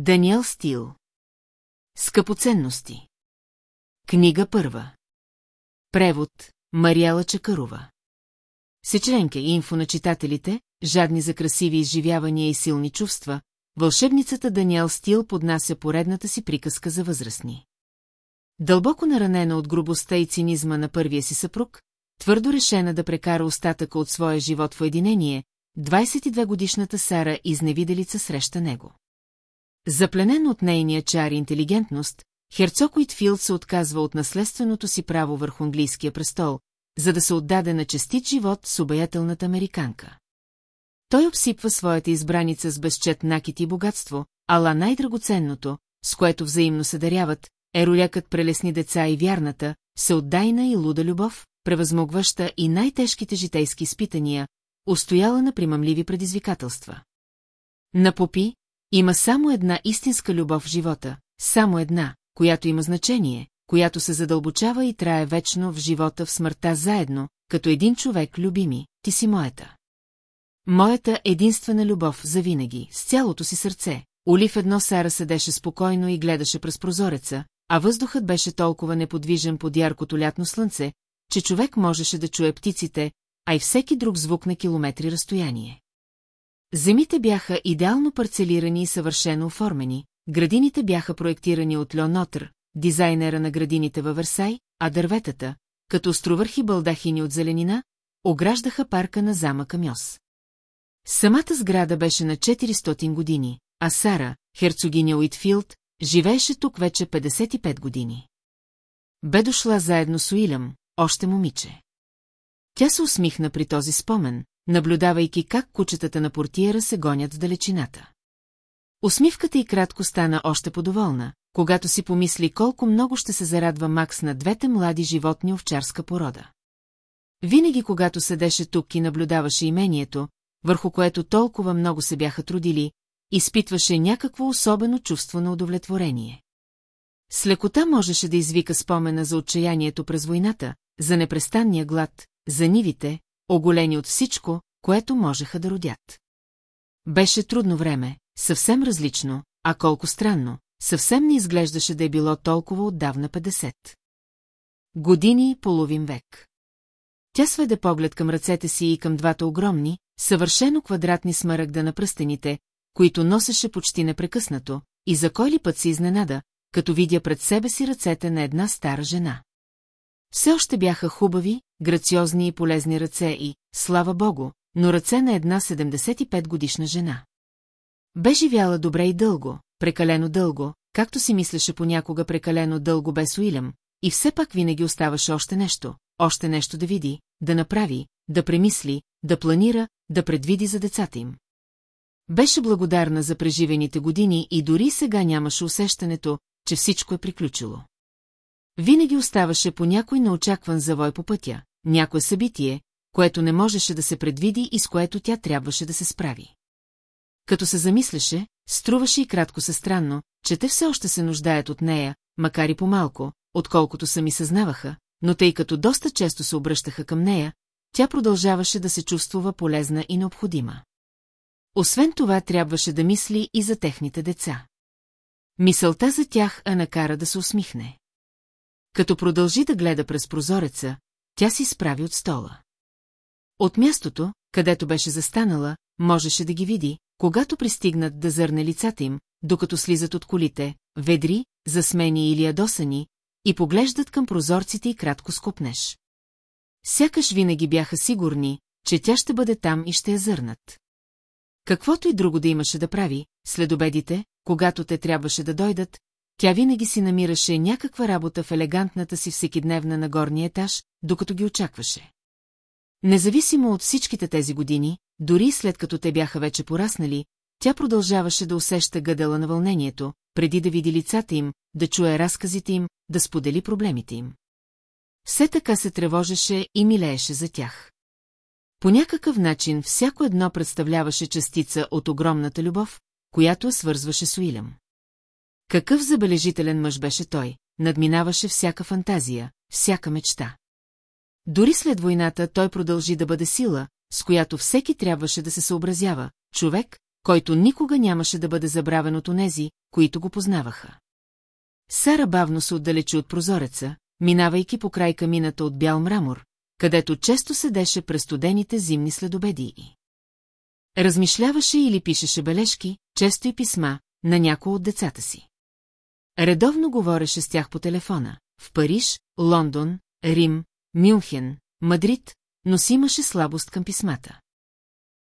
Даниел Стил. Скъпоценности. Книга първа. Превод. Мариела Чакарова. Сечленка инфо на читателите, жадни за красиви изживявания и силни чувства, вълшебницата Даниел Стил поднася поредната си приказка за възрастни. Дълбоко наранена от грубостта и цинизма на първия си съпруг, твърдо решена да прекара остатъка от своя живот в единение, 22-годишната Сара изневиделица среща него. Запленен от нейния чар и интелигентност, Херцог Уитфилд се отказва от наследственото си право върху английския престол, за да се отдаде на честит живот с обаятелната американка. Той обсипва своята избраница с безчет накит и богатство, ала най-драгоценното, с което взаимно се даряват, е ролякът прелесни деца и вярната, всеотдайна и луда любов, превъзмогваща и най-тежките житейски изпитания, устояла на примамливи предизвикателства. На Попи има само една истинска любов в живота, само една, която има значение, която се задълбочава и трае вечно в живота в смъртта заедно, като един човек любими, ти си моята. Моята единствена любов за винаги, с цялото си сърце. Оли в едно Сара седеше спокойно и гледаше през прозореца, а въздухът беше толкова неподвижен под яркото лятно слънце, че човек можеше да чуе птиците, а и всеки друг звук на километри разстояние. Земите бяха идеално парцелирани и съвършено оформени, градините бяха проектирани от Леонотър, дизайнера на градините във Версай, а дърветата, като островърхи балдахини от зеленина, ограждаха парка на замъка Мьос. Самата сграда беше на 400 години, а Сара, херцогиня Уитфилд, живееше тук вече 55 години. Бе дошла заедно с Уилям, още момиче. Тя се усмихна при този спомен, наблюдавайки как кучетата на портиера се гонят в далечината. Усмивката и кратко стана още подоволна, когато си помисли колко много ще се зарадва Макс на двете млади животни овчарска порода. Винаги, когато седеше тук и наблюдаваше имението, върху което толкова много се бяха трудили, изпитваше някакво особено чувство на удовлетворение. С лекота можеше да извика спомена за отчаянието през войната, за непрестанния глад, за нивите, оголени от всичко, което можеха да родят. Беше трудно време, съвсем различно, а колко странно, съвсем не изглеждаше да е било толкова отдавна 50. Години и половин век. Тя сведе поглед към ръцете си и към двата огромни, съвършено квадратни смарагда на пръстените, които носеше почти непрекъснато, и за кой ли път се изненада, като видя пред себе си ръцете на една стара жена. Все още бяха хубави, грациозни и полезни ръце и, слава богу, но ръце на една 75 годишна жена. Бе живяла добре и дълго, прекалено дълго, както си мислеше понякога прекалено дълго без Уилям, и все пак винаги оставаше още нещо, още нещо да види, да направи, да премисли, да планира, да предвиди за децата им. Беше благодарна за преживените години и дори сега нямаше усещането, че всичко е приключило. Винаги оставаше по някой неочакван завой по пътя, някое събитие, което не можеше да се предвиди и с което тя трябваше да се справи. Като се замисляше, струваше и кратко се странно, че те все още се нуждаят от нея, макар и по-малко, отколкото сами съзнаваха, но тъй като доста често се обръщаха към нея, тя продължаваше да се чувствува полезна и необходима. Освен това трябваше да мисли и за техните деца. Мисълта за тях а накара да се усмихне. Като продължи да гледа през прозореца, тя си справи от стола. От мястото, където беше застанала, можеше да ги види, когато пристигнат да зърне лицата им, докато слизат от колите, ведри, засмени или ядосани, и поглеждат към прозорците и кратко скупнеш. Сякаш винаги бяха сигурни, че тя ще бъде там и ще я зърнат. Каквото и друго да имаше да прави, след обедите, когато те трябваше да дойдат, тя винаги си намираше някаква работа в елегантната си всекидневна на горния етаж, докато ги очакваше. Независимо от всичките тези години, дори след като те бяха вече пораснали, тя продължаваше да усеща гъдела на вълнението, преди да види лицата им, да чуе разказите им, да сподели проблемите им. Все така се тревожеше и милееше за тях. По някакъв начин всяко едно представляваше частица от огромната любов, която свързваше с Уилям. Какъв забележителен мъж беше той, надминаваше всяка фантазия, всяка мечта. Дори след войната той продължи да бъде сила, с която всеки трябваше да се съобразява, човек, който никога нямаше да бъде забравен от онези, които го познаваха. Сара бавно се отдалечи от прозореца, минавайки по край камината от бял мрамор, където често седеше през студените зимни следобеди. Размишляваше или пишеше бележки, често и писма, на някои от децата си. Редовно говореше с тях по телефона, в Париж, Лондон, Рим, Мюнхен, Мадрид, но си имаше слабост към писмата.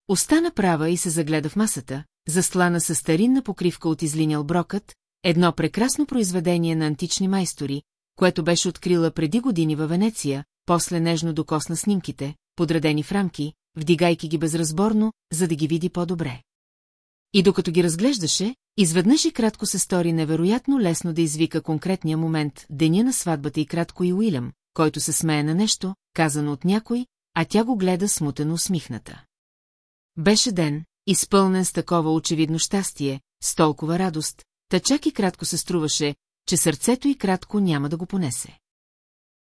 Остана права и се загледа в масата, заслана със старинна покривка от излинял брокът, едно прекрасно произведение на антични майстори, което беше открила преди години във Венеция, после нежно докосна снимките, подредени в рамки, вдигайки ги безразборно, за да ги види по-добре. И докато ги разглеждаше, изведнъж и кратко се стори невероятно лесно да извика конкретния момент, деня на сватбата и кратко и Уилям, който се смее на нещо, казано от някой, а тя го гледа смутено усмихната. Беше ден, изпълнен с такова очевидно щастие, с толкова радост, та чак и кратко се струваше, че сърцето и кратко няма да го понесе.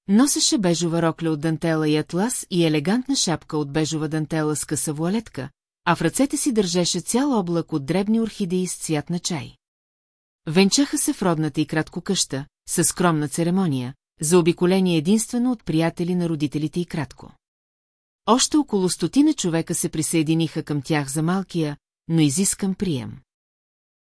Носеше бежова рокля от дантела и атлас и елегантна шапка от бежова дантела с къса вуалетка, а в ръцете си държеше цял облак от дребни орхидеи с цвят на чай. Венчаха се в родната и кратко къща, със скромна церемония, заобиколени единствено от приятели на родителите и кратко. Още около стотина човека се присъединиха към тях за малкия, но изискан прием.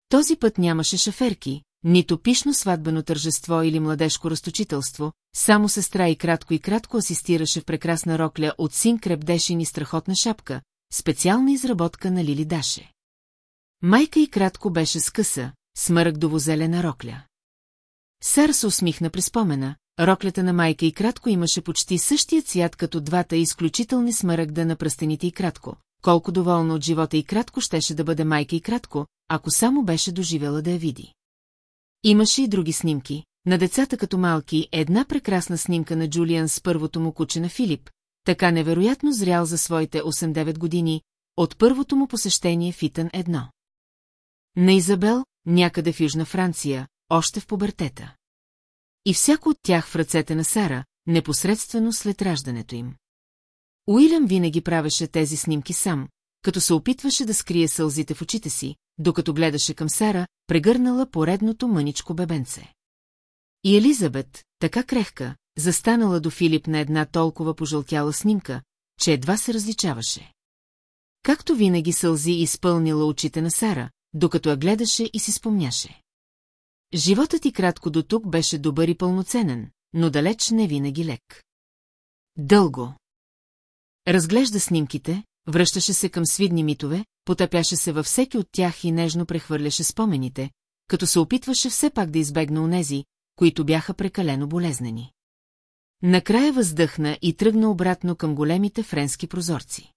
Този път нямаше шаферки, нито пишно сватбено тържество или младежко разточителство, само сестра и кратко и кратко асистираше в прекрасна рокля от син крепдешин и страхотна шапка, специална изработка на Лили Даше. Майка и кратко беше скъса, смъръгдово-зелена рокля. Сар се усмихна при спомена, роклята на майка и кратко имаше почти същия цвят като двата изключителни смъръгда на пръстените и кратко. Колко доволна от живота и кратко щеше да бъде майка и кратко, ако само беше доживела да я види. Имаше и други снимки. На децата като малки една прекрасна снимка на Джулиан с първото му куче на Филип, така невероятно зрял за своите 8-9 години, от първото му посещение в Итън едно. На Изабел, някъде в Южна Франция, още в пубертета. И всяко от тях в ръцете на Сара, непосредствено след раждането им. Уилям винаги правеше тези снимки сам, като се опитваше да скрие сълзите в очите си, докато гледаше към Сара, прегърнала поредното мъничко бебенце. И Елизабет, така крехка, застанала до Филип на една толкова пожълтяла снимка, че едва се различаваше. Както винаги сълзи изпълнила очите на Сара, докато я гледаше и си спомняше. Животът ти кратко до тук беше добър и пълноценен, но далеч не винаги лек. Дълго. Разглежда снимките, връщаше се към свидни митове, потъпяше се във всеки от тях и нежно прехвърляше спомените, като се опитваше все пак да избегне онези, които бяха прекалено болезнени. Накрая въздъхна и тръгна обратно към големите френски прозорци.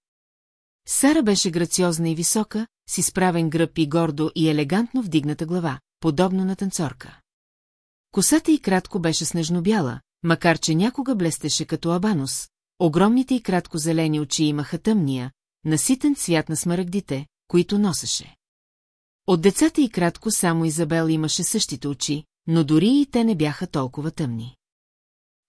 Сара беше грациозна и висока, с изправен гръб и гордо и елегантно вдигната глава, подобно на танцорка. Косата й кратко беше снежно-бяла, макар че някога блестеше като абанус, огромните и кратко зелени очи имаха тъмния, наситен цвят на смарагдите, които носеше. От децата и кратко само Изабел имаше същите очи, но дори и те не бяха толкова тъмни.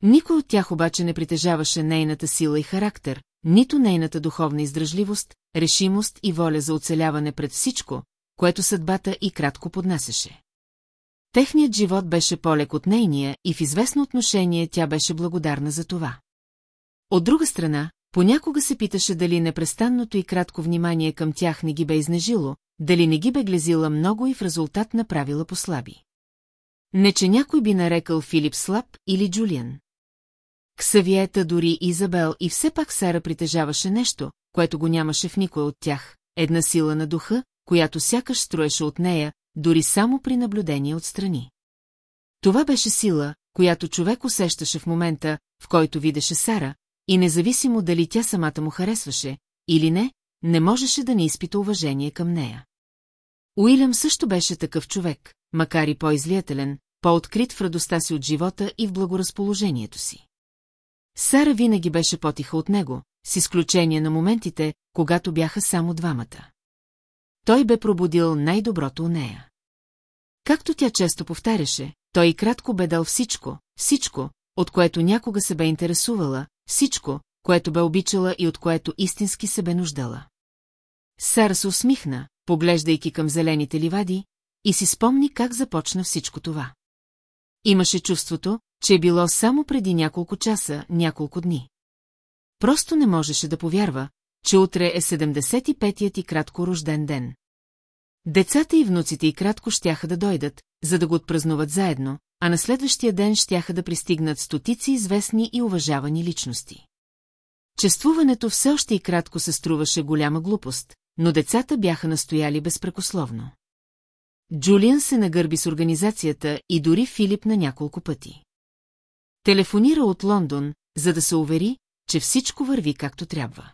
Никой от тях обаче не притежаваше нейната сила и характер, нито нейната духовна издръжливост, решимост и воля за оцеляване пред всичко, което съдбата и кратко поднасяше. Техният живот беше полек от нейния и в известно отношение тя беше благодарна за това. От друга страна, понякога се питаше дали непрестанното и кратко внимание към тях не ги бе изнежило, дали не ги бе глезила много и в резултат направила послаби. Не, че някой би нарекал Филип слаб или Джулиан. Ксавиета дори Изабел и все пак Сара притежаваше нещо, което го нямаше в никой от тях, една сила на духа, която сякаш строеше от нея, дори само при наблюдение отстрани. Това беше сила, която човек усещаше в момента, в който видеше Сара, и независимо дали тя самата му харесваше или не, не можеше да не изпита уважение към нея. Уилям също беше такъв човек, макар и по-излиятелен, по-открит в радостта си от живота и в благоразположението си. Сара винаги беше потиха от него, с изключение на моментите, когато бяха само двамата. Той бе пробудил най-доброто у нея. Както тя често повтаряше, той и кратко бе дал всичко, всичко, от което някога се бе интересувала, всичко, което бе обичала и от което истински се бе нуждала. Сара се усмихна, поглеждайки към зелените ливади, и си спомни как започна всичко това. Имаше чувството, че е било само преди няколко часа, няколко дни. Просто не можеше да повярва, че утре е 75-ят и кратко рожден ден. Децата и внуците и кратко щяха да дойдат, за да го отпразнуват заедно, а на следващия ден щяха да пристигнат стотици известни и уважавани личности. Чествуването все още и кратко се струваше голяма глупост, но децата бяха настояли безпрекословно. Джулиан се нагърби с организацията и дори Филип на няколко пъти. Телефонира от Лондон, за да се увери, че всичко върви както трябва.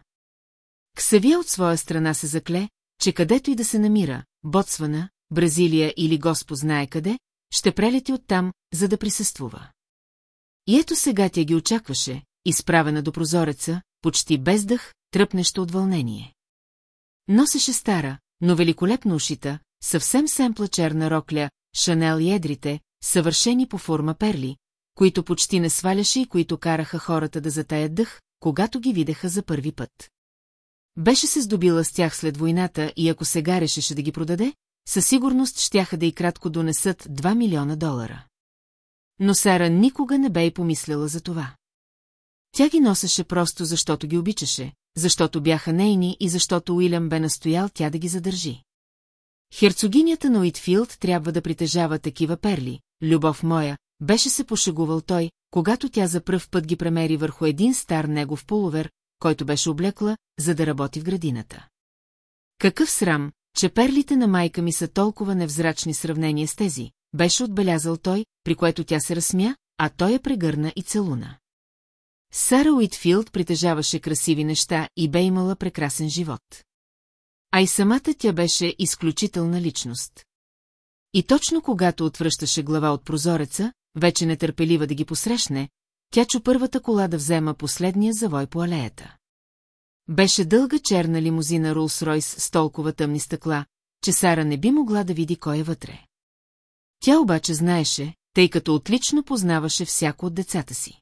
Ксавия от своя страна се закле, че където и да се намира, Ботсвана, Бразилия или Госпо знае къде, ще прелети оттам, за да присъствува. И ето сега тя ги очакваше, изправена до прозореца, почти без дъх, тръпнеща от вълнение. Носеше стара, но великолепно ушита, съвсем семпла черна рокля, Шанел и едрите, съвършени по форма перли, които почти не сваляше и които караха хората да затаят дъх, когато ги видеха за първи път. Беше се здобила с тях след войната и ако сега решеше да ги продаде, със сигурност щяха да и кратко донесат 2 милиона долара. Но Сара никога не бе и помисляла за това. Тя ги носеше просто защото ги обичаше, защото бяха нейни и защото Уилям бе настоял тя да ги задържи. Херцогинята на Уитфилд трябва да притежава такива перли, любов моя, беше се пошегувал той, когато тя за пръв път ги премери върху един стар негов полувер, който беше облекла, за да работи в градината. Какъв срам, че перлите на майка ми са толкова невзрачни сравнение с тези, беше отбелязал той, при което тя се разсмя, а той я прегърна и целуна. Сара Уитфилд притежаваше красиви неща и бе имала прекрасен живот. А и самата тя беше изключителна личност. И точно когато отвръщаше глава от прозореца, вече нетърпелива да ги посрещне, тя чу първата кола да взема последния завой по алеята. Беше дълга черна лимузина Ролс-Ройс с толкова тъмни стъкла, че Сара не би могла да види кой е вътре. Тя обаче знаеше, тъй като отлично познаваше всяко от децата си.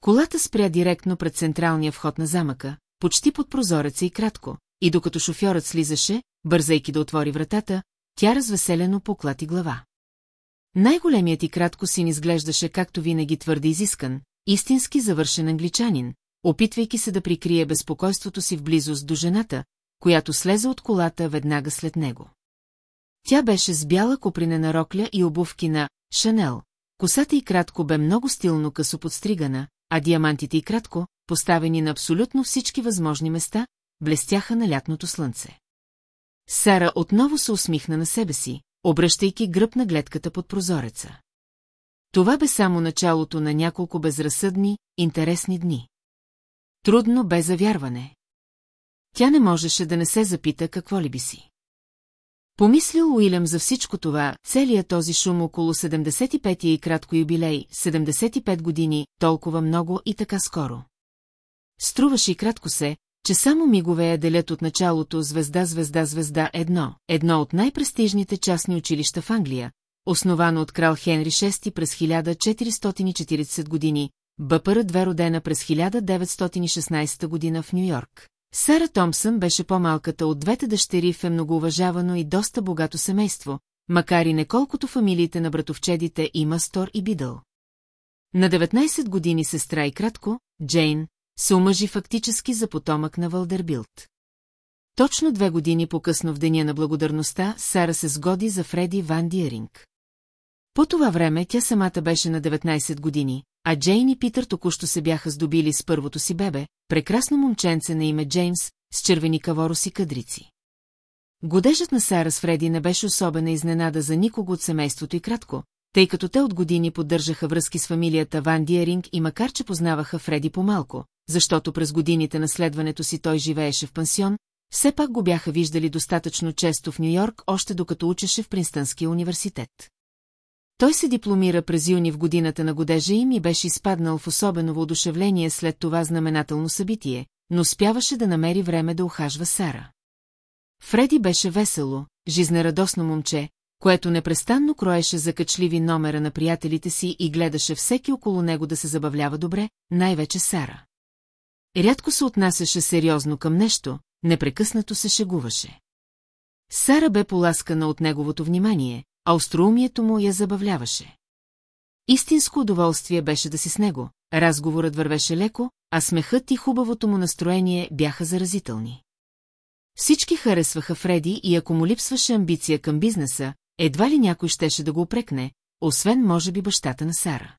Колата спря директно пред централния вход на замъка, почти под прозореца и кратко, и докато шофьорът слизаше, бързайки да отвори вратата, тя развеселено поклати глава. Най-големият и кратко син изглеждаше както винаги твърде изискан, истински завършен англичанин, опитвайки се да прикрие безпокойството си в близост до жената, която слезе от колата веднага след него. Тя беше с бяла копринена рокля и обувки на Шанел. Косата и кратко бе много стилно късо подстригана, а диамантите и кратко, поставени на абсолютно всички възможни места, блестяха на лятното слънце. Сара отново се усмихна на себе си, обръщайки гръб на гледката под прозореца. Това бе само началото на няколко безразсъдни, интересни дни. Трудно бе завярване. Тя не можеше да не се запита какво ли би си. Помислил Уилям за всичко това, целият този шум около 75-я и кратко юбилей, 75 години, толкова много и така скоро. Струваше и кратко се, че само мигове я делят от началото звезда, звезда, звезда едно, едно от най-престижните частни училища в Англия, основано от крал Хенри VI през 1440 години, Бъпъра две родена през 1916 година в Нью-Йорк. Сара Томпсън беше по-малката от двете дъщери в е многоуважавано и доста богато семейство, макар и неколкото фамилиите на братовчедите и Мастор и Бидъл. На 19 години сестра и кратко, Джейн, се омъжи фактически за потомък на Валдербилт. Точно две години по-късно в Деня на благодарността, Сара се сгоди за Фреди Ван Диеринг. По това време тя самата беше на 19 години, а Джейн и Питър току-що се бяха здобили с първото си бебе, прекрасно момченце на име Джеймс, с червени кавороси кадрици. Годежът на Сара с Фреди не беше особена изненада за никого от семейството и кратко, тъй като те от години поддържаха връзки с фамилията Ван Диеринг и макар че познаваха Фреди по-малко, защото през годините на следването си той живееше в пансион, все пак го бяха виждали достатъчно често в Нью-Йорк, още докато учеше в Принстънския университет. Той се дипломира през юни в годината на годежа им и беше изпаднал в особено воодушевление след това знаменателно събитие, но спяваше да намери време да ухажва Сара. Фреди беше весело, жизнерадосно момче, което непрестанно кроеше закачливи номера на приятелите си и гледаше всеки около него да се забавлява добре, най-вече Сара. Рядко се отнасяше сериозно към нещо, непрекъснато се шегуваше. Сара бе поласкана от неговото внимание, а остроумието му я забавляваше. Истинско удоволствие беше да си с него, разговорът вървеше леко, а смехът и хубавото му настроение бяха заразителни. Всички харесваха Фреди и ако му липсваше амбиция към бизнеса, едва ли някой щеше да го опрекне, освен може би бащата на Сара.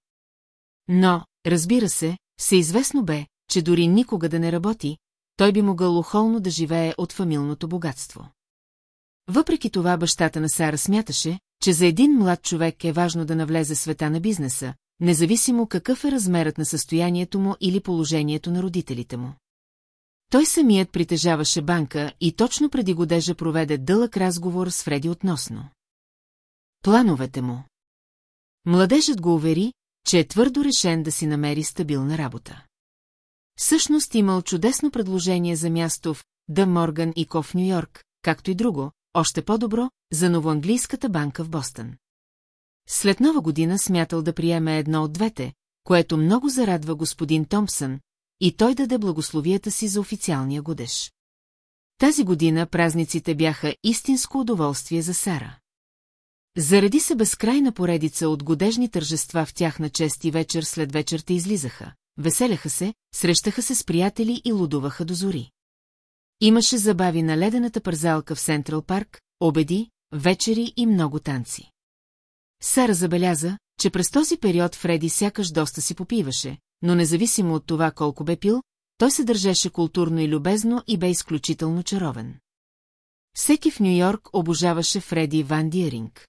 Но, разбира се, всеизвестно бе, че дори никога да не работи, той би могъл охолно да живее от фамилното богатство. Въпреки това бащата на Сара смяташе, че за един млад човек е важно да навлезе света на бизнеса, независимо какъв е размерът на състоянието му или положението на родителите му. Той самият притежаваше банка и точно преди годежа проведе дълъг разговор с Фреди относно. Плановете му. Младежът го увери, че е твърдо решен да си намери стабилна работа. Всъщност имал чудесно предложение за място в Д. Морган и Ко в Нью-Йорк, както и друго, още по-добро, за новоанглийската банка в Бостън. След нова година смятал да приеме едно от двете, което много зарадва господин Томпсън, и той даде благословията си за официалния годеж. Тази година празниците бяха истинско удоволствие за Сара. Заради се безкрайна поредица от годежни тържества в тях на чест и вечер след вечерта излизаха, веселяха се, срещаха се с приятели и лудуваха до зори. Имаше забави на ледената парзалка в Сентрал парк, обеди, вечери и много танци. Сара забеляза, че през този период Фреди сякаш доста си попиваше, но независимо от това колко бе пил, той се държеше културно и любезно и бе изключително чаровен. Всеки в Нью-Йорк обожаваше Фреди Ван Диеринг.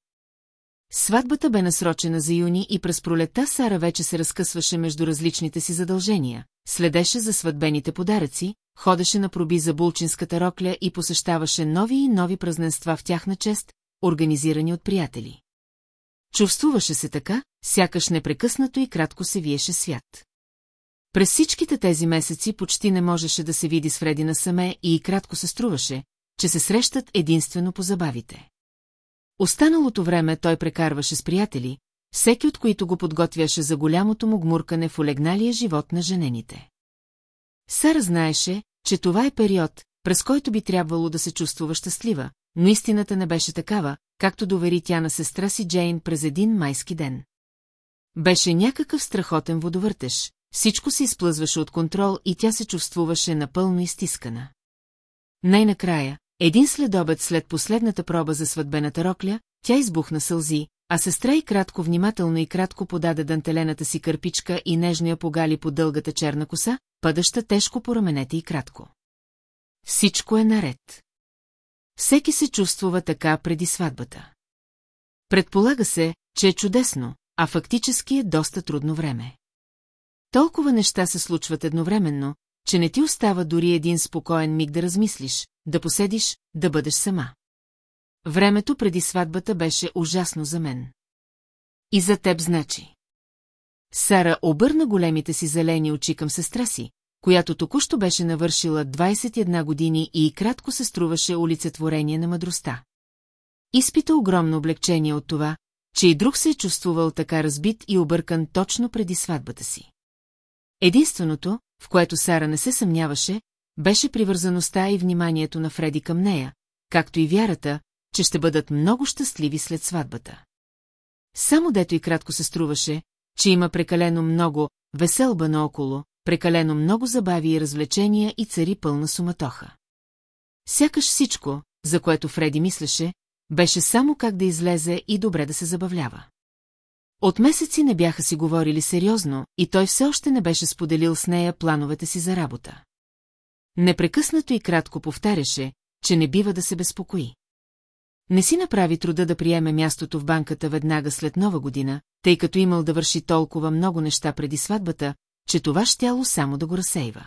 Сватбата бе насрочена за юни и през пролета Сара вече се разкъсваше между различните си задължения, следеше за сватбените подаръци, ходеше на проби за булчинската рокля и посещаваше нови и нови празненства в тяхна чест, организирани от приятели. Чувствуваше се така, сякаш непрекъснато и кратко се виеше свят. През всичките тези месеци почти не можеше да се види с Фреди насаме и кратко се струваше, че се срещат единствено по забавите. Останалото време той прекарваше с приятели, всеки от които го подготвяше за голямото му гмуркане в олегналия живот на женените. Сара знаеше, че това е период, през който би трябвало да се чувствува щастлива, но истината не беше такава, както довери тя на сестра си Джейн през един майски ден. Беше някакъв страхотен водовъртеж, всичко се изплъзваше от контрол и тя се чувствуваше напълно изтискана. Най-накрая, един следобед след последната проба за сватбената рокля, тя избухна сълзи, а сестра и кратко внимателно и кратко подаде дантелената си кърпичка и нежно я погали по дългата черна коса, падаща тежко по раменете и кратко. Всичко е наред. Всеки се чувствува така преди сватбата. Предполага се, че е чудесно, а фактически е доста трудно време. Толкова неща се случват едновременно, че не ти остава дори един спокоен миг да размислиш, да поседиш, да бъдеш сама. Времето преди сватбата беше ужасно за мен. И за теб значи. Сара обърна големите си зелени очи към сестра си, която току-що беше навършила 21 години и кратко се струваше олицетворение на мъдростта. Изпита огромно облегчение от това, че и друг се е чувствувал така разбит и объркан точно преди сватбата си. Единственото, в което Сара не се съмняваше, беше привързаността и вниманието на Фреди към нея, както и вярата, че ще бъдат много щастливи след сватбата. Само дето и кратко се струваше, че има прекалено много веселба наоколо, прекалено много забави и развлечения и цари пълна суматоха. Сякаш всичко, за което Фреди мислеше, беше само как да излезе и добре да се забавлява. От месеци не бяха си говорили сериозно и той все още не беше споделил с нея плановете си за работа. Непрекъснато и кратко повтаряше, че не бива да се безпокои. Не си направи труда да приеме мястото в банката веднага след нова година, тъй като имал да върши толкова много неща преди сватбата, че това щяло само да го разсейва.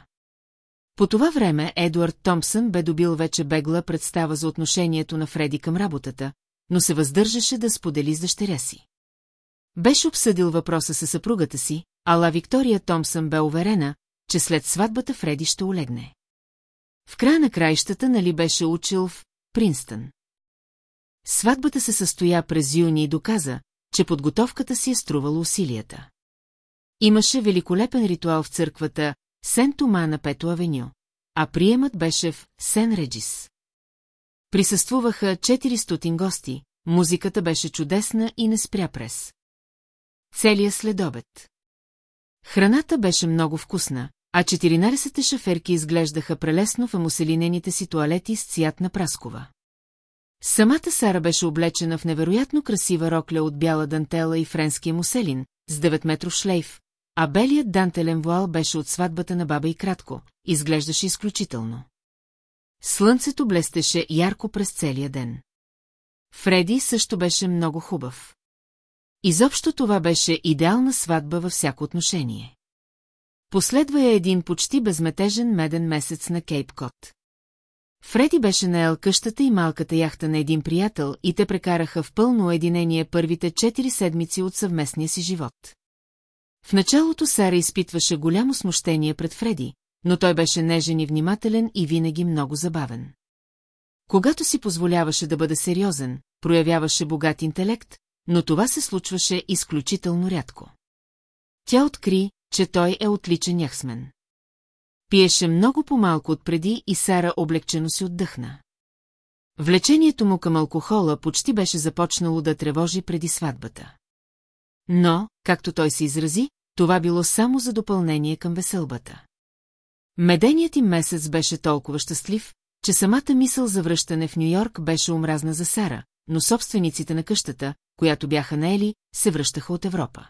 По това време Едуард Томпсън бе добил вече бегла представа за отношението на Фреди към работата, но се въздържаше да сподели с дъщеря си. Беше обсъдил въпроса със съпругата си, ала Виктория Томсън бе уверена, че след сватбата Фреди ще олегне. В края на краищата нали беше учил в Принстън. Сватбата се състоя през юни и доказа, че подготовката си е струвала усилията. Имаше великолепен ритуал в църквата Сен Тома на Пето Авеню, а приемът беше в Сен Реджис. Присъствуваха 400 гости, музиката беше чудесна и не спря през. Целия следобед. Храната беше много вкусна, а 14-те шаферки изглеждаха прелесно в амуселинените си туалети с цвят на праскова. Самата Сара беше облечена в невероятно красива рокля от бяла дантела и френския муселин, с 9 метров шлейф, а белият дантелен вуал беше от сватбата на баба и кратко, изглеждаше изключително. Слънцето блестеше ярко през целия ден. Фреди също беше много хубав. Изобщо това беше идеална сватба във всяко отношение. Последва я един почти безметежен меден месец на Кейп Кот. Фреди беше наел къщата и малката яхта на един приятел и те прекараха в пълно единение първите четири седмици от съвместния си живот. В началото Сара изпитваше голямо смущение пред Фреди, но той беше нежен и внимателен и винаги много забавен. Когато си позволяваше да бъде сериозен, проявяваше богат интелект, но това се случваше изключително рядко. Тя откри, че той е отличен яхсмен. Пиеше много по-малко от преди и Сара облегчено си отдъхна. Влечението му към алкохола почти беше започнало да тревожи преди сватбата. Но, както той се изрази, това било само за допълнение към веселбата. Меденият им месец беше толкова щастлив, че самата мисъл за връщане в Нью-Йорк беше омразна за Сара, но собствениците на къщата, която бяха наели, се връщаха от Европа.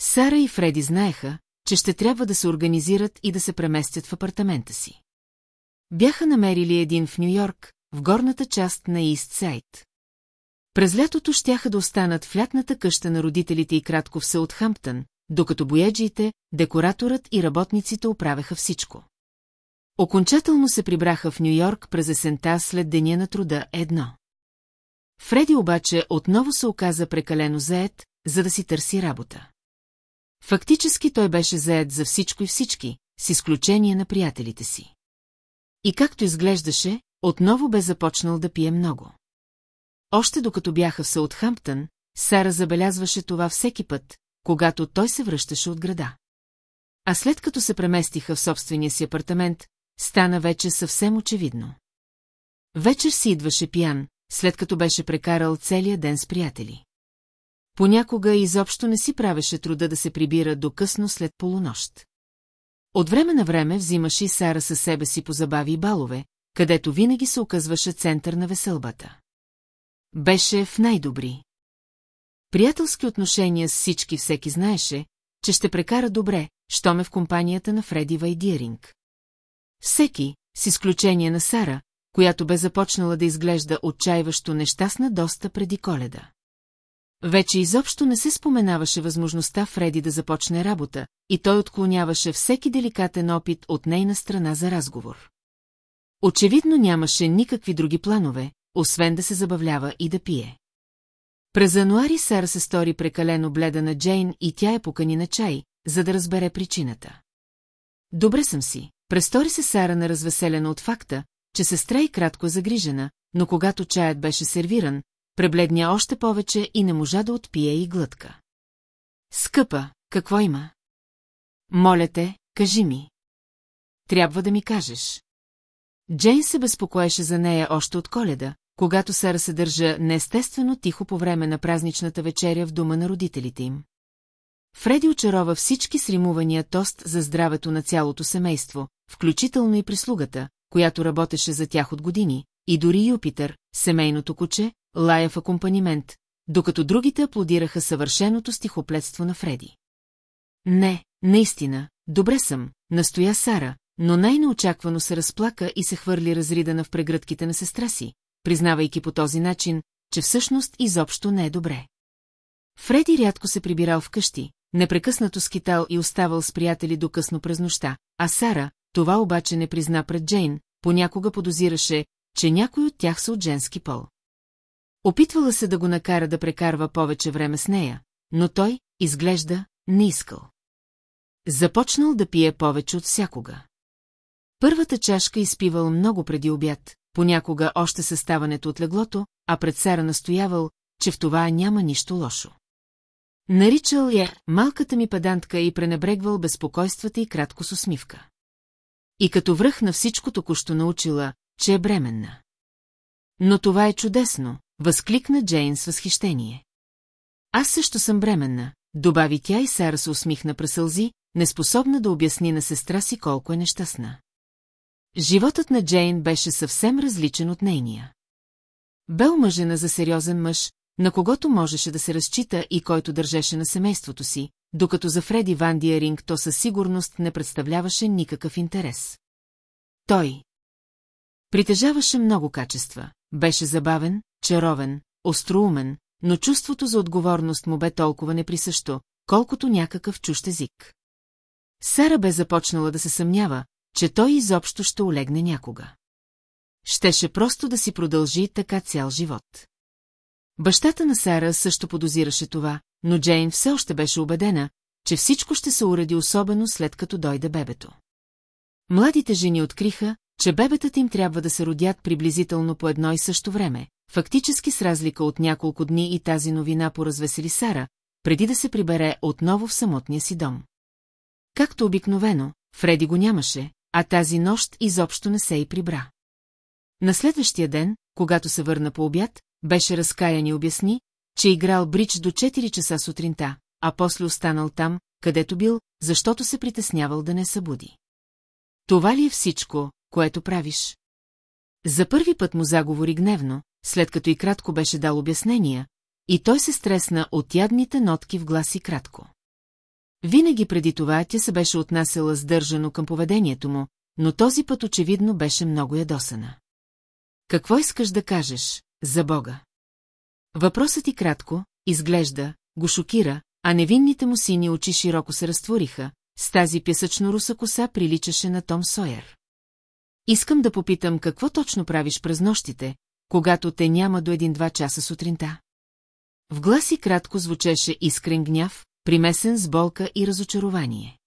Сара и Фреди знаеха, че ще трябва да се организират и да се преместят в апартамента си. Бяха намерили един в Нью-Йорк, в горната част на Ист Сайт. През лятото щяха да останат в лятната къща на родителите и кратко в Саутхамптън, докато бояджиите, декораторът и работниците оправяха всичко. Окончателно се прибраха в Нью-Йорк през есента след деня на труда едно. Фреди обаче отново се оказа прекалено заед, за да си търси работа. Фактически той беше заед за всичко и всички, с изключение на приятелите си. И както изглеждаше, отново бе започнал да пие много. Още докато бяха в Саутхамптън, Сара забелязваше това всеки път, когато той се връщаше от града. А след като се преместиха в собствения си апартамент, стана вече съвсем очевидно. Вечер си идваше пиян, след като беше прекарал целия ден с приятели. Понякога изобщо не си правеше труда да се прибира до късно след полунощ. От време на време взимаше и Сара със себе си по забави и балове, където винаги се оказваше център на веселбата. Беше в най-добри. Приятелски отношения с всички всеки знаеше, че ще прекара добре, що ме в компанията на Фреди Вайдиринг. Всеки, с изключение на Сара, която бе започнала да изглежда отчаиващо нещастна доста преди коледа. Вече изобщо не се споменаваше възможността Фреди да започне работа, и той отклоняваше всеки деликатен опит от нейна страна за разговор. Очевидно нямаше никакви други планове, освен да се забавлява и да пие. През януари Сара се стори прекалено бледа на Джейн и тя я покани на чай, за да разбере причината. Добре съм си, престори се Сара на развеселена от факта, че сестра и кратко е загрижена, но когато чаят беше сервиран, пребледня още повече и не можа да отпие и глътка. Скъпа, какво има? Моля те, кажи ми. Трябва да ми кажеш. Джейн се безпокоеше за нея още от коледа, когато Сара се държа неестествено тихо по време на празничната вечеря в дома на родителите им. Фреди очарова всички с римувания тост за здравето на цялото семейство, включително и прислугата, която работеше за тях от години, и дори Юпитър, семейното куче, лая в акомпанимент, докато другите аплодираха съвършеното стихоплетство на Фреди. Не, наистина, добре съм, настоя Сара, но най-неочаквано се разплака и се хвърли разридана в прегръдките на сестра си, признавайки по този начин, че всъщност изобщо не е добре. Фреди рядко се прибирал вкъщи, непрекъснато скитал и оставал с приятели до късно през нощта, а Сара, това обаче не призна пред Джейн, понякога подозираше, че някой от тях са от женски пол. Опитвала се да го накара да прекарва повече време с нея, но той, изглежда, не искал. Започнал да пие повече от всякога. Първата чашка изпивал много преди обяд, понякога още съставането от леглото, а пред Сара настоявал, че в това няма нищо лошо. Наричал я малката ми падантка и пренебрегвал безпокойствата и кратко с усмивка. И като връх на всичко току-що научила, че е бременна. Но това е чудесно, възкликна Джейн с възхищение. Аз също съм бременна, добави тя и Сара се усмихна пресълзи, неспособна да обясни на сестра си колко е нещастна. Животът на Джейн беше съвсем различен от нейния. Бе омъжена за сериозен мъж, на когото можеше да се разчита и който държеше на семейството си, докато за Фреди Ван Диеринг то със сигурност не представляваше никакъв интерес. Той притежаваше много качества, беше забавен, чаровен, остроумен, но чувството за отговорност му бе толкова неприсъщо, колкото някакъв чущ език. Сара бе започнала да се съмнява, че той изобщо ще олегне някога. Щеше просто да си продължи така цял живот. Бащата на Сара също подозираше това, но Джейн все още беше убедена, че всичко ще се уреди особено след като дойде бебето. Младите жени откриха, че бебетата им трябва да се родят приблизително по едно и също време, фактически с разлика от няколко дни и тази новина поразвесели Сара, преди да се прибере отново в самотния си дом. Както обикновено, Фреди го нямаше, а тази нощ изобщо не се и прибра. На следващия ден, когато се върна по обяд, беше разкаян и обясни, че играл брич до 4 часа сутринта, а после останал там, където бил, защото се притеснявал да не събуди. Това ли е всичко, което правиш? За първи път му заговори гневно, след като и кратко беше дал обяснения, и той се стресна от ядните нотки в глас и кратко. Винаги преди това тя се беше отнасяла сдържано към поведението му, но този път очевидно беше много ядосана. Какво искаш да кажеш, за Бога? Въпросът и кратко, изглежда, го шокира, а невинните му сини очи широко се разтвориха, с тази пясъчно-руса коса приличаше на Том Сойер. Искам да попитам какво точно правиш през нощите, когато те няма до един-два часа сутринта. В гласи кратко звучеше искрен гняв, примесен с болка и разочарование.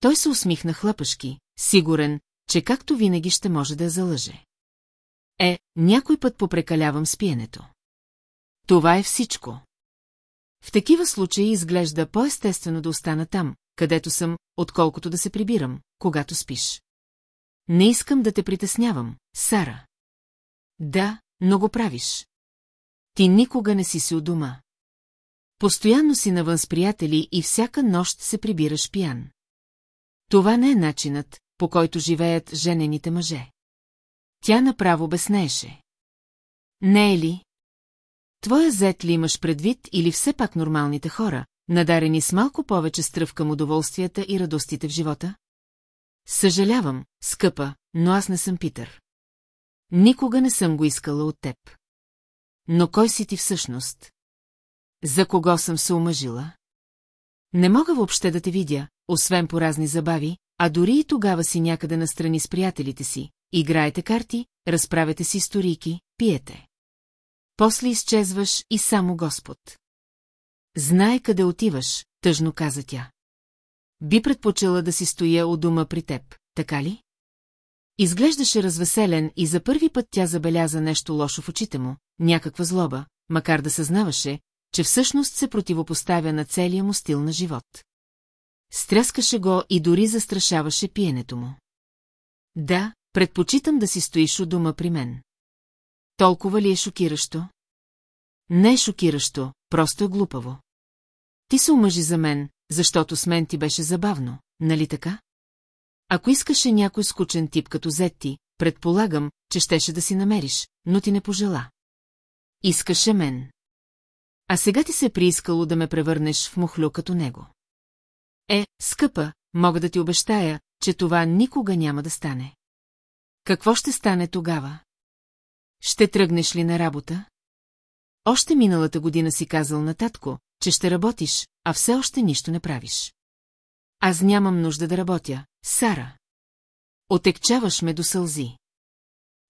Той се усмихна хлъпашки, сигурен, че както винаги ще може да я залъже. Е, някой път попрекалявам с пиенето. Това е всичко. В такива случаи изглежда по-естествено да остана там, където съм, отколкото да се прибирам, когато спиш. Не искам да те притеснявам, Сара. Да, но го правиш. Ти никога не си си у дома. Постоянно си навън с приятели и всяка нощ се прибираш пиян. Това не е начинът, по който живеят женените мъже. Тя направо безнееше. Не е ли? Твоя зет ли имаш предвид или все пак нормалните хора, надарени с малко повече стръв към удоволствията и радостите в живота? Съжалявам, скъпа, но аз не съм Питър. Никога не съм го искала от теб. Но кой си ти всъщност? За кого съм се омъжила? Не мога въобще да те видя, освен по разни забави, а дори и тогава си някъде настрани с приятелите си, играете карти, разправяте си историйки, пиете. После изчезваш и само Господ. Знае къде отиваш, тъжно каза тя. Би предпочела да си стоя у дома при теб, така ли? Изглеждаше развеселен и за първи път тя забеляза нещо лошо в очите му, някаква злоба, макар да съзнаваше, че всъщност се противопоставя на целия му стил на живот. Стряскаше го и дори застрашаваше пиенето му. Да, предпочитам да си стоиш у дома при мен. Толкова ли е шокиращо? Не е шокиращо, просто е глупаво. Ти се омъжи за мен, защото с мен ти беше забавно, нали така? Ако искаше някой скучен тип като Зетти, предполагам, че щеше да си намериш, но ти не пожела. Искаше мен. А сега ти се е приискало да ме превърнеш в мухлю като него. Е, скъпа, мога да ти обещая, че това никога няма да стане. Какво ще стане тогава? Ще тръгнеш ли на работа? Още миналата година си казал на татко, че ще работиш, а все още нищо не правиш. Аз нямам нужда да работя, Сара. Отекчаваш ме до сълзи.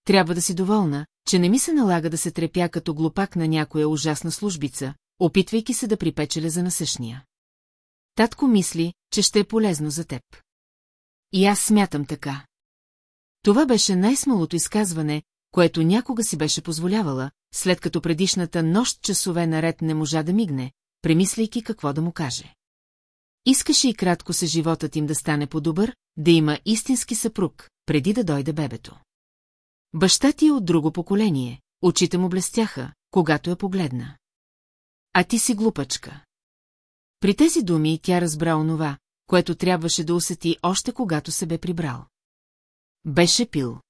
Трябва да си доволна, че не ми се налага да се трепя като глупак на някоя ужасна службица, опитвайки се да припечеля за насъщния. Татко мисли, че ще е полезно за теб. И аз смятам така. Това беше най-смалото изказване, което някога си беше позволявала, след като предишната нощ часове наред не можа да мигне, премисляйки какво да му каже. Искаше и кратко се животът им да стане по-добър, да има истински съпруг, преди да дойде бебето. Баща ти е от друго поколение, очите му блестяха, когато я погледна. А ти си глупачка. При тези думи тя разбра онова, което трябваше да усети още когато се бе прибрал. Беше пил.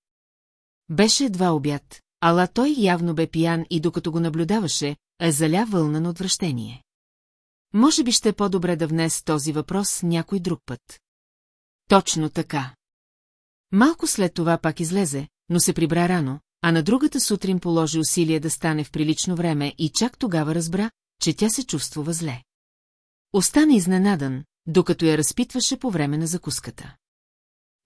Беше едва обяд, ала той явно бе пиян и докато го наблюдаваше, е заля вълна на отвращение. Може би ще е по-добре да внес този въпрос някой друг път. Точно така. Малко след това пак излезе, но се прибра рано, а на другата сутрин положи усилие да стане в прилично време и чак тогава разбра, че тя се чувствува зле. Остана изненадан, докато я разпитваше по време на закуската.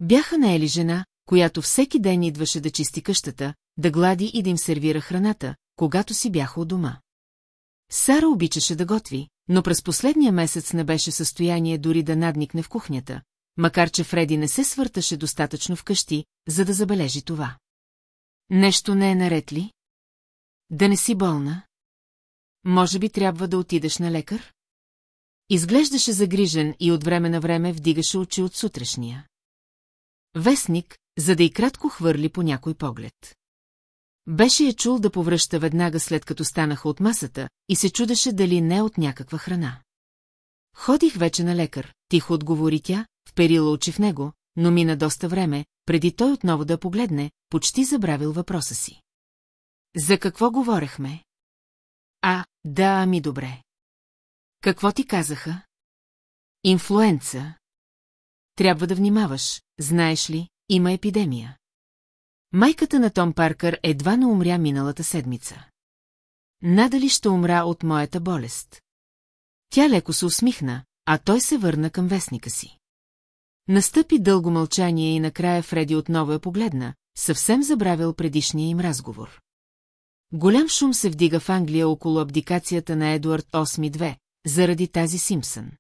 Бяха наели жена, която всеки ден идваше да чисти къщата, да глади и да им сервира храната, когато си бяха у дома. Сара обичаше да готви, но през последния месец не беше състояние дори да надникне в кухнята, макар че Фреди не се свърташе достатъчно вкъщи, за да забележи това. Нещо не е наред ли? Да не си болна? Може би трябва да отидеш на лекар? Изглеждаше загрижен и от време на време вдигаше очи от сутрешния. Вестник, за да и кратко хвърли по някой поглед. Беше я чул да повръща веднага след като станаха от масата и се чудеше дали не от някаква храна. Ходих вече на лекар, тихо отговори тя, вперила очи в него, но мина доста време, преди той отново да погледне, почти забравил въпроса си. За какво говорехме? А, да, ами добре. Какво ти казаха? Инфлуенца. Трябва да внимаваш, знаеш ли, има епидемия. Майката на Том Паркър едва не умря миналата седмица. Надали ще умра от моята болест. Тя леко се усмихна, а той се върна към вестника си. Настъпи дълго мълчание и накрая Фреди отново я погледна, съвсем забравил предишния им разговор. Голям шум се вдига в Англия около абдикацията на Едуард 8-2, заради тази Симпсън.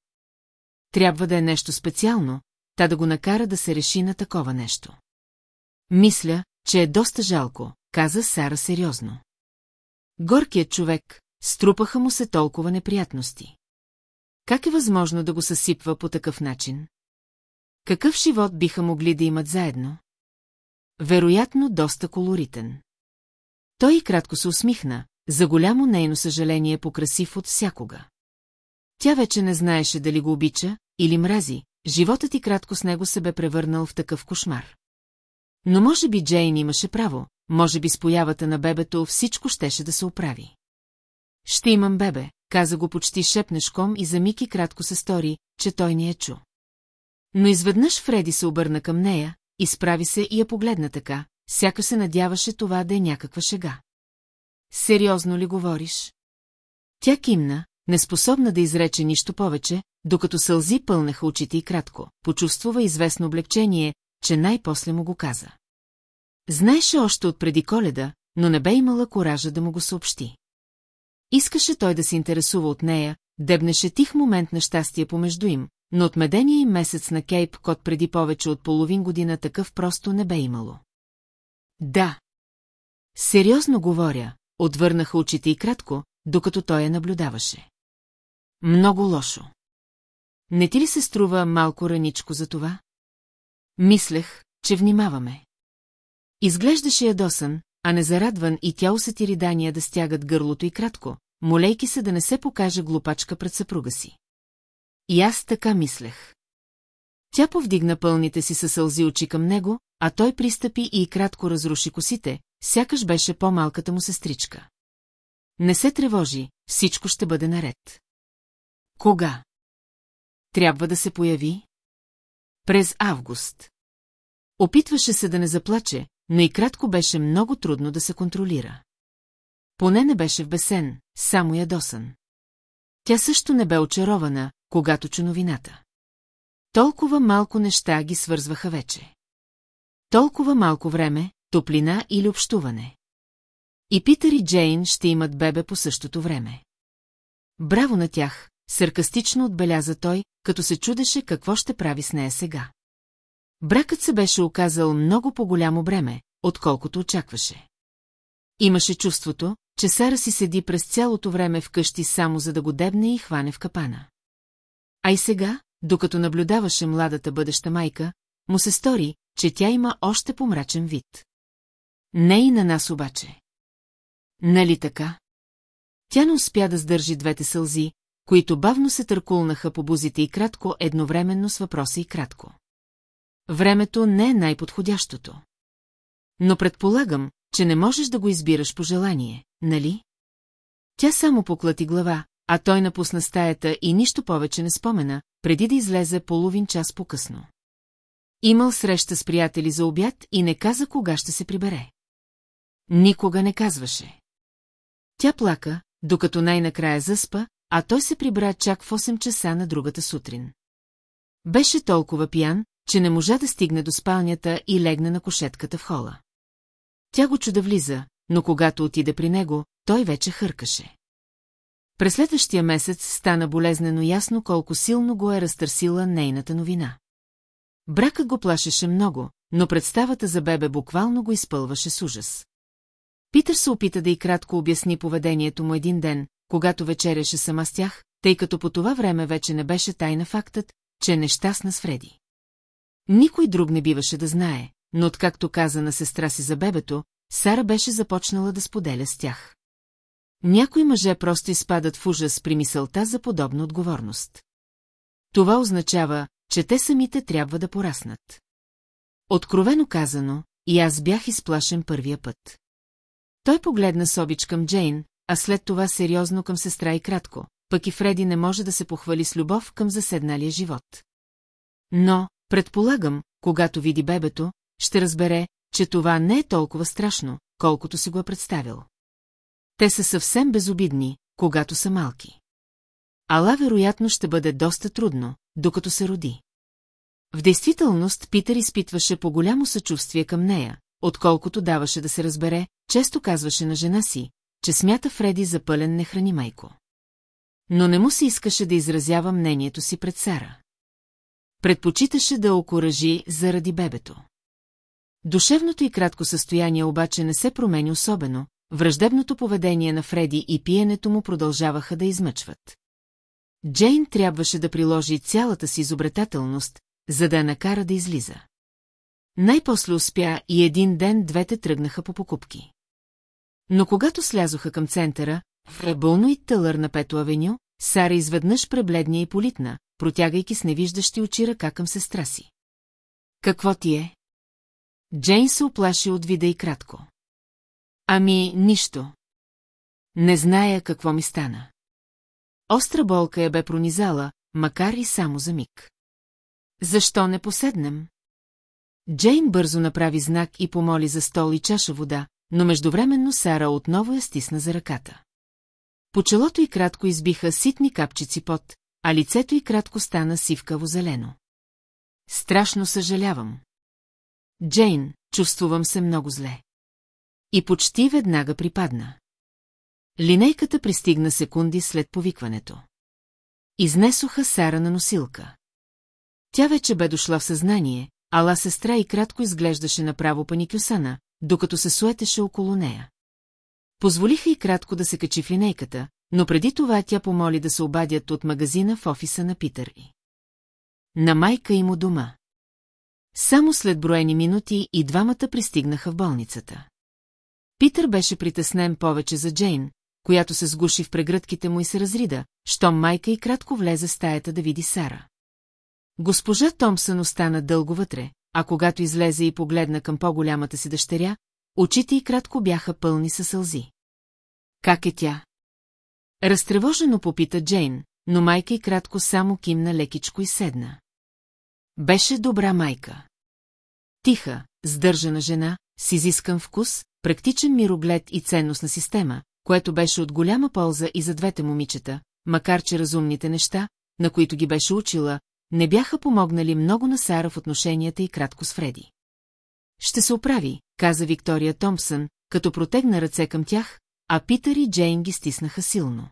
Трябва да е нещо специално, та да го накара да се реши на такова нещо. Мисля, че е доста жалко, каза Сара сериозно. Горкият човек, струпаха му се толкова неприятности. Как е възможно да го съсипва по такъв начин? Какъв живот биха могли да имат заедно? Вероятно, доста колоритен. Той и кратко се усмихна, за голямо нейно съжаление покрасив от всякога. Тя вече не знаеше дали го обича или мрази, животът и кратко с него се бе превърнал в такъв кошмар. Но може би Джейн имаше право, може би с появата на бебето всичко щеше да се оправи. Ще имам бебе, каза го почти шепнешком и за Мики кратко се стори, че той ни е чу. Но изведнъж Фреди се обърна към нея, изправи се и я погледна така, сяка се надяваше това да е някаква шега. Сериозно ли говориш? Тя кимна, неспособна да изрече нищо повече, докато сълзи пълнеха очите и кратко, почувствува известно облегчение, че най-после му го каза. Знаеше още от преди коледа, но не бе имала коража да му го съобщи. Искаше той да се интересува от нея, дебнеше тих момент на щастие помежду им, но от медения им месец на Кейп Кот преди повече от половин година такъв просто не бе имало. Да. Сериозно говоря, отвърнаха очите и кратко, докато той я наблюдаваше. Много лошо. Не ти ли се струва малко раничко за това? Мислех, че внимаваме. Изглеждаше ядосан, а не зарадван и тя усети ридания да стягат гърлото и кратко, молейки се да не се покаже глупачка пред съпруга си. И аз така мислех. Тя повдигна пълните си със сълзи очи към него, а той пристъпи и кратко разруши косите, сякаш беше по-малката му сестричка. Не се тревожи, всичко ще бъде наред. Кога? Трябва да се появи? През август. Опитваше се да не заплаче, но и кратко беше много трудно да се контролира. Поне не беше в бесен, само ядосан. Тя също не бе очарована, когато чу новината. Толкова малко неща ги свързваха вече. Толкова малко време, топлина или общуване. И Питър и Джейн ще имат бебе по същото време. Браво на тях, саркастично отбеляза той, като се чудеше какво ще прави с нея сега. Бракът се беше оказал много по-голямо бреме, отколкото очакваше. Имаше чувството, че Сара си седи през цялото време вкъщи само за да го дебне и хване в капана. А и сега, докато наблюдаваше младата бъдеща майка, му се стори, че тя има още помрачен вид. Не и на нас обаче. Нали така? Тя не успя да сдържи двете сълзи, които бавно се търкулнаха по бузите и кратко едновременно с въпроса и кратко. Времето не е най-подходящото. Но предполагам, че не можеш да го избираш по желание, нали? Тя само поклати глава, а той напусна стаята и нищо повече не спомена, преди да излезе половин час по-късно. Имал среща с приятели за обяд и не каза кога ще се прибере. Никога не казваше. Тя плака, докато най-накрая заспа, а той се прибра чак в 8 часа на другата сутрин. Беше толкова пиян, че не можа да стигне до спалнята и легна на кошетката в хола. Тя го чуда влиза, но когато отиде при него, той вече хъркаше. През следващия месец стана болезнено ясно колко силно го е разтърсила нейната новина. Бракът го плашеше много, но представата за бебе буквално го изпълваше с ужас. Питър се опита да и кратко обясни поведението му един ден, когато вечеряше сама с тях, тъй като по това време вече не беше тайна фактът, че е нещастна с Фреди. Никой друг не биваше да знае, но откакто каза на сестра си за бебето, Сара беше започнала да споделя с тях. Някои мъже просто изпадат в ужас при мисълта за подобна отговорност. Това означава, че те самите трябва да пораснат. Откровено казано, и аз бях изплашен първия път. Той погледна с обич към Джейн, а след това сериозно към сестра и кратко, пък и Фреди не може да се похвали с любов към заседналия живот. Но, предполагам, когато види бебето, ще разбере, че това не е толкова страшно, колкото си го е представил. Те са съвсем безобидни, когато са малки. Ала вероятно ще бъде доста трудно, докато се роди. В действителност Питър изпитваше по-голямо съчувствие към нея, отколкото даваше да се разбере, често казваше на жена си, че смята Фреди за пълен нехрани майко. Но не му се искаше да изразява мнението си пред Сара. Предпочиташе да окоръжи заради бебето. Душевното и кратко състояние обаче не се промени особено, враждебното поведение на Фреди и пиенето му продължаваха да измъчват. Джейн трябваше да приложи цялата си изобретателност, за да я накара да излиза. Най-после успя и един ден двете тръгнаха по покупки. Но когато слязоха към центъра, в Бълно и Тълър на Пето Авеню, Сара изведнъж пребледня и политна, протягайки с невиждащи очи ръка към сестра си. Какво ти е? Джейн се оплаши от вида и кратко. Ами, нищо. Не зная какво ми стана. Остра болка я бе пронизала, макар и само за миг. Защо не поседнем? Джейн бързо направи знак и помоли за стол и чаша вода, но междувременно Сара отново я стисна за ръката. По челото й кратко избиха ситни капчици пот, а лицето й кратко стана сивкаво-зелено. Страшно съжалявам. Джейн, чувствувам се много зле. И почти веднага припадна. Линейката пристигна секунди след повикването. Изнесоха Сара на носилка. Тя вече бе дошла в съзнание, ала сестра и кратко изглеждаше направо паникюсана, докато се суетеше около нея. Позволиха и кратко да се качи в линейката, но преди това тя помоли да се обадят от магазина в офиса на Питър и. На майка им у дома. Само след броени минути и двамата пристигнаха в болницата. Питър беше притеснен повече за Джейн, която се сгуши в прегръдките му и се разрида, щом майка и кратко влезе в стаята да види Сара. Госпожа Томсън остана дълго вътре, а когато излезе и погледна към по-голямата си дъщеря, очите й кратко бяха пълни със сълзи. Как е тя? Разтревожено попита Джейн, но майка и кратко само кимна лекичко и седна. Беше добра майка. Тиха, сдържана жена, с изискан вкус, практичен мироглед и ценностна система, което беше от голяма полза и за двете момичета, макар че разумните неща, на които ги беше учила, не бяха помогнали много на Сара в отношенията и кратко с Фреди. Ще се оправи, каза Виктория Томпсън, като протегна ръце към тях, а Питър и Джейн ги стиснаха силно.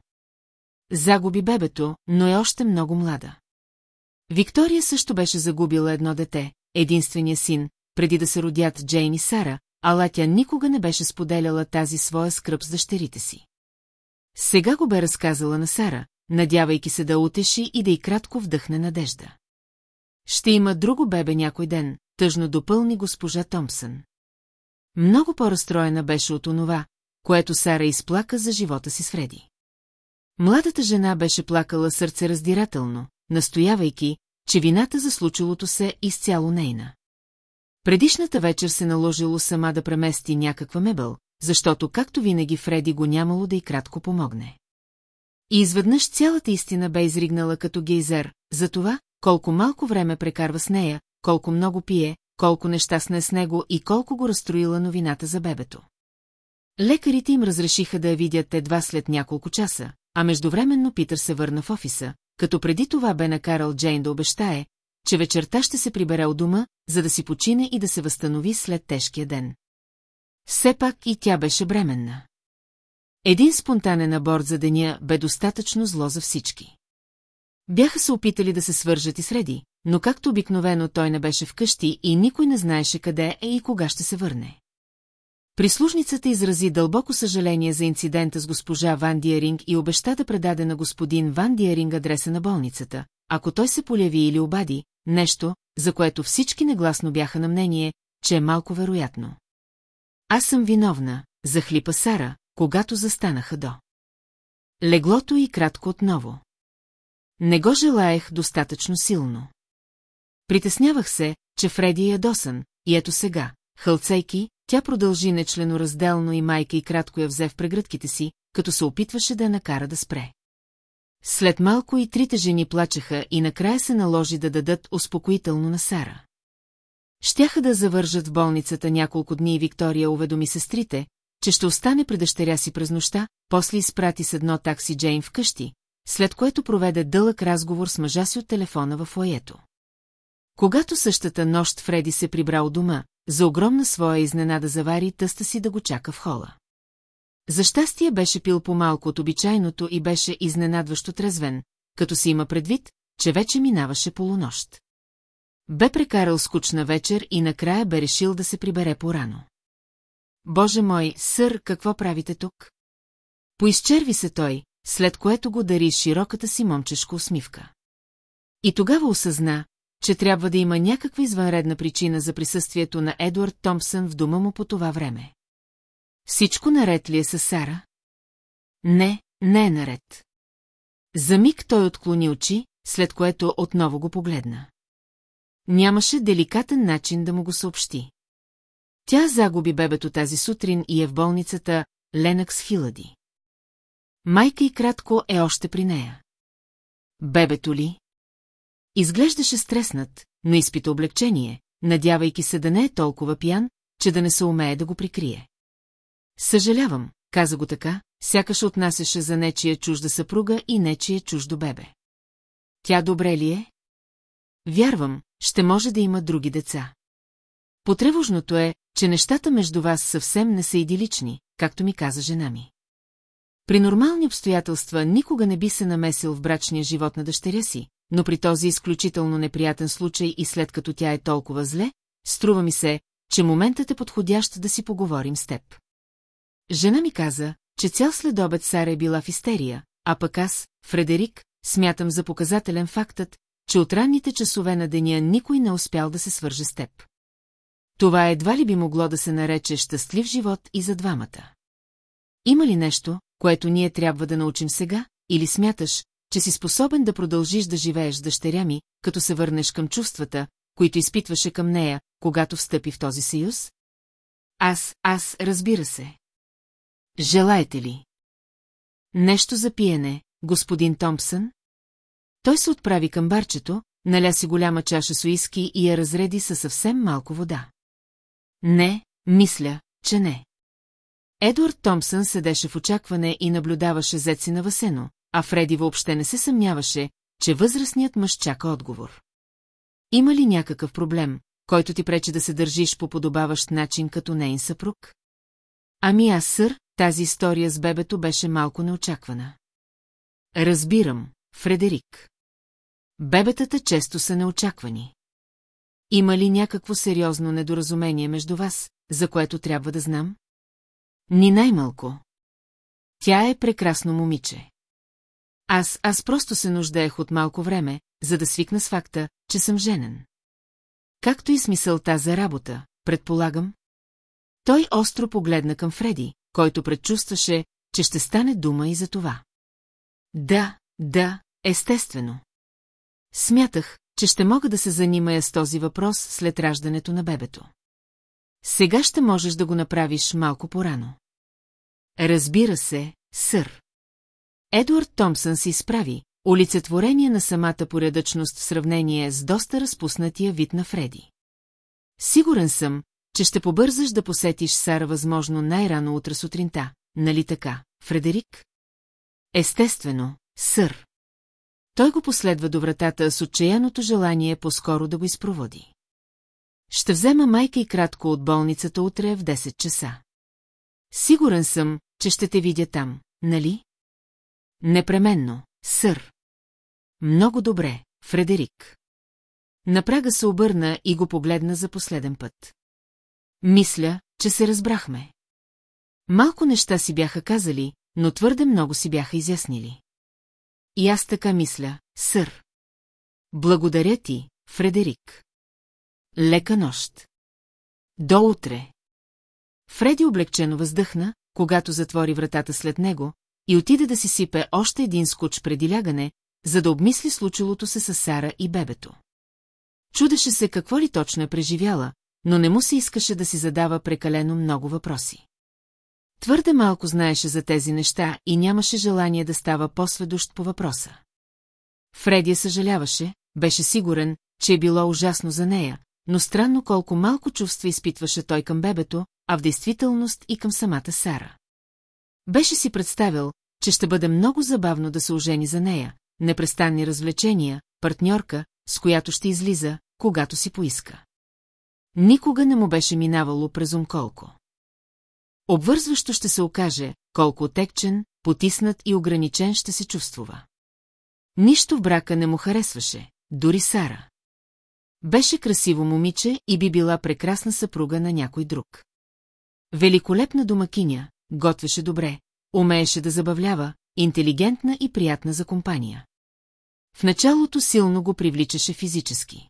Загуби бебето, но е още много млада. Виктория също беше загубила едно дете, единствения син, преди да се родят Джейн и Сара, ала тя никога не беше споделяла тази своя скръп с дъщерите си. Сега го бе разказала на Сара, надявайки се да утеши и да й кратко вдъхне надежда. Ще има друго бебе някой ден, тъжно допълни госпожа Томпсън. Много по-разстроена беше от онова, което Сара изплака за живота си с Фреди. Младата жена беше плакала сърцераздирателно, настоявайки, че вината за случилото се изцяло нейна. Предишната вечер се наложило сама да премести някаква мебел, защото както винаги Фреди го нямало да и кратко помогне. И изведнъж цялата истина бе изригнала като гейзер, за това, колко малко време прекарва с нея, колко много пие, колко нещастна е с него и колко го разстроила новината за бебето. Лекарите им разрешиха да я видят едва след няколко часа, а междувременно Питър се върна в офиса, като преди това бе накарал Джейн да обещае, че вечерта ще се прибере от дома, за да си почине и да се възстанови след тежкия ден. Все пак и тя беше бременна. Един спонтанен аборт за деня бе достатъчно зло за всички. Бяха се опитали да се свържат и среди, но както обикновено той не беше вкъщи и никой не знаеше къде е и кога ще се върне. Прислужницата изрази дълбоко съжаление за инцидента с госпожа Ван Диеринг и обеща да предаде на господин Ван Диеринг адреса на болницата, ако той се поляви или обади, нещо, за което всички негласно бяха на мнение, че е малко вероятно. Аз съм виновна, захлипа Сара, когато застанаха до. Леглото и кратко отново. Не го желаех достатъчно силно. Притеснявах се, че Фреди е ядосан, и ето сега, хълцейки, тя продължи нечленоразделно и майка и кратко я взе в прегръдките си, като се опитваше да я накара да спре. След малко и трите жени плачеха и накрая се наложи да дадат успокоително на Сара. Щяха да завържат в болницата няколко дни и Виктория уведоми сестрите, че ще остане при дъщеря си през нощта, после изпрати с едно такси Джейн вкъщи, след което проведе дълъг разговор с мъжа си от телефона в лоето. Когато същата нощ Фреди се прибра у дома, за огромна своя изненада завари тъста си да го чака в хола. За щастие беше пил по-малко от обичайното и беше изненадващо трезвен, като си има предвид, че вече минаваше полунощ. Бе прекарал скучна вечер и накрая бе решил да се прибере порано. Боже мой, сър, какво правите тук? Поизчерви се той, след което го дари широката си момчешка усмивка. И тогава осъзна, че трябва да има някаква извънредна причина за присъствието на Едуард Томпсън в дома му по това време. Всичко наред ли е с Сара? Не, не е наред. За миг той отклони очи, след което отново го погледна. Нямаше деликатен начин да му го съобщи. Тя загуби бебето тази сутрин и е в болницата Ленакс Хилади. Майка и кратко е още при нея. Бебето ли? Изглеждаше стреснат, но изпита облегчение, надявайки се да не е толкова пиян, че да не се умее да го прикрие. Съжалявам, каза го така, сякаш отнасяше за нечия чужда съпруга и нечия чуждо бебе. Тя добре ли е? Вярвам, ще може да има други деца. Потревожното е, че нещата между вас съвсем не са идилични, както ми каза жена ми. При нормални обстоятелства никога не би се намесил в брачния живот на дъщеря си, но при този изключително неприятен случай и след като тя е толкова зле, струва ми се, че моментът е подходящ да си поговорим с теб. Жена ми каза, че цял следобед Сара е била в истерия, а пък аз, Фредерик, смятам за показателен фактът, че от ранните часове на деня никой не успял да се свърже с теб. Това едва ли би могло да се нарече щастлив живот и за двамата. Има ли нещо, което ние трябва да научим сега, или смяташ, че си способен да продължиш да живееш с дъщеря ми, като се върнеш към чувствата, които изпитваше към нея, когато встъпи в този съюз? Аз, аз, разбира се. Желаете ли? Нещо за пиене, господин Томпсън? Той се отправи към барчето, наля си голяма чаша с уиски и я разреди със съвсем малко вода. Не, мисля, че не. Едуард Томпсън седеше в очакване и наблюдаваше зеци на Васено, а Фреди въобще не се съмняваше, че възрастният мъж чака отговор. Има ли някакъв проблем, който ти пречи да се държиш по подобаващ начин като нейн съпруг? Ами аз, сър, тази история с бебето беше малко неочаквана. Разбирам, Фредерик. Бебетата често са неочаквани. Има ли някакво сериозно недоразумение между вас, за което трябва да знам? Ни най-малко. Тя е прекрасно момиче. Аз, аз просто се нуждаех от малко време, за да свикна с факта, че съм женен. Както и смисълта за работа, предполагам. Той остро погледна към Фреди, който предчувстваше, че ще стане дума и за това. Да, да, естествено. Смятах, че ще мога да се занимая с този въпрос след раждането на бебето. Сега ще можеш да го направиш малко порано. Разбира се, сър. Едуард Томсън се изправи, олицетворение на самата порядъчност в сравнение с доста разпуснатия вид на Фреди. Сигурен съм, че ще побързаш да посетиш Сара възможно най-рано утре сутринта, нали така, Фредерик? Естествено, сър. Той го последва до вратата с отчаяното желание по-скоро да го изпроводи. Ще взема майка и кратко от болницата утре в 10 часа. Сигурен съм, че ще те видя там, нали? Непременно, сър. Много добре, Фредерик. На прага се обърна и го погледна за последен път. Мисля, че се разбрахме. Малко неща си бяха казали, но твърде много си бяха изяснили. И аз така мисля, сър. Благодаря ти, Фредерик. Лека нощ. До утре. Фреди облегчено въздъхна, когато затвори вратата след него, и отиде да си сипе още един скуч преди лягане, за да обмисли случилото се с Сара и бебето. Чудеше се какво ли точно е преживяла, но не му се искаше да си задава прекалено много въпроси. Твърде малко знаеше за тези неща и нямаше желание да става по-сведощ по въпроса. Фредия съжаляваше, беше сигурен, че е било ужасно за нея, но странно колко малко чувства изпитваше той към бебето, а в действителност и към самата Сара. Беше си представил, че ще бъде много забавно да се ожени за нея, непрестанни развлечения, партньорка, с която ще излиза, когато си поиска. Никога не му беше минавало през ум колко. Обвързващо ще се окаже, колко отекчен, потиснат и ограничен ще се чувствува. Нищо в брака не му харесваше, дори Сара. Беше красиво момиче и би била прекрасна съпруга на някой друг. Великолепна домакиня, готвеше добре, умееше да забавлява, интелигентна и приятна за компания. В началото силно го привличаше физически.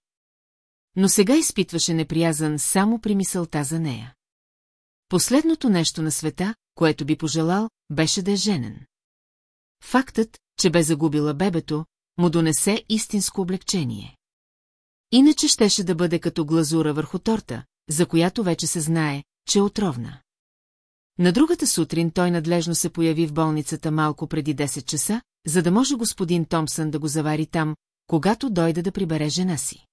Но сега изпитваше неприязан само при мисълта за нея. Последното нещо на света, което би пожелал, беше да е женен. Фактът, че бе загубила бебето, му донесе истинско облегчение. Иначе щеше да бъде като глазура върху торта, за която вече се знае, че е отровна. На другата сутрин той надлежно се появи в болницата малко преди 10 часа, за да може господин Томсън да го завари там, когато дойде да прибере жена си.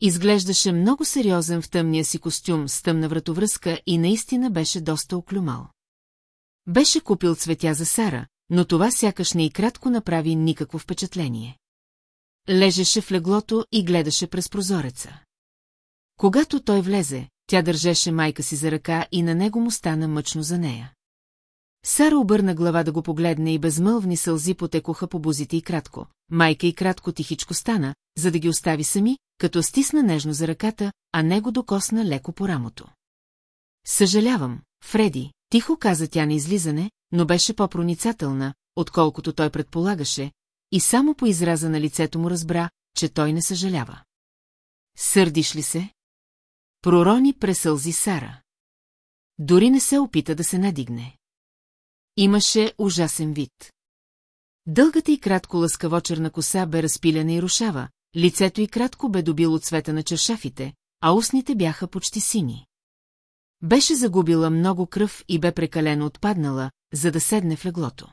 Изглеждаше много сериозен в тъмния си костюм с тъмна вратовръзка и наистина беше доста оклюмал. Беше купил цветя за Сара, но това сякаш не и кратко направи никакво впечатление. Лежеше в леглото и гледаше през прозореца. Когато той влезе, тя държеше майка си за ръка и на него му стана мъчно за нея. Сара обърна глава да го погледне и безмълвни сълзи потекоха по бузите и кратко. Майка и кратко тихичко стана, за да ги остави сами, като стисна нежно за ръката, а него докосна леко по рамото. Съжалявам, Фреди, тихо каза тя на излизане, но беше по-проницателна, отколкото той предполагаше, и само по израза на лицето му разбра, че той не съжалява. Сърдиш ли се? Пророни пресълзи Сара. Дори не се опита да се надигне. Имаше ужасен вид. Дългата и кратко лъскаво черна коса бе разпилена и рушава, лицето и кратко бе добило цвета на чершафите, а устните бяха почти сини. Беше загубила много кръв и бе прекалено отпаднала, за да седне в леглото.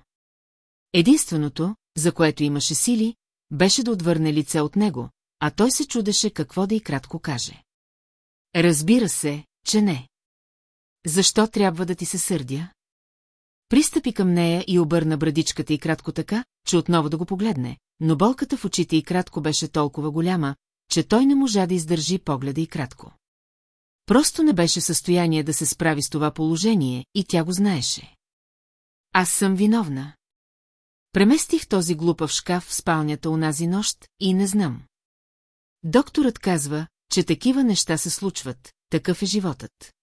Единственото, за което имаше сили, беше да отвърне лице от него, а той се чудеше какво да и кратко каже. Разбира се, че не. Защо трябва да ти се сърдя? Пристъпи към нея и обърна брадичката и кратко така, че отново да го погледне, но болката в очите и кратко беше толкова голяма, че той не можа да издържи погледа и кратко. Просто не беше в състояние да се справи с това положение и тя го знаеше. Аз съм виновна. Преместих този глупав шкаф в спалнята унази нощ и не знам. Докторът казва, че такива неща се случват, такъв е животът.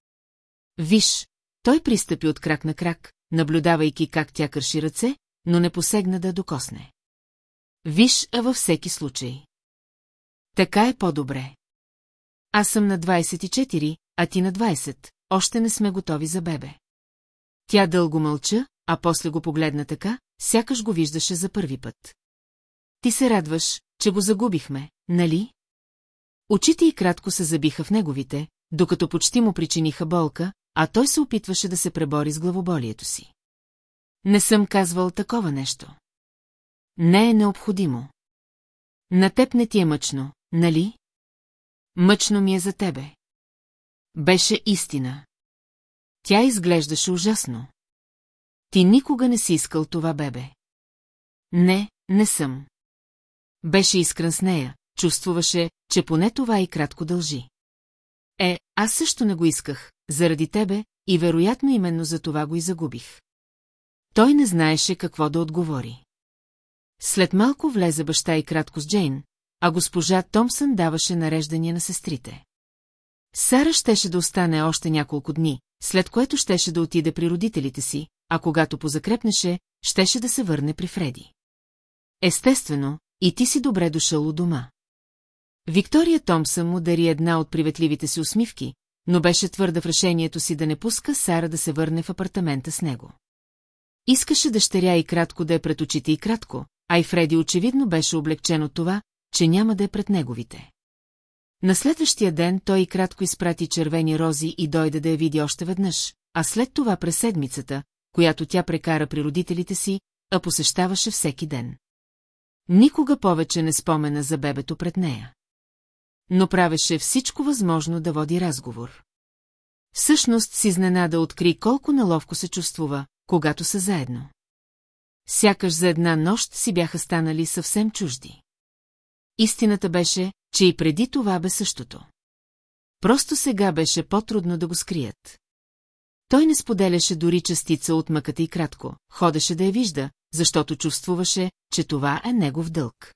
Виж, той пристъпи от крак на крак, наблюдавайки как тя кърши ръце, но не посегна да докосне. Виж, а във всеки случай. Така е по-добре. Аз съм на 24, а ти на 20, още не сме готови за бебе. Тя дълго мълча, а после го погледна така, сякаш го виждаше за първи път. Ти се радваш, че го загубихме, нали? Очите й кратко се забиха в неговите, докато почти му причиниха болка, а той се опитваше да се пребори с главоболието си. Не съм казвал такова нещо. Не е необходимо. На теб не ти е мъчно, нали? Мъчно ми е за тебе. Беше истина. Тя изглеждаше ужасно. Ти никога не си искал това бебе. Не, не съм. Беше искрен с нея, чувствуваше, че поне това и кратко дължи. Е, аз също не го исках, заради тебе, и вероятно именно за това го и загубих. Той не знаеше какво да отговори. След малко влезе баща и кратко с Джейн, а госпожа Томсън даваше нареждания на сестрите. Сара щеше да остане още няколко дни, след което щеше да отиде при родителите си, а когато позакрепнеше, щеше да се върне при Фреди. Естествено, и ти си добре дошъл у дома. Виктория Томсън му дари една от приветливите си усмивки, но беше твърда в решението си да не пуска Сара да се върне в апартамента с него. Искаше дъщеря и кратко да е пред очите и кратко, а и Фреди очевидно беше облегчен от това, че няма да е пред неговите. На следващия ден той и кратко изпрати червени рози и дойде да я види още веднъж, а след това през седмицата, която тя прекара при родителите си, а посещаваше всеки ден. Никога повече не спомена за бебето пред нея. Но правеше всичко възможно да води разговор. Всъщност си изненада откри колко наловко се чувствува, когато са заедно. Сякаш за една нощ си бяха станали съвсем чужди. Истината беше, че и преди това бе същото. Просто сега беше по-трудно да го скрият. Той не споделяше дори частица от мъката и кратко, ходеше да я вижда, защото чувствуваше, че това е негов дълг.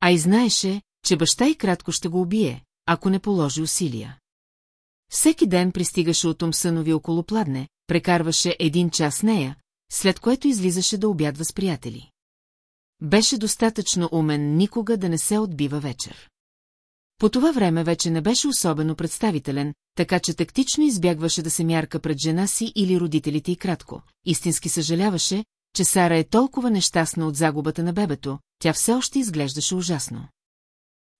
А и знаеше, че баща и кратко ще го убие, ако не положи усилия. Всеки ден пристигаше от Умсънови около пладне, прекарваше един час нея, след което излизаше да обядва с приятели. Беше достатъчно умен никога да не се отбива вечер. По това време вече не беше особено представителен, така че тактично избягваше да се мярка пред жена си или родителите и кратко. Истински съжаляваше, че Сара е толкова нещастна от загубата на бебето, тя все още изглеждаше ужасно.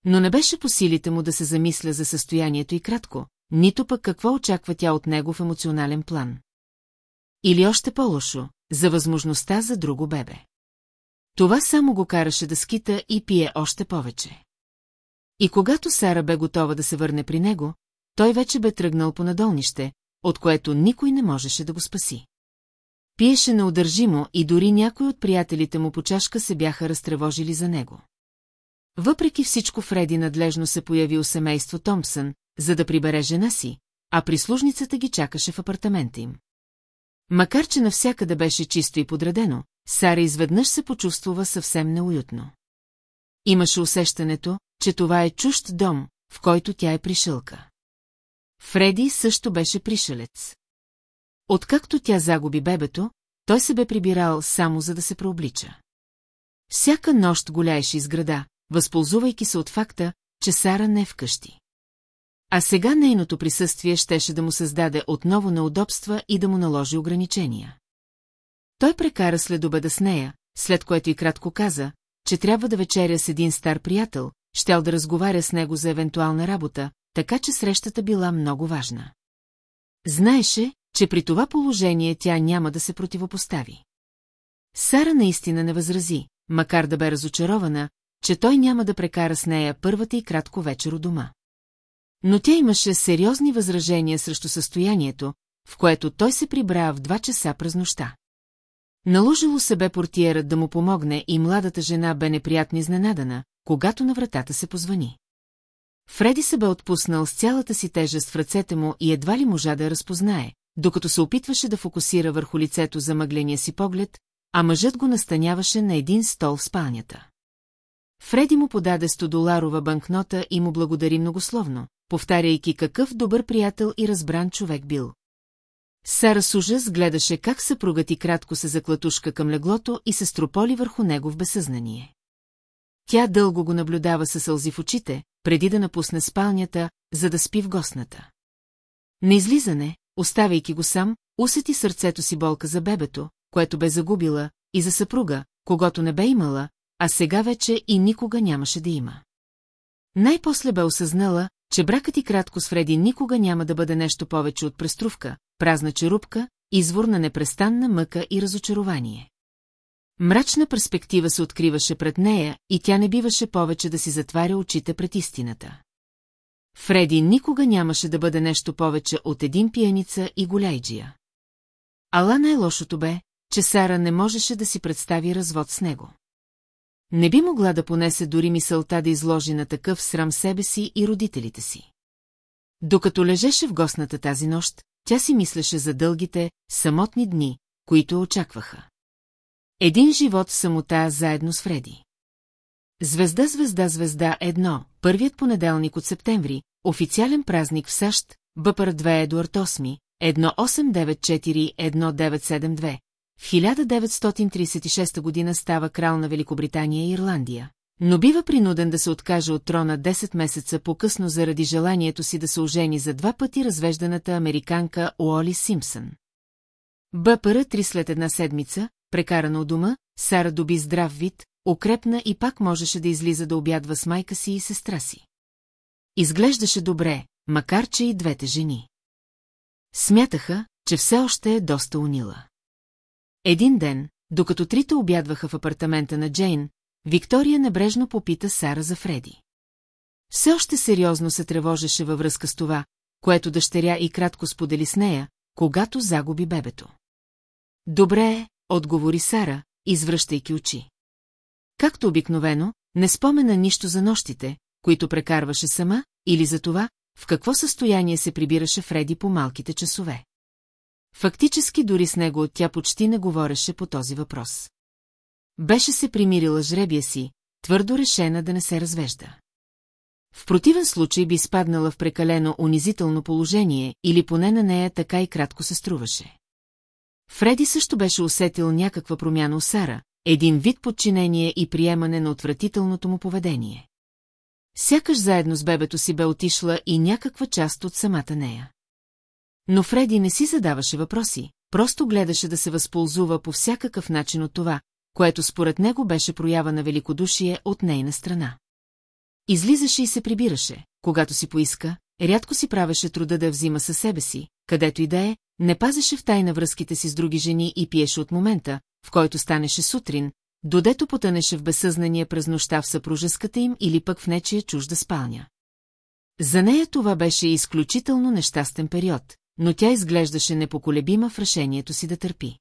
Но не беше по силите му да се замисля за състоянието и кратко, нито пък какво очаква тя от него в емоционален план. Или още по-лошо, за възможността за друго бебе. Това само го караше да скита и пие още повече. И когато Сара бе готова да се върне при него, той вече бе тръгнал по надолнище, от което никой не можеше да го спаси. Пиеше неудържимо и дори някои от приятелите му по чашка се бяха разтревожили за него. Въпреки всичко Фреди надлежно се появи у семейство Томпсън, за да прибере жена си, а прислужницата ги чакаше в апартамента им. Макар, че навсякъде беше чисто и подредено, Сара изведнъж се почувствува съвсем неуютно. Имаше усещането, че това е чужд дом, в който тя е пришълка. Фреди също беше пришелец. Откакто тя загуби бебето, той се бе прибирал само за да се преоблича. Всяка нощ голяеше из града, възползвайки се от факта, че Сара не е вкъщи. А сега нейното присъствие щеше да му създаде отново неудобства и да му наложи ограничения. Той прекара след обеда с нея, след което и кратко каза, че трябва да вечеря с един стар приятел, щял да разговаря с него за евентуална работа, така че срещата била много важна. Знаеше, че при това положение тя няма да се противопостави. Сара наистина не възрази, макар да бе разочарована, че той няма да прекара с нея първата и кратко вечер у дома. Но тя имаше сериозни възражения срещу състоянието, в което той се прибра в два часа през нощта. Наложило се бе портиерът да му помогне и младата жена бе неприятно изненадана, когато на вратата се позвани. Фреди се бе отпуснал с цялата си тежест в ръцете му и едва ли можа да я разпознае, докато се опитваше да фокусира върху лицето за мъгления си поглед, а мъжът го настаняваше на един стол в спалнята. Фреди му подаде 100-доларова банкнота и му благодари многословно, повтаряйки какъв добър приятел и разбран човек бил. Сара с ужас гледаше как съпругът и кратко се заклатушка към леглото и се строполи върху него в безсъзнание. Тя дълго го наблюдава със сълзи в очите, преди да напусне спалнята, за да спи в гостната. На излизане, оставяйки го сам, усети сърцето си болка за бебето, което бе загубила, и за съпруга, когато не бе имала, а сега вече и никога нямаше да има. Най-после бе осъзнала, че бракът и кратко с Фреди никога няма да бъде нещо повече от преструвка, празна черупка, извор на непрестанна мъка и разочарование. Мрачна перспектива се откриваше пред нея и тя не биваше повече да си затваря очите пред истината. Фреди никога нямаше да бъде нещо повече от един пияница и голяйджия. Ала най-лошото бе, че Сара не можеше да си представи развод с него. Не би могла да понесе дори мисълта да изложи на такъв срам себе си и родителите си. Докато лежеше в гостната тази нощ, тя си мислеше за дългите, самотни дни, които очакваха. Един живот в самота заедно с Фреди. Звезда, звезда, звезда едно, първият понеделник от септември, официален празник в САЩ, БПР 2 Едуард 8, 1894-1972. В 1936 година става крал на Великобритания и Ирландия. Но бива принуден да се откаже от трона 10 месеца по-късно заради желанието си да се ожени за два пъти развежданата американка Уоли Симпсън. БПР три след една седмица, прекарана у дома, Сара доби здрав вид, укрепна и пак можеше да излиза да обядва с майка си и сестра си. Изглеждаше добре, макар че и двете жени. Смятаха, че все още е доста унила. Един ден, докато трите обядваха в апартамента на Джейн, Виктория небрежно попита Сара за Фреди. Все още сериозно се тревожеше във връзка с това, което дъщеря и кратко сподели с нея, когато загуби бебето. Добре отговори Сара, извръщайки очи. Както обикновено, не спомена нищо за нощите, които прекарваше сама, или за това, в какво състояние се прибираше Фреди по малките часове. Фактически дори с него тя почти не говореше по този въпрос. Беше се примирила жребия си, твърдо решена да не се развежда. В противен случай би спаднала в прекалено унизително положение или поне на нея така и кратко се струваше. Фреди също беше усетил някаква промяна у Сара, един вид подчинение и приемане на отвратителното му поведение. Сякаш заедно с бебето си бе отишла и някаква част от самата нея. Но Фреди не си задаваше въпроси, просто гледаше да се възползва по всякакъв начин от това, което според него беше проява на великодушие от нейна страна. Излизаше и се прибираше, когато си поиска, рядко си правеше труда да взима със себе си, където и да е, не пазеше в тайна връзките си с други жени и пиеше от момента, в който станеше сутрин, додето потънеше в безсъзнание през нощта в съпружеската им или пък в нечия чужда спалня. За нея това беше изключително нещастен период, но тя изглеждаше непоколебима в решението си да търпи.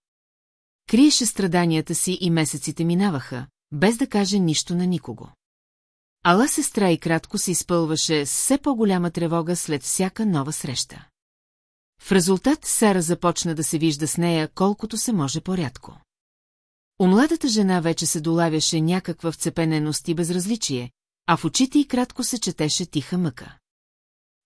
Криеше страданията си и месеците минаваха, без да каже нищо на никого. Ала сестра и кратко се изпълваше с все по-голяма тревога след всяка нова среща. В резултат Сара започна да се вижда с нея колкото се може по-рядко. У младата жена вече се долавяше някаква вцепененост и безразличие, а в очите й кратко се четеше тиха мъка.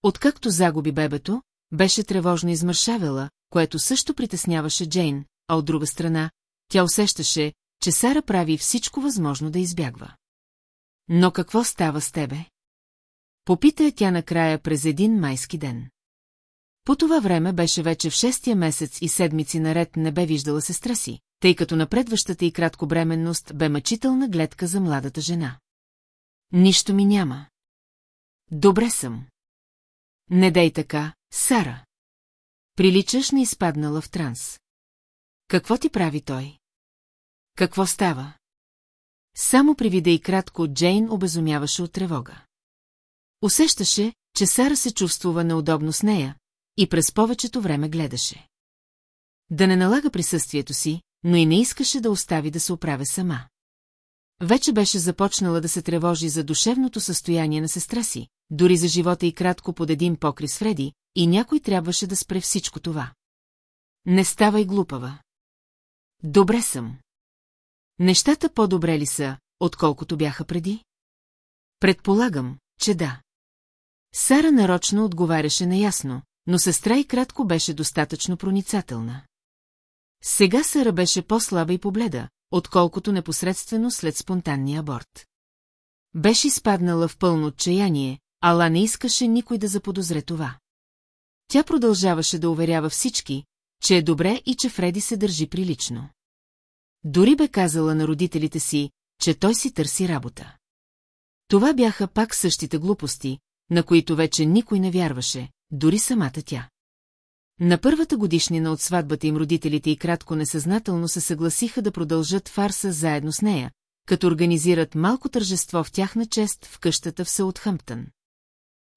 Откакто загуби бебето, беше тревожно измършавела, което също притесняваше Джейн, а от друга страна, тя усещаше, че Сара прави всичко възможно да избягва. Но какво става с тебе? Попита тя накрая през един майски ден. По това време беше вече в шестия месец и седмици наред не бе виждала сестра си, тъй като напредващата и краткобременност бе мъчителна гледка за младата жена. Нищо ми няма. Добре съм. Не дей така, Сара. Приличаш на изпаднала в транс. Какво ти прави той? Какво става? Само при вида и кратко Джейн обезумяваше от тревога. Усещаше, че Сара се чувствува неудобно с нея и през повечето време гледаше. Да не налага присъствието си, но и не искаше да остави да се оправя сама. Вече беше започнала да се тревожи за душевното състояние на сестра си, дори за живота и кратко под един покри с Фреди, и някой трябваше да спре всичко това. Не ставай глупава. Добре съм. Нещата по-добре ли са, отколкото бяха преди? Предполагам, че да. Сара нарочно отговаряше неясно, но сестра и кратко беше достатъчно проницателна. Сега Сара беше по-слаба и побледа, отколкото непосредствено след спонтанния аборт. Беше изпаднала в пълно отчаяние, ала не искаше никой да заподозре това. Тя продължаваше да уверява всички, че е добре и че Фреди се държи прилично. Дори бе казала на родителите си, че той си търси работа. Това бяха пак същите глупости, на които вече никой не вярваше, дори самата тя. На първата годишнина от сватбата им родителите и кратко несъзнателно се съгласиха да продължат фарса заедно с нея, като организират малко тържество в тяхна чест в къщата в Саутхъмптън.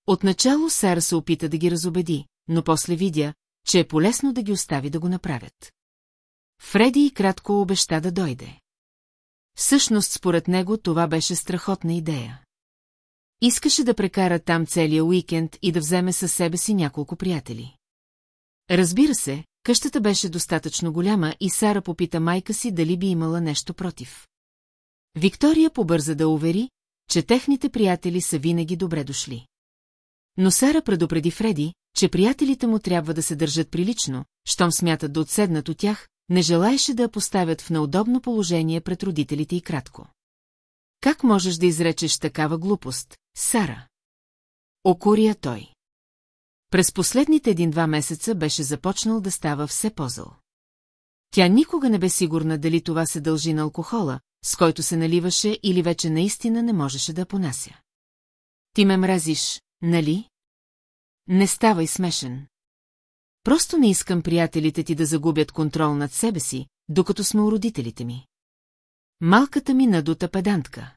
Отначало Сара се опита да ги разобеди, но после видя, че е полезно да ги остави да го направят. Фреди и кратко обеща да дойде. Всъщност, според него, това беше страхотна идея. Искаше да прекара там целия уикенд и да вземе със себе си няколко приятели. Разбира се, къщата беше достатъчно голяма и Сара попита майка си дали би имала нещо против. Виктория побърза да увери, че техните приятели са винаги добре дошли. Но Сара предупреди Фреди, че приятелите му трябва да се държат прилично, щом смятат да отседнат от тях, не желаеше да я поставят в неудобно положение пред родителите и кратко. Как можеш да изречеш такава глупост, Сара? Окория той. През последните един-два месеца беше започнал да става все по-зъл. Тя никога не бе сигурна дали това се дължи на алкохола, с който се наливаше или вече наистина не можеше да понася. Ти ме мразиш, нали? Не ставай смешен. Просто не искам приятелите ти да загубят контрол над себе си, докато сме у родителите ми. Малката ми надута педантка.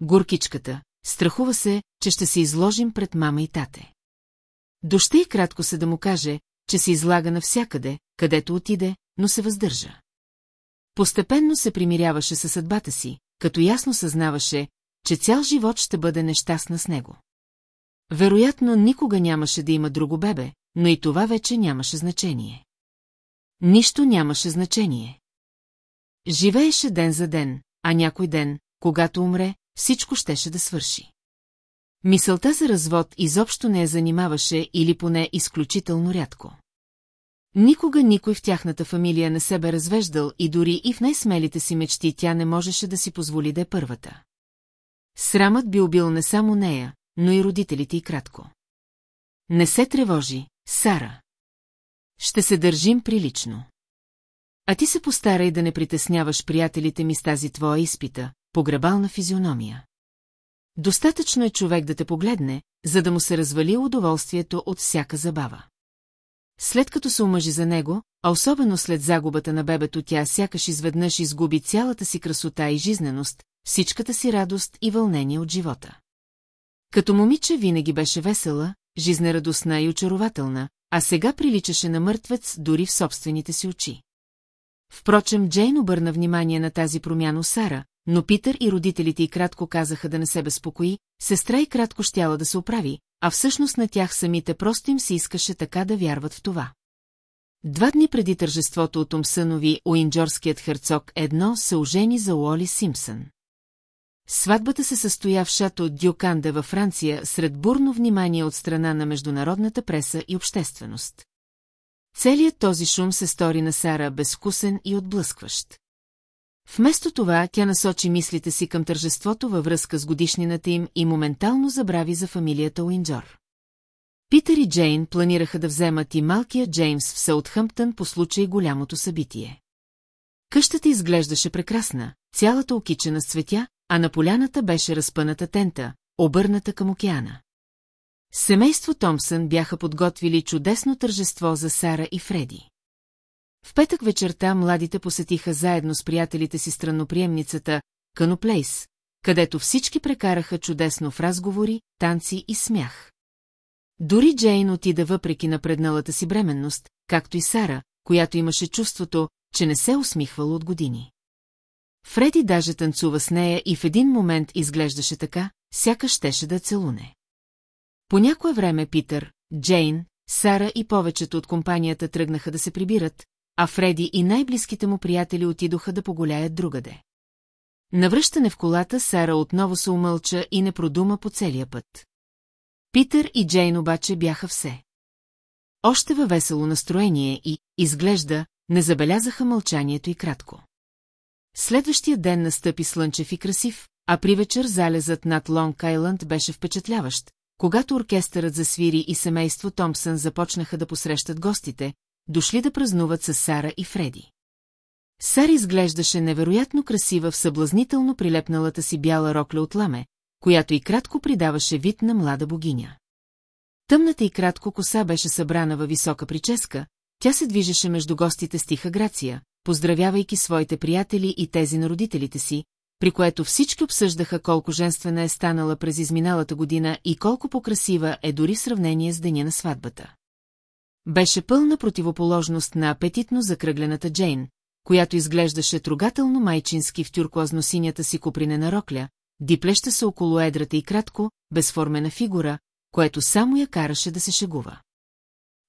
Горкичката, страхува се, че ще се изложим пред мама и тате. Доща и кратко се да му каже, че се излага навсякъде, където отиде, но се въздържа. Постепенно се примиряваше със съдбата си, като ясно съзнаваше, че цял живот ще бъде нещастна с него. Вероятно, никога нямаше да има друго бебе, но и това вече нямаше значение. Нищо нямаше значение. Живееше ден за ден, а някой ден, когато умре, всичко щеше да свърши. Мисълта за развод изобщо не я занимаваше или поне изключително рядко. Никога никой в тяхната фамилия не се бе развеждал и дори и в най-смелите си мечти тя не можеше да си позволи да е първата. Срамът би убил не само нея, но и родителите и кратко. Не се тревожи, Сара. Ще се държим прилично. А ти се постарай да не притесняваш приятелите ми с тази твоя изпита, погребална физиономия. Достатъчно е човек да те погледне, за да му се развали удоволствието от всяка забава. След като се омъжи за него, а особено след загубата на бебето, тя сякаш изведнъж изгуби цялата си красота и жизненост, всичката си радост и вълнение от живота. Като момиче винаги беше весела, жизнерадостна и очарователна, а сега приличаше на мъртвец дори в собствените си очи. Впрочем, Джейн обърна внимание на тази промяна Сара, но Питър и родителите й кратко казаха да не се безпокои, сестра и кратко щяла да се оправи, а всъщност на тях самите просто им се искаше така да вярват в това. Два дни преди тържеството от Омсънови, уинджорският херцог едно се ожени за Уоли Симпсън. Сватбата се състоя в шато Дюканде във Франция сред бурно внимание от страна на международната преса и общественост. Целият този шум се стори на Сара безвкусен и отблъскващ. Вместо това тя насочи мислите си към тържеството във връзка с годишнината им и моментално забрави за фамилията Уинджор. Питър и Джейн планираха да вземат и малкия Джеймс в Саутхъмптън по случай голямото събитие. Къщата изглеждаше прекрасна, цялата окичена с цветя, а на поляната беше разпъната тента, обърната към океана. Семейство Томсън бяха подготвили чудесно тържество за Сара и Фреди. В петък вечерта младите посетиха заедно с приятелите си странноприемницата Каноплейс, където всички прекараха чудесно в разговори, танци и смях. Дори Джейн отида въпреки напредналата си бременност, както и Сара, която имаше чувството, че не се усмихвала от години. Фреди даже танцува с нея и в един момент изглеждаше така, сякаш щеше да целуне. По някое време Питър, Джейн, Сара и повечето от компанията тръгнаха да се прибират, а Фреди и най-близките му приятели отидоха да поголяят другаде. Навръщане в колата Сара отново се умълча и не продума по целия път. Питър и Джейн обаче бяха все. Още във весело настроение и, изглежда, не забелязаха мълчанието и кратко. Следващия ден настъпи слънчев и красив, а при вечер залезът над Лонг Айланд беше впечатляващ, когато оркестърът засвири и семейство Томпсън започнаха да посрещат гостите, дошли да празнуват с Сара и Фреди. Сара изглеждаше невероятно красива в съблазнително прилепналата си бяла рокля от ламе, която и кратко придаваше вид на млада богиня. Тъмната и кратко коса беше събрана във висока прическа, тя се движеше между гостите с тиха грация, поздравявайки своите приятели и тези на родителите си, при което всички обсъждаха колко женствена е станала през изминалата година и колко покрасива е дори в сравнение с деня на сватбата. Беше пълна противоположност на апетитно закръглената Джейн, която изглеждаше трогателно майчински в тюркоазно-синята си купринена рокля, диплеща се около едрата и кратко, безформена фигура, което само я караше да се шегува.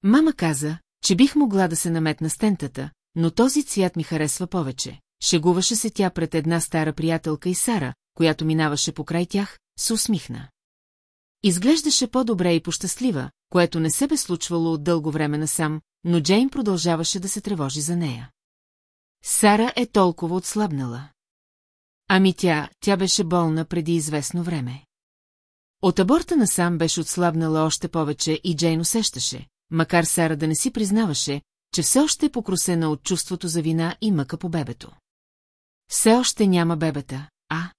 Мама каза, че бих могла да се наметна стентата, но този цвят ми харесва повече. Шегуваше се тя пред една стара приятелка и Сара, която минаваше покрай тях, се усмихна. Изглеждаше по-добре и пощастлива, което не се бе случвало от дълго време насам, но Джейн продължаваше да се тревожи за нея. Сара е толкова отслабнала. Ами тя, тя беше болна преди известно време. От аборта насам беше отслабнала още повече и Джейн усещаше, макар Сара да не си признаваше, че все още е покрусена от чувството за вина и мъка по бебето. Все още няма бебета, а?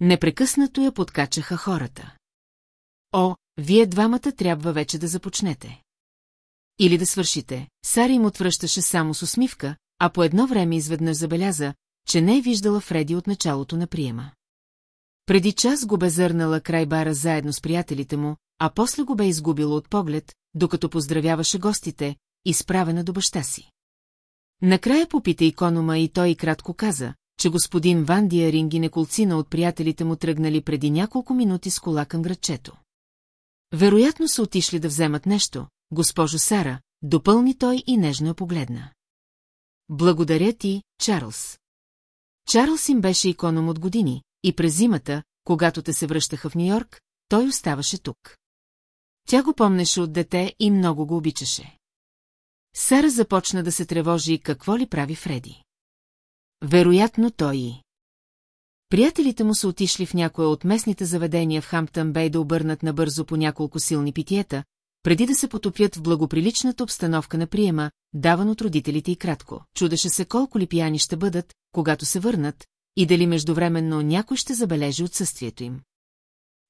Непрекъснато я подкачаха хората. О, вие двамата трябва вече да започнете. Или да свършите. Сара им отвръщаше само с усмивка, а по едно време изведнъж забеляза, че не е виждала Фреди от началото на приема. Преди час го бе зърнала край бара заедно с приятелите му, а после го бе изгубила от поглед, докато поздравяваше гостите, изправена до баща си. Накрая попита иконома и той кратко каза, че господин Ван Диаринг и неколцина от приятелите му тръгнали преди няколко минути с кола към градчето. Вероятно са отишли да вземат нещо, госпожо Сара, допълни той и нежно я погледна. Благодаря ти, Чарлз. Чарлз им беше иконом от години, и през зимата, когато те се връщаха в Нью-Йорк, той оставаше тук. Тя го помнеше от дете и много го обичаше. Сара започна да се тревожи какво ли прави Фреди. Вероятно той и. Приятелите му са отишли в някоя от местните заведения в Хамптън Бей да обърнат набързо по няколко силни питиета, преди да се потопят в благоприличната обстановка на приема, даван от родителите и кратко. Чудеше се колко ли пияни ще бъдат, когато се върнат, и дали междувременно някой ще забележи отсъствието им.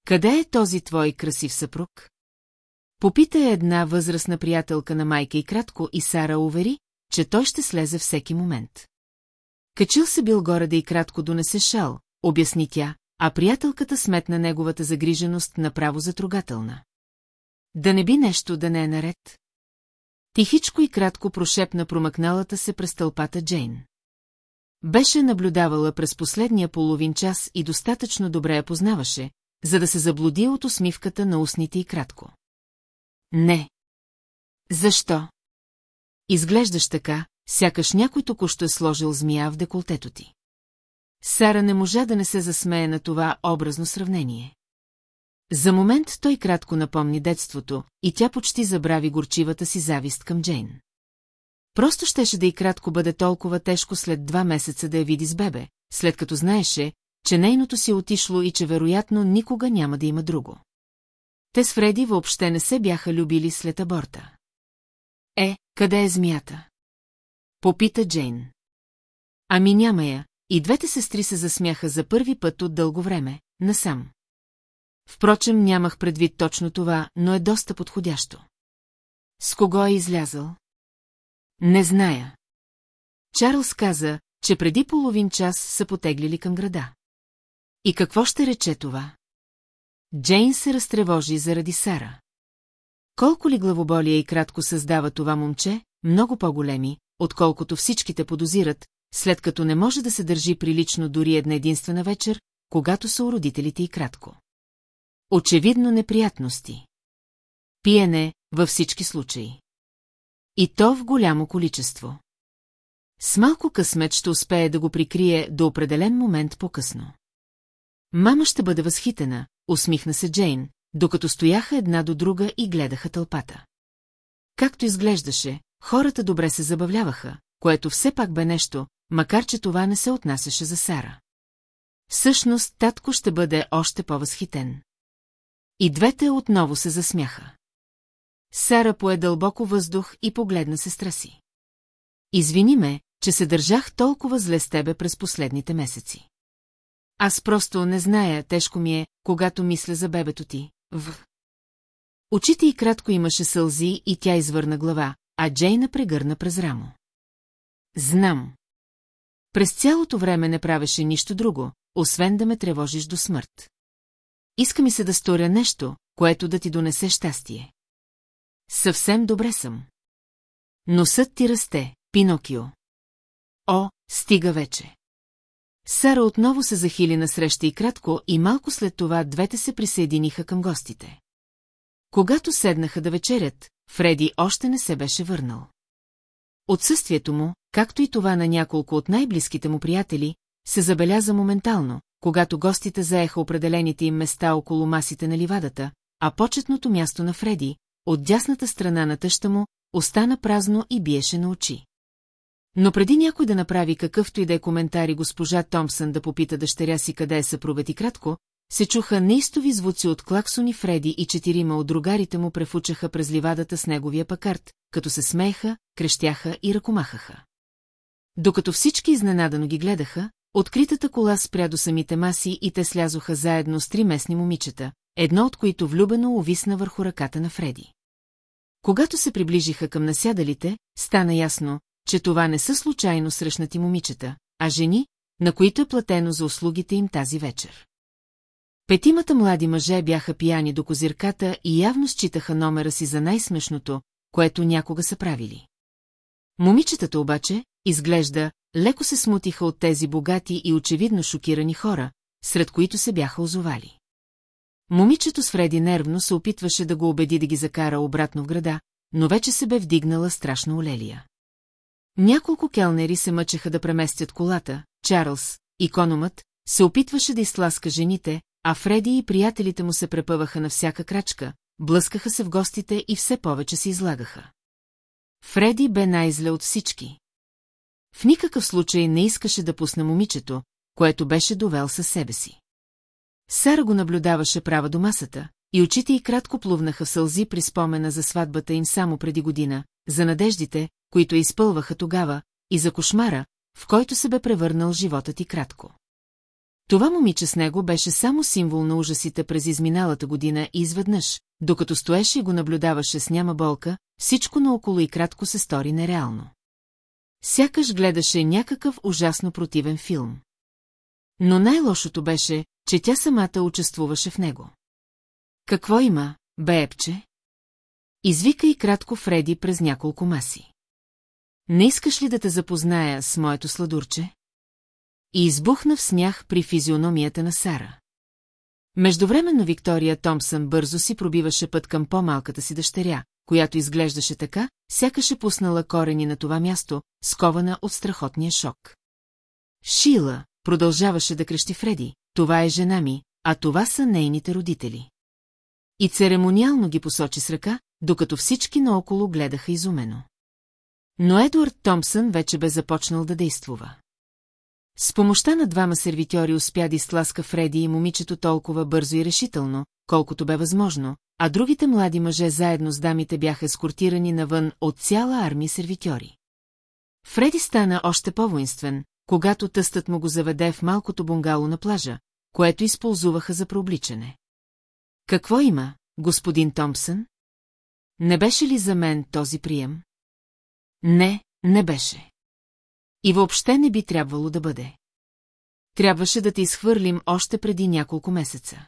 Къде е този твой красив съпруг? Попита една възрастна приятелка на майка и кратко и Сара увери, че той ще слезе всеки момент. Качил се бил горе да и кратко донесе шал, обясни тя, а приятелката сметна неговата загриженост направо затрогателна. Да не би нещо да не е наред? Тихичко и кратко прошепна промъкналата се през тълпата Джейн. Беше наблюдавала през последния половин час и достатъчно добре я познаваше, за да се заблуди от усмивката на устните и кратко. Не. Защо? Изглеждаш така, сякаш някой току-що е сложил змия в деколтето ти. Сара не можа да не се засмее на това образно сравнение. За момент той кратко напомни детството, и тя почти забрави горчивата си завист към Джейн. Просто щеше да и кратко бъде толкова тежко след два месеца да я види с бебе, след като знаеше, че нейното си е отишло и че вероятно никога няма да има друго. Те с Фреди въобще не се бяха любили след аборта. Е, къде е змията? Попита Джейн. Ами няма я, и двете сестри се засмяха за първи път от дълго време, насам. Впрочем, нямах предвид точно това, но е доста подходящо. С кого е излязъл? Не зная. Чарлз каза, че преди половин час са потеглили към града. И какво ще рече това? Джейн се разтревожи заради Сара. Колко ли главоболия и кратко създава това момче, много по-големи, отколкото всичките подозират, след като не може да се държи прилично дори една единствена вечер, когато са у родителите и кратко. Очевидно неприятности. Пиене във всички случаи. И то в голямо количество. С малко късмет ще успее да го прикрие до определен момент по-късно. Мама ще бъде възхитена, усмихна се Джейн, докато стояха една до друга и гледаха тълпата. Както изглеждаше, хората добре се забавляваха, което все пак бе нещо, макар че това не се отнасяше за Сара. Всъщност, татко ще бъде още по-възхитен. И двете отново се засмяха. Сара пое дълбоко въздух и погледна сестра си. Извини ме, че се държах толкова зле с тебе през последните месеци. Аз просто не зная, тежко ми е, когато мисля за бебето ти. В. Очите й кратко имаше сълзи и тя извърна глава, а Джейна прегърна през рамо. Знам. През цялото време не правеше нищо друго, освен да ме тревожиш до смърт. Иска ми се да сторя нещо, което да ти донесе щастие. Съвсем добре съм. Носът ти расте, Пинокио. О, стига вече. Сара отново се захили на среща и кратко и малко след това двете се присъединиха към гостите. Когато седнаха да вечерят, Фреди още не се беше върнал. Отсъствието му, както и това на няколко от най-близките му приятели, се забеляза моментално, когато гостите заеха определените им места около масите на ливадата, а почетното място на Фреди, от дясната страна на тъща му, остана празно и биеше на очи. Но преди някой да направи какъвто и да е коментар и госпожа Томпсън да попита дъщеря си къде е съпругът и кратко, се чуха неистови звуци от клаксони Фреди и четирима от другарите му префучаха през ливадата с неговия пакарт, като се смееха, крещяха и ръкомахаха. Докато всички изненадано ги гледаха, откритата кола спря до самите маси и те слязоха заедно с три местни момичета, едно от които влюбено увисна върху ръката на Фреди. Когато се приближиха към насядалите, стана ясно, че това не са случайно срещнати момичета, а жени, на които е платено за услугите им тази вечер. Петимата млади мъже бяха пияни до козирката и явно считаха номера си за най-смешното, което някога са правили. Момичетата обаче, изглежда, леко се смутиха от тези богати и очевидно шокирани хора, сред които се бяха озовали. Момичето с Фреди нервно се опитваше да го убеди да ги закара обратно в града, но вече се бе вдигнала страшно олелия. Няколко келнери се мъчеха да преместят колата, Чарлз, икономът, се опитваше да изтласка жените, а Фреди и приятелите му се препъваха на всяка крачка, блъскаха се в гостите и все повече се излагаха. Фреди бе най-зле от всички. В никакъв случай не искаше да пусне момичето, което беше довел със себе си. Сара го наблюдаваше права до масата, и очите й кратко плувнаха в сълзи при спомена за сватбата им само преди година, за надеждите, които изпълваха тогава, и за кошмара, в който се бе превърнал животът и кратко. Това момиче с него беше само символ на ужасите през изминалата година и изведнъж, докато стоеше и го наблюдаваше с няма болка, всичко наоколо и кратко се стори нереално. Сякаш гледаше някакъв ужасно противен филм. Но най-лошото беше, че тя самата участвуваше в него. Какво има, беепче? Извика и кратко Фреди през няколко маси. Не искаш ли да те запозная с моето сладурче? И избухна в смях при физиономията на Сара. Междувременно Виктория Томпсън бързо си пробиваше път към по-малката си дъщеря, която изглеждаше така, сякаше пуснала корени на това място, скована от страхотния шок. Шила, продължаваше да крещи Фреди, това е жена ми, а това са нейните родители. И церемониално ги посочи с ръка, докато всички наоколо гледаха изумено. Но Едуард Томпсън вече бе започнал да действува. С помощта на двама сервитьори успя да изтласка Фреди и момичето толкова бързо и решително, колкото бе възможно, а другите млади мъже заедно с дамите бяха ескортирани навън от цяла армия сервитьори. Фреди стана още по-воинствен, когато тъстът му го заведе в малкото бунгало на плажа, което използваха за прообличане. Какво има, господин Томпсън? Не беше ли за мен този прием? Не, не беше. И въобще не би трябвало да бъде. Трябваше да те изхвърлим още преди няколко месеца.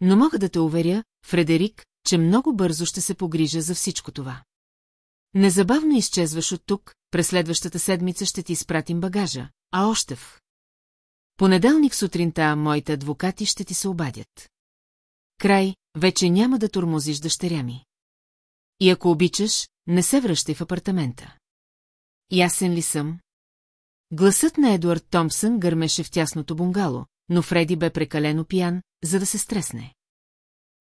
Но мога да те уверя, Фредерик, че много бързо ще се погрижа за всичко това. Незабавно изчезваш от тук, през следващата седмица ще ти изпратим багажа, а още в... Понеделник сутринта моите адвокати ще ти се обадят. Край, вече няма да турмозиш дъщеря ми. И ако обичаш, не се връщай в апартамента. Ясен ли съм? Гласът на Едуард Томпсън гърмеше в тясното бунгало, но Фреди бе прекалено пиян, за да се стресне.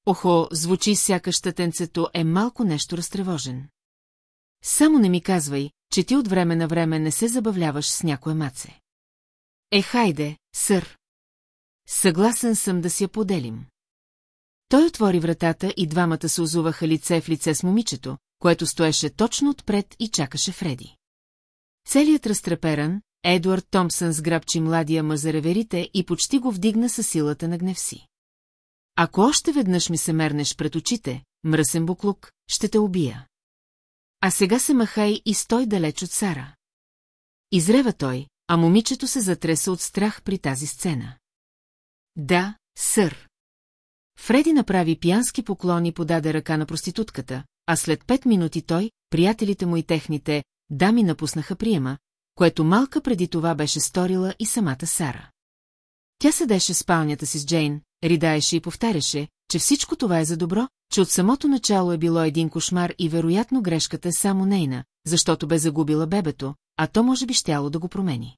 Охо, звучи сякаш тътенцето е малко нещо разтревожен. Само не ми казвай, че ти от време на време не се забавляваш с някое маце. Е, хайде, сър. Съгласен съм да си я поделим. Той отвори вратата и двамата се озуваха лице в лице с момичето, което стоеше точно отпред и чакаше Фреди. Целият разтреперан, Едуард Томпсън сграбчи младия мъж за реверите и почти го вдигна със силата на гнев си. Ако още веднъж ми се мернеш пред очите, мръсен буклук, ще те убия. А сега се махай и стой далеч от Сара. Изрева той, а момичето се затреса от страх при тази сцена. Да, сър. Фреди направи пиянски поклон и подаде ръка на проститутката, а след пет минути той, приятелите му и техните, дами напуснаха приема, което малка преди това беше сторила и самата Сара. Тя седеше в спалнята си с Джейн, ридаеше и повтаряше, че всичко това е за добро, че от самото начало е било един кошмар и вероятно грешката е само нейна, защото бе загубила бебето, а то може би щяло да го промени.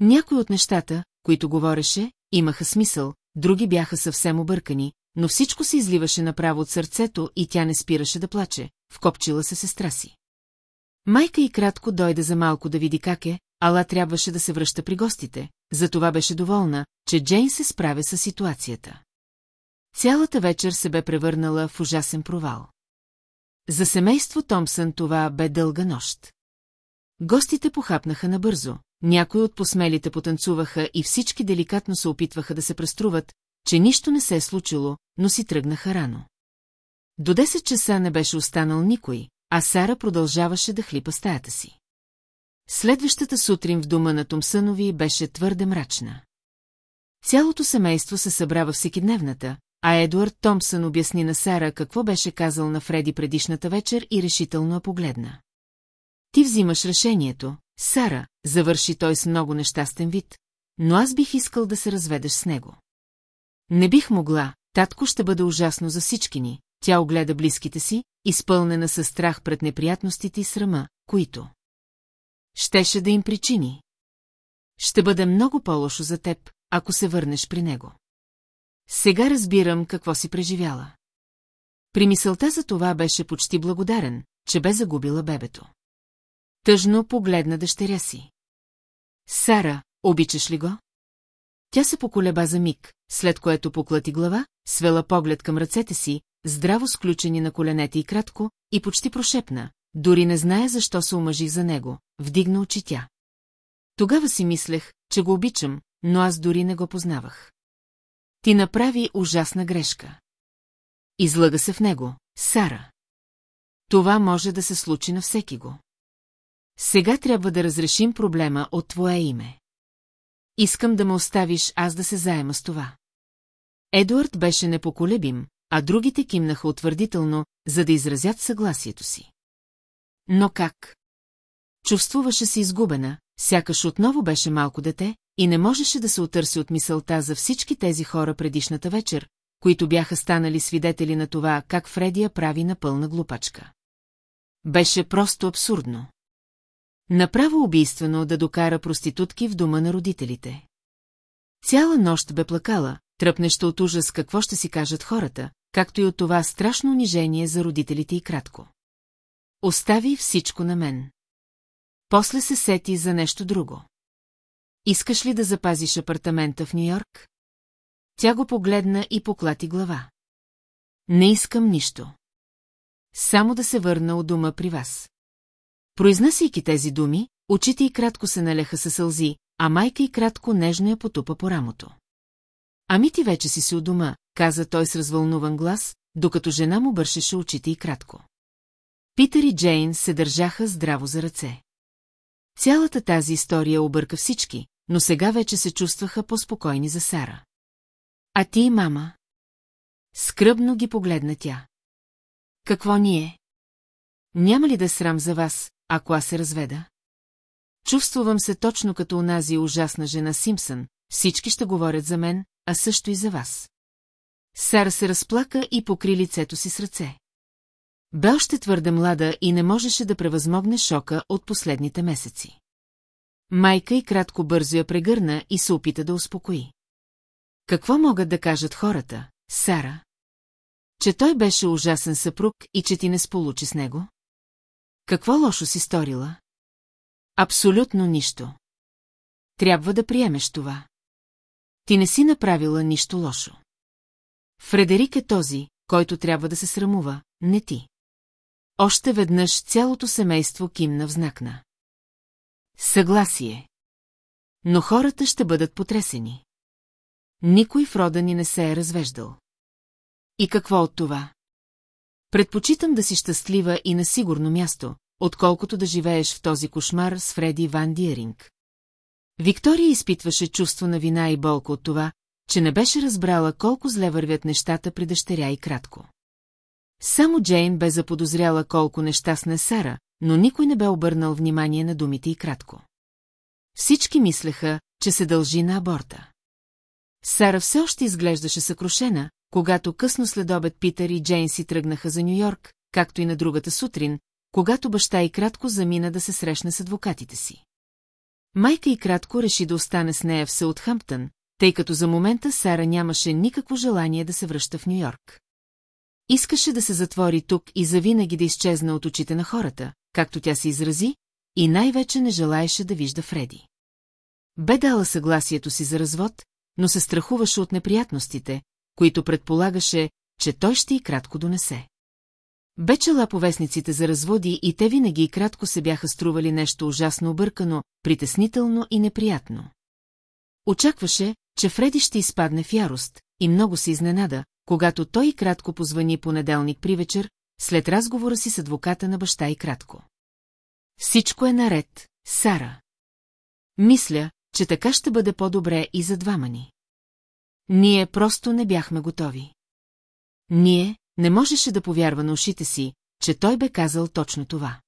Някои от нещата, които говореше, имаха смисъл, други бяха съвсем объркани, но всичко се изливаше направо от сърцето и тя не спираше да плаче, вкопчила се сестра си. Майка и кратко дойде за малко да види как е, ала трябваше да се връща при гостите, затова беше доволна, че Джейн се справя с ситуацията. Цялата вечер се бе превърнала в ужасен провал. За семейство Томсън това бе дълга нощ. Гостите похапнаха набързо, някои от посмелите потанцуваха и всички деликатно се опитваха да се преструват, че нищо не се е случило, но си тръгнаха рано. До 10 часа не беше останал никой, а Сара продължаваше да хлипа стаята си. Следващата сутрин в дома на Томсънови беше твърде мрачна. Цялото семейство се събра във всекидневната, а Едуард Томпсън обясни на Сара какво беше казал на Фреди предишната вечер и решително я погледна. Ти взимаш решението, Сара, завърши той с много нещастен вид, но аз бих искал да се разведеш с него. Не бих могла, татко ще бъде ужасно за всички ни, тя огледа близките си, изпълнена със страх пред неприятностите и срама, които щеше да им причини. Ще бъде много по-лошо за теб, ако се върнеш при него. Сега разбирам какво си преживяла. При мисълта за това беше почти благодарен, че бе загубила бебето. Тъжно погледна дъщеря си. Сара, обичаш ли го? Тя се поколеба за миг, след което поклати глава, свела поглед към ръцете си, здраво сключени на коленете и кратко, и почти прошепна, дори не зная защо се омъжих за него, вдигна очи тя. Тогава си мислех, че го обичам, но аз дори не го познавах. Ти направи ужасна грешка. Излъга се в него, Сара. Това може да се случи на всеки го. Сега трябва да разрешим проблема от твое име. Искам да ме оставиш аз да се заема с това. Едуард беше непоколебим, а другите кимнаха утвърдително, за да изразят съгласието си. Но как? Чувствуваше се изгубена, сякаш отново беше малко дете и не можеше да се отърси от мисълта за всички тези хора предишната вечер, които бяха станали свидетели на това, как Фредия прави напълна глупачка. Беше просто абсурдно. Направо убийствено да докара проститутки в дома на родителите. Цяла нощ бе плакала, тръпнеща от ужас какво ще си кажат хората, както и от това страшно унижение за родителите и кратко. Остави всичко на мен. После се сети за нещо друго. Искаш ли да запазиш апартамента в Нью-Йорк? Тя го погледна и поклати глава. Не искам нищо. Само да се върна от дома при вас. Произнасяйки тези думи, очите й кратко се налеха със сълзи, а майка й кратко нежно я потупа по рамото. Ами ти вече си си у дома, каза той с развълнуван глас, докато жена му бършеше очите и кратко. Питър и Джейн се държаха здраво за ръце. Цялата тази история обърка всички, но сега вече се чувстваха по-спокойни за Сара. А ти, мама? Скръбно ги погледна тя. Какво ние? Няма ли да е срам за вас, ако аз се разведа? Чувствувам се точно като онази ужасна жена Симпсън, всички ще говорят за мен, а също и за вас. Сара се разплака и покри лицето си с ръце. Бе още твърде млада и не можеше да превъзмогне шока от последните месеци. Майка и кратко бързо я прегърна и се опита да успокои. Какво могат да кажат хората, Сара? Че той беше ужасен съпруг и че ти не сполучи с него? Какво лошо си сторила? Абсолютно нищо. Трябва да приемеш това. Ти не си направила нищо лошо. Фредерик е този, който трябва да се срамува, не ти. Още веднъж цялото семейство кимна в знак на. Съгласие. Но хората ще бъдат потресени. Никой в рода ни не се е развеждал. И какво от това? Предпочитам да си щастлива и на сигурно място, отколкото да живееш в този кошмар с Фреди Ван Диеринг. Виктория изпитваше чувство на вина и болка от това, че не беше разбрала колко зле вървят нещата при дъщеря и кратко. Само Джейн бе заподозряла колко нещастна е Сара, но никой не бе обърнал внимание на думите и кратко. Всички мислеха, че се дължи на аборта. Сара все още изглеждаше съкрушена, когато късно след обед Питър и Джейн си тръгнаха за Нью-Йорк, както и на другата сутрин, когато баща и кратко замина да се срещне с адвокатите си. Майка и кратко реши да остане с нея в Саутхамптън, тъй като за момента Сара нямаше никакво желание да се връща в Нью-Йорк. Искаше да се затвори тук и завинаги да изчезна от очите на хората, както тя се изрази, и най-вече не желаеше да вижда Фреди. Бе дала съгласието си за развод, но се страхуваше от неприятностите, които предполагаше, че той ще и кратко донесе. Бе чела повестниците за разводи и те винаги кратко се бяха стрували нещо ужасно объркано, притеснително и неприятно. Очакваше, че Фреди ще изпадне в ярост, и много се изненада, когато той и кратко позвани понеделник при вечер, след разговора си с адвоката на баща и кратко. Всичко е наред, Сара. Мисля, че така ще бъде по-добре и за двама ни. Ние просто не бяхме готови. Ние не можеше да повярва на ушите си, че той бе казал точно това.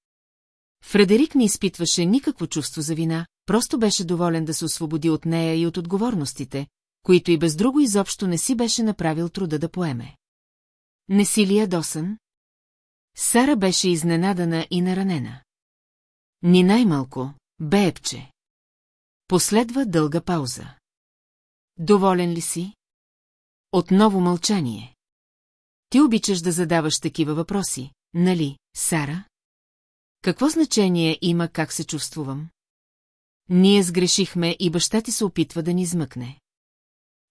Фредерик не изпитваше никакво чувство за вина, просто беше доволен да се освободи от нея и от отговорностите, които и без друго изобщо не си беше направил труда да поеме. Не си ли ядосан? Сара беше изненадана и наранена. Ни най-малко, беепче. Последва дълга пауза. Доволен ли си? Отново мълчание. Ти обичаш да задаваш такива въпроси, нали, Сара? Какво значение има как се чувствувам? Ние сгрешихме и баща ти се опитва да ни измъкне.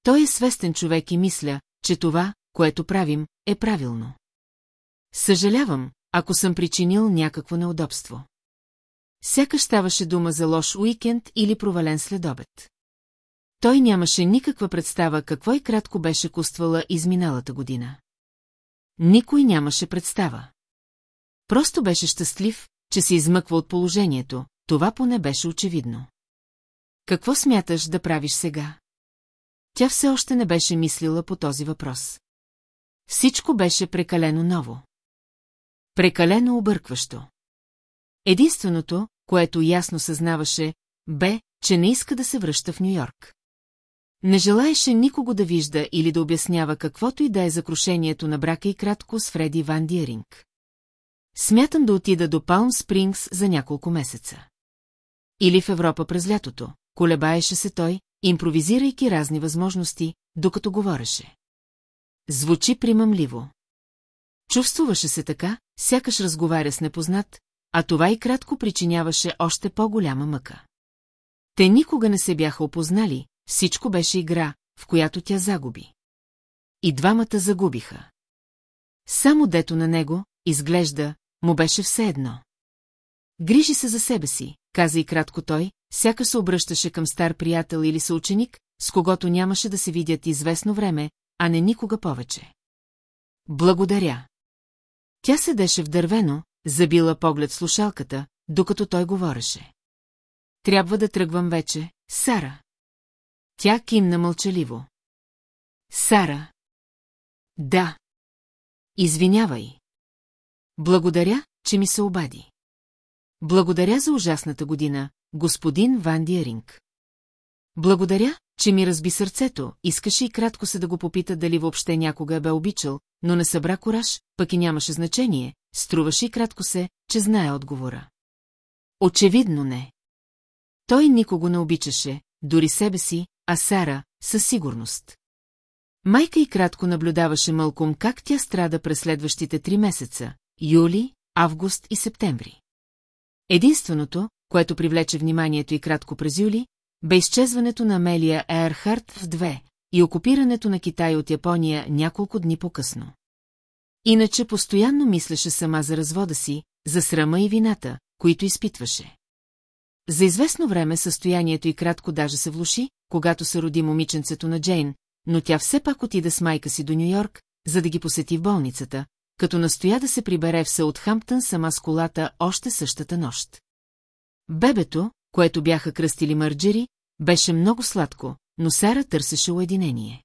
Той е свестен човек и мисля, че това, което правим, е правилно. Съжалявам, ако съм причинил някакво неудобство. Сякаш ставаше дума за лош уикенд или провален следобед. Той нямаше никаква представа какво и кратко беше коствала изминалата година. Никой нямаше представа. Просто беше щастлив, че се измъква от положението, това поне беше очевидно. Какво смяташ да правиш сега? Тя все още не беше мислила по този въпрос. Всичко беше прекалено ново. Прекалено объркващо. Единственото, което ясно съзнаваше, бе, че не иска да се връща в Нью-Йорк. Не желаеше никого да вижда или да обяснява каквото и да е закрушението на брака и кратко с Фреди Ван Диеринг. Смятам да отида до Палм Спрингс за няколко месеца. Или в Европа през лятото, колебаеше се той, импровизирайки разни възможности, докато говореше. Звучи примамливо. Чувствуваше се така, сякаш разговаря с непознат, а това и кратко причиняваше още по-голяма мъка. Те никога не се бяха опознали, всичко беше игра, в която тя загуби. И двамата загубиха. Само дето на него, изглежда, му беше все едно. Грижи се за себе си, каза и кратко той, сякаш се обръщаше към стар приятел или съученик, с когото нямаше да се видят известно време, а не никога повече. Благодаря. Тя седеше в дървено, забила поглед слушалката, докато той говореше. Трябва да тръгвам вече, Сара. Тя кимна мълчаливо. Сара. Да. Извинявай. Благодаря, че ми се обади. Благодаря за ужасната година, господин Ван Диеринг. Благодаря, че ми разби сърцето, искаше и кратко се да го попита дали въобще някога бе обичал, но не събра кораж, пък и нямаше значение, струваше и кратко се, че знае отговора. Очевидно не. Той никого не обичаше, дори себе си, а Сара – със сигурност. Майка и кратко наблюдаваше мълком как тя страда през следващите три месеца – юли, август и септември. Единственото, което привлече вниманието и кратко през юли, бе изчезването на Амелия Ерхарт в две, и окупирането на Китай от Япония няколко дни по-късно. Иначе постоянно мислеше сама за развода си, за срама и вината, които изпитваше. За известно време състоянието и кратко даже се влуши, когато се роди момиченцето на Джейн, но тя все пак отида с майка си до Нью-Йорк, за да ги посети в болницата, като настоя да се прибере в Саутхамптън сама с колата още същата нощ. Бебето, което бяха кръстили Мърджери, беше много сладко, но Сара търсеше уединение.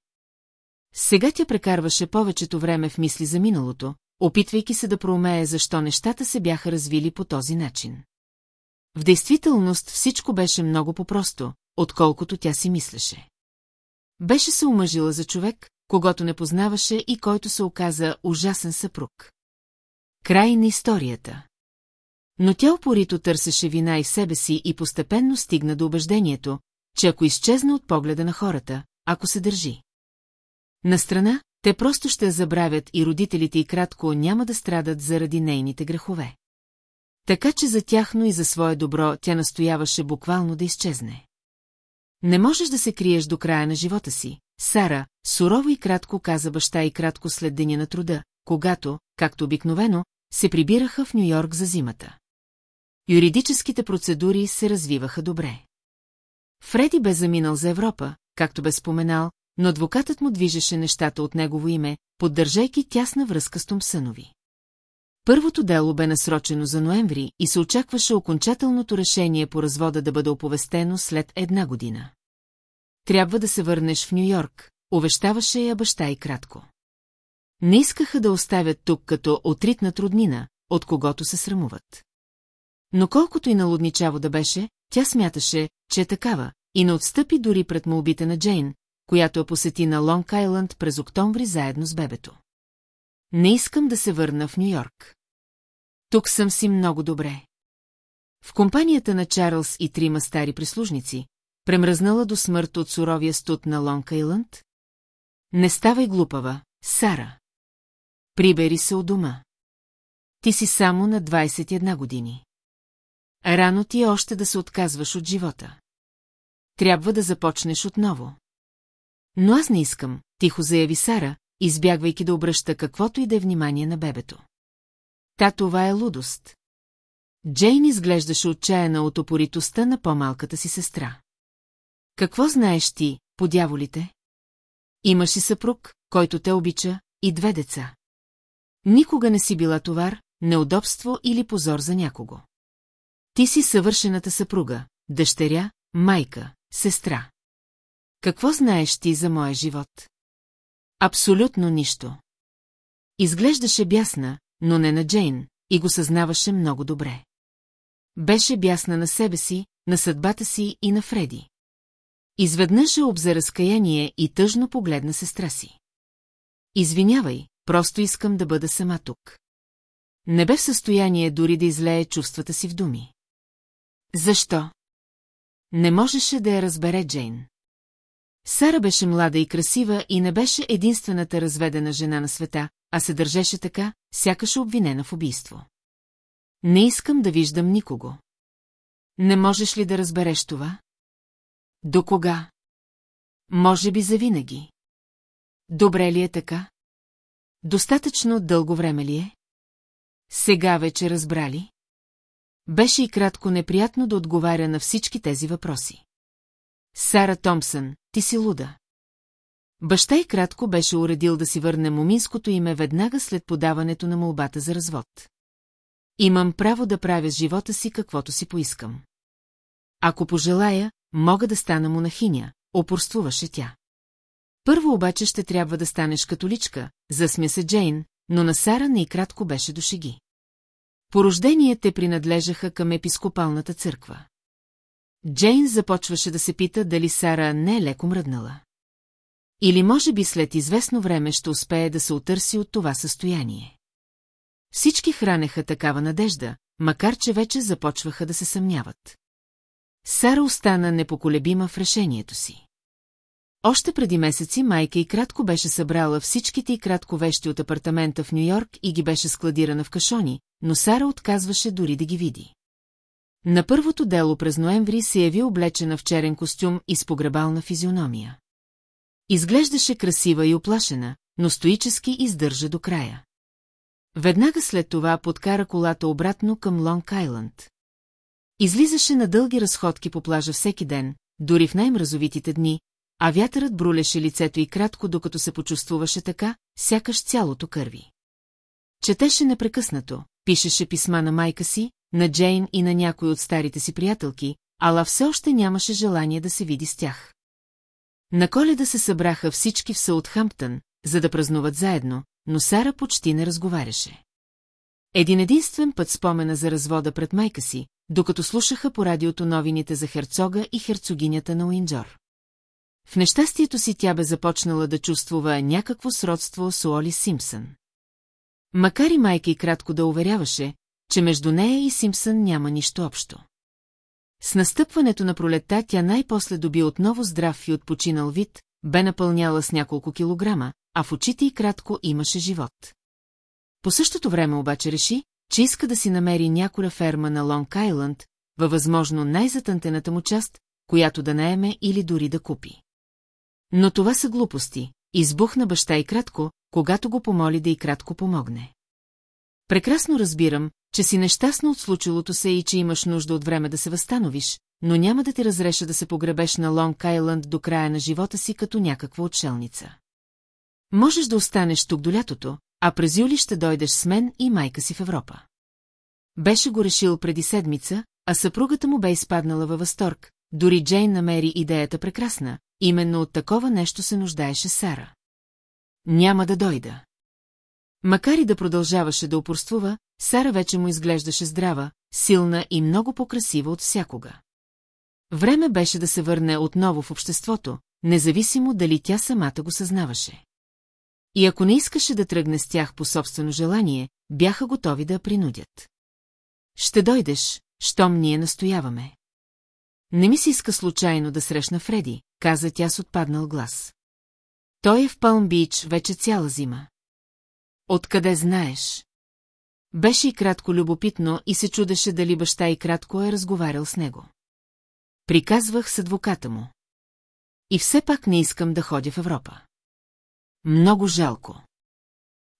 Сега тя прекарваше повечето време в мисли за миналото, опитвайки се да проумее защо нещата се бяха развили по този начин. В действителност всичко беше много по-просто, отколкото тя си мислеше. Беше се омъжила за човек, когато не познаваше и който се оказа ужасен съпруг. Край на историята. Но тя упорито търсеше вина и себе си и постепенно стигна до убеждението, че ако изчезне от погледа на хората, ако се държи. Настрана, те просто ще забравят и родителите и кратко няма да страдат заради нейните грехове. Така че за тяхно и за свое добро тя настояваше буквално да изчезне. Не можеш да се криеш до края на живота си, Сара, сурово и кратко каза баща и кратко след деня на труда, когато, както обикновено, се прибираха в Нью-Йорк за зимата. Юридическите процедури се развиваха добре. Фреди бе заминал за Европа, както бе споменал, но адвокатът му движеше нещата от негово име, поддържайки тясна връзка с Томсънови. Първото дело бе насрочено за ноември и се очакваше окончателното решение по развода да бъде оповестено след една година. Трябва да се върнеш в Нью-Йорк, увещаваше я баща и кратко. Не искаха да оставят тук като отритна труднина, от когото се срамуват. Но колкото и налудничаво да беше, тя смяташе, че е такава, и не отстъпи дори пред молбите на Джейн, която я посети на Лонг Айланд през октомври заедно с бебето. Не искам да се върна в Нью-Йорк. Тук съм си много добре. В компанията на Чарлз и трима стари прислужници, премръзнала до смърт от суровия студ на Лонг Айланд? Не ставай глупава, Сара. Прибери се у дома. Ти си само на 21 години. Рано ти е още да се отказваш от живота. Трябва да започнеш отново. Но аз не искам, тихо заяви Сара, избягвайки да обръща каквото и да е внимание на бебето. Та това е лудост. Джейн изглеждаше отчаяна от опоритостта на по-малката си сестра. Какво знаеш ти, по дяволите? Имаш и съпруг, който те обича, и две деца. Никога не си била товар, неудобство или позор за някого. Ти си съвършената съпруга, дъщеря, майка, сестра. Какво знаеш ти за моя живот? Абсолютно нищо. Изглеждаше бясна, но не на Джейн, и го съзнаваше много добре. Беше бясна на себе си, на съдбата си и на Фреди. Изведнъж е обзе разкаяние и тъжно погледна сестра си. Извинявай, просто искам да бъда сама тук. Не бе в състояние дори да излее чувствата си в думи. Защо? Не можеше да я разбере Джейн. Сара беше млада и красива и не беше единствената разведена жена на света, а се държеше така, сякаш обвинена в убийство. Не искам да виждам никого. Не можеш ли да разбереш това? До кога? Може би завинаги. Добре ли е така? Достатъчно дълго време ли е? Сега вече разбрали? Беше и кратко неприятно да отговаря на всички тези въпроси. Сара Томпсън, ти си луда. Баща и кратко беше уредил да си върне моминското име веднага след подаването на молбата за развод. Имам право да правя с живота си каквото си поискам. Ако пожелая, мога да стана монахиня, опорствуваше тя. Първо обаче ще трябва да станеш католичка, засмя се Джейн, но на Сара не и кратко беше до шеги. По те принадлежаха към епископалната църква. Джейн започваше да се пита дали Сара не е леко мръднала. Или може би след известно време ще успее да се отърси от това състояние. Всички хранеха такава надежда, макар че вече започваха да се съмняват. Сара остана непоколебима в решението си. Още преди месеци майка и кратко беше събрала всичките и кратко вещи от апартамента в Нью-Йорк и ги беше складирана в кашони, но Сара отказваше дори да ги види. На първото дело през ноември се яви облечена в черен костюм и с погребална физиономия. Изглеждаше красива и оплашена, но стоически издържа до края. Веднага след това подкара колата обратно към Лонг Айланд. Излизаше на дълги разходки по плажа всеки ден, дори в най-мразовитите дни, а вятърът брулеше лицето и кратко, докато се почувствуваше така, сякаш цялото кърви. Четеше непрекъснато, пишеше писма на майка си, на Джейн и на някой от старите си приятелки, ала все още нямаше желание да се види с тях. На коледа се събраха всички в Саутхамптън, за да празнуват заедно, но Сара почти не разговаряше. Един единствен път спомена за развода пред майка си, докато слушаха по радиото новините за херцога и херцогинята на Уинджор. В нещастието си тя бе започнала да чувствува някакво сродство с Уоли Симпсън. Макар и майка и кратко да уверяваше, че между нея и Симпсън няма нищо общо. С настъпването на пролетта тя най-после доби отново здрав и отпочинал вид, бе напълняла с няколко килограма, а в очите й кратко имаше живот. По същото време обаче реши, че иска да си намери някоя ферма на Лонг Айланд, във възможно най-затънтената му част, която да наеме или дори да купи. Но това са глупости, избухна баща и кратко, когато го помоли да и кратко помогне. Прекрасно разбирам, че си нещастна от случилото се и че имаш нужда от време да се възстановиш, но няма да ти разреша да се погребеш на Лонг Айланд до края на живота си като някаква отшелница. Можеш да останеш тук до лятото, а през юли ще дойдеш с мен и майка си в Европа. Беше го решил преди седмица, а съпругата му бе изпаднала във възторг, дори Джейн намери идеята прекрасна, именно от такова нещо се нуждаеше Сара. Няма да дойда. Макар и да продължаваше да упорствува, Сара вече му изглеждаше здрава, силна и много по-красива от всякога. Време беше да се върне отново в обществото, независимо дали тя самата го съзнаваше. И ако не искаше да тръгне с тях по собствено желание, бяха готови да я принудят. Ще дойдеш, щом ние настояваме. Не ми се иска случайно да срещна Фреди, каза тя с отпаднал глас. Той е в Палм Бич вече цяла зима. Откъде знаеш? Беше и кратко любопитно и се чудеше дали баща и кратко е разговарял с него. Приказвах с адвоката му. И все пак не искам да ходя в Европа. Много жалко.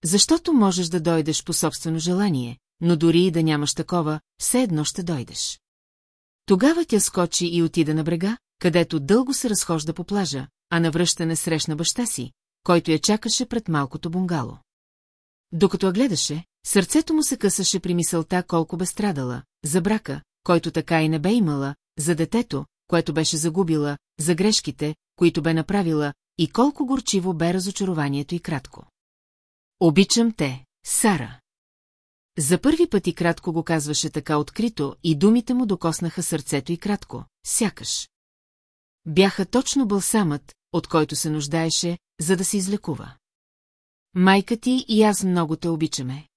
Защото можеш да дойдеш по собствено желание, но дори и да нямаш такова, все едно ще дойдеш. Тогава тя скочи и отида на брега, където дълго се разхожда по плажа, а навръщане срещна баща си, който я чакаше пред малкото бунгало. Докато я гледаше, сърцето му се късаше при мисълта колко бе страдала, за брака, който така и не бе имала, за детето, което беше загубила, за грешките, които бе направила, и колко горчиво бе разочарованието и кратко. Обичам те, Сара. За първи път и кратко го казваше така открито и думите му докоснаха сърцето и кратко, сякаш. Бяха точно бълсамът, от който се нуждаеше, за да се излекува. Майка ти и аз много те обичаме.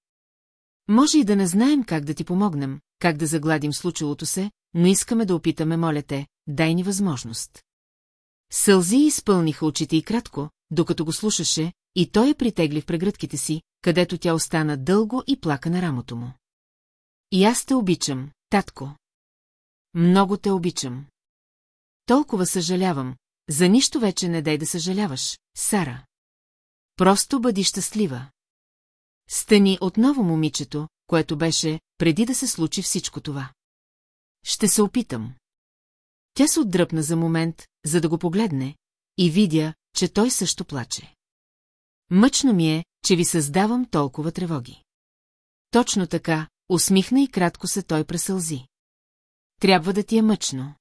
Може и да не знаем как да ти помогнем, как да загладим случилото се, но искаме да опитаме, моля те, дай ни възможност. Сълзи изпълниха очите и кратко, докато го слушаше, и той я притегли в прегръдките си, където тя остана дълго и плака на рамото му. И аз те обичам, татко. Много те обичам. Толкова съжалявам, за нищо вече не дай да съжаляваш, Сара. Просто бъди щастлива. Стани отново момичето, което беше, преди да се случи всичко това. Ще се опитам. Тя се отдръпна за момент, за да го погледне, и видя, че той също плаче. Мъчно ми е, че ви създавам толкова тревоги. Точно така, усмихна и кратко се той пресълзи. Трябва да ти е мъчно.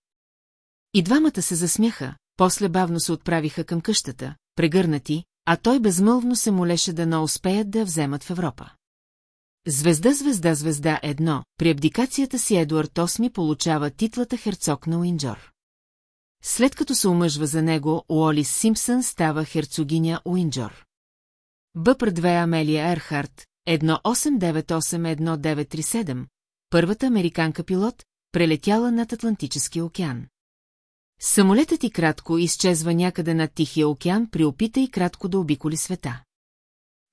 И двамата се засмяха, после бавно се отправиха към къщата, прегърнати, а той безмълвно се молеше да не успеят да я вземат в Европа. Звезда, звезда, звезда едно, при абдикацията си Едуард VIII получава титлата херцог на Уинджор. След като се омъжва за него, Уолис Симпсън става херцогиня Уинджор. Бъпър 2 Амелия Ерхарт, 1898-1937, първата американка пилот, прелетяла над Атлантическия океан. Самолетът и кратко изчезва някъде над Тихия океан при опита и кратко да обиколи света.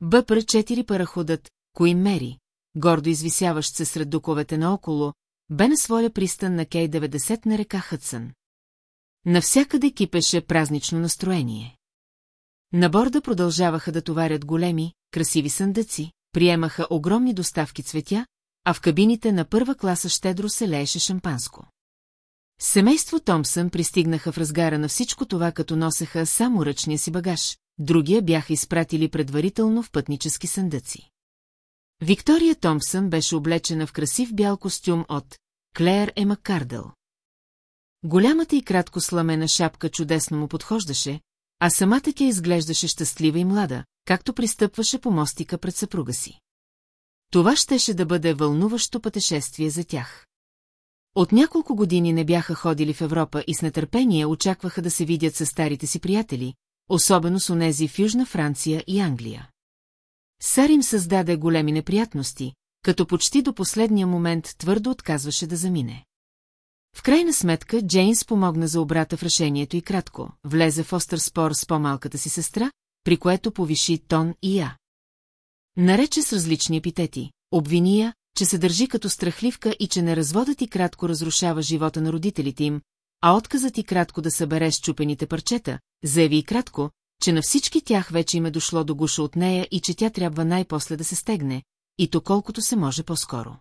Бъпър 4 параходът, Куин Мери, гордо извисяващ се сред дуковете наоколо, бе на своя пристан на Кей-90 на река Хътсън. Навсякъде кипеше празнично настроение. На борда продължаваха да товарят големи, красиви съндъци, приемаха огромни доставки цветя, а в кабините на първа класа щедро се лееше шампанско. Семейство Томсън пристигнаха в разгара на всичко това, като носеха само ръчния си багаж, другия бяха изпратили предварително в пътнически съндъци. Виктория Томпсън беше облечена в красив бял костюм от Клеер Ема Кардел. Голямата и кратко сламена шапка чудесно му подхождаше, а самата тя изглеждаше щастлива и млада, както пристъпваше по мостика пред съпруга си. Това щеше да бъде вълнуващо пътешествие за тях. От няколко години не бяха ходили в Европа и с нетърпение очакваха да се видят с старите си приятели, особено с онези в Южна Франция и Англия. Сар им създаде големи неприятности, като почти до последния момент твърдо отказваше да замине. В крайна сметка Джейнс помогна за обрата в решението и кратко, влезе в остър спор с по-малката си сестра, при което повиши тон и я. Нарече с различни епитети, обвини че се държи като страхливка и че неразводът и кратко разрушава живота на родителите им, а отказът и кратко да събере щупените парчета, заяви и кратко, че на всички тях вече им е дошло до гуша от нея и че тя трябва най-после да се стегне, и то колкото се може по-скоро.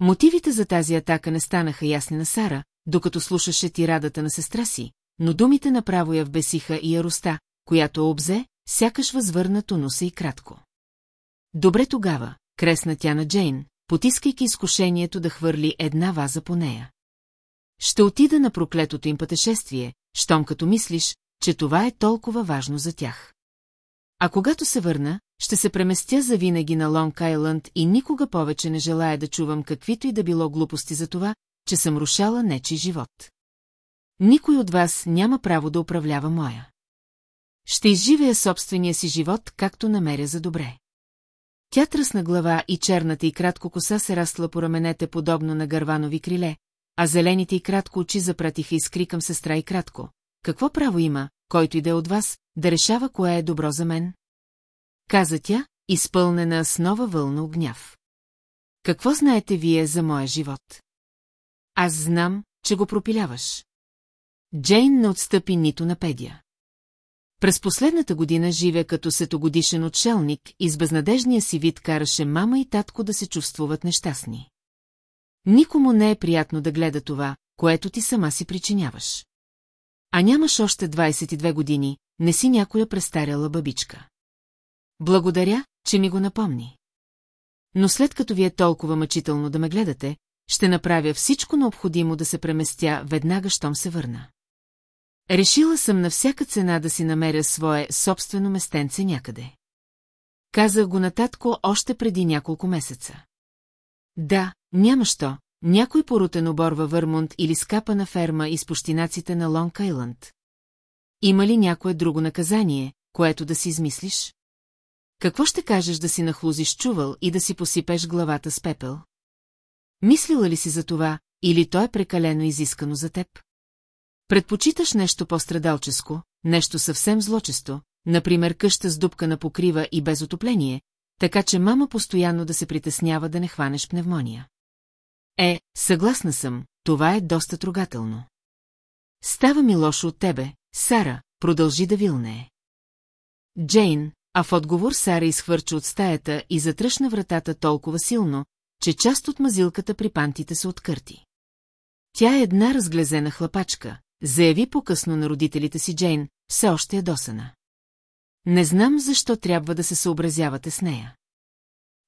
Мотивите за тази атака не станаха ясни на Сара, докато слушаше тирадата на сестра си, но думите направо я вбесиха и яроста, която обзе, сякаш възвърнато носа и кратко. Добре тогава, кресна тя на Джейн, потискайки изкушението да хвърли една ваза по нея. Ще отида на проклетото им пътешествие, щом като мислиш, че това е толкова важно за тях. А когато се върна, ще се преместя завинаги на Лонг Айланд и никога повече не желая да чувам каквито и да било глупости за това, че съм рушала нечи живот. Никой от вас няма право да управлява моя. Ще изживея собствения си живот, както намеря за добре. Тя тръсна глава и черната и кратко коса се растла по раменете подобно на гърванови криле, а зелените и кратко очи запратиха искри към сестра и кратко. Какво право има, който иде от вас, да решава кое е добро за мен? Каза тя, изпълнена с нова вълна огняв. Какво знаете вие за моя живот? Аз знам, че го пропиляваш. Джейн не отстъпи нито на педия. През последната година живе като сетогодишен отшелник и с безнадежния си вид караше мама и татко да се чувствуват нещастни. Никому не е приятно да гледа това, което ти сама си причиняваш. А нямаш още 22 години, не си някоя престаряла бабичка. Благодаря, че ми го напомни. Но след като ви е толкова мъчително да ме гледате, ще направя всичко необходимо да се преместя веднага, щом се върна. Решила съм на всяка цена да си намеря свое собствено местенце някъде. Казах го на татко още преди няколко месеца. Да, няма що, някой порутен обор във Върмунд или скапана ферма из пущинаците на Лонг Айланд. Има ли някое друго наказание, което да си измислиш? Какво ще кажеш да си нахлузиш чувал и да си посипеш главата с пепел? Мислила ли си за това, или то е прекалено изискано за теб? Предпочиташ нещо по-страдалческо, нещо съвсем злочесто, например къща с дупка на покрива и без отопление, така че мама постоянно да се притеснява да не хванеш пневмония. Е, съгласна съм, това е доста трогателно. Става ми лошо от тебе, Сара, продължи да вилнее. Джейн, а в отговор Сара изхвърча от стаята и затръшна вратата толкова силно, че част от мазилката при пантите се откърти. Тя е една разглезена хлапачка, заяви по-късно на родителите си Джейн, все още е досана. Не знам защо трябва да се съобразявате с нея.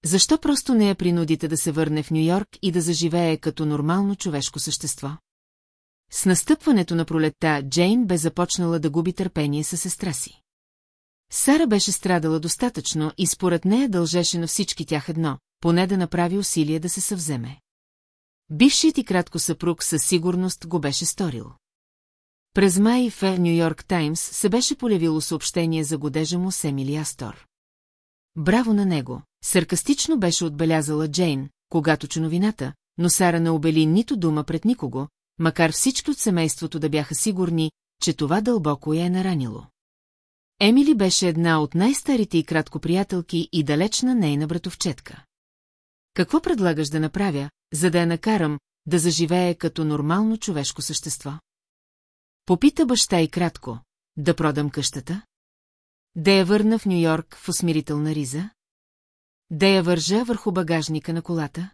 Защо просто не я принудите да се върне в Нью-Йорк и да заживее като нормално човешко същество? С настъпването на пролетта Джейн бе започнала да губи търпение със сестра си. Сара беше страдала достатъчно и според нея дължеше на всички тях едно, поне да направи усилие да се съвземе. Бившият и кратко съпруг със сигурност го беше сторил. През май в Нью Йорк Таймс се беше полявило съобщение за годежа му с Емили Астор. Браво на него, саркастично беше отбелязала Джейн, когато чу новината, но Сара не обели нито дума пред никого, макар всички от семейството да бяха сигурни, че това дълбоко я е наранило. Емили беше една от най-старите и кратко приятелки и далечна нейна братовчетка. Какво предлагаш да направя, за да я накарам да заживее като нормално човешко същество? Попита баща и кратко, да продам къщата? Да я върна в Нью-Йорк в усмирителна риза? Да я вържа върху багажника на колата?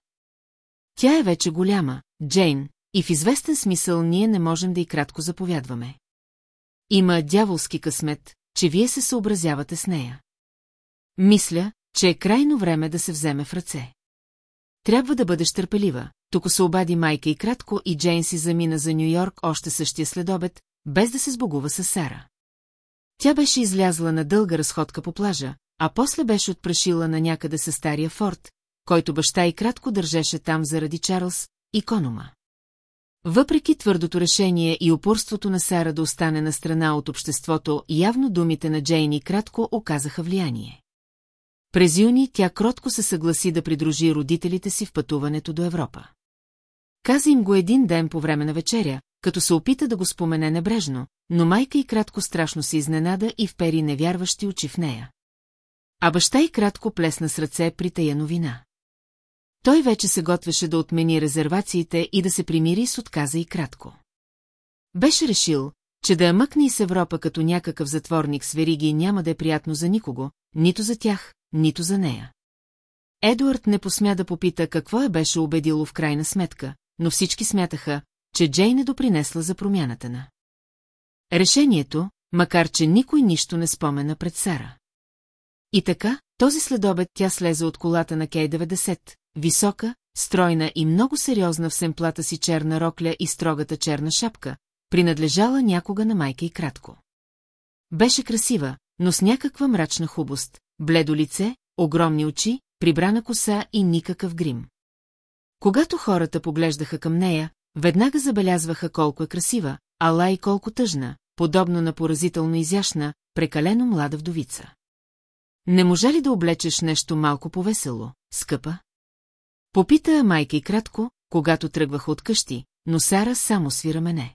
Тя е вече голяма, Джейн, и в известен смисъл ние не можем да и кратко заповядваме. Има дяволски късмет, че вие се съобразявате с нея. Мисля, че е крайно време да се вземе в ръце. Трябва да бъдеш търпелива. Тук се обади майка и кратко и Джейн си замина за Нью-Йорк още същия следобед, без да се сбогува с Сара. Тя беше излязла на дълга разходка по плажа, а после беше отпрашила на някъде със стария форт, който баща и кратко държеше там заради Чарлз и Конома. Въпреки твърдото решение и упорството на Сара да остане на страна от обществото, явно думите на Джейни кратко оказаха влияние. През юни тя кротко се съгласи да придружи родителите си в пътуването до Европа. Каза им го един ден по време на вечеря, като се опита да го спомене небрежно, но майка и кратко страшно се изненада и впери невярващи очи в нея. А баща и кратко плесна с ръце при тая новина. Той вече се готвеше да отмени резервациите и да се примири с отказа и кратко. Беше решил, че да я мъкне из Европа като някакъв затворник с вериги няма да е приятно за никого, нито за тях, нито за нея. Едуард не посмя да попита какво е беше убедило в крайна сметка, но всички смятаха, че Джейн е допринесла за промяната на. Решението, макар че никой нищо не спомена пред Сара. И така, този следобед тя слезе от колата на Кей-90, висока, стройна и много сериозна в семплата си черна рокля и строгата черна шапка, принадлежала някога на майка и кратко. Беше красива, но с някаква мрачна хубост, бледо лице, огромни очи, прибрана коса и никакъв грим. Когато хората поглеждаха към нея, веднага забелязваха колко е красива, ала и колко тъжна, подобно на поразително изящна, прекалено млада вдовица. Не можа ли да облечеш нещо малко повесело, скъпа? Попита майка и кратко, когато тръгваха от къщи, но Сара само свира мене.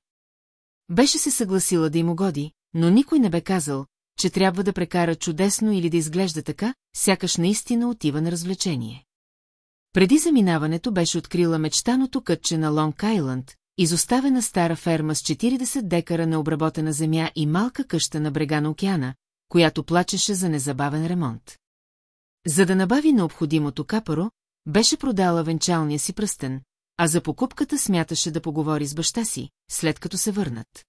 Беше се съгласила да им угоди, но никой не бе казал, че трябва да прекара чудесно или да изглежда така, сякаш наистина отива на развлечение. Преди заминаването беше открила мечтаното кътче на Лонг Айланд, изоставена стара ферма с 40 декара на обработена земя и малка къща на брега на океана, която плачеше за незабавен ремонт. За да набави необходимото капаро, беше продала венчалния си пръстен, а за покупката смяташе да поговори с баща си, след като се върнат.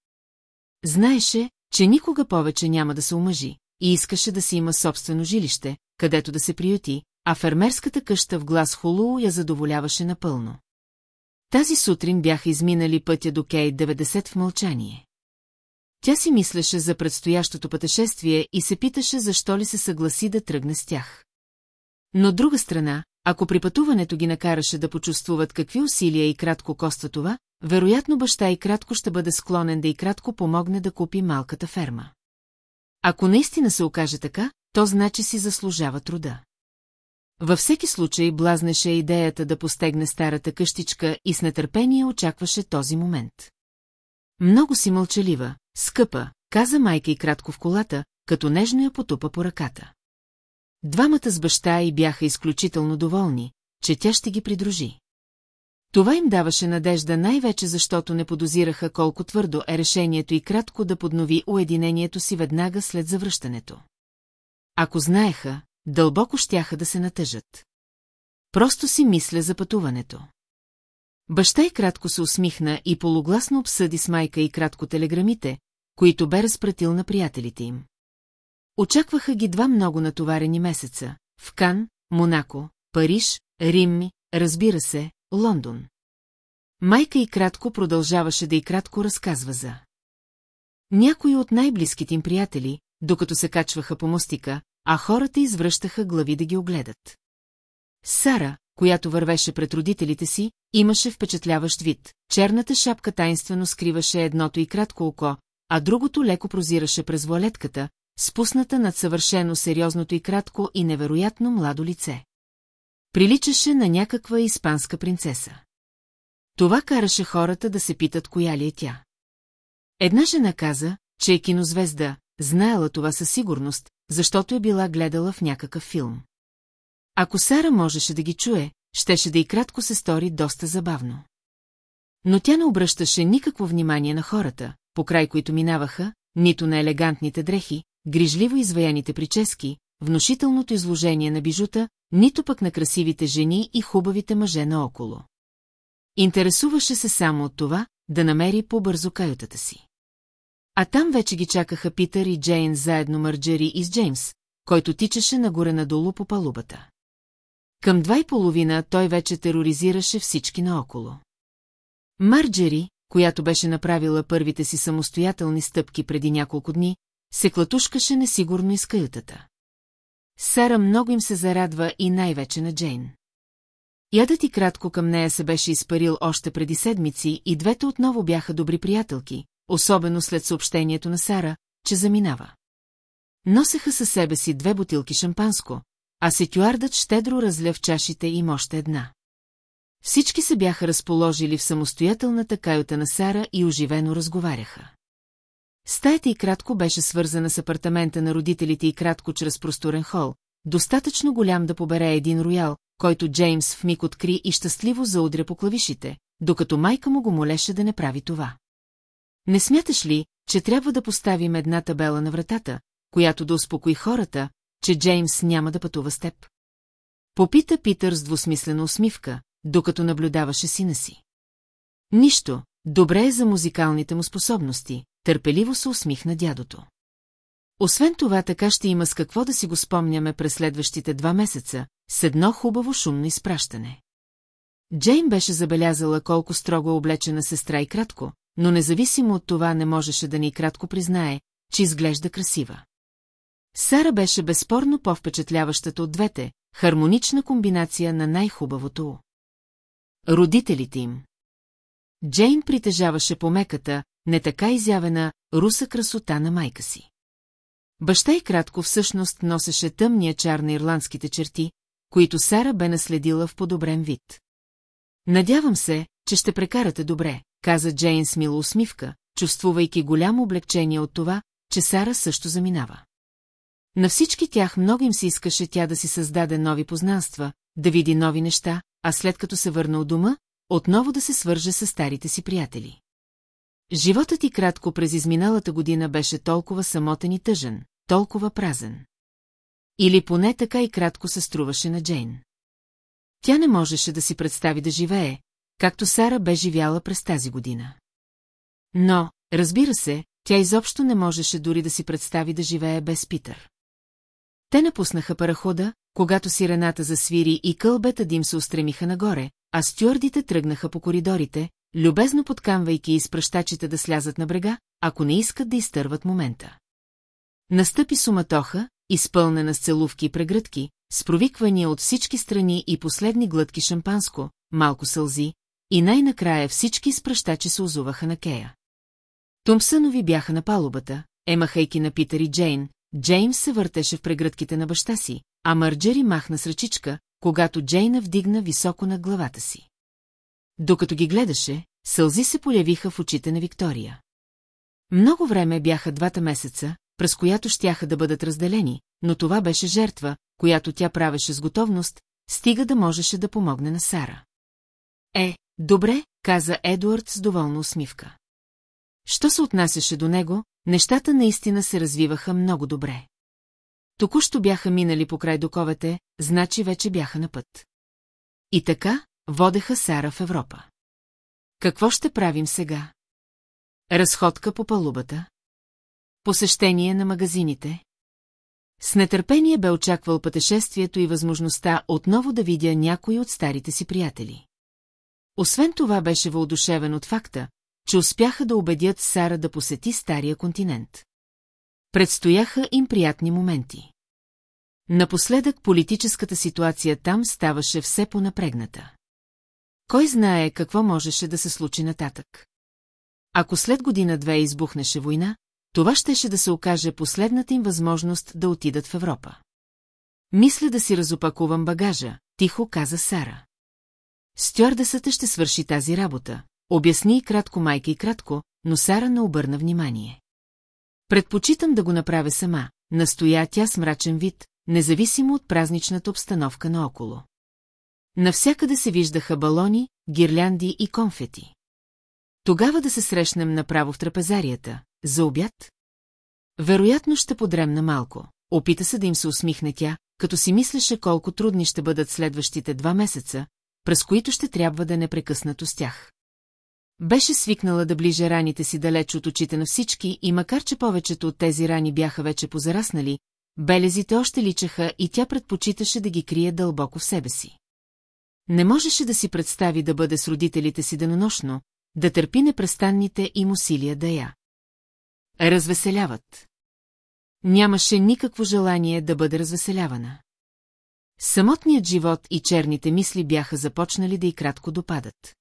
Знаеше, че никога повече няма да се омъжи и искаше да си има собствено жилище, където да се приюти, а фермерската къща в глас Холуу я задоволяваше напълно. Тази сутрин бяха изминали пътя до Кей 90 в мълчание. Тя си мислеше за предстоящото пътешествие и се питаше защо ли се съгласи да тръгне с тях. Но друга страна, ако при пътуването ги накараше да почувствуват какви усилия и кратко коства това, вероятно баща и кратко ще бъде склонен да и кратко помогне да купи малката ферма. Ако наистина се окаже така, то значи си заслужава труда. Във всеки случай блазнеше идеята да постегне старата къщичка и с нетърпение очакваше този момент. Много си мълчалива, скъпа, каза майка и кратко в колата, като нежно я потупа по ръката. Двамата с баща и бяха изключително доволни, че тя ще ги придружи. Това им даваше надежда най-вече защото не подозираха колко твърдо е решението и кратко да поднови уединението си веднага след завръщането. Ако знаеха, дълбоко щяха да се натъжат. Просто си мисля за пътуването. Баща и кратко се усмихна и полугласно обсъди с майка и кратко телеграмите, които бе разпратил на приятелите им. Очакваха ги два много натоварени месеца – в Кан, Монако, Париж, Рим, разбира се, Лондон. Майка и кратко продължаваше да и кратко разказва за. Някои от най-близките им приятели, докато се качваха по мостика, а хората извръщаха глави да ги огледат. Сара, която вървеше пред родителите си, имаше впечатляващ вид. Черната шапка тайнствено скриваше едното и кратко око, а другото леко прозираше през вуалетката, спусната над съвършено сериозното и кратко и невероятно младо лице. Приличаше на някаква испанска принцеса. Това караше хората да се питат коя ли е тя. Една жена каза, че е кинозвезда, знаела това със сигурност, защото е била гледала в някакъв филм. Ако Сара можеше да ги чуе, щеше да и кратко се стори доста забавно. Но тя не обръщаше никакво внимание на хората, по край които минаваха, нито на елегантните дрехи, грижливо изваяните прически, внушителното изложение на бижута, нито пък на красивите жени и хубавите мъже наоколо. Интересуваше се само от това, да намери по-бързо каютата си. А там вече ги чакаха Питър и Джейн заедно Марджери и с Джеймс, който тичаше нагоре-надолу по палубата. Към два и половина той вече тероризираше всички наоколо. Марджери, която беше направила първите си самостоятелни стъпки преди няколко дни, се клатушкаше несигурно из каютата. Сара много им се зарадва и най-вече на Джейн. Ядът и кратко към нея се беше изпарил още преди седмици и двете отново бяха добри приятелки, особено след съобщението на Сара, че заминава. Носеха със себе си две бутилки шампанско, а секюардът щедро разля в чашите им още една. Всички се бяха разположили в самостоятелната каюта на Сара и оживено разговаряха. Стаята и кратко беше свързана с апартамента на родителите и кратко чрез просторен хол, достатъчно голям да побере един роял, който Джеймс в миг откри и щастливо заудря по клавишите, докато майка му го молеше да не прави това. Не смяташ ли, че трябва да поставим една табела на вратата, която да успокои хората, че Джеймс няма да пътува с теб? Попита Питър с двусмислена усмивка, докато наблюдаваше сина си. Нищо, добре е за музикалните му способности, търпеливо се усмихна дядото. Освен това, така ще има с какво да си го спомняме през следващите два месеца, с едно хубаво шумно изпращане. Джейн беше забелязала колко строго е облечена сестра и кратко, но независимо от това не можеше да ни кратко признае, че изглежда красива. Сара беше безспорно по-впечатляващата от двете, хармонична комбинация на най-хубавото. Родителите им. Джейн притежаваше помеката, не така изявена, руса красота на майка си. Баща и кратко всъщност носеше тъмния чар на ирландските черти, които Сара бе наследила в подобрен вид. Надявам се, че ще прекарате добре, каза Джейн с мила усмивка, чувствувайки голямо облегчение от това, че Сара също заминава. На всички тях много им се искаше тя да си създаде нови познанства, да види нови неща, а след като се върна от дома, отново да се свърже с старите си приятели. Животът ти кратко през изминалата година беше толкова самотен и тъжен, толкова празен. Или поне така и кратко се струваше на Джейн. Тя не можеше да си представи да живее, както Сара бе живяла през тази година. Но, разбира се, тя изобщо не можеше дори да си представи да живее без Питър. Те напуснаха парахода, когато сирената засвири и кълбета дим се устремиха нагоре, а стюардите тръгнаха по коридорите, любезно подкамвайки изпращачите да слязат на брега, ако не искат да изтърват момента. Настъпи суматоха, изпълнена с целувки и прегръдки, с провиквания от всички страни и последни глътки шампанско, малко сълзи, и най-накрая всички изпращачи се озуваха на Кея. Томсънови бяха на палубата, емахайки на Питър и Джейн, Джеймс се въртеше в прегръдките на баща си, а Марджери махна с ръчичка, когато Джейна вдигна високо над главата си. Докато ги гледаше, сълзи се полявиха в очите на Виктория. Много време бяха двата месеца, през която щяха да бъдат разделени, но това беше жертва, която тя правеше с готовност, стига да можеше да помогне на Сара. Е, добре, каза Едуард с доволна усмивка. Що се отнасяше до него, нещата наистина се развиваха много добре. Току-що бяха минали по край доковете, значи вече бяха на път. И така, водеха Сара в Европа. Какво ще правим сега? Разходка по палубата? Посещение на магазините? С нетърпение бе очаквал пътешествието и възможността отново да видя някои от старите си приятели. Освен това беше въодушевен от факта, че успяха да убедят Сара да посети Стария континент. Предстояха им приятни моменти. Напоследък политическата ситуация там ставаше все по-напрегната. Кой знае какво можеше да се случи нататък? Ако след година-две избухнеше война, това щеше да се окаже последната им възможност да отидат в Европа. Мисля да си разопакувам багажа, тихо каза Сара. Стюардесата ще свърши тази работа, обясни и кратко майка и кратко, но Сара не обърна внимание. Предпочитам да го направя сама, настоя тя с мрачен вид, независимо от празничната обстановка наоколо. Навсякъде се виждаха балони, гирлянди и конфети. Тогава да се срещнем направо в трапезарията, за обяд? Вероятно ще подремна малко. Опита се да им се усмихне тя, като си мислеше колко трудни ще бъдат следващите два месеца, през които ще трябва да е непрекъснато с тях. Беше свикнала да ближе раните си далеч от очите на всички и макар че повечето от тези рани бяха вече позараснали, белезите още личаха и тя предпочиташе да ги крие дълбоко в себе си. Не можеше да си представи да бъде с родителите си денонощно, да търпи непрестанните им усилия да я. Развеселяват. Нямаше никакво желание да бъде развеселявана. Самотният живот и черните мисли бяха започнали да и кратко допадат.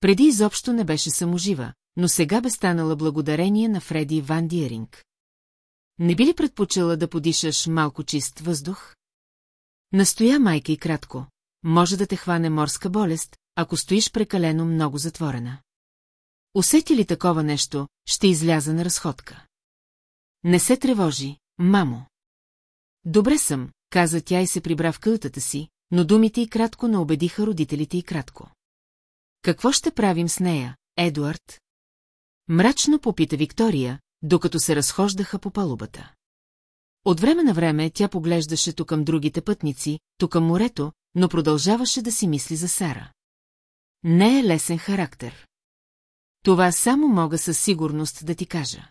Преди изобщо не беше саможива, но сега бе станала благодарение на Фреди Ван Диеринг. Не би ли предпочела да подишаш малко чист въздух? Настоя майка и кратко. Може да те хване морска болест, ако стоиш прекалено много затворена. Усети ли такова нещо, ще изляза на разходка. Не се тревожи, мамо. Добре съм, каза тя и се прибра в кълтата си, но думите и кратко не убедиха родителите и кратко. Какво ще правим с нея, Едуард? Мрачно попита Виктория, докато се разхождаха по палубата. От време на време тя поглеждаше то към другите пътници, то към морето, но продължаваше да си мисли за Сара. Не е лесен характер. Това само мога със сигурност да ти кажа.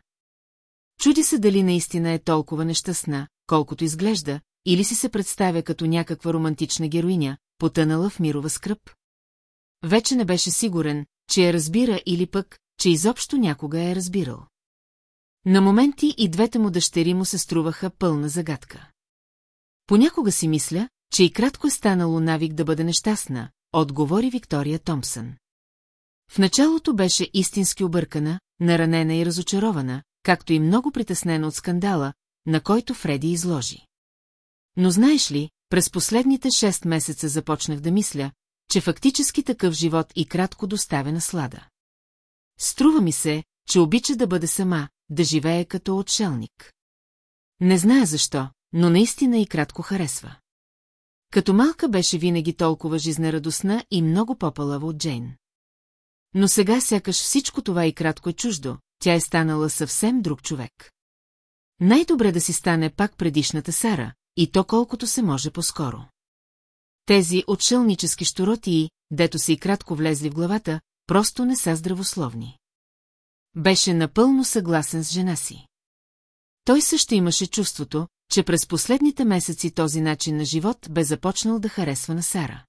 Чуди се дали наистина е толкова нещастна, колкото изглежда, или си се представя като някаква романтична героиня, потънала в мирова скръп? Вече не беше сигурен, че я разбира или пък, че изобщо някога е разбирал. На моменти и двете му дъщери му се струваха пълна загадка. Понякога си мисля, че и кратко е станало навик да бъде нещастна, отговори Виктория Томпсън. В началото беше истински объркана, наранена и разочарована, както и много притеснена от скандала, на който Фреди изложи. Но знаеш ли, през последните шест месеца започнах да мисля, че фактически такъв живот и кратко доставя наслада. Струва ми се, че обича да бъде сама, да живее като отшелник. Не зная защо, но наистина и кратко харесва. Като малка беше винаги толкова жизнерадостна и много попалава от Джейн. Но сега сякаш всичко това и кратко е чуждо, тя е станала съвсем друг човек. Най-добре да си стане пак предишната Сара, и то колкото се може по-скоро. Тези отшелнически щуротии, дето си и кратко влезли в главата, просто не са здравословни. Беше напълно съгласен с жена си. Той също имаше чувството, че през последните месеци този начин на живот бе започнал да харесва на Сара.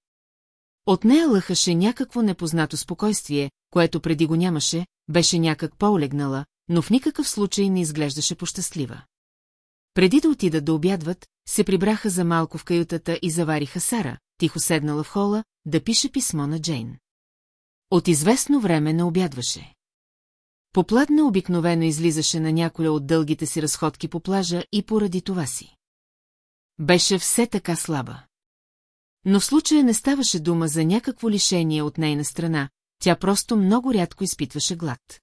От нея лъхаше някакво непознато спокойствие, което преди го нямаше, беше някак по-олегнала, но в никакъв случай не изглеждаше пощастлива. Преди да отидат да обядват, се прибраха за малко в каютата и завариха Сара, тихо седнала в хола, да пише писмо на Джейн. От известно време не обядваше. Попладна обикновено излизаше на няколя от дългите си разходки по плажа и поради това си. Беше все така слаба. Но в случая не ставаше дума за някакво лишение от нейна страна, тя просто много рядко изпитваше глад.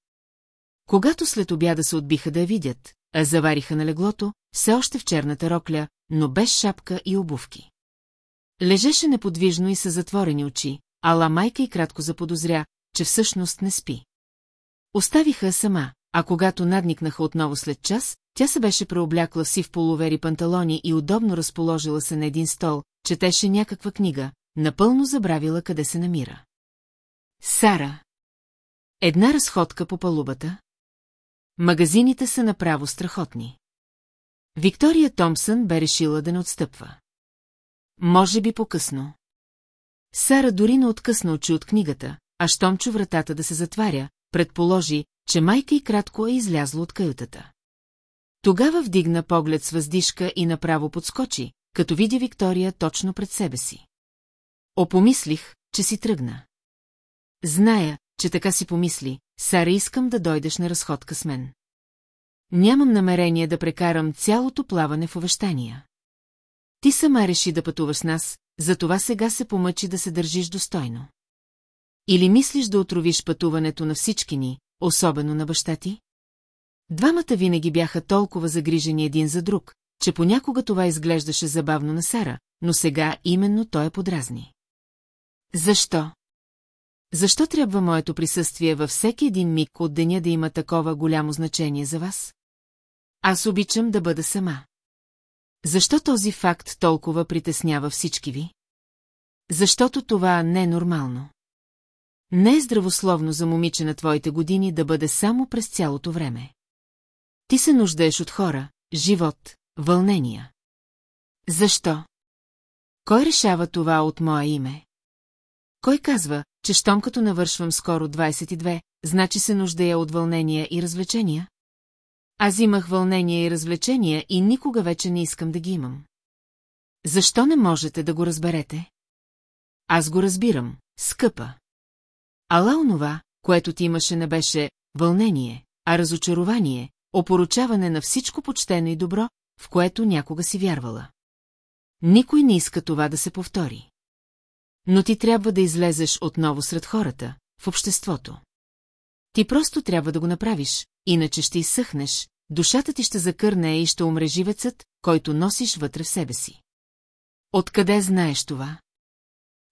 Когато след обяда се отбиха да я видят, а завариха на леглото, все още в черната рокля, но без шапка и обувки. Лежеше неподвижно и с затворени очи, ала майка и кратко заподозря, че всъщност не спи. Оставиха сама, а когато надникнаха отново след час, тя се беше преоблякла си в полувери панталони и удобно разположила се на един стол, четеше някаква книга, напълно забравила къде се намира. Сара. Една разходка по палубата. Магазините са направо страхотни. Виктория Томсън бе решила да не отстъпва. Може би по-късно. Сара дори не откъсна очи от книгата, а щом чу вратата да се затваря, предположи, че майка и кратко е излязла от каютата. Тогава вдигна поглед с въздишка и направо подскочи, като видя Виктория точно пред себе си. Опомислих, че си тръгна. Зная, че така си помисли, Сара искам да дойдеш на разходка с мен. Нямам намерение да прекарам цялото плаване в увещания. Ти сама реши да пътуваш с нас, затова сега се помъчи да се държиш достойно. Или мислиш да отровиш пътуването на всички ни, особено на баща ти? Двамата винаги бяха толкова загрижени един за друг, че понякога това изглеждаше забавно на Сара, но сега именно той е подразни. Защо? Защо трябва моето присъствие във всеки един миг от деня да има такова голямо значение за вас? Аз обичам да бъда сама. Защо този факт толкова притеснява всички ви? Защото това не е нормално. Не е здравословно за момиче на твоите години да бъде само през цялото време. Ти се нуждаеш от хора, живот, вълнения. Защо? Кой решава това от мое име? Кой казва, че щом като навършвам скоро 22, значи се нуждая от вълнения и развлечения? Аз имах вълнения и развлечения и никога вече не искам да ги имам. Защо не можете да го разберете? Аз го разбирам, скъпа. Ала онова, което ти имаше не беше вълнение, а разочарование, опоручаване на всичко почтено и добро, в което някога си вярвала. Никой не иска това да се повтори. Но ти трябва да излезеш отново сред хората, в обществото. Ти просто трябва да го направиш, иначе ще изсъхнеш, душата ти ще закърне и ще умре живецът, който носиш вътре в себе си. Откъде знаеш това?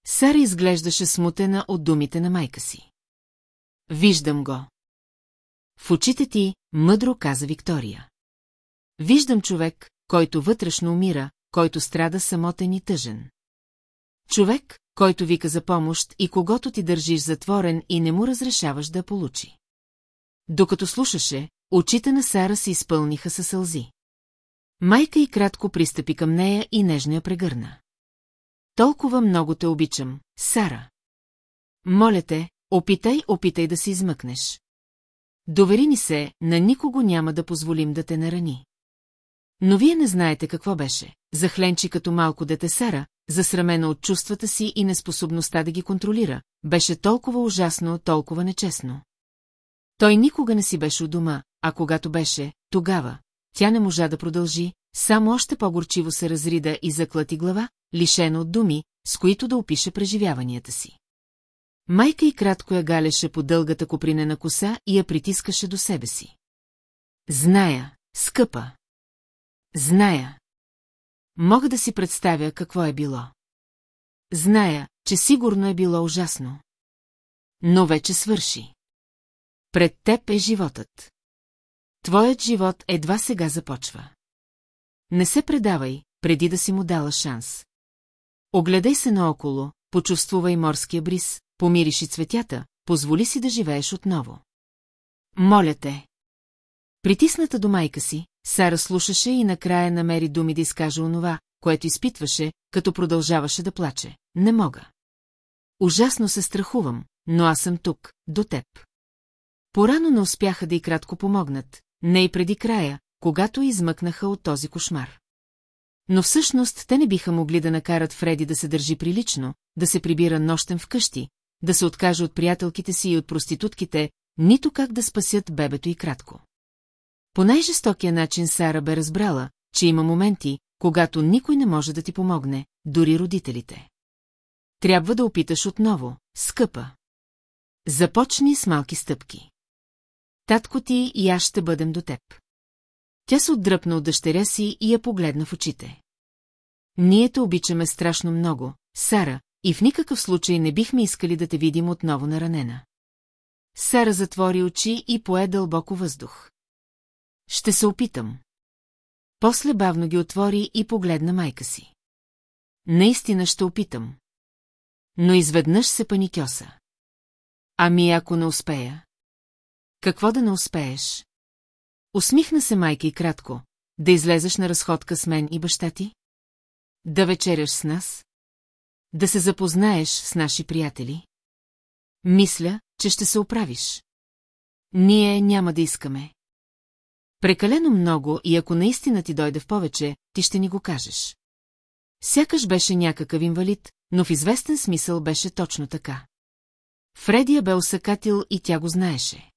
Сара изглеждаше смутена от думите на майка си. Виждам го. В очите ти, мъдро каза Виктория. Виждам човек, който вътрешно умира, който страда самотен и тъжен. Човек, който вика за помощ и когато ти държиш затворен и не му разрешаваш да получи. Докато слушаше, очите на Сара се изпълниха със сълзи. Майка и кратко пристъпи към нея и нежно я прегърна. Толкова много те обичам, Сара. Моля те, опитай, опитай да се измъкнеш. Довери ни се, на никого няма да позволим да те нарани. Но вие не знаете какво беше. Захленчи като малко дете Сара, засрамена от чувствата си и неспособността да ги контролира, беше толкова ужасно, толкова нечестно. Той никога не си беше у дома, а когато беше, тогава, тя не можа да продължи, само още по-горчиво се разрида и заклати глава, лишена от думи, с които да опише преживяванията си. Майка и кратко я галеше по дългата копринена коса и я притискаше до себе си. Зная, скъпа. Зная. Мога да си представя какво е било. Зная, че сигурно е било ужасно. Но вече свърши. Пред теб е животът. Твоят живот едва сега започва. Не се предавай, преди да си му дала шанс. Огледай се наоколо, почувствувай морския бриз, помириши цветята, позволи си да живееш отново. Моля те. Притисната до майка си, Сара слушаше и накрая намери думи да изкаже онова, което изпитваше, като продължаваше да плаче. Не мога. Ужасно се страхувам, но аз съм тук, до теб. Порано не успяха да и кратко помогнат, не и преди края, когато измъкнаха от този кошмар. Но всъщност те не биха могли да накарат Фреди да се държи прилично, да се прибира нощем вкъщи, да се откаже от приятелките си и от проститутките, нито как да спасят бебето и кратко. По най-жестокия начин Сара бе разбрала, че има моменти, когато никой не може да ти помогне, дори родителите. Трябва да опиташ отново, скъпа. Започни с малки стъпки. Татко ти и аз ще бъдем до теб. Тя се отдръпна от дъщеря си и я погледна в очите. Ние те обичаме страшно много, Сара, и в никакъв случай не бихме искали да те видим отново наранена. Сара затвори очи и пое дълбоко въздух. Ще се опитам. После бавно ги отвори и погледна майка си. Наистина ще опитам. Но изведнъж се паникьоса. Ами ако не успея? Какво да не успееш? Усмихна се майка и кратко. Да излезеш на разходка с мен и баща ти? Да вечеряш с нас? Да се запознаеш с наши приятели? Мисля, че ще се оправиш. Ние няма да искаме. Прекалено много и ако наистина ти дойде в повече, ти ще ни го кажеш. Сякаш беше някакъв инвалид, но в известен смисъл беше точно така. Фредия бе усъкатил и тя го знаеше.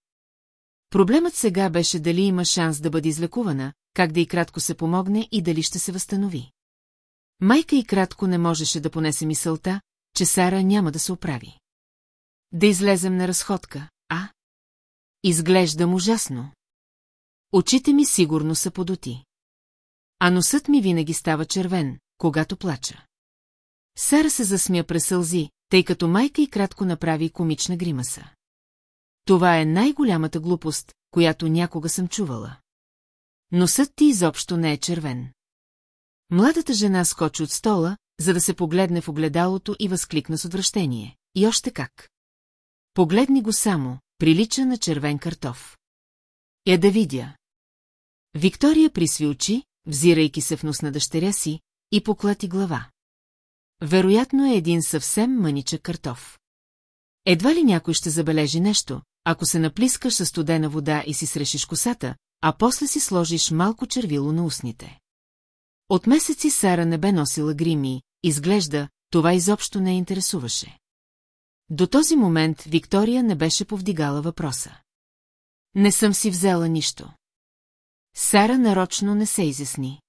Проблемът сега беше дали има шанс да бъде излекувана, как да и кратко се помогне и дали ще се възстанови. Майка и кратко не можеше да понесе мисълта, че Сара няма да се оправи. Да излезем на разходка, а? Изглеждам ужасно. Очите ми сигурно са подоти. А носът ми винаги става червен, когато плача. Сара се засмя през сълзи, тъй като майка и кратко направи комична гримаса. Това е най-голямата глупост, която някога съм чувала. Носът ти изобщо не е червен. Младата жена скочи от стола, за да се погледне в огледалото и възкликна с отвращение. И още как. Погледни го само, прилича на червен картоф. Я да видя. Виктория присви очи, взирайки се в нос на дъщеря си, и поклати глава. Вероятно е един съвсем мъничък картоф. Едва ли някой ще забележи нещо, ако се наплискаш със студена вода и си срешиш косата, а после си сложиш малко червило на устните. От месеци Сара не бе носила грими, изглежда, това изобщо не интересуваше. До този момент Виктория не беше повдигала въпроса. Не съм си взела нищо. Сара нарочно не се изясни.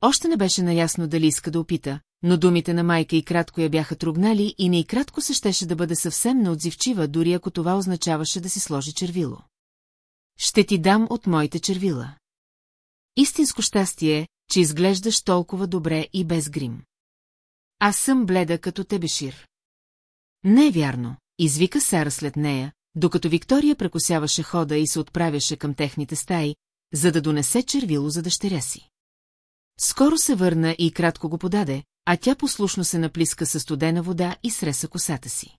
Още не беше наясно дали иска да опита, но думите на майка и кратко я бяха трогнали и не и кратко се щеше да бъде съвсем неотзивчива, дори ако това означаваше да си сложи червило. Ще ти дам от моите червила. Истинско щастие е, че изглеждаш толкова добре и без грим. Аз съм бледа като тебешир. Не е вярно, извика Сара след нея, докато Виктория прекосяваше хода и се отправяше към техните стаи, за да донесе червило за дъщеря си. Скоро се върна и кратко го подаде, а тя послушно се наплиска със студена вода и среса косата си.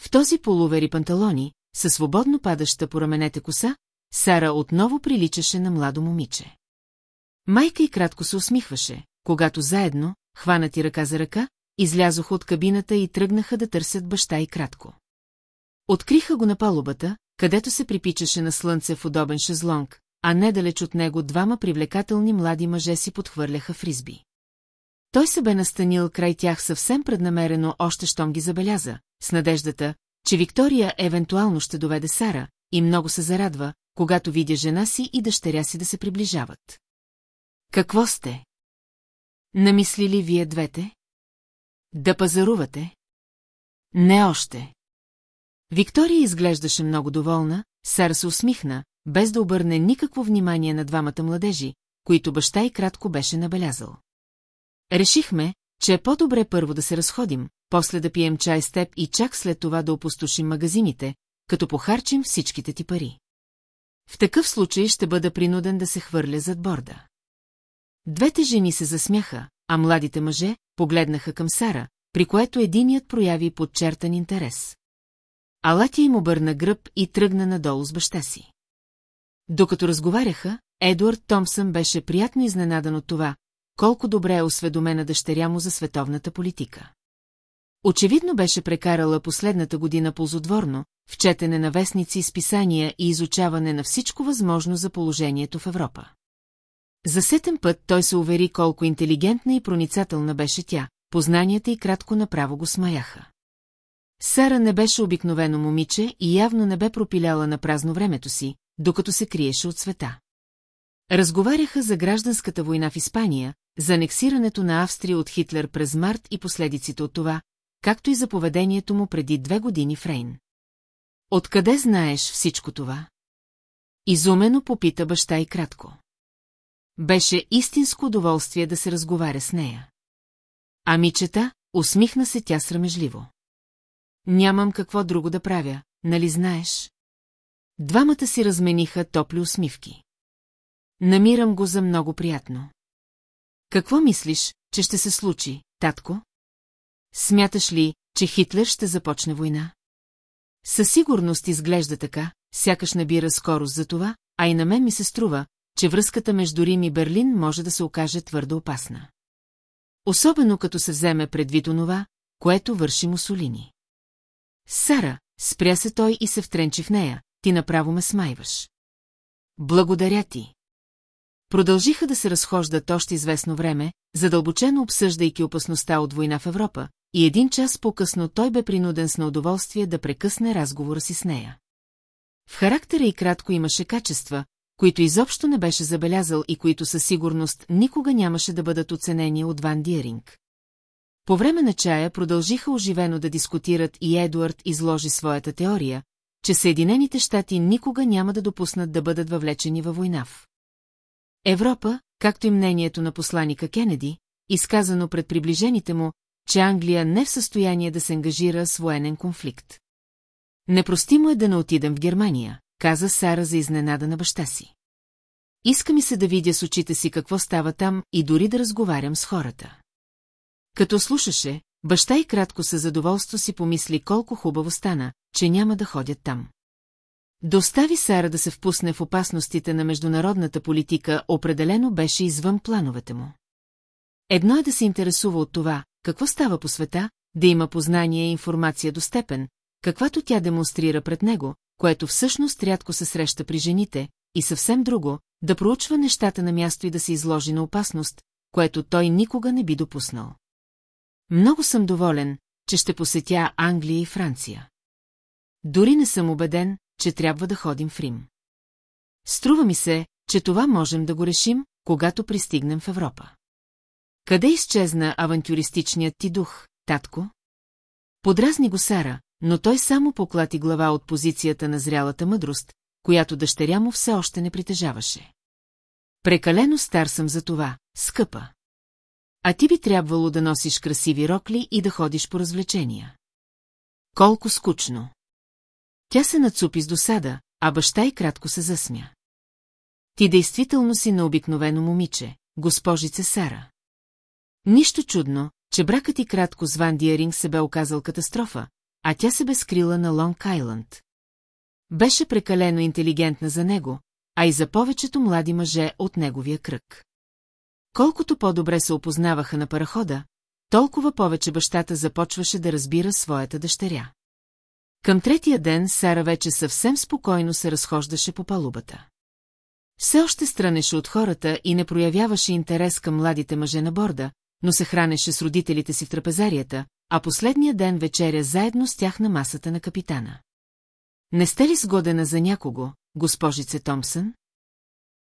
В този полувери панталони, със свободно падаща по раменете коса, Сара отново приличаше на младо момиче. Майка и кратко се усмихваше, когато заедно, хванати ръка за ръка, излязоха от кабината и тръгнаха да търсят баща и кратко. Откриха го на палубата, където се припичаше на слънце в удобен шезлонг, а недалеч от него двама привлекателни млади мъже си подхвърляха фризби. Той се бе настанил край тях съвсем преднамерено още щом ги забеляза, с надеждата, че Виктория евентуално ще доведе Сара, и много се зарадва, когато видя жена си и дъщеря си да се приближават. Какво сте? Намислили вие двете? Да пазарувате? Не още. Виктория изглеждаше много доволна, Сара се усмихна, без да обърне никакво внимание на двамата младежи, които баща и кратко беше набелязал. Решихме, че е по-добре първо да се разходим, после да пием чай с теб и чак след това да опустошим магазините, като похарчим всичките ти пари. В такъв случай ще бъда принуден да се хвърля зад борда. Двете жени се засмяха, а младите мъже погледнаха към Сара, при което единият прояви подчертан интерес. Алати им обърна гръб и тръгна надолу с баща си. Докато разговаряха, Едуард Томсън беше приятно изненадан от това, колко добре е осведомена дъщеря му за световната политика. Очевидно беше прекарала последната година ползотворно, в четене на вестници и списания и изучаване на всичко възможно за положението в Европа. За сетен път той се увери колко интелигентна и проницателна беше тя, познанията и кратко направо го смаяха. Сара не беше обикновено момиче и явно не бе пропиляла на празно времето си, докато се криеше от света. Разговаряха за гражданската война в Испания, за анексирането на Австрия от Хитлер през март и последиците от това, както и за поведението му преди две години в Рейн. Откъде знаеш всичко това? Изумено попита баща и кратко. Беше истинско удоволствие да се разговаря с нея. Амичета, усмихна се тя срамежливо. Нямам какво друго да правя, нали знаеш? Двамата си размениха топли усмивки. Намирам го за много приятно. Какво мислиш, че ще се случи, татко? Смяташ ли, че Хитлер ще започне война? Със сигурност изглежда така, сякаш набира скорост за това, а и на мен ми се струва, че връзката между Рим и Берлин може да се окаже твърдо опасна. Особено като се вземе предвид онова, което върши Мусолини. Сара, спря се той и се втренчи в нея, ти направо ме смайваш. Благодаря ти. Продължиха да се разхождат още известно време, задълбочено обсъждайки опасността от война в Европа, и един час по-късно той бе принуден с неудоволствие да прекъсне разговора си с нея. В характера и кратко имаше качества, които изобщо не беше забелязал и които със сигурност никога нямаше да бъдат оценени от Ван Диеринг. По време на чая продължиха оживено да дискутират и Едуард изложи своята теория, че Съединените щати никога няма да допуснат да бъдат въвлечени във война в Европа, както и мнението на посланика Кенеди, изказано пред приближените му, че Англия не е в състояние да се ангажира с военен конфликт. Непростимо е да не отидем в Германия, каза Сара за изненада на баща си. Иска ми се да видя с очите си какво става там и дори да разговарям с хората. Като слушаше, баща и кратко със задоволство си помисли колко хубаво стана, че няма да ходят там. Да остави Сара да се впусне в опасностите на международната политика определено беше извън плановете му. Едно е да се интересува от това, какво става по света, да има познание и информация до степен, каквато тя демонстрира пред него, което всъщност рядко се среща при жените, и съвсем друго, да проучва нещата на място и да се изложи на опасност, което той никога не би допуснал. Много съм доволен, че ще посетя Англия и Франция. Дори не съм убеден, че трябва да ходим в Рим. Струва ми се, че това можем да го решим, когато пристигнем в Европа. Къде изчезна авантюристичният ти дух, татко? Подразни го Сара, но той само поклати глава от позицията на зрялата мъдрост, която дъщеря му все още не притежаваше. Прекалено стар съм за това, скъпа. А ти би трябвало да носиш красиви рокли и да ходиш по развлечения. Колко скучно. Тя се нацупи с досада, а баща и кратко се засмя. Ти действително си необикновено момиче, госпожице Сара. Нищо чудно, че бракът и кратко с Ван Диеринг се бе оказал катастрофа, а тя се бе скрила на Лонг Айланд. Беше прекалено интелигентна за него, а и за повечето млади мъже от неговия кръг. Колкото по-добре се опознаваха на парахода, толкова повече бащата започваше да разбира своята дъщеря. Към третия ден Сара вече съвсем спокойно се разхождаше по палубата. Все още странеше от хората и не проявяваше интерес към младите мъже на борда, но се хранеше с родителите си в трапезарията, а последния ден вечеря заедно с тях на масата на капитана. Не сте ли сгодена за някого, госпожице Томсън?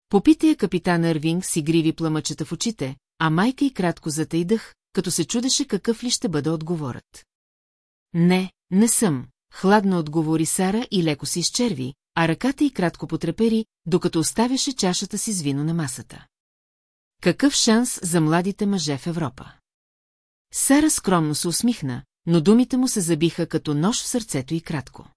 Попита я капитан Арвинг с игриви пламъчета в очите, а майка и кратко затайдах, като се чудеше какъв ли ще бъде отговорът. Не, не съм, хладно отговори Сара и леко се изчерви, а ръката й кратко потрепери, докато оставяше чашата си с вино на масата. Какъв шанс за младите мъже в Европа? Сара скромно се усмихна, но думите му се забиха като нож в сърцето и кратко.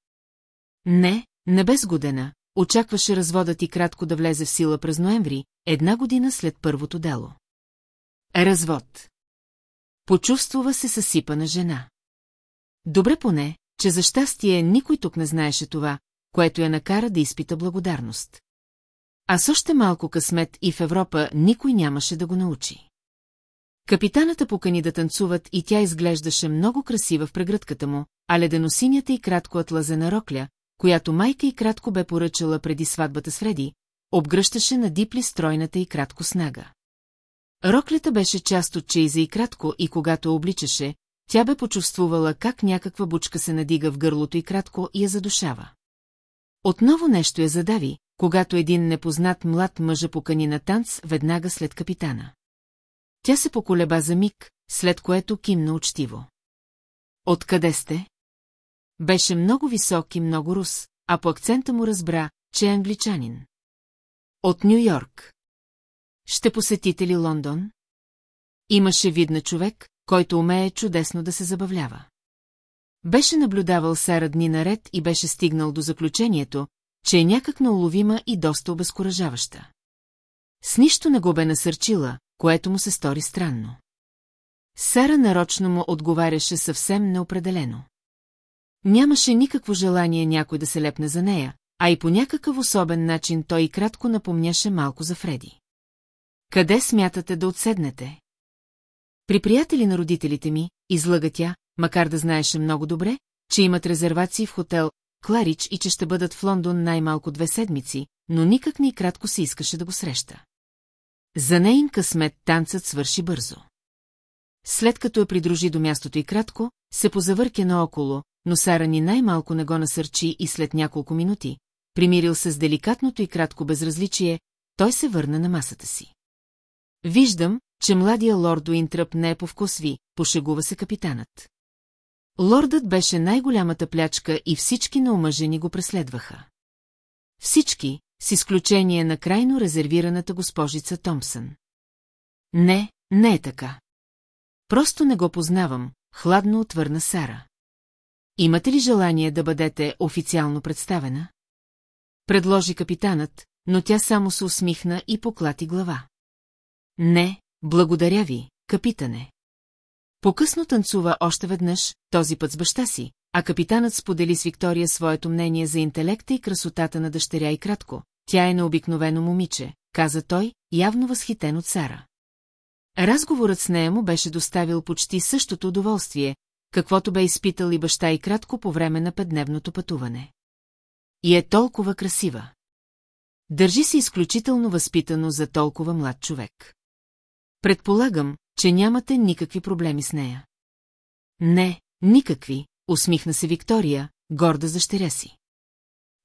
Не, не без годена, очакваше разводът и кратко да влезе в сила през ноември, една година след първото дело. Развод. Почувствува се съсипана жена. Добре поне, че за щастие никой тук не знаеше това, което я накара да изпита благодарност. А с още малко късмет и в Европа никой нямаше да го научи. Капитаната покани да танцуват и тя изглеждаше много красива в прегръдката му, а леденосинята и кратко атлазена рокля, която майка и кратко бе поръчала преди сватбата с Фреди, обгръщаше на дипли стройната и кратко снага. Роклята беше част от чейза и кратко и когато обличаше, тя бе почувствувала как някаква бучка се надига в гърлото и кратко и я задушава. Отново нещо я задави, когато един непознат млад мъжа покани на танц веднага след капитана. Тя се поколеба за миг, след което кимна учтиво. Откъде сте? Беше много висок и много рус, а по акцента му разбра, че е англичанин. От Нью Йорк. Ще посетите ли Лондон? Имаше вид на човек, който умее чудесно да се забавлява. Беше наблюдавал Сара дни наред и беше стигнал до заключението, че е някак науловима и доста обезкуражаваща. С нищо не го бе насърчила, което му се стори странно. Сара нарочно му отговаряше съвсем неопределено. Нямаше никакво желание някой да се лепне за нея, а и по някакъв особен начин той и кратко напомняше малко за Фреди. Къде смятате да отседнете? При приятели на родителите ми, излъга тя, макар да знаеше много добре, че имат резервации в хотел Кларич и че ще бъдат в Лондон най-малко две седмици, но никак ни кратко се искаше да го среща. За нейн късмет танцът свърши бързо. След като я придружи до мястото и кратко, се позавърке наоколо, но Сара ни най-малко не го насърчи и след няколко минути, примирил се с деликатното и кратко безразличие, той се върна на масата си. Виждам, че младия лорд Уинтръп не е по вкус ви, пошегува се капитанът. Лордът беше най-голямата плячка и всички наумъжени го преследваха. Всички, с изключение на крайно резервираната госпожица Томпсън. Не, не е така. Просто не го познавам, хладно отвърна Сара. Имате ли желание да бъдете официално представена? Предложи капитанът, но тя само се усмихна и поклати глава. Не, благодаря ви, капитане. Покъсно танцува още веднъж, този път с баща си, а капитанът сподели с Виктория своето мнение за интелекта и красотата на дъщеря и кратко. Тя е необикновено момиче, каза той, явно възхитен от Сара. Разговорът с нея му беше доставил почти същото удоволствие, каквото бе изпитал и баща и кратко по време на петдневното пътуване. И е толкова красива. Държи се изключително възпитано за толкова млад човек. Предполагам, че нямате никакви проблеми с нея. Не, никакви, усмихна се Виктория, горда за щеря си.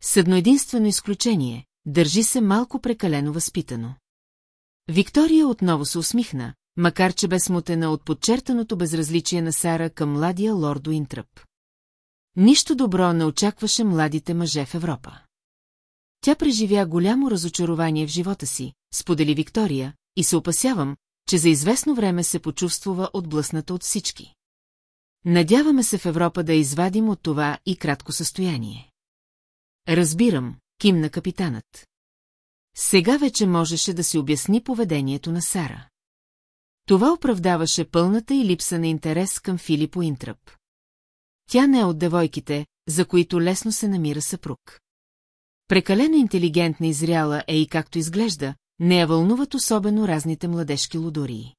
С едно единствено изключение, държи се малко прекалено възпитано. Виктория отново се усмихна, макар че бе смутена от подчертаното безразличие на Сара към младия лордо Интръп. Нищо добро не очакваше младите мъже в Европа. Тя преживя голямо разочарование в живота си, сподели Виктория, и се опасявам, че за известно време се почувствува отблъсната от всички. Надяваме се в Европа да извадим от това и кратко състояние. Разбирам, кимна капитанът. Сега вече можеше да си обясни поведението на Сара. Това оправдаваше пълната и липса на интерес към Филипо Интръп. Тя не е от девойките, за които лесно се намира съпруг. Прекалено интелигентна и зряла е и както изглежда, не я вълнуват особено разните младежки лудории.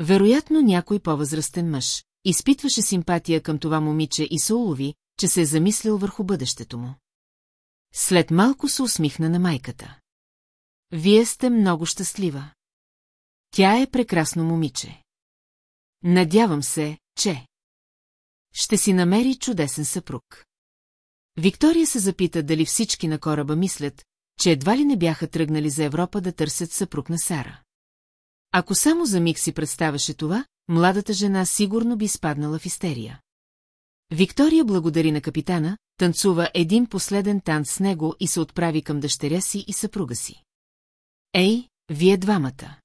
Вероятно някой по-възрастен мъж изпитваше симпатия към това момиче и се улови, че се е замислил върху бъдещето му. След малко се усмихна на майката. Вие сте много щастлива. Тя е прекрасно момиче. Надявам се, че... Ще си намери чудесен съпруг. Виктория се запита дали всички на кораба мислят, че едва ли не бяха тръгнали за Европа да търсят съпруг на Сара. Ако само за миг си представяше това, младата жена сигурно би спаднала в истерия. Виктория благодари на капитана, танцува един последен танц с него и се отправи към дъщеря си и съпруга си. Ей, вие двамата.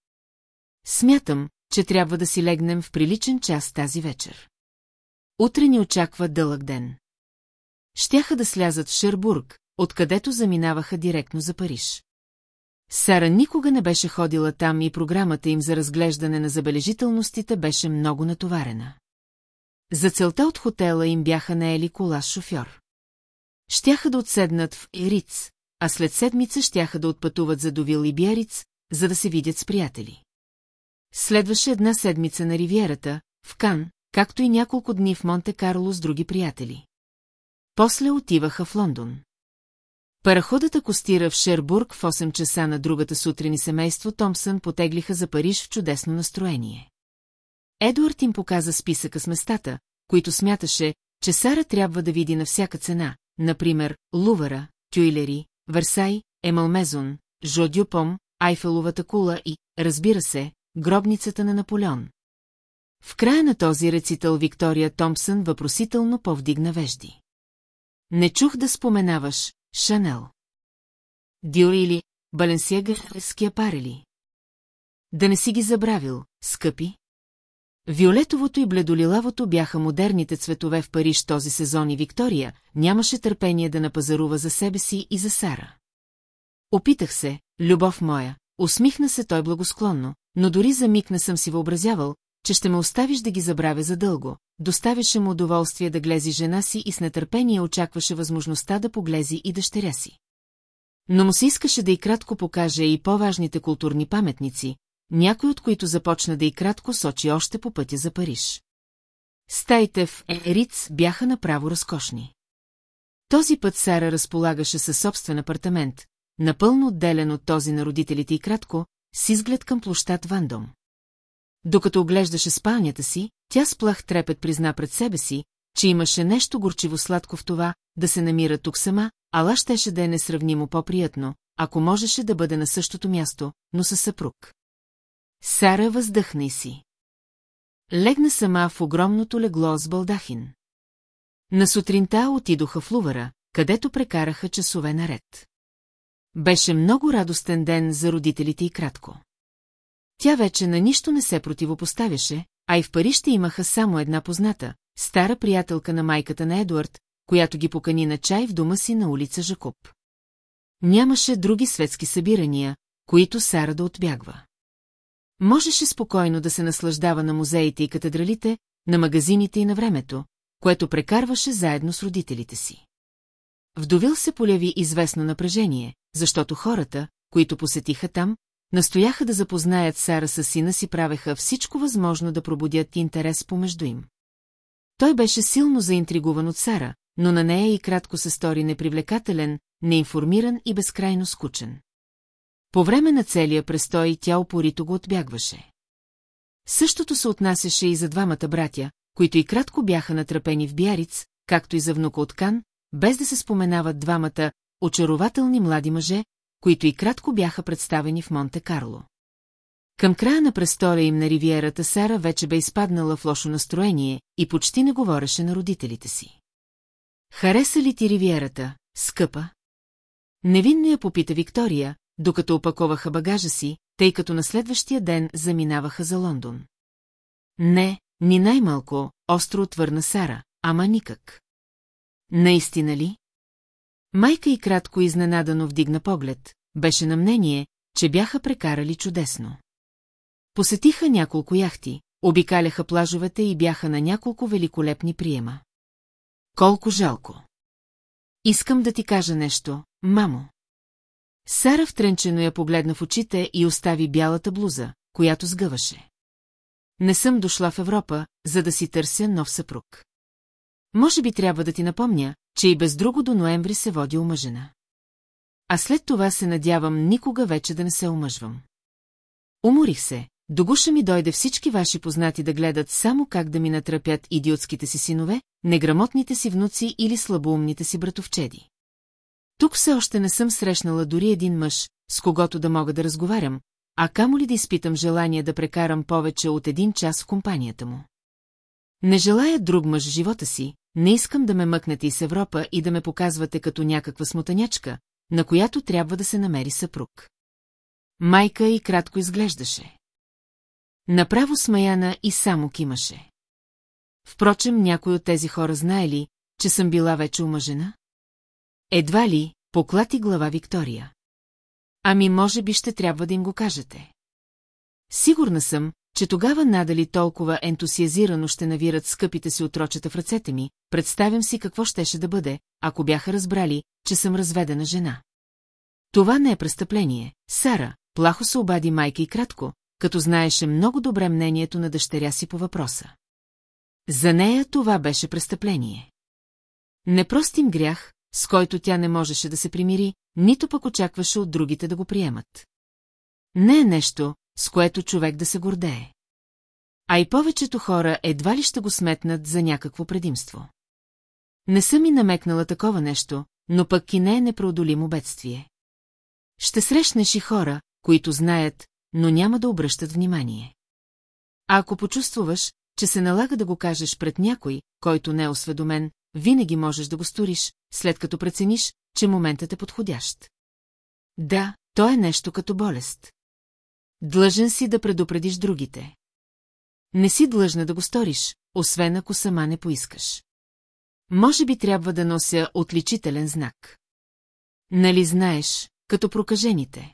Смятам, че трябва да си легнем в приличен час тази вечер. Утре ни очаква дълъг ден. Щяха да слязат в Шербург, откъдето заминаваха директно за Париж. Сара никога не беше ходила там и програмата им за разглеждане на забележителностите беше много натоварена. За целта от хотела им бяха наели кола шофьор. Щяха да отседнат в Ериц, а след седмица щяха да отпътуват за Довил и Бяриц, за да се видят с приятели. Следваше една седмица на ривиерата, в Кан, както и няколко дни в Монте-Карло с други приятели. После отиваха в Лондон. Параходът акостира в Шербург в 8 часа на другата сутрин и семейство Томсън потеглиха за Париж в чудесно настроение. Едуард им показа списъка с местата, които смяташе, че Сара трябва да види на всяка цена, например, Лувара, Тюйлери, Версай, Емалмезон, Жодюпом, Айфеловата кула и, разбира се, гробницата на Наполеон. В края на този рецитал Виктория Томпсън въпросително повдигна вежди. Не чух да споменаваш Шанел. Диори или Баленсиага парели. Да не си ги забравил, скъпи. Виолетовото и бледолилавото бяха модерните цветове в Париж този сезон и Виктория нямаше търпение да напазарува за себе си и за Сара. Опитах се, любов моя, усмихна се той благосклонно, но дори за миг не съм си въобразявал, че ще ме оставиш да ги забравя задълго. Доставяше му удоволствие да глези жена си и с нетърпение очакваше възможността да поглези и дъщеря си. Но му се искаше да и кратко покаже и по-важните културни паметници, някой от които започна да и кратко сочи още по пътя за Париж. Стаите в Ериц бяха направо разкошни. Този път Сара разполагаше със собствен апартамент, напълно отделен от този на родителите и кратко, с изглед към площад Вандом. Докато оглеждаше спалнята си, тя сплах трепет призна пред себе си, че имаше нещо горчиво-сладко в това, да се намира тук сама, ала щеше да е несравнимо по-приятно, ако можеше да бъде на същото място, но със съпруг. Сара въздъхна и си. Легна сама в огромното легло с балдахин. На сутринта отидоха в Лувара, където прекараха часове наред. Беше много радостен ден за родителите и кратко. Тя вече на нищо не се противопоставяше, а и в Париж имаха само една позната, стара приятелка на майката на Едуард, която ги покани на чай в дома си на улица Жакоб. нямаше други светски събирания, които Сара да отбягва. Можеше спокойно да се наслаждава на музеите и катедралите, на магазините и на времето, което прекарваше заедно с родителите си. Вдовил се поляви известно напрежение, защото хората, които посетиха там, настояха да запознаят Сара с сина си правеха всичко възможно да пробудят интерес помежду им. Той беше силно заинтригуван от Сара, но на нея и кратко се стори непривлекателен, неинформиран и безкрайно скучен. По време на целия престой тя упорито го отбягваше. Същото се отнасяше и за двамата братя, които и кратко бяха натрапени в Бяриц, както и за внука от Кан, без да се споменават двамата очарователни млади мъже, които и кратко бяха представени в Монте-Карло. Към края на престоля им на ривиерата Сара вече бе изпаднала в лошо настроение и почти не говореше на родителите си. Хареса ли ти ривиерата, скъпа? Невинно я попита Виктория, докато опаковаха багажа си, тъй като на следващия ден заминаваха за Лондон. Не, ни най-малко, остро отвърна Сара, ама никак. Наистина ли? Майка и кратко изненадано вдигна поглед, беше на мнение, че бяха прекарали чудесно. Посетиха няколко яхти, обикаляха плажовете и бяха на няколко великолепни приема. Колко жалко! Искам да ти кажа нещо, мамо. Сара втренчено я погледна в очите и остави бялата блуза, която сгъваше. Не съм дошла в Европа, за да си търся нов съпруг. Може би трябва да ти напомня, че и без друго до ноември се води омъжена. А след това се надявам никога вече да не се омъжвам. Уморих се, до гуша ми дойде всички ваши познати да гледат само как да ми натрапят идиотските си синове, неграмотните си внуци или слабоумните си братовчеди. Тук все още не съм срещнала дори един мъж, с когото да мога да разговарям, а камо ли да изпитам желание да прекарам повече от един час в компанията му. Не желая друг мъж живота си, не искам да ме мъкнете из Европа и да ме показвате като някаква смутанячка, на която трябва да се намери съпруг. Майка и кратко изглеждаше. Направо смаяна и само кимаше. Впрочем, някой от тези хора знае ли, че съм била вече омъжена? Едва ли, поклати глава Виктория. Ами може би ще трябва да им го кажете. Сигурна съм, че тогава надали толкова ентусиазирано ще навират скъпите си отрочета в ръцете ми, представям си какво щеше да бъде, ако бяха разбрали, че съм разведена жена. Това не е престъпление, Сара, плахо се обади майка и кратко, като знаеше много добре мнението на дъщеря си по въпроса. За нея това беше престъпление. Непростим грях, с който тя не можеше да се примири, нито пък очакваше от другите да го приемат. Не е нещо, с което човек да се гордее. А и повечето хора едва ли ще го сметнат за някакво предимство. Не съм и намекнала такова нещо, но пък и не е непреодолимо бедствие. Ще срещнеш и хора, които знаят, но няма да обръщат внимание. А ако почувствуваш, че се налага да го кажеш пред някой, който не е осведомен, винаги можеш да го сториш, след като прецениш, че моментът е подходящ. Да, то е нещо като болест. Длъжен си да предупредиш другите. Не си длъжна да го сториш, освен ако сама не поискаш. Може би трябва да нося отличителен знак. Нали знаеш, като прокажените.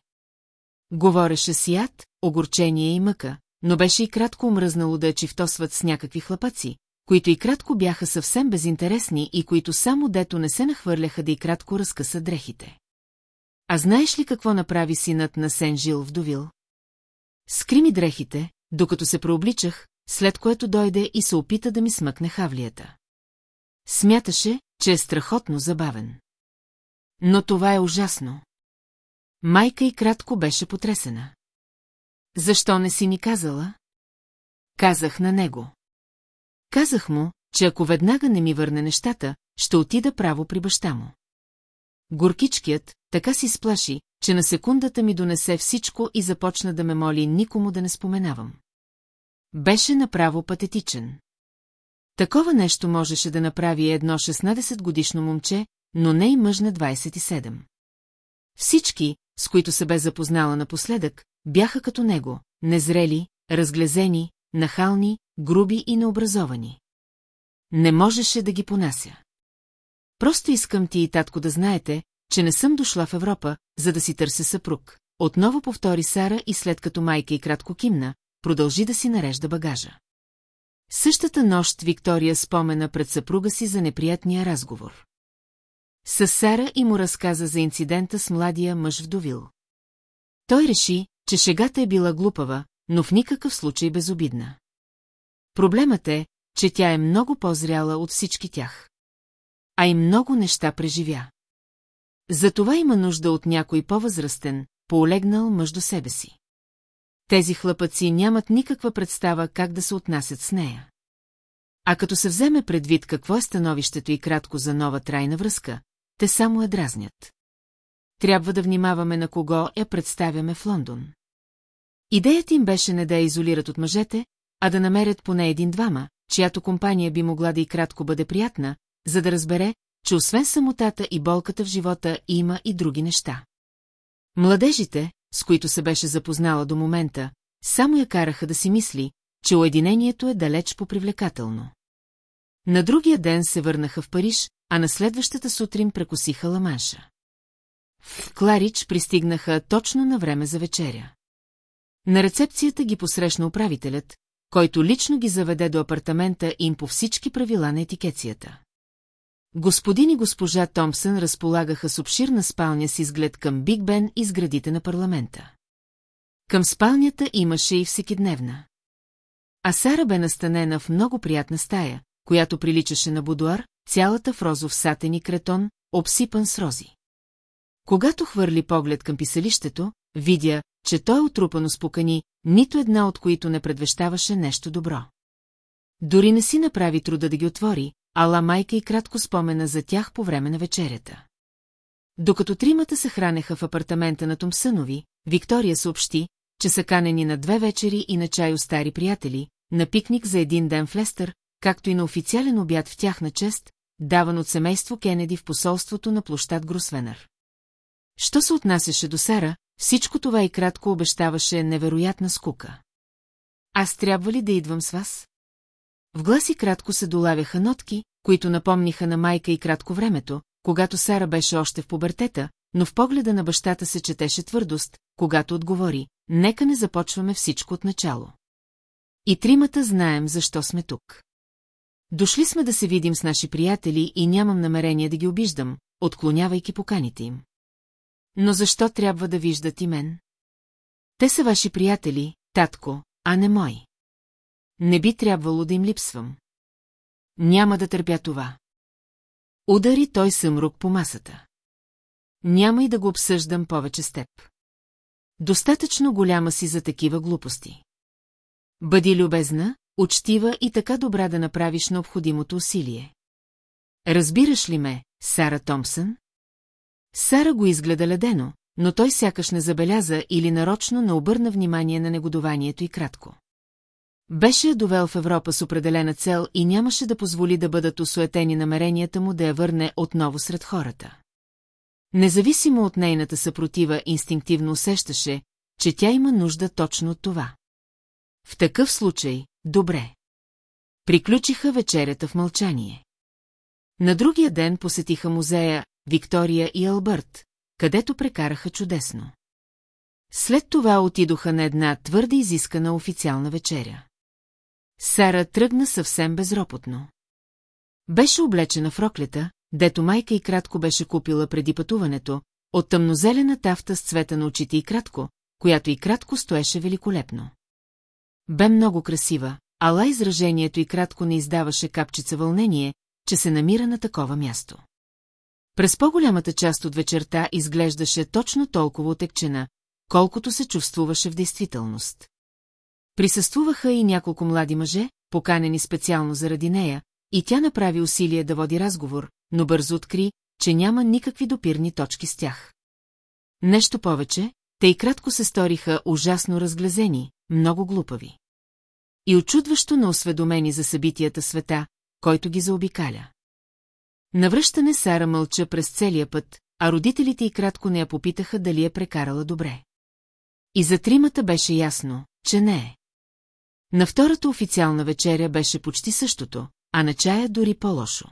Говореше си яд, огорчение и мъка, но беше и кратко омръзнало да я чифтосват с някакви хлапаци, които и кратко бяха съвсем безинтересни и които само дето не се нахвърляха да и кратко разкъса дрехите. А знаеш ли какво направи синът на Сен-Жил вдовил? Скри ми дрехите, докато се преобличах, след което дойде и се опита да ми смъкне хавлията. Смяташе, че е страхотно забавен. Но това е ужасно. Майка и кратко беше потресена. Защо не си ни казала? Казах на него. Казах му, че ако веднага не ми върне нещата, ще отида право при баща му. Горкичкият така си сплаши, че на секундата ми донесе всичко и започна да ме моли никому да не споменавам. Беше направо патетичен. Такова нещо можеше да направи едно 16-годишно момче, но не и мъж на 27. Всички, с които се бе запознала напоследък, бяха като него, незрели, разглезени, нахални, груби и необразовани. Не можеше да ги понася. Просто искам ти и татко да знаете, че не съм дошла в Европа, за да си търся съпруг. Отново повтори Сара и след като майка и кратко кимна, продължи да си нарежда багажа. Същата нощ Виктория спомена пред съпруга си за неприятния разговор. С Сара и му разказа за инцидента с младия мъж вдовил. Той реши, че шегата е била глупава, но в никакъв случай безобидна. Проблемът е, че тя е много по-зряла от всички тях. А и много неща преживя. Затова има нужда от някой по-възрастен, поолегнал мъж себе си. Тези хлапъци нямат никаква представа как да се отнасят с нея. А като се вземе предвид какво е становището и кратко за нова трайна връзка, те само я дразнят. Трябва да внимаваме на кого я представяме в Лондон. Идеята им беше не да я изолират от мъжете, а да намерят поне един-двама, чиято компания би могла да и кратко бъде приятна, за да разбере, че освен самотата и болката в живота има и други неща. Младежите, с които се беше запознала до момента, само я караха да си мисли, че уединението е далеч по-привлекателно. На другия ден се върнаха в Париж, а на следващата сутрин прекосиха Ламанша. В Кларич пристигнаха точно на време за вечеря. На рецепцията ги посрещна управителят, който лично ги заведе до апартамента им по всички правила на етикецията. Господин и госпожа Томпсън разполагаха с обширна спалня с изглед към Биг Бен и сградите на парламента. Към спалнята имаше и всекидневна. А Сара бе настанена в много приятна стая, която приличаше на будуар, цялата в розов сатен кретон, обсипан с рози. Когато хвърли поглед към писалището, видя, че той е отрупано с покани, нито една от които не предвещаваше нещо добро. Дори не си направи труда да ги отвори, ала майка и кратко спомена за тях по време на вечерята. Докато тримата се хранеха в апартамента на Томсънови, Виктория съобщи, че са канени на две вечери и на чай у стари приятели, на пикник за един ден в Лестър, както и на официален обяд в тяхна чест, даван от семейство Кенеди в посолството на площад Гросвенър. Що се отнасяше до Сара, всичко това и кратко обещаваше невероятна скука. Аз трябва ли да идвам с вас? В гласи кратко се долавяха нотки, които напомниха на майка и кратко времето, когато Сара беше още в пубертета, но в погледа на бащата се четеше твърдост, когато отговори, нека не започваме всичко от начало. И тримата знаем защо сме тук. Дошли сме да се видим с наши приятели и нямам намерение да ги обиждам, отклонявайки поканите им. Но защо трябва да виждат и мен? Те са ваши приятели, татко, а не мои. Не би трябвало да им липсвам. Няма да търпя това. Удари той съмрук по масата. Няма и да го обсъждам повече с теб. Достатъчно голяма си за такива глупости. Бъди любезна, учтива и така добра да направиш необходимото усилие. Разбираш ли ме, Сара Томпсън? Сара го изгледа ледено, но той сякаш не забеляза или нарочно не обърна внимание на негодованието и кратко. Беше я довел в Европа с определена цел и нямаше да позволи да бъдат осуетени намеренията му да я върне отново сред хората. Независимо от нейната съпротива, инстинктивно усещаше, че тя има нужда точно от това. В такъв случай, добре. Приключиха вечерята в мълчание. На другия ден посетиха музея Виктория и Албърт, където прекараха чудесно. След това отидоха на една твърде изискана официална вечеря. Сара тръгна съвсем безропотно. Беше облечена в роклята, дето майка и кратко беше купила преди пътуването, от тъмнозелена тафта с цвета на очите и кратко, която и кратко стоеше великолепно. Бе много красива, ала изражението и кратко не издаваше капчица вълнение, че се намира на такова място. През по-голямата част от вечерта изглеждаше точно толкова отекчена, колкото се чувствуваше в действителност. Присъствуваха и няколко млади мъже, поканени специално заради нея, и тя направи усилие да води разговор, но бързо откри, че няма никакви допирни точки с тях. Нещо повече, те и кратко се сториха ужасно разглезени, много глупави. И очудващо неосведомени за събитията света, който ги заобикаля. Навръщане Сара мълча през целия път, а родителите и кратко не я попитаха дали е прекарала добре. И за тримата беше ясно, че не е. На втората официална вечеря беше почти същото, а на чая дори по-лошо.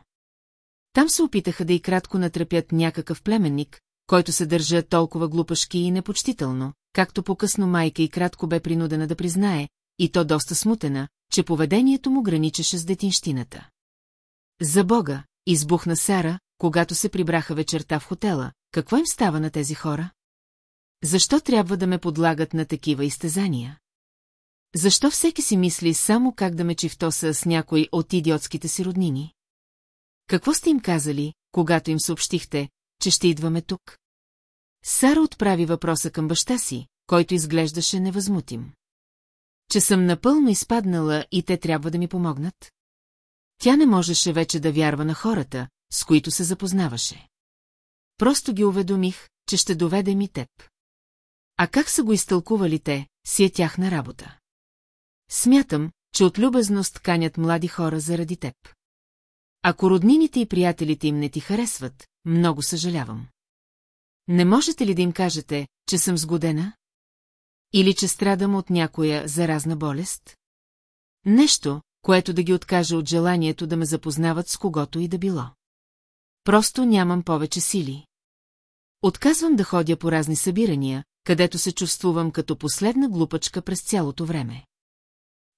Там се опитаха да и кратко натръпят някакъв племенник, който се държа толкова глупашки и непочтително, както по-късно майка и кратко бе принудена да признае, и то доста смутена, че поведението му граничеше с детинщината. За Бога, избухна Сара, когато се прибраха вечерта в хотела, какво им става на тези хора? Защо трябва да ме подлагат на такива изтезания? Защо всеки си мисли само как да ме чифтоса с някой от идиотските си роднини? Какво сте им казали, когато им съобщихте, че ще идваме тук? Сара отправи въпроса към баща си, който изглеждаше невъзмутим. Че съм напълно изпаднала и те трябва да ми помогнат? Тя не можеше вече да вярва на хората, с които се запознаваше. Просто ги уведомих, че ще доведем и теб. А как са го изтълкували те, си е тяхна работа. Смятам, че от любезност канят млади хора заради теб. Ако роднините и приятелите им не ти харесват, много съжалявам. Не можете ли да им кажете, че съм сгодена? Или че страдам от някоя заразна болест? Нещо, което да ги откаже от желанието да ме запознават с когото и да било. Просто нямам повече сили. Отказвам да ходя по разни събирания, където се чувствувам като последна глупачка през цялото време.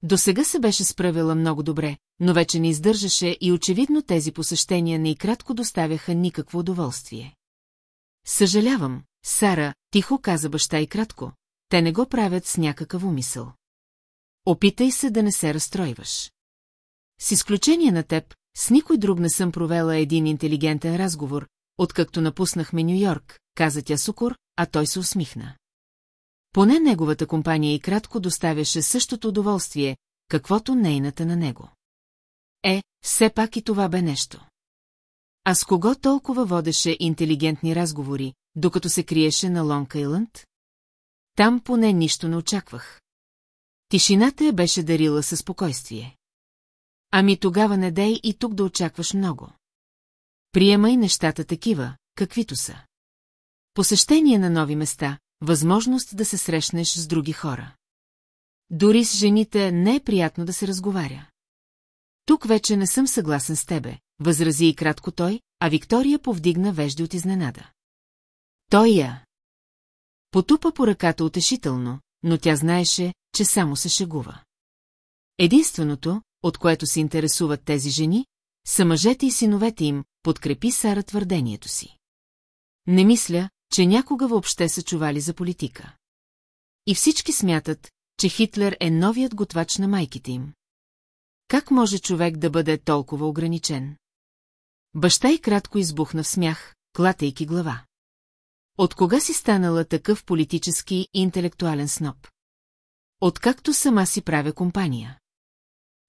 До сега се беше справила много добре, но вече не издържаше и очевидно тези посещения не и кратко доставяха никакво удоволствие. Съжалявам, Сара, тихо каза баща и кратко, те не го правят с някакъв умисъл. Опитай се да не се разстройваш. С изключение на теб, с никой друг не съм провела един интелигентен разговор, откакто напуснахме Нью-Йорк, каза тя Сукор, а той се усмихна. Поне неговата компания и кратко доставяше същото удоволствие, каквото нейната на него. Е, все пак и това бе нещо. А с кого толкова водеше интелигентни разговори, докато се криеше на Лонг Айланд? Там поне нищо не очаквах. Тишината я беше дарила със спокойствие. Ами тогава не дей и тук да очакваш много. Приемай нещата такива, каквито са. Посещение на нови места, възможност да се срещнеш с други хора. Дори с жените не е приятно да се разговаря. Тук вече не съм съгласен с тебе, възрази и кратко той, а Виктория повдигна вежди от изненада. Той я. Потупа по ръката утешително, но тя знаеше, че само се шегува. Единственото, от което се интересуват тези жени, са мъжете и синовете им, подкрепи Сара твърдението си. Не мисля, че някога въобще са чували за политика. И всички смятат, че Хитлер е новият готвач на майките им. Как може човек да бъде толкова ограничен? Баща и кратко избухна в смях, клатейки глава. От кога си станала такъв политически и интелектуален сноб? Откакто сама си правя компания.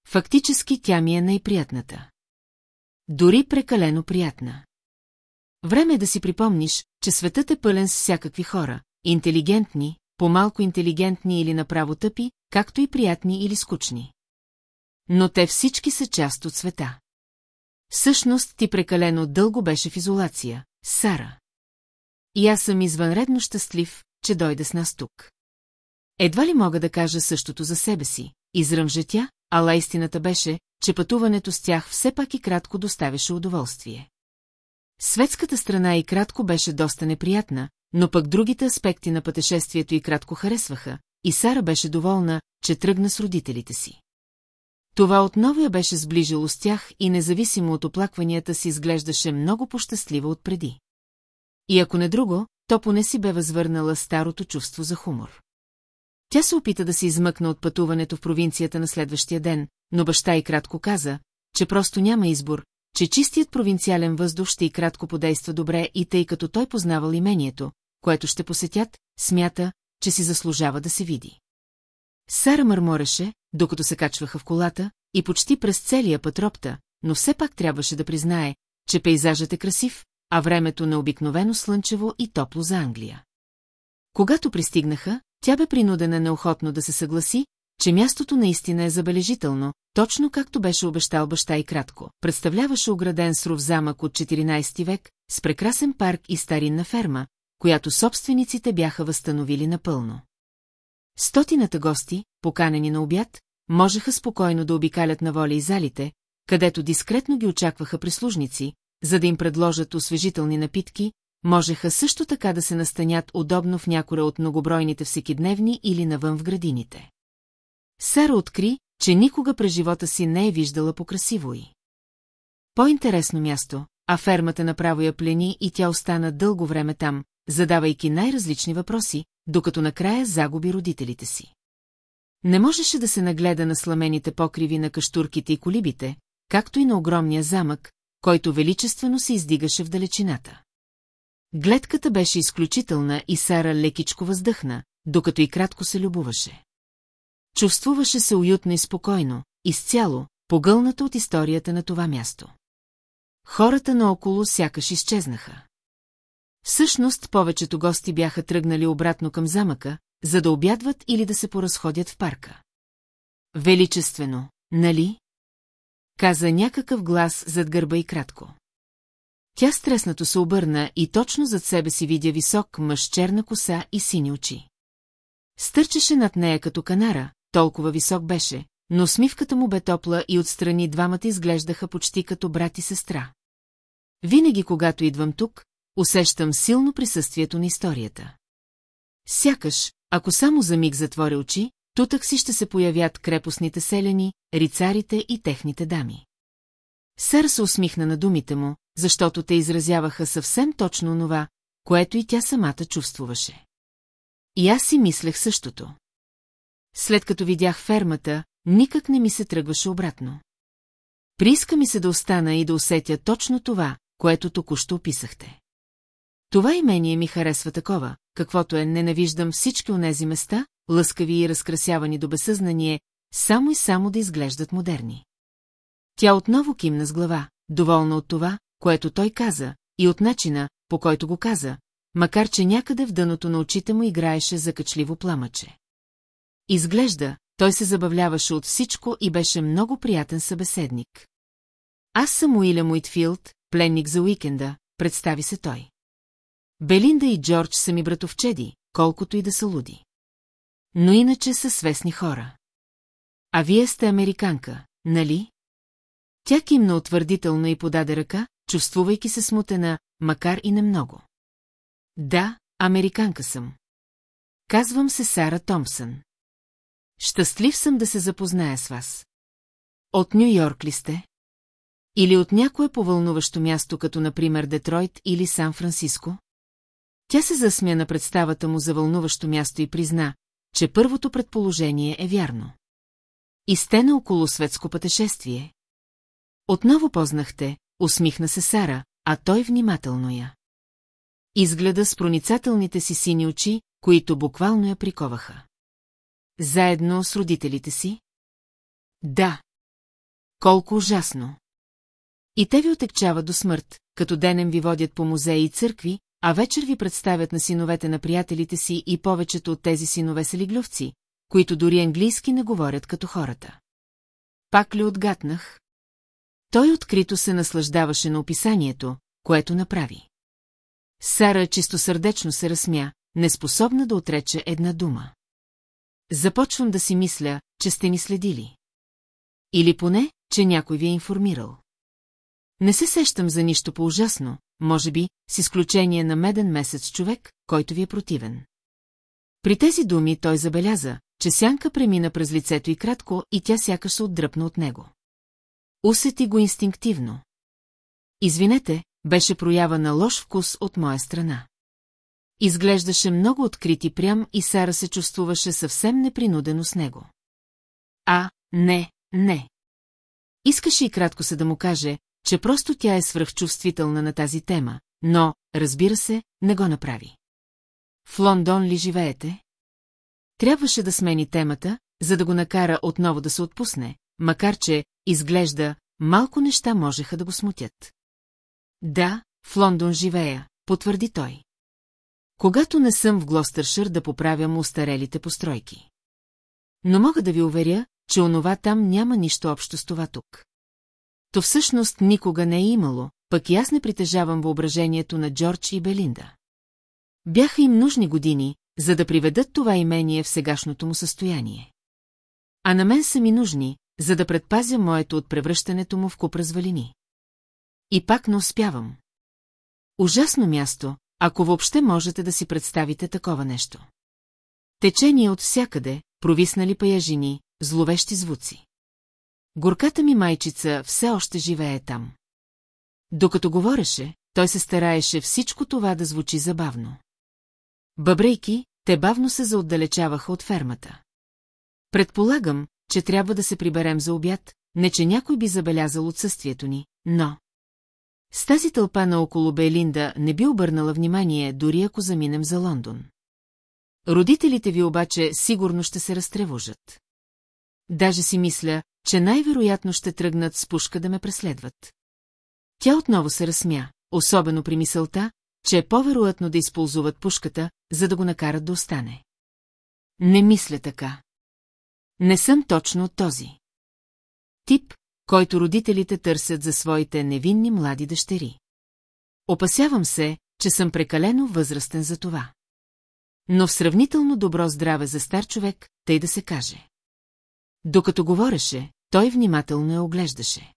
Фактически тя ми е най-приятната. Дори прекалено приятна. Време е да си припомниш, че светът е пълен с всякакви хора, интелигентни, по-малко интелигентни или направо тъпи, както и приятни или скучни. Но те всички са част от света. Всъщност ти прекалено дълго беше в изолация, Сара. И аз съм извънредно щастлив, че дойде с нас тук. Едва ли мога да кажа същото за себе си, изръмжа тя, ала истината беше, че пътуването с тях все пак и кратко доставяше удоволствие. Светската страна и кратко беше доста неприятна, но пък другите аспекти на пътешествието и кратко харесваха, и Сара беше доволна, че тръгна с родителите си. Това отново я беше сближило с тях и независимо от оплакванията си изглеждаше много пощастлива от преди. И ако не друго, то поне си бе възвърнала старото чувство за хумор. Тя се опита да се измъкна от пътуването в провинцията на следващия ден, но баща и кратко каза, че просто няма избор, че чистият провинциален въздух ще и кратко подейства добре и тъй като той познавал имението, което ще посетят, смята, че си заслужава да се види. Сара мърмореше, докато се качваха в колата, и почти през целия път ропта, но все пак трябваше да признае, че пейзажът е красив, а времето необикновено слънчево и топло за Англия. Когато пристигнаха, тя бе принудена неохотно да се съгласи, че мястото наистина е забележително, точно както беше обещал баща и кратко. Представляваше ограден сров замък от 14 век, с прекрасен парк и старинна ферма, която собствениците бяха възстановили напълно. Стотината гости, поканени на обяд, можеха спокойно да обикалят на воля и залите, където дискретно ги очакваха прислужници, за да им предложат освежителни напитки, можеха също така да се настанят удобно в някора от многобройните всекидневни или навън в градините. Сара откри, че никога през живота си не е виждала по-красиво и. По-интересно място, а фермата направо я плени и тя остана дълго време там, задавайки най-различни въпроси, докато накрая загуби родителите си. Не можеше да се нагледа на сламените покриви на каштурките и колибите, както и на огромния замък, който величествено се издигаше в далечината. Гледката беше изключителна и Сара лекичко въздъхна, докато и кратко се любоваше. Чувствуваше се уютно и спокойно, изцяло, погълната от историята на това място. Хората наоколо сякаш изчезнаха. Всъщност повечето гости бяха тръгнали обратно към замъка, за да обядват или да се поразходят в парка. Величествено, нали? Каза някакъв глас зад гърба и кратко. Тя стреснато се обърна и точно зад себе си видя висок мъж черна коса и сини очи. Стърчеше над нея като канара, толкова висок беше, но смивката му бе топла и отстрани двамата изглеждаха почти като брат и сестра. Винаги, когато идвам тук, усещам силно присъствието на историята. Сякаш, ако само за миг затворя очи, тутък си ще се появят крепостните селяни, рицарите и техните дами. Сър се усмихна на думите му, защото те изразяваха съвсем точно това, което и тя самата чувствуваше. И аз си мислех същото. След като видях фермата, никак не ми се тръгваше обратно. Прииска ми се да остана и да усетя точно това, което току-що описахте. Това имение ми харесва такова, каквото е ненавиждам всички онези места, лъскави и разкрасявани до безсъзнание, само и само да изглеждат модерни. Тя отново кимна с глава, доволна от това, което той каза, и от начина, по който го каза, макар че някъде в дъното на очите му играеше закачливо пламъче. Изглежда, той се забавляваше от всичко и беше много приятен събеседник. Аз съм Уилям Уитфилд, пленник за уикенда, представи се той. Белинда и Джордж са ми братовчеди, колкото и да са луди. Но иначе са свестни хора. А вие сте американка, нали? Тя кимна утвърдително и подаде ръка, чувствувайки се смутена, макар и немного. Да, американка съм. Казвам се Сара Томпсън. Щастлив съм да се запозная с вас. От Нью Йорк ли сте? Или от някое повълнуващо място, като например Детройт или Сан-Франциско? Тя се засмя на представата му за вълнуващо място и призна, че първото предположение е вярно. И сте на около светско пътешествие. Отново познахте, усмихна се Сара, а той внимателно я. Изгледа с проницателните си сини очи, които буквално я приковаха. Заедно с родителите си? Да. Колко ужасно. И те ви отекчават до смърт, като денем ви водят по музеи и църкви, а вечер ви представят на синовете на приятелите си и повечето от тези синове са лиглювци, които дори английски не говорят като хората. Пак ли отгатнах? Той открито се наслаждаваше на описанието, което направи. Сара чистосърдечно се разсмя, неспособна да отрече една дума. Започвам да си мисля, че сте ни следили. Или поне, че някой ви е информирал. Не се сещам за нищо по-ужасно, може би, с изключение на меден месец човек, който ви е противен. При тези думи той забеляза, че сянка премина през лицето и кратко и тя сякаш се отдръпна от него. Усети го инстинктивно. Извинете, беше проява на лош вкус от моя страна. Изглеждаше много открит и прям и Сара се чувствуваше съвсем непринудено с него. А, не, не. Искаше и кратко се да му каже, че просто тя е свръхчувствителна на тази тема, но, разбира се, не го направи. В Лондон ли живеете? Трябваше да смени темата, за да го накара отново да се отпусне, макар че, изглежда, малко неща можеха да го смутят. Да, в Лондон живея, потвърди той. Когато не съм в Глостършир да поправям устарелите постройки. Но мога да ви уверя, че онова там няма нищо общо с това тук. То всъщност никога не е имало, пък и аз не притежавам въображението на Джордж и Белинда. Бяха им нужни години, за да приведат това имение в сегашното му състояние. А на мен са ми нужни, за да предпазя моето от превръщането му в куп развалини. И пак не успявам. Ужасно място, ако въобще можете да си представите такова нещо. Течение от всякъде, провиснали паяжини, зловещи звуци. Горката ми майчица все още живее там. Докато говореше, той се стараеше всичко това да звучи забавно. Бъбрейки, те бавно се заотдалечаваха от фермата. Предполагам, че трябва да се приберем за обяд, не че някой би забелязал отсъствието ни, но... С тази тълпа наоколо Белинда не би обърнала внимание, дори ако заминем за Лондон. Родителите ви обаче сигурно ще се разтревожат. Даже си мисля, че най-вероятно ще тръгнат с пушка да ме преследват. Тя отново се разсмя, особено при мисълта, че е по-вероятно да използват пушката, за да го накарат да остане. Не мисля така. Не съм точно от този. Тип, който родителите търсят за своите невинни млади дъщери. Опасявам се, че съм прекалено възрастен за това. Но в сравнително добро здраве за стар човек, тъй да се каже. Докато говореше, той внимателно я оглеждаше.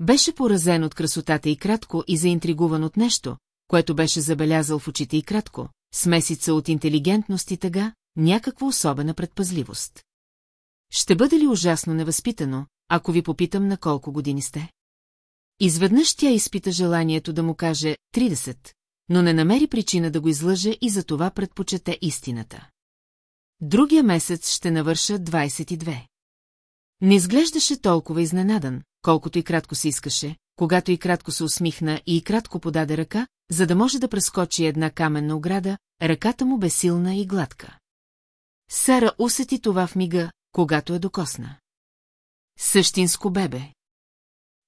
Беше поразен от красотата и кратко и заинтригуван от нещо, което беше забелязал в очите и кратко, смесица от интелигентност и тъга, някаква особена предпазливост. Ще бъде ли ужасно невъзпитано, ако ви попитам на колко години сте? Изведнъж тя изпита желанието да му каже 30, но не намери причина да го излъже и за това предпочете истината. Другия месец ще навърша 22. Не изглеждаше толкова изненадан, колкото и кратко се искаше, когато и кратко се усмихна и кратко подаде ръка, за да може да прескочи една каменна ограда, ръката му бе силна и гладка. Сара усети това в мига, когато е докосна. Същинско бебе.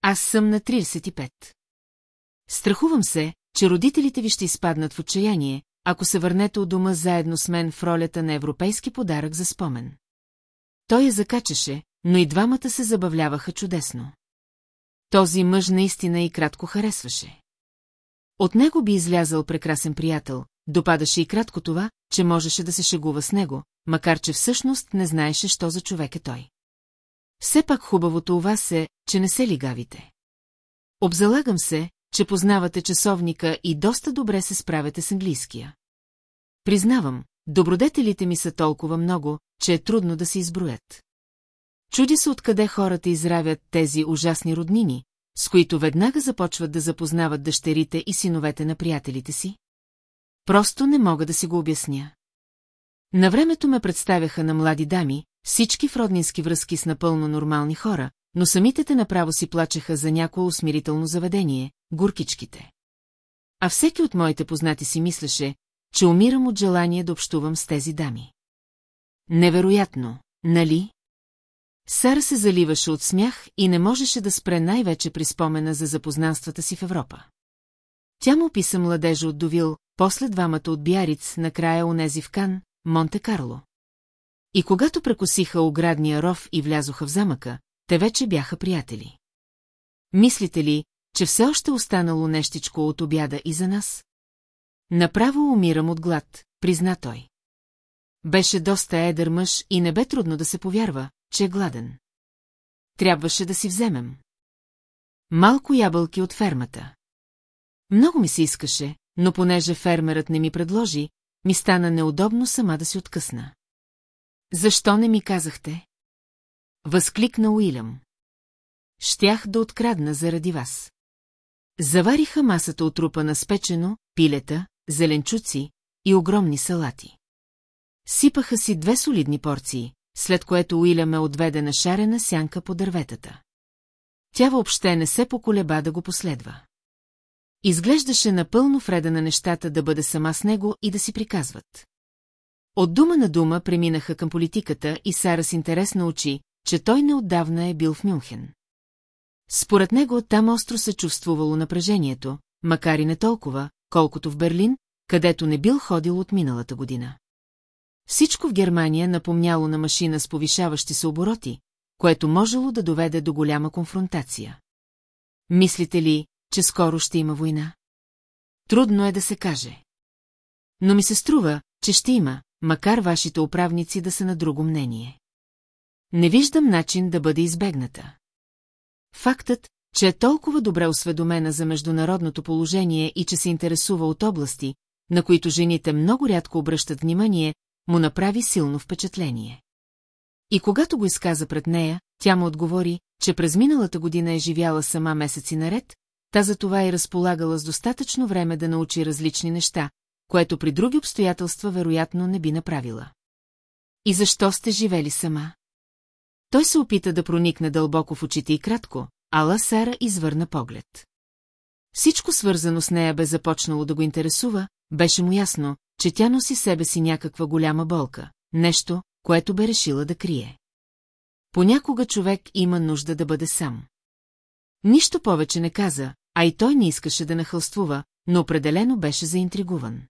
Аз съм на 35. Страхувам се, че родителите ви ще изпаднат в отчаяние, ако се върнете от дома заедно с мен в ролята на европейски подарък за спомен. Той я закачаше, но и двамата се забавляваха чудесно. Този мъж наистина и кратко харесваше. От него би излязъл прекрасен приятел, допадаше и кратко това, че можеше да се шегува с него, макар че всъщност не знаеше, що за човек е той. Все пак хубавото у вас е, че не се лигавите. Обзалагам се, че познавате часовника и доста добре се справяте с английския. Признавам, добродетелите ми са толкова много, че е трудно да се изброят. Чуди се откъде хората изравят тези ужасни роднини, с които веднага започват да запознават дъщерите и синовете на приятелите си. Просто не мога да си го обясня. На времето ме представяха на млади дами, всички в роднински връзки с напълно нормални хора, но самите те направо си плачеха за някое усмирително заведение, горкичките. А всеки от моите познати си мислеше, че умирам от желание да общувам с тези дами. Невероятно, нали? Сара се заливаше от смях и не можеше да спре най-вече при спомена за запознанствата си в Европа. Тя му описа младежа от Довил, после двамата от Бяриц, накрая онези в Кан, Монте-Карло. И когато прекосиха оградния ров и влязоха в замъка, те вече бяха приятели. Мислите ли, че все още останало нещичко от обяда и за нас? Направо умирам от глад, призна той. Беше доста едър мъж и не бе трудно да се повярва, че е гладен. Трябваше да си вземем. Малко ябълки от фермата. Много ми се искаше, но понеже фермерът не ми предложи, ми стана неудобно сама да си откъсна. Защо не ми казахте? Възкликна Уилям. Щях да открадна заради вас. Завариха масата от трупа на спечено, пилета, зеленчуци и огромни салати. Сипаха си две солидни порции, след което Уилям ме отведе на шарена сянка по дърветата. Тя въобще не се поколеба да го последва. Изглеждаше напълно вреда на нещата да бъде сама с него и да си приказват. От дума на дума преминаха към политиката и Сара с интерес научи, че той неотдавна е бил в Мюнхен. Според него там остро се чувствувало напрежението, макар и не толкова, колкото в Берлин, където не бил ходил от миналата година. Всичко в Германия напомняло на машина с повишаващи се обороти, което можело да доведе до голяма конфронтация. Мислите ли, че скоро ще има война? Трудно е да се каже. Но ми се струва, че ще има, макар вашите управници да са на друго мнение. Не виждам начин да бъде избегната. Фактът, че е толкова добре осведомена за международното положение и че се интересува от области, на които жените много рядко обръщат внимание, му направи силно впечатление. И когато го изказа пред нея, тя му отговори, че през миналата година е живяла сама месеци наред, та за това е разполагала с достатъчно време да научи различни неща, което при други обстоятелства вероятно не би направила. И защо сте живели сама? Той се опита да проникне дълбоко в очите и кратко, ала Сара извърна поглед. Всичко свързано с нея бе започнало да го интересува, беше му ясно, че тя носи себе си някаква голяма болка, нещо, което бе решила да крие. Понякога човек има нужда да бъде сам. Нищо повече не каза, а и той не искаше да нахълствува, но определено беше заинтригуван.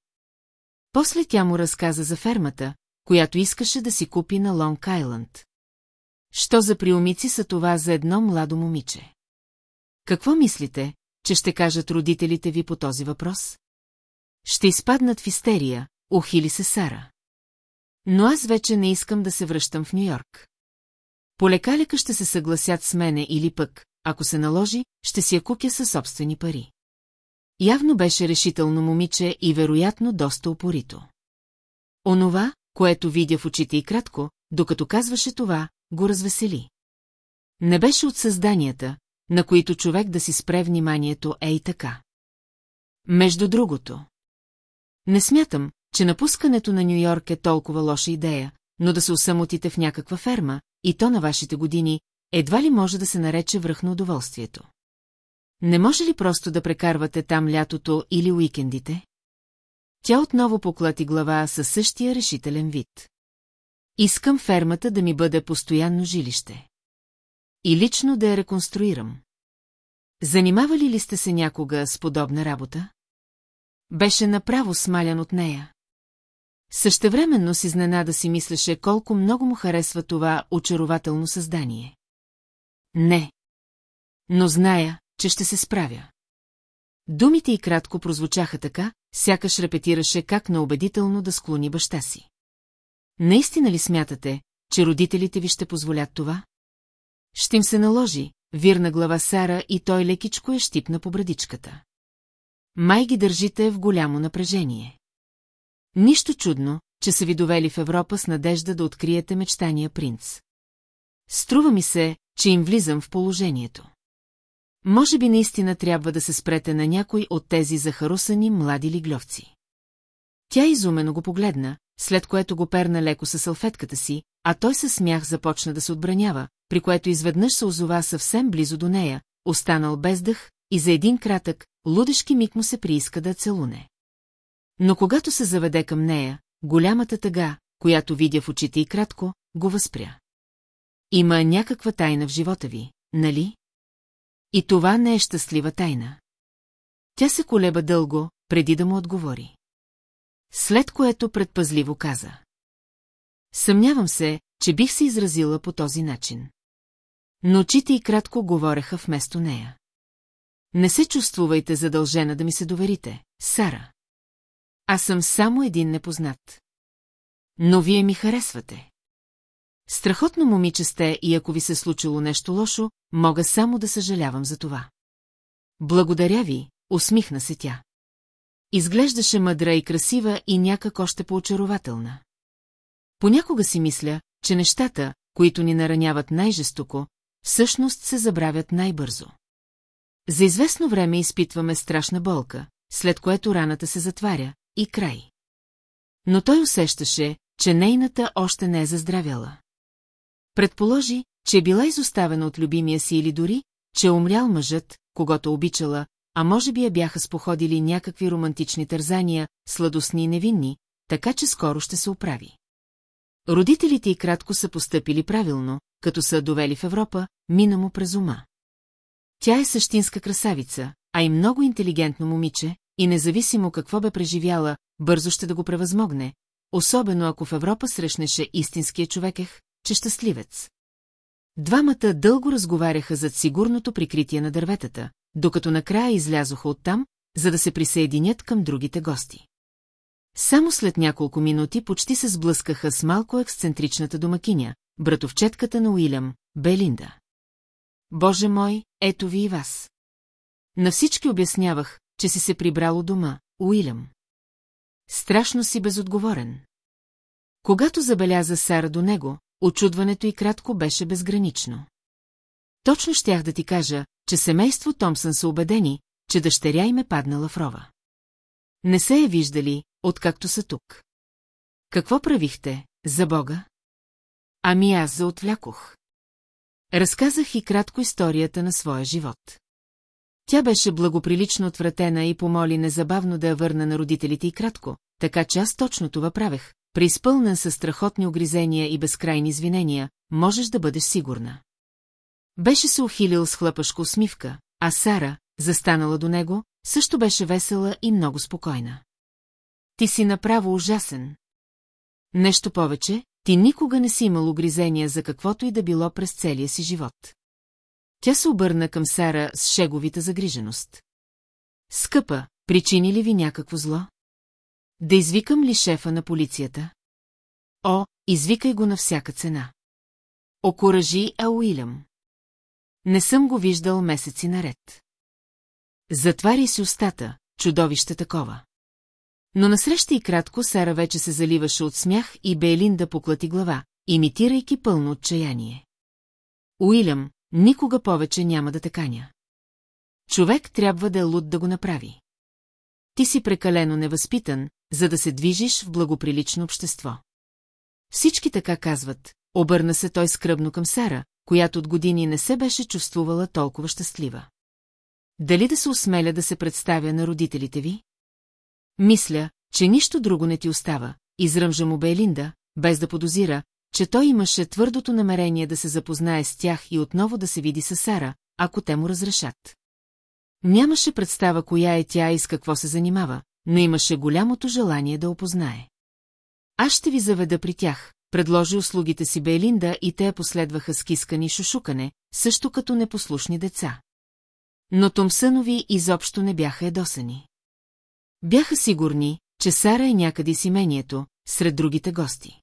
После тя му разказа за фермата, която искаше да си купи на Лонг Айланд. Що за приумици са това за едно младо момиче? Какво мислите, че ще кажат родителите ви по този въпрос? Ще изпаднат в истерия, ухили се Сара. Но аз вече не искам да се връщам в Нью-Йорк. Полекалека ще се съгласят с мене или пък, ако се наложи, ще си я купя със собствени пари. Явно беше решително момиче и вероятно доста упорито. Онова, което видя в очите и кратко, докато казваше това, го развесели. Не беше от създанията, на които човек да си спре вниманието е и така. Между другото. Не смятам, че напускането на Нью-Йорк е толкова лоша идея, но да се усамотите в някаква ферма, и то на вашите години, едва ли може да се нарече връх на удоволствието. Не може ли просто да прекарвате там лятото или уикендите? Тя отново поклати глава със същия решителен вид. Искам фермата да ми бъде постоянно жилище. И лично да я реконструирам. Занимавали ли сте се някога с подобна работа? Беше направо смалян от нея. Същевременно с изненада си мислеше колко много му харесва това очарователно създание. Не. Но зная, че ще се справя. Думите и кратко прозвучаха така, сякаш репетираше как наубедително да склони баща си. Наистина ли смятате, че родителите ви ще позволят това? Ще им се наложи, вирна глава Сара и той лекичко е щипна по брадичката. Май ги държите в голямо напрежение. Нищо чудно, че са ви довели в Европа с надежда да откриете мечтания принц. Струва ми се, че им влизам в положението. Може би наистина трябва да се спрете на някой от тези захарусани млади лигловци. Тя изумено го погледна, след което го перна леко със салфетката си, а той със смях започна да се отбранява, при което изведнъж се озова съвсем близо до нея, останал без дъх, и за един кратък, лудешки миг му се прииска да целуне. Но когато се заведе към нея, голямата тъга, която видя в очите и кратко, го възпря. Има някаква тайна в живота ви, нали? И това не е щастлива тайна. Тя се колеба дълго, преди да му отговори. След което предпазливо каза. Съмнявам се, че бих се изразила по този начин. Но очите и кратко говореха вместо нея. Не се чувствувайте задължена да ми се доверите, Сара. Аз съм само един непознат. Но вие ми харесвате. Страхотно момиче сте и ако ви се случило нещо лошо, мога само да съжалявам за това. Благодаря ви, усмихна се тя. Изглеждаше мъдра и красива и някак още поочарователна. Понякога си мисля, че нещата, които ни нараняват най-жестоко, всъщност се забравят най-бързо. За известно време изпитваме страшна болка, след което раната се затваря и край. Но той усещаше, че нейната още не е заздравяла. Предположи, че е била изоставена от любимия си или дори, че е умрял мъжът, когато обичала, а може би я бяха споходили някакви романтични тързания, сладостни и невинни, така че скоро ще се оправи. Родителите и кратко са постъпили правилно, като са довели в Европа, мина му през ума. Тя е същинска красавица, а и много интелигентно момиче, и независимо какво бе преживяла, бързо ще да го превъзмогне, особено ако в Европа срещнеше истинския човекех, че щастливец. Двамата дълго разговаряха зад сигурното прикритие на дърветата, докато накрая излязоха оттам, за да се присъединят към другите гости. Само след няколко минути почти се сблъскаха с малко ексцентричната домакиня, братовчетката на Уилям, Белинда. Боже мой, ето ви и вас. На всички обяснявах, че си се прибрал у дома, Уилям. Страшно си безотговорен. Когато забеляза Сара до него, очудването и кратко беше безгранично. Точно щях да ти кажа, че семейство Томсън са убедени, че дъщеря им е паднала в рова. Не се е виждали, откакто са тук. Какво правихте, за Бога? Ами аз заотвлякох. Разказах и кратко историята на своя живот. Тя беше благоприлично отвратена и помоли незабавно да я върна на родителите и кратко, така че аз точно това правех, преизпълнен със страхотни огризения и безкрайни извинения, можеш да бъдеш сигурна. Беше се ухилил с хлъпашко усмивка, а Сара, застанала до него, също беше весела и много спокойна. Ти си направо ужасен. Нещо повече, ти никога не си имал огризения за каквото и да било през целия си живот. Тя се обърна към Сара с шеговита загриженост. Скъпа, причини ли ви някакво зло? Да извикам ли шефа на полицията? О, извикай го на всяка цена. Окоръжи Ауилям. Не съм го виждал месеци наред. Затвари си устата, чудовище такова. Но насреща и кратко Сара вече се заливаше от смях и Бейлин да поклати глава, имитирайки пълно отчаяние. Уилям, никога повече няма да те каня. Човек трябва да е луд да го направи. Ти си прекалено невъзпитан, за да се движиш в благоприлично общество. Всички така казват, обърна се той скръбно към Сара, която от години не се беше чувствувала толкова щастлива. Дали да се осмеля да се представя на родителите ви? Мисля, че нищо друго не ти остава, изръмжа му Белинда, без да подозира, че той имаше твърдото намерение да се запознае с тях и отново да се види с Сара, ако те му разрешат. Нямаше представа коя е тя и с какво се занимава, но имаше голямото желание да опознае. Аз ще ви заведа при тях, предложи услугите си Белинда и те я последваха с кискани шушукане, също като непослушни деца. Но Томсънови изобщо не бяха едосани. Бяха сигурни, че Сара е някъде с имението, сред другите гости.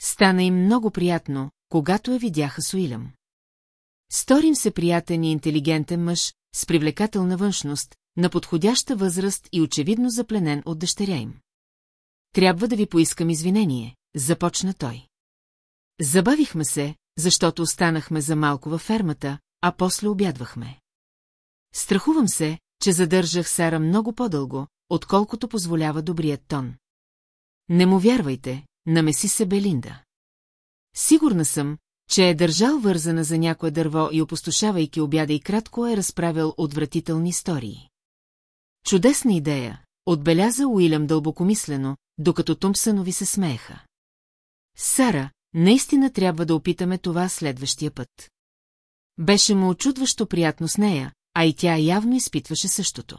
Стана им много приятно, когато я видяха с Уилям. Сторим се приятен и интелигентен мъж, с привлекателна външност, на подходяща възраст и очевидно запленен от дъщеря им. Трябва да ви поискам извинение, започна той. Забавихме се, защото останахме за малко във фермата, а после обядвахме. Страхувам се, че задържах Сара много по-дълго, отколкото позволява добрият тон. Не му вярвайте, намеси се Белинда. Сигурна съм, че е държал вързана за някое дърво и опустошавайки обяда и кратко е разправил отвратителни истории. Чудесна идея, отбеляза Уилям дълбокомислено, докато Тумпсънови се смееха. Сара, наистина трябва да опитаме това следващия път. Беше му очудващо приятно с нея, а и тя явно изпитваше същото.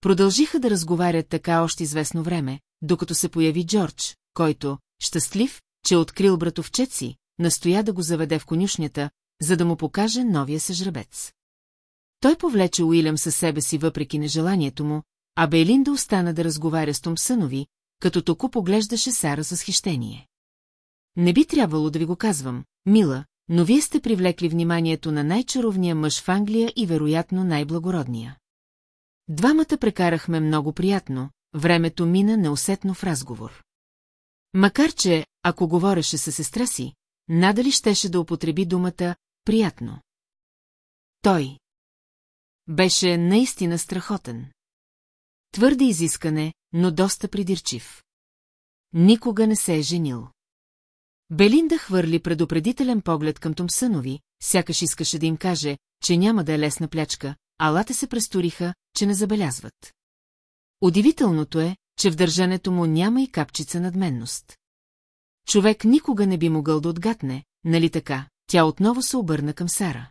Продължиха да разговарят така още известно време, докато се появи Джордж, който, щастлив, че е открил братовчет си, настоя да го заведе в конюшнята, за да му покаже новия съжребец. Той повлече Уилям със себе си въпреки нежеланието му, а Бейлинда остана да разговаря с Томсънови, като току поглеждаше Сара с хищение. Не би трябвало да ви го казвам, мила, но вие сте привлекли вниманието на най-чаровния мъж в Англия и вероятно най-благородния. Двамата прекарахме много приятно, времето мина неусетно в разговор. Макар че, ако говореше със сестра си, надали щеше да употреби думата «приятно». Той беше наистина страхотен. Твърде изискане, но доста придирчив. Никога не се е женил. Белинда хвърли предупредителен поглед към Томсънови, сякаш искаше да им каже, че няма да е лесна плячка, а лате се престориха, че не забелязват. Удивителното е, че в държането му няма и капчица надменност. Човек никога не би могъл да отгатне, нали така, тя отново се обърна към Сара.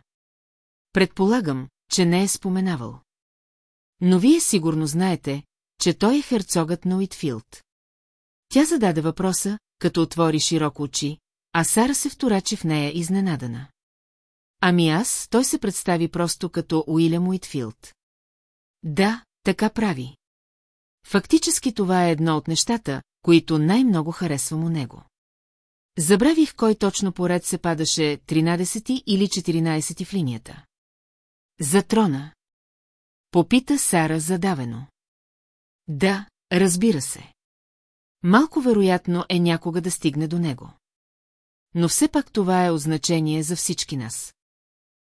Предполагам, че не е споменавал. Но вие сигурно знаете, че той е херцогът на Уитфилд. Тя зададе въпроса, като отвори широко очи, а Сара се вторачи в нея изненадана. Ами аз, той се представи просто като Уилям Уитфилд. Да, така прави. Фактически това е едно от нещата, които най-много харесвам у него. Забравих кой точно поред се падаше 13 или 14 в линията. За трона. Попита Сара задавено. Да, разбира се. Малко вероятно е някога да стигне до него. Но все пак това е означение за всички нас.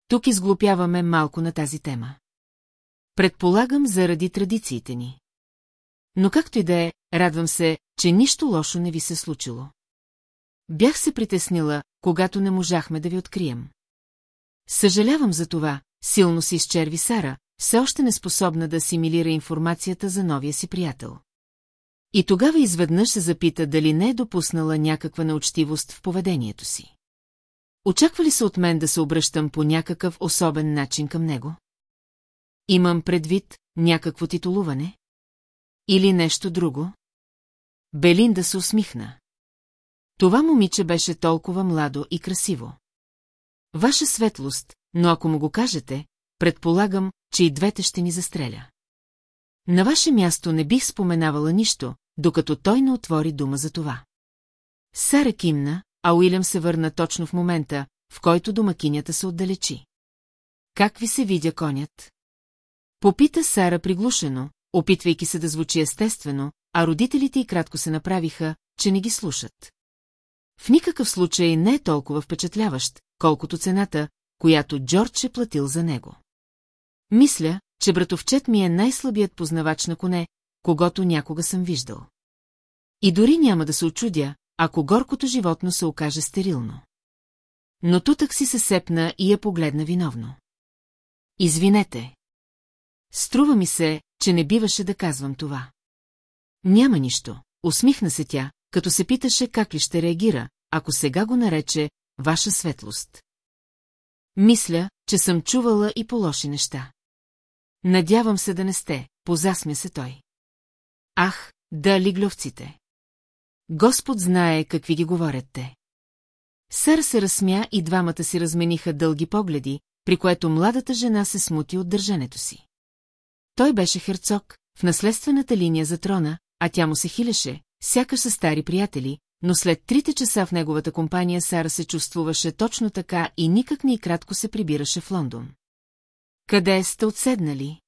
Тук изглупяваме малко на тази тема. Предполагам заради традициите ни. Но както и да е, радвам се, че нищо лошо не ви се случило. Бях се притеснила, когато не можахме да ви открием. Съжалявам за това, силно се изчерви Сара, все още неспособна да асимилира информацията за новия си приятел. И тогава изведнъж се запита дали не е допуснала някаква неучтивост в поведението си. Очаква ли се от мен да се обръщам по някакъв особен начин към него? Имам предвид някакво титулуване? Или нещо друго? Белинда се усмихна. Това момиче беше толкова младо и красиво. Ваша светлост, но ако му го кажете, предполагам, че и двете ще ни застреля. На ваше място не бих споменавала нищо, докато той не отвори дума за това. Сара кимна, а Уилям се върна точно в момента, в който домакинята се отдалечи. Как ви се видя конят? Попита Сара приглушено, опитвайки се да звучи естествено, а родителите й кратко се направиха, че не ги слушат. В никакъв случай не е толкова впечатляващ, колкото цената, която Джордж е платил за него. Мисля, че братовчет ми е най-слабият познавач на коне, когато някога съм виждал. И дори няма да се очудя, ако горкото животно се окаже стерилно. Но тутък си се сепна и я погледна виновно. Извинете. Струва ми се, че не биваше да казвам това. Няма нищо, усмихна се тя, като се питаше как ли ще реагира, ако сега го нарече «Ваша светлост». Мисля, че съм чувала и по лоши неща. Надявам се да не сте, позасмя се той. Ах, да лигловците. Господ знае какви ги говорят те. Сър се разсмя и двамата си размениха дълги погледи, при което младата жена се смути от държането си. Той беше херцог, в наследствената линия за трона, а тя му се хилеше, сякаш са стари приятели, но след трите часа в неговата компания Сара се чувствуваше точно така и никак не и кратко се прибираше в Лондон. Къде сте отседнали?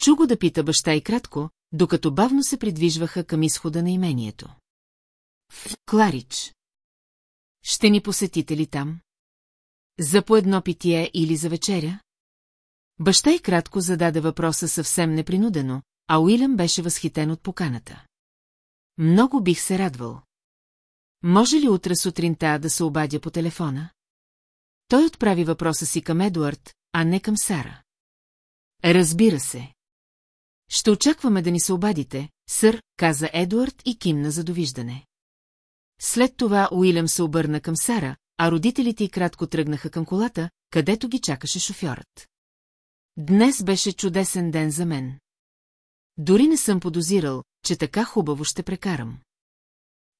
Чу го да пита баща и кратко, докато бавно се придвижваха към изхода на имението. В Кларич. Ще ни посетите ли там? За по едно питие или за вечеря? Баща и кратко зададе въпроса съвсем непринудено, а Уилям беше възхитен от поканата. Много бих се радвал. Може ли утре сутринта да се обадя по телефона? Той отправи въпроса си към Едуард, а не към Сара. Разбира се. Ще очакваме да ни се обадите, сър, каза Едуард и кимна за довиждане. След това Уилям се обърна към Сара, а родителите й кратко тръгнаха към колата, където ги чакаше шофьорът. Днес беше чудесен ден за мен. Дори не съм подозирал, че така хубаво ще прекарам.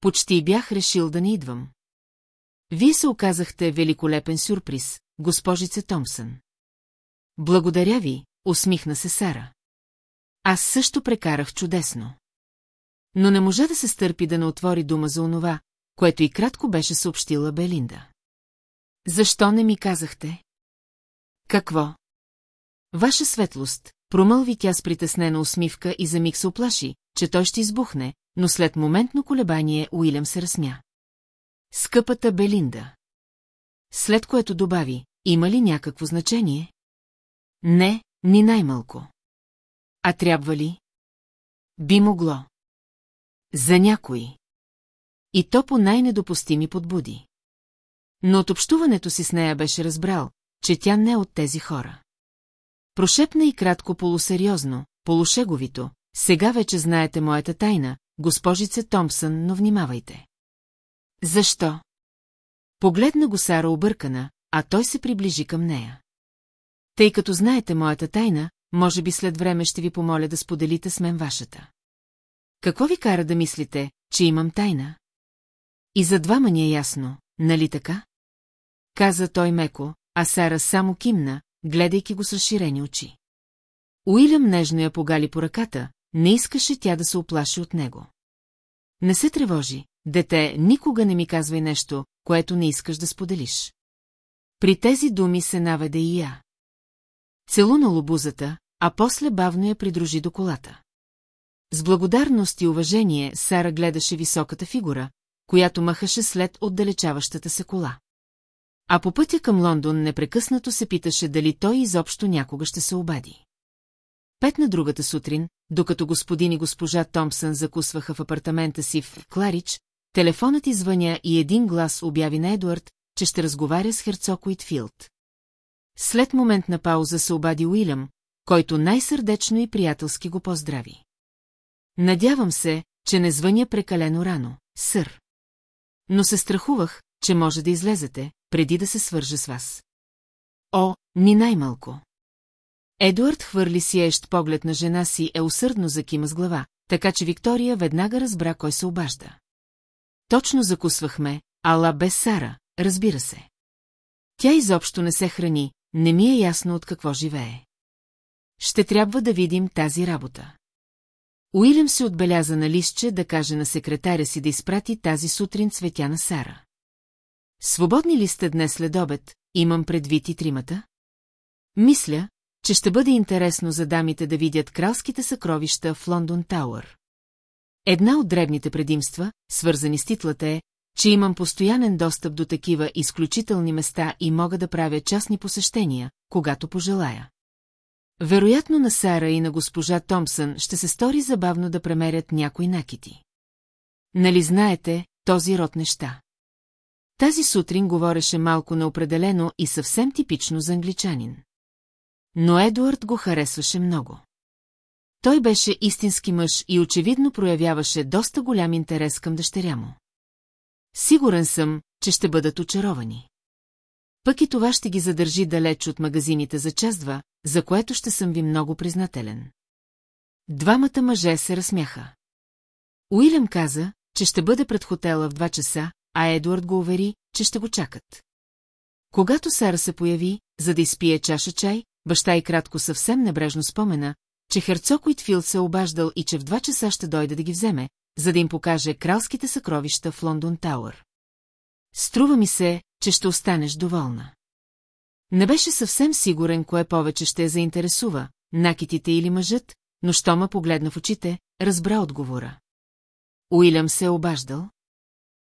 Почти бях решил да не идвам. Вие се оказахте великолепен сюрприз, госпожице Томсън. Благодаря ви, усмихна се Сара. Аз също прекарах чудесно. Но не можа да се стърпи да не отвори дума за онова, което и кратко беше съобщила Белинда. Защо не ми казахте? Какво? Ваша светлост, промълви тя с притеснена усмивка и за миг се оплаши, че той ще избухне, но след моментно колебание Уилям се разсмя. Скъпата Белинда. След което добави, има ли някакво значение? Не, ни най-малко. А трябва ли? Би могло. За някои. И то по най-недопустими подбуди. Но от общуването си с нея беше разбрал, че тя не е от тези хора. Прошепна и кратко полусериозно, полушеговито, сега вече знаете моята тайна, госпожице Томпсън, но внимавайте. Защо? Погледна го Сара объркана, а той се приближи към нея. Тъй като знаете моята тайна, може би след време ще ви помоля да споделите с мен вашата. Какво ви кара да мислите, че имам тайна? И за двама ни е ясно, нали така? Каза той меко, а Сара само кимна, гледайки го с разширени очи. Уилям нежно я погали по ръката, не искаше тя да се оплаши от него. Не се тревожи, дете, никога не ми казвай нещо, което не искаш да споделиш. При тези думи се наведе и я. Целуна лобузата, а после бавно я придружи до колата. С благодарност и уважение Сара гледаше високата фигура, която махаше след отдалечаващата се кола. А по пътя към Лондон непрекъснато се питаше дали той изобщо някога ще се обади. Пет на другата сутрин, докато господин и госпожа Томпсън закусваха в апартамента си в Кларич, телефонът извъня и един глас обяви на Едуард, че ще разговаря с Херцог Уитфилд. След моментна пауза се обади Уилям, който най-сърдечно и приятелски го поздрави. Надявам се, че не звъня прекалено рано, сър. Но се страхувах, че може да излезете, преди да се свържа с вас. О, ни най-малко. Едуард хвърли сиещ поглед на жена си е усърдно закима с глава, така че Виктория веднага разбра кой се обажда. Точно закусвахме, ала без Сара, разбира се. Тя изобщо не се храни, не ми е ясно от какво живее. Ще трябва да видим тази работа. Уилям се отбеляза на листче да каже на секретаря си да изпрати тази сутрин цветя на Сара. Свободни ли сте днес след обед, имам предвид и тримата? Мисля, че ще бъде интересно за дамите да видят кралските съкровища в Лондон Тауър. Една от дребните предимства, свързани с титлата е, че имам постоянен достъп до такива изключителни места и мога да правя частни посещения, когато пожелая. Вероятно на Сара и на госпожа Томпсън ще се стори забавно да премерят някои накити. Нали знаете, този род неща? Тази сутрин говореше малко неопределено и съвсем типично за англичанин. Но Едуард го харесваше много. Той беше истински мъж и очевидно проявяваше доста голям интерес към дъщеря му. Сигурен съм, че ще бъдат очаровани. Пък и това ще ги задържи далеч от магазините за час-два, за което ще съм ви много признателен. Двамата мъже се разсмяха. Уилям каза, че ще бъде пред хотела в два часа, а Едуард го увери, че ще го чакат. Когато Сара се появи, за да изпие чаша чай, баща и кратко съвсем небрежно спомена, че Херцог Уитфилд се обаждал и че в два часа ще дойде да ги вземе, за да им покаже кралските съкровища в Лондон Тауър. Струва ми се, че ще останеш доволна. Не беше съвсем сигурен, кое повече ще я заинтересува, накитите или мъжът, но що ма погледна в очите, разбра отговора. Уилям се е обаждал.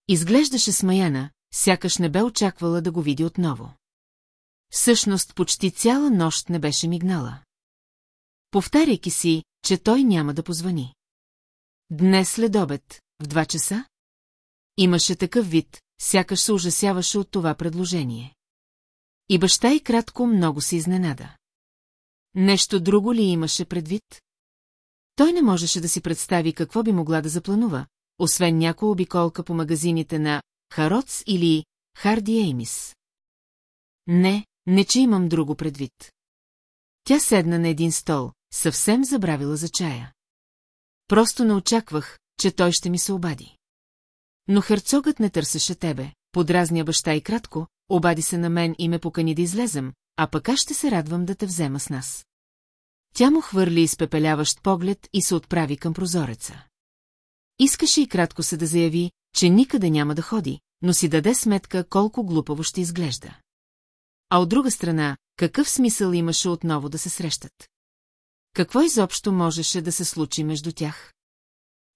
Изглеждаше смаяна, сякаш не бе очаквала да го види отново. Всъщност почти цяла нощ не беше мигнала. Повтаряйки си, че той няма да позвани. Днес след обед, в два часа? Имаше такъв вид, сякаш се ужасяваше от това предложение. И баща и кратко много се изненада. Нещо друго ли имаше предвид? Той не можеше да си представи какво би могла да запланува, освен някоя обиколка по магазините на Хароц или Харди Еймис. Не, не че имам друго предвид. Тя седна на един стол, съвсем забравила за чая. Просто не очаквах, че той ще ми се обади. Но херцогът не търсеше тебе, подразня баща и кратко, обади се на мен и ме покани да излезем, а пък ще се радвам да те взема с нас. Тя му хвърли изпепеляващ поглед и се отправи към прозореца. Искаше и кратко се да заяви, че никъде няма да ходи, но си даде сметка колко глупаво ще изглежда. А от друга страна, какъв смисъл имаше отново да се срещат? Какво изобщо можеше да се случи между тях?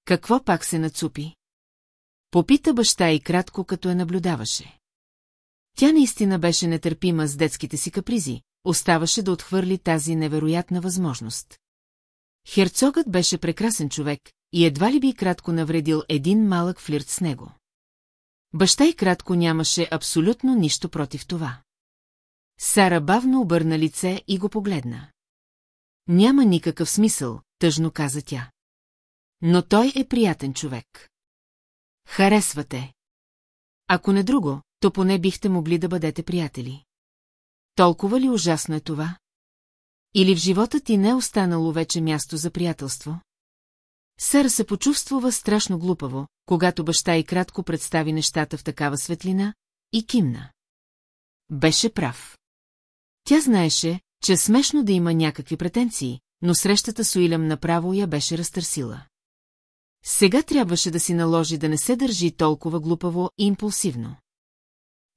Какво пак се нацупи? Попита баща и кратко, като я наблюдаваше. Тя наистина беше нетърпима с детските си капризи, оставаше да отхвърли тази невероятна възможност. Херцогът беше прекрасен човек и едва ли би кратко навредил един малък флирт с него. Баща и кратко нямаше абсолютно нищо против това. Сара бавно обърна лице и го погледна. Няма никакъв смисъл, тъжно каза тя. Но той е приятен човек. Харесвате. Ако не друго, то поне бихте могли да бъдете приятели. Толкова ли ужасно е това? Или в живота ти не е останало вече място за приятелство? Сара се почувствува страшно глупаво, когато баща и кратко представи нещата в такава светлина, и кимна. Беше прав. Тя знаеше, че е смешно да има някакви претенции, но срещата с Уилям направо я беше разтърсила. Сега трябваше да си наложи да не се държи толкова глупаво и импулсивно.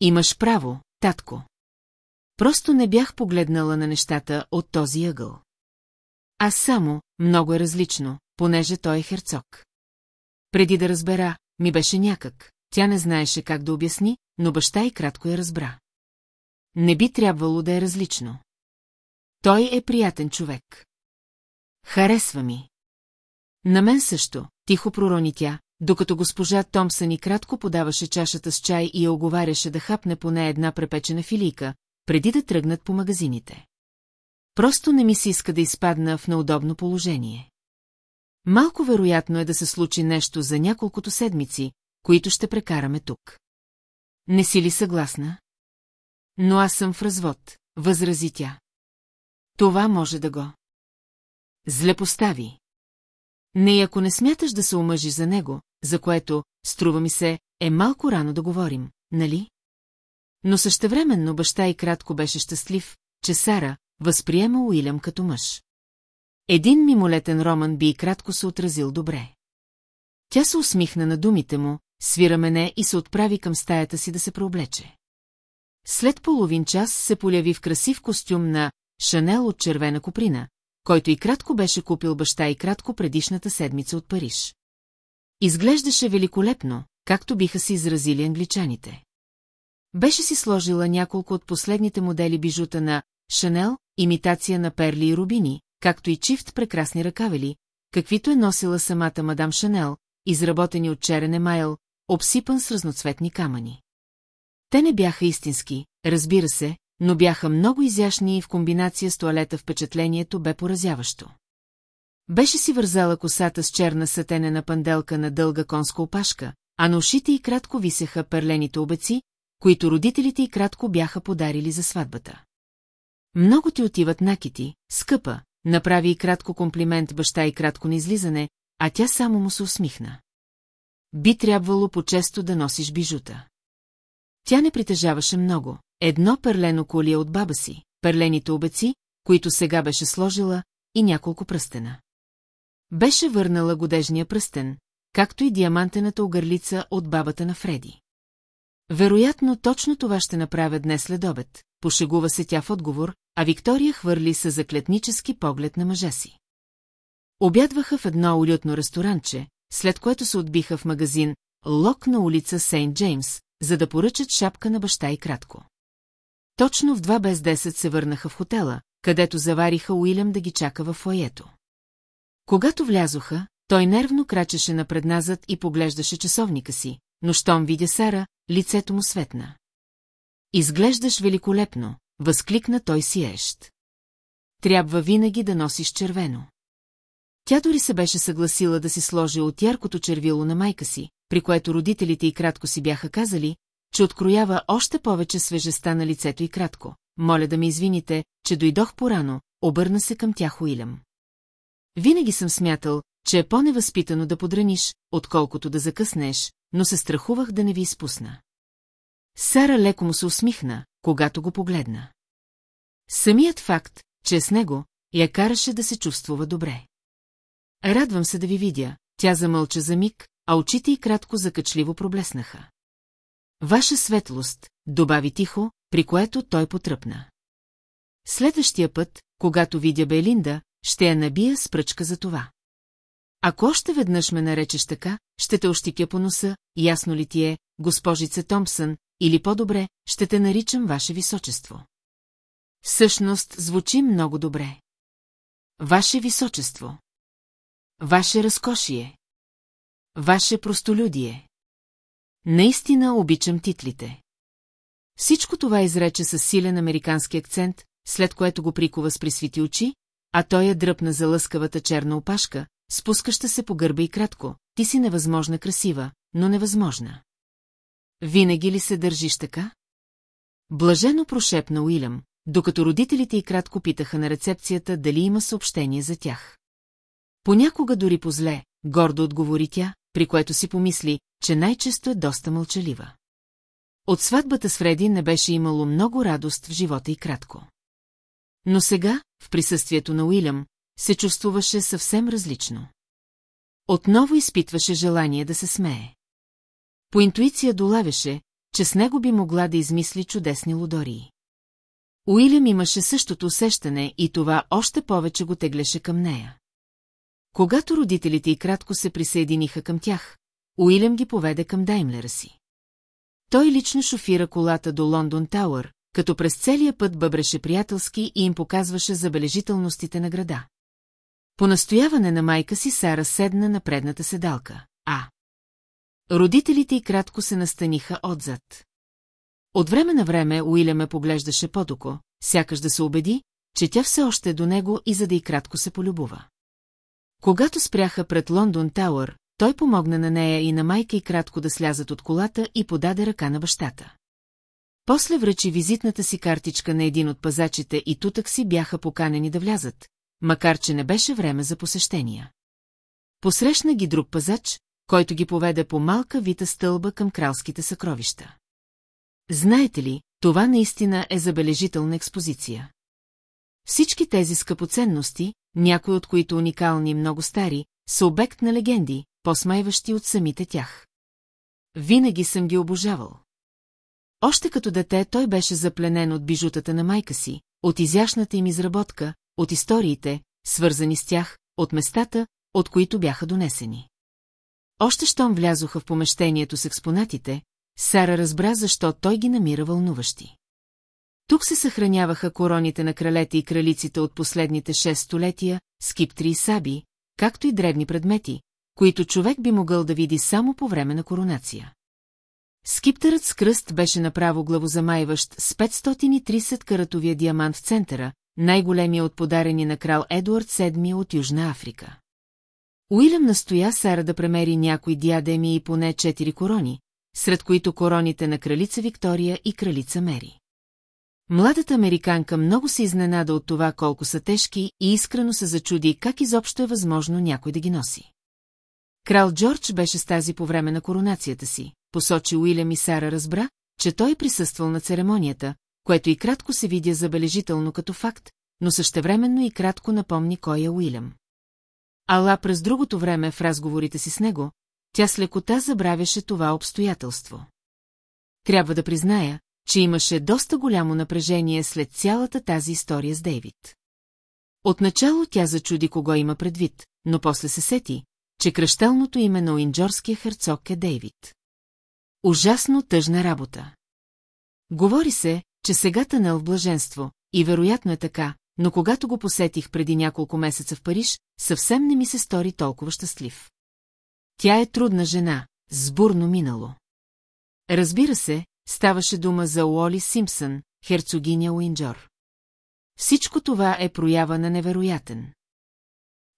Имаш право, татко. Просто не бях погледнала на нещата от този ъгъл. Аз само, много е различно, понеже той е херцог. Преди да разбера, ми беше някак, тя не знаеше как да обясни, но баща и кратко я разбра. Не би трябвало да е различно. Той е приятен човек. Харесва ми. На мен също, тихо пророни тя, докато госпожа Томсън и кратко подаваше чашата с чай и я оговаряше да хапне поне една препечена филийка, преди да тръгнат по магазините. Просто не ми се иска да изпадна в неудобно положение. Малко вероятно е да се случи нещо за няколкото седмици, които ще прекараме тук. Не си ли съгласна? Но аз съм в развод, възрази тя. Това може да го. Зле постави. Не ако не смяташ да се омъжи за него, за което, струва ми се, е малко рано да говорим, нали? Но същевременно баща и кратко беше щастлив, че Сара възприема Уилям като мъж. Един мимолетен роман би и кратко се отразил добре. Тя се усмихна на думите му, свира мене и се отправи към стаята си да се прооблече. След половин час се поляви в красив костюм на Шанел от червена куприна, който и кратко беше купил баща и кратко предишната седмица от Париж. Изглеждаше великолепно, както биха се изразили англичаните. Беше си сложила няколко от последните модели бижута на Шанел, имитация на перли и рубини, както и чифт прекрасни ръкавели, каквито е носила самата мадам Шанел, изработени от черен емайл, обсипан с разноцветни камъни. Те не бяха истински, разбира се, но бяха много изящни и в комбинация с туалета впечатлението бе поразяващо. Беше си вързала косата с черна сатенена панделка на дълга конска опашка, а на ушите и кратко висеха перлените обеци, които родителите и кратко бяха подарили за сватбата. Много ти отиват накити, скъпа, направи и кратко комплимент баща и кратко на излизане, а тя само му се усмихна. Би трябвало по-често да носиш бижута. Тя не притежаваше много. Едно перлено колие от баба си, перлените обеци, които сега беше сложила, и няколко пръстена. Беше върнала годежния пръстен, както и диамантената огърлица от бабата на Фреди. Вероятно, точно това ще направя днес след обед, пошегува се тя в отговор, а Виктория хвърли със заклетнически поглед на мъжа си. Обядваха в едно уютно ресторанче, след което се отбиха в магазин Лок на улица Сейнт Джеймс, за да поръчат шапка на баща и кратко. Точно в два без 10 се върнаха в хотела, където завариха Уилям да ги чака във фоето. Когато влязоха, той нервно крачеше напредназад и поглеждаше часовника си, но щом видя Сара, лицето му светна. Изглеждаш великолепно, възкликна той сиещ. Трябва винаги да носиш червено. Тя дори се беше съгласила да си сложи от яркото червило на майка си, при което родителите и кратко си бяха казали, че откроява още повече свежеста на лицето и кратко. Моля да ми извините, че дойдох порано, обърна се към тях Уилям. Винаги съм смятал, че е по-невъзпитано да подраниш, отколкото да закъснеш, но се страхувах да не ви изпусна. Сара леко му се усмихна, когато го погледна. Самият факт, че е с него, я караше да се чувствува добре. Радвам се да ви видя, тя замълча за миг, а очите й кратко закачливо проблеснаха. Ваша светлост, добави тихо, при което той потръпна. Следващия път, когато видя Белинда, ще я набия с пръчка за това. Ако още веднъж ме наречеш така, ще те ощикя по носа, ясно ли ти е, госпожице Томпсън, или по-добре, ще те наричам Ваше Височество. Всъщност звучи много добре. Ваше Височество. Ваше разкошие. Ваше простолюдие. Наистина обичам титлите. Всичко това изрече с силен американски акцент, след което го прикова с присвити очи, а той я дръпна за лъскавата черна опашка, спускаща се по гърба и кратко. Ти си невъзможна красива, но невъзможна. Винаги ли се държиш така? Блажено прошепна Уилям, докато родителите и кратко питаха на рецепцията дали има съобщение за тях. Понякога дори позле, гордо отговори тя, при което си помисли, че най-често е доста мълчалива. От сватбата с Фреди не беше имало много радост в живота и кратко. Но сега, в присъствието на Уилям, се чувствуваше съвсем различно. Отново изпитваше желание да се смее. По интуиция долавяше, че с него би могла да измисли чудесни лудории. Уилям имаше същото усещане и това още повече го теглеше към нея. Когато родителите и кратко се присъединиха към тях, Уилям ги поведе към Даймлера си. Той лично шофира колата до Лондон Тауър, като през целия път бъбреше приятелски и им показваше забележителностите на града. По настояване на майка си Сара седна на предната седалка, а... Родителите и кратко се настаниха отзад. От време на време Уиля ме поглеждаше по-доко, сякаш да се убеди, че тя все още е до него и за да и кратко се полюбува. Когато спряха пред Лондон Тауър, той помогна на нея и на майка и кратко да слязат от колата и подаде ръка на бащата. После връчи визитната си картичка на един от пазачите и тутък си бяха поканени да влязат, макар че не беше време за посещения. Посрещна ги друг пазач, който ги поведе по малка вита стълба към кралските съкровища. Знаете ли, това наистина е забележителна експозиция. Всички тези скъпоценности, някои от които уникални и много стари, са обект на легенди, по-смайващи от самите тях. Винаги съм ги обожавал. Още като дете той беше запленен от бижутата на майка си, от изящната им изработка, от историите, свързани с тях, от местата, от които бяха донесени. Още щом влязоха в помещението с експонатите, Сара разбра защо той ги намира вълнуващи. Тук се съхраняваха короните на кралете и кралиците от последните шест столетия, скиптри и саби, както и древни предмети, които човек би могъл да види само по време на коронация. Скиптърът с кръст беше направо главозамайващ с 530 каратовия диамант в центъра, най-големия от подарени на крал Едуард VII от Южна Африка. Уилям настоя Сара да премери някои диадеми и поне четири корони, сред които короните на кралица Виктория и кралица Мери. Младата американка много се изненада от това колко са тежки и искрено се зачуди как изобщо е възможно някой да ги носи. Крал Джордж беше с тази по време на коронацията си, посочи Уилям и Сара разбра, че той е присъствал на церемонията, което и кратко се видя забележително като факт, но същевременно и кратко напомни кой е Уилям. Ала през другото време в разговорите си с него, тя с лекота забравяше това обстоятелство. Трябва да призная, че имаше доста голямо напрежение след цялата тази история с Дейвид. Отначало тя зачуди кого има предвид, но после се сети, че кръщелното име на уинджорския херцог е Дейвид. Ужасно тъжна работа. Говори се, че сега тънел в блаженство, и вероятно е така, но когато го посетих преди няколко месеца в Париж, съвсем не ми се стори толкова щастлив. Тя е трудна жена, с бурно минало. Разбира се, ставаше дума за Уоли Симпсън, херцогиня Уинджор. Всичко това е проява на невероятен.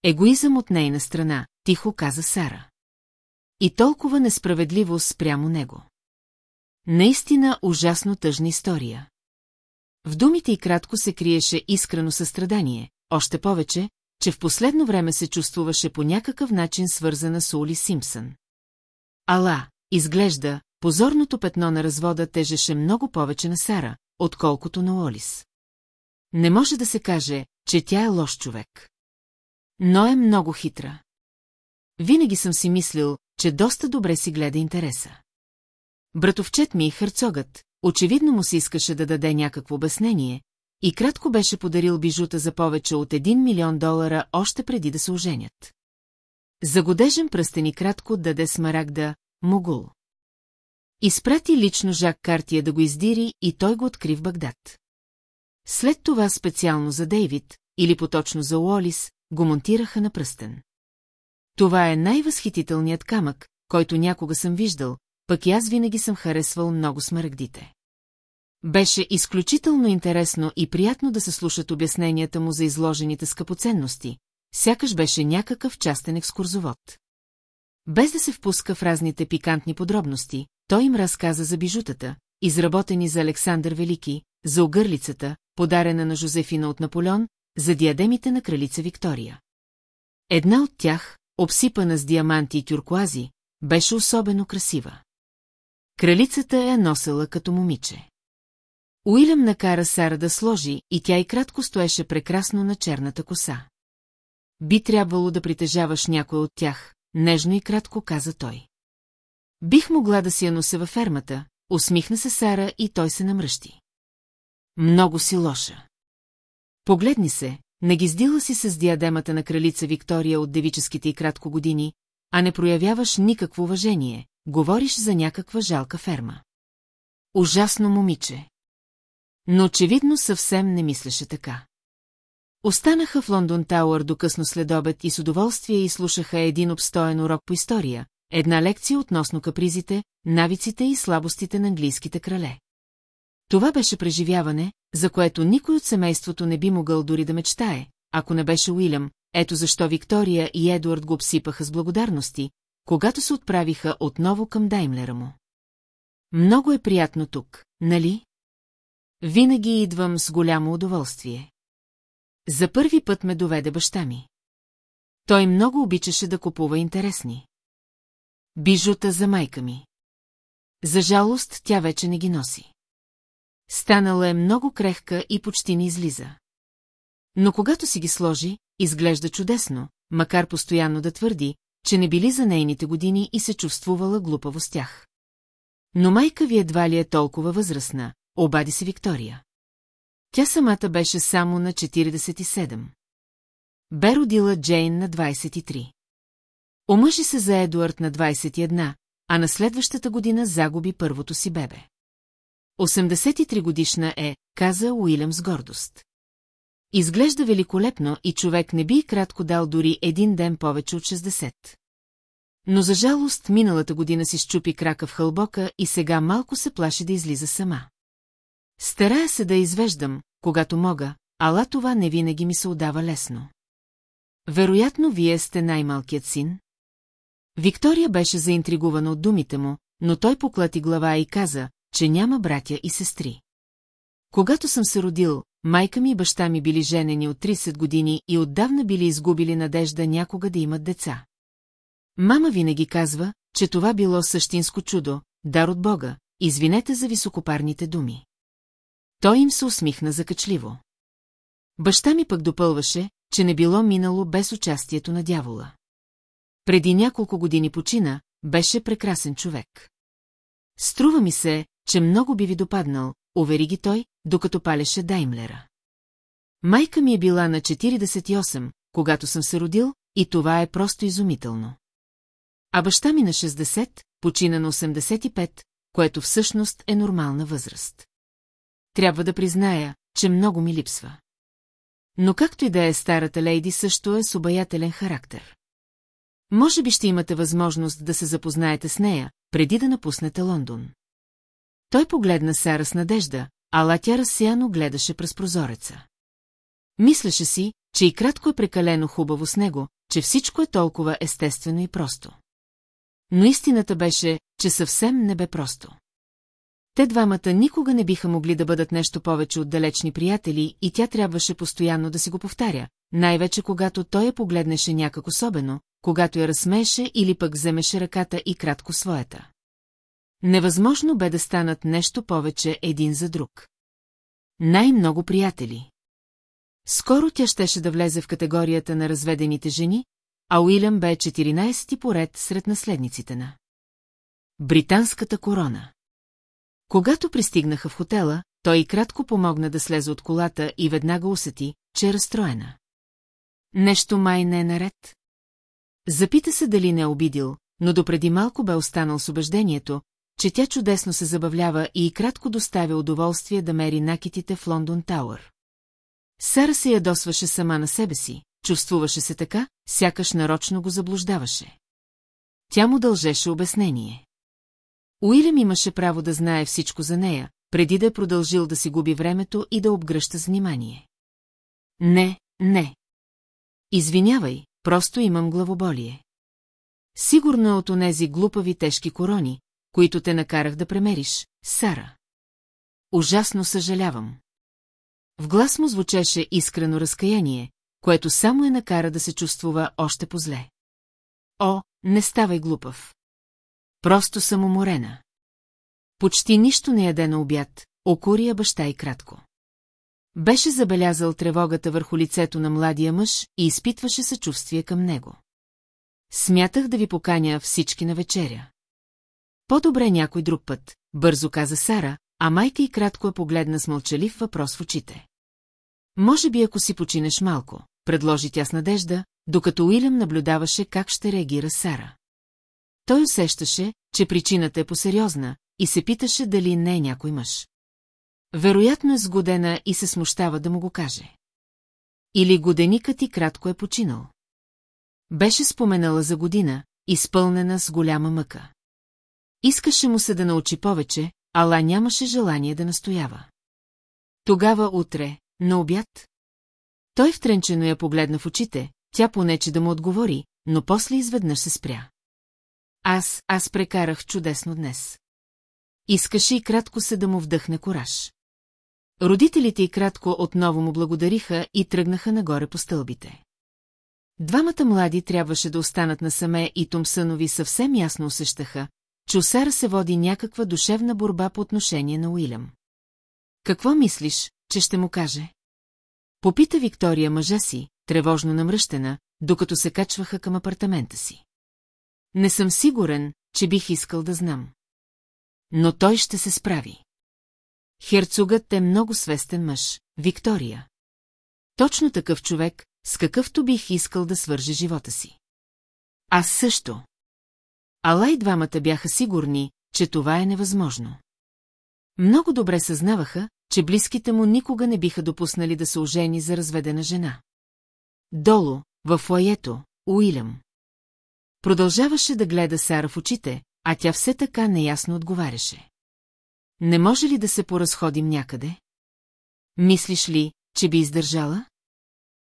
Егоизъм от нейна страна, тихо каза Сара. И толкова несправедливо спрямо него. Наистина ужасно тъжна история. В думите и кратко се криеше искрено състрадание, още повече, че в последно време се чувствуваше по някакъв начин свързана с Ули Симпсън. Ала, изглежда, позорното петно на развода тежеше много повече на Сара, отколкото на Олис. Не може да се каже, че тя е лош човек. Но е много хитра. Винаги съм си мислил, че доста добре си гледа интереса. Братовчет ми, херцогът, очевидно му се искаше да даде някакво обяснение, и кратко беше подарил бижута за повече от 1 милион долара още преди да се оженят. За годежен пръстен и кратко даде смарагда Могул. Изпрати лично Жак Картия да го издири и той го откри в Багдад. След това специално за Дейвид, или поточно за Уолис, го монтираха на пръстен. Това е най-възхитителният камък, който някога съм виждал, пък и аз винаги съм харесвал много смарагдите. Беше изключително интересно и приятно да се слушат обясненията му за изложените скъпоценности, сякаш беше някакъв частен екскурзовод. Без да се впуска в разните пикантни подробности, той им разказа за бижутата, изработени за Александър Велики, за огърлицата, подарена на Жозефина от Наполеон, за диадемите на кралица Виктория. Една от тях, обсипана с диаманти и тюркуази, беше особено красива. Кралицата я носела като момиче. Уилям накара Сара да сложи и тя и кратко стоеше прекрасно на черната коса. Би трябвало да притежаваш някой от тях, нежно и кратко каза той. Бих могла да си я нося във фермата, усмихна се Сара и той се намръщи. Много си лоша. Погледни се, нагиздила си се с диадемата на кралица Виктория от девическите и кратко години, а не проявяваш никакво уважение, говориш за някаква жалка ферма. Ужасно момиче. Но очевидно съвсем не мислеше така. Останаха в Лондон Тауър до късно следобед и с удоволствие изслушаха един обстоен урок по история, една лекция относно капризите, навиците и слабостите на английските крале. Това беше преживяване, за което никой от семейството не би могъл дори да мечтае, ако не беше Уилям, ето защо Виктория и Едуард го обсипаха с благодарности, когато се отправиха отново към Даймлера му. Много е приятно тук, нали? Винаги идвам с голямо удоволствие. За първи път ме доведе баща ми. Той много обичаше да купува интересни. Бижута за майка ми. За жалост тя вече не ги носи. Станала е много крехка и почти не излиза. Но когато си ги сложи, изглежда чудесно, макар постоянно да твърди, че не били за нейните години и се чувствувала глупаво с тях. Но майка ви едва ли е толкова възрастна, обади се Виктория. Тя самата беше само на 47. Бе родила Джейн на 23. Омъжи се за Едуард на 21, а на следващата година загуби първото си бебе. 83 годишна е, каза Уилям с гордост. Изглежда великолепно и човек не би и кратко дал дори един ден повече от 60. Но за жалост миналата година си щупи крака в хълбока и сега малко се плаши да излиза сама. Старая се да извеждам, когато мога, ала това не винаги ми се отдава лесно. Вероятно, вие сте най-малкият син? Виктория беше заинтригувана от думите му, но той поклати глава и каза, че няма братя и сестри. Когато съм се родил, майка ми и баща ми били женени от 30 години и отдавна били изгубили надежда някога да имат деца. Мама винаги казва, че това било същинско чудо, дар от Бога, извинете за високопарните думи. Той им се усмихна закачливо. Баща ми пък допълваше, че не било минало без участието на дявола. Преди няколко години почина, беше прекрасен човек. Струва ми се, че много би ви допаднал, увери ги той, докато палеше Даймлера. Майка ми е била на 48, когато съм се родил, и това е просто изумително. А баща ми на 60, почина на 85, което всъщност е нормална възраст. Трябва да призная, че много ми липсва. Но както и да е старата лейди също е с обаятелен характер. Може би ще имате възможност да се запознаете с нея, преди да напуснете Лондон. Той погледна Сара с надежда, ала тя разсеяно гледаше през прозореца. Мислеше си, че и кратко е прекалено хубаво с него, че всичко е толкова естествено и просто. Но истината беше, че съвсем не бе просто. Те двамата никога не биха могли да бъдат нещо повече от далечни приятели и тя трябваше постоянно да си го повтаря, най-вече когато той я погледнеше някак особено, когато я разсмееше или пък вземеше ръката и кратко своята. Невъзможно бе да станат нещо повече един за друг. Най-много приятели. Скоро тя щеше да влезе в категорията на разведените жени, а Уилям бе 14-ти поред сред наследниците на. Британската корона. Когато пристигнаха в хотела, той и кратко помогна да слезе от колата и веднага усети, че е разстроена. Нещо май не е наред. Запита се дали не е обидил, но допреди малко бе останал с убеждението, че тя чудесно се забавлява и, и кратко доставя удоволствие да мери накитите в Лондон Тауър. Сара се ядосваше сама на себе си, чувствуваше се така, сякаш нарочно го заблуждаваше. Тя му дължеше обяснение. Уилям имаше право да знае всичко за нея, преди да е продължил да си губи времето и да обгръща с внимание. Не, не. Извинявай, просто имам главоболие. Сигурно е от онези глупави тежки корони, които те накарах да премериш, Сара. Ужасно съжалявам. В глас му звучеше искрено разкаяние, което само е накара да се чувствува още по-зле. О, не ставай глупав. Просто съм уморена. Почти нищо не яде на обяд, окурия баща и кратко. Беше забелязал тревогата върху лицето на младия мъж и изпитваше съчувствие към него. смятах да ви поканя всички на вечеря. По-добре някой друг път, бързо каза Сара, а майка и кратко е погледна с мълчалив въпрос в очите. Може би ако си починеш малко, предложи тя с надежда, докато Уилям наблюдаваше как ще реагира Сара. Той усещаше, че причината е посериозна и се питаше дали не е някой мъж. Вероятно е сгодена и се смущава да му го каже. Или годеникът ти кратко е починал. Беше споменала за година, изпълнена с голяма мъка. Искаше му се да научи повече, ала нямаше желание да настоява. Тогава утре, на обяд. Той втренчено я погледна в очите, тя понече да му отговори, но после изведнъж се спря. Аз, аз прекарах чудесно днес. Искаше и кратко се да му вдъхне кораж. Родителите и кратко отново му благодариха и тръгнаха нагоре по стълбите. Двамата млади трябваше да останат насаме и Томсънови съвсем ясно усещаха, че у Сара се води някаква душевна борба по отношение на Уилям. Какво мислиш, че ще му каже? Попита Виктория мъжа си, тревожно намръщена, докато се качваха към апартамента си. Не съм сигурен, че бих искал да знам. Но той ще се справи. Херцогът е много свестен мъж, Виктория. Точно такъв човек, с какъвто бих искал да свърже живота си. Аз също. Ала и двамата бяха сигурни, че това е невъзможно. Много добре съзнаваха, че близките му никога не биха допуснали да се ожени за разведена жена. Долу, в фоето, Уилям. Продължаваше да гледа Сара в очите, а тя все така неясно отговаряше. Не може ли да се поразходим някъде? Мислиш ли, че би издържала?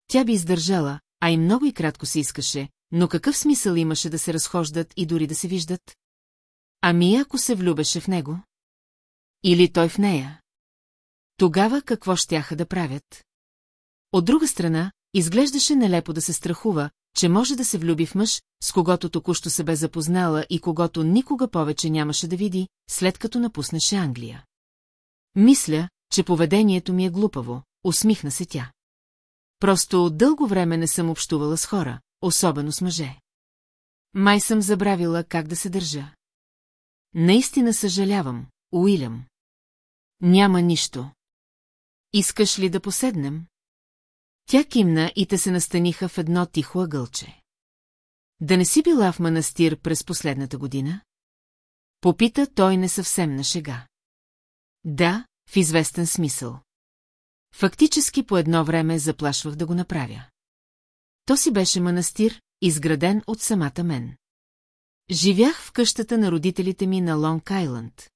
Тя би издържала, а и много и кратко се искаше, но какъв смисъл имаше да се разхождат и дори да се виждат? Ами ако се влюбеше в него? Или той в нея? Тогава какво щяха да правят? От друга страна, изглеждаше нелепо да се страхува, че може да се влюби в мъж, с когото току-що се бе запознала и когото никога повече нямаше да види, след като напуснеше Англия. Мисля, че поведението ми е глупаво, усмихна се тя. Просто дълго време не съм общувала с хора, особено с мъже. Май съм забравила как да се държа. Наистина съжалявам, Уилям. Няма нищо. Искаш ли да поседнем? Тя кимна и те се настаниха в едно тихо ъгълче. Да не си била в манастир през последната година? Попита той не съвсем на шега. Да, в известен смисъл. Фактически по едно време заплашвах да го направя. То си беше манастир, изграден от самата мен. Живях в къщата на родителите ми на Лонг Айланд.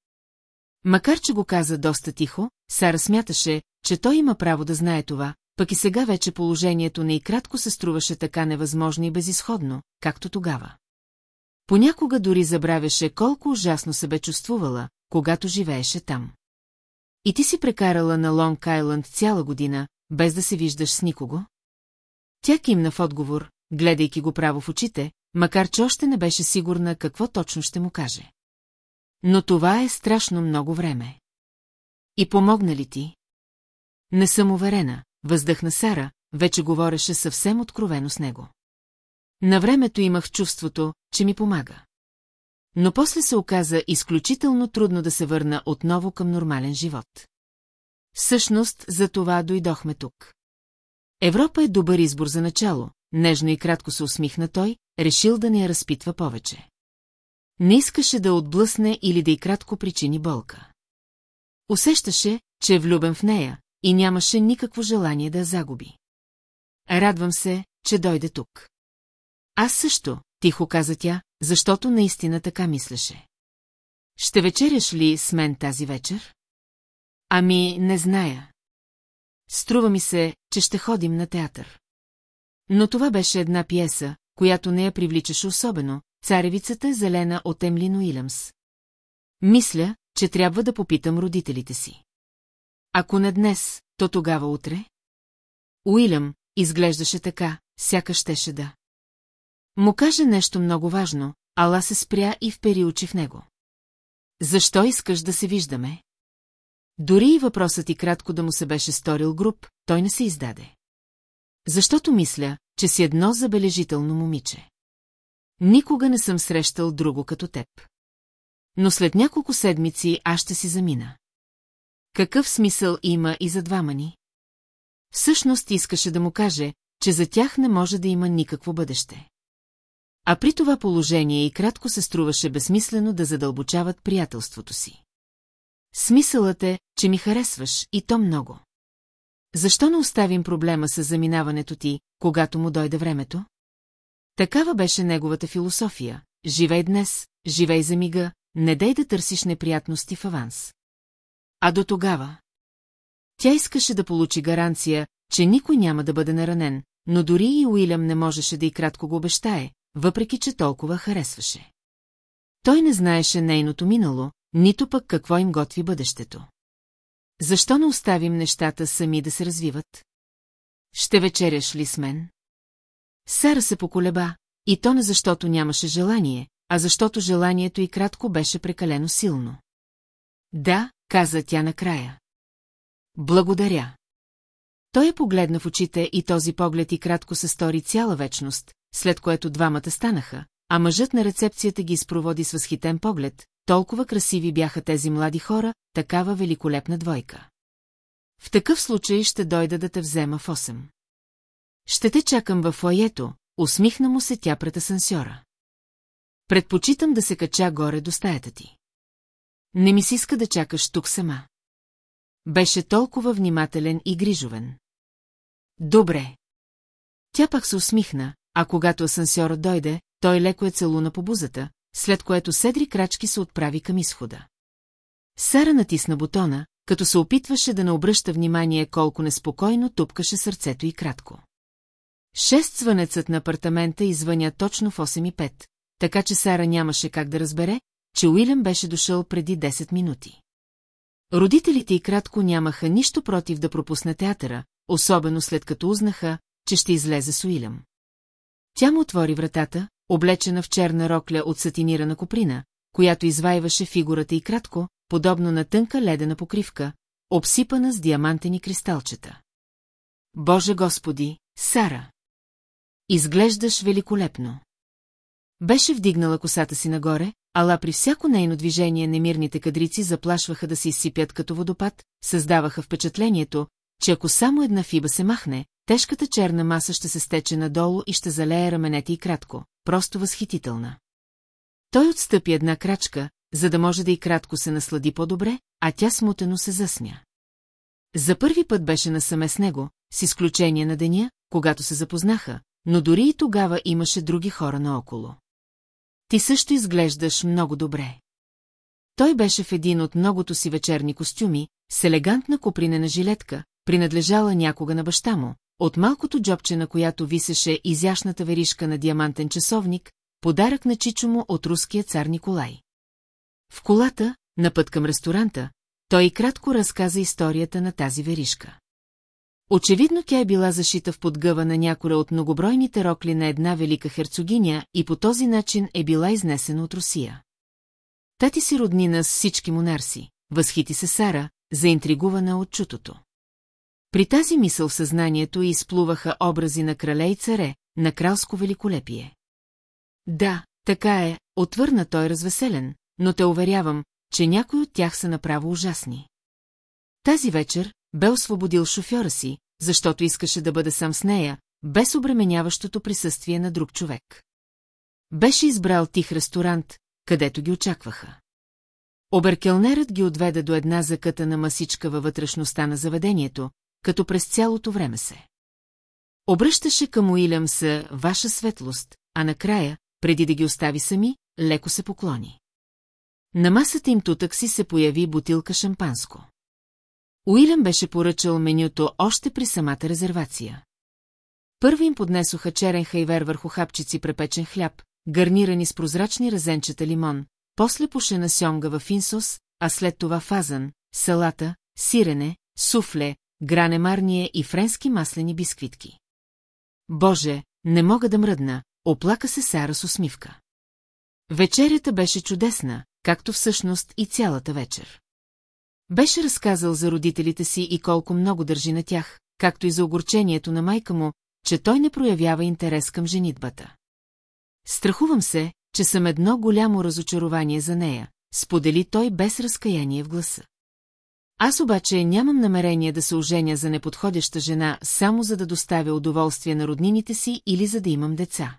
Макар, че го каза доста тихо, Сара смяташе, че той има право да знае това, пък и сега вече положението не и кратко се струваше така невъзможно и безисходно, както тогава. Понякога дори забравяше колко ужасно се бе чувствувала, когато живееше там. И ти си прекарала на Лонг Айланд цяла година, без да се виждаш с никого? Тя кимна в отговор, гледайки го право в очите, макар че още не беше сигурна какво точно ще му каже. Но това е страшно много време. И помогна ли ти? Не съм уверена, въздъхна Сара, вече говореше съвсем откровено с него. На времето имах чувството, че ми помага. Но после се оказа изключително трудно да се върна отново към нормален живот. Всъщност, за това дойдохме тук. Европа е добър избор за начало, нежно и кратко се усмихна той, решил да не я разпитва повече. Не искаше да отблъсне или да и кратко причини болка. Усещаше, че е влюбен в нея и нямаше никакво желание да я загуби. Радвам се, че дойде тук. Аз също, тихо каза тя, защото наистина така мислеше. Ще вечеряш ли с мен тази вечер? Ами, не зная. Струва ми се, че ще ходим на театър. Но това беше една пиеса, която не я привличаше особено, царевицата е зелена от Емлин Уилямс. Мисля, че трябва да попитам родителите си. Ако не днес, то тогава утре? Уилям изглеждаше така, сякаш щеше да. Му каже нещо много важно, ала се спря и впери очи в него. Защо искаш да се виждаме? Дори и въпросът и кратко да му се беше сторил груп, той не се издаде. Защото мисля, че си едно забележително момиче. Никога не съм срещал друго като теб. Но след няколко седмици аз ще си замина. Какъв смисъл има и за двама ни? Всъщност искаше да му каже, че за тях не може да има никакво бъдеще. А при това положение и кратко се струваше безсмислено да задълбочават приятелството си. Смисълът е, че ми харесваш и то много. Защо не оставим проблема с заминаването ти, когато му дойде времето? Такава беше неговата философия. Живей днес, живей за мига, не дай да търсиш неприятности в аванс. А до тогава? Тя искаше да получи гаранция, че никой няма да бъде наранен, но дори и Уилям не можеше да и кратко го обещае, въпреки че толкова харесваше. Той не знаеше нейното минало, нито пък какво им готви бъдещето. Защо не оставим нещата сами да се развиват? Ще вечеряш ли с мен? Сара се поколеба, и то не защото нямаше желание, а защото желанието и кратко беше прекалено силно. Да, каза тя накрая. Благодаря. Той я погледна в очите и този поглед и кратко се стори цяла вечност, след което двамата станаха, а мъжът на рецепцията ги изпроводи с възхитен поглед, толкова красиви бяха тези млади хора, такава великолепна двойка. В такъв случай ще дойда да те взема в 8. Ще те чакам във фойето, усмихна му се тя пред асансьора. Предпочитам да се кача горе до стаята ти. Не ми си иска да чакаш тук сама. Беше толкова внимателен и грижовен. Добре. Тя пак се усмихна, а когато асансьорът дойде, той леко е целуна по бузата, след което седри крачки се отправи към изхода. Сара натисна бутона, като се опитваше да не обръща внимание колко неспокойно тупкаше сърцето и кратко. Шест звънецът на апартамента извъня точно в 8.5, така че Сара нямаше как да разбере, че Уилям беше дошъл преди 10 минути. Родителите и кратко нямаха нищо против да пропусне театъра, особено след като узнаха, че ще излезе с Уилям. Тя му отвори вратата, облечена в черна рокля от сатинирана коприна, която извайваше фигурата и кратко, подобно на тънка ледена покривка, обсипана с диамантени кристалчета. Боже Господи, Сара! Изглеждаш великолепно. Беше вдигнала косата си нагоре, ала при всяко нейно движение немирните кадрици заплашваха да се изсипят като водопад, създаваха впечатлението, че ако само една фиба се махне, тежката черна маса ще се стече надолу и ще залее раменете и кратко, просто възхитителна. Той отстъпи една крачка, за да може да и кратко се наслади по-добре, а тя смутено се засмя. За първи път беше насаме с него, с изключение на деня, когато се запознаха, но дори и тогава имаше други хора наоколо. Ти също изглеждаш много добре. Той беше в един от многото си вечерни костюми, с елегантна копринена жилетка, принадлежала някога на баща му, от малкото джобче, на която висеше изящната веришка на диамантен часовник, подарък на чичо му от руския цар Николай. В колата, на път към ресторанта, той кратко разказа историята на тази веришка. Очевидно тя е била зашита в подгъва на някоя от многобройните рокли на една велика херцогиня и по този начин е била изнесена от Русия. Тати си роднина с всички монарси, възхити се Сара, заинтригувана от чутото. При тази мисъл в съзнанието изплуваха образи на крале и царе, на кралско великолепие. Да, така е, отвърна той развеселен, но те уверявам, че някои от тях са направо ужасни. Тази вечер бе освободил шофьора си, защото искаше да бъде сам с нея, без обременяващото присъствие на друг човек. Беше избрал тих ресторант, където ги очакваха. Оберкелнерът ги отведе до една закътана масичка във вътрешността на заведението, като през цялото време се. Обръщаше към Уилям с «Ваша светлост», а накрая, преди да ги остави сами, леко се поклони. На масата им тутък си се появи бутилка шампанско. Уилям беше поръчал менюто още при самата резервация. Първи им поднесоха черен хайвер върху хапчици препечен хляб, гарнирани с прозрачни резенчета лимон, после пушена сьонга в инсос, а след това фазан, салата, сирене, суфле, гране марние и френски маслени бисквитки. Боже, не мога да мръдна, оплака се Сара с усмивка. Вечерята беше чудесна, както всъщност и цялата вечер. Беше разказал за родителите си и колко много държи на тях, както и за огорчението на майка му, че той не проявява интерес към женитбата. Страхувам се, че съм едно голямо разочарование за нея, сподели той без разкаяние в гласа. Аз обаче нямам намерение да се оженя за неподходяща жена, само за да доставя удоволствие на роднините си или за да имам деца.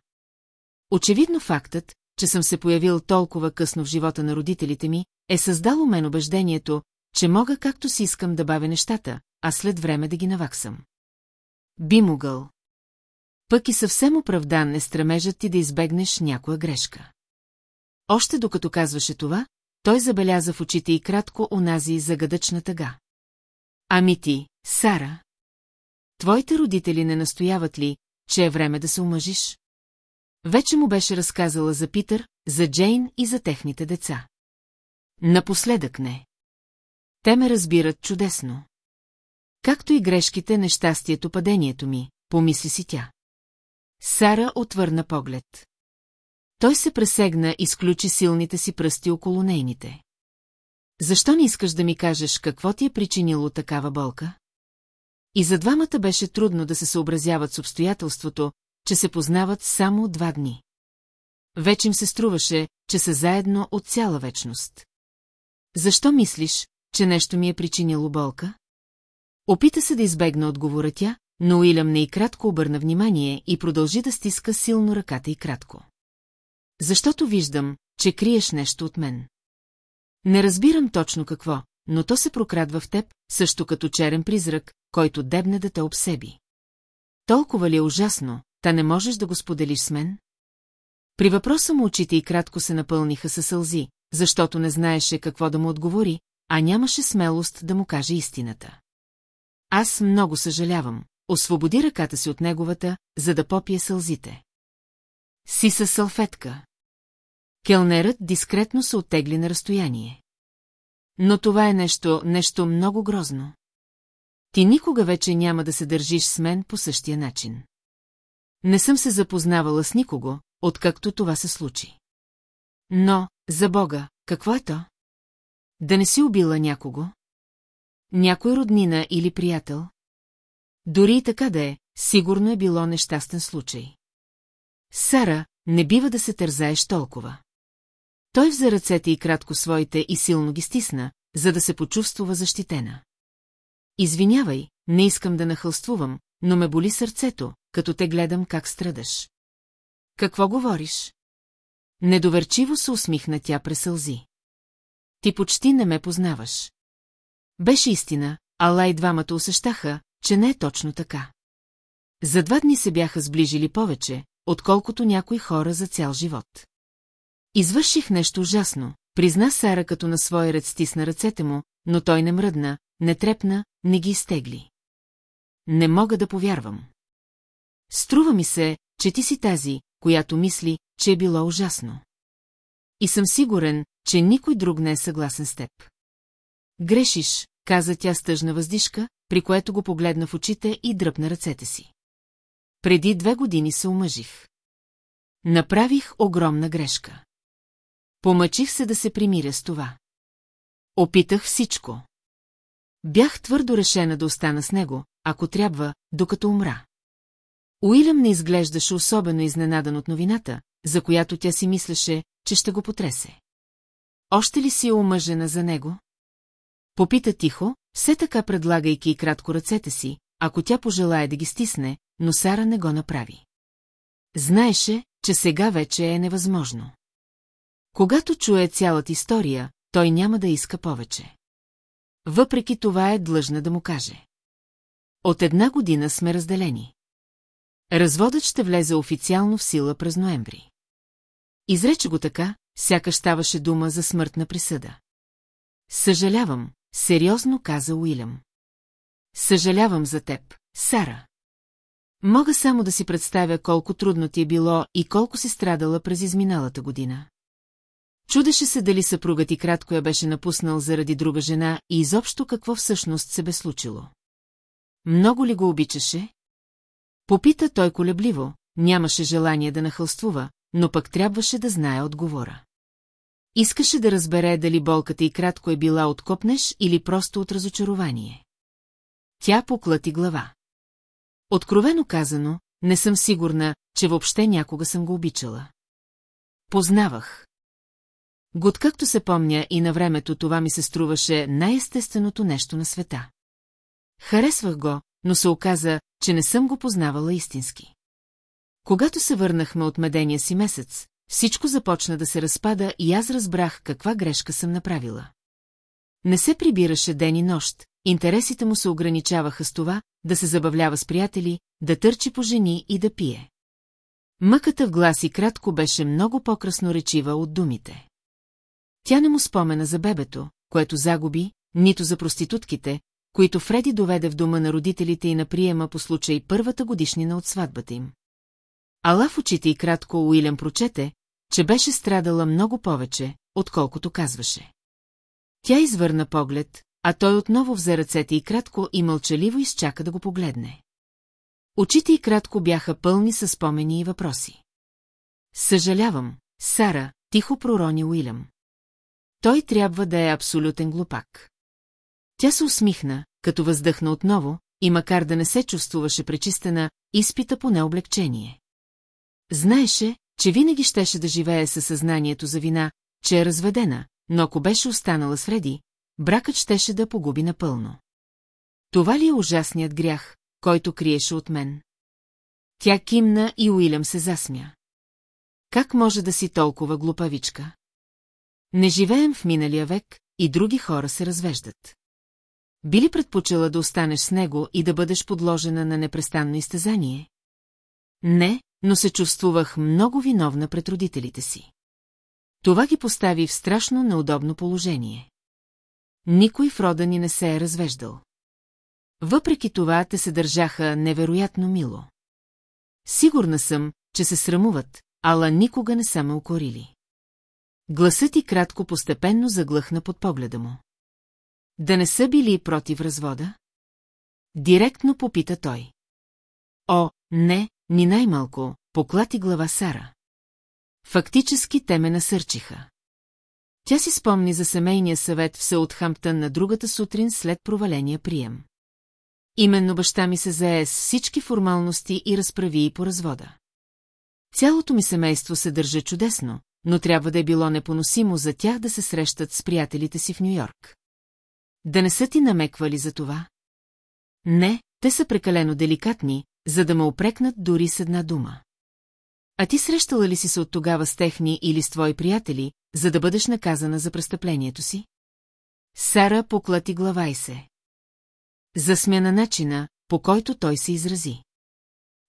Очевидно фактът, че съм се появил толкова късно в живота на родителите ми, е създало мен убеждението, че мога както си искам да бавя нещата, а след време да ги наваксам. Би могъл. Пък и съвсем оправдан е стремежът ти да избегнеш някоя грешка. Още докато казваше това, той забеляза в очите и кратко онази загадъчна тъга. Ами ти, Сара? Твоите родители не настояват ли, че е време да се омъжиш? Вече му беше разказала за Питър, за Джейн и за техните деца. Напоследък не. Те ме разбират чудесно. Както и грешките, нещастието, падението ми, помисли си тя. Сара отвърна поглед. Той се пресегна и сключи силните си пръсти около нейните. Защо не искаш да ми кажеш какво ти е причинило такава болка? И за двамата беше трудно да се съобразяват с обстоятелството, че се познават само два дни. Вече им се струваше, че са заедно от цяла вечност. Защо мислиш, че нещо ми е причинило болка? Опита се да избегне отговора тя, но Уилям не и кратко обърна внимание и продължи да стиска силно ръката и кратко. Защото виждам, че криеш нещо от мен. Не разбирам точно какво, но то се прокрадва в теб, също като черен призрак, който дебне да те обсеби. Толкова ли е ужасно, та не можеш да го споделиш с мен? При въпроса му очите и кратко се напълниха със сълзи, защото не знаеше какво да му отговори, а нямаше смелост да му каже истината. Аз много съжалявам, освободи ръката си от неговата, за да попие сълзите. Си със салфетка. Келнерът дискретно се оттегли на разстояние. Но това е нещо, нещо много грозно. Ти никога вече няма да се държиш с мен по същия начин. Не съм се запознавала с никого, откакто това се случи. Но, за Бога, какво е то? Да не си убила някого? Някой роднина или приятел? Дори и така да е, сигурно е било нещастен случай. Сара, не бива да се тързаеш толкова. Той взе ръцете и кратко своите и силно ги стисна, за да се почувства защитена. Извинявай, не искам да нахълствувам, но ме боли сърцето, като те гледам как страдаш. Какво говориш? Недоверчиво се усмихна тя през сълзи. Ти почти не ме познаваш. Беше истина, ала и двамата усещаха, че не е точно така. За два дни се бяха сближили повече, отколкото някои хора за цял живот. Извърших нещо ужасно, призна Сара като на своя ред стисна ръцете му, но той не мръдна, не трепна, не ги изтегли. Не мога да повярвам. Струва ми се, че ти си тази, която мисли, че е било ужасно. И съм сигурен, че никой друг не е съгласен с теб. Грешиш, каза тя с тъжна въздишка, при което го погледна в очите и дръпна ръцете си. Преди две години се омъжих. Направих огромна грешка. Помъчих се да се примиря с това. Опитах всичко. Бях твърдо решена да остана с него, ако трябва, докато умра. Уилям не изглеждаше особено изненадан от новината, за която тя си мислеше, че ще го потресе. Още ли си е омъжена за него? Попита тихо, все така предлагайки и кратко ръцете си, ако тя пожелая да ги стисне, но Сара не го направи. Знаеше, че сега вече е невъзможно. Когато чуе цялата история, той няма да иска повече. Въпреки това е длъжна да му каже. От една година сме разделени. Разводът ще влезе официално в сила през ноември. Изрече го така, сякаш ставаше дума за смъртна присъда. Съжалявам, сериозно каза Уилям. Съжалявам за теб, Сара. Мога само да си представя колко трудно ти е било и колко си страдала през изминалата година. Чудеше се дали съпругът и кратко я беше напуснал заради друга жена и изобщо какво всъщност се бе случило. Много ли го обичаше? Попита той колебливо, нямаше желание да нахълствува, но пък трябваше да знае отговора. Искаше да разбере дали болката и кратко е била от копнеш или просто от разочарование. Тя поклати глава. Откровено казано, не съм сигурна, че въобще някога съм го обичала. Познавах. Год както се помня и на времето това ми се струваше най-естественото нещо на света. Харесвах го, но се оказа, че не съм го познавала истински. Когато се върнахме от медения си месец, всичко започна да се разпада и аз разбрах каква грешка съм направила. Не се прибираше ден и нощ, интересите му се ограничаваха с това, да се забавлява с приятели, да търчи по жени и да пие. Мъката в глас и кратко беше много по-красноречива от думите. Тя не му спомена за бебето, което загуби, нито за проститутките, които Фреди доведе в дома на родителите и на приема по случай първата годишнина от сватбата им. Ала в очите и кратко Уилям прочете, че беше страдала много повече, отколкото казваше. Тя извърна поглед, а той отново взе ръцете и кратко и мълчаливо изчака да го погледне. Очите и кратко бяха пълни със спомени и въпроси. Съжалявам, Сара, тихо пророни Уилям. Той трябва да е абсолютен глупак. Тя се усмихна, като въздъхна отново, и макар да не се чувствуваше пречистена, изпита по необлегчение. Знаеше, че винаги щеше да живее със съзнанието за вина, че е разведена, но ако беше останала с Фреди, бракът щеше да погуби напълно. Това ли е ужасният грях, който криеше от мен? Тя кимна и Уилям се засмя. Как може да си толкова глупавичка? Не живеем в миналия век и други хора се развеждат. Би ли предпочела да останеш с него и да бъдеш подложена на непрестанно изтезание? Не, но се чувствувах много виновна пред родителите си. Това ги постави в страшно неудобно положение. Никой в рода ни не се е развеждал. Въпреки това те се държаха невероятно мило. Сигурна съм, че се срамуват, ала никога не са ме укорили. Гласът и кратко постепенно заглъхна под погледа му. Да не са били против развода? Директно попита той. О, не, ни най-малко, поклати глава Сара. Фактически те ме насърчиха. Тя си спомни за семейния съвет в Саутхамптън на другата сутрин след проваления прием. Именно баща ми се зае с всички формалности и разправи и по развода. Цялото ми семейство се държа чудесно, но трябва да е било непоносимо за тях да се срещат с приятелите си в Нью-Йорк. Да не са ти намеквали за това? Не, те са прекалено деликатни, за да ме опрекнат дори с една дума. А ти срещала ли си се от тогава с техни или с твои приятели, за да бъдеш наказана за престъплението си? Сара поклати глава и се. Засмя на начина, по който той се изрази.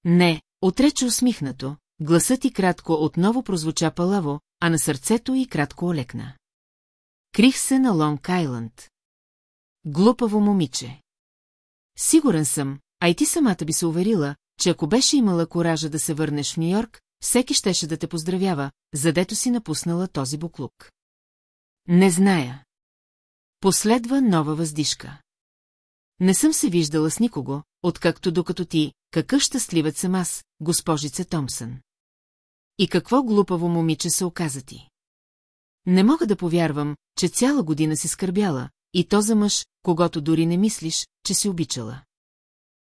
Не, отрече усмихнато, гласът и кратко отново прозвуча палаво, а на сърцето и кратко олекна. Крих се на Лонг Айланд. Глупаво момиче. Сигурен съм, а и ти самата би се уверила, че ако беше имала коража да се върнеш в Нью-Йорк, всеки щеше да те поздравява, задето си напуснала този буклук. Не зная. Последва нова въздишка. Не съм се виждала с никого, откакто докато ти, какъв щастливец съм аз, госпожице Томсън. И какво глупаво момиче се оказа ти. Не мога да повярвам, че цяла година си скърбяла, и то за мъж, когато дори не мислиш, че си обичала.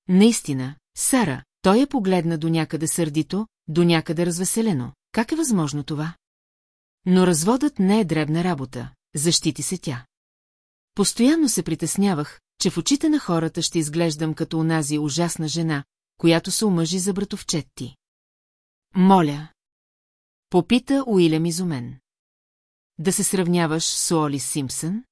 Наистина, Сара, той я погледна до някъде сърдито, до някъде развеселено. Как е възможно това? Но разводът не е дребна работа, защити се тя. Постоянно се притеснявах, че в очите на хората ще изглеждам като онази ужасна жена, която се омъжи за братовчет ти. Моля. Попита Уилям изумен. Да се сравняваш с Оли Симпсън?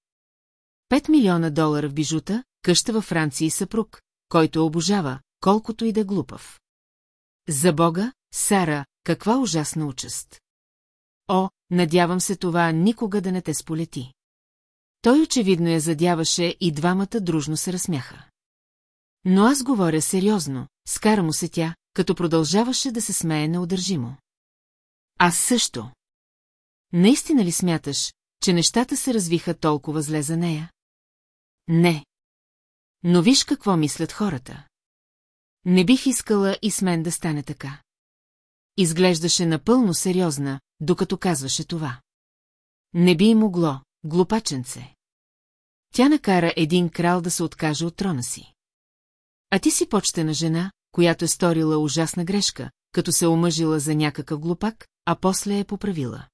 Пет милиона долара в бижута, къща във Франция и съпруг, който обожава, колкото и да е глупав. За Бога, Сара, каква ужасна участ. О, надявам се това никога да не те сполети. Той очевидно я задяваше и двамата дружно се разсмяха. Но аз говоря сериозно, скара му се тя, като продължаваше да се смее неудържимо. Аз също. Наистина ли смяташ, че нещата се развиха толкова зле за нея? Не. Но виж какво мислят хората. Не бих искала и с мен да стане така. Изглеждаше напълно сериозна, докато казваше това. Не би могло, глупаченце. Тя накара един крал да се откаже от трона си. А ти си почтена жена, която е сторила ужасна грешка, като се омъжила за някакъв глупак, а после е поправила.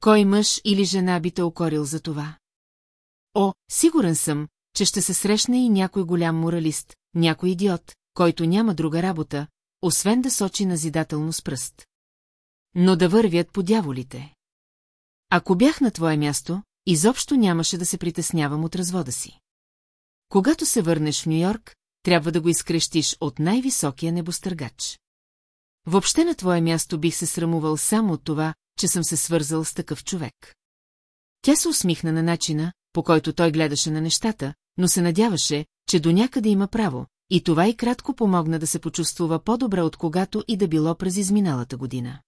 Кой мъж или жена би те окорил за това? О, сигурен съм, че ще се срещне и някой голям моралист, някой идиот, който няма друга работа, освен да сочи назидателно с пръст. Но да вървят по дяволите. Ако бях на твое място, изобщо нямаше да се притеснявам от развода си. Когато се върнеш в Нью-Йорк, трябва да го изкрещиш от най-високия небостъргач. Въобще на твое място бих се срамувал само от това, че съм се свързал с такъв човек. Тя се усмихна на начина, по който той гледаше на нещата, но се надяваше, че до някъде има право, и това и кратко помогна да се почувствува по-добре от когато и да било през изминалата година.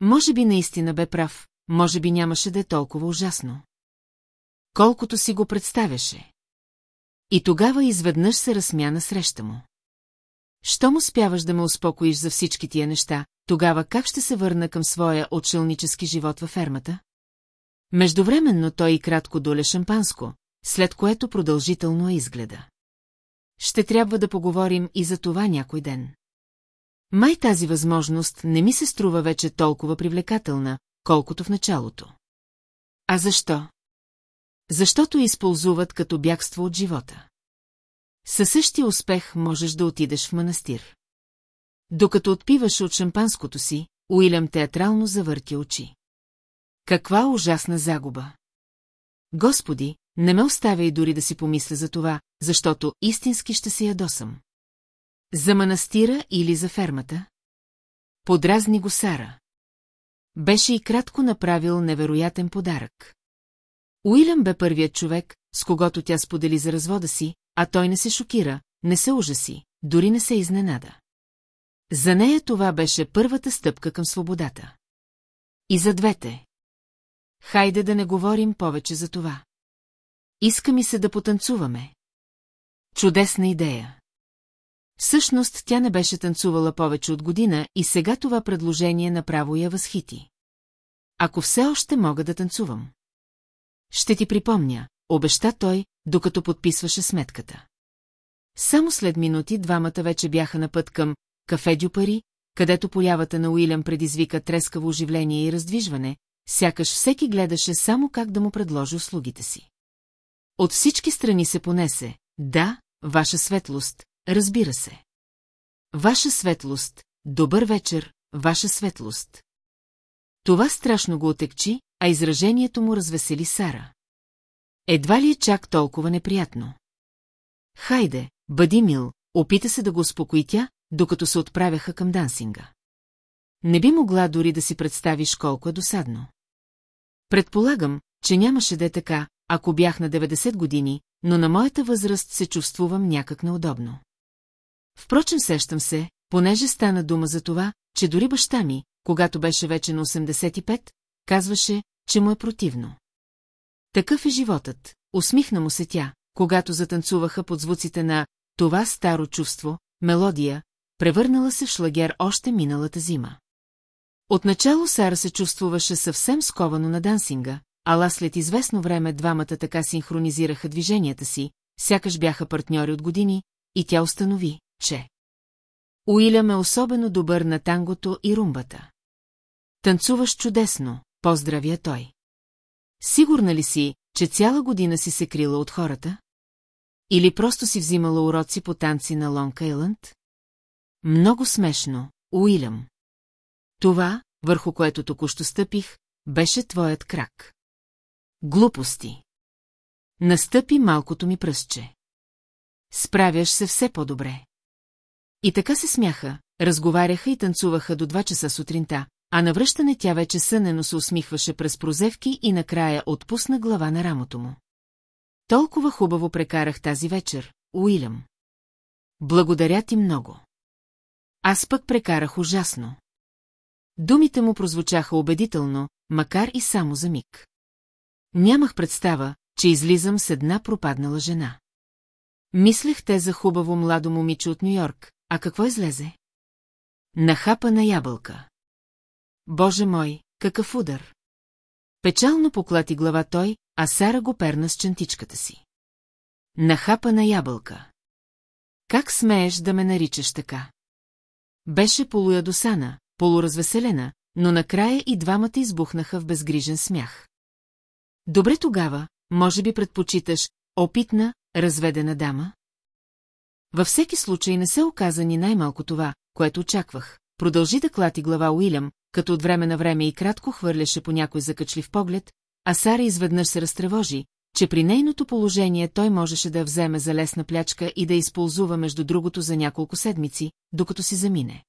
Може би наистина бе прав, може би нямаше да е толкова ужасно. Колкото си го представяше. И тогава изведнъж се разсмя на среща му. Щом успяваш да ме успокоиш за всички тия неща, тогава как ще се върна към своя отшелнически живот във фермата? Междувременно той и кратко доле шампанско, след което продължително е изгледа. Ще трябва да поговорим и за това някой ден. Май тази възможност не ми се струва вече толкова привлекателна, колкото в началото. А защо? Защото използват като бягство от живота. Със същия успех можеш да отидеш в манастир. Докато отпиваш от шампанското си, Уилям театрално завъртя очи. Каква ужасна загуба! Господи, не ме оставя и дори да си помисля за това, защото истински ще се ядосам. За манастира или за фермата? Подразни го Сара. Беше и кратко направил невероятен подарък. Уилям бе първият човек, с когото тя сподели за развода си, а той не се шокира, не се ужаси, дори не се изненада. За нея това беше първата стъпка към свободата. И за двете. Хайде да не говорим повече за това. Иска ми се да потанцуваме. Чудесна идея. Всъщност тя не беше танцувала повече от година и сега това предложение направо я възхити. Ако все още мога да танцувам. Ще ти припомня, обеща той, докато подписваше сметката. Само след минути двамата вече бяха на път към кафе Дюпари, където появата на Уилям предизвика трескаво оживление и раздвижване, сякаш всеки гледаше само как да му предложи услугите си. От всички страни се понесе, да, ваша светлост, разбира се. Ваша светлост, добър вечер, ваша светлост. Това страшно го отекчи, а изражението му развесели Сара. Едва ли е чак толкова неприятно? Хайде, бъди мил, опита се да го успокои тя, докато се отправяха към дансинга. Не би могла дори да си представиш колко е досадно. Предполагам, че нямаше да е така, ако бях на 90 години, но на моята възраст се чувствувам някак неудобно. Впрочем, сещам се, понеже стана дума за това, че дори баща ми, когато беше вече на 85, казваше, че му е противно. Такъв е животът, усмихна му се тя, когато затанцуваха под звуците на това старо чувство, мелодия, превърнала се в шлагер още миналата зима. Отначало Сара се чувствуваше съвсем сковано на дансинга, ала след известно време двамата така синхронизираха движенията си, сякаш бяха партньори от години, и тя установи, че... Уилям е особено добър на тангото и румбата. Танцуваш чудесно, поздравя той. Сигурна ли си, че цяла година си се крила от хората? Или просто си взимала уроци по танци на Лонг Ейланд? Много смешно, Уилям. Това, върху което току-що стъпих, беше твоят крак. Глупости. Настъпи малкото ми пръстче. Справяш се все по-добре. И така се смяха, разговаряха и танцуваха до два часа сутринта, а на връщане тя вече сънено се усмихваше през прозевки и накрая отпусна глава на рамото му. Толкова хубаво прекарах тази вечер, Уилям. Благодаря ти много. Аз пък прекарах ужасно. Думите му прозвучаха убедително, макар и само за миг. Нямах представа, че излизам с една пропаднала жена. Мислех те за хубаво младо момиче от Нью-Йорк, а какво излезе? Нахапа на ябълка. Боже мой, какъв удар! Печално поклати глава той, а Сара го перна с чантичката си. Нахапа на ябълка. Как смееш да ме наричаш така? Беше полуядосана, полуразвеселена, но накрая и двамата избухнаха в безгрижен смях. Добре тогава, може би предпочиташ опитна, разведена дама? Във всеки случай не се оказа ни най-малко това, което очаквах. Продължи да клати глава Уилям, като от време на време и кратко хвърляше по някой закачлив поглед, а Сара изведнъж се разтревожи, че при нейното положение той можеше да вземе за лесна плячка и да използва между другото за няколко седмици, докато си замине.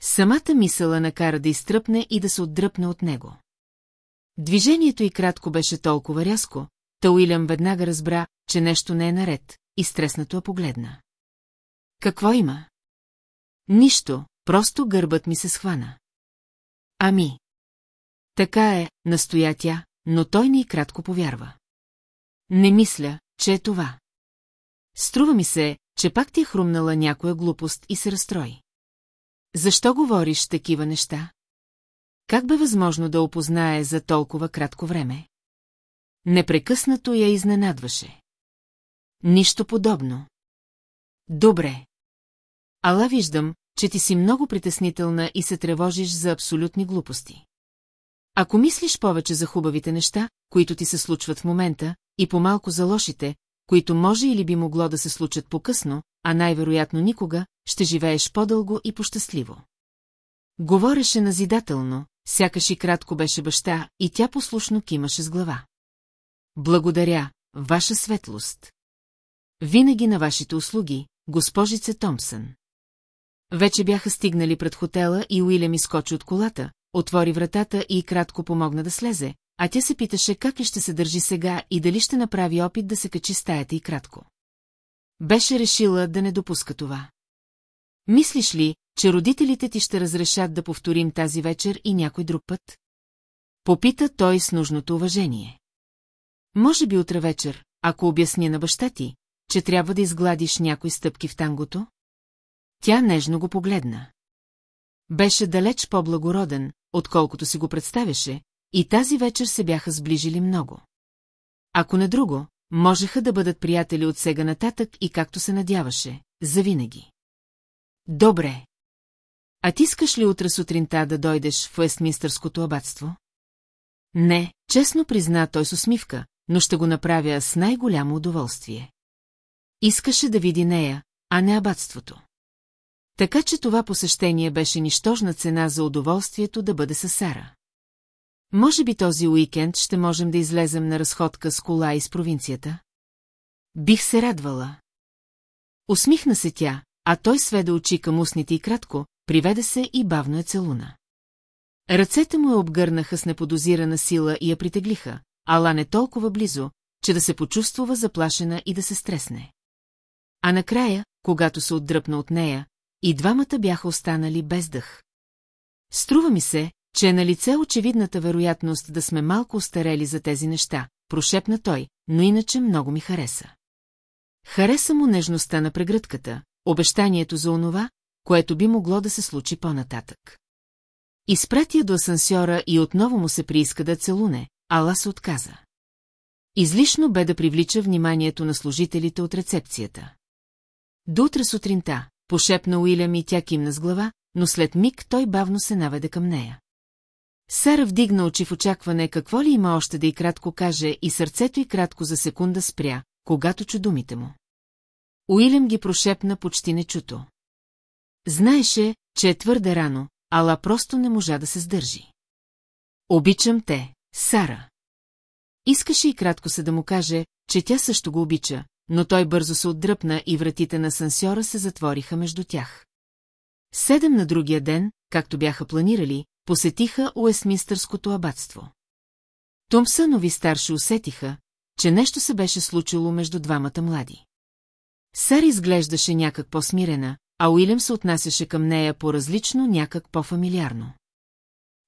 Самата мисъла накара да изтръпне и да се отдръпне от него. Движението и кратко беше толкова рязко, та Уилям веднага разбра, че нещо не е наред, и стреснато я погледна. Какво има? Нищо, просто гърбът ми се схвана. Ами. Така е, настоя тя, но той ни кратко повярва. Не мисля, че е това. Струва ми се, че пак ти е хрумнала някоя глупост и се разстрои. Защо говориш такива неща? Как бе възможно да опознае за толкова кратко време? Непрекъснато я изненадваше. Нищо подобно. Добре. Ала виждам, че ти си много притеснителна и се тревожиш за абсолютни глупости. Ако мислиш повече за хубавите неща, които ти се случват в момента, и по-малко за лошите, които може или би могло да се случат по-късно, а най-вероятно никога, ще живееш по-дълго и по-щастливо. Говореше назидателно, сякаш и кратко беше баща, и тя послушно кимаше с глава. Благодаря, ваша светлост. Винаги на вашите услуги, госпожице Томпсън. Вече бяха стигнали пред хотела и Уилям изкочи от колата, отвори вратата и кратко помогна да слезе, а тя се питаше как ли ще се държи сега и дали ще направи опит да се качи стаята и кратко. Беше решила да не допуска това. Мислиш ли, че родителите ти ще разрешат да повторим тази вечер и някой друг път? Попита той с нужното уважение. Може би утре вечер, ако обясни на баща ти, че трябва да изгладиш някои стъпки в тангото? Тя нежно го погледна. Беше далеч по-благороден, отколкото си го представяше, и тази вечер се бяха сближили много. Ако не друго, можеха да бъдат приятели от сега нататък и както се надяваше, завинаги. Добре. А ти искаш ли утре сутринта да дойдеш в Уестминстърското абатство? Не, честно призна той с усмивка, но ще го направя с най-голямо удоволствие. Искаше да види нея, а не абатството. Така че това посещение беше нищожна цена за удоволствието да бъде с Сара. Може би този уикенд ще можем да излезем на разходка с кола из провинцията? Бих се радвала. Усмихна се тя, а той сведе очи към устните и кратко, приведе се и бавно е целуна. Ръцете му я обгърнаха с неподозирана сила и я притеглиха, ала не толкова близо, че да се почувства заплашена и да се стресне. А накрая, когато се отдръпна от нея, и двамата бяха останали без дъх. Струва ми се, че е на лице очевидната вероятност да сме малко устарели за тези неща, прошепна той, но иначе много ми хареса. Хареса му нежността на прегръдката, обещанието за онова, което би могло да се случи по-нататък. Изпратя до асансьора и отново му се прииска да целуне, ала се отказа. Излишно бе да привлича вниманието на служителите от рецепцията. До утре сутринта, пошепна Уилям и тя кимна с глава, но след миг той бавно се наведе към нея. Сара вдигна очи в очакване какво ли има още да и кратко каже и сърцето й кратко за секунда спря, когато чу думите му. Уилям ги прошепна почти нечуто. Знаеше, че е твърде рано, ала просто не можа да се сдържи. Обичам те, Сара. Искаше и кратко се да му каже, че тя също го обича, но той бързо се отдръпна и вратите на сансьора се затвориха между тях. Седем на другия ден, както бяха планирали, посетиха Уестминстърското абатство. Томсънови старши усетиха, че нещо се беше случило между двамата млади. Сар изглеждаше някак по-смирена, а Уилям се отнасяше към нея по-различно, някак по-фамилиарно.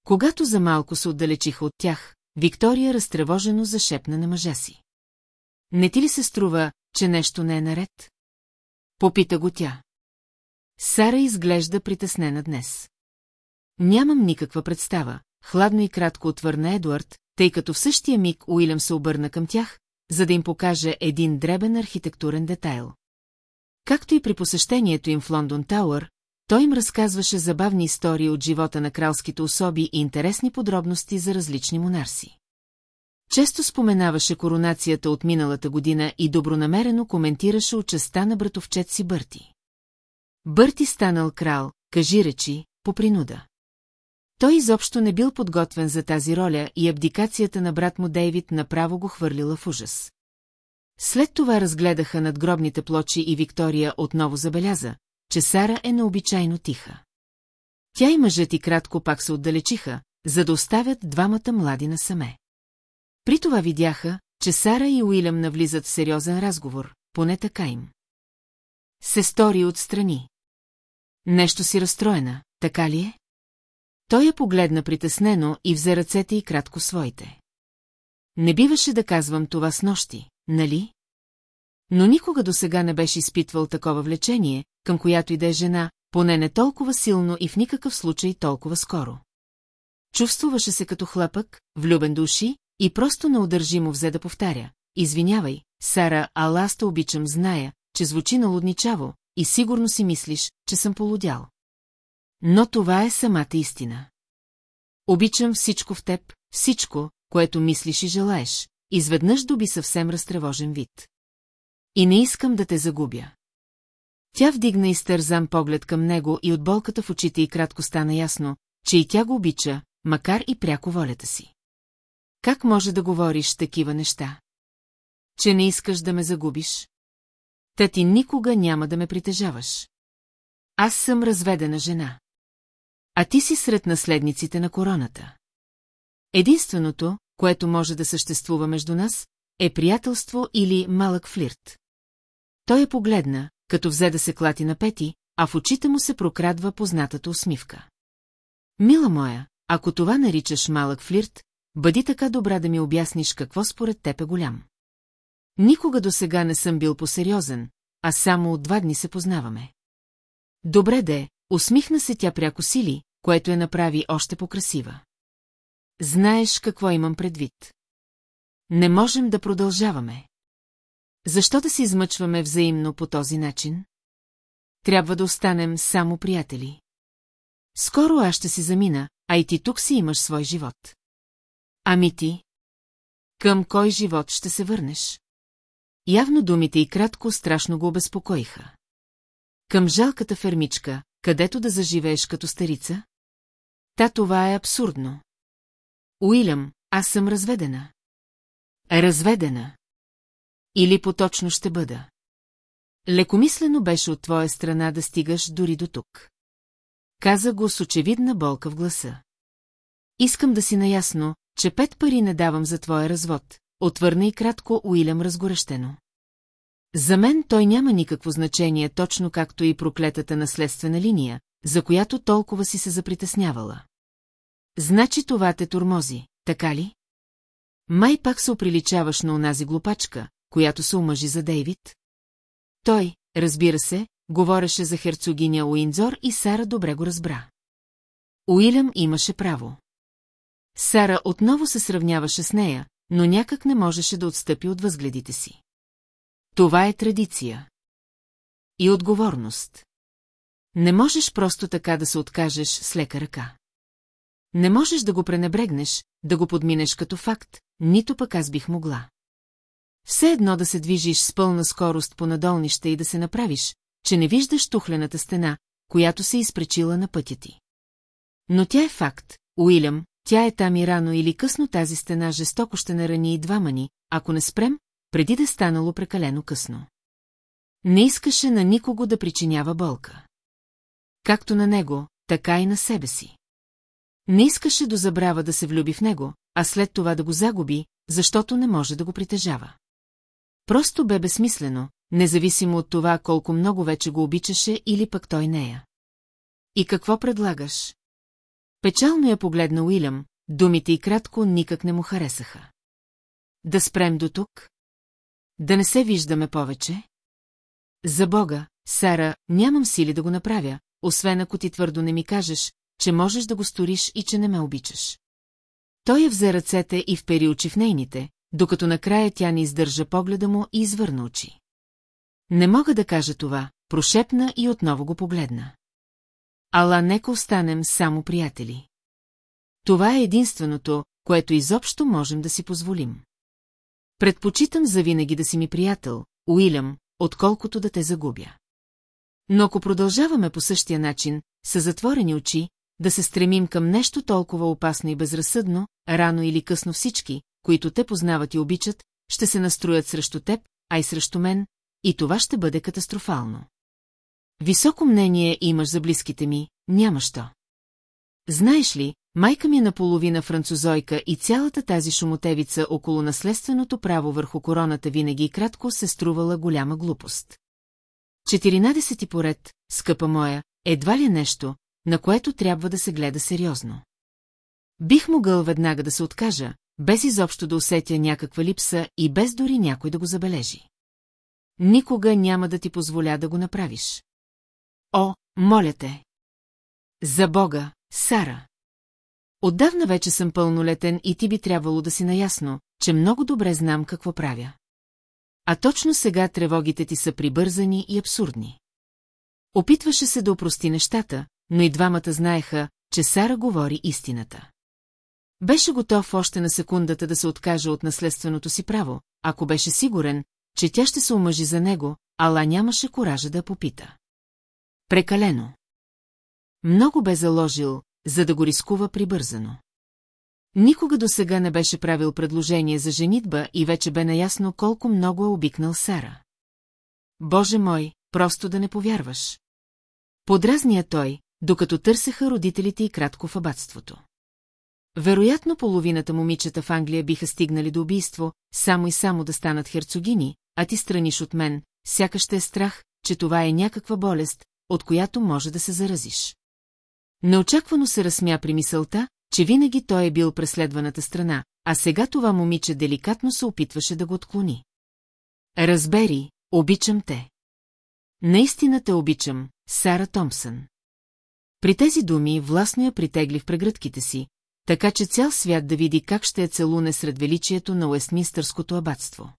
Когато за малко се отдалечиха от тях, Виктория разтревожено зашепна на мъжа си. Не ти ли се струва, че нещо не е наред? Попита го тя. Сара изглежда притеснена днес. Нямам никаква представа, хладно и кратко отвърна Едуард, тъй като в същия миг Уилям се обърна към тях, за да им покаже един дребен архитектурен детайл. Както и при посещението им в Лондон Тауър, той им разказваше забавни истории от живота на кралските особи и интересни подробности за различни монарси. Често споменаваше коронацията от миналата година и добронамерено коментираше участа на братовчет си Бърти. Бърти станал крал, кажи речи, по принуда. Той изобщо не бил подготвен за тази роля и абдикацията на брат му Дейвид направо го хвърлила в ужас. След това разгледаха надгробните плочи и Виктория отново забеляза, че Сара е необичайно тиха. Тя и мъжът и кратко пак се отдалечиха, за да оставят двамата млади насаме. При това видяха, че Сара и Уилям навлизат в сериозен разговор, поне така им. Се стори отстрани. Нещо си разстроена, така ли е? Той я погледна притеснено и взе ръцете и кратко своите. Не биваше да казвам това с нощи, нали? Но никога до сега не беше изпитвал такова влечение, към която и да е жена, поне не толкова силно и в никакъв случай толкова скоро. Чувствуваше се като хлапък, влюбен души, и просто неудържимо взе да повтаря. Извинявай, Сара, ала аз те обичам, зная, че звучи налудничаво, и сигурно си мислиш, че съм полудял. Но това е самата истина. Обичам всичко в теб, всичко, което мислиш и желаеш, изведнъж доби съвсем разтревожен вид. И не искам да те загубя. Тя вдигна изтързан поглед към него и от болката в очите и кратко стана ясно, че и тя го обича, макар и пряко волята си. Как може да говориш такива неща? Че не искаш да ме загубиш? Та ти никога няма да ме притежаваш. Аз съм разведена жена. А ти си сред наследниците на короната. Единственото, което може да съществува между нас, е приятелство или малък флирт. Той я погледна, като взе да се клати на пети, а в очите му се прокрадва познатата усмивка. Мила моя, ако това наричаш малък флирт, бъди така добра да ми обясниш какво според теб е голям. Никога до сега не съм бил посериозен, а само от два дни се познаваме. Добре де, усмихна се тя пряко сили, което я направи още по-красива. Знаеш какво имам предвид. Не можем да продължаваме. Защо да се измъчваме взаимно по този начин? Трябва да останем само приятели. Скоро аз ще си замина, а и ти тук си имаш свой живот. Ами ти? Към кой живот ще се върнеш? Явно думите и кратко страшно го обезпокоиха. Към жалката фермичка, където да заживееш като старица? Та това е абсурдно. Уилям, аз съм разведена. Разведена. Или поточно ще бъда. Лекомислено беше от твоя страна да стигаш дори до тук. Каза го с очевидна болка в гласа. Искам да си наясно, че пет пари не давам за твоя развод, отвърна и кратко Уилям разгорещено. За мен той няма никакво значение, точно както и проклетата наследствена линия, за която толкова си се запритеснявала. Значи това те турмози, така ли? Май пак се оприличаваш на онази глупачка, която се омъжи за Дейвид? Той, разбира се, говореше за херцогиня Уиндзор и Сара добре го разбра. Уилям имаше право. Сара отново се сравняваше с нея, но някак не можеше да отстъпи от възгледите си. Това е традиция. И отговорност. Не можеш просто така да се откажеш с лека ръка. Не можеш да го пренебрегнеш, да го подминеш като факт, нито пък аз бих могла. Все едно да се движиш с пълна скорост по надолнище и да се направиш, че не виждаш тухлената стена, която се изпречила на пътя ти. Но тя е факт, Уилям, тя е там и рано или късно тази стена жестоко ще нарани и двама ни, ако не спрем, преди да е станало прекалено късно. Не искаше на никого да причинява болка. Както на него, така и на себе си. Не искаше до забрава да се влюби в него, а след това да го загуби, защото не може да го притежава. Просто бе безсмислено, независимо от това колко много вече го обичаше или пък той нея. И какво предлагаш? Печално я погледна Уилям, думите и кратко никак не му харесаха. Да спрем до тук? Да не се виждаме повече? За Бога, Сара, нямам сили да го направя, освен ако ти твърдо не ми кажеш, че можеш да го сториш и че не ме обичаш. Той я взе ръцете и впери очи в нейните, докато накрая тя не издържа погледа му и извърна очи. Не мога да кажа това, прошепна и отново го погледна. ала нека останем само приятели. Това е единственото, което изобщо можем да си позволим. Предпочитам завинаги да си ми приятел, Уилям, отколкото да те загубя. Но ако продължаваме по същия начин, с затворени очи, да се стремим към нещо толкова опасно и безразсъдно, рано или късно всички, които те познават и обичат, ще се настроят срещу теб, а и срещу мен, и това ще бъде катастрофално. Високо мнение имаш за близките ми, няма що. Знаеш ли, майка ми е наполовина французойка и цялата тази шумотевица около наследственото право върху короната винаги и кратко се струвала голяма глупост. Четиринадесети поред, скъпа моя, едва ли е нещо, на което трябва да се гледа сериозно. Бих могъл веднага да се откажа, без изобщо да усетя някаква липса и без дори някой да го забележи. Никога няма да ти позволя да го направиш. О, моля те! За Бога, Сара! Отдавна вече съм пълнолетен и ти би трябвало да си наясно, че много добре знам какво правя. А точно сега тревогите ти са прибързани и абсурдни. Опитваше се да опрости нещата, но и двамата знаеха, че Сара говори истината. Беше готов още на секундата да се откаже от наследственото си право, ако беше сигурен, че тя ще се омъжи за него, ала нямаше коража да попита. Прекалено. Много бе заложил, за да го рискува прибързано. Никога до сега не беше правил предложение за женитба и вече бе наясно колко много е обикнал Сара. Боже мой, просто да не повярваш. Подразния той, докато търсеха родителите и кратко в абатството. Вероятно половината момичета в Англия биха стигнали до убийство, само и само да станат херцогини, а ти страниш от мен, сякаш те е страх, че това е някаква болест, от която може да се заразиш. Неочаквано се разсмя при мисълта, че винаги той е бил преследваната страна, а сега това момиче деликатно се опитваше да го отклони. Разбери, обичам те. Наистина те обичам, Сара Томпсън. При тези думи властно я притегли в прегръдките си, така че цял свят да види как ще е целуне сред величието на Уестминстърското абатство.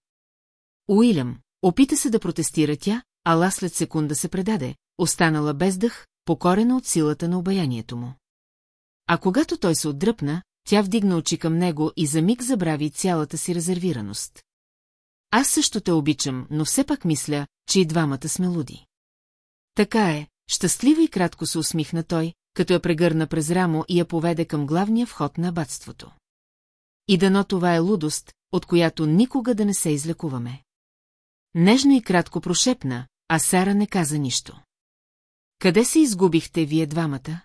Уилям, опита се да протестира тя, ала след секунда се предаде, останала без дъх, покорена от силата на обаянието му. А когато той се отдръпна, тя вдигна очи към него и за миг забрави цялата си резервираност. Аз също те обичам, но все пак мисля, че и двамата сме луди. Така е, щастлива и кратко се усмихна той, като я прегърна през рамо и я поведе към главния вход на абатството. И дано това е лудост, от която никога да не се излекуваме. Нежно и кратко прошепна, а Сара не каза нищо. Къде се изгубихте вие двамата?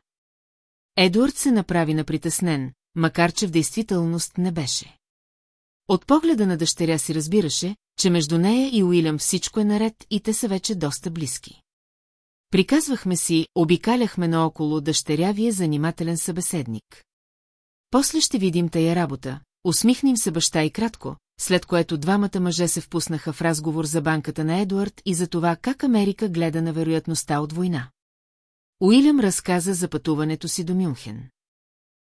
Едуард се направи на притеснен, макар че в действителност не беше. От погледа на дъщеря си разбираше, че между нея и Уилям всичко е наред и те са вече доста близки. Приказвахме си, обикаляхме наоколо дъщеря ви е занимателен събеседник. После ще видим тая работа, усмихнем се баща и кратко, след което двамата мъже се впуснаха в разговор за банката на Едуард и за това как Америка гледа на вероятността от война. Уилям разказа за пътуването си до Мюнхен.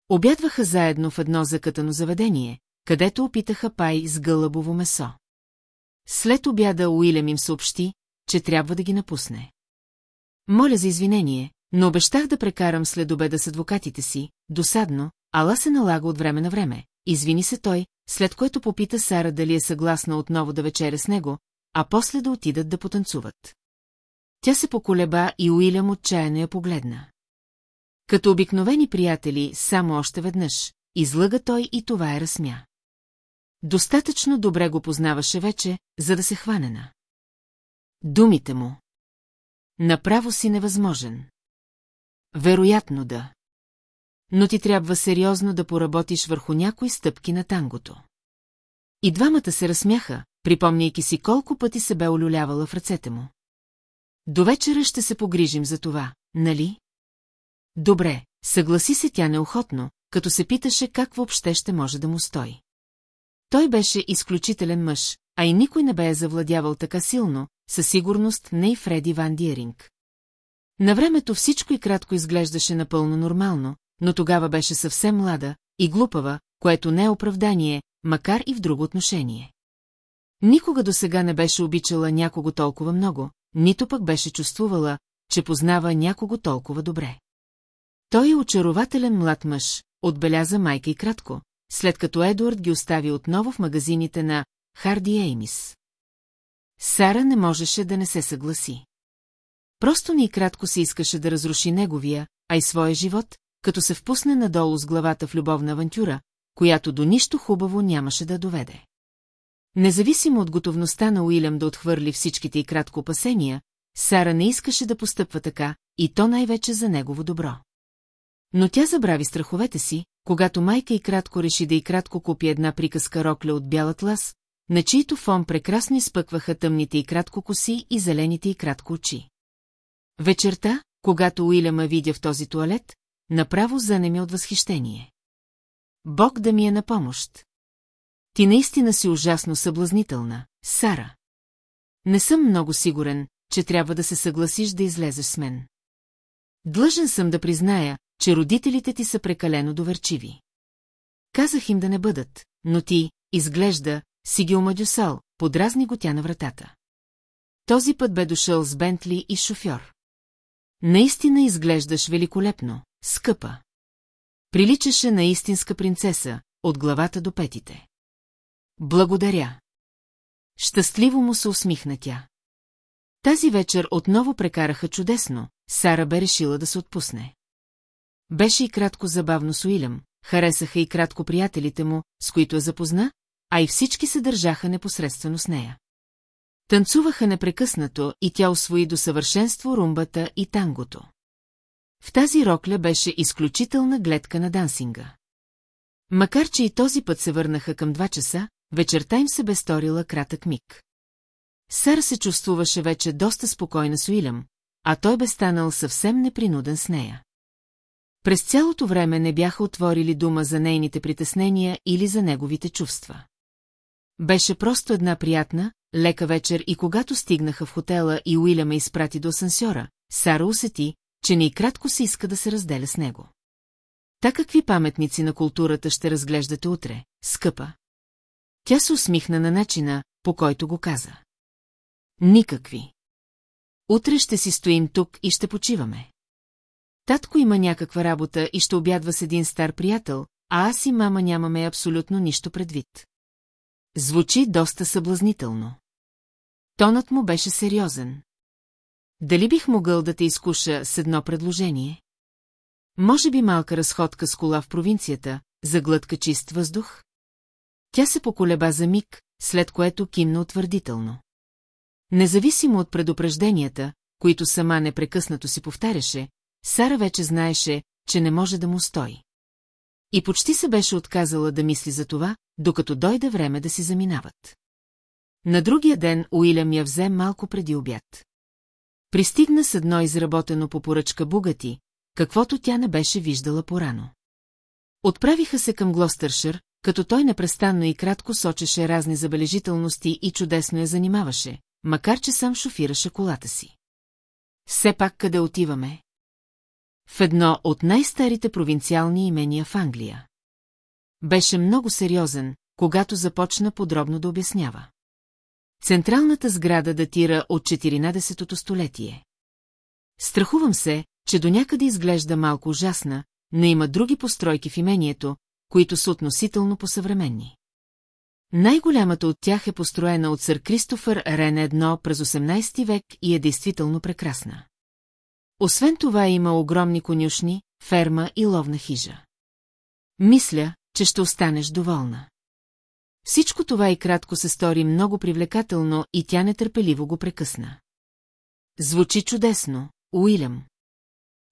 Обядваха заедно в едно закътано заведение, където опитаха пай с гълъбово месо. След обяда Уилям им съобщи, че трябва да ги напусне. Моля за извинение, но обещах да прекарам след обеда с адвокатите си, досадно, ала се налага от време на време. Извини се той, след което попита Сара дали е съгласна отново да вечеря с него, а после да отидат да потанцуват. Тя се поколеба и Уилям отчаяно я погледна. Като обикновени приятели, само още веднъж, излъга той и това е разсмя. Достатъчно добре го познаваше вече, за да се хване на. Думите му. Направо си невъзможен. Вероятно да. Но ти трябва сериозно да поработиш върху някои стъпки на тангото. И двамата се разсмяха, припомняйки си колко пъти се бе олюлявала в ръцете му. До вечера ще се погрижим за това, нали? Добре, съгласи се тя неохотно, като се питаше как въобще ще може да му стои. Той беше изключителен мъж, а и никой не бе я завладявал така силно, със сигурност не и Фреди Ван Диеринг. На времето всичко и кратко изглеждаше напълно нормално, но тогава беше съвсем млада и глупава, което не е оправдание, макар и в друго отношение. Никога до сега не беше обичала някого толкова много, нито пък беше чувствувала, че познава някого толкова добре. Той е очарователен млад мъж, отбеляза майка и кратко, след като Едуард ги остави отново в магазините на Харди Еймис. Сара не можеше да не се съгласи. Просто ни кратко се искаше да разруши неговия, а и своя живот, като се впусне надолу с главата в любовна авантюра, която до нищо хубаво нямаше да доведе. Независимо от готовността на Уилям да отхвърли всичките и кратко опасения, Сара не искаше да постъпва така, и то най-вече за негово добро. Но тя забрави страховете си, когато майка и кратко реши да и кратко купи една приказка рокля от бял атлас, на чието фон прекрасно изпъкваха тъмните и кратко коси и зелените и кратко очи. Вечерта, когато Уиляма видя в този туалет, направо занеме от възхищение. Бог да ми е на помощ. Ти наистина си ужасно съблазнителна, Сара. Не съм много сигурен, че трябва да се съгласиш да излезеш с мен. Длъжен съм да призная, че родителите ти са прекалено доверчиви. Казах им да не бъдат, но ти, изглежда, си ги омадюсал, подразни го тя на вратата. Този път бе дошъл с Бентли и шофьор. Наистина изглеждаш великолепно, скъпа. Приличаше на истинска принцеса, от главата до петите. Благодаря. Щастливо му се усмихна тя. Тази вечер отново прекараха чудесно, Сара бе решила да се отпусне. Беше и кратко забавно с Уилям, харесаха и кратко приятелите му, с които я запозна, а и всички се държаха непосредствено с нея. Танцуваха непрекъснато и тя освои до съвършенство румбата и тангото. В тази рокля беше изключителна гледка на дансинга. Макар, че и този път се върнаха към два часа, вечерта им се бе сторила кратък миг. Сара се чувствуваше вече доста спокойна с Уилям, а той бе станал съвсем непринуден с нея. През цялото време не бяха отворили дума за нейните притеснения или за неговите чувства. Беше просто една приятна, лека вечер и когато стигнаха в хотела и Уиля ме изпрати до асансьора, Сара усети, че не и кратко се иска да се разделя с него. Та какви паметници на културата ще разглеждате утре, скъпа? Тя се усмихна на начина, по който го каза. Никакви. Утре ще си стоим тук и ще почиваме. Татко има някаква работа и ще обядва с един стар приятел, а аз и мама нямаме абсолютно нищо предвид. Звучи доста съблазнително. Тонът му беше сериозен. Дали бих могъл да те изкуша с едно предложение? Може би малка разходка с кола в провинцията, за глътка чист въздух? Тя се поколеба за миг, след което кимна утвърдително. Независимо от предупрежденията, които сама непрекъснато си повтаряше, Сара вече знаеше, че не може да му стои. И почти се беше отказала да мисли за това, докато дойде време да си заминават. На другия ден Уилям я взе малко преди обяд. Пристигна с едно изработено по поръчка бугати, каквото тя не беше виждала порано. Отправиха се към Глостършир, като той непрестанно и кратко сочеше разни забележителности и чудесно я занимаваше, макар че сам шофираше колата си. Все пак къде отиваме? В едно от най-старите провинциални имения в Англия. Беше много сериозен, когато започна подробно да обяснява. Централната сграда датира от 14-то столетие. Страхувам се, че до някъде изглежда малко ужасна, но има други постройки в имението, които са относително посъвременни. Най-голямата от тях е построена от сър Кристофър Рен едно през 18 век и е действително прекрасна. Освен това има огромни конюшни, ферма и ловна хижа. Мисля, че ще останеш доволна. Всичко това и кратко се стори много привлекателно и тя нетърпеливо го прекъсна. Звучи чудесно, Уилям.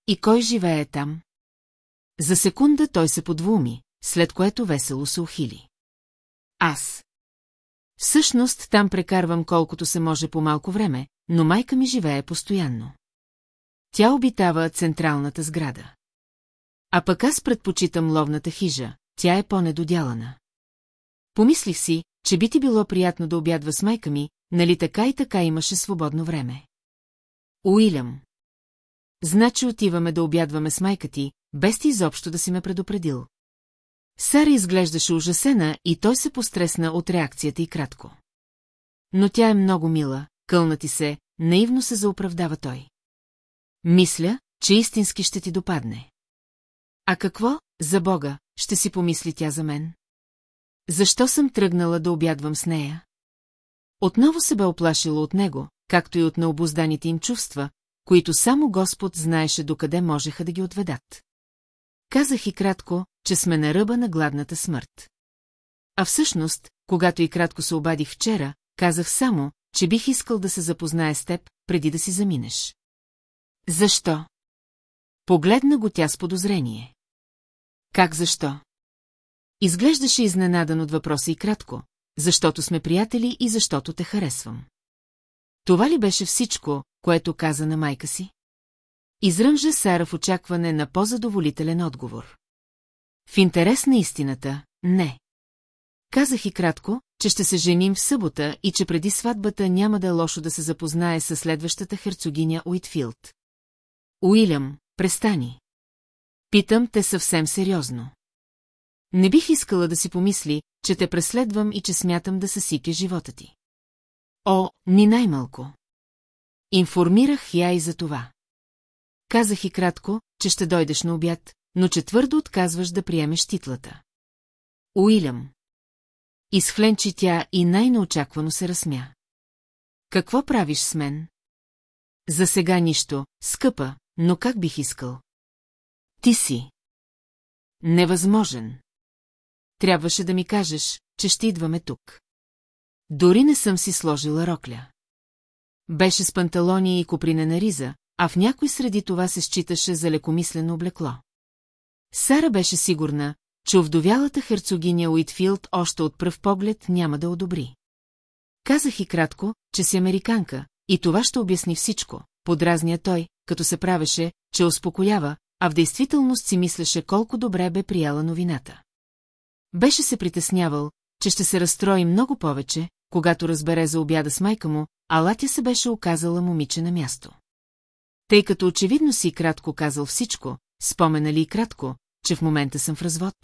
И кой живее там? За секунда той се подвуми, след което весело се ухили. Аз. Всъщност там прекарвам колкото се може по малко време, но майка ми живее постоянно. Тя обитава централната сграда. А пък аз предпочитам ловната хижа, тя е по-недодялана. Помислих си, че би ти било приятно да обядва с майка ми, нали така и така имаше свободно време. Уилям. Значи отиваме да обядваме с майка ти, без ти изобщо да си ме предупредил. Сара изглеждаше ужасена и той се постресна от реакцията и кратко. Но тя е много мила, кълна ти се, наивно се заоправдава той. Мисля, че истински ще ти допадне. А какво, за Бога, ще си помисли тя за мен? Защо съм тръгнала да обядвам с нея? Отново се бе оплашила от него, както и от необозданите им чувства, които само Господ знаеше докъде можеха да ги отведат. Казах и кратко, че сме на ръба на гладната смърт. А всъщност, когато и кратко се обадих вчера, казах само, че бих искал да се запознае с теб, преди да си заминеш. Защо? Погледна го тя с подозрение. Как защо? Изглеждаше изненадан от въпроса и кратко, защото сме приятели и защото те харесвам. Това ли беше всичко, което каза на майка си? Изръмжа Сара в очакване на по-задоволителен отговор. В интерес на истината, не. Казах и кратко, че ще се женим в събота и че преди сватбата няма да е лошо да се запознае с следващата херцогиня Уитфилд. Уилям, престани. Питам те съвсем сериозно. Не бих искала да си помисли, че те преследвам и че смятам да съсипя живота ти. О, ни най-малко. Информирах я и за това. Казах и кратко, че ще дойдеш на обяд, но че твърдо отказваш да приемеш титлата. Уилям. Изхленчи тя и най-неочаквано се разсмя. Какво правиш с мен? За сега нищо, скъпа, но как бих искал? Ти си. Невъзможен. Трябваше да ми кажеш, че ще идваме тук. Дори не съм си сложила рокля. Беше с панталони и копринена риза, а в някой среди това се считаше за лекомислено облекло. Сара беше сигурна, че овдовялата херцогиня Уитфилд още от пръв поглед няма да одобри. Казах и кратко, че си американка, и това ще обясни всичко, подразня той, като се правеше, че успокоява, а в действителност си мислеше колко добре бе прияла новината. Беше се притеснявал, че ще се разстрои много повече, когато разбере за обяда с майка му, а Латя се беше оказала момиче на място. Тъй като очевидно си кратко казал всичко, спомена ли и кратко, че в момента съм в развод?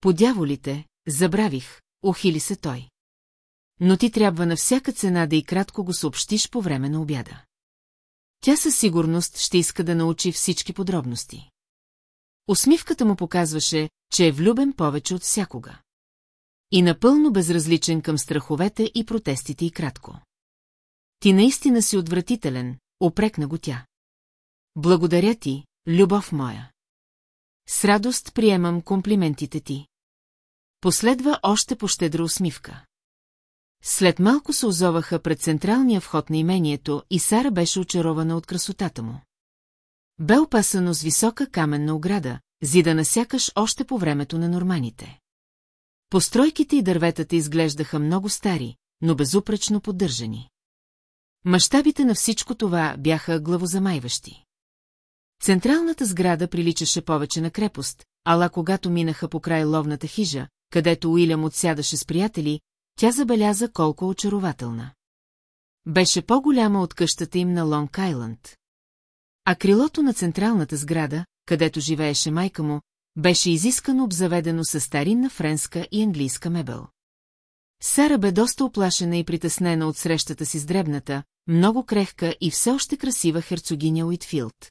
По дяволите, забравих, охили се той. Но ти трябва на всяка цена да и кратко го съобщиш по време на обяда. Тя със сигурност ще иска да научи всички подробности. Усмивката му показваше, че е влюбен повече от всякога. И напълно безразличен към страховете и протестите и кратко. Ти наистина си отвратителен, опрекна го тя. Благодаря ти, любов моя. С радост приемам комплиментите ти. Последва още пощедра усмивка. След малко се озоваха пред централния вход на имението и Сара беше очарована от красотата му. Бе опасано с висока каменна ограда, зидана сякаш още по времето на норманите. Постройките и дърветата изглеждаха много стари, но безупречно поддържани. Мащабите на всичко това бяха главозамайващи. Централната сграда приличаше повече на крепост, ала когато минаха по край ловната хижа, където Уилям отсядаше с приятели, тя забеляза колко очарователна. Беше по-голяма от къщата им на Лонг Айланд. А крилото на централната сграда, където живееше майка му, беше изискано обзаведено с старинна френска и английска мебел. Сара бе доста оплашена и притеснена от срещата си с дребната, много крехка и все още красива херцогиня Уитфилд.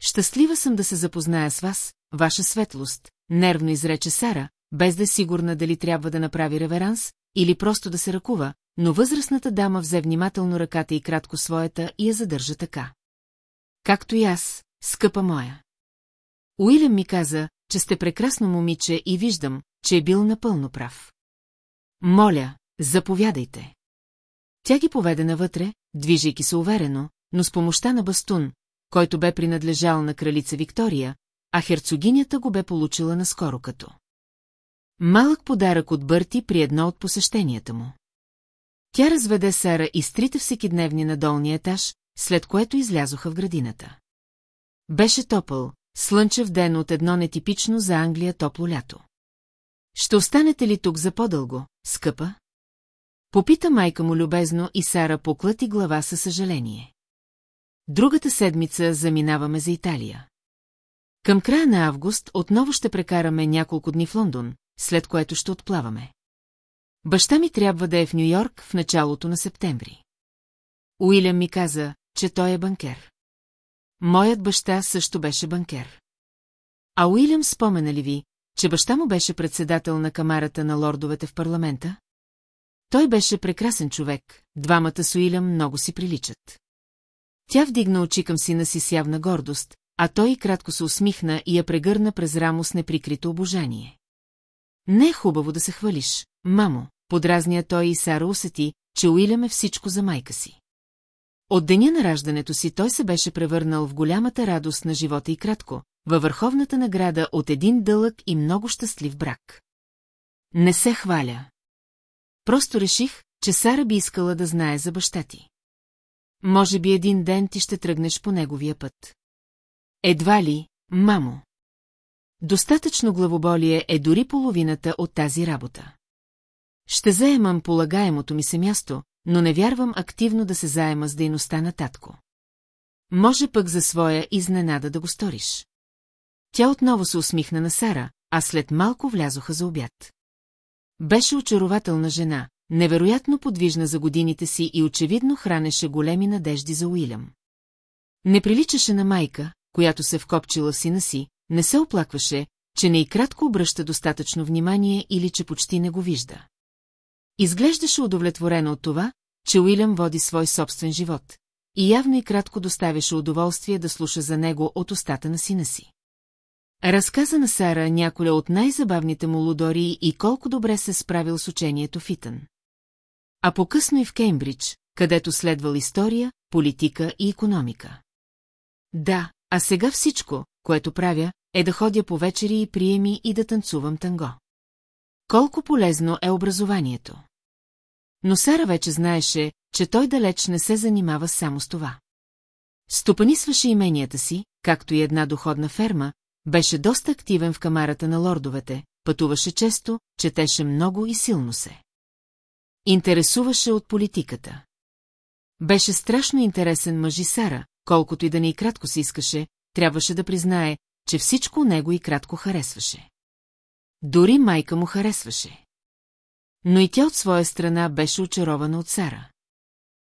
Щастлива съм да се запозная с вас, ваша светлост, нервно изрече Сара, без да е сигурна дали трябва да направи реверанс или просто да се ръкува, но възрастната дама взе внимателно ръката и кратко своята и я задържа така. Както и аз, скъпа моя. Уилям ми каза, че сте прекрасно момиче и виждам, че е бил напълно прав. Моля, заповядайте. Тя ги поведе навътре, движейки се уверено, но с помощта на бастун, който бе принадлежал на кралица Виктория, а херцогинята го бе получила наскоро като. Малък подарък от Бърти при едно от посещенията му. Тя разведе Сара и стрите всекидневни на долния етаж, след което излязоха в градината. Беше топъл, слънчев ден от едно нетипично за Англия топло лято. Ще останете ли тук за по-дълго, скъпа? Попита майка му любезно и Сара поклати глава със съжаление. Другата седмица заминаваме за Италия. Към края на август отново ще прекараме няколко дни в Лондон, след което ще отплаваме. Баща ми трябва да е в Нью-Йорк в началото на септември. Уилям ми каза, че той е банкер. Моят баща също беше банкер. А Уилям спомена ли ви, че баща му беше председател на камарата на лордовете в парламента? Той беше прекрасен човек, двамата с Уилям много си приличат. Тя вдигна очи към сина си с явна гордост, а той кратко се усмихна и я прегърна през рамо с неприкрито обожание. Не е хубаво да се хвалиш, мамо, подразния той и Сара усети, че Уилям е всичко за майка си. От деня на раждането си той се беше превърнал в голямата радост на живота и кратко, във върховната награда от един дълъг и много щастлив брак. Не се хваля. Просто реших, че Сара би искала да знае за баща ти. Може би един ден ти ще тръгнеш по неговия път. Едва ли, мамо. Достатъчно главоболие е дори половината от тази работа. Ще заемам полагаемото ми се място, но не вярвам активно да се заема с дейността на татко. Може пък за своя изненада да го сториш. Тя отново се усмихна на Сара, а след малко влязоха за обяд. Беше очарователна жена, невероятно подвижна за годините си и очевидно хранеше големи надежди за Уилям. Не приличаше на майка, която се вкопчила в сина си, не се оплакваше, че не и кратко обръща достатъчно внимание или че почти не го вижда. Изглеждаше удовлетворена от това, че Уилям води свой собствен живот, и явно и кратко доставяше удоволствие да слуша за него от устата на сина си. Разказа на Сара няколя от най-забавните му лудории и колко добре се справил с учението в Итън. А по-късно и в Кеймбридж, където следвал история, политика и економика. Да, а сега всичко, което правя, е да ходя по вечери и приеми и да танцувам танго. Колко полезно е образованието. Но Сара вече знаеше, че той далеч не се занимава само с това. Стопанисваше именията си, както и една доходна ферма, беше доста активен в камарата на лордовете, пътуваше често, четеше много и силно се. Интересуваше от политиката. Беше страшно интересен мъж и Сара, колкото и да не и кратко се искаше, трябваше да признае, че всичко него и кратко харесваше. Дори майка му харесваше. Но и тя от своя страна беше очарована от Сара.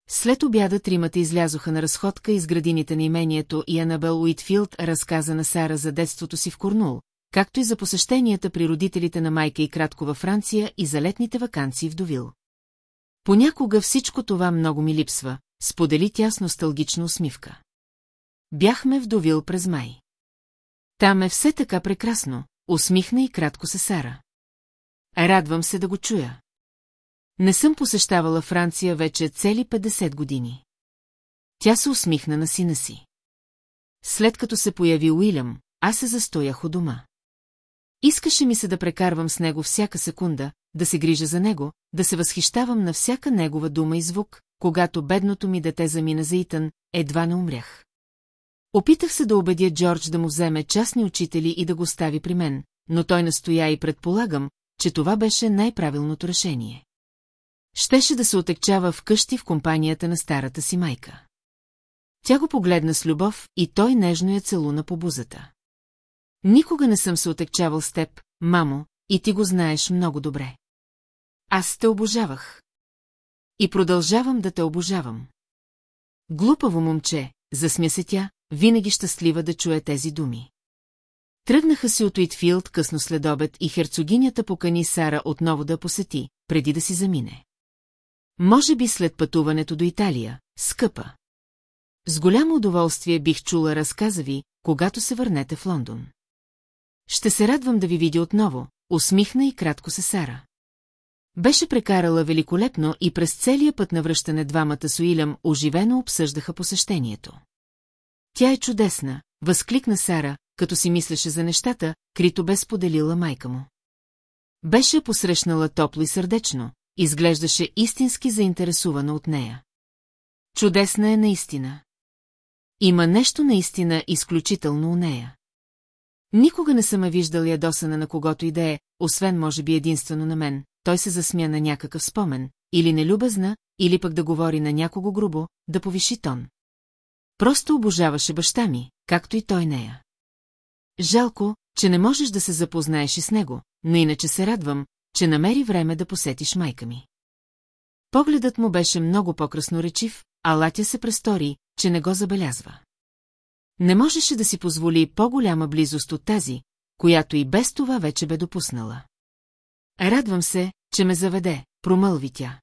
След обяда тримата излязоха на разходка из градините на имението и Анабел Уитфилд разказа на Сара за детството си в Корнул, както и за посещенията при родителите на майка и кратко във Франция и за летните вакансии в Довил. Понякога всичко това много ми липсва, сподели тя с носталгична усмивка. Бяхме в Довил през май. Там е все така прекрасно, усмихна и кратко се Сара. Радвам се да го чуя. Не съм посещавала Франция вече цели 50 години. Тя се усмихна на сина си. След като се появи Уилям, аз се застоях у дома. Искаше ми се да прекарвам с него всяка секунда, да се грижа за него, да се възхищавам на всяка негова дума и звук, когато бедното ми дете замина за Итън, едва не умрях. Опитах се да убедя Джордж да му вземе частни учители и да го стави при мен, но той настоя и предполагам, че това беше най-правилното решение. Щеше да се отекчава вкъщи в компанията на старата си майка. Тя го погледна с любов и той нежно я целуна по бузата. Никога не съм се отекчавал с теб, мамо, и ти го знаеш много добре. Аз те обожавах. И продължавам да те обожавам. Глупаво момче, засмя се тя, винаги щастлива да чуе тези думи. Тръгнаха си от Уитфилд късно след обед и херцогинята покани Сара отново да посети, преди да си замине. Може би след пътуването до Италия, скъпа. С голямо удоволствие бих чула разказа ви, когато се върнете в Лондон. Ще се радвам да ви видя отново, усмихна и кратко се Сара. Беше прекарала великолепно и през целия път на връщане двамата с Уилям оживено обсъждаха посещението. Тя е чудесна, възкликна Сара, като си мислеше за нещата, крито бе споделила майка му. Беше посрещнала топло и сърдечно, изглеждаше истински заинтересувана от нея. Чудесна е наистина. Има нещо наистина изключително у нея. Никога не съм я виждал ядосана на когото и е, освен може би единствено на мен, той се засмя на някакъв спомен, или нелюбезна, или пък да говори на някого грубо, да повиши тон. Просто обожаваше баща ми, както и той нея. Жалко, че не можеш да се запознаеш и с него, но иначе се радвам, че намери време да посетиш майка ми. Погледът му беше много по-красноречив, а Латя се престори, че не го забелязва. Не можеше да си позволи по-голяма близост от тази, която и без това вече бе допуснала. Радвам се, че ме заведе, промълви тя.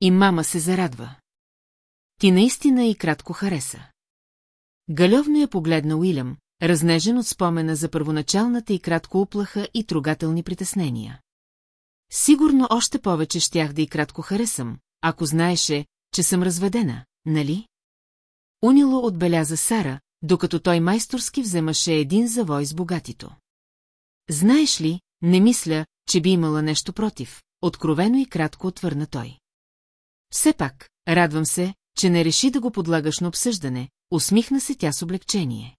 И мама се зарадва. Ти наистина и кратко хареса. Галевно я погледна Уилям, разнежен от спомена за първоначалната и кратко уплаха и трогателни притеснения. Сигурно още повече щях да и кратко харесам, ако знаеше, че съм разведена, нали? Унило отбеляза Сара, докато той майсторски вземаше един завой с богатито. Знаеш ли, не мисля, че би имала нещо против, откровено и кратко отвърна той. Все пак, радвам се, че не реши да го подлагаш на обсъждане, усмихна се тя с облегчение.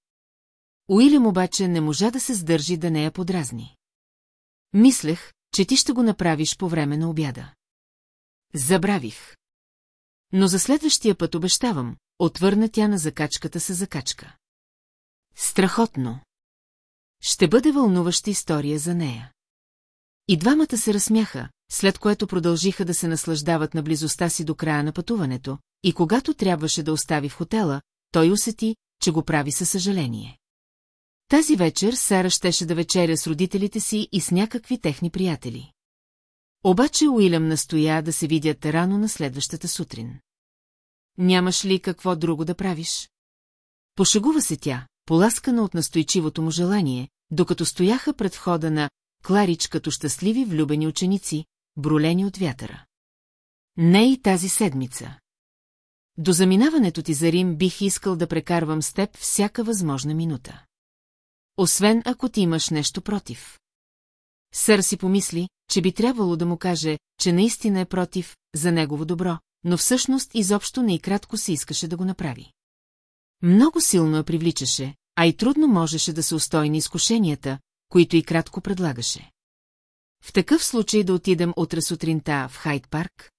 Уилям обаче не можа да се сдържи да не я подразни. Мислех, че ти ще го направиш по време на обяда. Забравих. Но за следващия път обещавам, отвърна тя на закачката се закачка. Страхотно. Ще бъде вълнуваща история за нея. И двамата се разсмяха, след което продължиха да се наслаждават на близостта си до края на пътуването, и когато трябваше да остави в хотела, той усети, че го прави със съжаление. Тази вечер Сара щеше да вечеря с родителите си и с някакви техни приятели. Обаче Уилям настоя да се видят рано на следващата сутрин. Нямаш ли какво друго да правиш? Пошегува се тя, поласкана от настойчивото му желание, докато стояха пред входа на Кларич като щастливи влюбени ученици, бролени от вятъра. Не и тази седмица. До заминаването ти за Рим бих искал да прекарвам с теб всяка възможна минута. Освен ако ти имаш нещо против. Сър си помисли, че би трябвало да му каже, че наистина е против, за негово добро, но всъщност изобщо не и кратко се искаше да го направи. Много силно я привличаше, а и трудно можеше да се устои на изкушенията, които и кратко предлагаше. В такъв случай да отидем утре сутринта в Хайт парк?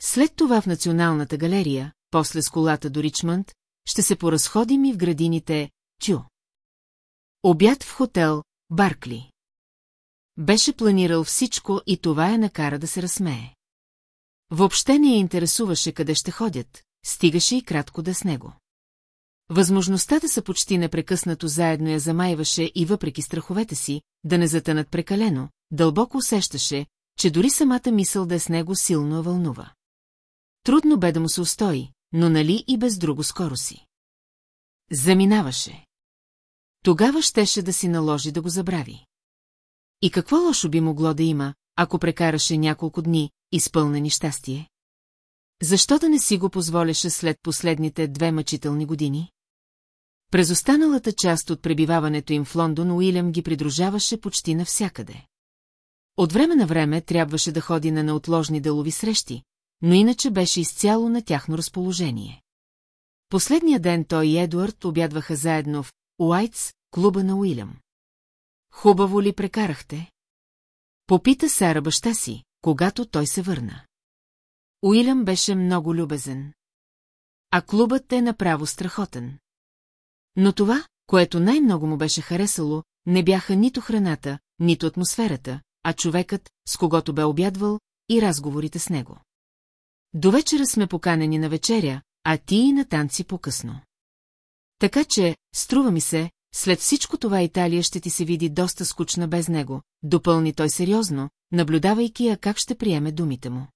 След това в Националната галерия, после с колата до Ричмънд, ще се поразходим и в градините Тю. Обяд в хотел Баркли. Беше планирал всичко и това я накара да се разсмее. Въобще не я интересуваше къде ще ходят, стигаше и кратко да с него. Възможността да са почти непрекъснато заедно я замайваше и въпреки страховете си, да не затънат прекалено, дълбоко усещаше, че дори самата мисъл да е с него силно я вълнува. Трудно бе да му се устои, но нали и без друго скоро си. Заминаваше. Тогава щеше да си наложи да го забрави. И какво лошо би могло да има, ако прекараше няколко дни, изпълнени щастие? Защо да не си го позволяше след последните две мъчителни години? През останалата част от пребиваването им в Лондон Уилям ги придружаваше почти навсякъде. От време на време трябваше да ходи на неотложни делови срещи, но иначе беше изцяло на тяхно разположение. Последния ден той и Едуард обядваха заедно в Уайтс, клуба на Уилям. Хубаво ли прекарахте? Попита Сара баща си, когато той се върна. Уилям беше много любезен. А клубът е направо страхотен. Но това, което най-много му беше харесало, не бяха нито храната, нито атмосферата, а човекът, с когото бе обядвал, и разговорите с него. До вечера сме поканени на вечеря, а ти и на танци по-късно. Така че, струва ми се, след всичко това Италия ще ти се види доста скучна без него, допълни той сериозно, наблюдавайки я как ще приеме думите му.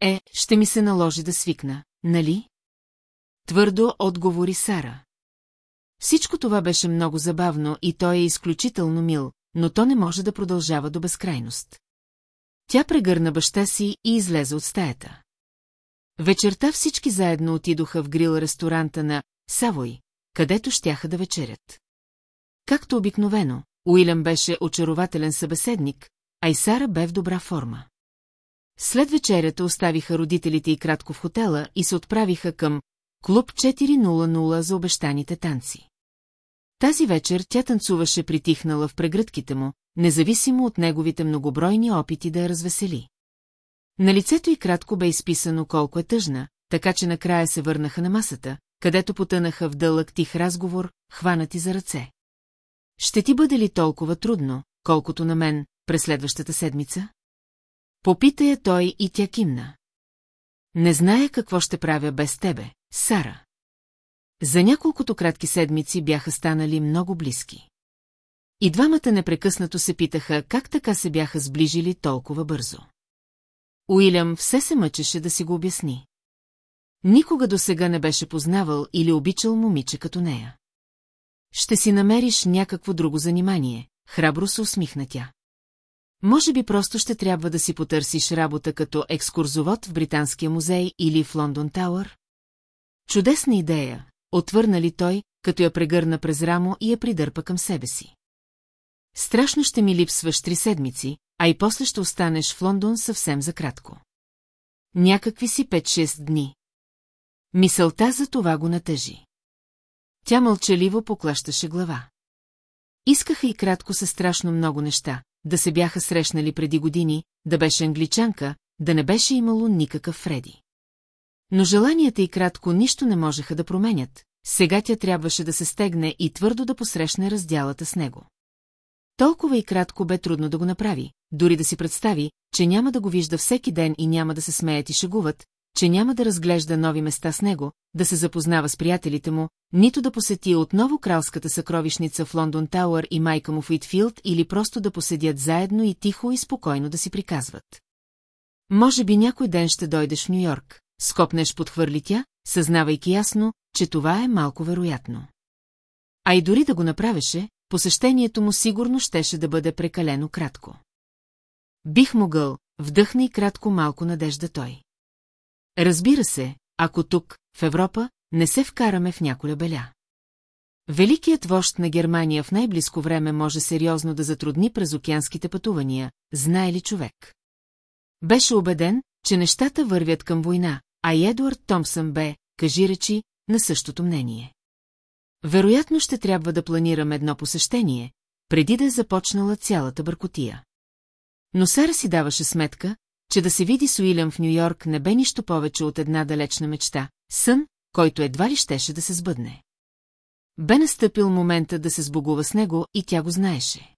Е, ще ми се наложи да свикна, нали? Твърдо отговори Сара. Всичко това беше много забавно и той е изключително мил, но то не може да продължава до безкрайност. Тя прегърна баща си и излезе от стаята. Вечерта всички заедно отидоха в грил ресторанта на Савой, където щяха да вечерят. Както обикновено, Уилям беше очарователен събеседник, а и Сара бе в добра форма. След вечерята оставиха родителите и кратко в хотела и се отправиха към Клуб 400 за обещаните танци. Тази вечер тя танцуваше притихнала в прегръдките му, независимо от неговите многобройни опити да я развесели. На лицето й кратко бе изписано колко е тъжна, така че накрая се върнаха на масата, където потънаха в дълъг тих разговор, хванати за ръце. Ще ти бъде ли толкова трудно, колкото на мен, през следващата седмица? Попита я той и тя кимна. Не зная какво ще правя без тебе, Сара. За няколкото кратки седмици бяха станали много близки. И двамата непрекъснато се питаха как така се бяха сближили толкова бързо. Уилям все се мъчеше да си го обясни. Никога до сега не беше познавал или обичал момиче като нея. Ще си намериш някакво друго занимание, храбро се усмихна тя. Може би просто ще трябва да си потърсиш работа като екскурзовод в Британския музей или в Лондон Тауър? Чудесна идея, отвърна ли той, като я прегърна през рамо и я придърпа към себе си. Страшно ще ми липсваш три седмици, а и после ще останеш в Лондон съвсем за кратко. Някакви си 5-6 дни. Мисълта за това го натъжи. Тя мълчаливо поклащаше глава. Искаха и кратко са страшно много неща, да се бяха срещнали преди години, да беше англичанка, да не беше имало никакъв Фреди. Но желанията и кратко нищо не можеха да променят, сега тя трябваше да се стегне и твърдо да посрещне разделата с него. Толкова и кратко бе трудно да го направи, дори да си представи, че няма да го вижда всеки ден и няма да се смеят и шегуват, че няма да разглежда нови места с него, да се запознава с приятелите му, нито да посети отново кралската съкровищница в Лондон Тауър и майка му в Уитфилд или просто да поседят заедно и тихо и спокойно да си приказват. Може би някой ден ще дойдеш в Нью-Йорк, скопнеш подхвърли тя, съзнавайки ясно, че това е малко вероятно. А и дори да го направеше, посещението му сигурно щеше да бъде прекалено кратко. Бих могъл, вдъхна и кратко малко надежда той. Разбира се, ако тук, в Европа, не се вкараме в няколя беля. Великият вожд на Германия в най-близко време може сериозно да затрудни през океанските пътувания, знае ли човек. Беше убеден, че нещата вървят към война, а Едуард Томсън бе, кажи речи, на същото мнение. Вероятно ще трябва да планирам едно посещение, преди да е започнала цялата бъркотия. Но Сара си даваше сметка, че да се види с Уилям в Нью-Йорк не бе нищо повече от една далечна мечта, сън, който едва ли щеше да се сбъдне. Бе настъпил момента да се сбогува с него и тя го знаеше.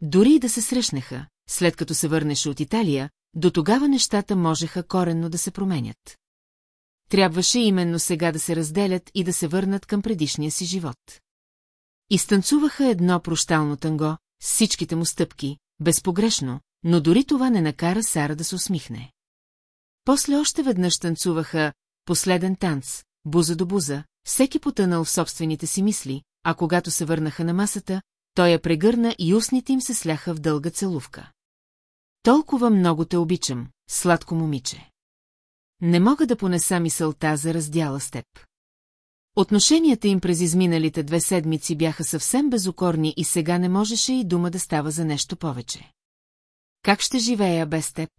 Дори и да се срещнаха, след като се върнеше от Италия, до тогава нещата можеха коренно да се променят. Трябваше именно сега да се разделят и да се върнат към предишния си живот. Изтанцуваха едно прощално танго, всичките му стъпки, безпогрешно, но дори това не накара Сара да се усмихне. После още веднъж танцуваха последен танц, буза до буза, всеки потънал в собствените си мисли, а когато се върнаха на масата, той я прегърна и устните им се сляха в дълга целувка. Толкова много те обичам, сладко момиче. Не мога да понеса мисълта за раздяла с теб. Отношенията им през изминалите две седмици бяха съвсем безокорни и сега не можеше и дума да става за нещо повече. Как ще живея без теб?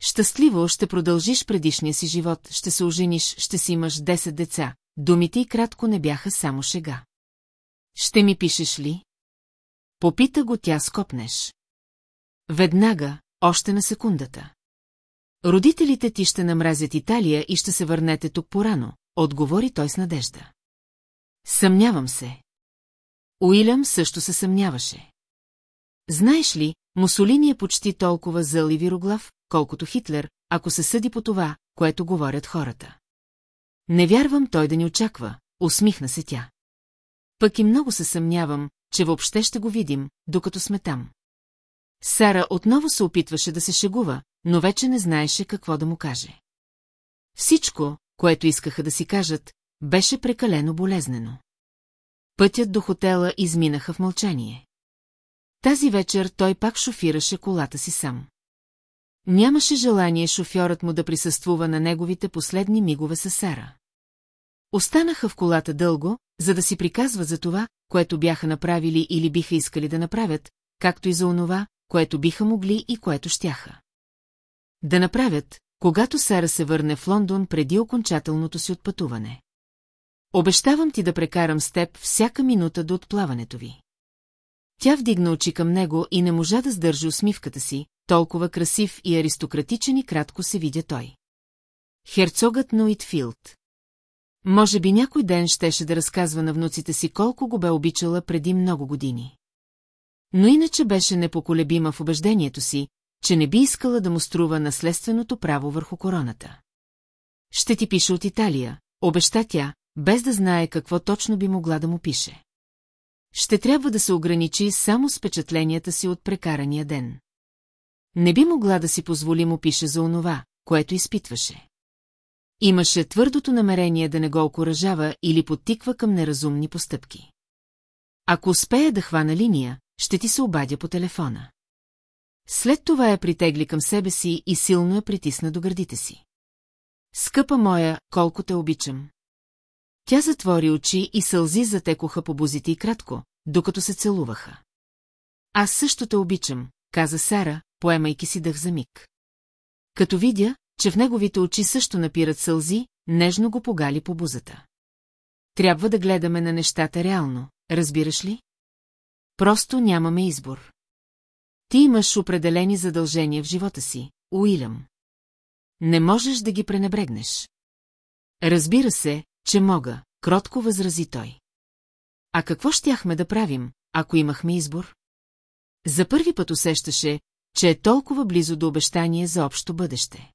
Щастливо ще продължиш предишния си живот, ще се ожениш, ще си имаш 10 деца. Думите и кратко не бяха само шега. Ще ми пишеш ли? Попита го тя скопнеш. Веднага, още на секундата. Родителите ти ще намразят Италия и ще се върнете тук порано, отговори той с надежда. Съмнявам се. Уилям също се съмняваше. Знаеш ли, Мусолини е почти толкова зъл и вироглав, колкото Хитлер, ако се съди по това, което говорят хората. Не вярвам той да ни очаква, усмихна се тя. Пък и много се съмнявам, че въобще ще го видим, докато сме там. Сара отново се опитваше да се шегува, но вече не знаеше какво да му каже. Всичко, което искаха да си кажат, беше прекалено болезнено. Пътят до хотела изминаха в мълчание. Тази вечер той пак шофираше колата си сам. Нямаше желание шофьорът му да присъствува на неговите последни мигове с Сара. Останаха в колата дълго, за да си приказват за това, което бяха направили или биха искали да направят, както и за онова, което биха могли и което щяха. Да направят, когато Сара се върне в Лондон преди окончателното си отпътуване. Обещавам ти да прекарам с теб всяка минута до отплаването ви. Тя вдигна очи към него и не можа да сдържи усмивката си, толкова красив и аристократичен и кратко се видя той. Херцогът на Уитфилд. Може би някой ден щеше да разказва на внуците си колко го бе обичала преди много години. Но иначе беше непоколебима в убеждението си, че не би искала да му струва наследственото право върху короната. Ще ти пише от Италия, обеща тя, без да знае какво точно би могла да му пише. Ще трябва да се ограничи само с впечатленията си от прекарания ден. Не би могла да си позволи му пише за онова, което изпитваше. Имаше твърдото намерение да не го окоръжава или подтиква към неразумни постъпки. Ако успея да хвана линия, ще ти се обадя по телефона. След това я притегли към себе си и силно я притисна до гърдите си. Скъпа моя, колко те обичам. Тя затвори очи и сълзи затекоха по бузите и кратко, докато се целуваха. Аз също те обичам, каза Сара, поемайки си дъх за миг. Като видя, че в неговите очи също напират сълзи, нежно го погали по бузата. Трябва да гледаме на нещата реално, разбираш ли? Просто нямаме избор. Ти имаш определени задължения в живота си, Уилям. Не можеш да ги пренебрегнеш. Разбира се, че мога, кротко възрази той. А какво щяхме да правим, ако имахме избор? За първи път усещаше, че е толкова близо до обещание за общо бъдеще.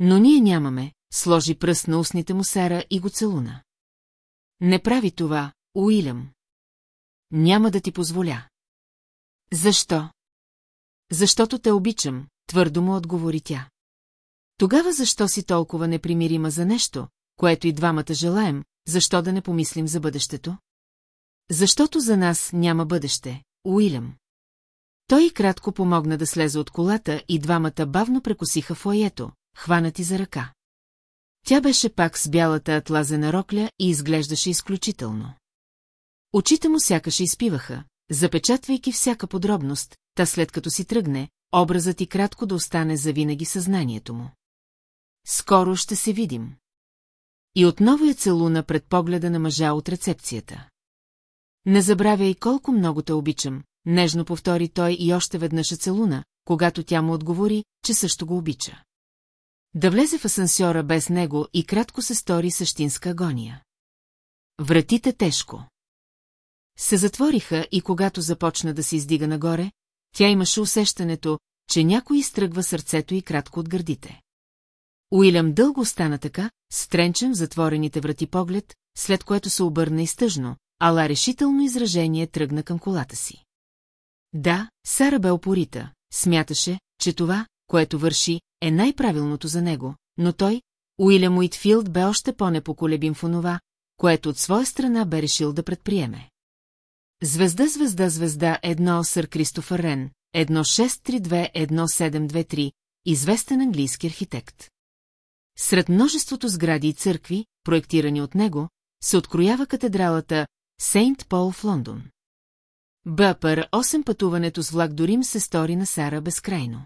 Но ние нямаме, сложи пръст на устните му Сара и го целуна. Не прави това, Уилям. Няма да ти позволя. Защо? Защото те обичам, твърдо му отговори тя. Тогава защо си толкова непримирима за нещо, което и двамата желаем, защо да не помислим за бъдещето? Защото за нас няма бъдеще, Уилям. Той кратко помогна да слезе от колата и двамата бавно прекосиха фоето, хванати за ръка. Тя беше пак с бялата атлазена рокля и изглеждаше изключително. Очите му сякаше изпиваха, запечатвайки всяка подробност, та след като си тръгне, образът и кратко да остане завинаги съзнанието му. Скоро ще се видим. И отново я целуна пред погледа на мъжа от рецепцията. Не забравяй колко много те обичам, нежно повтори той и още веднъж е целуна, когато тя му отговори, че също го обича. Да влезе в асансьора без него и кратко се стори същинска агония. Вратите тежко. Се затвориха и когато започна да се издига нагоре, тя имаше усещането, че някой изтръгва сърцето и кратко от гърдите. Уилям дълго остана така, стренчен в затворените врати поглед, след което се обърна изтъжно, ала решително изражение тръгна към колата си. Да, Сара бе опорита, смяташе, че това, което върши, е най-правилното за него, но той, Уилям Уитфилд бе още по-непоколебим в онова, което от своя страна бе решил да предприеме. Звезда, звезда, звезда, едно сър Кристофър Рен, 1632-1723, известен английски архитект. Сред множеството сгради и църкви, проектирани от него, се откроява катедралата Сейнт Пол в Лондон. Бъпър 8 пътуването с влак до Рим се стори на Сара безкрайно.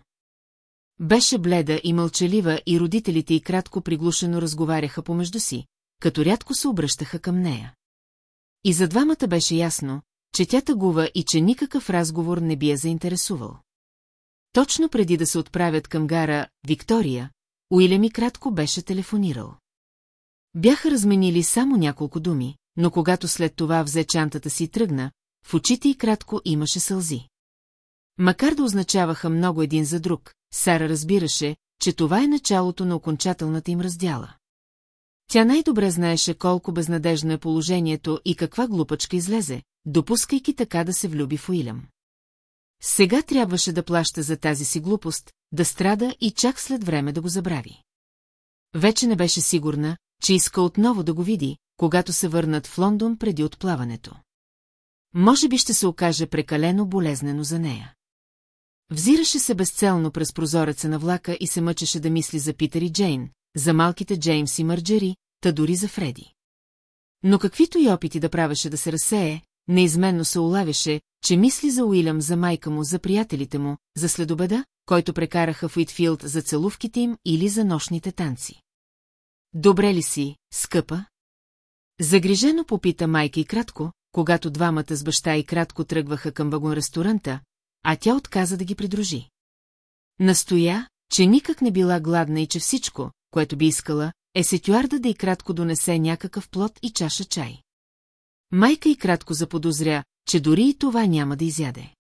Беше бледа и мълчалива и родителите й кратко приглушено разговаряха помежду си, като рядко се обръщаха към нея. И за двамата беше ясно, че тя тъгува и че никакъв разговор не би я заинтересувал. Точно преди да се отправят към гара Виктория, Уилям и кратко беше телефонирал. Бяха разменили само няколко думи, но когато след това взе чантата си и тръгна, в очите и кратко имаше сълзи. Макар да означаваха много един за друг, Сара разбираше, че това е началото на окончателната им раздяла. Тя най-добре знаеше колко безнадежно е положението и каква глупачка излезе, допускайки така да се влюби в Уилям. Сега трябваше да плаща за тази си глупост, да страда и чак след време да го забрави. Вече не беше сигурна, че иска отново да го види, когато се върнат в Лондон преди отплаването. Може би ще се окаже прекалено болезнено за нея. Взираше се безцелно през прозореца на влака и се мъчеше да мисли за Питър и Джейн, за малките Джеймс и Мърджери, та дори за Фреди. Но каквито и опити да правеше да се разсее, неизменно се улавяше, че мисли за Уилям, за майка му, за приятелите му, за следобеда, който прекараха в Уитфилд за целувките им или за нощните танци. Добре ли си, скъпа? Загрижено попита майка и кратко, когато двамата с баща и кратко тръгваха към вагон-ресторанта, а тя отказа да ги придружи. Настоя, че никак не била гладна и че всичко, което би искала, е сетюарда да и кратко донесе някакъв плод и чаша чай. Майка и кратко заподозря, че дори и това няма да изяде.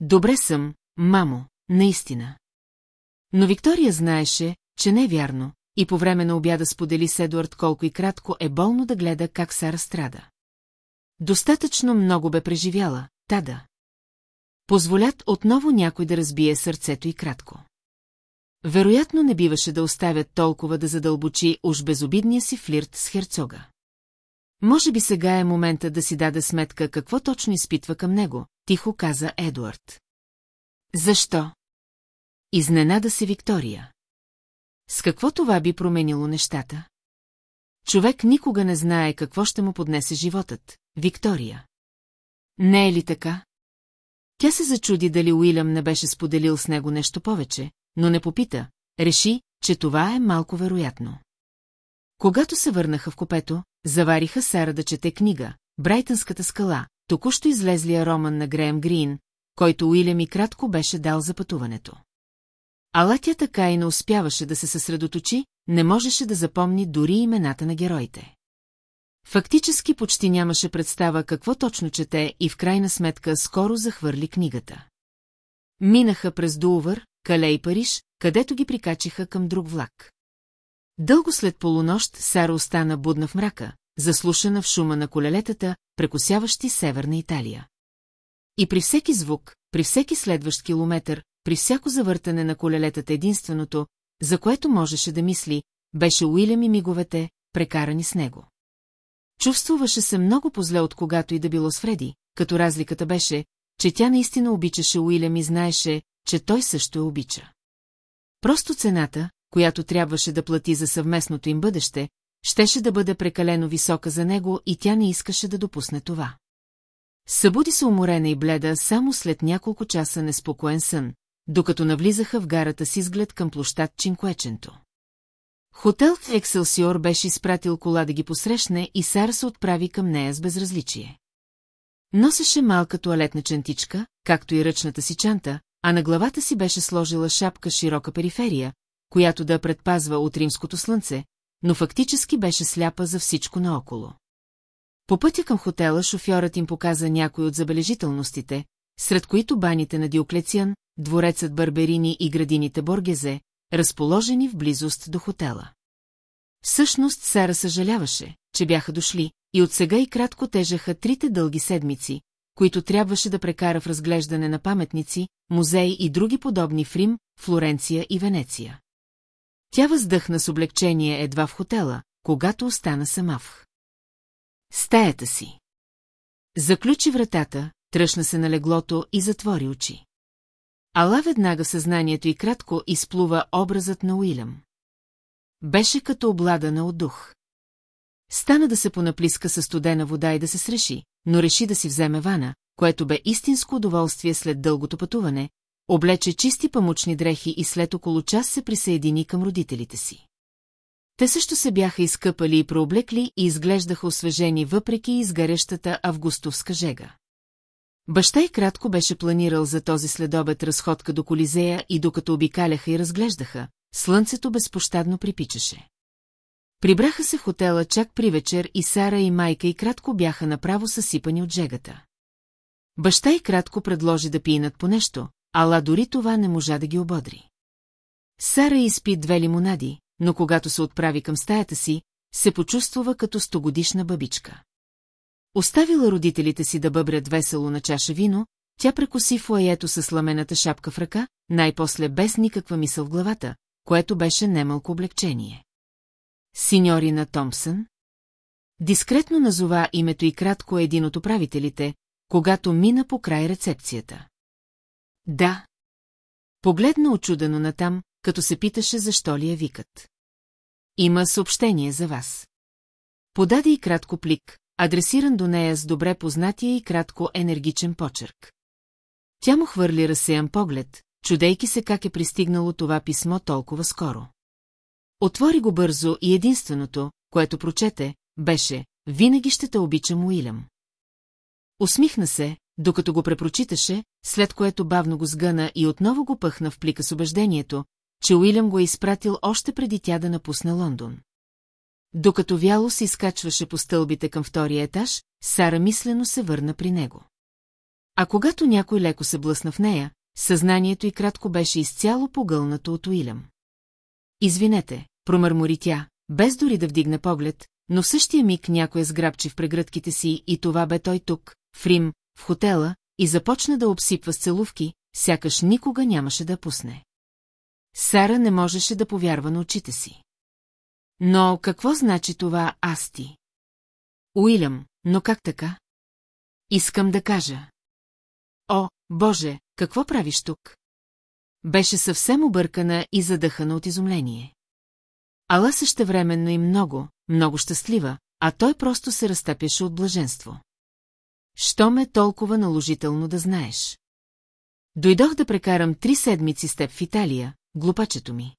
Добре съм, мамо, наистина. Но Виктория знаеше, че не е вярно, и по време на обяда сподели с Едуард колко и кратко е болно да гледа как Сара страда. Достатъчно много бе преживяла, тада. Позволят отново някой да разбие сърцето и кратко. Вероятно не биваше да оставят толкова да задълбочи уж безобидния си флирт с херцога. Може би сега е момента да си даде сметка какво точно изпитва към него, тихо каза Едуард. Защо? Изненада се Виктория. С какво това би променило нещата? Човек никога не знае какво ще му поднесе животът, Виктория. Не е ли така? Тя се зачуди дали Уилям не беше споделил с него нещо повече, но не попита, реши, че това е малко вероятно. Когато се върнаха в копето, завариха Сара да чете книга «Брайтънската скала», току-що излезлия роман на Греем Грин, който Уилям и кратко беше дал за пътуването. Ала тя така и не успяваше да се съсредоточи, не можеше да запомни дори имената на героите. Фактически почти нямаше представа какво точно чете и в крайна сметка скоро захвърли книгата. Минаха през Дулвър, Кале Париж, където ги прикачиха към друг влак. Дълго след полунощ Сара остана будна в мрака, заслушана в шума на колелетата, прекосяващи северна Италия. И при всеки звук, при всеки следващ километър, при всяко завъртане на колелетата единственото, за което можеше да мисли, беше Уилям и миговете, прекарани с него. Чувствуваше се много позле от когато и да било с Фреди, като разликата беше, че тя наистина обичаше Уилям и знаеше, че той също я обича. Просто цената, която трябваше да плати за съвместното им бъдеще, щеше да бъде прекалено висока за него и тя не искаше да допусне това. Събуди се уморена и бледа само след няколко часа неспокоен сън, докато навлизаха в гарата с изглед към площад Чинкуеченто. Хотел в Екселсиор беше изпратил кола да ги посрещне и Сара се отправи към нея с безразличие. Носеше малка туалетна чантичка, както и ръчната си чанта, а на главата си беше сложила шапка широка периферия, която да предпазва от римското слънце, но фактически беше сляпа за всичко наоколо. По пътя към хотела шофьорът им показа някои от забележителностите, сред които баните на Диоклециан, дворецът Барберини и градините Боргезе, разположени в близост до хотела. Всъщност Сара съжаляваше, че бяха дошли, и от сега и кратко тежаха трите дълги седмици, които трябваше да прекара в разглеждане на паметници, музеи и други подобни в Рим, Флоренция и Венеция. Тя въздъхна с облегчение едва в хотела, когато остана сама в стаята си. Заключи вратата, тръщна се на леглото и затвори очи. Ала веднага съзнанието и кратко изплува образът на Уилям. Беше като обладана от дух. Стана да се понаплиска със студена вода и да се среши, но реши да си вземе вана, което бе истинско удоволствие след дългото пътуване, облече чисти памучни дрехи и след около час се присъедини към родителите си. Те също се бяха изкъпали и прооблекли и изглеждаха освежени въпреки изгарящата августовска жега. Баща и кратко беше планирал за този следобед разходка до Колизея и докато обикаляха и разглеждаха, слънцето безпощадно припичаше. Прибраха се в хотела чак при вечер и Сара и майка и кратко бяха направо съсипани от жегата. Баща и кратко предложи да пинат по нещо, ала дори това не можа да ги ободри. Сара изпи две лимонади, но когато се отправи към стаята си, се почувствува като стогодишна бабичка. Оставила родителите си да бъбрят весело на чаша вино, тя прекоси фуаето с сламената шапка в ръка, най-после без никаква мисъл в главата, което беше немалко облегчение. Синьорина Томпсън? Дискретно назова името и кратко един от управителите, когато мина по край рецепцията. Да. Погледна очудено натам, като се питаше защо ли я викат. Има съобщение за вас. Подаде и кратко плик, адресиран до нея с добре познатия и кратко енергичен почерк. Тя му хвърли разсеян поглед, чудейки се как е пристигнало това писмо толкова скоро. Отвори го бързо и единственото, което прочете, беше «Винаги ще те обичам, Уилям». Усмихна се, докато го препрочиташе, след което бавно го сгъна и отново го пъхна в плика с убеждението, че Уилям го е изпратил още преди тя да напусне Лондон. Докато вяло се изкачваше по стълбите към втория етаж, Сара мислено се върна при него. А когато някой леко се блъсна в нея, съзнанието и кратко беше изцяло погълнато от Уилям. Извинете, промърмори тя, без дори да вдигне поглед, но в същия миг някой сграбчи в прегръдките си и това бе той тук, в Рим, в хотела, и започна да обсипва с целувки, сякаш никога нямаше да пусне. Сара не можеше да повярва на очите си. Но какво значи това аз ти? Уилям, но как така? Искам да кажа. О, Боже, какво правиш тук? Беше съвсем объркана и задъхана от изумление. Ала същевременно и много, много щастлива, а той просто се разтъпяше от блаженство. Що ме толкова наложително да знаеш? Дойдох да прекарам три седмици с теб в Италия, глупачето ми.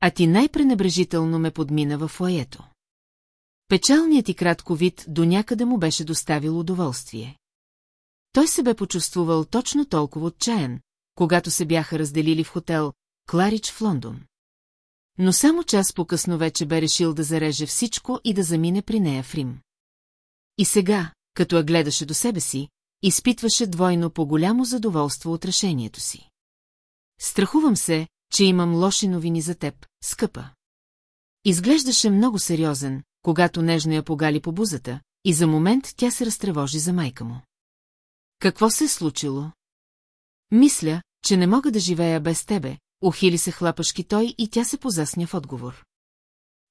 А ти най-пренебрежително ме подмина в фоето. Печалният и кратко вид до някъде му беше доставил удоволствие. Той се бе почувствувал точно толкова отчаян, когато се бяха разделили в хотел Кларич в Лондон. Но само час по-късно вече бе решил да зареже всичко и да замине при нея в Рим. И сега, като я гледаше до себе си, изпитваше двойно по-голямо задоволство от решението си. Страхувам се, че имам лоши новини за теб, скъпа. Изглеждаше много сериозен, когато нежно я погали по бузата, и за момент тя се разтревожи за майка му. Какво се е случило? Мисля, че не мога да живея без тебе, ухили се хлапашки той и тя се позасня в отговор.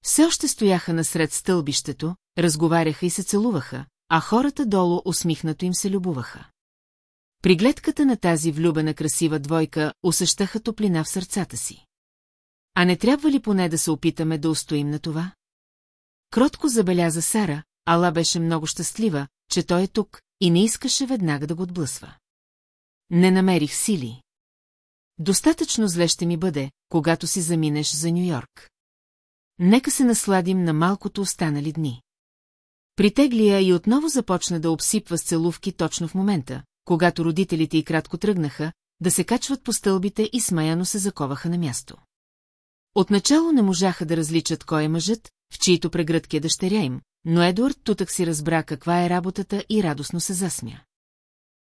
Все още стояха насред стълбището, разговаряха и се целуваха, а хората долу усмихнато им се любуваха. При гледката на тази влюбена красива двойка усещаха топлина в сърцата си. А не трябва ли поне да се опитаме да устоим на това? Кротко забеляза Сара, Ала беше много щастлива, че той е тук и не искаше веднага да го отблъсва. Не намерих сили. Достатъчно зле ще ми бъде, когато си заминеш за Нью-Йорк. Нека се насладим на малкото останали дни. Притегли я и отново започна да обсипва с целувки точно в момента, когато родителите й кратко тръгнаха, да се качват по стълбите и смаяно се заковаха на място. Отначало не можаха да различат кой е мъжът, в чието прегръдки е дъщеря им, но Едуард тутък си разбра каква е работата и радостно се засмя.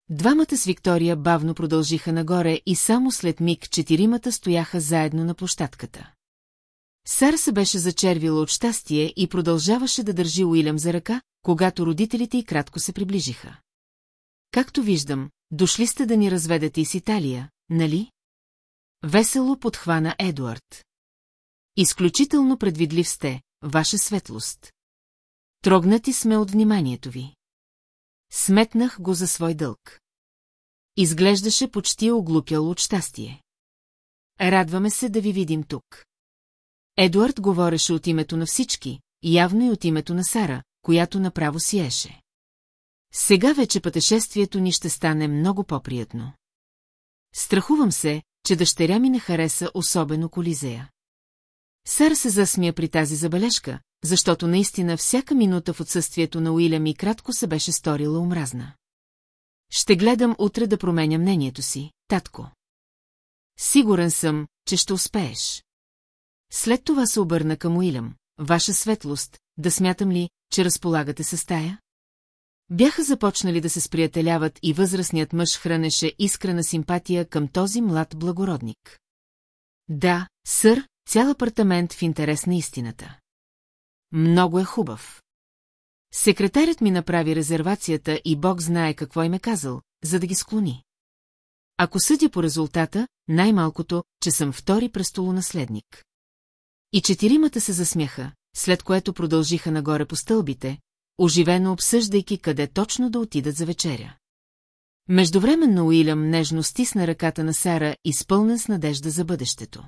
Двамата с Виктория бавно продължиха нагоре и само след миг четиримата стояха заедно на площадката. Сара се беше зачервила от щастие и продължаваше да държи Уилям за ръка, когато родителите й кратко се приближиха. Както виждам, дошли сте да ни разведете из Италия, нали? Весело подхвана Едуард. Изключително предвидлив сте, ваша светлост. Трогнати сме от вниманието ви. Сметнах го за свой дълг. Изглеждаше почти оглупял от щастие. Радваме се да ви видим тук. Едуард говореше от името на всички, явно и от името на Сара, която направо сиеше. Сега вече пътешествието ни ще стане много по-приятно. Страхувам се, че дъщеря ми не хареса особено Колизея. Сара се засмя при тази забележка, защото наистина всяка минута в отсъствието на Уилям и кратко се беше сторила омразна. Ще гледам утре да променя мнението си, татко. Сигурен съм, че ще успееш. След това се обърна към Уилям. Ваша светлост, да смятам ли, че разполагате се стая? Бяха започнали да се сприятеляват и възрастният мъж хранеше искрена симпатия към този млад благородник. Да, сър, цял апартамент в интерес на истината. Много е хубав. Секретарят ми направи резервацията и Бог знае какво им е казал, за да ги склони. Ако съдя по резултата, най-малкото, че съм втори престолонаследник. И четиримата се засмяха, след което продължиха нагоре по стълбите, оживено обсъждайки къде точно да отидат за вечеря. Междувременно Уилям нежно стисна ръката на Сара, изпълнен с надежда за бъдещето.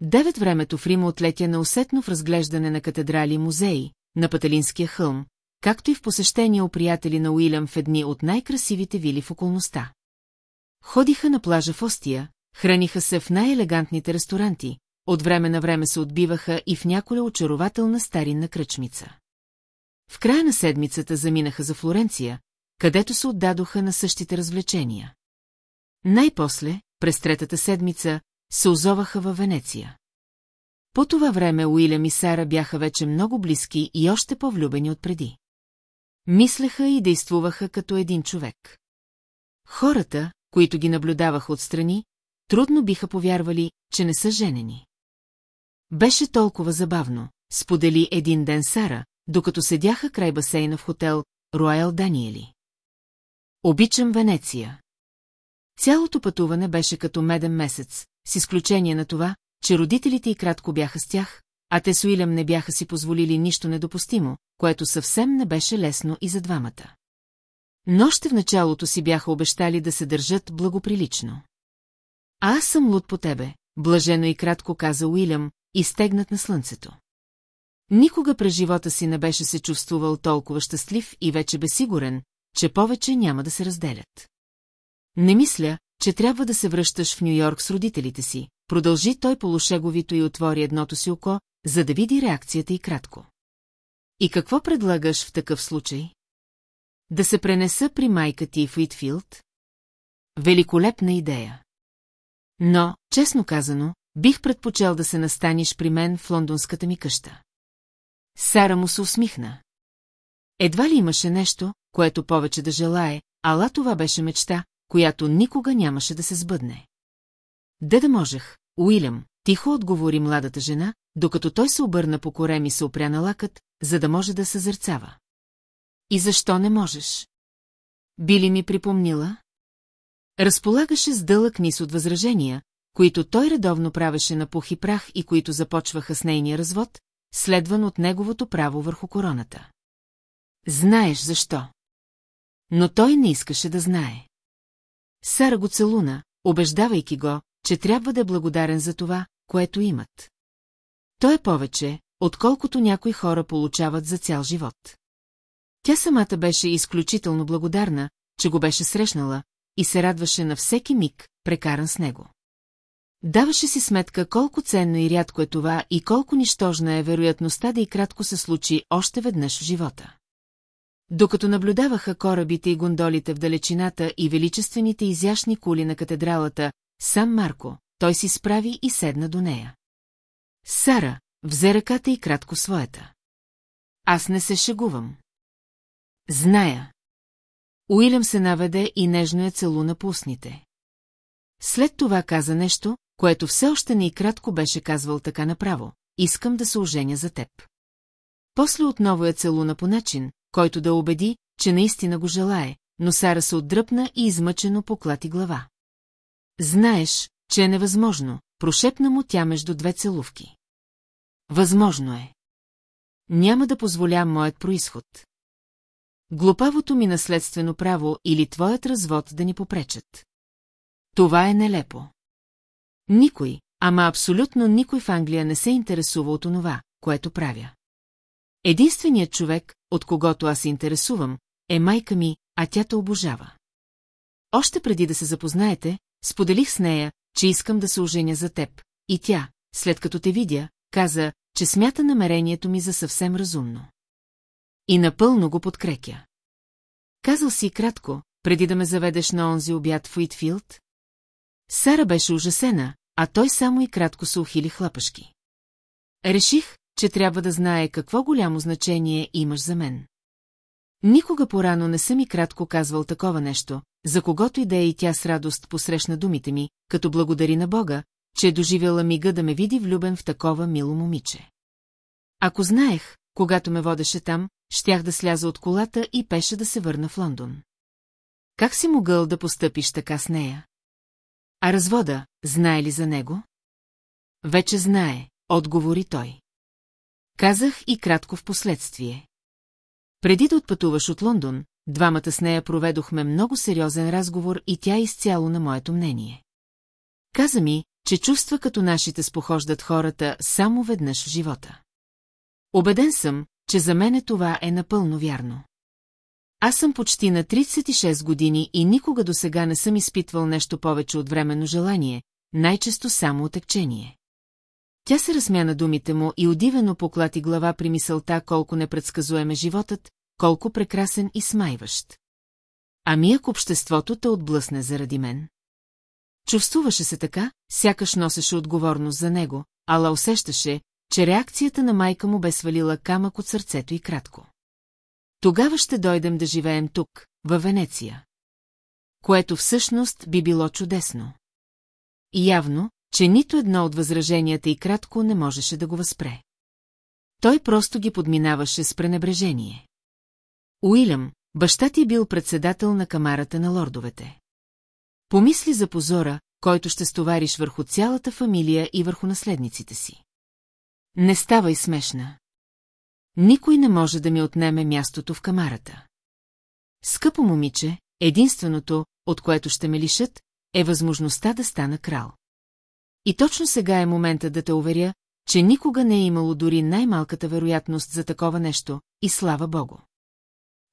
Девет времето в Рима отлетя неусетно в разглеждане на катедрали и музеи, на Паталинския хълм, както и в посещение у приятели на Уилям в едни от най-красивите вили в околността. Ходиха на плажа в Остия, храниха се в най-елегантните ресторанти, от време на време се отбиваха и в няколя очарователна старинна кръчмица. В края на седмицата заминаха за Флоренция, където се отдадоха на същите развлечения. Най-после, през третата седмица, се озоваха във Венеция. По това време Уилям и Сара бяха вече много близки и още по-влюбени от преди. Мислеха и действуваха като един човек. Хората, които ги наблюдаваха отстрани, трудно биха повярвали, че не са женени. Беше толкова забавно, сподели един ден Сара, докато седяха край басейна в хотел Роял Даниели. Обичам Венеция. Цялото пътуване беше като меден месец, с изключение на това, че родителите и кратко бяха с тях, а те с Уилям не бяха си позволили нищо недопустимо, което съвсем не беше лесно и за двамата. Но още в началото си бяха обещали да се държат благоприлично. А аз съм луд по тебе, блажено и кратко каза Уилям, изтегнат на слънцето. Никога през живота си не беше се чувствувал толкова щастлив и вече бе сигурен, че повече няма да се разделят. Не мисля, че трябва да се връщаш в Нью-Йорк с родителите си, продължи той полушеговито и отвори едното си око, за да види реакцията и кратко. И какво предлагаш в такъв случай? Да се пренеса при майка ти в Уитфилд? Великолепна идея. Но, честно казано, бих предпочел да се настаниш при мен в лондонската ми къща. Сара му се усмихна. Едва ли имаше нещо, което повече да желае, ала това беше мечта, която никога нямаше да се сбъдне. Да да можех, Уилям, тихо отговори младата жена, докато той се обърна по корем и се опря на лакът, за да може да съзърцава. И защо не можеш? Би ли ми припомнила? Разполагаше с дълъг низ от възражения, които той редовно правеше на пух и прах и които започваха с нейния развод, следван от неговото право върху короната. Знаеш защо. Но той не искаше да знае. Сара го целуна, убеждавайки го, че трябва да е благодарен за това, което имат. То е повече, отколкото някои хора получават за цял живот. Тя самата беше изключително благодарна, че го беше срещнала и се радваше на всеки миг, прекаран с него. Даваше си сметка колко ценно и рядко е това и колко нищожна е вероятността да и кратко се случи още веднъж в живота. Докато наблюдаваха корабите и гондолите в далечината и величествените изящни кули на катедралата, сам Марко, той си справи и седна до нея. Сара, взе ръката и кратко своята. Аз не се шегувам. Зная. Уилям се наведе и нежно я целуна по устните. След това каза нещо, което все още не и кратко беше казвал така направо. Искам да се оженя за теб. После отново я целуна по начин, който да убеди, че наистина го желае, но Сара се отдръпна и измъчено поклати глава. Знаеш, че е невъзможно, прошепна му тя между две целувки. Възможно е. Няма да позволя моят происход. Глупавото ми наследствено право или твоят развод да ни попречат. Това е нелепо. Никой, ама абсолютно никой в Англия не се интересува от онова, което правя. Единственият човек, от когото аз се интересувам, е майка ми, а тя те обожава. Още преди да се запознаете, споделих с нея, че искам да се оженя за теб, и тя, след като те видя, каза, че смята намерението ми за съвсем разумно. И напълно го подкрепя. Казал си кратко, преди да ме заведеш на онзи обяд в Уитфилд? Сара беше ужасена, а той само и кратко се ухили хлапашки. Реших, че трябва да знае какво голямо значение имаш за мен. Никога порано не съм и кратко казвал такова нещо, за когото и да е и тя с радост посрещна думите ми, като благодари на Бога, че е доживяла мига да ме види влюбен в такова мило момиче. Ако знаех, когато ме водеше там, щях да сляза от колата и пеше да се върна в Лондон. Как си могъл да постъпиш така с нея? А развода, знае ли за него? Вече знае, отговори той. Казах и кратко в последствие. Преди да отпътуваш от Лондон, двамата с нея проведохме много сериозен разговор и тя изцяло на моето мнение. Каза ми, че чувства като нашите спохождат хората само веднъж в живота. Обеден съм, че за мене това е напълно вярно. Аз съм почти на 36 години и никога до сега не съм изпитвал нещо повече от временно желание, най-често само отекчение. Тя се разсмя на думите му и удивено поклати глава при мисълта колко непредсказуем е животът, колко прекрасен и смайващ. Ами ако обществото те отблъсне заради мен? Чувствуваше се така, сякаш носеше отговорност за него, ала усещаше, че реакцията на майка му бе свалила камък от сърцето и кратко. Тогава ще дойдем да живеем тук, във Венеция. Което всъщност би било чудесно. Явно, че нито едно от възраженията и кратко не можеше да го възпре. Той просто ги подминаваше с пренебрежение. Уилям, баща ти е бил председател на камарата на лордовете. Помисли за позора, който ще стовариш върху цялата фамилия и върху наследниците си. Не ставай смешна. Никой не може да ми отнеме мястото в камарата. Скъпо момиче, единственото, от което ще ме лишат, е възможността да стана крал. И точно сега е момента да те уверя, че никога не е имало дори най-малката вероятност за такова нещо, и слава богу.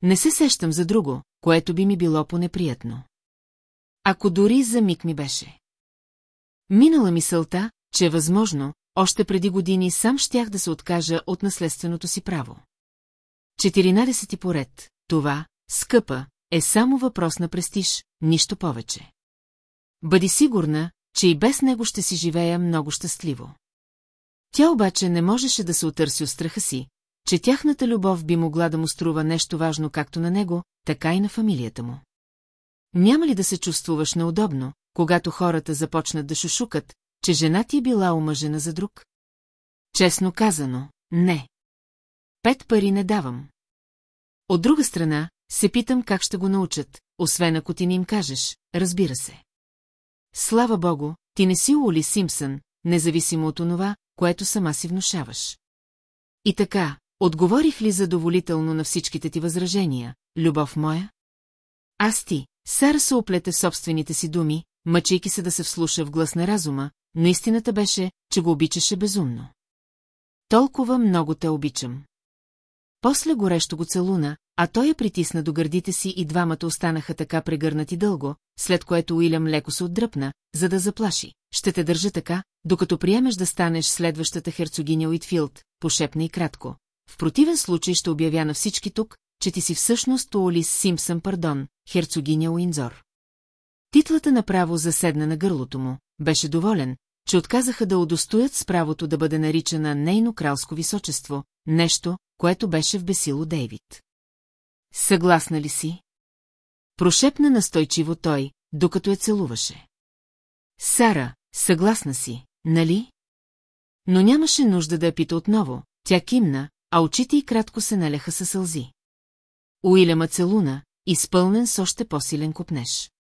Не се сещам за друго, което би ми било понеприятно. Ако дори за миг ми беше. Минала мисълта, че е възможно, още преди години сам щях да се откажа от наследственото си право. 14 поред, това, скъпа, е само въпрос на престиж, нищо повече. Бъди сигурна, че и без него ще си живея много щастливо. Тя обаче не можеше да се отърси от страха си, че тяхната любов би могла да му струва нещо важно както на него, така и на фамилията му. Няма ли да се чувствуваш неудобно, когато хората започнат да шушукат, че жена ти е била омъжена за друг? Честно казано, не. Пет пари не давам. От друга страна, се питам как ще го научат, освен ако ти не им кажеш, разбира се. Слава богу, ти не си Ули Симпсън, независимо от онова, което сама си внушаваш. И така, отговорих ли задоволително на всичките ти възражения, любов моя? Аз ти, Сара се оплете собствените си думи, мъчейки се да се вслуша в глас на разума, но истината беше, че го обичаше безумно. Толкова много те обичам. После горещо го целуна, а той я притисна до гърдите си и двамата останаха така прегърнати дълго, след което Уилям леко се отдръпна, за да заплаши. Ще те държа така, докато приемеш да станеш следващата херцогиня Уитфилд, пошепна и кратко. В противен случай ще обявя на всички тук, че ти си всъщност Уолис Симпсън, пардон, херцогиня Уинзор. Титлата направо заседна на гърлото му, беше доволен, че отказаха да удостоят с правото да бъде наричана нейно кралско височество, нещо, което беше в бесило Дейвид. Съгласна ли си? Прошепна настойчиво той, докато я целуваше. Сара, съгласна си, нали? Но нямаше нужда да я пита отново, тя кимна, а очите й кратко се наляха със сълзи. Уилема целуна, изпълнен с още по-силен купнеж.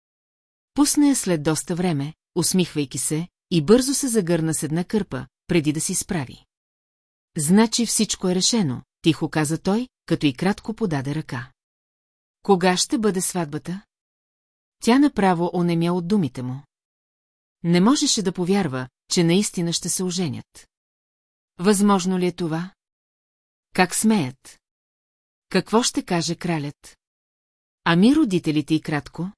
Пусна я след доста време, усмихвайки се, и бързо се загърна с една кърпа, преди да си справи. Значи всичко е решено, тихо каза той, като и кратко подаде ръка. Кога ще бъде сватбата? Тя направо онемя от думите му. Не можеше да повярва, че наистина ще се оженят. Възможно ли е това? Как смеят? Какво ще каже кралят? Ами родителите и кратко?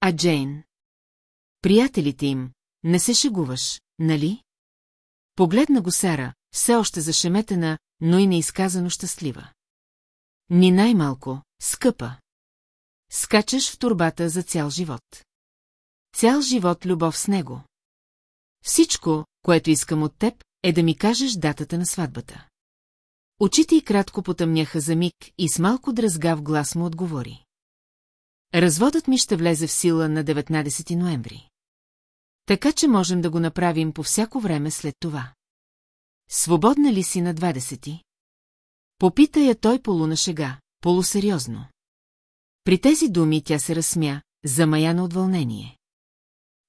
А Джейн? Приятелите им, не се шегуваш, нали? Погледна го Сара, все още зашеметена, но и неизказано щастлива. Ни най-малко, скъпа. Скачаш в турбата за цял живот. Цял живот любов с него. Всичко, което искам от теб, е да ми кажеш датата на сватбата. Очите й кратко потъмняха за миг и с малко дразгав глас му отговори. Разводът ми ще влезе в сила на 19 ноември. Така че можем да го направим по всяко време след това. Свободна ли си на 20? Попита я той полуна шега, полусериозно. При тези думи тя се разсмя, замаяна от вълнение.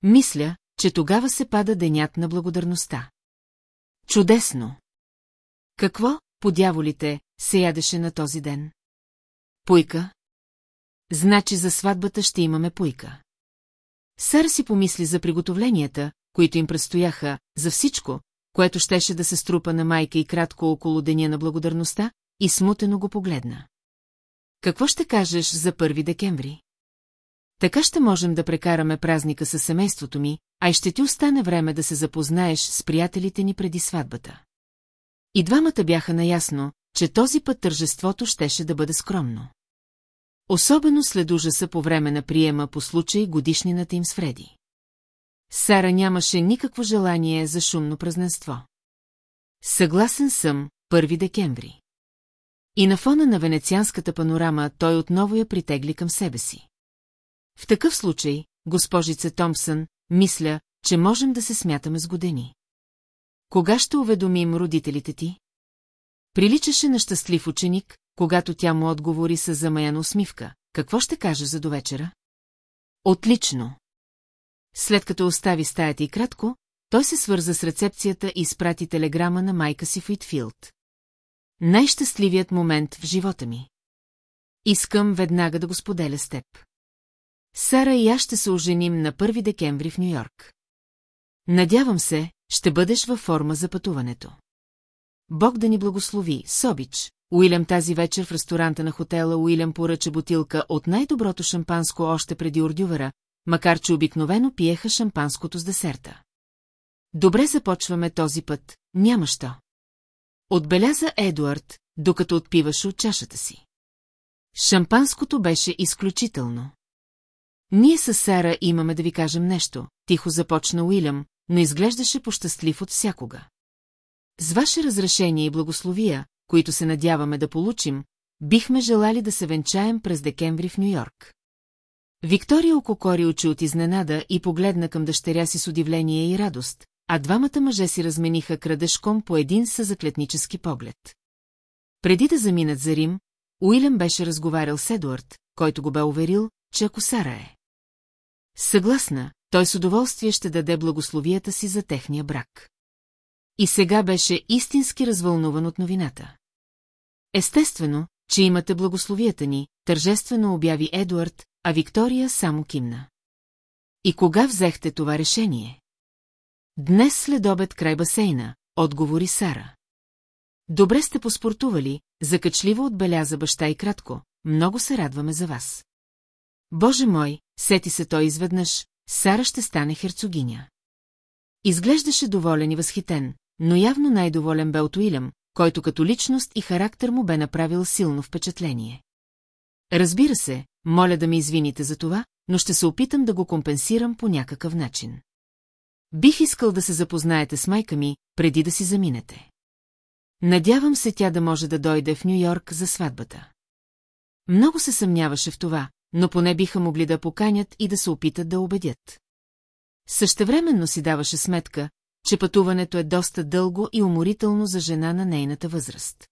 Мисля, че тогава се пада денят на благодарността. Чудесно! Какво, по дяволите, се ядеше на този ден? Пуйка? Значи за сватбата ще имаме пуйка. Сър си помисли за приготовленията, които им предстояха, за всичко, което щеше да се струпа на майка и кратко около деня на благодарността, и смутено го погледна. Какво ще кажеш за първи декември? Така ще можем да прекараме празника със семейството ми, а и ще ти остане време да се запознаеш с приятелите ни преди сватбата. И двамата бяха наясно, че този път тържеството щеше да бъде скромно. Особено след ужаса по време на приема по случай годишнината им с Фреди. Сара нямаше никакво желание за шумно празненство. Съгласен съм, 1 декември. И на фона на венецианската панорама той отново я притегли към себе си. В такъв случай, госпожице Томпсън, мисля, че можем да се смятаме с години. Кога ще уведомим родителите ти? Приличаше на щастлив ученик, когато тя му отговори с замаяна усмивка. Какво ще кажеш за довечера? Отлично. След като остави стаята и кратко, той се свърза с рецепцията и изпрати телеграма на майка си в Уитфилд. Най-щастливият момент в живота ми. Искам веднага да го споделя с теб. Сара и аз ще се оженим на 1 декември в Нью-Йорк. Надявам се, ще бъдеш във форма за пътуването. Бог да ни благослови, Собич. Уилям тази вечер в ресторанта на хотела Уилям поръча бутилка от най-доброто шампанско още преди ордювера, макар че обикновено пиеха шампанското с десерта. Добре започваме този път, няма що. Отбеляза Едуард, докато отпиваше от чашата си. Шампанското беше изключително. Ние с Сара имаме да ви кажем нещо, тихо започна Уилям, но изглеждаше пощастлив от всякога. С ваше разрешение и благословия, които се надяваме да получим, бихме желали да се венчаем през декември в Нью-Йорк. Виктория ококори очи от изненада и погледна към дъщеря си с удивление и радост, а двамата мъже си размениха крадешком по един съзаклетнически поглед. Преди да заминат за Рим, Уилям беше разговарял с Едуард, който го бе уверил, че ако Сара е. Съгласна, той с удоволствие ще даде благословията си за техния брак. И сега беше истински развълнуван от новината. Естествено, че имате благословията ни, тържествено обяви Едуард, а Виктория само кимна. И кога взехте това решение? Днес след обед край басейна, отговори Сара. Добре сте поспортували, закачливо отбеляза баща и кратко, много се радваме за вас. Боже мой, сети се той изведнъж, Сара ще стане херцогиня. Изглеждаше доволен и възхитен, но явно най-доволен бе от Уилям, който като личност и характер му бе направил силно впечатление. Разбира се, моля да ме извините за това, но ще се опитам да го компенсирам по някакъв начин. Бих искал да се запознаете с майка ми, преди да си заминете. Надявам се тя да може да дойде в Нью-Йорк за сватбата. Много се съмняваше в това, но поне биха могли да поканят и да се опитат да убедят. Същевременно си даваше сметка, че пътуването е доста дълго и уморително за жена на нейната възраст.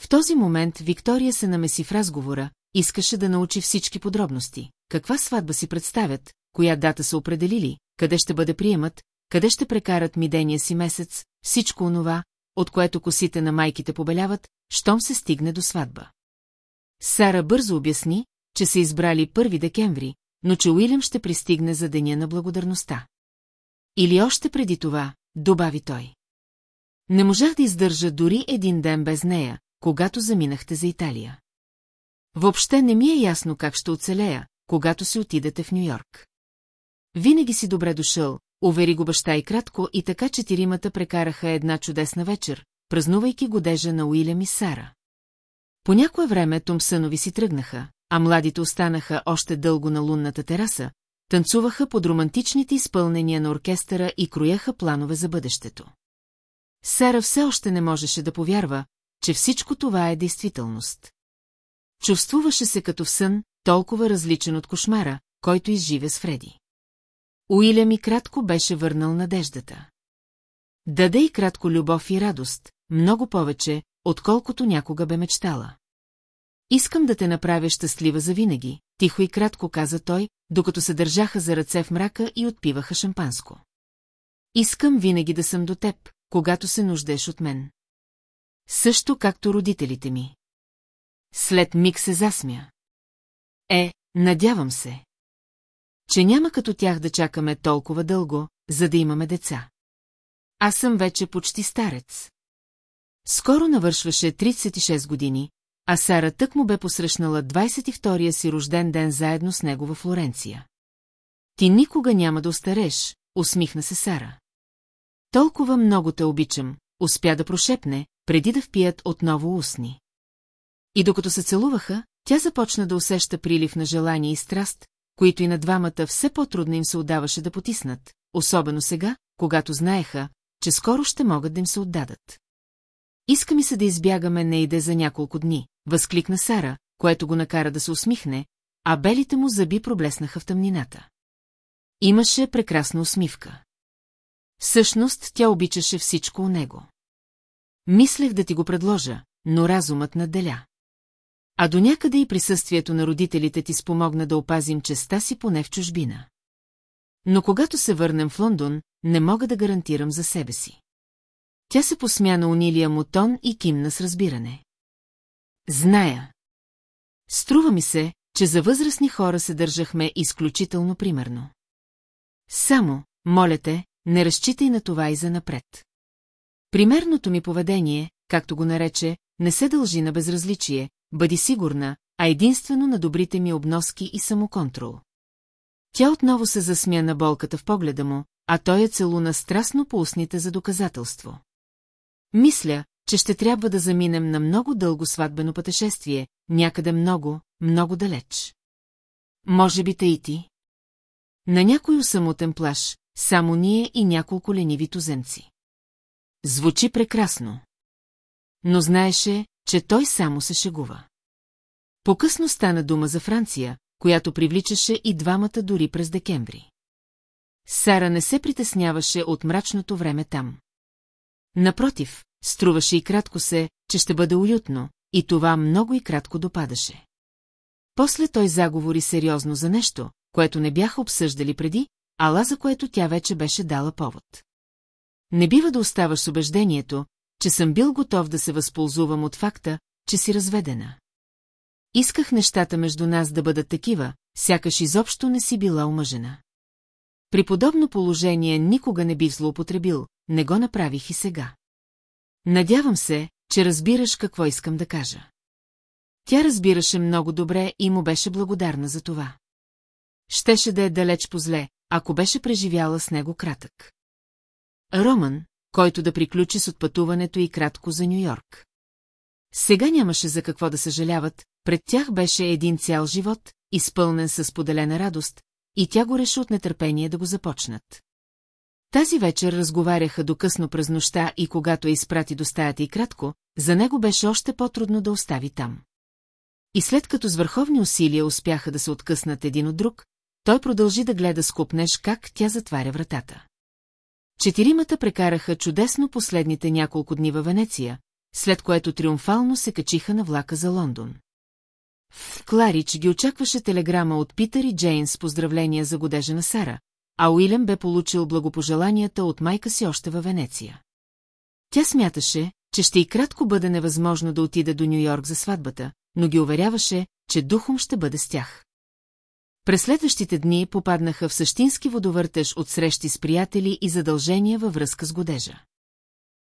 В този момент Виктория се намеси в разговора, искаше да научи всички подробности. Каква сватба си представят, коя дата са определили, къде ще бъде приемат, къде ще прекарат мидения си месец, всичко онова, от което косите на майките побеляват, щом се стигне до сватба. Сара бързо обясни, че са избрали 1 декември, но че Уилям ще пристигне за деня на благодарността. Или още преди това, добави той. Не можах да издържа дори един ден без нея, когато заминахте за Италия. Въобще не ми е ясно как ще оцелея, когато си отидете в Нью-Йорк. Винаги си добре дошъл, увери го баща и кратко и така четиримата прекараха една чудесна вечер, празнувайки годежа на Уилям и Сара. По някое време Томсънови си тръгнаха, а младите останаха още дълго на лунната тераса, танцуваха под романтичните изпълнения на оркестъра и крояха планове за бъдещето. Сара все още не можеше да повярва, че всичко това е действителност. Чувствуваше се като в сън, толкова различен от кошмара, който изживе с Фреди. Уилям и кратко беше върнал надеждата. Даде и кратко любов и радост, много повече, отколкото някога бе мечтала. Искам да те направя щастлива завинаги, тихо и кратко каза той, докато се държаха за ръце в мрака и отпиваха шампанско. Искам винаги да съм до теб, когато се нуждеш от мен. Също както родителите ми. След миг се засмя. Е, надявам се. Че няма като тях да чакаме толкова дълго, за да имаме деца. Аз съм вече почти старец. Скоро навършваше 36 години, а Сара тък му бе посрещнала 22-я си рожден ден заедно с него във Флоренция. Ти никога няма да остареш, усмихна се Сара. Толкова много те обичам, успя да прошепне, преди да впият отново устни. И докато се целуваха, тя започна да усеща прилив на желание и страст, които и на двамата все по-трудно им се отдаваше да потиснат, особено сега, когато знаеха, че скоро ще могат да им се отдадат. Иска ми се да избягаме не иде за няколко дни, възкликна Сара, което го накара да се усмихне, а белите му зъби проблеснаха в тъмнината. Имаше прекрасна усмивка. Всъщност тя обичаше всичко у него. Мислех да ти го предложа, но разумът надделя. А до някъде и присъствието на родителите ти спомогна да опазим честа си поне в чужбина. Но когато се върнем в Лондон, не мога да гарантирам за себе си. Тя се посмя на унилия му тон и кимна с разбиране. Зная. Струва ми се, че за възрастни хора се държахме изключително примерно. Само, моля те, не разчитай на това и за напред. Примерното ми поведение, както го нарече, не се дължи на безразличие, бъди сигурна, а единствено на добрите ми обноски и самоконтрол. Тя отново се засмя на болката в погледа му, а той я целуна страстно по устните за доказателство. Мисля, че ще трябва да заминем на много дълго сватбено пътешествие, някъде много, много далеч. Може би те и ти? На някой самотен плаш, само ние и няколко лениви туземци. Звучи прекрасно. Но знаеше, че той само се шегува. По-късно стана дума за Франция, която привличаше и двамата дори през декември. Сара не се притесняваше от мрачното време там. Напротив, струваше и кратко се, че ще бъде уютно, и това много и кратко допадаше. После той заговори сериозно за нещо, което не бяха обсъждали преди, ала за което тя вече беше дала повод. Не бива да оставаш убеждението, че съм бил готов да се възползвам от факта, че си разведена. Исках нещата между нас да бъдат такива, сякаш изобщо не си била омъжена. При подобно положение никога не бих злоупотребил, не го направих и сега. Надявам се, че разбираш какво искам да кажа. Тя разбираше много добре и му беше благодарна за това. Щеше да е далеч по-зле, ако беше преживяла с него кратък. Роман, който да приключи с отпътуването и кратко за Нью-Йорк. Сега нямаше за какво да съжаляват, пред тях беше един цял живот, изпълнен с поделена радост, и тя го реши от нетърпение да го започнат. Тази вечер разговаряха до късно през нощта и когато я изпрати до стаята и кратко, за него беше още по-трудно да остави там. И след като с върховни усилия успяха да се откъснат един от друг, той продължи да гледа скупнеш как тя затваря вратата. Четиримата прекараха чудесно последните няколко дни във Венеция, след което триумфално се качиха на влака за Лондон. В Кларич ги очакваше телеграма от Питър и Джейн с поздравления за годежа на Сара, а Уилям бе получил благопожеланията от майка си още във Венеция. Тя смяташе, че ще и кратко бъде невъзможно да отида до Нью-Йорк за сватбата, но ги уверяваше, че духом ще бъде с тях. През следващите дни попаднаха в същински водовъртеж от срещи с приятели и задължения във връзка с годежа.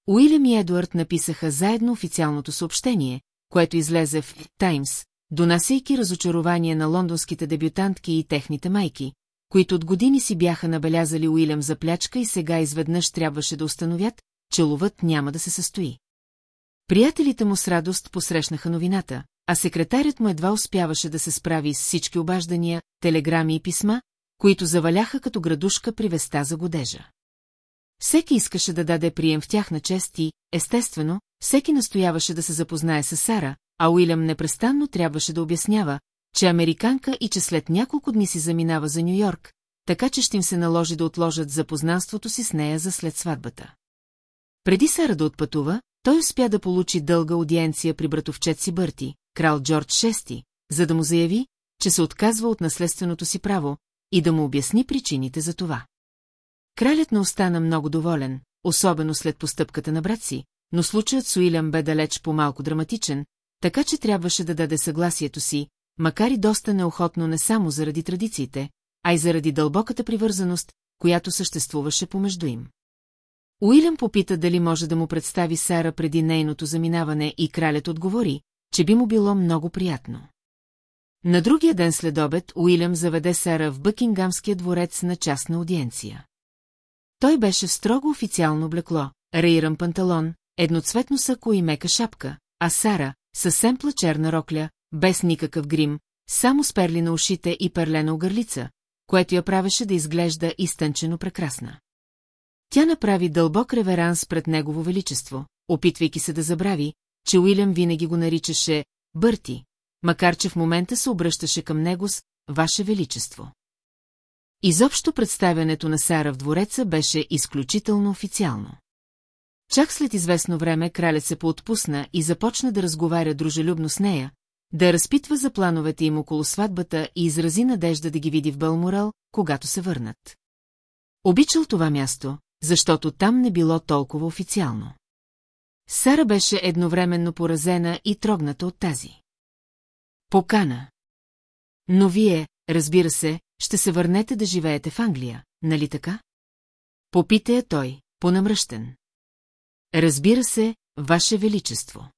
Уилям и Едуард написаха заедно официалното съобщение, което излезе в «Таймс», донасейки разочарование на лондонските дебютантки и техните майки, които от години си бяха набелязали Уилям за плячка и сега изведнъж трябваше да установят, че ловът няма да се състои. Приятелите му с радост посрещнаха новината, а секретарят му едва успяваше да се справи с всички обаждания, телеграми и писма, които заваляха като градушка при веста за годежа. Всеки искаше да даде прием в тяхна чест и, естествено, всеки настояваше да се запознае с Сара, а Уилям непрестанно трябваше да обяснява, че американка и че след няколко дни си заминава за Нью-Йорк, така че ще им се наложи да отложат запознанството си с нея за след сватбата. Преди Сара да отпътува, той успя да получи дълга аудиенция при братовчет си Бърти, крал Джордж VI, за да му заяви, че се отказва от наследственото си право и да му обясни причините за това. Кралят не остана много доволен, особено след постъпката на брат си, но случаят с Уилям бе далеч по-малко драматичен, така че трябваше да даде съгласието си, макар и доста неохотно не само заради традициите, а и заради дълбоката привързаност, която съществуваше помежду им. Уилям попита дали може да му представи Сара преди нейното заминаване и кралят отговори, че би му било много приятно. На другия ден след обед Уилям заведе Сара в Бъкингамския дворец на частна аудиенция. Той беше в строго официално облекло, рейран панталон, едноцветно сако и мека шапка, а Сара, съвсем плачерна рокля, без никакъв грим, само с перли на ушите и перлена огърлица, което я правеше да изглежда изтънчено прекрасна. Тя направи дълбок реверанс пред Негово Величество, опитвайки се да забрави, че Уилям винаги го наричаше Бърти, макар че в момента се обръщаше към него с Ваше Величество. Изобщо представянето на Сара в двореца беше изключително официално. Чак след известно време кралят се поотпусна и започна да разговаря дружелюбно с нея, да разпитва за плановете им около сватбата и изрази надежда да ги види в Бълморал, когато се върнат. Обичал това място, защото там не било толкова официално. Сара беше едновременно поразена и трогната от тази. Покана. Но вие, разбира се, ще се върнете да живеете в Англия, нали така? Попита я той, понамръщен. Разбира се, Ваше Величество.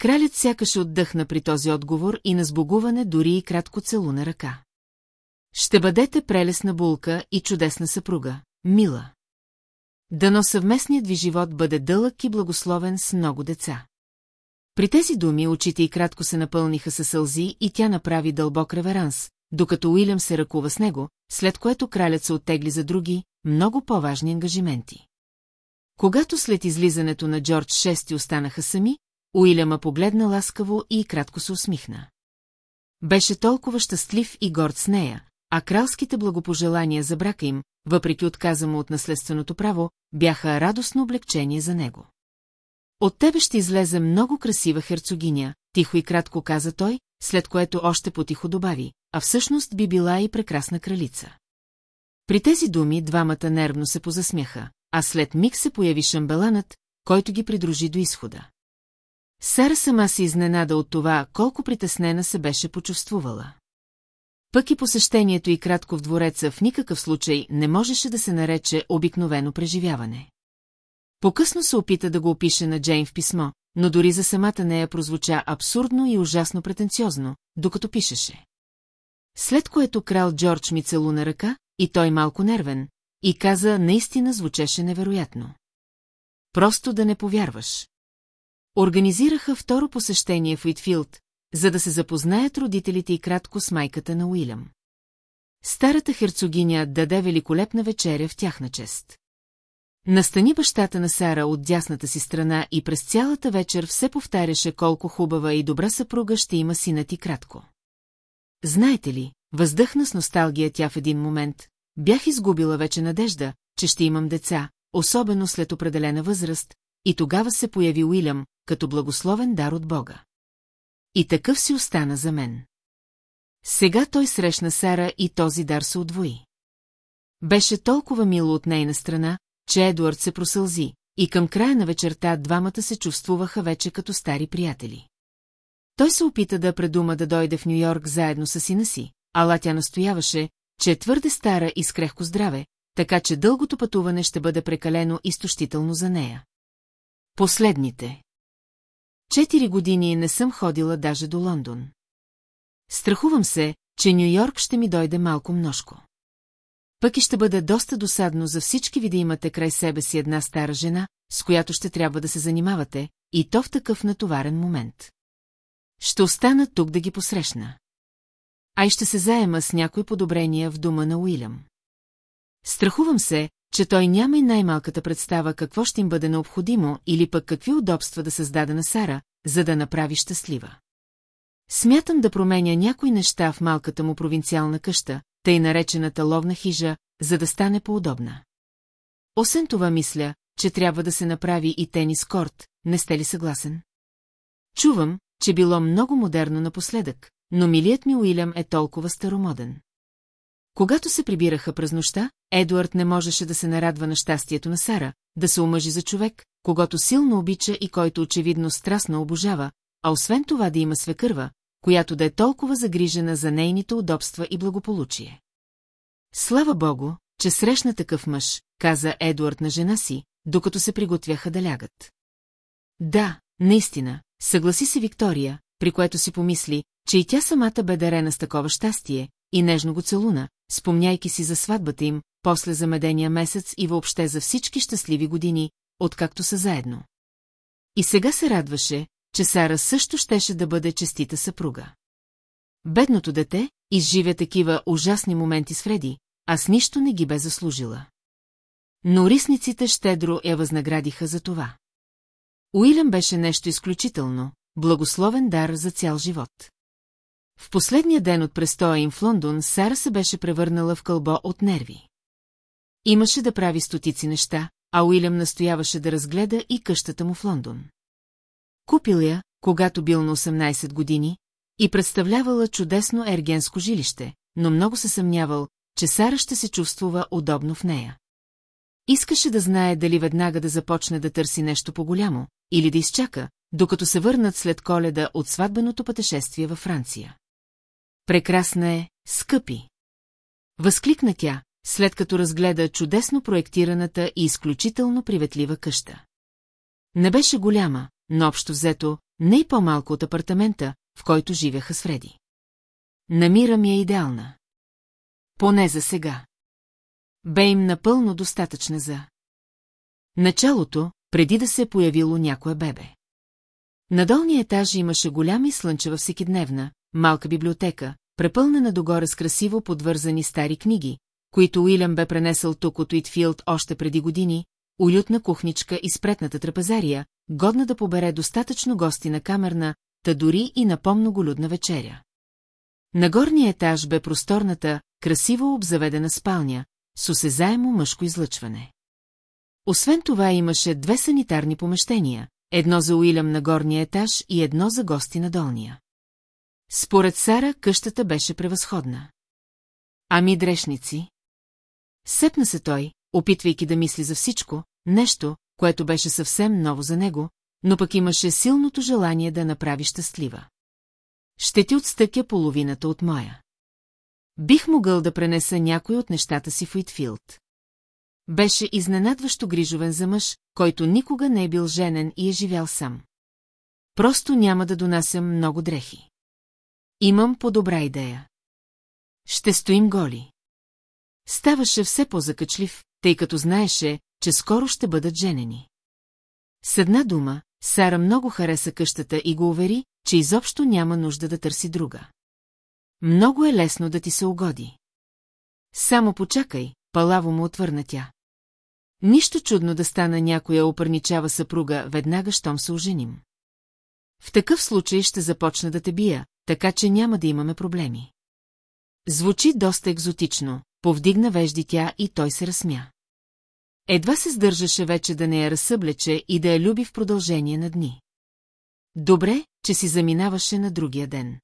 Кралят сякаше отдъхна при този отговор и на сбогуване дори и кратко целуна ръка. Ще бъдете прелесна булка и чудесна съпруга, мила. Дано съвместният ви живот бъде дълъг и благословен с много деца. При тези думи очите й кратко се напълниха със сълзи и тя направи дълбок реверанс, докато Уилям се ръкува с него, след което кралят се оттегли за други, много по-важни ангажименти. Когато след излизането на Джордж VI останаха сами, Уиляма погледна ласкаво и кратко се усмихна. Беше толкова щастлив и горд с нея, а кралските благопожелания за брака им, въпреки отказа му от наследственото право, бяха радостно облегчение за него. От тебе ще излезе много красива херцогиня, тихо и кратко каза той, след което още потихо добави, а всъщност би била и прекрасна кралица. При тези думи двамата нервно се позасмяха, а след миг се появи шамбеланът, който ги придружи до изхода. Сара сама се изненада от това, колко притеснена се беше почувствувала. Пък и посещението и кратко в двореца в никакъв случай не можеше да се нарече обикновено преживяване. Покъсно се опита да го опише на Джейн в писмо, но дори за самата нея прозвуча абсурдно и ужасно претенциозно, докато пишеше. След което крал Джордж ми целуна ръка, и той малко нервен, и каза, наистина звучеше невероятно. Просто да не повярваш. Организираха второ посещение в Уитфилд, за да се запознаят родителите и кратко с майката на Уилям. Старата херцогиня даде великолепна вечеря в тяхна чест. Настани бащата на Сара от дясната си страна и през цялата вечер все повтаряше колко хубава и добра съпруга ще има синът и кратко. Знаете ли, въздъхна с носталгия тя в един момент, бях изгубила вече надежда, че ще имам деца, особено след определена възраст, и тогава се появи Уилям, като благословен дар от Бога. И такъв си остана за мен. Сега той срещна Сара и този дар се удвои. Беше толкова мило от нейна страна, че Едуард се просълзи, и към края на вечерта двамата се чувствуваха вече като стари приятели. Той се опита да предума да дойде в Нью-Йорк заедно с сина си, ала тя настояваше, че е твърде стара и с крехко здраве, така че дългото пътуване ще бъде прекалено изтощително за нея. Последните. Четири години не съм ходила даже до Лондон. Страхувам се, че Нью-Йорк ще ми дойде малко множко. Пък и ще бъде доста досадно за всички ви да имате край себе си една стара жена, с която ще трябва да се занимавате, и то в такъв натоварен момент. Ще остана тук да ги посрещна. А и ще се заема с някои подобрения в дома на Уилям. Страхувам се, че той няма и най-малката представа какво ще им бъде необходимо или пък какви удобства да създаде на Сара, за да направи щастлива. Смятам да променя някои неща в малката му провинциална къща, тъй наречената ловна хижа, за да стане по-удобна. Осен това мисля, че трябва да се направи и тенис корт, не сте ли съгласен? Чувам, че било много модерно напоследък, но милият ми Уилям е толкова старомоден. Когато се прибираха през нощта, Едуард не можеше да се нарадва на щастието на Сара, да се омъжи за човек, когато силно обича и който очевидно страстно обожава, а освен това да има свекърва, която да е толкова загрижена за нейните удобства и благополучие. Слава богу, че срещна такъв мъж, каза Едуард на жена си, докато се приготвяха да лягат. Да, наистина, съгласи се Виктория, при което си помисли, че и тя самата бе дарена с такова щастие, и нежно го целуна, спомняйки си за сватбата им, после за медения месец и въобще за всички щастливи години, откакто са заедно. И сега се радваше, че Сара също щеше да бъде честита съпруга. Бедното дете изживя такива ужасни моменти с Фреди, с нищо не ги бе заслужила. Но рисниците щедро я възнаградиха за това. Уилям беше нещо изключително, благословен дар за цял живот. В последния ден от престоя им в Лондон Сара се беше превърнала в кълбо от нерви. Имаше да прави стотици неща, а Уилям настояваше да разгледа и къщата му в Лондон. Купил я, когато бил на 18 години, и представлявала чудесно ергенско жилище, но много се съмнявал, че Сара ще се чувствува удобно в нея. Искаше да знае дали веднага да започне да търси нещо по-голямо, или да изчака, докато се върнат след коледа от сватбеното пътешествие във Франция. Прекрасна е, скъпи! Възкликна тя, след като разгледа чудесно проектираната и изключително приветлива къща. Не беше голяма, но общо взето, не и по-малко от апартамента, в който живеха с Фреди. Намирам я идеална. Поне за сега. Бе им напълно достатъчна за... Началото, преди да се е появило някое бебе. На долния етаж имаше голяма и слънчева всекидневна, малка библиотека, препълнена догоре с красиво подвързани стари книги, които Уилям бе пренесъл тук от Уитфилд още преди години, уютна кухничка и спретната трапезария, годна да побере достатъчно гости на камерна, та дори и на по-многолюдна вечеря. На горния етаж бе просторната, красиво обзаведена спалня, с осезаемо мъжко излъчване. Освен това имаше две санитарни помещения, едно за Уилям на горния етаж и едно за гости на долния. Според Сара къщата беше превъзходна. Ами дрешници? Сепна се той, опитвайки да мисли за всичко, нещо, което беше съвсем ново за него, но пък имаше силното желание да направи щастлива. Ще ти отстъкя половината от моя. Бих могъл да пренеса някой от нещата си в Уитфилд. Беше изненадващо грижовен за мъж, който никога не е бил женен и е живял сам. Просто няма да донасям много дрехи. Имам по-добра идея. Ще стоим голи. Ставаше все по-закачлив, тъй като знаеше, че скоро ще бъдат женени. С една дума, Сара много хареса къщата и го увери, че изобщо няма нужда да търси друга. Много е лесно да ти се угоди. Само почакай, палаво му отвърна тя. Нищо чудно да стана някоя опърничава съпруга веднага, щом се оженим. В такъв случай ще започна да те бия, така че няма да имаме проблеми. Звучи доста екзотично, повдигна вежди тя и той се разсмя. Едва се сдържаше вече да не я разсъблече и да я люби в продължение на дни. Добре, че си заминаваше на другия ден.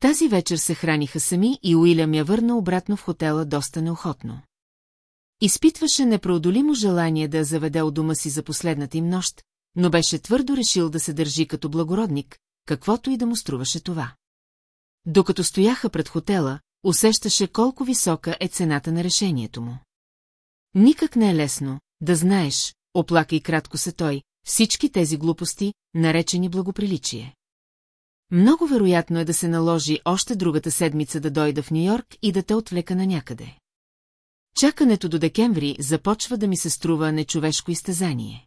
Тази вечер се храниха сами и Уилям я върна обратно в хотела доста неохотно. Изпитваше непреодолимо желание да я заведе от дома си за последната им нощ, но беше твърдо решил да се държи като благородник, каквото и да му струваше това. Докато стояха пред хотела, усещаше колко висока е цената на решението му. Никак не е лесно, да знаеш, оплака и кратко се той, всички тези глупости, наречени благоприличие. Много вероятно е да се наложи още другата седмица да дойда в Нью-Йорк и да те отвлека на някъде. Чакането до декември започва да ми се струва нечовешко изтезание.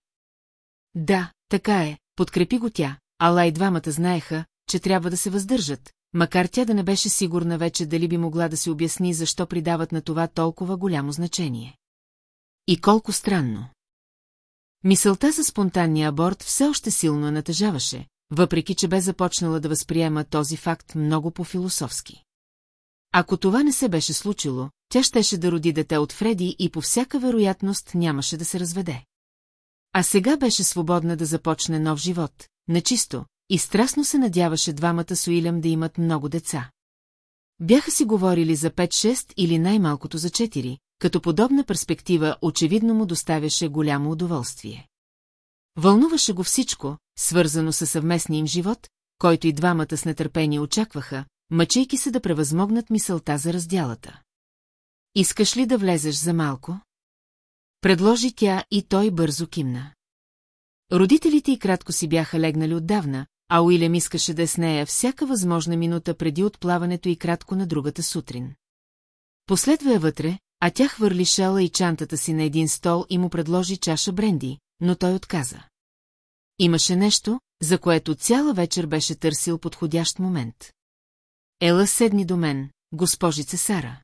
Да, така е, подкрепи го тя, ала и двамата знаеха, че трябва да се въздържат, макар тя да не беше сигурна вече дали би могла да се обясни защо придават на това толкова голямо значение. И колко странно. Мисълта за спонтанния аборт все още силно натъжаваше, въпреки че бе започнала да възприема този факт много по-философски. Ако това не се беше случило, тя щеше да роди дете от Фреди и по всяка вероятност нямаше да се разведе. А сега беше свободна да започне нов живот, начисто, и страстно се надяваше двамата с Уилям да имат много деца. Бяха си говорили за 5-6 или най-малкото за 4, като подобна перспектива очевидно му доставяше голямо удоволствие. Вълнуваше го всичко, свързано със съвместния им живот, който и двамата с нетърпение очакваха, мъчейки се да превъзмогнат мисълта за разделата. Искаш ли да влезеш за малко? Предложи тя и той бързо кимна. Родителите и кратко си бяха легнали отдавна, а Уилям искаше да е с нея всяка възможна минута преди отплаването и кратко на другата сутрин. Последва я вътре, а тя хвърли шала и чантата си на един стол и му предложи чаша бренди, но той отказа. Имаше нещо, за което цяла вечер беше търсил подходящ момент. Ела седни до мен, госпожице Сара.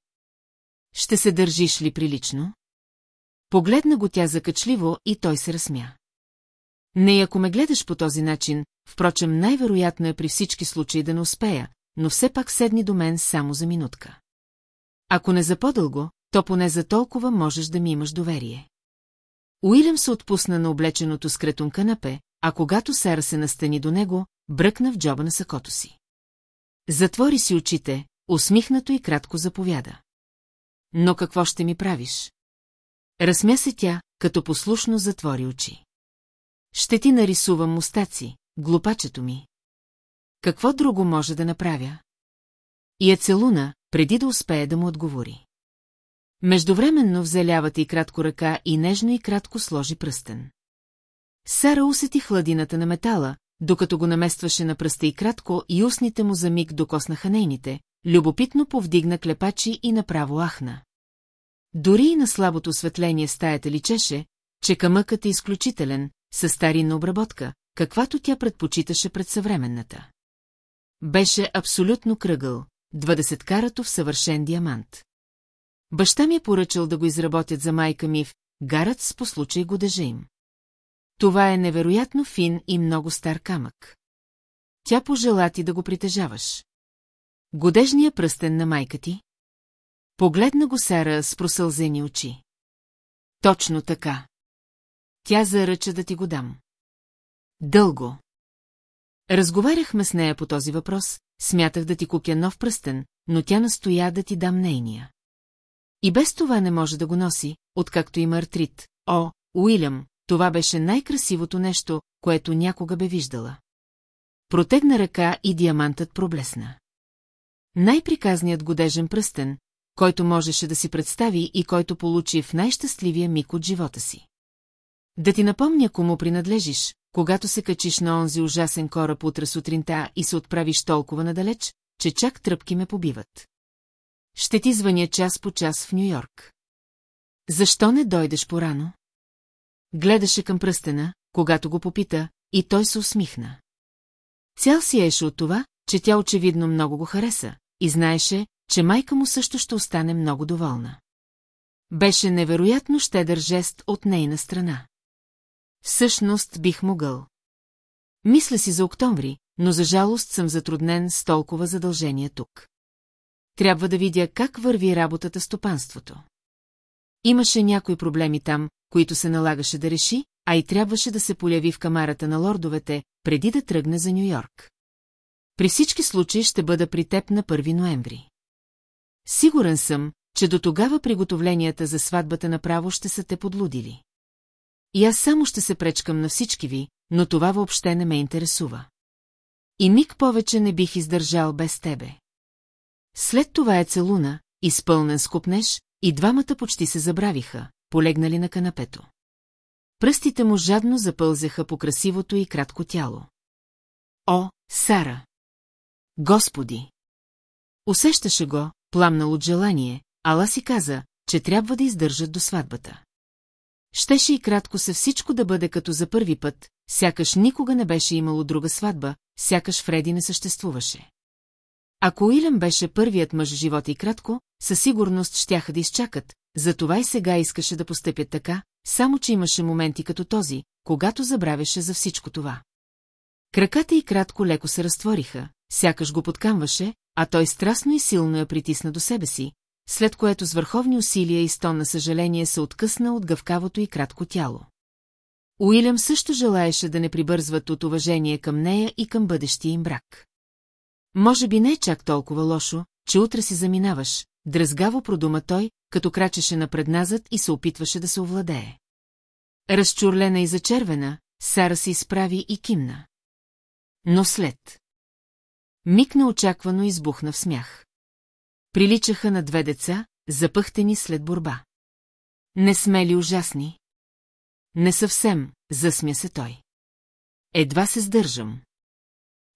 Ще се държиш ли прилично? Погледна го тя закачливо и той се разсмя. Не, ако ме гледаш по този начин, впрочем най-вероятно е при всички случаи да не успея, но все пак седни до мен само за минутка. Ако не за по-дълго, то поне за толкова можеш да ми имаш доверие. Уилям се отпусна на облеченото с кретун канапе, а когато Сара се настани до него, бръкна в джоба на сакото си. Затвори си очите, усмихнато и кратко заповяда. Но какво ще ми правиш? Разсмя се тя, като послушно затвори очи. Ще ти нарисувам мустаци, глупачето ми. Какво друго може да направя? И е целуна, преди да успее да му отговори. Междувременно взе лявата и кратко ръка и нежно и кратко сложи пръстен. Сара усети хладината на метала, докато го наместваше на пръста и кратко и устните му за миг докоснаха нейните, любопитно повдигна клепачи и направо ахна. Дори и на слабото осветление стаята личеше, че камъкът е изключителен, със старинна обработка, каквато тя предпочиташе пред съвременната. Беше абсолютно кръгъл, 20 каратов съвършен диамант. Баща ми е поръчал да го изработят за майка ми в гарът с по случай годежа им. Това е невероятно фин и много стар камък. Тя пожела ти да го притежаваш. Годежния пръстен на майка ти? Погледна го Сара с просълзени очи. Точно така. Тя заръча да ти го дам. Дълго. Разговаряхме с нея по този въпрос, смятах да ти купя нов пръстен, но тя настоя да ти дам нейния. И без това не може да го носи, откакто има артрит. О, Уилям, това беше най-красивото нещо, което някога бе виждала. Протегна ръка и диамантът проблесна. Най-приказният годежен пръстен, който можеше да си представи и който получи в най-щастливия миг от живота си. Да ти напомня кому принадлежиш, когато се качиш на онзи ужасен кораб утре сутринта и се отправиш толкова надалеч, че чак тръпки ме побиват. Ще ти звъня час по час в Нью-Йорк. Защо не дойдеш порано? Гледаше към пръстена, когато го попита, и той се усмихна. Цял си еше от това, че тя очевидно много го хареса, и знаеше, че майка му също ще остане много доволна. Беше невероятно щедър жест от нейна страна. Всъщност бих могъл. Мисля си за октомври, но за жалост съм затруднен с толкова задължения тук. Трябва да видя как върви работата стопанството. Имаше някои проблеми там, които се налагаше да реши, а и трябваше да се поляви в камарата на лордовете, преди да тръгне за Нью-Йорк. При всички случаи ще бъда при теб на 1 ноември. Сигурен съм, че до тогава приготовленията за сватбата направо ще са те подлудили. И аз само ще се пречкам на всички ви, но това въобще не ме интересува. И миг повече не бих издържал без тебе. След това е целуна, изпълнен с купнеж, и двамата почти се забравиха, полегнали на канапето. Пръстите му жадно запълзяха по красивото и кратко тяло. О, Сара! Господи! Усещаше го, пламнал от желание, ала си каза, че трябва да издържат до сватбата. Щеше и кратко се всичко да бъде като за първи път, сякаш никога не беше имало друга сватба, сякаш Фреди не съществуваше. Ако Уилям беше първият мъж в живота и кратко, със сигурност щяха да изчакат, затова и сега искаше да постъпят така, само че имаше моменти като този, когато забравяше за всичко това. Краката и кратко леко се разтвориха, сякаш го подкамваше, а той страстно и силно я притисна до себе си, след което с върховни усилия и стон на съжаление се откъсна от гъвкавото и кратко тяло. Уилям също желаеше да не прибързват от уважение към нея и към бъдещия им брак. Може би не е чак толкова лошо, че утре си заминаваш, дръзгаво продума той, като крачеше напредназад и се опитваше да се овладее. Разчурлена и зачервена, Сара се изправи и кимна. Но след... Миг неочаквано избухна в смях. Приличаха на две деца, запъхтени след борба. Не сме ли ужасни? Не съвсем, засмя се той. Едва се сдържам.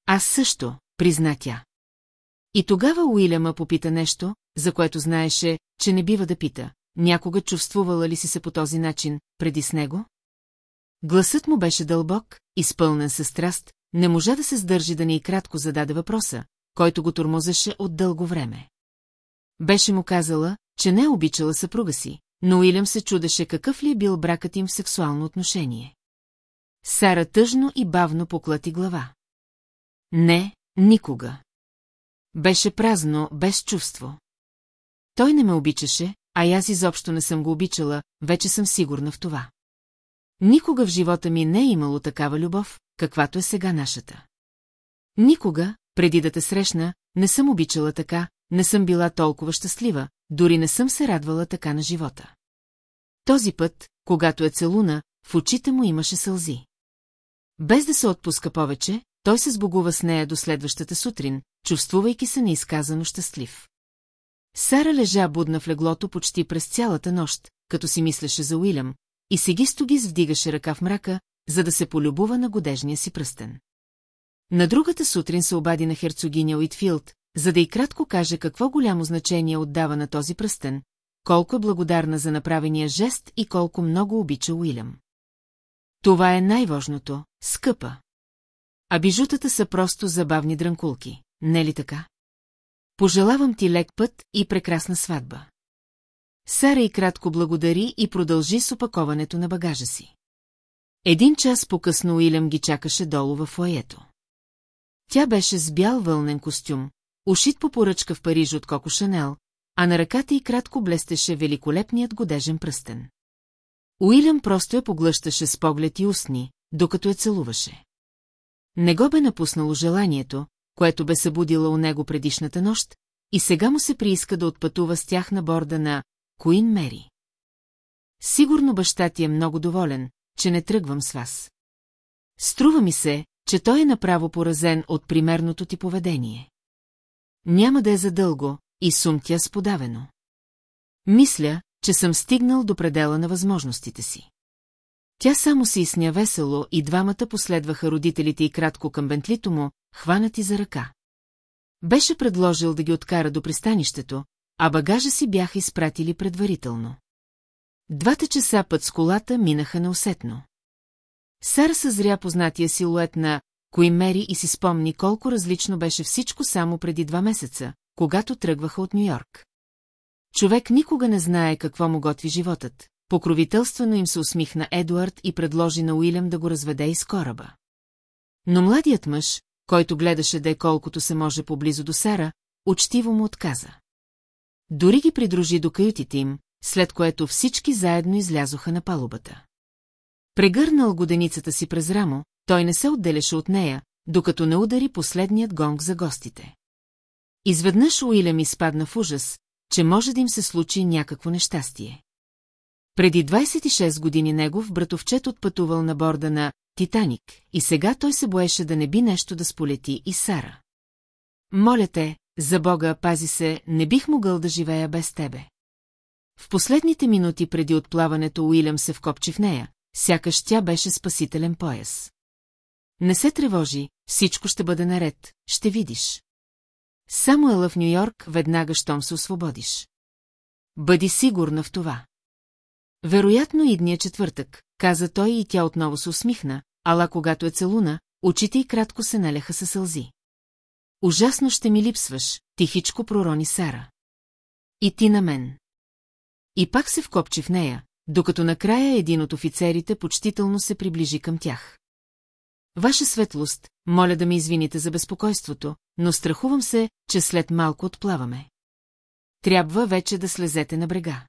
Аз също, призна тя. И тогава Уиляма попита нещо, за което знаеше, че не бива да пита. Някога чувствувала ли си се по този начин, преди с него? Гласът му беше дълбок, изпълнен със страст, не можа да се сдържи да не и кратко зададе въпроса, който го тормозеше от дълго време. Беше му казала, че не е обичала съпруга си, но Уилям се чудеше какъв ли е бил бракът им в сексуално отношение. Сара тъжно и бавно поклати глава. Не, никога. Беше празно, без чувство. Той не ме обичаше, а аз изобщо не съм го обичала, вече съм сигурна в това. Никога в живота ми не е имало такава любов, каквато е сега нашата. Никога, преди да те срещна, не съм обичала така, не съм била толкова щастлива, дори не съм се радвала така на живота. Този път, когато е целуна, в очите му имаше сълзи. Без да се отпуска повече, той се сбогува с нея до следващата сутрин, чувствувайки се неизказано щастлив. Сара лежа будна в леглото почти през цялата нощ, като си мислеше за Уилям, и Сегистогис вдигаше ръка в мрака, за да се полюбува на годежния си пръстен. На другата сутрин се обади на херцогиня Уитфилд, за да и кратко каже какво голямо значение отдава на този пръстен, колко е благодарна за направения жест и колко много обича Уилям. Това е най-важното, скъпа. А бижутата са просто забавни дрънкулки, не ли така? Пожелавам ти лек път и прекрасна сватба. Сара и кратко благодари и продължи с опаковането на багажа си. Един час по-късно Уилям ги чакаше долу във фоето. Тя беше с бял вълнен костюм, ушит по поръчка в Париж от Коко Шанел, а на ръката й кратко блестеше великолепният годежен пръстен. Уилям просто я поглъщаше с поглед и устни, докато я целуваше. Не го бе напуснало желанието, което бе събудила у него предишната нощ, и сега му се прииска да отпътува с тях на борда на Куин Мери. Сигурно баща ти е много доволен, че не тръгвам с вас. Струва ми се, че той е направо поразен от примерното ти поведение. Няма да е задълго, и сумтя сподавено. Мисля, че съм стигнал до предела на възможностите си. Тя само се изсня весело и двамата последваха родителите и кратко към бентлито му, хванати за ръка. Беше предложил да ги откара до пристанището, а багажа си бяха изпратили предварително. Двата часа път с колата минаха неусетно. Сара съзря познатия силует на кои мери и си спомни колко различно беше всичко само преди два месеца, когато тръгваха от Нью-Йорк. Човек никога не знае какво му готви животът. Покровителствено им се усмихна Едуард и предложи на Уилям да го разведе из кораба. Но младият мъж, който гледаше да е колкото се може поблизо до Сара, учтиво му отказа. Дори ги придружи до каютите им, след което всички заедно излязоха на палубата. Прегърнал годеницата си през рамо, той не се отделяше от нея, докато не удари последният гонг за гостите. Изведнъж Уилям изпадна в ужас, че може да им се случи някакво нещастие. Преди 26 години негов братовчет отпътувал на борда на Титаник и сега той се боеше да не би нещо да сполети и Сара. Моля те, за Бога, пази се, не бих могъл да живея без тебе. В последните минути преди отплаването Уилям се вкопчи в нея, сякаш тя беше спасителен пояс. Не се тревожи, всичко ще бъде наред, ще видиш. Само ела в Нью-Йорк, веднага щом се освободиш. Бъди сигурна в това. Вероятно идния четвъртък, каза той и тя отново се усмихна, ала когато е целуна, очите й кратко се наляха със сълзи. Ужасно ще ми липсваш, тихичко пророни Сара. И ти на мен. И пак се вкопчи в нея, докато накрая един от офицерите почтително се приближи към тях. Ваша светлост, моля да ме извините за безпокойството, но страхувам се, че след малко отплаваме. Трябва вече да слезете на брега.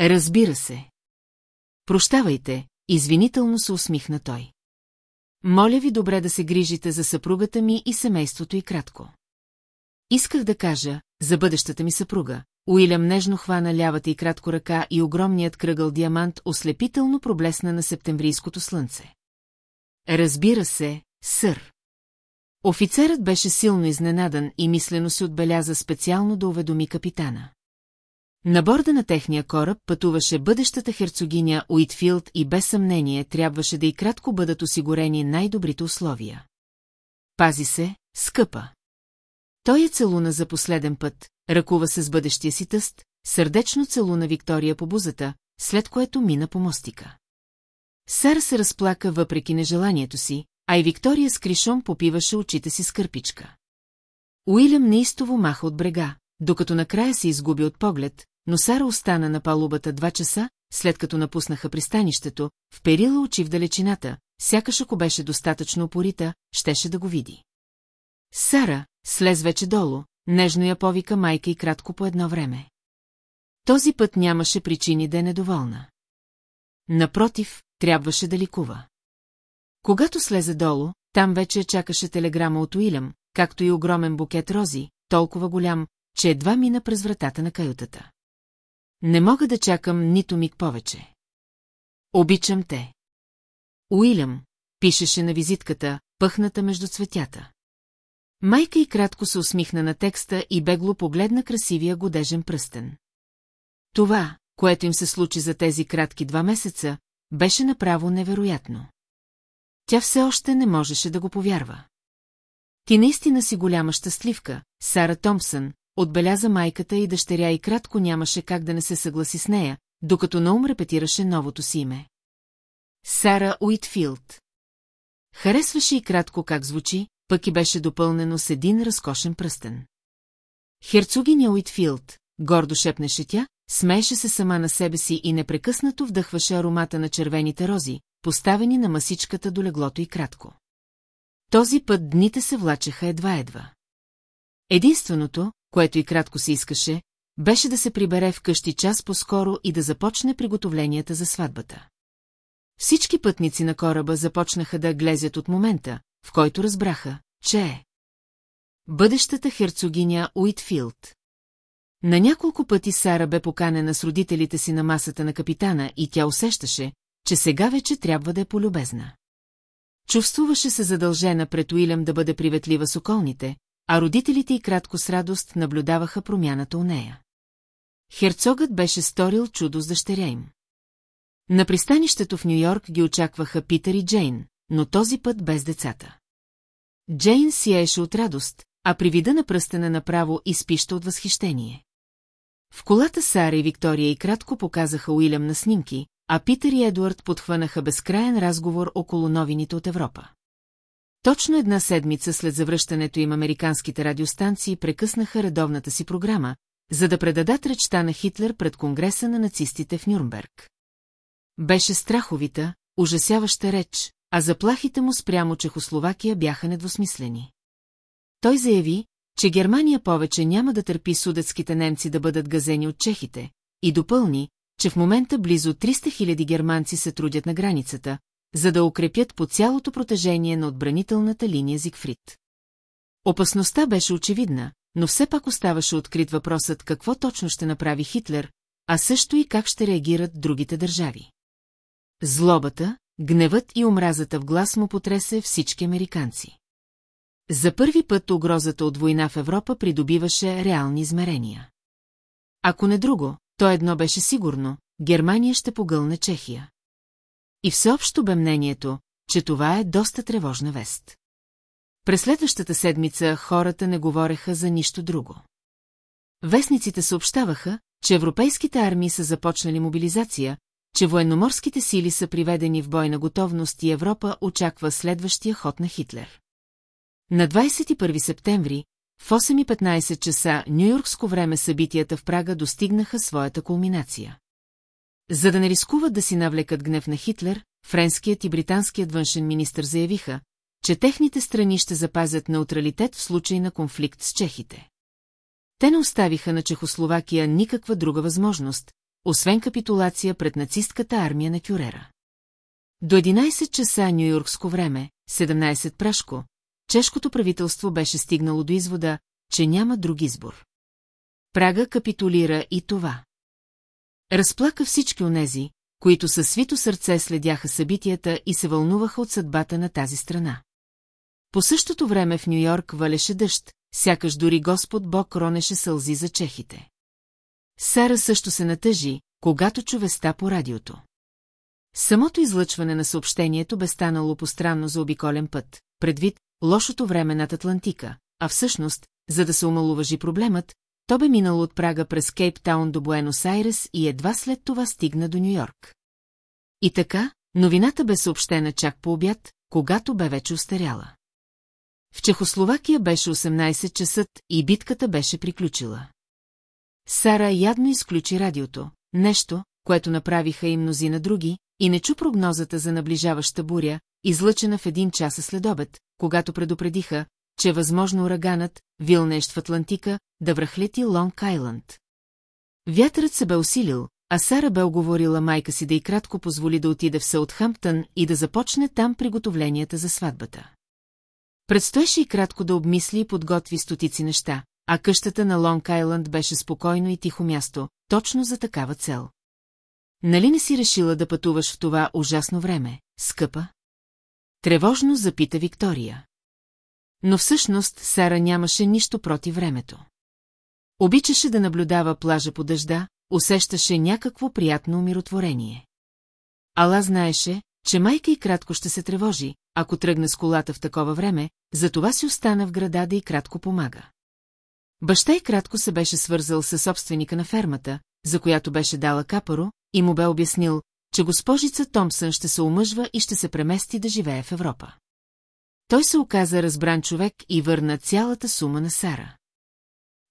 Разбира се. Прощавайте, извинително се усмихна той. Моля ви добре да се грижите за съпругата ми и семейството и кратко. Исках да кажа, за бъдещата ми съпруга, Уилям нежно хвана лявата и кратко ръка и огромният кръгъл диамант ослепително проблесна на септемврийското слънце. Разбира се, сър. Офицерът беше силно изненадан и мислено се отбеляза специално да уведоми капитана. На борда на техния кораб пътуваше бъдещата херцогиня Уитфилд и без съмнение трябваше да и кратко бъдат осигурени най-добрите условия. Пази се, скъпа. Той е целуна за последен път, ръкува се с бъдещия си тъст, сърдечно целуна Виктория по бузата, след което мина по мостика. Сара се разплака въпреки нежеланието си, а и Виктория с кришом попиваше очите си с кърпичка. Уилям неистово маха от брега, докато накрая се изгуби от поглед, но Сара остана на палубата два часа, след като напуснаха пристанището, вперила очи в далечината, сякаш ако беше достатъчно опорита, щеше да го види. Сара слез вече долу, нежно я повика майка и кратко по едно време. Този път нямаше причини да е недоволна. Напротив, трябваше да ликува. Когато слезе долу, там вече чакаше телеграма от Уилям, както и огромен букет рози, толкова голям, че едва мина през вратата на каютата. Не мога да чакам нито миг повече. Обичам те. Уилям, пишеше на визитката, пъхната между цветята. Майка и кратко се усмихна на текста и бегло погледна красивия годежен пръстен. Това, което им се случи за тези кратки два месеца, беше направо невероятно. Тя все още не можеше да го повярва. Ти наистина си голяма щастливка, Сара Томпсън, отбеляза майката и дъщеря и кратко нямаше как да не се съгласи с нея, докато Наум репетираше новото си име. Сара Уитфилд. Харесваше и кратко как звучи, пък и беше допълнено с един разкошен пръстен. Херцогиня Уитфилд, гордо шепнеше тя, смееше се сама на себе си и непрекъснато вдъхваше аромата на червените рози, поставени на масичката до леглото и кратко. Този път дните се влачеха едва-едва. Единственото, което и кратко се искаше, беше да се прибере вкъщи час по-скоро и да започне приготовленията за сватбата. Всички пътници на кораба започнаха да глезят от момента, в който разбраха, че е. Бъдещата херцогиня Уитфилд. На няколко пъти Сара бе поканена с родителите си на масата на капитана и тя усещаше, че сега вече трябва да е полюбезна. Чувствуваше се задължена пред Уилям да бъде приветлива с околните, а родителите и кратко с радост наблюдаваха промяната у нея. Херцогът беше сторил чудо с дъщеря им. На пристанището в Нью-Йорк ги очакваха Питър и Джейн, но този път без децата. Джейн сияеше от радост, а при вида на пръстена направо изпища от възхищение. В колата Сара и Виктория и кратко показаха Уилям на снимки, а Питър и Едуард подхванаха безкраен разговор около новините от Европа. Точно една седмица след завръщането им американските радиостанции прекъснаха редовната си програма, за да предадат речта на Хитлер пред Конгреса на нацистите в Нюрнберг. Беше страховита, ужасяваща реч, а заплахите му спрямо Чехословакия бяха недвусмислени. Той заяви, че Германия повече няма да търпи судетските немци да бъдат газени от чехите, и допълни, че в момента близо 300 000 германци се трудят на границата, за да укрепят по цялото протежение на отбранителната линия Зигфрид. Опасността беше очевидна, но все пак оставаше открит въпросът какво точно ще направи Хитлер, а също и как ще реагират другите държави. Злобата, гневът и омразата в глас му потресе всички американци. За първи път угрозата от война в Европа придобиваше реални измерения. Ако не друго, то едно беше сигурно – Германия ще погълне Чехия. И всеобщо бе мнението, че това е доста тревожна вест. През следващата седмица хората не говореха за нищо друго. Вестниците съобщаваха, че европейските армии са започнали мобилизация, че военноморските сили са приведени в бойна готовност и Европа очаква следващия ход на Хитлер. На 21 септември, в 8.15 часа нью-йоркско време събитията в Прага достигнаха своята кулминация. За да не рискуват да си навлекат гнев на Хитлер, френският и британският външен министр заявиха, че техните страни ще запазят неутралитет в случай на конфликт с чехите. Те не оставиха на Чехословакия никаква друга възможност, освен капитулация пред нацистката армия на Кюрера. До 11 часа нью-йоркско време, 17 прашко, чешкото правителство беше стигнало до извода, че няма друг избор. Прага капитулира и това. Разплака всички онези, които със свито сърце следяха събитията и се вълнуваха от съдбата на тази страна. По същото време в Нью-Йорк валеше дъжд, сякаш дори Господ Бог ронеше сълзи за чехите. Сара също се натъжи, когато чу веста по радиото. Самото излъчване на съобщението бе станало постранно за обиколен път, предвид лошото време над Атлантика, а всъщност, за да се омалуважи проблемът, то бе минало от Прага през Кейптаун до Буенос Айрес и едва след това стигна до Нью-Йорк. И така, новината бе съобщена чак по обяд, когато бе вече устаряла. В Чехословакия беше 18 часът и битката беше приключила. Сара ядно изключи радиото, нещо, което направиха и мнозина други, и не чу прогнозата за наближаваща буря, излъчена в един час след обед, когато предупредиха, че е възможно ураганът, вилнещ в Атлантика, да връхлети Лонг Айланд. Вятърът се бе усилил, а Сара бе оговорила майка си да и кратко позволи да отиде в Саутхамптън и да започне там приготовленията за сватбата. Предстоеше и кратко да обмисли и подготви стотици неща, а къщата на Лонг Айланд беше спокойно и тихо място, точно за такава цел. Нали не си решила да пътуваш в това ужасно време, скъпа? Тревожно запита Виктория. Но всъщност Сара нямаше нищо против времето. Обичаше да наблюдава плажа по дъжда, усещаше някакво приятно умиротворение. Ала знаеше, че майка и кратко ще се тревожи, ако тръгне с колата в такова време, затова си остана в града да и кратко помага. Баща и кратко се беше свързал със собственика на фермата, за която беше дала капаро, и му бе обяснил, че госпожица Томсън ще се омъжва и ще се премести да живее в Европа. Той се оказа разбран човек и върна цялата сума на Сара.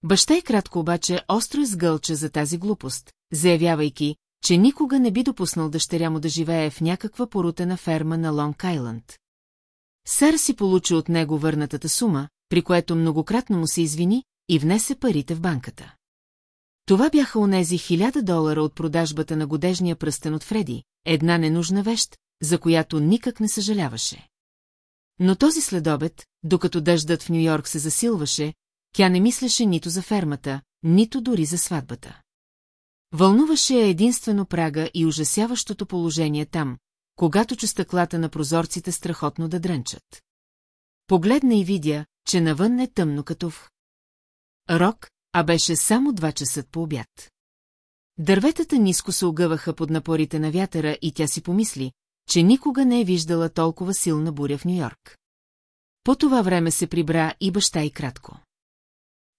Баща и кратко обаче остро изгълча за тази глупост, заявявайки, че никога не би допуснал дъщеря му да живее в някаква порутена ферма на Лонг Айланд. Сар си получи от него върнатата сума, при което многократно му се извини и внесе парите в банката. Това бяха онези хиляда долара от продажбата на годежния пръстен от Фреди, една ненужна вещ, за която никак не съжаляваше. Но този следобед, докато дъждът в Нью-Йорк се засилваше, тя не мислеше нито за фермата, нито дори за сватбата. Вълнуваше я единствено прага и ужасяващото положение там, когато чу стъклата на прозорците страхотно да дрънчат. Погледна и видя, че навън е тъмно като в. Рок, а беше само два часа по обяд. Дърветата ниско се огъваха под напорите на вятъра и тя си помисли, че никога не е виждала толкова силна буря в Нью-Йорк. По това време се прибра и баща и кратко.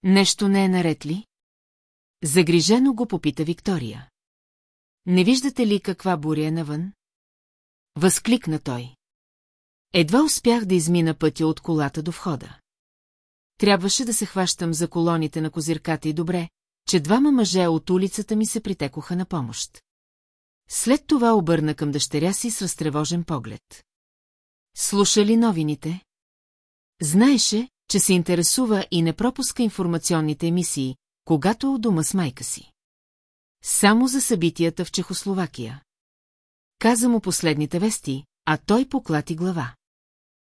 Нещо не е наред ли? Загрижено го попита Виктория. Не виждате ли каква буря е навън? Възкликна той. Едва успях да измина пътя от колата до входа. Трябваше да се хващам за колоните на козирката и добре, че двама мъже от улицата ми се притекоха на помощ. След това обърна към дъщеря си с разтревожен поглед. Слуша ли новините? Знаеше, че се интересува и не пропуска информационните емисии, когато е у дома с майка си. Само за събитията в Чехословакия. Каза му последните вести, а той поклати глава.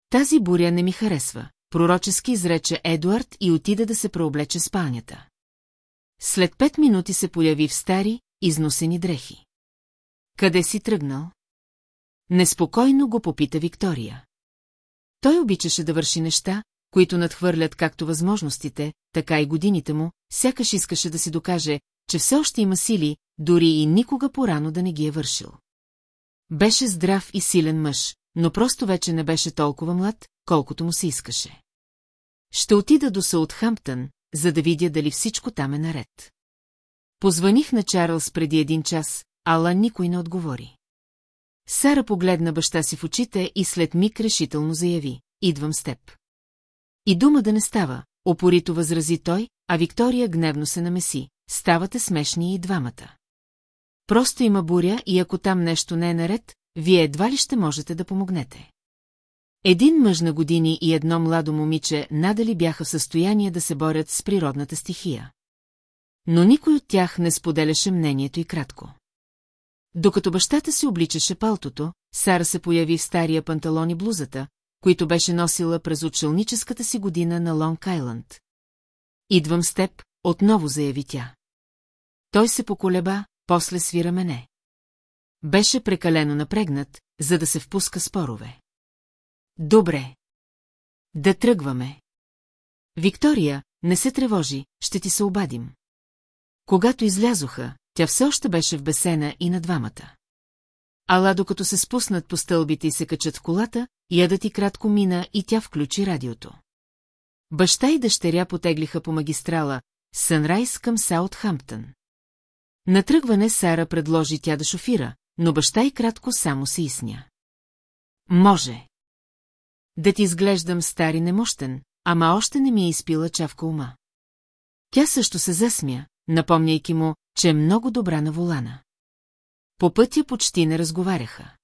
Тази буря не ми харесва, пророчески изрече Едуард и отида да се преоблече спалнята. След пет минути се появи в стари, износени дрехи. Къде си тръгнал? Неспокойно го попита Виктория. Той обичаше да върши неща, които надхвърлят както възможностите, така и годините му, сякаш искаше да си докаже, че все още има сили, дори и никога порано да не ги е вършил. Беше здрав и силен мъж, но просто вече не беше толкова млад, колкото му се искаше. Ще отида до Саутхамптън, за да видя дали всичко там е наред. Позваних на Чарлз преди един час, ала никой не отговори. Сара погледна баща си в очите и след миг решително заяви, идвам с теб. И дума да не става, опорито възрази той, а Виктория гневно се намеси. Ставате смешни и двамата. Просто има буря и ако там нещо не е наред, вие едва ли ще можете да помогнете. Един мъж на години и едно младо момиче надали бяха в състояние да се борят с природната стихия. Но никой от тях не споделяше мнението и кратко. Докато бащата си обличаше палтото, Сара се появи в стария панталон и блузата, които беше носила през училническата си година на Лонг Айланд. Идвам с теб, отново заяви тя. Той се поколеба, после свира мене. Беше прекалено напрегнат, за да се впуска спорове. Добре. Да тръгваме. Виктория, не се тревожи, ще ти се обадим. Когато излязоха, тя все още беше в бесена и на двамата. Ала докато се спуснат по стълбите и се качат в колата, ядът и кратко мина и тя включи радиото. Баща и дъщеря потеглиха по магистрала Сънрайс към Саутхамптън. На тръгване Сара предложи тя да шофира, но баща и кратко само се изсня. Може. Да ти изглеждам стари немощен, ама още не ми е изпила чавка ума. Тя също се засмя, напомняйки му, че е много добра на волана. По пътя почти не разговаряха.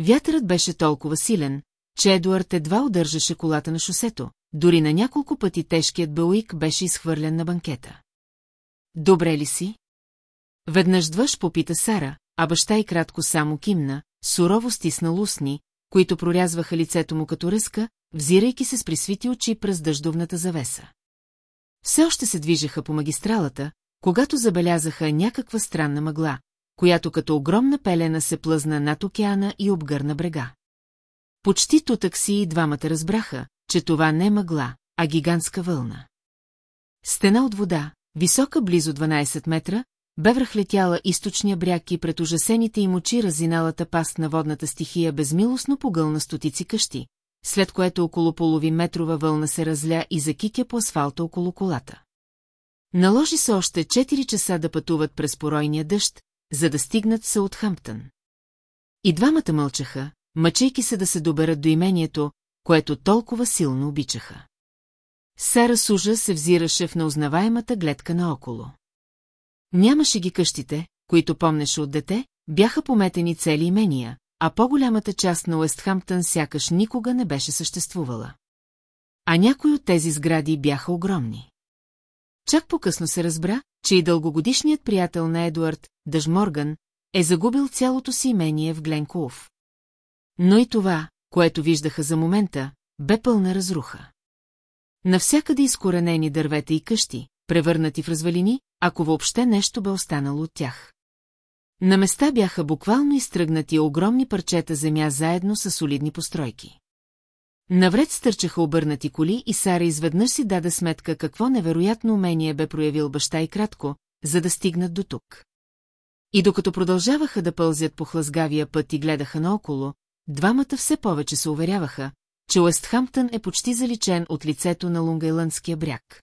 Вятърът беше толкова силен, че Едуард едва удържаше колата на шосето, дори на няколко пъти тежкият Белуик беше изхвърлен на банкета. Добре ли си? Веднъж двъж попита Сара, а баща и кратко само кимна, сурово стисна устни, които прорязваха лицето му като ръска, взирайки се с присвити очи през дъждовната завеса. Все още се движеха по магистралата, когато забелязаха някаква странна мъгла, която като огромна пелена се плъзна над океана и обгърна брега. Почти тутък си и двамата разбраха, че това не е мъгла, а гигантска вълна. Стена от вода, висока близо 12 метра, бе връхлетяла източния бряг и пред ужасените им очи разиналата паст на водната стихия безмилостно погълна стотици къщи, след което около половин метрова вълна се разля и закикя по асфалта около колата. Наложи се още 4 часа да пътуват през поройния дъжд, за да стигнат в Саутхамптън. И двамата мълчаха, мъчейки се да се доберат до имението, което толкова силно обичаха. Сара с ужас се взираше в неузнаваемата гледка наоколо. Нямаше ги къщите, които помнеше от дете, бяха пометени цели имения, а по-голямата част на Уестхамптън сякаш никога не беше съществувала. А някои от тези сгради бяха огромни. Чак по-късно се разбра, че и дългогодишният приятел на Едуард, Дъж Морган, е загубил цялото си имение в Гленкулф. Но и това, което виждаха за момента, бе пълна разруха. Навсякъде изкоренени дървета и къщи, превърнати в развалини, ако въобще нещо бе останало от тях. На места бяха буквално изтръгнати огромни парчета земя заедно с солидни постройки. Навред стърчаха обърнати коли и Сара изведнъж си даде сметка какво невероятно умение бе проявил баща и кратко, за да стигнат до тук. И докато продължаваха да пълзят по хлъзгавия път и гледаха наоколо, двамата все повече се уверяваха, че Уестхамптън е почти заличен от лицето на Лунгайландския бряг.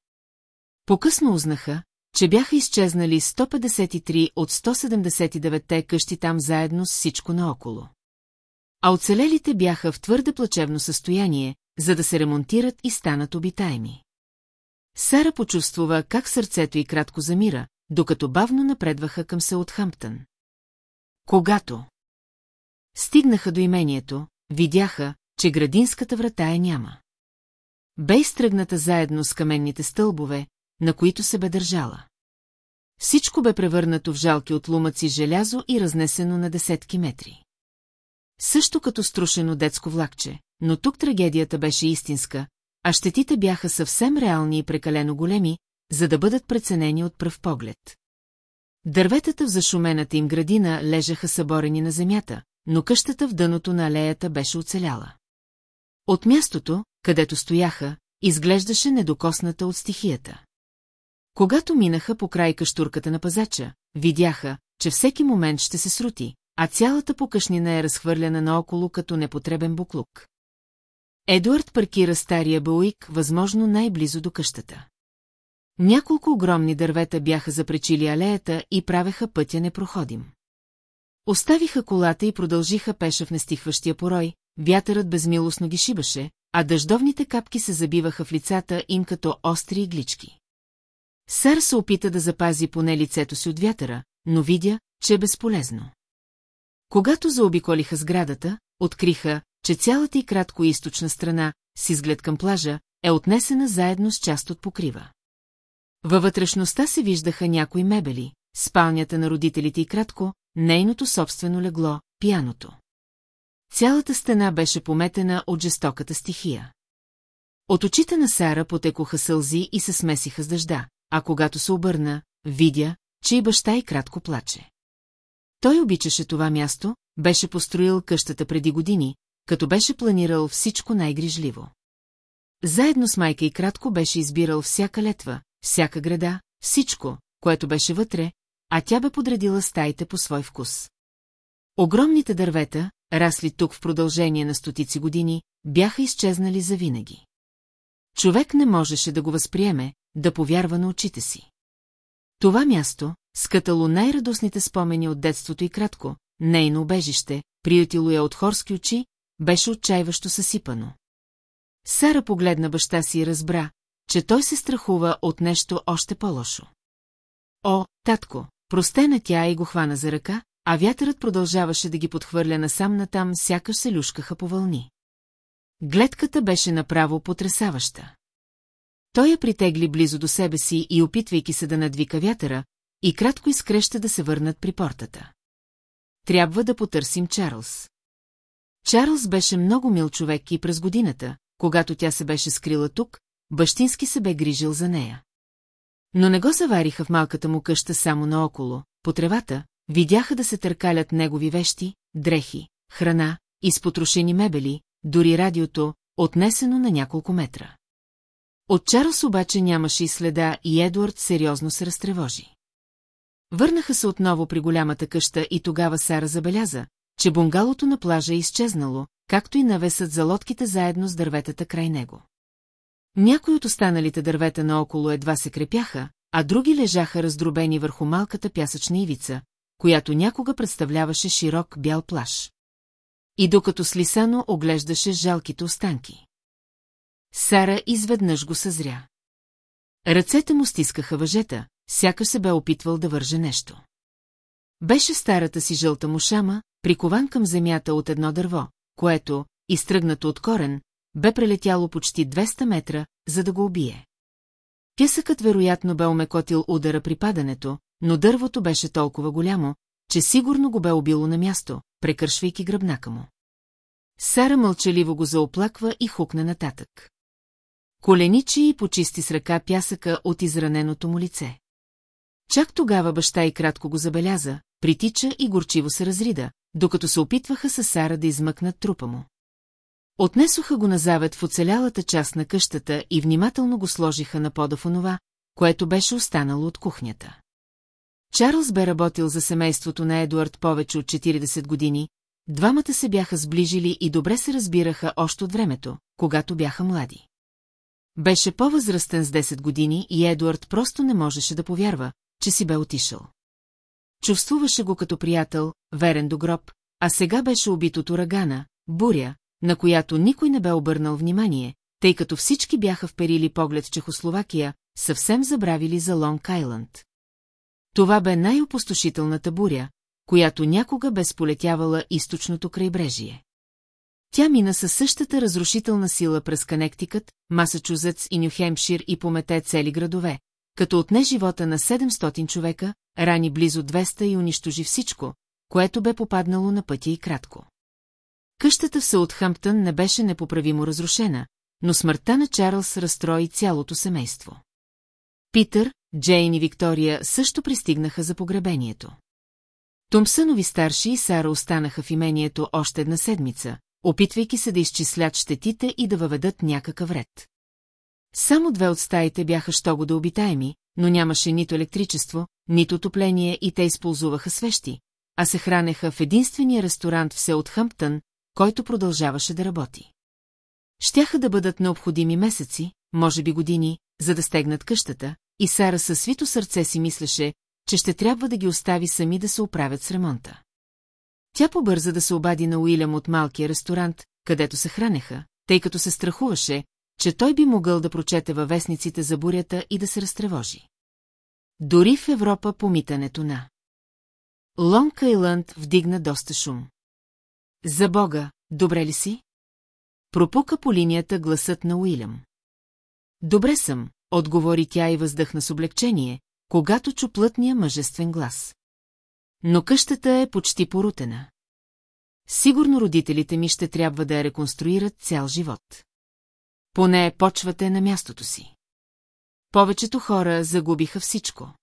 Покъсно узнаха, че бяха изчезнали 153 от 179-те къщи там заедно с всичко наоколо. А оцелелите бяха в твърде плачевно състояние, за да се ремонтират и станат обитаеми. Сара почувствува как сърцето й кратко замира, докато бавно напредваха към Саутхамптън. Когато стигнаха до имението, видяха, че градинската врата е няма. Бе изтръгната заедно с каменните стълбове, на които се бе държала. Всичко бе превърнато в жалки от лумъци желязо и разнесено на десетки метри. Също като струшено детско влакче, но тук трагедията беше истинска, а щетите бяха съвсем реални и прекалено големи, за да бъдат преценени от пръв поглед. Дърветата в зашумената им градина лежаха съборени на земята, но къщата в дъното на алеята беше оцеляла. От мястото, където стояха, изглеждаше недокосната от стихията. Когато минаха по край каштурката на пазача, видяха, че всеки момент ще се срути, а цялата покъшнина е разхвърляна наоколо като непотребен буклук. Едуард паркира стария Бауик, възможно най-близо до къщата. Няколко огромни дървета бяха запречили алеята и правеха пътя непроходим. Оставиха колата и продължиха пеша в нестихващия порой, вятърът безмилостно ги шибаше, а дъждовните капки се забиваха в лицата им като остри иглички. Сър се опита да запази поне лицето си от вятъра, но видя, че е безполезно. Когато заобиколиха сградата, откриха, че цялата и кратко източна страна, с изглед към плажа, е отнесена заедно с част от покрива. Във вътрешността се виждаха някои мебели, спалнята на родителите и кратко, нейното собствено легло, пияното. Цялата стена беше пометена от жестоката стихия. От очите на Сара потекоха сълзи и се смесиха с дъжда, а когато се обърна, видя, че и баща и кратко плаче. Той обичаше това място, беше построил къщата преди години, като беше планирал всичко най-грижливо. Заедно с майка и кратко беше избирал всяка летва, всяка града, всичко, което беше вътре, а тя бе подредила стаите по свой вкус. Огромните дървета, расли тук в продължение на стотици години, бяха изчезнали завинаги. Човек не можеше да го възприеме, да повярва на очите си. Това място, скатало най-радостните спомени от детството и кратко, нейно убежище, приятело я от хорски очи, беше отчаиващо съсипано. Сара погледна баща си и разбра, че той се страхува от нещо още по-лошо. О, татко, простена тя и го хвана за ръка, а вятърът продължаваше да ги подхвърля насам натам, сякаш се люшкаха по вълни. Гледката беше направо потрясаваща. Той я притегли близо до себе си и опитвайки се да надвика вятъра, и кратко изкреща да се върнат при портата. Трябва да потърсим Чарлз. Чарлз беше много мил човек и през годината, когато тя се беше скрила тук, бащински се бе грижил за нея. Но не го завариха в малката му къща само наоколо, по тревата, видяха да се търкалят негови вещи, дрехи, храна, изпотрошени мебели, дори радиото, отнесено на няколко метра. От Чарлз обаче нямаше и следа и Едуард сериозно се разтревожи. Върнаха се отново при голямата къща и тогава Сара забеляза, че бунгалото на плажа е изчезнало, както и навесът за лодките заедно с дърветата край него. Някои от останалите дървета наоколо едва се крепяха, а други лежаха раздробени върху малката пясъчна ивица, която някога представляваше широк бял плаж. И докато Слисано оглеждаше жалките останки. Сара изведнъж го съзря. Ръцете му стискаха въжета, сякаш се бе опитвал да върже нещо. Беше старата си жълта мушама, прикован към земята от едно дърво, което, изтръгнато от корен, бе прелетяло почти 200 метра, за да го убие. Пясъкът вероятно бе омекотил удара при падането, но дървото беше толкова голямо, че сигурно го бе убило на място, прекършвайки гръбнака му. Сара мълчаливо го заоплаква и хукна нататък. Коленичи и почисти с ръка пясъка от израненото му лице. Чак тогава баща и кратко го забеляза, притича и горчиво се разрида, докато се опитваха с Сара да измъкнат трупа му. Отнесоха го на завет в оцелялата част на къщата и внимателно го сложиха на пода в онова, което беше останало от кухнята. Чарлз бе работил за семейството на Едуард повече от 40 години, двамата се бяха сближили и добре се разбираха още от времето, когато бяха млади. Беше по-възрастен с 10 години и Едуард просто не можеше да повярва, че си бе отишъл. Чувствуваше го като приятел, верен до гроб, а сега беше убит от урагана, буря, на която никой не бе обърнал внимание, тъй като всички бяха вперили поглед в Чехословакия, съвсем забравили за Лонг Айланд. Това бе най-опустошителната буря, която някога бе сполетявала източното крайбрежие. Тя мина със същата разрушителна сила през Канектикът, Масачузетс и Нюхемшир и помете цели градове, като отне живота на 700 човека, рани близо 200 и унищожи всичко, което бе попаднало на пътя и кратко. Къщата в Саутхамптън не беше непоправимо разрушена, но смъртта на Чарлз разстрои цялото семейство. Питър, Джейн и Виктория също пристигнаха за погребението. Томсънови старши и Сара останаха в имението още една седмица, опитвайки се да изчислят щетите и да въведат някакъв ред. Само две от стаите бяха щого да обитаеми, но нямаше нито електричество, нито отопление и те използваха свещи, а се хранеха в единствения ресторант в Сеутхъмптън, който продължаваше да работи. Щяха да бъдат необходими месеци, може би години, за да стегнат къщата, и Сара със свито сърце си мислеше, че ще трябва да ги остави сами да се оправят с ремонта. Тя побърза да се обади на Уилям от малкия ресторант, където се хранеха, тъй като се страхуваше, че той би могъл да прочете във вестниците за бурята и да се разтревожи. Дори в Европа помитането на Лонг Айланд вдигна доста шум. За Бога, добре ли си? Пропука по линията гласът на Уилям. Добре съм, отговори тя и въздъхна с облегчение, когато чу плътния мъжествен глас. Но къщата е почти порутена. Сигурно родителите ми ще трябва да я реконструират цял живот. Поне почвате на мястото си. Повечето хора загубиха всичко.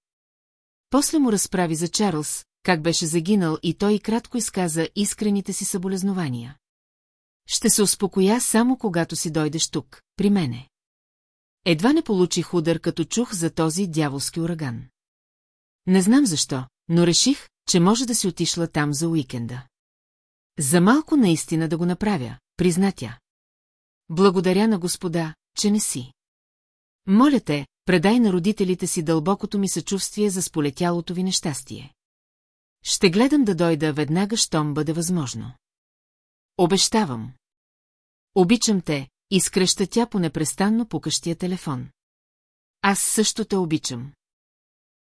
После му разправи за Чарлз, как беше загинал и той кратко изказа искрените си съболезнования. Ще се успокоя само когато си дойдеш тук, при мене. Едва не получих удар, като чух за този дяволски ураган. Не знам защо, но реших, че може да си отишла там за уикенда. За малко наистина да го направя, призна тя. Благодаря на господа, че не си. Моля те, предай на родителите си дълбокото ми съчувствие за сполетялото ви нещастие. Ще гледам да дойда веднага, щом бъде възможно. Обещавам. Обичам те, изкръща тя по непрестанно пукащия телефон. Аз също те обичам.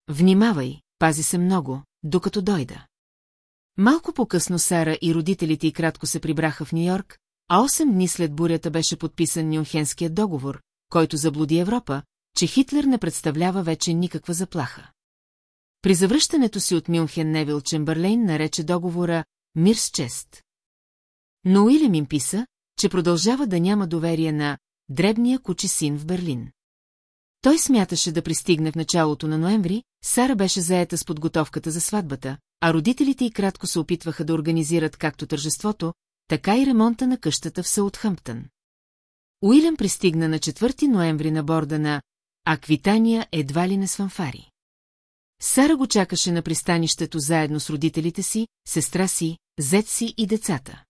Внимавай, пази се много, докато дойда. Малко по-късно Сара и родителите й кратко се прибраха в Нью-Йорк, а 8 дни след бурята беше подписан Нюнхенският договор, който заблуди Европа, че Хитлер не представлява вече никаква заплаха. При завръщането си от Мюнхен Невил Чембърлейн нарече договора «Мир с чест». Но Уилям им писа, че продължава да няма доверие на дребния кучи син в Берлин. Той смяташе да пристигне в началото на ноември, Сара беше заета с подготовката за сватбата, а родителите й кратко се опитваха да организират както тържеството, така и ремонта на къщата в Саутхъмптън. Уилям пристигна на 4 ноември на борда на Аквитания едва ли не с фанфари. Сара го чакаше на пристанището заедно с родителите си, сестра си, зет си и децата.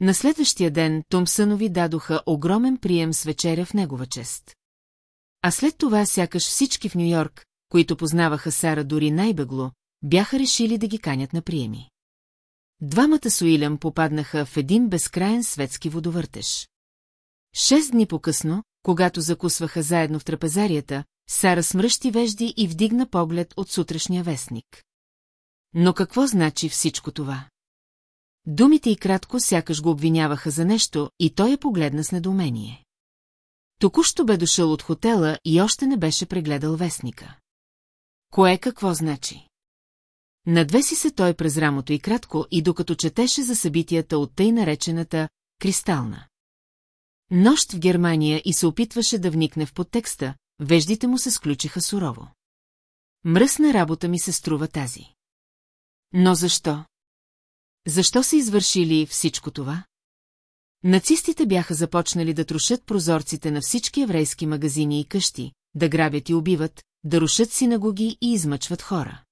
На следващия ден Томсънови дадоха огромен прием с вечеря в негова чест. А след това сякаш всички в Нью-Йорк, които познаваха Сара дори най-бегло, бяха решили да ги канят на приеми. Двамата с Уилям попаднаха в един безкраен светски водовъртеж. Шест дни по-късно, когато закусваха заедно в трапезарията, Сара смръщи вежди и вдигна поглед от сутрешния вестник. Но какво значи всичко това? Думите и кратко сякаш го обвиняваха за нещо и той я погледна с недоумение. Току-що бе дошъл от хотела и още не беше прегледал вестника. Кое какво значи? Надвеси се той през рамото и кратко и докато четеше за събитията от тъй наречената «Кристална». Нощ в Германия и се опитваше да вникне в подтекста, веждите му се сключиха сурово. Мръсна работа ми се струва тази. Но защо? Защо са извършили всичко това? Нацистите бяха започнали да трушат прозорците на всички еврейски магазини и къщи, да грабят и убиват, да рушат синагоги и измъчват хора.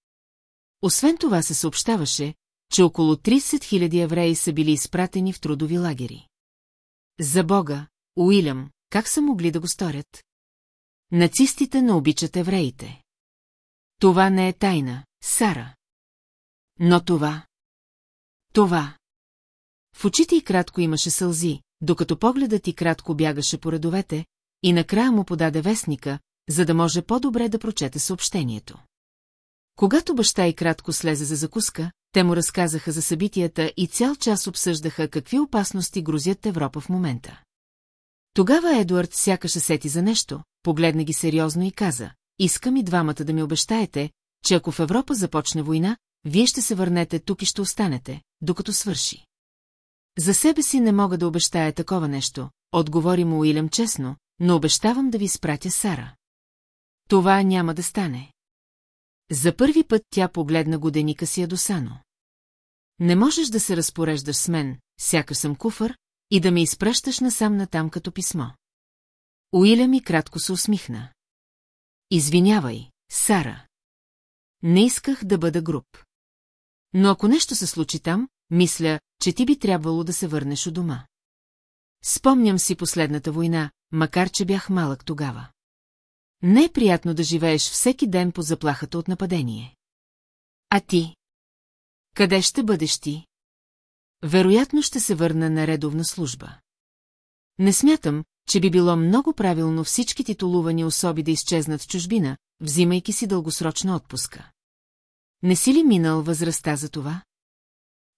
Освен това се съобщаваше, че около 30 000 евреи са били изпратени в трудови лагери. За Бога, Уилям, как са могли да го сторят? Нацистите не обичат евреите. Това не е тайна, Сара. Но това... Това... В очите й кратко имаше сълзи, докато погледът и кратко бягаше по редовете, и накрая му подаде вестника, за да може по-добре да прочете съобщението. Когато баща и кратко слезе за закуска, те му разказаха за събитията и цял час обсъждаха какви опасности грозят Европа в момента. Тогава Едуард сякаше сети за нещо, погледна ги сериозно и каза, искам и двамата да ми обещаете, че ако в Европа започне война, вие ще се върнете тук и ще останете, докато свърши. За себе си не мога да обещая такова нещо, отговори му Уилям честно, но обещавам да ви спратя Сара. Това няма да стане. За първи път тя погледна годеника си ядосано. Не можеш да се разпореждаш с мен, сякаш съм куфър, и да ме изпращаш насам натам като писмо. Уиля ми кратко се усмихна. Извинявай, Сара. Не исках да бъда груб. Но ако нещо се случи там, мисля, че ти би трябвало да се върнеш у дома. Спомням си последната война, макар че бях малък тогава. Не е приятно да живееш всеки ден по заплахата от нападение. А ти? Къде ще бъдеш ти? Вероятно ще се върна на редовна служба. Не смятам, че би било много правилно всички титулувани особи да изчезнат в чужбина, взимайки си дългосрочна отпуска. Не си ли минал възрастта за това?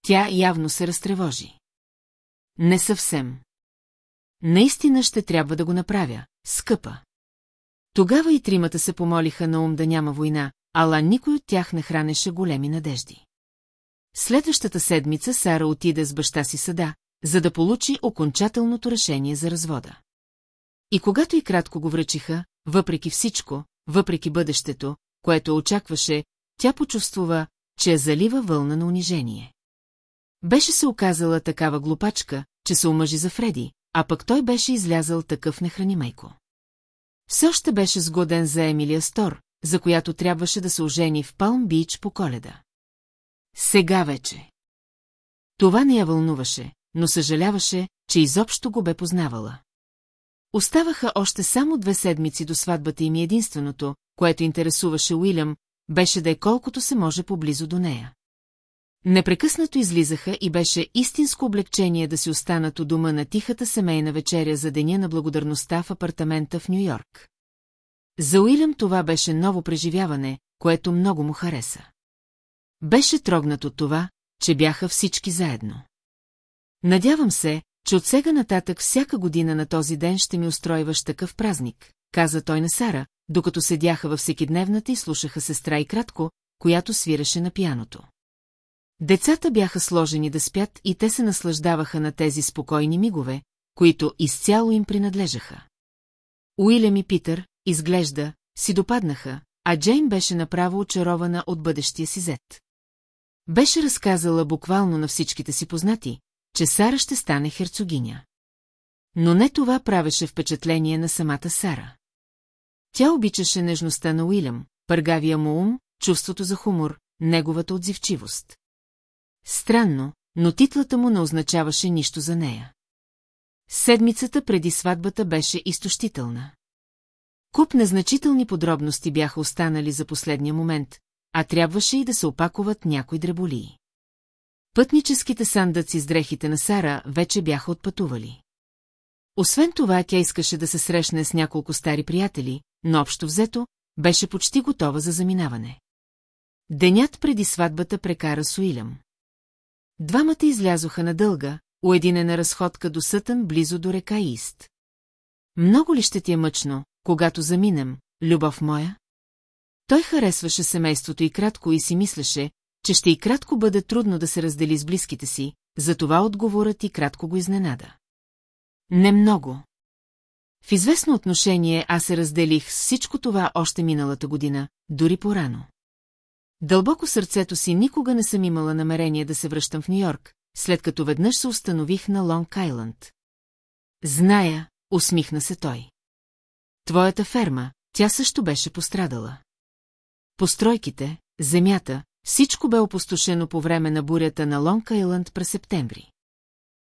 Тя явно се разтревожи. Не съвсем. Наистина ще трябва да го направя, скъпа. Тогава и тримата се помолиха на ум да няма война, ала никой от тях не хранеше големи надежди. Следващата седмица Сара отиде с баща си съда, за да получи окончателното решение за развода. И когато и кратко го връчиха, въпреки всичко, въпреки бъдещето, което очакваше, тя почувствува, че е залива вълна на унижение. Беше се оказала такава глупачка, че се омъжи за Фреди, а пък той беше излязъл такъв нехранимейко. Все още беше сгоден за Емилия Стор, за която трябваше да се ожени в Палм Бич по коледа. Сега вече. Това не я вълнуваше, но съжаляваше, че изобщо го бе познавала. Оставаха още само две седмици до сватбата им и единственото, което интересуваше Уилям, беше да е колкото се може поблизо до нея. Непрекъснато излизаха и беше истинско облегчение да си останат у дома на тихата семейна вечеря за деня на благодарността в апартамента в Нью-Йорк. За Уилям това беше ново преживяване, което много му хареса. Беше трогнат от това, че бяха всички заедно. Надявам се, че от сега нататък всяка година на този ден ще ми устройваш такъв празник, каза той на Сара, докато седяха във всекидневната и слушаха сестра и кратко, която свираше на пияното. Децата бяха сложени да спят и те се наслаждаваха на тези спокойни мигове, които изцяло им принадлежаха. Уилям и Питър, изглежда, си допаднаха, а Джейн беше направо очарована от бъдещия си зет. Беше разказала буквално на всичките си познати, че Сара ще стане херцогиня. Но не това правеше впечатление на самата Сара. Тя обичаше нежността на Уилям, пъргавия му ум, чувството за хумор, неговата отзивчивост. Странно, но титлата му не означаваше нищо за нея. Седмицата преди сватбата беше изтощителна. Куп незначителни подробности бяха останали за последния момент, а трябваше и да се опакуват някои дреболии. Пътническите сандъци с дрехите на Сара вече бяха отпътували. Освен това, тя искаше да се срещне с няколко стари приятели, но общо взето, беше почти готова за заминаване. Денят преди сватбата прекара с Уилям. Двамата излязоха на дълга, уединена разходка до Сътън, близо до река Ист. Много ли ще ти е мъчно, когато заминем, любов моя? Той харесваше семейството и кратко и си мислеше, че ще и кратко бъде трудно да се раздели с близките си, затова отговорът и кратко го изненада. Не много. В известно отношение аз се разделих с всичко това още миналата година, дори порано. Дълбоко сърцето си никога не съм имала намерение да се връщам в Нью-Йорк, след като веднъж се установих на Лонг Айланд. Зная, усмихна се той. Твоята ферма, тя също беше пострадала. Постройките, земята, всичко бе опустошено по време на бурята на Лонг Айланд през септември.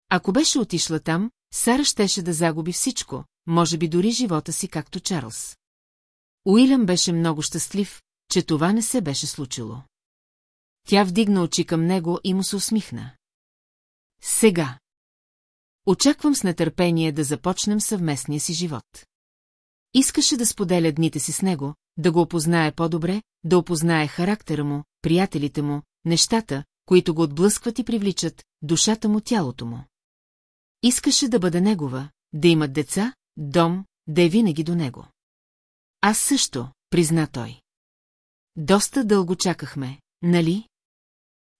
Ако беше отишла там, Сара щеше да загуби всичко, може би дори живота си както Чарлз. Уилям беше много щастлив, че това не се беше случило. Тя вдигна очи към него и му се усмихна. Сега. Очаквам с нетърпение да започнем съвместния си живот. Искаше да споделя дните си с него, да го опознае по-добре, да опознае характера му, приятелите му, нещата, които го отблъскват и привличат, душата му, тялото му. Искаше да бъде негова, да имат деца, дом, да е винаги до него. Аз също, призна той. Доста дълго чакахме, нали?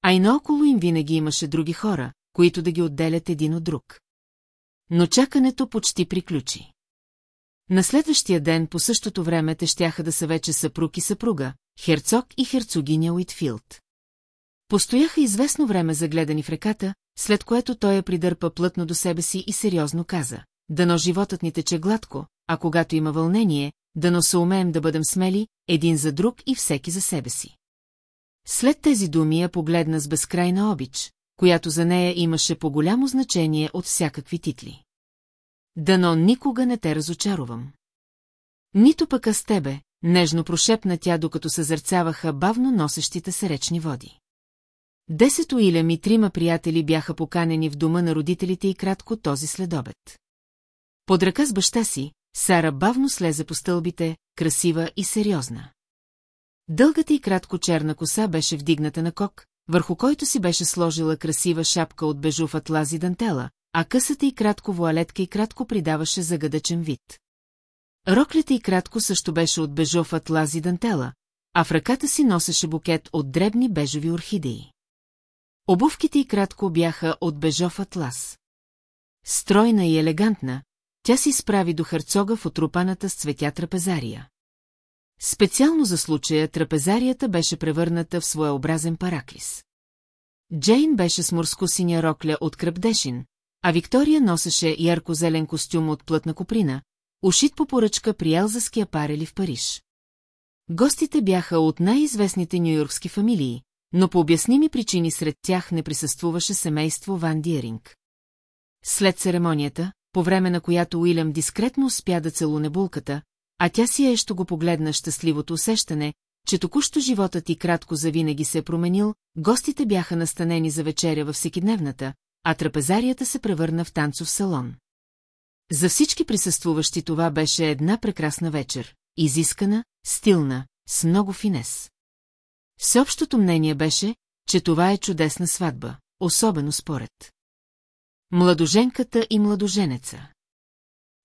А и наоколо им винаги имаше други хора, които да ги отделят един от друг. Но чакането почти приключи. На следващия ден по същото време те щяха да са вече съпруг и съпруга, херцог и херцогиня Уитфилд. Постояха известно време загледани в реката, след което той я придърпа плътно до себе си и сериозно каза. Дано животът ни тече гладко, а когато има вълнение, дано се умеем да бъдем смели, един за друг и всеки за себе си. След тези думи я погледна с безкрайна обич, която за нея имаше по-голямо значение от всякакви титли. Дано никога не те разочаровам. Нито пък с тебе, нежно прошепна тя, докато съзърцаваха бавно носещите се речни води. Десет Уилям и трима приятели бяха поканени в дома на родителите и кратко този следобед. Под ръка с баща си, Сара бавно слезе по стълбите, красива и сериозна. Дългата и кратко черна коса беше вдигната на кок, върху който си беше сложила красива шапка от бежув атлази дантела, а късата и кратко вуалетка и кратко придаваше загадъчен вид. Роклята и кратко също беше от бежов атлази дантела, а в ръката си носеше букет от дребни бежови орхидеи. Обувките и кратко бяха от бежов атлас. Стройна и елегантна, тя се изправи до херцога в отрупаната с цветя трапезария. Специално за случая трапезарията беше превърната в своеобразен параклис. Джейн беше с морско-синя рокля от кръпдешин, а Виктория носеше ярко-зелен костюм от плътна коприна, ушит по поръчка при елзаския парели в Париж. Гостите бяха от най-известните нюйоркски фамилии, но по обясними причини сред тях не присъствуваше семейство Ван Диеринг. След церемонията, по време на която Уилям дискретно успя да целуне булката, а тя си ещо го погледна щастливото усещане, че току-що животът и кратко завинаги се е променил, гостите бяха настанени за вечеря във всекидневната, а трапезарията се превърна в танцов салон. За всички присъствуващи това беше една прекрасна вечер, изискана, стилна, с много финес. Всеобщото мнение беше, че това е чудесна сватба, особено според. Младоженката и младоженеца.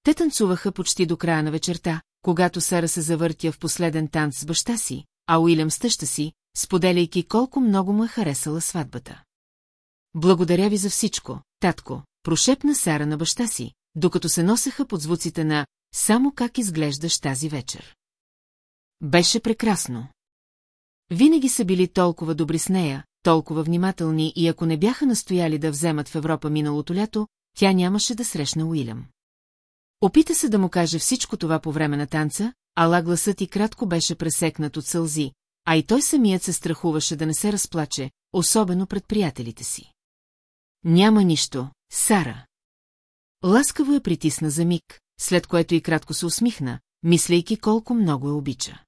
Те танцуваха почти до края на вечерта, когато Сара се завъртя в последен танц с баща си, а Уилям с тъща си, споделяйки колко много му е харесала сватбата. Благодаря ви за всичко, татко, прошепна Сара на баща си, докато се носеха под звуците на «Само как изглеждаш тази вечер». Беше прекрасно. Винаги са били толкова добри с нея, толкова внимателни и ако не бяха настояли да вземат в Европа миналото лято, тя нямаше да срещне Уилям. Опита се да му каже всичко това по време на танца, ала гласът и кратко беше пресекнат от сълзи, а и той самият се страхуваше да не се разплаче, особено пред приятелите си. Няма нищо, Сара. Ласкаво я притисна за миг, след което и кратко се усмихна, мислейки колко много я обича.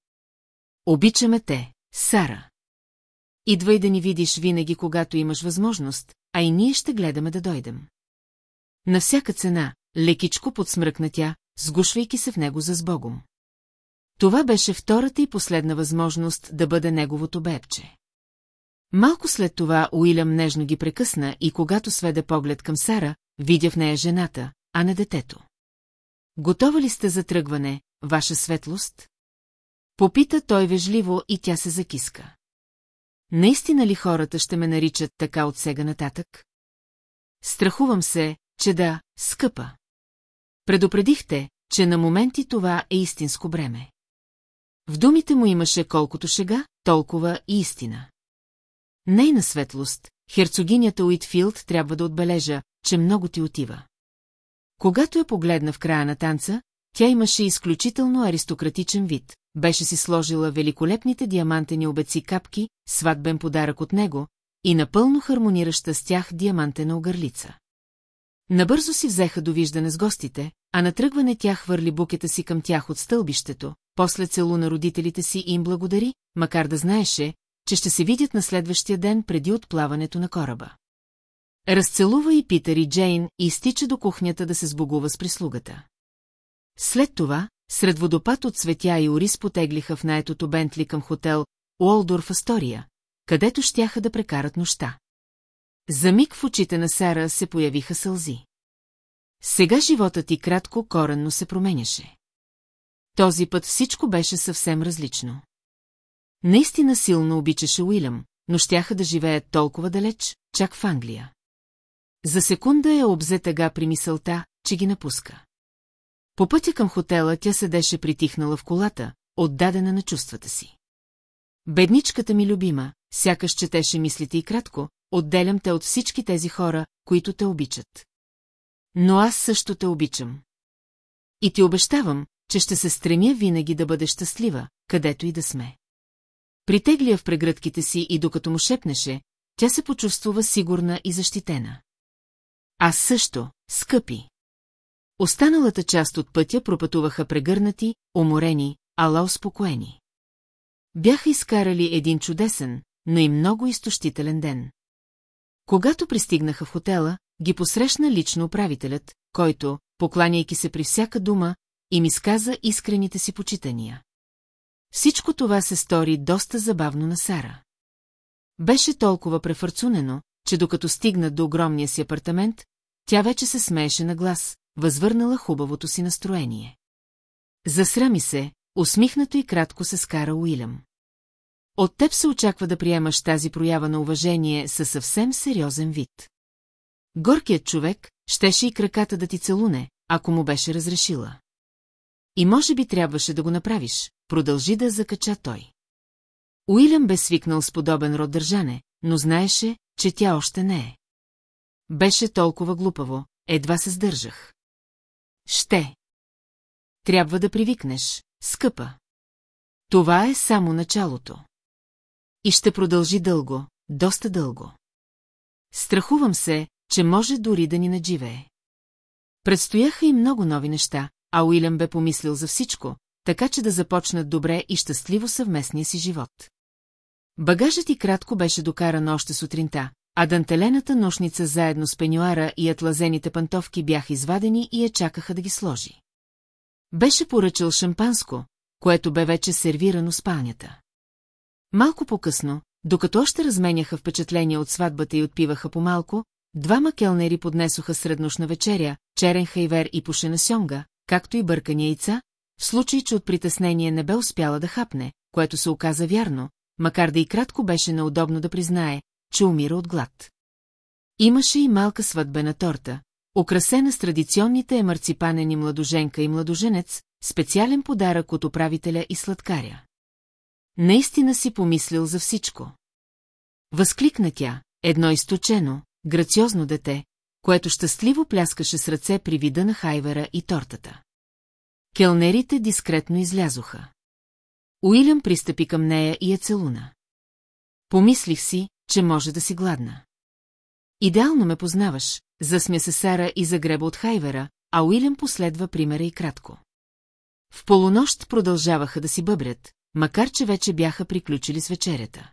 Обичаме те, Сара. Идвай да ни видиш винаги, когато имаш възможност, а и ние ще гледаме да дойдем. На всяка цена, лекичко подсмръкна тя, сгушвайки се в него за сбогом. Това беше втората и последна възможност да бъде неговото бебче. Малко след това Уилям нежно ги прекъсна и когато сведе поглед към Сара, видя в нея жената, а не детето. Готова ли сте за тръгване, ваша светлост? Попита той вежливо и тя се закиска. Наистина ли хората ще ме наричат така от сега нататък? Страхувам се, че да, скъпа. Предупредихте, че на моменти това е истинско бреме. В думите му имаше колкото шега, толкова и истина. Нейна светлост, херцогинята Уитфилд трябва да отбележа, че много ти отива. Когато я погледна в края на танца, тя имаше изключително аристократичен вид, беше си сложила великолепните диамантени обеци капки, сватбен подарък от него и напълно хармонираща с тях диамантена огърлица. Набързо си взеха довиждане с гостите, а на тръгване тя хвърли букета си към тях от стълбището, после целуна родителите си им благодари, макар да знаеше, че ще се видят на следващия ден преди отплаването на кораба. Разцелува и Питър и Джейн и изтича до кухнята да се сбогува с прислугата. След това, сред водопад от светя и Орис потеглиха в наетото Бентли към хотел Уолдорф Астория, където щяха да прекарат нощта. За миг в очите на Сара се появиха сълзи. Сега животът ти кратко коренно се променяше. Този път всичко беше съвсем различно. Наистина силно обичаше Уилям, но щяха да живеят толкова далеч, чак в Англия. За секунда я обзе тъга при мисълта, че ги напуска. По пътя към хотела тя седеше притихнала в колата, отдадена на чувствата си. Бедничката ми любима, сякаш четеше мислите и кратко, отделям те от всички тези хора, които те обичат. Но аз също те обичам. И ти обещавам, че ще се стремя винаги да бъде щастлива, където и да сме. Притегли я в прегръдките си и докато му шепнеше, тя се почувствува сигурна и защитена. Аз също, скъпи. Останалата част от пътя пропътуваха прегърнати, уморени, ала успокоени. Бяха изкарали един чудесен, но и много изтощителен ден. Когато пристигнаха в хотела, ги посрещна лично управителят, който, покланяйки се при всяка дума, им изказа искрените си почитания. Всичко това се стори доста забавно на Сара. Беше толкова префърцунено, че докато стигнат до огромния си апартамент, тя вече се смееше на глас, възвърнала хубавото си настроение. Засрами се, усмихнато и кратко се скара Уилям. От теб се очаква да приемаш тази проява на уважение със съвсем сериозен вид. Горкият човек щеше и краката да ти целуне, ако му беше разрешила. И може би трябваше да го направиш, продължи да закача той. Уилям бе свикнал с подобен род държане, но знаеше, че тя още не е. Беше толкова глупаво, едва се сдържах. Ще. Трябва да привикнеш, скъпа. Това е само началото. И ще продължи дълго, доста дълго. Страхувам се, че може дори да ни надживее. Предстояха и много нови неща, а Уилям бе помислил за всичко, така че да започнат добре и щастливо съвместния си живот. Багажът и кратко беше докаран още сутринта, а дантелената нощница заедно с пенюара и атлазените пантовки бяха извадени и я чакаха да ги сложи. Беше поръчал шампанско, което бе вече сервирано спалнята. Малко по-късно, докато още разменяха впечатления от сватбата и отпиваха по-малко, двама келнери поднесоха среднощна вечеря, черен хайвер и пушена сьомга, както и бъркани яйца, в случай, че от притеснение не бе успяла да хапне, което се оказа вярно, макар да и кратко беше неудобно да признае, че умира от глад. Имаше и малка сватбена торта, украсена с традиционните емарципанени младоженка и младоженец, специален подарък от управителя и сладкаря. Наистина си помислил за всичко. Възкликна тя, едно източено, грациозно дете, което щастливо пляскаше с ръце при вида на хайвера и тортата. Келнерите дискретно излязоха. Уилям пристъпи към нея и я целуна. Помислих си, че може да си гладна. Идеално ме познаваш, засмя се Сара и загреба от хайвера, а Уилям последва примера и кратко. В полунощ продължаваха да си бъбрят, макар че вече бяха приключили с вечерята.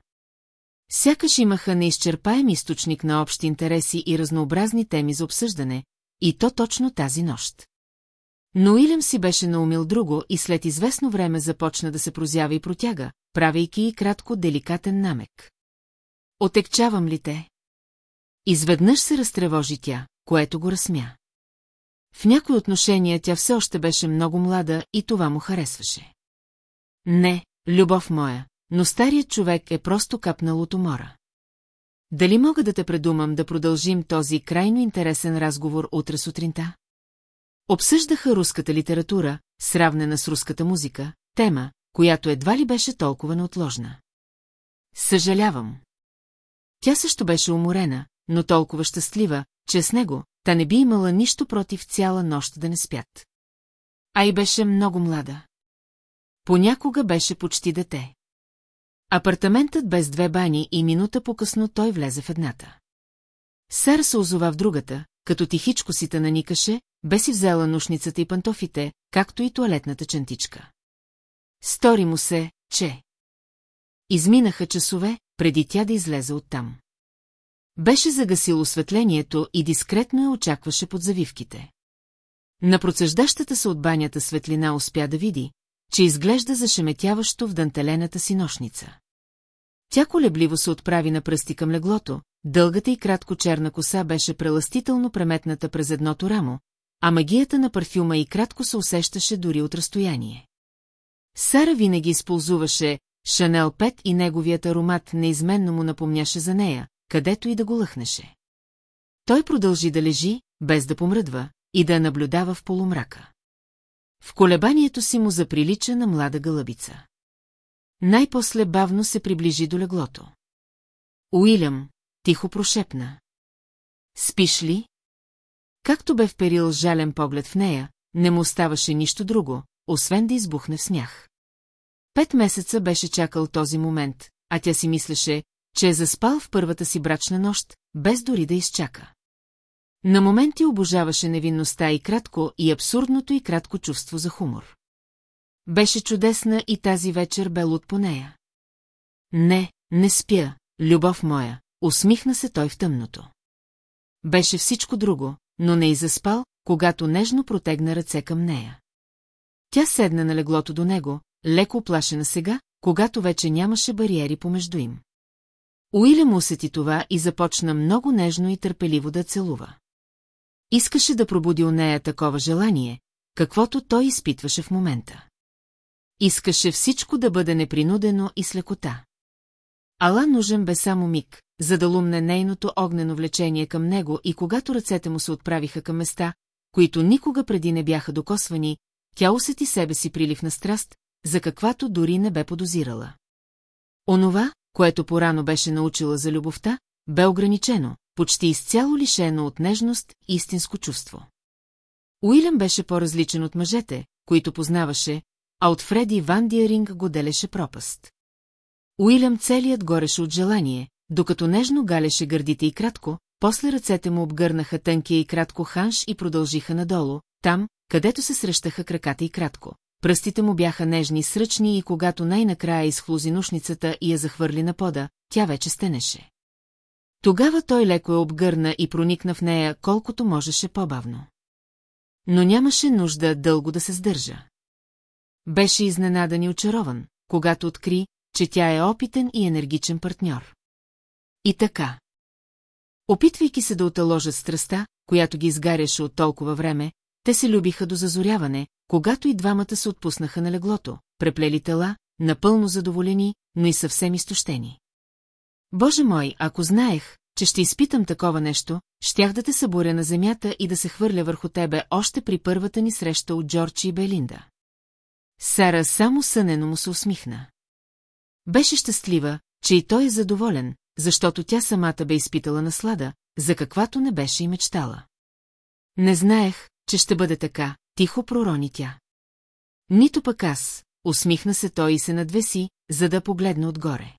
Сякаш имаха неизчерпаем източник на общи интереси и разнообразни теми за обсъждане, и то точно тази нощ. Но Уилям си беше наумил друго и след известно време започна да се прозява и протяга, правейки и кратко деликатен намек. Отекчавам ли те? Изведнъж се разтревожи тя, което го разсмя. В някои отношения тя все още беше много млада и това му харесваше. Не, любов моя, но старият човек е просто капнал от умора. Дали мога да те предумам да продължим този крайно интересен разговор утре сутринта? Обсъждаха руската литература, сравнена с руската музика, тема, която едва ли беше толкова неотложна. Съжалявам. Тя също беше уморена, но толкова щастлива, че с него та не би имала нищо против цяла нощ да не спят. А и беше много млада. Понякога беше почти дете. Апартаментът без две бани и минута по-късно той влезе в едната. Сар се озова в другата, като тихичко си та наникаше, бе си взела нушницата и пантофите, както и туалетната чантичка. Стори му се, че... Изминаха часове, преди тя да излезе оттам. Беше загасил осветлението и дискретно я очакваше под завивките. На процеждащата се от банята светлина успя да види, че изглежда зашеметяващо в дантелената си нощница. Тя колебливо се отправи на пръсти към леглото, дългата и кратко черна коса беше преластително преметната през едното рамо, а магията на парфюма и кратко се усещаше дори от разстояние. Сара винаги използваше Шанел 5 и неговият аромат неизменно му напомняше за нея, където и да го лъхнеше. Той продължи да лежи, без да помръдва, и да наблюдава в полумрака. В колебанието си му заприлича на млада гълъбица. Най-после бавно се приближи до леглото. Уилям, тихо прошепна. Спиш ли? Както бе вперил жален поглед в нея, не му оставаше нищо друго, освен да избухне в смях. Пет месеца беше чакал този момент, а тя си мислеше, че е заспал в първата си брачна нощ, без дори да изчака. На моменти обожаваше невинността и кратко и абсурдното и кратко чувство за хумор. Беше чудесна и тази вечер бе луд по нея. Не, не спя, любов моя, усмихна се той в тъмното. Беше всичко друго, но не и заспал, когато нежно протегна ръце към нея. Тя седна на леглото до него, леко оплашена сега, когато вече нямаше бариери помежду им. Уилям усети това и започна много нежно и търпеливо да целува. Искаше да пробуди у нея такова желание, каквото той изпитваше в момента. Искаше всичко да бъде непринудено и с лекота. Ала нужен бе само миг, за да лумне нейното огнено влечение към него и когато ръцете му се отправиха към места, които никога преди не бяха докосвани, тя усети себе си прилив на страст, за каквато дори не бе подозирала. Онова, което порано беше научила за любовта, бе ограничено, почти изцяло лишено от нежност и истинско чувство. Уилям беше по-различен от мъжете, които познаваше, а от Фреди Ван Диеринг го делеше пропаст. Уилям целият гореше от желание, докато нежно галеше гърдите и кратко, после ръцете му обгърнаха тънкия и кратко ханш и продължиха надолу, там, където се срещаха краката и кратко. Пръстите му бяха нежни и сръчни и когато най-накрая изхлузи нушницата и я захвърли на пода, тя вече стенеше. Тогава той леко я обгърна и проникна в нея колкото можеше по-бавно. Но нямаше нужда дълго да се сдържа. Беше изненадан и очарован, когато откри, че тя е опитен и енергичен партньор. И така. Опитвайки се да оталожат страста, която ги изгаряше от толкова време, те се любиха до зазоряване, когато и двамата се отпуснаха на леглото, преплели тела, напълно задоволени, но и съвсем изтощени. Боже мой, ако знаех, че ще изпитам такова нещо, щях да те съборя на земята и да се хвърля върху тебе още при първата ни среща от Джорджи и Белинда. Сара само сънено му се усмихна. Беше щастлива, че и той е задоволен, защото тя самата бе изпитала наслада, за каквато не беше и мечтала. Не знаех, че ще бъде така, тихо пророни тя. Нито пък аз, усмихна се той и се надвеси, за да погледне отгоре.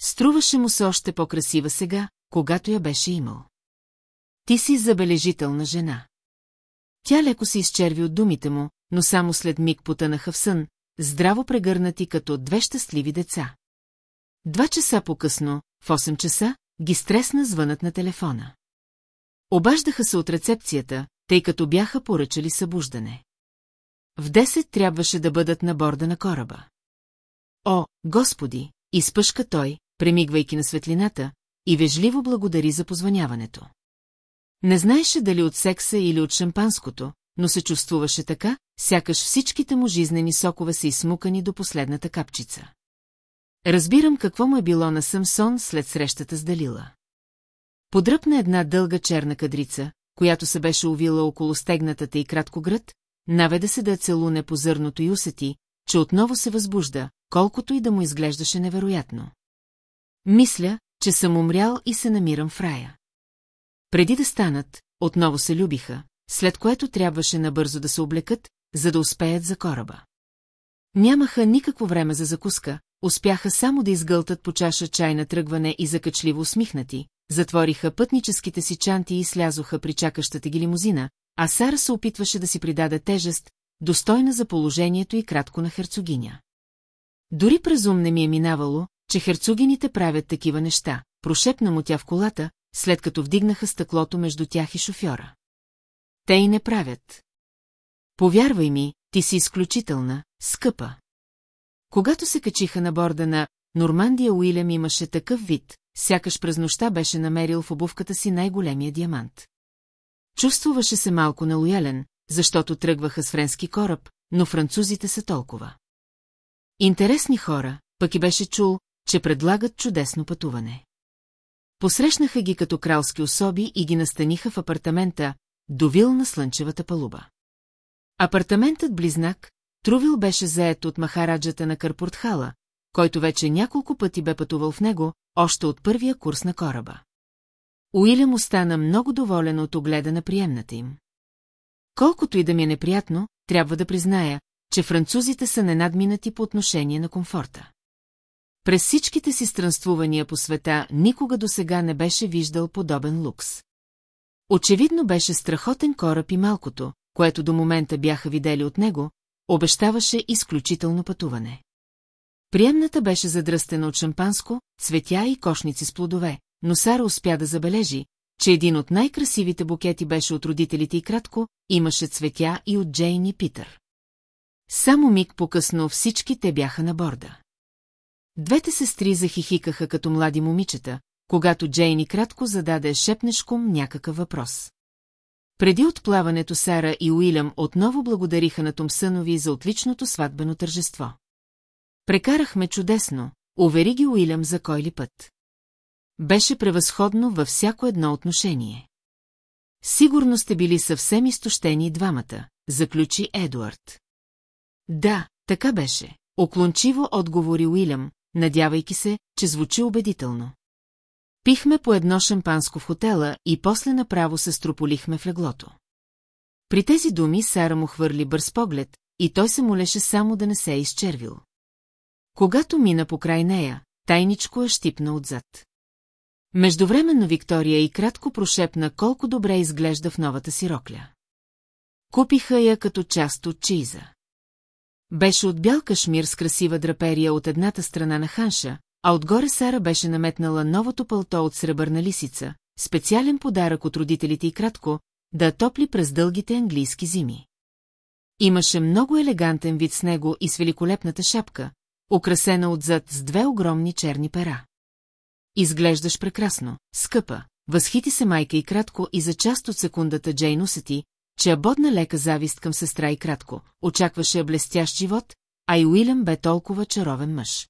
Струваше му се още по-красива сега, когато я беше имал. Ти си забележителна жена. Тя леко се изчерви от думите му, но само след миг потънаха в сън, здраво прегърнати като две щастливи деца. Два часа по-късно, в 8 часа, ги стресна звънат на телефона. Обаждаха се от рецепцията, тъй като бяха поръчали събуждане. В 10 трябваше да бъдат на борда на кораба. О, господи, изпъшка той, премигвайки на светлината, и вежливо благодари за позваняването. Не знаеше дали от секса или от шампанското, но се чувствуваше така, сякаш всичките му жизнени сокове са изсмукани до последната капчица. Разбирам какво му е било на Самсон след срещата с Далила. Подръпна една дълга черна кадрица, която се беше увила около стегнатата и кратко град, наведа се да целуне по зърното и усети, че отново се възбужда, колкото и да му изглеждаше невероятно. Мисля, че съм умрял и се намирам в рая. Преди да станат, отново се любиха, след което трябваше набързо да се облекат, за да успеят за кораба. Нямаха никакво време за закуска, успяха само да изгълтат по чаша чай на тръгване и закачливо усмихнати, затвориха пътническите си чанти и слязоха при чакащата ги лимузина, а Сара се опитваше да си придаде тежест, достойна за положението и кратко на херцогиня. Дори през не ми е минавало, че херцогините правят такива неща, прошепна му тя в колата, след като вдигнаха стъклото между тях и шофьора. Те и не правят. Повярвай ми, ти си изключителна, скъпа. Когато се качиха на борда на Нормандия Уилям имаше такъв вид, сякаш през нощта беше намерил в обувката си най-големия диамант. Чувствуваше се малко нелоялен, защото тръгваха с френски кораб, но французите са толкова. Интересни хора, пък и беше чул, че предлагат чудесно пътуване. Посрещнаха ги като кралски особи и ги настаниха в апартамента, довил на слънчевата палуба. Апартаментът близнак, Трувил беше заед от махараджата на Карпортхала, който вече няколко пъти бе пътувал в него, още от първия курс на кораба. Уилям остана много доволен от огледа на приемната им. Колкото и да ми е неприятно, трябва да призная, че французите са ненадминати по отношение на комфорта. През всичките си странствувания по света никога до сега не беше виждал подобен лукс. Очевидно беше страхотен кораб и малкото, което до момента бяха видели от него, обещаваше изключително пътуване. Приемната беше задръстена от шампанско, цветя и кошници с плодове, но Сара успя да забележи, че един от най-красивите букети беше от родителите и кратко, имаше цветя и от Джейн и Питър. Само миг по-късно всички те бяха на борда. Двете сестри захихикаха като млади момичета, когато Джейни кратко зададе шепнешком някакъв въпрос. Преди отплаването Сара и Уилям отново благодариха на Томсънови за отличното сватбено тържество. Прекарахме чудесно, увери ги Уилям за кой ли път. Беше превъзходно във всяко едно отношение. Сигурно сте били съвсем изтощени двамата, заключи Едуард. Да, така беше. Оклончиво отговори Уилям, надявайки се, че звучи убедително. Пихме по едно шампанско в хотела и после направо се строполихме в леглото. При тези думи Сара му хвърли бърз поглед и той се молеше само да не се е изчервил. Когато мина покрай нея, тайничко я щипна отзад. Междувременно Виктория и кратко прошепна колко добре изглежда в новата си рокля. Купиха я като част от чиза. Беше от бял кашмир с красива драперия от едната страна на ханша, а отгоре Сара беше наметнала новото пълто от сребърна лисица, специален подарък от родителите и кратко, да топли през дългите английски зими. Имаше много елегантен вид с него и с великолепната шапка, украсена отзад с две огромни черни пера. Изглеждаш прекрасно, скъпа, възхити се майка и кратко и за част от секундата Джейн усети, че я бодна лека завист към сестра и кратко, очакваше блестящ живот, а и Уилям бе толкова чаровен мъж.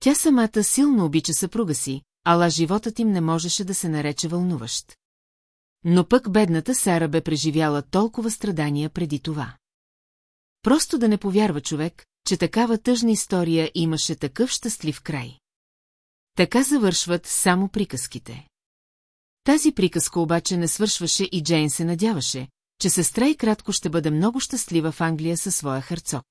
Тя самата силно обича съпруга си, ала животът им не можеше да се нарече вълнуващ. Но пък бедната Сара бе преживяла толкова страдания преди това. Просто да не повярва човек, че такава тъжна история имаше такъв щастлив край. Така завършват само приказките. Тази приказка обаче не свършваше и Джейн се надяваше, че сестра и кратко ще бъде много щастлива в Англия със своя харцог.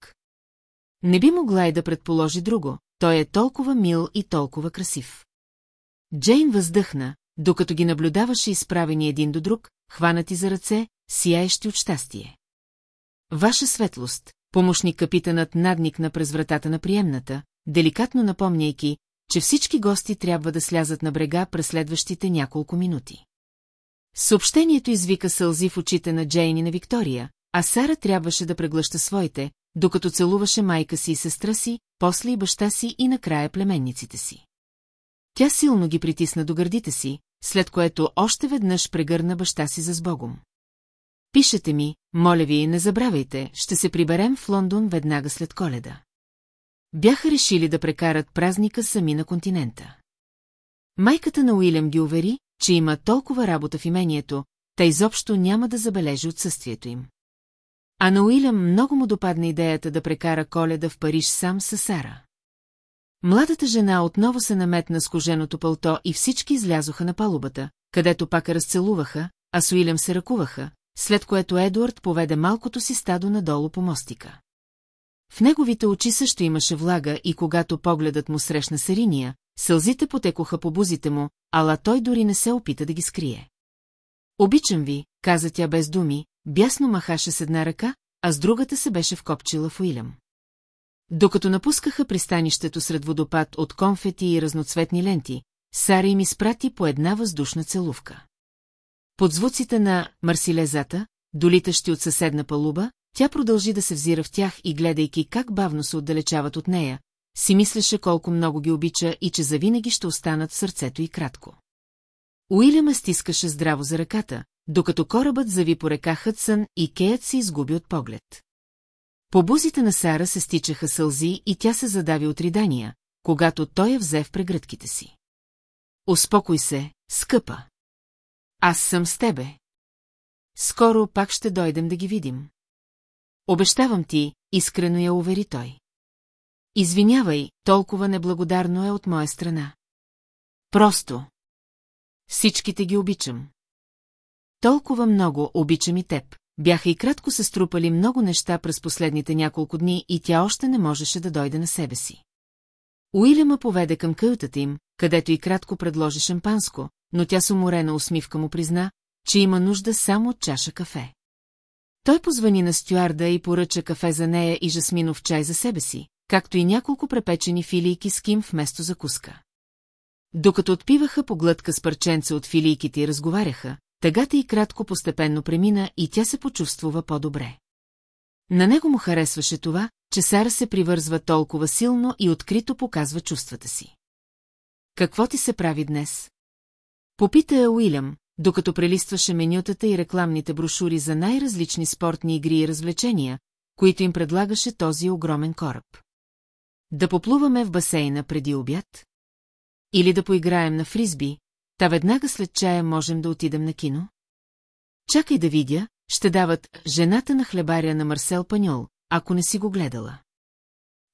Не би могла и да предположи друго, той е толкова мил и толкова красив. Джейн въздъхна, докато ги наблюдаваше изправени един до друг, хванати за ръце, сияещи от щастие. Ваша светлост, помощник капитанът надникна през вратата на приемната, деликатно напомняйки, че всички гости трябва да слязат на брега през следващите няколко минути. Съобщението извика сълзи в очите на Джейн и на Виктория, а Сара трябваше да преглъща своите, докато целуваше майка си и сестра си, после и баща си и накрая племенниците си. Тя силно ги притисна до гърдите си, след което още веднъж прегърна баща си за сбогом. Пишете ми, моля ви, не забравяйте, ще се приберем в Лондон веднага след коледа. Бяха решили да прекарат празника сами на континента. Майката на Уилям ги увери, че има толкова работа в имението, та изобщо няма да забележи отсъствието им. А на Уилям много му допадна идеята да прекара коледа в Париж сам с Сара. Младата жена отново се наметна с коженото пълто и всички излязоха на палубата, където пак разцелуваха, а с Уилям се ръкуваха, след което Едуард поведе малкото си стадо надолу по мостика. В неговите очи също имаше влага и когато погледът му срещна Сариния, сълзите потекоха по бузите му, ала той дори не се опита да ги скрие. Обичам ви, каза тя без думи, бясно махаше с една ръка, а с другата се беше вкопчила в Уилям. Докато напускаха пристанището сред водопад от конфети и разноцветни ленти, Сара им изпрати по една въздушна целувка. Под звуците на Марсилезата, долитащи от съседна палуба, тя продължи да се взира в тях и гледайки как бавно се отдалечават от нея, си мислеше колко много ги обича и че завинаги ще останат сърцето и кратко. Уилям стискаше здраво за ръката, докато корабът зави по река Хътсън и Кеят се изгуби от поглед. По бузите на Сара се стичаха сълзи и тя се задави от ридания, когато той я взе в прегръдките си. Успокой се, скъпа. Аз съм с тебе. Скоро пак ще дойдем да ги видим. Обещавам ти, искрено я увери той. Извинявай, толкова неблагодарно е от моя страна. Просто. Всичките ги обичам. Толкова много обичам и теб. Бяха и кратко се струпали много неща през последните няколко дни и тя още не можеше да дойде на себе си. Уиляма поведе към каютата им, където и кратко предложи шампанско, но тя с уморена усмивка му призна, че има нужда само от чаша кафе. Той позвани на стюарда и поръча кафе за нея и жасминов чай за себе си, както и няколко препечени филийки с ким вместо закуска. Докато отпиваха по с парченца от филийките и разговаряха, тъгата и кратко постепенно премина и тя се почувствува по-добре. На него му харесваше това, че Сара се привързва толкова силно и открито показва чувствата си. Какво ти се прави днес? Попита я Уилям, докато прелистваше менютата и рекламните брошури за най-различни спортни игри и развлечения, които им предлагаше този огромен кораб. Да поплуваме в басейна преди обяд? Или да поиграем на фризби, та веднага след чая можем да отидем на кино? Чакай да видя, ще дават жената на хлебаря на Марсел Паньол, ако не си го гледала.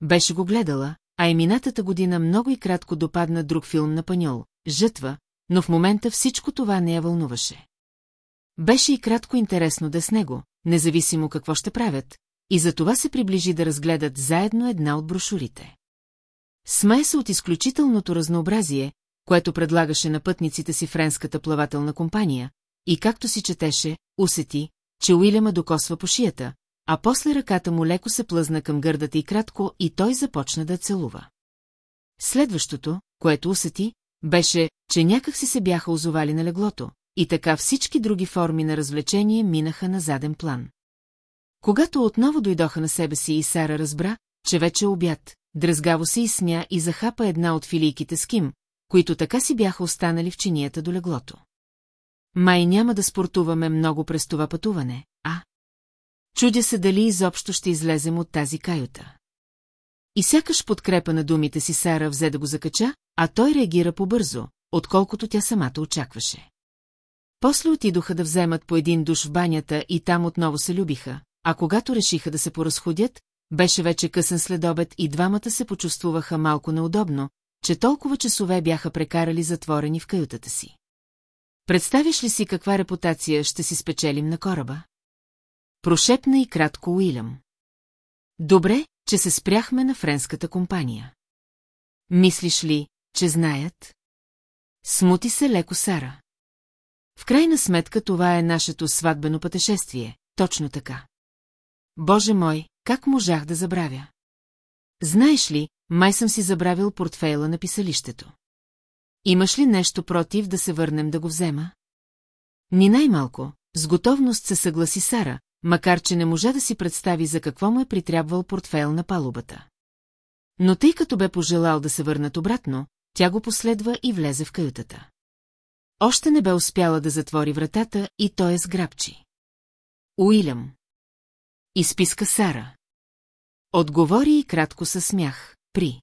Беше го гледала, а и минатата година много и кратко допадна друг филм на Паньол – Жътва, но в момента всичко това не я вълнуваше. Беше и кратко интересно да с него, независимо какво ще правят, и за това се приближи да разгледат заедно една от брошурите. Смее се от изключителното разнообразие, което предлагаше на пътниците си френската плавателна компания, и както си четеше, усети, че Уиляма докосва по шията, а после ръката му леко се плъзна към гърдата и кратко и той започна да целува. Следващото, което усети, беше, че някак си се бяха озовали на леглото, и така всички други форми на развлечение минаха на заден план. Когато отново дойдоха на себе си и Сара разбра, че вече е обяд, дръзгаво се изсмя и захапа една от филийките с Ким, които така си бяха останали в чинията до леглото. Май няма да спортуваме много през това пътуване? Чудя се дали изобщо ще излезем от тази каюта. И сякаш подкрепа на думите си Сара взе да го закача, а той реагира побързо, отколкото тя самата очакваше. После отидоха да вземат по един душ в банята и там отново се любиха, а когато решиха да се поразходят, беше вече късен следобед и двамата се почувствуваха малко неудобно, че толкова часове бяха прекарали затворени в каютата си. Представиш ли си каква репутация ще си спечелим на кораба? Прошепна и кратко Уилям. Добре, че се спряхме на френската компания. Мислиш ли, че знаят? Смути се леко Сара. В крайна сметка това е нашето сватбено пътешествие, точно така. Боже мой, как можах да забравя? Знаеш ли, май съм си забравил портфейла на писалището. Имаш ли нещо против да се върнем да го взема? Ни най-малко, с готовност се съгласи Сара, макар че не можа да си представи за какво му е притрябвал портфейл на палубата. Но тъй като бе пожелал да се върнат обратно, тя го последва и влезе в каютата. Още не бе успяла да затвори вратата и той е сграбчи. Уилям. Изписка Сара. Отговори и кратко със смях, при.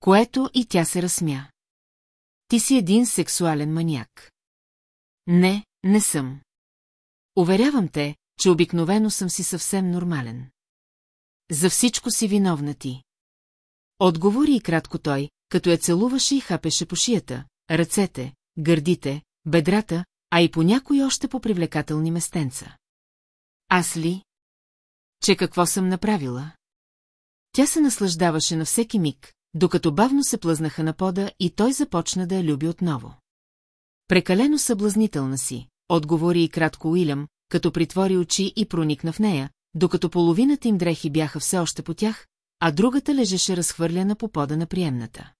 Което и тя се разсмя. Ти си един сексуален маняк. Не, не съм. Уверявам те, че обикновено съм си съвсем нормален. За всичко си виновна ти. Отговори и кратко той, като я целуваше и хапеше по шията, ръцете, гърдите, бедрата, а и по някои още по-привлекателни местенца. Аз ли? Че какво съм направила? Тя се наслаждаваше на всеки миг, докато бавно се плъзнаха на пода и той започна да я люби отново. Прекалено съблазнителна си, отговори и кратко Уилям, като притвори очи и проникна в нея, докато половината им дрехи бяха все още по тях, а другата лежеше разхвърляна по пода на приемната.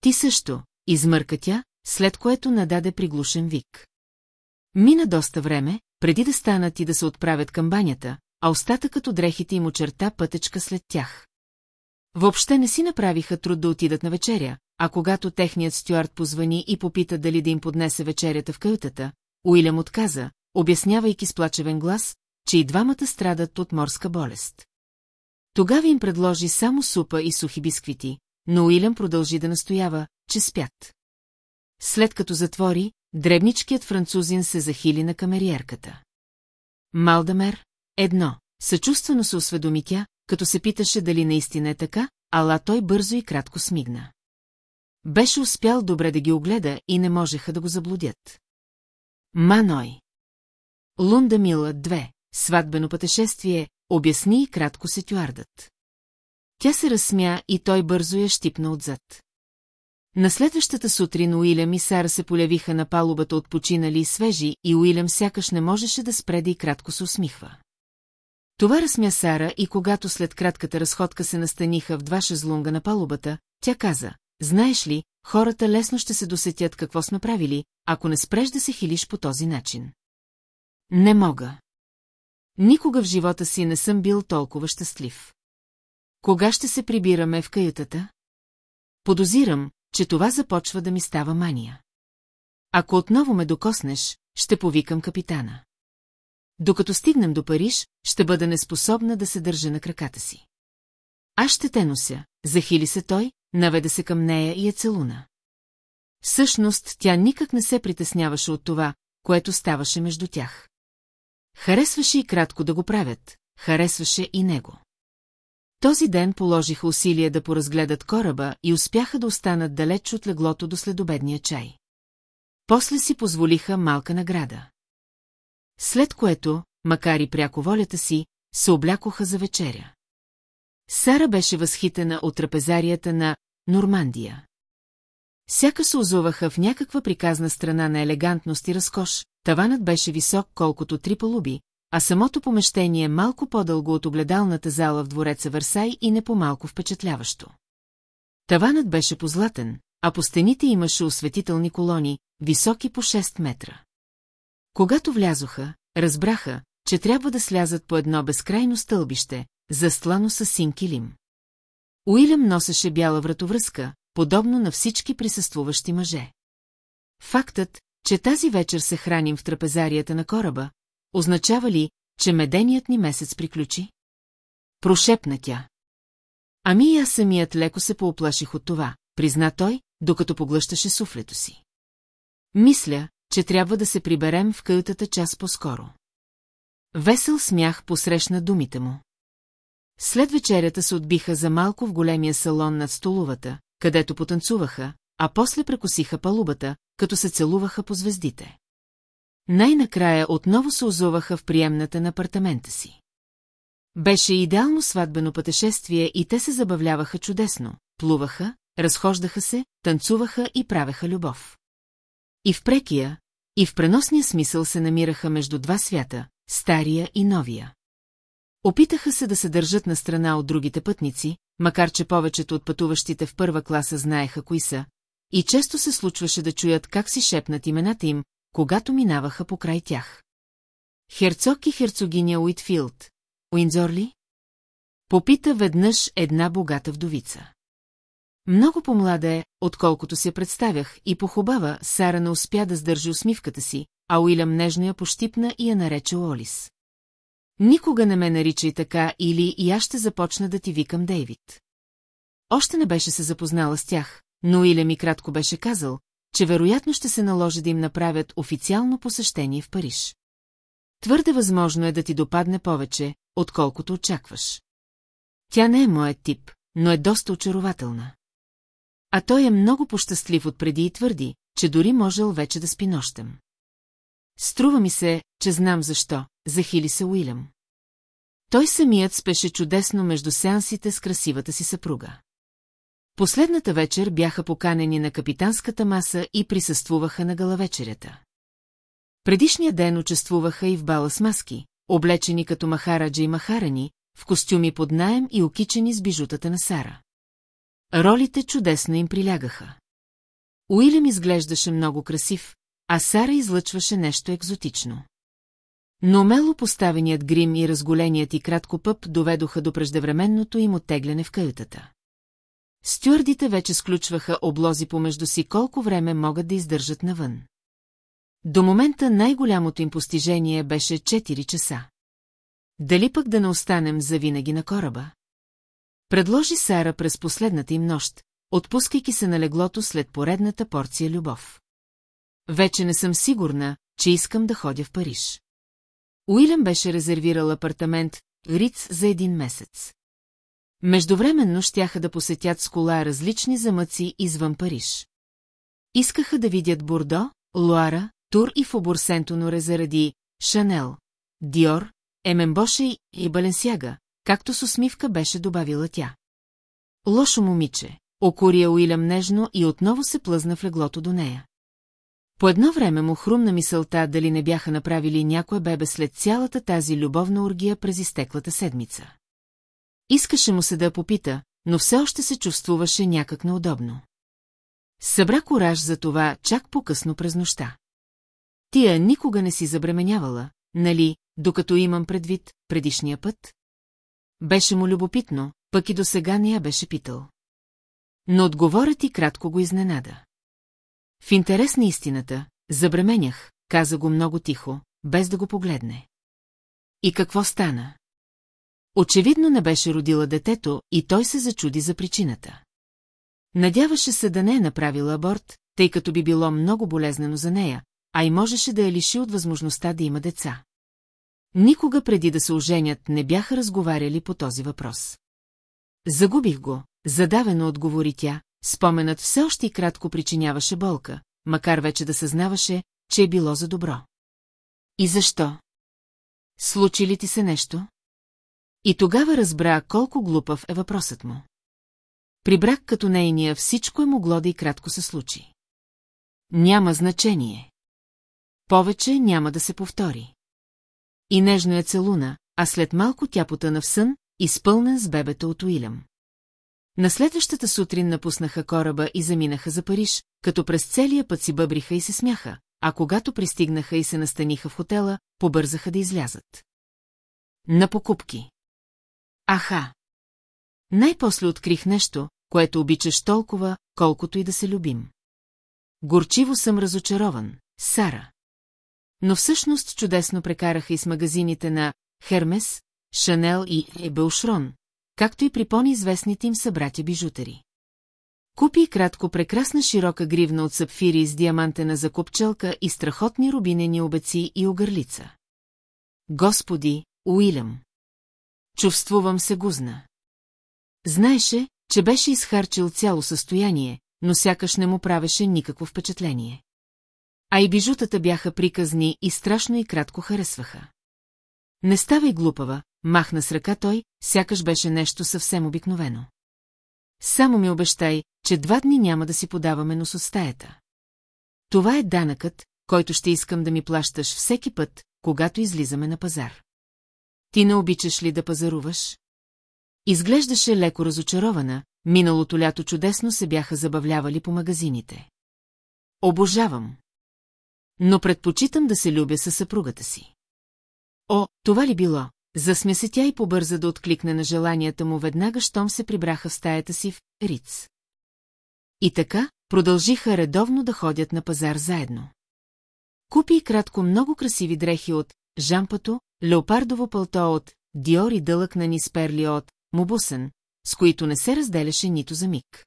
Ти също, измърка тя, след което нададе приглушен вик. Мина доста време, преди да станат и да се отправят към банята, а остатъкът от дрехите им очерта пътечка след тях. Въобще не си направиха труд да отидат на вечеря, а когато техният стюард позвани и попита дали да им поднесе вечерята в каютата, Уилям отказа, обяснявайки с плачевен глас, че и двамата страдат от морска болест. Тогава им предложи само супа и сухи бисквити, но Уилям продължи да настоява, че спят. След като затвори, дребничкият французин се захили на камериерката. Малдамер, едно, съчувствено се осведоми тя, като се питаше дали наистина е така, ала той бързо и кратко смигна. Беше успял добре да ги огледа и не можеха да го заблудят. Маной. Лунда Мила 2. Сватбено пътешествие, обясни и кратко се тюардът. Тя се разсмя и той бързо я щипна отзад. На следващата сутрин Уилям и Сара се полявиха на палубата от починали и свежи и Уилям сякаш не можеше да спреде и кратко се усмихва. Това разсмя Сара и когато след кратката разходка се настаниха в два шезлунга на палубата, тя каза, знаеш ли, хората лесно ще се досетят какво сме правили, ако не спреш да се хилиш по този начин. Не мога. Никога в живота си не съм бил толкова щастлив. Кога ще се прибираме в каютата? Подозирам, че това започва да ми става мания. Ако отново ме докоснеш, ще повикам капитана. Докато стигнем до Париж, ще бъда неспособна да се държа на краката си. Аз ще те нося, захили се той, наведе се към нея и е целуна. Всъщност, тя никак не се притесняваше от това, което ставаше между тях. Харесваше и кратко да го правят, харесваше и него. Този ден положиха усилия да поразгледат кораба и успяха да останат далеч от леглото до следобедния чай. После си позволиха малка награда. След което, макар и пряко волята си, се облякоха за вечеря. Сара беше възхитена от трапезарията на Нормандия. Сяка се озоваха в някаква приказна страна на елегантност и разкош, таванът беше висок колкото три полуби, а самото помещение малко по-дълго от огледалната зала в двореца Варсай и не по-малко впечатляващо. Таванът беше позлатен, а по стените имаше осветителни колони, високи по 6 метра. Когато влязоха, разбраха, че трябва да слязат по едно безкрайно стълбище, застлано с син килим. Уилям носеше бяла вратовръзка, подобно на всички присъствуващи мъже. Фактът, че тази вечер се храним в трапезарията на кораба, означава ли, че меденият ни месец приключи? Прошепна тя. Ами и аз самият леко се пооплаших от това, призна той, докато поглъщаше суфлето си. Мисля, че трябва да се приберем в каютата час по-скоро. Весел смях посрещна думите му. След вечерята се отбиха за малко в големия салон над столовата, където потанцуваха, а после прекосиха палубата, като се целуваха по звездите. Най-накрая отново се озоваха в приемната на апартамента си. Беше идеално сватбено пътешествие и те се забавляваха чудесно, плуваха, разхождаха се, танцуваха и правеха любов. И в прекия, и в преносния смисъл се намираха между два свята, стария и новия. Опитаха се да се държат на страна от другите пътници, макар че повечето от пътуващите в първа класа знаеха кои са, и често се случваше да чуят как си шепнат имената им, когато минаваха по край тях. Херцог и херцогиня Уитфилд. Уинзор ли? Попита веднъж една богата вдовица. Много по-млада е, отколкото я представях, и похубава, Сара не успя да сдържи усмивката си, а Уилям нежно я пощипна и я нарече Олис. Никога не ме наричай така или и аз ще започна да ти викам Дейвид. Още не беше се запознала с тях, но Уилям ми кратко беше казал, че вероятно ще се наложи да им направят официално посещение в Париж. Твърде възможно е да ти допадне повече, отколкото очакваш. Тя не е моят тип, но е доста очарователна. А той е много пощастлив отпреди и твърди, че дори можел вече да спи нощем. Струва ми се, че знам защо, захили се Уилям. Той самият спеше чудесно между сеансите с красивата си съпруга. Последната вечер бяха поканени на капитанската маса и присъствуваха на галавечерята. Предишния ден участвуваха и в бала с маски, облечени като махараджа и махарани, в костюми под наем и окичени с бижутата на Сара. Ролите чудесно им прилягаха. Уилям изглеждаше много красив, а Сара излъчваше нещо екзотично. Но умело поставеният грим и разголеният и кратко пъп доведоха до преждевременното им оттегляне в каютата. Стюардите вече сключваха облози помежду си колко време могат да издържат навън. До момента най-голямото им постижение беше 4 часа. Дали пък да не останем завинаги на кораба? Предложи Сара през последната им нощ, отпускайки се на леглото след поредната порция любов. Вече не съм сигурна, че искам да ходя в Париж. Уилям беше резервирал апартамент Риц за един месец. Междувременно щяха да посетят с кола различни замъци извън Париж. Искаха да видят Бордо, Луара, Тур и Фобурсентоноре заради Шанел, Диор, Еменбоше и Баленсяга, както с усмивка беше добавила тя. Лошо момиче, окория Уилям нежно и отново се плъзна в леглото до нея. По едно време му хрумна мисълта дали не бяха направили някое бебе след цялата тази любовна оргия през изтеклата седмица. Искаше му се да попита, но все още се чувствуваше някак неудобно. Събра кораж за това чак по-късно през нощта. Тия никога не си забременявала, нали, докато имам предвид предишния път? Беше му любопитно, пък и до сега не я беше питал. Но отговорът ти кратко го изненада. В интерес на истината, забременях, каза го много тихо, без да го погледне. И какво стана? Очевидно не беше родила детето и той се зачуди за причината. Надяваше се да не е направила аборт, тъй като би било много болезнено за нея, а и можеше да я лиши от възможността да има деца. Никога преди да се оженят не бяха разговаряли по този въпрос. Загубих го, задавено отговори тя, споменът все още и кратко причиняваше болка, макар вече да съзнаваше, че е било за добро. И защо? Случи ли ти се нещо? И тогава разбра колко глупав е въпросът му. При брак като нейния всичко е могло да и кратко се случи. Няма значение. Повече няма да се повтори. И нежно я целуна, а след малко тя потъна в сън, изпълнен с бебето от Уилям. На следващата сутрин напуснаха кораба и заминаха за Париж, като през целия път си бъбриха и се смяха, а когато пристигнаха и се настаниха в хотела, побързаха да излязат. На покупки. Аха! Най-после открих нещо, което обичаш толкова, колкото и да се любим. Горчиво съм разочарован, Сара. Но всъщност чудесно прекараха и с магазините на Хермес, Шанел и Ебелшрон, както и при по-неизвестните им събратя бижутери. Купи и кратко прекрасна широка гривна от сапфири с диамантена закопчелка и страхотни рубинени обеци и огърлица. Господи, Уилям! Чувствувам се гузна. Знаеше, че беше изхарчил цяло състояние, но сякаш не му правеше никакво впечатление. А и бижутата бяха приказни и страшно и кратко харесваха. Не ставай глупава, махна с ръка той, сякаш беше нещо съвсем обикновено. Само ми обещай, че два дни няма да си подаваме нос от стаята. Това е данъкът, който ще искам да ми плащаш всеки път, когато излизаме на пазар. Ти не обичаш ли да пазаруваш? Изглеждаше леко разочарована, миналото лято чудесно се бяха забавлявали по магазините. Обожавам. Но предпочитам да се любя със съпругата си. О, това ли било? Засмя се тя и побърза да откликне на желанията му веднага, щом се прибраха в стаята си в Риц. И така, продължиха редовно да ходят на пазар заедно. Купи и кратко много красиви дрехи от Жампато, леопардово пълто от Диор и дълъг на низ перли от Мобусен, с които не се разделяше нито за миг.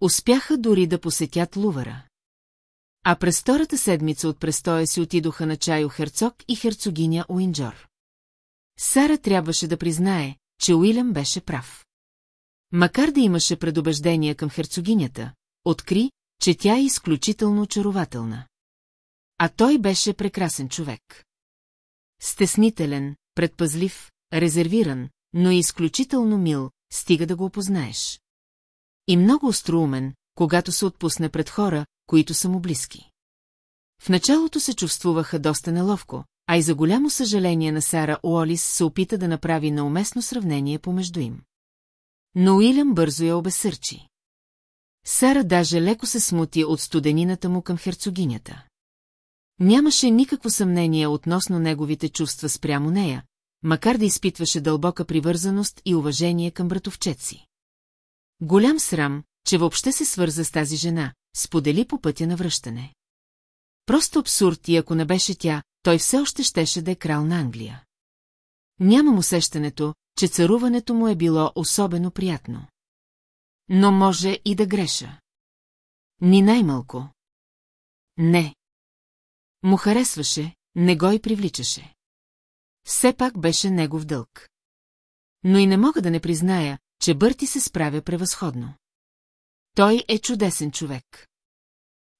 Успяха дори да посетят Лувара. А през втората седмица от престоя си отидоха на чайо херцог и херцогиня Уинджор. Сара трябваше да признае, че Уилям беше прав. Макар да имаше предубеждения към херцогинята, откри, че тя е изключително очарователна. А той беше прекрасен човек. Стеснителен, предпазлив, резервиран, но и изключително мил, стига да го опознаеш. И много остроумен, когато се отпусне пред хора, които са му близки. В началото се чувствуваха доста неловко, а и за голямо съжаление на Сара Уолис се опита да направи науместно сравнение помежду им. Но Уилям бързо я обесърчи. Сара даже леко се смути от студенината му към херцогинята. Нямаше никакво съмнение относно неговите чувства спрямо нея, макар да изпитваше дълбока привързаност и уважение към братовчет си. Голям срам, че въобще се свърза с тази жена, сподели по пътя на връщане. Просто абсурд и ако не беше тя, той все още щеше да е крал на Англия. Нямам усещането, че царуването му е било особено приятно. Но може и да греша. Ни най-малко. Не. Му харесваше, не го и привличаше. Все пак беше негов дълг. Но и не мога да не призная, че Бърти се справя превъзходно. Той е чудесен човек.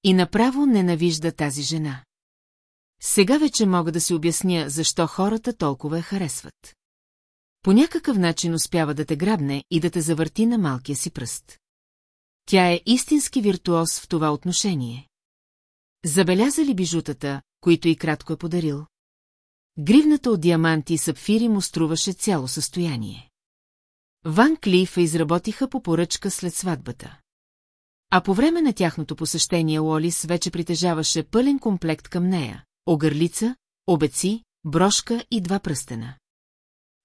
И направо ненавижда тази жена. Сега вече мога да си обясня, защо хората толкова я харесват. По някакъв начин успява да те грабне и да те завърти на малкия си пръст. Тя е истински виртуоз в това отношение. Забеляза ли бижутата, които и кратко е подарил? Гривната от диаманти и сапфири му струваше цяло състояние. Ван Клифа изработиха по поръчка след сватбата. А по време на тяхното посещение Лолис вече притежаваше пълен комплект към нея – огърлица, обеци, брошка и два пръстена.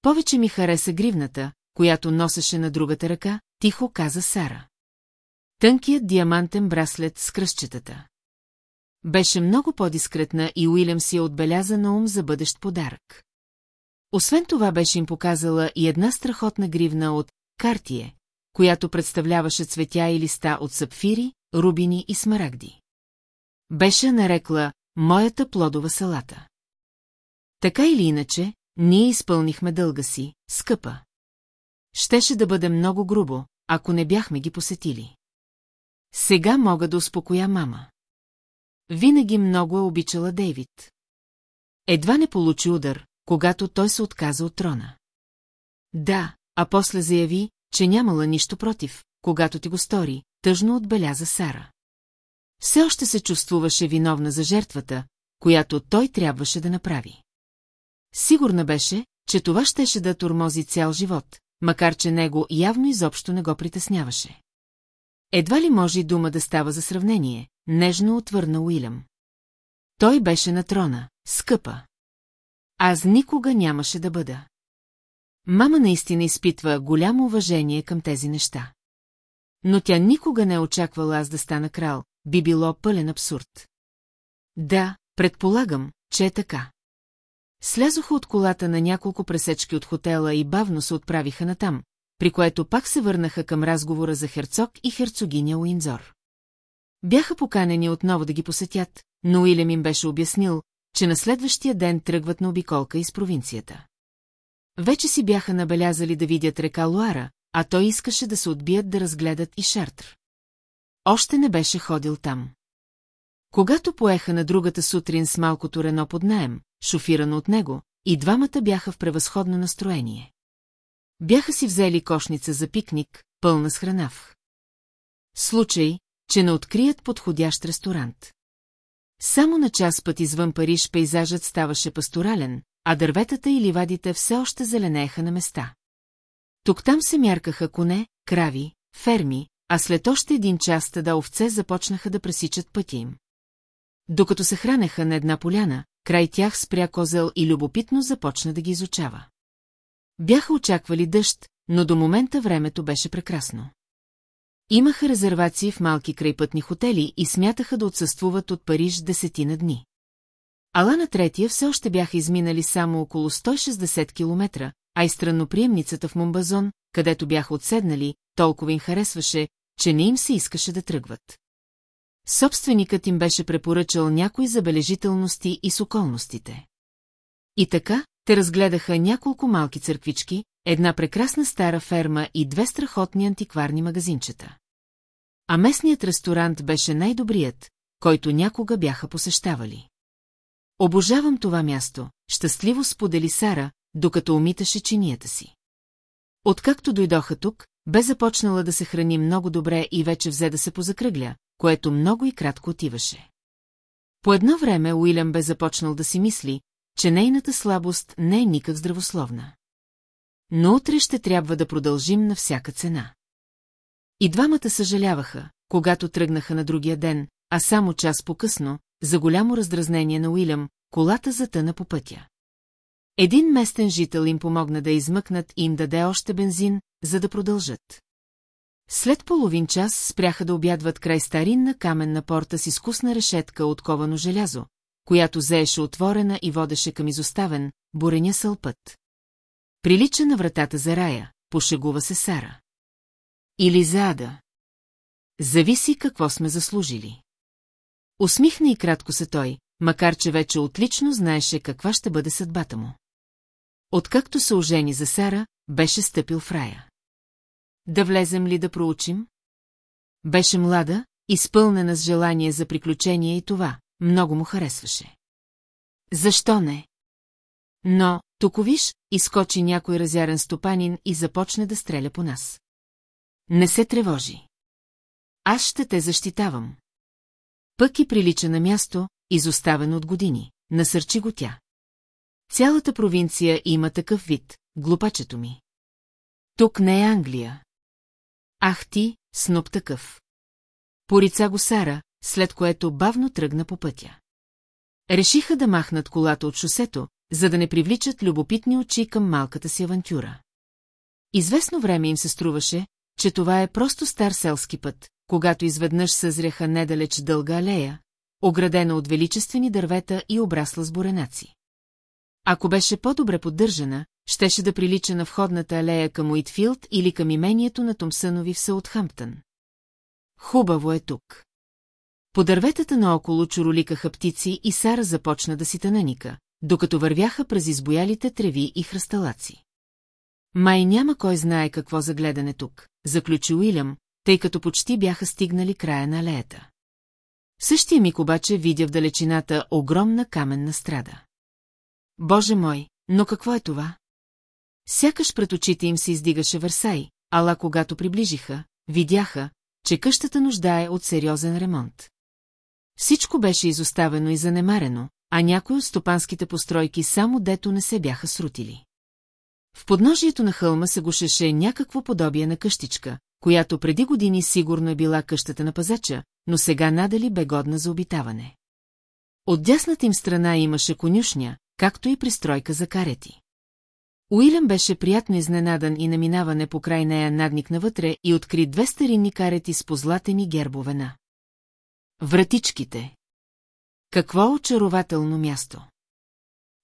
Повече ми хареса гривната, която носеше на другата ръка, тихо каза Сара. Тънкият диамантен браслет с кръстчетата. Беше много по-дискретна и Уилям си я отбеляза на ум за бъдещ подарък. Освен това беше им показала и една страхотна гривна от «Картие», която представляваше цветя и листа от сапфири, рубини и смарагди. Беше нарекла «Моята плодова салата». Така или иначе, ние изпълнихме дълга си, скъпа. Щеше да бъде много грубо, ако не бяхме ги посетили. Сега мога да успокоя мама. Винаги много е обичала Дейвид. Едва не получи удар, когато той се отказа от трона. Да, а после заяви, че нямала нищо против, когато ти го стори, тъжно отбеляза Сара. Все още се чувствуваше виновна за жертвата, която той трябваше да направи. Сигурна беше, че това щеше да турмози цял живот, макар че него явно изобщо не го притесняваше. Едва ли може и дума да става за сравнение, нежно отвърна Уилям. Той беше на трона, скъпа. Аз никога нямаше да бъда. Мама наистина изпитва голямо уважение към тези неща. Но тя никога не е очаквала аз да стана крал, би било пълен абсурд. Да, предполагам, че е така. Слязоха от колата на няколко пресечки от хотела и бавно се отправиха натам, при което пак се върнаха към разговора за херцог и херцогиня Уинзор. Бяха поканени отново да ги посетят, но Уилям им беше обяснил, че на следващия ден тръгват на обиколка из провинцията. Вече си бяха набелязали да видят река Луара, а той искаше да се отбият да разгледат и Шартр. Още не беше ходил там. Когато поеха на другата сутрин с малкото рено под наем, шофирано от него, и двамата бяха в превъзходно настроение. Бяха си взели кошница за пикник, пълна с хранав. Случай, че не открият подходящ ресторант. Само на час път извън Париж пейзажът ставаше пасторален, а дърветата и ливадите все още зеленееха на места. Тук-там се мяркаха коне, крави, ферми, а след още един час стада овце започнаха да пресичат пътя им. Докато се хранеха на една поляна, край тях спря козел и любопитно започна да ги изучава. Бяха очаквали дъжд, но до момента времето беше прекрасно. Имаха резервации в малки крайпътни хотели и смятаха да отсъствуват от Париж десетина дни. Ала на третия все още бяха изминали само около 160 километра, а и странноприемницата в Мумбазон, където бяха отседнали, толкова им харесваше, че не им се искаше да тръгват. Собственикът им беше препоръчал някои забележителности и с околностите. И така, те разгледаха няколко малки църквички, една прекрасна стара ферма и две страхотни антикварни магазинчета. А местният ресторант беше най-добрият, който някога бяха посещавали. Обожавам това място, щастливо сподели Сара, докато умиташе чинията си. Откакто дойдоха тук, бе започнала да се храни много добре и вече взе да се позакръгля, което много и кратко отиваше. По едно време Уилям бе започнал да си мисли, че нейната слабост не е никак здравословна. Но утре ще трябва да продължим на всяка цена. И двамата съжаляваха, когато тръгнаха на другия ден, а само час по-късно, за голямо раздразнение на Уилям, колата затъна по пътя. Един местен жител им помогна да измъкнат и им даде още бензин, за да продължат. След половин час спряха да обядват край старинна каменна порта с изкусна решетка от ковано желязо, която заеше отворена и водеше към изоставен, буреня сълпът. Прилича на вратата за рая, пошегува се Сара. Или за ада. Зависи какво сме заслужили. Усмихна и кратко се той, макар че вече отлично знаеше каква ще бъде съдбата му. Откакто се ожени за Сара, беше стъпил в рая. Да влезем ли да проучим? Беше млада, изпълнена с желание за приключение и това, много му харесваше. Защо не? Но, тук виж, изкочи някой разярен стопанин и започне да стреля по нас. Не се тревожи. Аз ще те защитавам. Пък и прилича на място, изоставено от години. Насърчи го тя. Цялата провинция има такъв вид, глупачето ми. Тук не е Англия. Ах ти, сноп такъв. Порица го Сара, след което бавно тръгна по пътя. Решиха да махнат колата от шосето, за да не привличат любопитни очи към малката си авантюра. Известно време им се струваше, че това е просто стар селски път, когато изведнъж съзряха недалеч дълга алея, оградена от величествени дървета и обрасла с буренаци. Ако беше по-добре поддържана, щеше да прилича на входната алея към Уитфилд или към имението на Томсънови в Саутхамптън. Хубаво е тук. По дърветата наоколо чуроликаха птици и Сара започна да си тънаника, докато вървяха през избоялите треви и хръсталаци. Май няма кой знае какво за гледане тук, заключи Уилям, тъй като почти бяха стигнали края на алеята. Същия миг обаче видя в далечината огромна каменна страда. Боже мой, но какво е това? Сякаш пред очите им се издигаше Версай, ала когато приближиха, видяха, че къщата нуждае от сериозен ремонт. Всичко беше изоставено и занемарено, а някои от стопанските постройки само дето не се бяха срутили. В подножието на хълма се гушеше някакво подобие на къщичка, която преди години сигурно е била къщата на пазача, но сега надали бе годна за обитаване. От дясната им страна имаше конюшня, както и пристройка за карети. Уилям беше приятно изненадан и наминаване по край нея надник навътре и откри две старинни карети с позлатени гербове на. Вратичките. Какво очарователно място!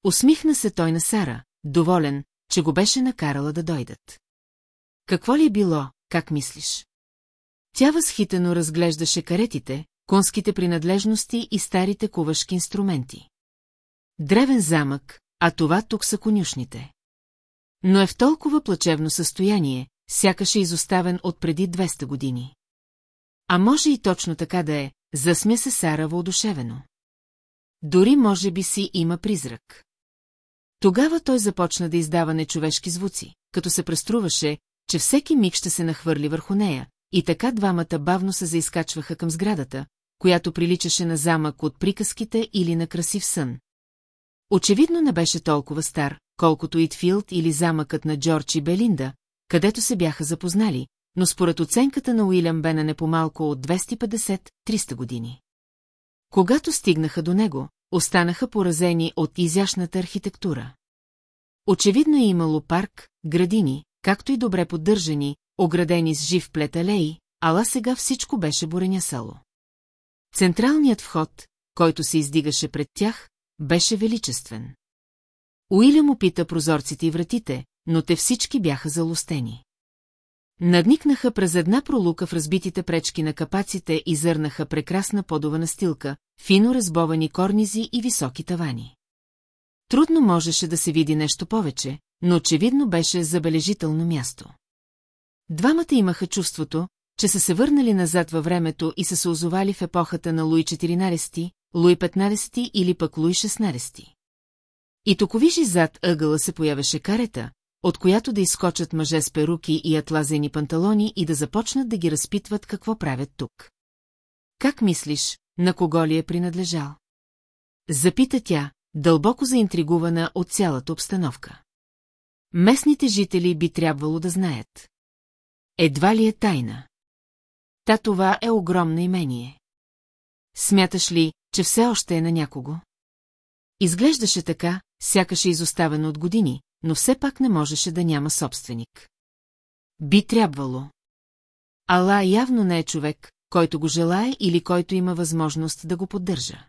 Усмихна се той на Сара, доволен, че го беше накарала да дойдат. Какво ли е било, как мислиш? Тя възхитено разглеждаше каретите, конските принадлежности и старите кувашки инструменти. Древен замък, а това тук са конюшните. Но е в толкова плачевно състояние, сякаш е изоставен от преди 200 години. А може и точно така да е, засмя се Сара въодушевено. Дори може би си има призрак. Тогава той започна да издава нечовешки звуци, като се преструваше, че всеки миг ще се нахвърли върху нея, и така двамата бавно се заискачваха към сградата, която приличаше на замък от приказките или на красив сън. Очевидно не беше толкова стар, колкото Итфилд или замъкът на Джордж и Белинда, където се бяха запознали, но според оценката на Уилям бе на не по-малко от 250-300 години. Когато стигнаха до него, останаха поразени от изящната архитектура. Очевидно е имало парк, градини, както и добре поддържани, оградени с жив плет алеи, ала сега всичко беше буренясало. Централният вход, който се издигаше пред тях, беше величествен. Уилям опита прозорците и вратите, но те всички бяха залостени. Надникнаха през една пролука в разбитите пречки на капаците и зърнаха прекрасна подова настилка, фино разбовани корнизи и високи тавани. Трудно можеше да се види нещо повече, но очевидно беше забележително място. Двамата имаха чувството, че са се върнали назад във времето и са се озовали в епохата на Луи XIV, Луи XV или пък Луи XVI. И токовижи зад ъгъла се появеше карета, от която да изскочат мъже с перуки и атлазени панталони и да започнат да ги разпитват какво правят тук. Как мислиш, на кого ли е принадлежал? Запита тя, дълбоко заинтригувана от цялата обстановка. Местните жители би трябвало да знаят. Едва ли е тайна? Та това е огромно имение. Смяташ ли, че все още е на някого? Изглеждаше така, сякаш е изоставено от години, но все пак не можеше да няма собственик. Би трябвало. Ала явно не е човек, който го желае или който има възможност да го поддържа.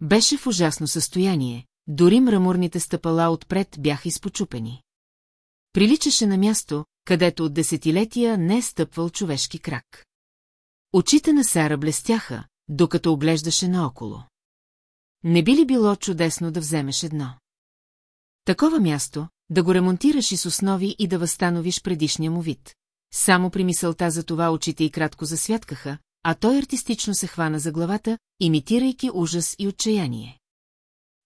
Беше в ужасно състояние, дори мраморните стъпала отпред бяха изпочупени. Приличаше на място, където от десетилетия не е стъпвал човешки крак. Очите на Сара блестяха, докато оглеждаше наоколо. Не би ли било чудесно да вземеш едно? Такова място, да го ремонтираш и с основи и да възстановиш предишния му вид. Само при мисълта за това очите и кратко засвяткаха, а той артистично се хвана за главата, имитирайки ужас и отчаяние.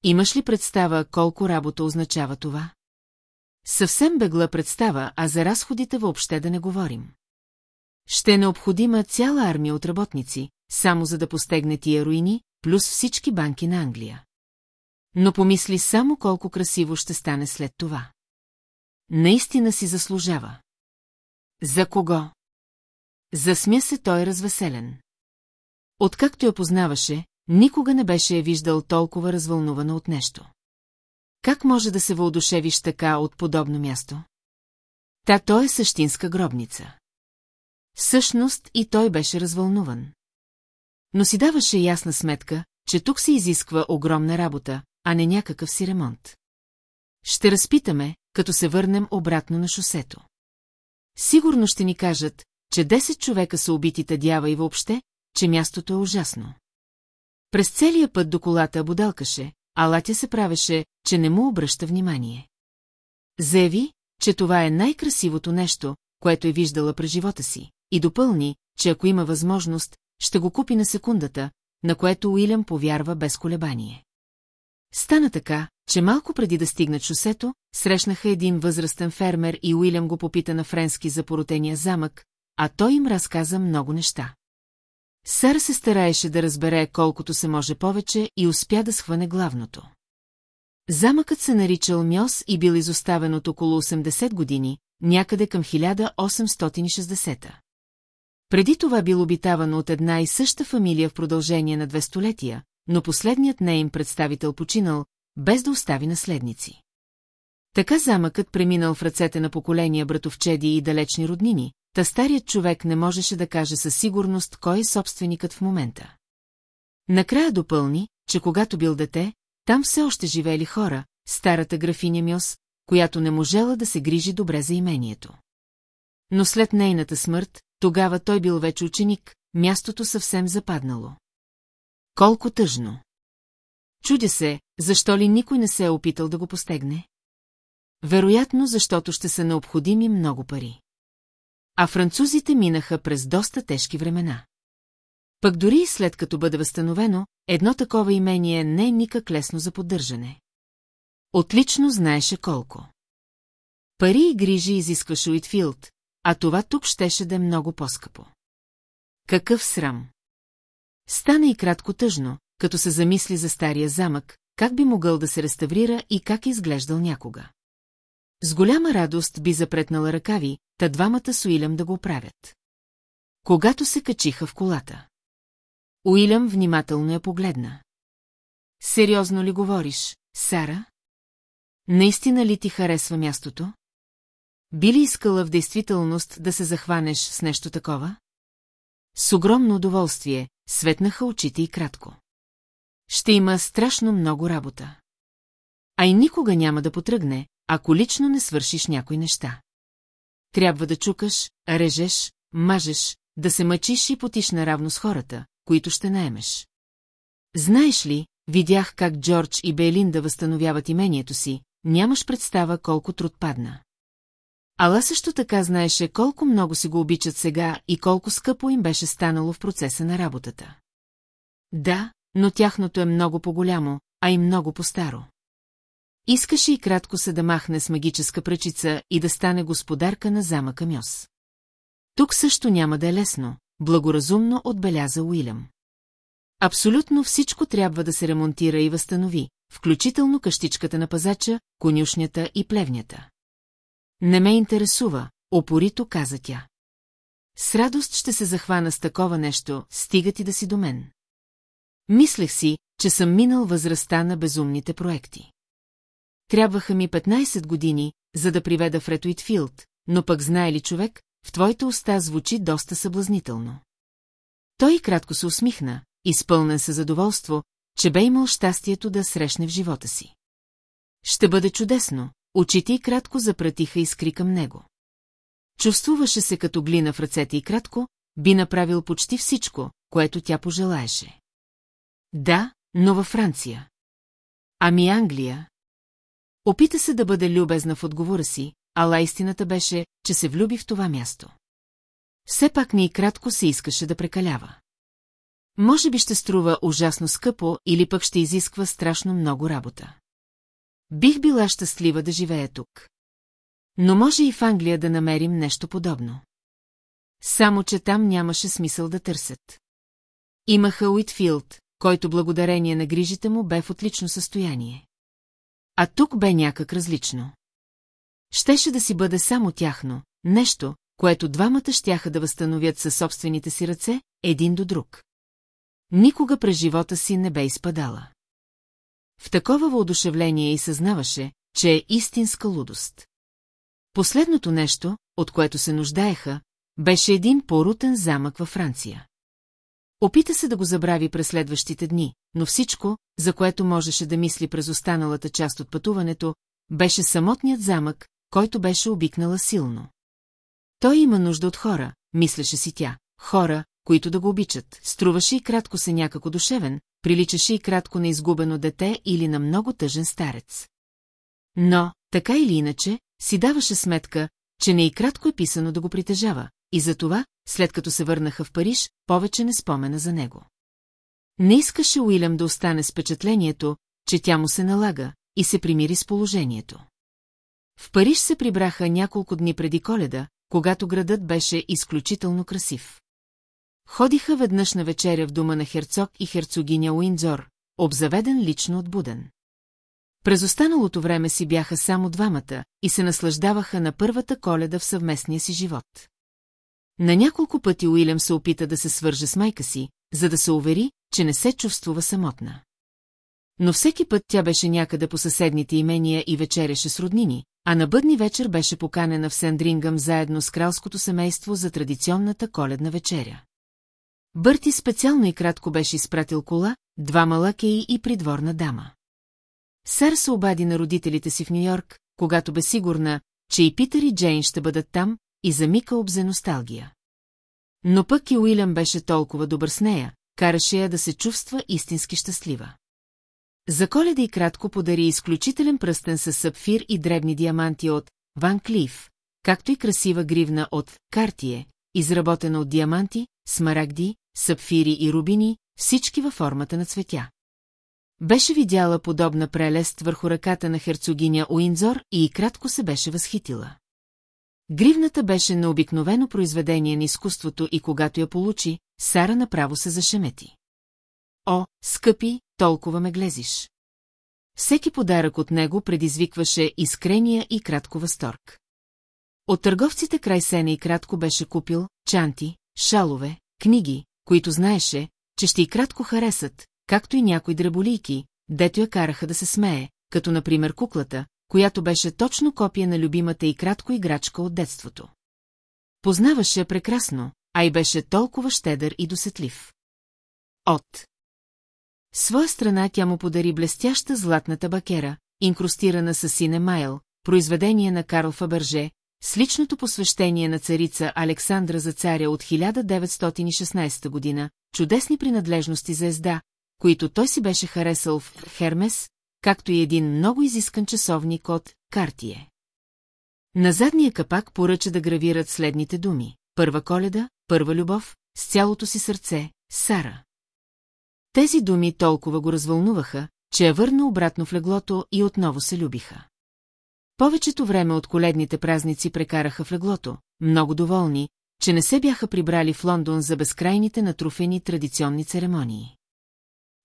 Имаш ли представа колко работа означава това? Съвсем бегла представа, а за разходите въобще да не говорим. Ще е необходима цяла армия от работници, само за да постегне тия руини, плюс всички банки на Англия. Но помисли само колко красиво ще стане след това. Наистина си заслужава. За кого? Засмя се той развеселен. Откакто я познаваше, никога не беше я виждал толкова развълнувана от нещо. Как може да се въодушевиш така от подобно място? Та той е същинска гробница. Всъщност и той беше развълнуван. Но си даваше ясна сметка, че тук се изисква огромна работа, а не някакъв си ремонт. Ще разпитаме, като се върнем обратно на шосето. Сигурно ще ни кажат, че 10 човека са убити тъдява и въобще, че мястото е ужасно. През целия път до колата будалкаше, а Латя се правеше, че не му обръща внимание. Заяви, че това е най-красивото нещо, което е виждала през живота си, и допълни, че ако има възможност, ще го купи на секундата, на което Уилям повярва без колебание. Стана така, че малко преди да стигнат шосето, срещнаха един възрастен фермер и Уилям го попита на френски за поротения замък, а той им разказа много неща. Сър се стараеше да разбере колкото се може повече и успя да схване главното. Замъкът се наричал Мьос и бил изоставен от около 80 години, някъде към 1860. Преди това бил обитаван от една и съща фамилия в продължение на две столетия, но последният неин представител починал, без да остави наследници. Така замъкът преминал в ръцете на поколения братовчеди и далечни роднини, та старият човек не можеше да каже със сигурност кой е собственикът в момента. Накрая допълни, че когато бил дете, там все още живеели хора, старата графиня Мьос, която не можела да се грижи добре за имението. Но след нейната смърт, тогава той бил вече ученик, мястото съвсем западнало. Колко тъжно! Чудя се, защо ли никой не се е опитал да го постегне? Вероятно, защото ще са необходими много пари. А французите минаха през доста тежки времена. Пък дори и след като бъде възстановено, едно такова имение не е никак лесно за поддържане. Отлично знаеше колко. Пари и грижи изискваше Уитфилд, а това тук щеше да е много по-скъпо. Какъв срам! Стана и кратко тъжно, като се замисли за стария замък, как би могъл да се реставрира и как е изглеждал някога. С голяма радост би запретнала ръкави, та двамата с Уилям да го оправят. Когато се качиха в колата. Уилям внимателно я погледна. Сериозно ли говориш, Сара? Наистина ли ти харесва мястото? Би ли искала в действителност да се захванеш с нещо такова? С огромно удоволствие, светнаха очите и кратко. Ще има страшно много работа. А и никога няма да потръгне, ако лично не свършиш някои неща. Трябва да чукаш, режеш, мажеш, да се мъчиш и потиш наравно с хората, които ще наемеш. Знаеш ли, видях как Джордж и Белинда възстановяват имението си, нямаш представа колко труд падна. Ала също така знаеше колко много си го обичат сега и колко скъпо им беше станало в процеса на работата. Да, но тяхното е много по-голямо, а и много по-старо. Искаше и кратко се да махне с магическа пръчица и да стане господарка на замъка Мьос. Тук също няма да е лесно, благоразумно отбеляза Уилям. Абсолютно всичко трябва да се ремонтира и възстанови, включително къщичката на пазача, конюшнята и плевнята. Не ме интересува, опорито каза тя. С радост ще се захвана с такова нещо, стига ти да си до мен. Мислех си, че съм минал възрастта на безумните проекти. Трябваха ми 15 години, за да приведа в Ретуитфилд, но пък знае ли човек, в твоите уста звучи доста съблазнително. Той кратко се усмихна, изпълнен със задоволство, че бе имал щастието да срещне в живота си. Ще бъде чудесно, очите и кратко запратиха искри към него. Чувствуваше се като глина в ръцете и кратко, би направил почти всичко, което тя пожелаеше. Да, но във Франция. Ами Англия? Опита се да бъде любезна в отговора си, ала истината беше, че се влюби в това място. Все пак не и кратко се искаше да прекалява. Може би ще струва ужасно скъпо или пък ще изисква страшно много работа. Бих била щастлива да живея тук. Но може и в Англия да намерим нещо подобно. Само, че там нямаше смисъл да търсят. Имаха Уитфилд, който благодарение на грижите му бе в отлично състояние. А тук бе някак различно. Щеше да си бъде само тяхно, нещо, което двамата щяха да възстановят със собствените си ръце, един до друг. Никога през живота си не бе изпадала. В такова въодушевление и съзнаваше, че е истинска лудост. Последното нещо, от което се нуждаеха, беше един порутен замък във Франция. Опита се да го забрави през следващите дни, но всичко, за което можеше да мисли през останалата част от пътуването, беше самотният замък, който беше обикнала силно. Той има нужда от хора, мислеше си тя, хора, които да го обичат, струваше и кратко се някако душевен, приличаше и кратко на изгубено дете или на много тъжен старец. Но, така или иначе, си даваше сметка, че не и кратко е писано да го притежава, и затова, след като се върнаха в Париж, повече не спомена за него. Не искаше Уилям да остане с впечатлението, че тя му се налага, и се примири с положението. В Париж се прибраха няколко дни преди коледа, когато градът беше изключително красив. Ходиха веднъж на вечеря в дома на херцог и херцогиня Уиндзор, обзаведен лично от Буден. През останалото време си бяха само двамата и се наслаждаваха на първата коледа в съвместния си живот. На няколко пъти Уилям се опита да се свърже с майка си, за да се увери, че не се чувствува самотна. Но всеки път тя беше някъде по съседните имения и вечеряше с роднини, а на бъдни вечер беше поканена в Сендрингъм заедно с кралското семейство за традиционната коледна вечеря. Бърти специално и кратко беше изпратил кола, два малакеи и придворна дама. Сар се обади на родителите си в Нью-Йорк, когато бе сигурна, че и Питър и Джейн ще бъдат там, и за Мика обзе носталгия. Но пък и Уилям беше толкова добър с нея, караше я да се чувства истински щастлива. За коледа и кратко подари изключителен пръстен с сапфир и дребни диаманти от Ван Клиф, както и красива гривна от Картие, изработена от диаманти, смарагди, сапфири и рубини, всички във формата на цветя. Беше видяла подобна прелест върху ръката на херцогиня Уинзор и, кратко се беше възхитила. Гривната беше на обикновено произведение на изкуството и когато я получи, Сара направо се зашемети. О, скъпи, толкова ме глезиш. Всеки подарък от него предизвикваше искрения и кратко възторг. От търговците край сене и кратко беше купил чанти, шалове, книги, които знаеше, че ще и кратко харесат, както и някои дреболийки, дето я караха да се смее, като например куклата, която беше точно копия на любимата и кратко играчка от детството. Познаваше прекрасно, а и беше толкова щедър и досетлив. От своя страна тя му подари блестяща златната бакера, инкрустирана с сине майл, произведение на Карл Фаберже, с личното посвещение на царица Александра за царя от 1916 година, чудесни принадлежности за езда, които той си беше харесал в Хермес, както и един много изискан часовник от Картие. На задния капак поръча да гравират следните думи. Първа коледа, първа любов, с цялото си сърце, Сара. Тези думи толкова го развълнуваха, че я върна обратно в леглото и отново се любиха. Повечето време от коледните празници прекараха в леглото, много доволни, че не се бяха прибрали в Лондон за безкрайните натруфени традиционни церемонии.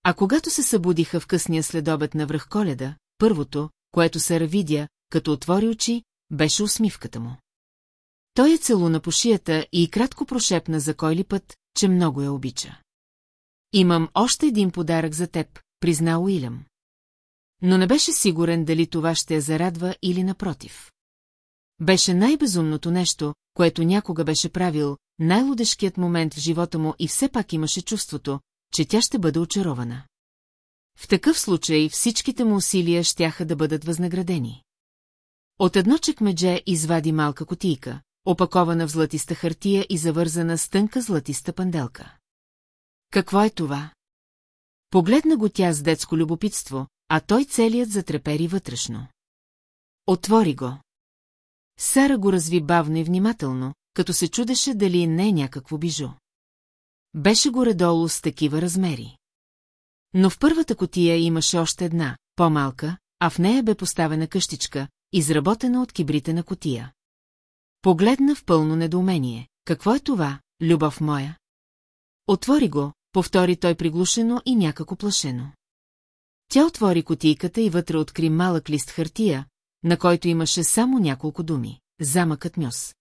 А когато се събудиха в късния следобед на връх коледа, първото, което се видя, като отвори очи, беше усмивката му. Той е целуна по шията и кратко прошепна за кой ли път, че много я обича. Имам още един подарък за теб, призна Уилям. Но не беше сигурен дали това ще я зарадва или напротив. Беше най-безумното нещо, което някога беше правил, най-лудешкият момент в живота му и все пак имаше чувството, че тя ще бъде очарована. В такъв случай всичките му усилия щяха да бъдат възнаградени. От едно чекмедже извади малка котийка, опакована в златиста хартия и завързана с тънка златиста панделка. Какво е това? Погледна го тя с детско любопитство, а той целият затрепери вътрешно. Отвори го. Сара го разви бавно и внимателно, като се чудеше дали не е някакво бижу. Беше горе-долу с такива размери. Но в първата котия имаше още една, по-малка, а в нея бе поставена къщичка, изработена от кибрите на котия. Погледна в пълно недоумение. Какво е това, любов моя? Отвори го, повтори той приглушено и някако плашено. Тя отвори котийката и вътре откри малък лист хартия, на който имаше само няколко думи. Замъкът Мюс.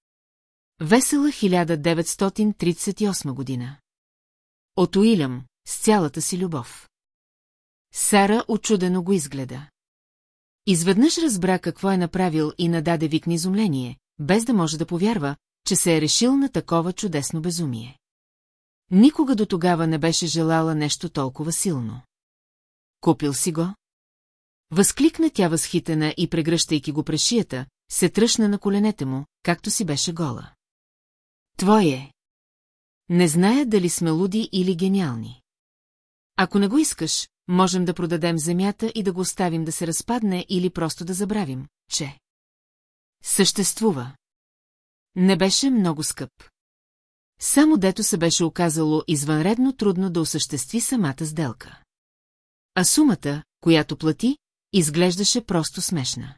Весела 1938 година. От Уилям, с цялата си любов. Сара очудено го изгледа. Изведнъж разбра какво е направил и нададе вик на изумление, без да може да повярва, че се е решил на такова чудесно безумие. Никога до тогава не беше желала нещо толкова силно. Купил си го? Възкликна тя възхитена и прегръщайки го през шията, се тръщна на коленете му, както си беше гола. Твое! Не зная дали сме луди или гениални. Ако не го искаш, можем да продадем земята и да го оставим да се разпадне или просто да забравим, че... Съществува. Не беше много скъп. Само дето се беше оказало извънредно трудно да осъществи самата сделка. А сумата, която плати, изглеждаше просто смешна.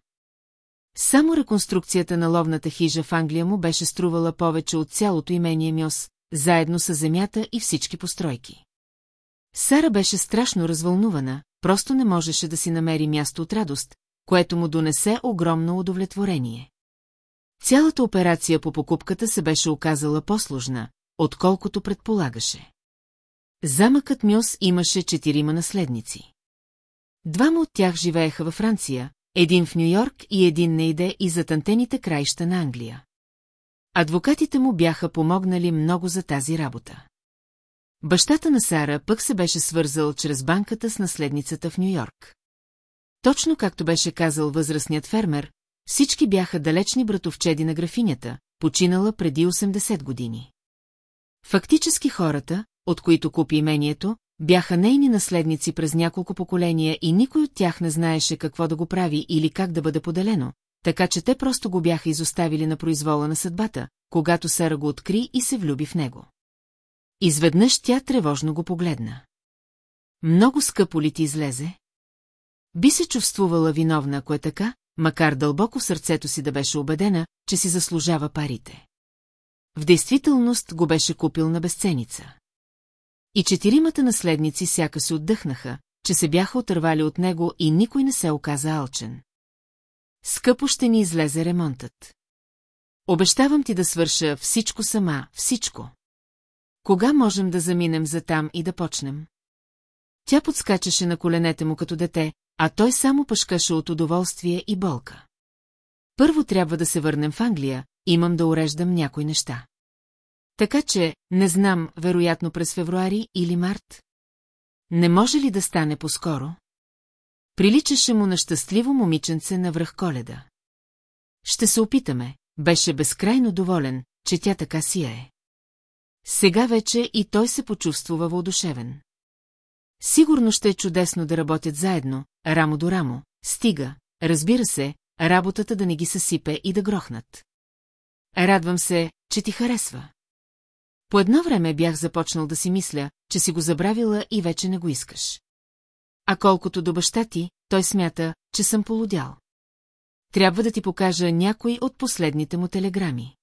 Само реконструкцията на ловната хижа в Англия му беше струвала повече от цялото имение Мьос, заедно с земята и всички постройки. Сара беше страшно развълнувана, просто не можеше да си намери място от радост, което му донесе огромно удовлетворение. Цялата операция по покупката се беше оказала по-сложна, отколкото предполагаше. Замъкът Мюс имаше четирима наследници. Двама от тях живееха във Франция, един в Нью-Йорк и един не иде и за тантените краища на Англия. Адвокатите му бяха помогнали много за тази работа. Бащата на Сара пък се беше свързал чрез банката с наследницата в Нью-Йорк. Точно както беше казал възрастният фермер, всички бяха далечни братовчеди на графинята, починала преди 80 години. Фактически хората, от които купи имението, бяха нейни наследници през няколко поколения и никой от тях не знаеше какво да го прави или как да бъде поделено, така че те просто го бяха изоставили на произвола на съдбата, когато Сара го откри и се влюби в него. Изведнъж тя тревожно го погледна. Много скъпо ли ти излезе? Би се чувствувала виновна, ако е така, макар дълбоко в сърцето си да беше убедена, че си заслужава парите. В действителност го беше купил на безценица. И четиримата наследници сяка се отдъхнаха, че се бяха отървали от него и никой не се оказа алчен. Скъпо ще ни излезе ремонтът. Обещавам ти да свърша всичко сама, всичко. Кога можем да заминем за там и да почнем? Тя подскачаше на коленете му като дете, а той само пъшкаше от удоволствие и болка. Първо трябва да се върнем в Англия, имам да уреждам някои неща. Така че, не знам, вероятно през февруари или март. Не може ли да стане по-скоро? Приличаше му на щастливо момиченце на връх коледа. Ще се опитаме, беше безкрайно доволен, че тя така си е. Сега вече и той се почувствува въодушевен. Сигурно ще е чудесно да работят заедно, рамо до рамо, стига, разбира се, работата да не ги съсипе и да грохнат. Радвам се, че ти харесва. По едно време бях започнал да си мисля, че си го забравила и вече не го искаш. А колкото до баща ти, той смята, че съм полудял. Трябва да ти покажа някой от последните му телеграми.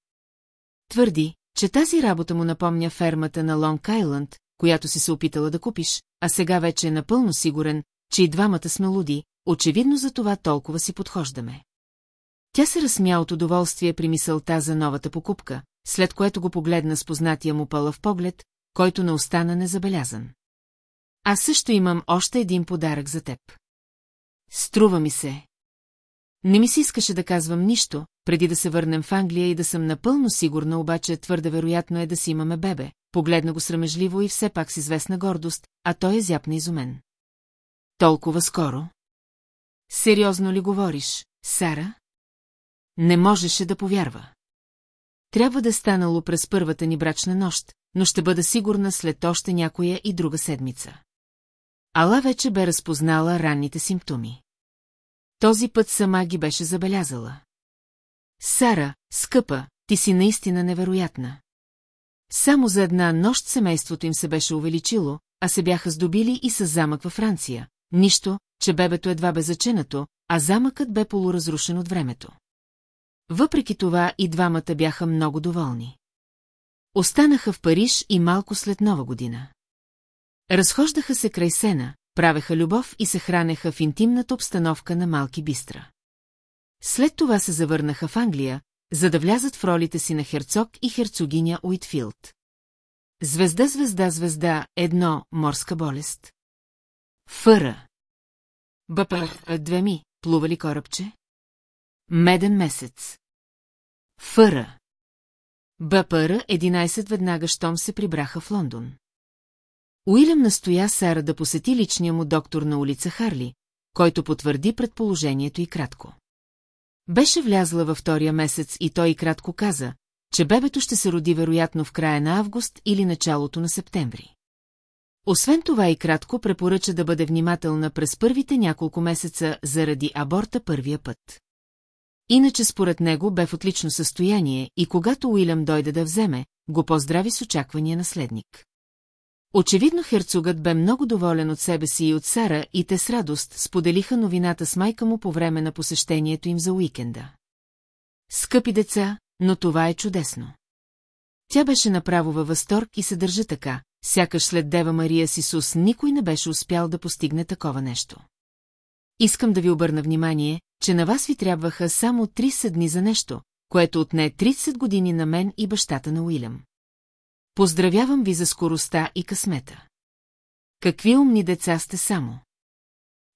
Твърди, че тази работа му напомня фермата на Лонг Айланд, която си се опитала да купиш, а сега вече е напълно сигурен, че и двамата сме луди, очевидно за това толкова си подхождаме. Тя се разсмя от удоволствие при мисълта за новата покупка, след което го погледна с познатия му пълъв поглед, който не остана незабелязан. Аз също имам още един подарък за теб. Струва ми се. Не ми се искаше да казвам нищо, преди да се върнем в Англия и да съм напълно сигурна, обаче твърде вероятно е да си имаме бебе. Погледна го срамежливо и все пак с известна гордост, а той е зяпна изумен. Толкова скоро? Сериозно ли говориш, Сара? Не можеше да повярва. Трябва да е станало през първата ни брачна нощ, но ще бъда сигурна след още някоя и друга седмица. Ала вече бе разпознала ранните симптоми. Този път сама ги беше забелязала. Сара, скъпа, ти си наистина невероятна. Само за една нощ семейството им се беше увеличило, а се бяха здобили и с замък във Франция. Нищо, че бебето едва бе заченато, а замъкът бе полуразрушен от времето. Въпреки това и двамата бяха много доволни. Останаха в Париж и малко след нова година. Разхождаха се край сена, правеха любов и се хранеха в интимната обстановка на малки бистра. След това се завърнаха в Англия, за да влязат в ролите си на херцог и херцогиня Уитфилд. Звезда, звезда, звезда, едно, морска болест. Фъра. Бъпър, две ми, плува ли корабче? Меден месец. Фъра. БПР 11 веднага щом се прибраха в Лондон. Уилям настоя Сара да посети личния му доктор на улица Харли, който потвърди предположението и кратко. Беше влязла във втория месец и той и кратко каза, че бебето ще се роди вероятно в края на август или началото на септември. Освен това и кратко препоръча да бъде внимателна през първите няколко месеца заради аборта първия път. Иначе според него бе в отлично състояние и когато Уилям дойде да вземе, го поздрави с очаквания наследник. Очевидно херцогът бе много доволен от себе си и от Сара и те с радост споделиха новината с майка му по време на посещението им за уикенда. Скъпи деца, но това е чудесно. Тя беше направо във възторг и се държа така, сякаш след Дева Мария с Исус никой не беше успял да постигне такова нещо. Искам да ви обърна внимание, че на вас ви трябваха само 30 дни за нещо, което отне 30 години на мен и бащата на Уилям. Поздравявам ви за скоростта и късмета. Какви умни деца сте само.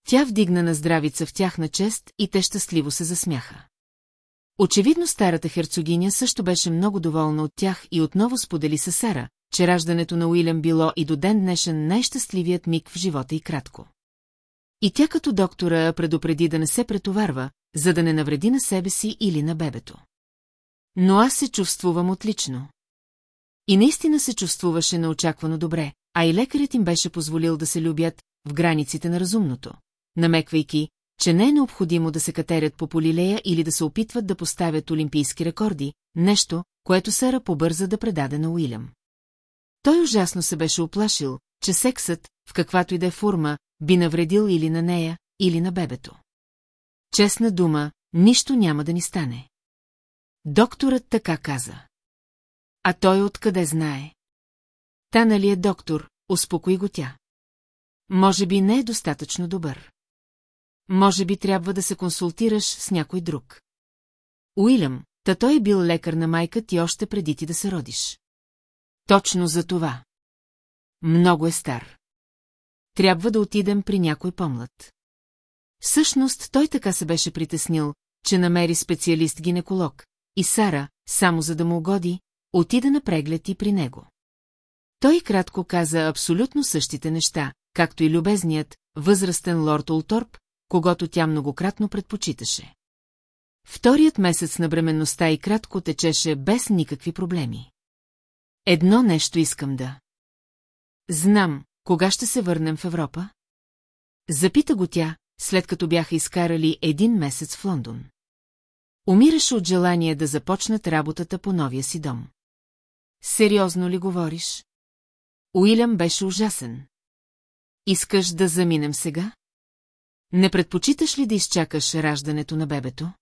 Тя вдигна на здравица в тяхна чест и те щастливо се засмяха. Очевидно старата херцогиня също беше много доволна от тях и отново сподели с Сара, че раждането на Уилям било и до ден днешен най-щастливият миг в живота и кратко. И тя като доктора предупреди да не се претоварва, за да не навреди на себе си или на бебето. Но аз се чувствувам отлично. И наистина се чувствуваше неочаквано добре, а и лекарят им беше позволил да се любят в границите на разумното, намеквайки, че не е необходимо да се катерят по полилея или да се опитват да поставят олимпийски рекорди, нещо, което Сара побърза да предаде на Уилям. Той ужасно се беше оплашил, че сексът, в каквато и да е форма, би навредил или на нея, или на бебето. Честна дума, нищо няма да ни стане. Докторът така каза. А той откъде знае? Та нали е доктор, успокои го тя. Може би не е достатъчно добър. Може би трябва да се консултираш с някой друг. Уилям, та той е бил лекар на майка ти още преди ти да се родиш. Точно за това. Много е стар. Трябва да отидем при някой помлад. Всъщност той така се беше притеснил, че намери специалист-гинеколог, и Сара, само за да му угоди, отида на преглед и при него. Той кратко каза абсолютно същите неща, както и любезният, възрастен лорд Улторп, когато тя многократно предпочиташе. Вторият месец на бременността и кратко течеше без никакви проблеми. Едно нещо искам да. Знам, кога ще се върнем в Европа? Запита го тя, след като бяха изкарали един месец в Лондон. Умираше от желание да започнат работата по новия си дом. Сериозно ли говориш? Уилям беше ужасен. Искаш да заминем сега? Не предпочиташ ли да изчакаш раждането на бебето?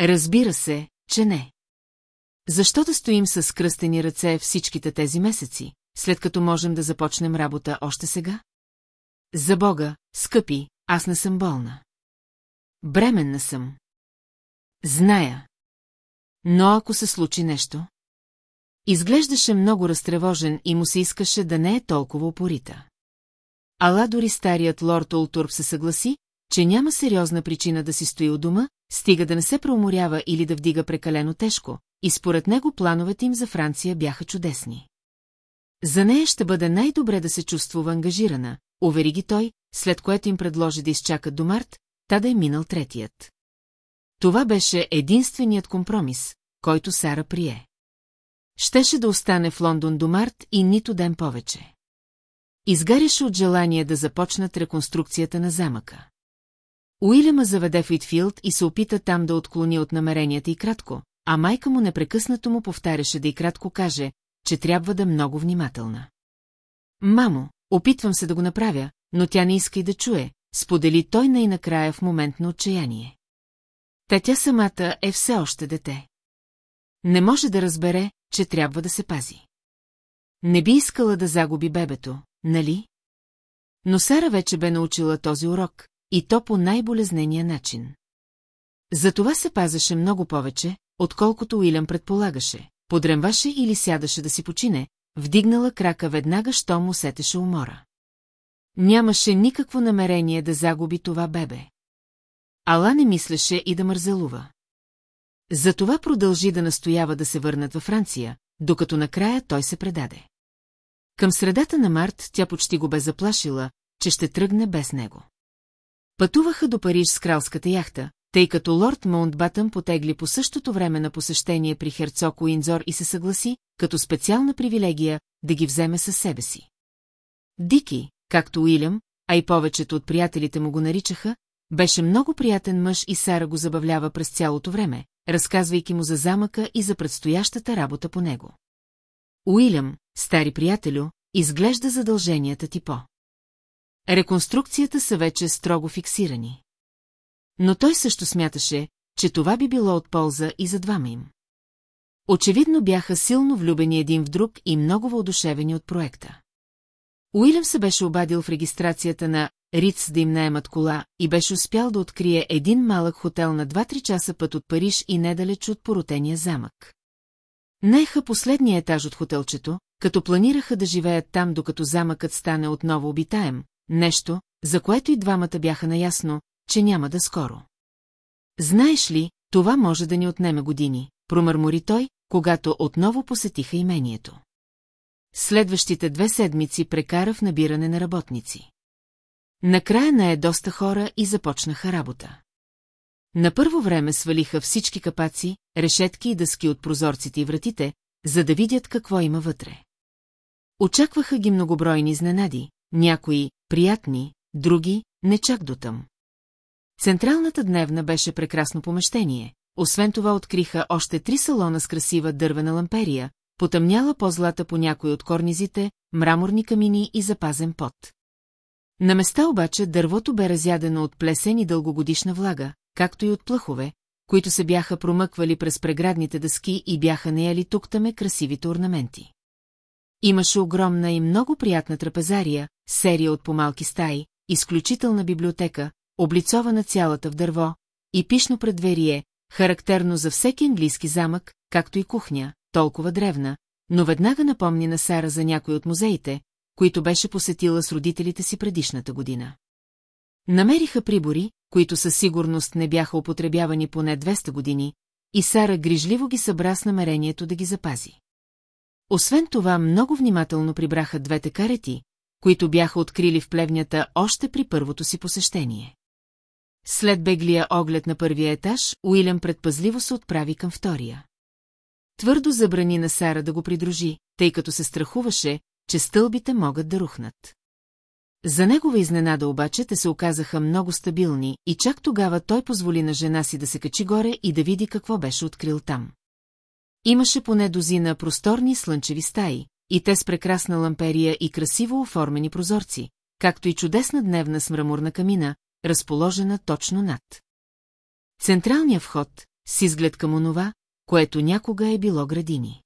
Разбира се, че не. Защо да стоим с кръстени ръце всичките тези месеци, след като можем да започнем работа още сега? За Бога, скъпи, аз не съм болна. Бременна съм. Зная. Но ако се случи нещо... Изглеждаше много разтревожен и му се искаше да не е толкова упорита. Ала дори старият лорд Олтурп се съгласи, че няма сериозна причина да си стои у дома, стига да не се преуморява или да вдига прекалено тежко, и според него плановете им за Франция бяха чудесни. За нея ще бъде най-добре да се чувствува ангажирана, увери ги той, след което им предложи да изчакат до март, та да е минал третият. Това беше единственият компромис, който Сара прие. Щеше да остане в Лондон до март и нито ден повече. Изгаряше от желание да започнат реконструкцията на замъка. Уиляма заведе в Уитфилд и се опита там да отклони от намеренията и кратко, а майка му непрекъснато му повтаряше да и кратко каже, че трябва да е много внимателна. Мамо, опитвам се да го направя, но тя не иска и да чуе, сподели той най-накрая в момент на отчаяние. Та тя самата е все още дете. Не може да разбере, че трябва да се пази. Не би искала да загуби бебето, нали? Но Сара вече бе научила този урок, и то по най-болезнения начин. Затова се пазеше много повече, отколкото Уилям предполагаше. Подремваше или сядаше да си почине, вдигнала крака веднага, що му сетеше умора. Нямаше никакво намерение да загуби това бебе. Ала не мислеше и да мързелува. Затова продължи да настоява да се върнат във Франция, докато накрая той се предаде. Към средата на март тя почти го бе заплашила, че ще тръгне без него. Пътуваха до Париж с кралската яхта, тъй като лорд Маунтбатън потегли по същото време на посещение при херцог Уинзор и се съгласи, като специална привилегия, да ги вземе със себе си. Дики, както Уилям, а и повечето от приятелите му го наричаха, беше много приятен мъж и Сара го забавлява през цялото време, разказвайки му за замъка и за предстоящата работа по него. Уилям, стари приятелю, изглежда задълженията ти по. Реконструкцията са вече строго фиксирани. Но той също смяташе, че това би било от полза и за двама им. Очевидно бяха силно влюбени един в друг и много въодушевени от проекта. Уилям се беше обадил в регистрацията на Риц да им наемат кола и беше успял да открие един малък хотел на 2-3 часа път от Париж и недалеч от поротения замък. Нееха последния етаж от хотелчето, като планираха да живеят там, докато замъкът стане отново обитаем, нещо, за което и двамата бяха наясно, че няма да скоро. Знаеш ли, това може да ни отнеме години, промърмори той, когато отново посетиха имението. Следващите две седмици прекара в набиране на работници. Накрая нае доста хора и започнаха работа. На първо време свалиха всички капаци, решетки и дъски от прозорците и вратите, за да видят какво има вътре. Очакваха ги многобройни изненади, някои приятни, други не чак до там. Централната дневна беше прекрасно помещение, освен това откриха още три салона с красива дървена ламперия, потъмняла по-злата по някой от корнизите, мраморни камини и запазен пот. На места обаче дървото бе разядено от плесен и дългогодишна влага, както и от плъхове, които се бяха промъквали през преградните дъски и бяха неяли туктаме красивите орнаменти. Имаше огромна и много приятна трапезария, серия от помалки стаи, изключителна библиотека, облицована цялата в дърво, и пишно предверие, характерно за всеки английски замък, както и кухня, толкова древна, но веднага напомни на Сара за някой от музеите, които беше посетила с родителите си предишната година. Намериха прибори, които със сигурност не бяха употребявани поне 200 години, и Сара грижливо ги събра с намерението да ги запази. Освен това, много внимателно прибраха двете карети, които бяха открили в плевнята още при първото си посещение. След беглия оглед на първия етаж, Уилям предпазливо се отправи към втория. Твърдо забрани на Сара да го придружи, тъй като се страхуваше, че стълбите могат да рухнат. За негова изненада обаче те се оказаха много стабилни и чак тогава той позволи на жена си да се качи горе и да види какво беше открил там. Имаше поне дозина просторни слънчеви стаи, и те с прекрасна ламперия и красиво оформени прозорци, както и чудесна дневна с камина, разположена точно над. Централният вход, с изглед към онова, което някога е било градини.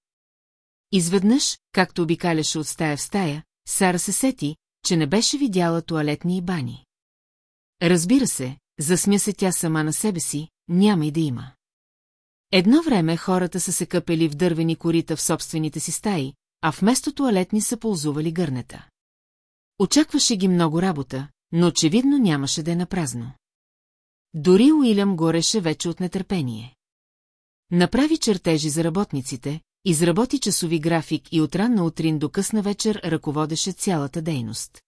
Изведнъж, както обикаляше от стая в стая, Сара се сети, че не беше видяла туалетни и бани. Разбира се, засмя се тя сама на себе си, няма и да има. Едно време хората са се къпели в дървени корита в собствените си стаи, а вместо туалетни са ползували гърнета. Очакваше ги много работа, но очевидно нямаше да е напразно. Дори Уилям гореше вече от нетърпение. Направи чертежи за работниците, изработи часови график и от ранна утрин до късна вечер ръководеше цялата дейност.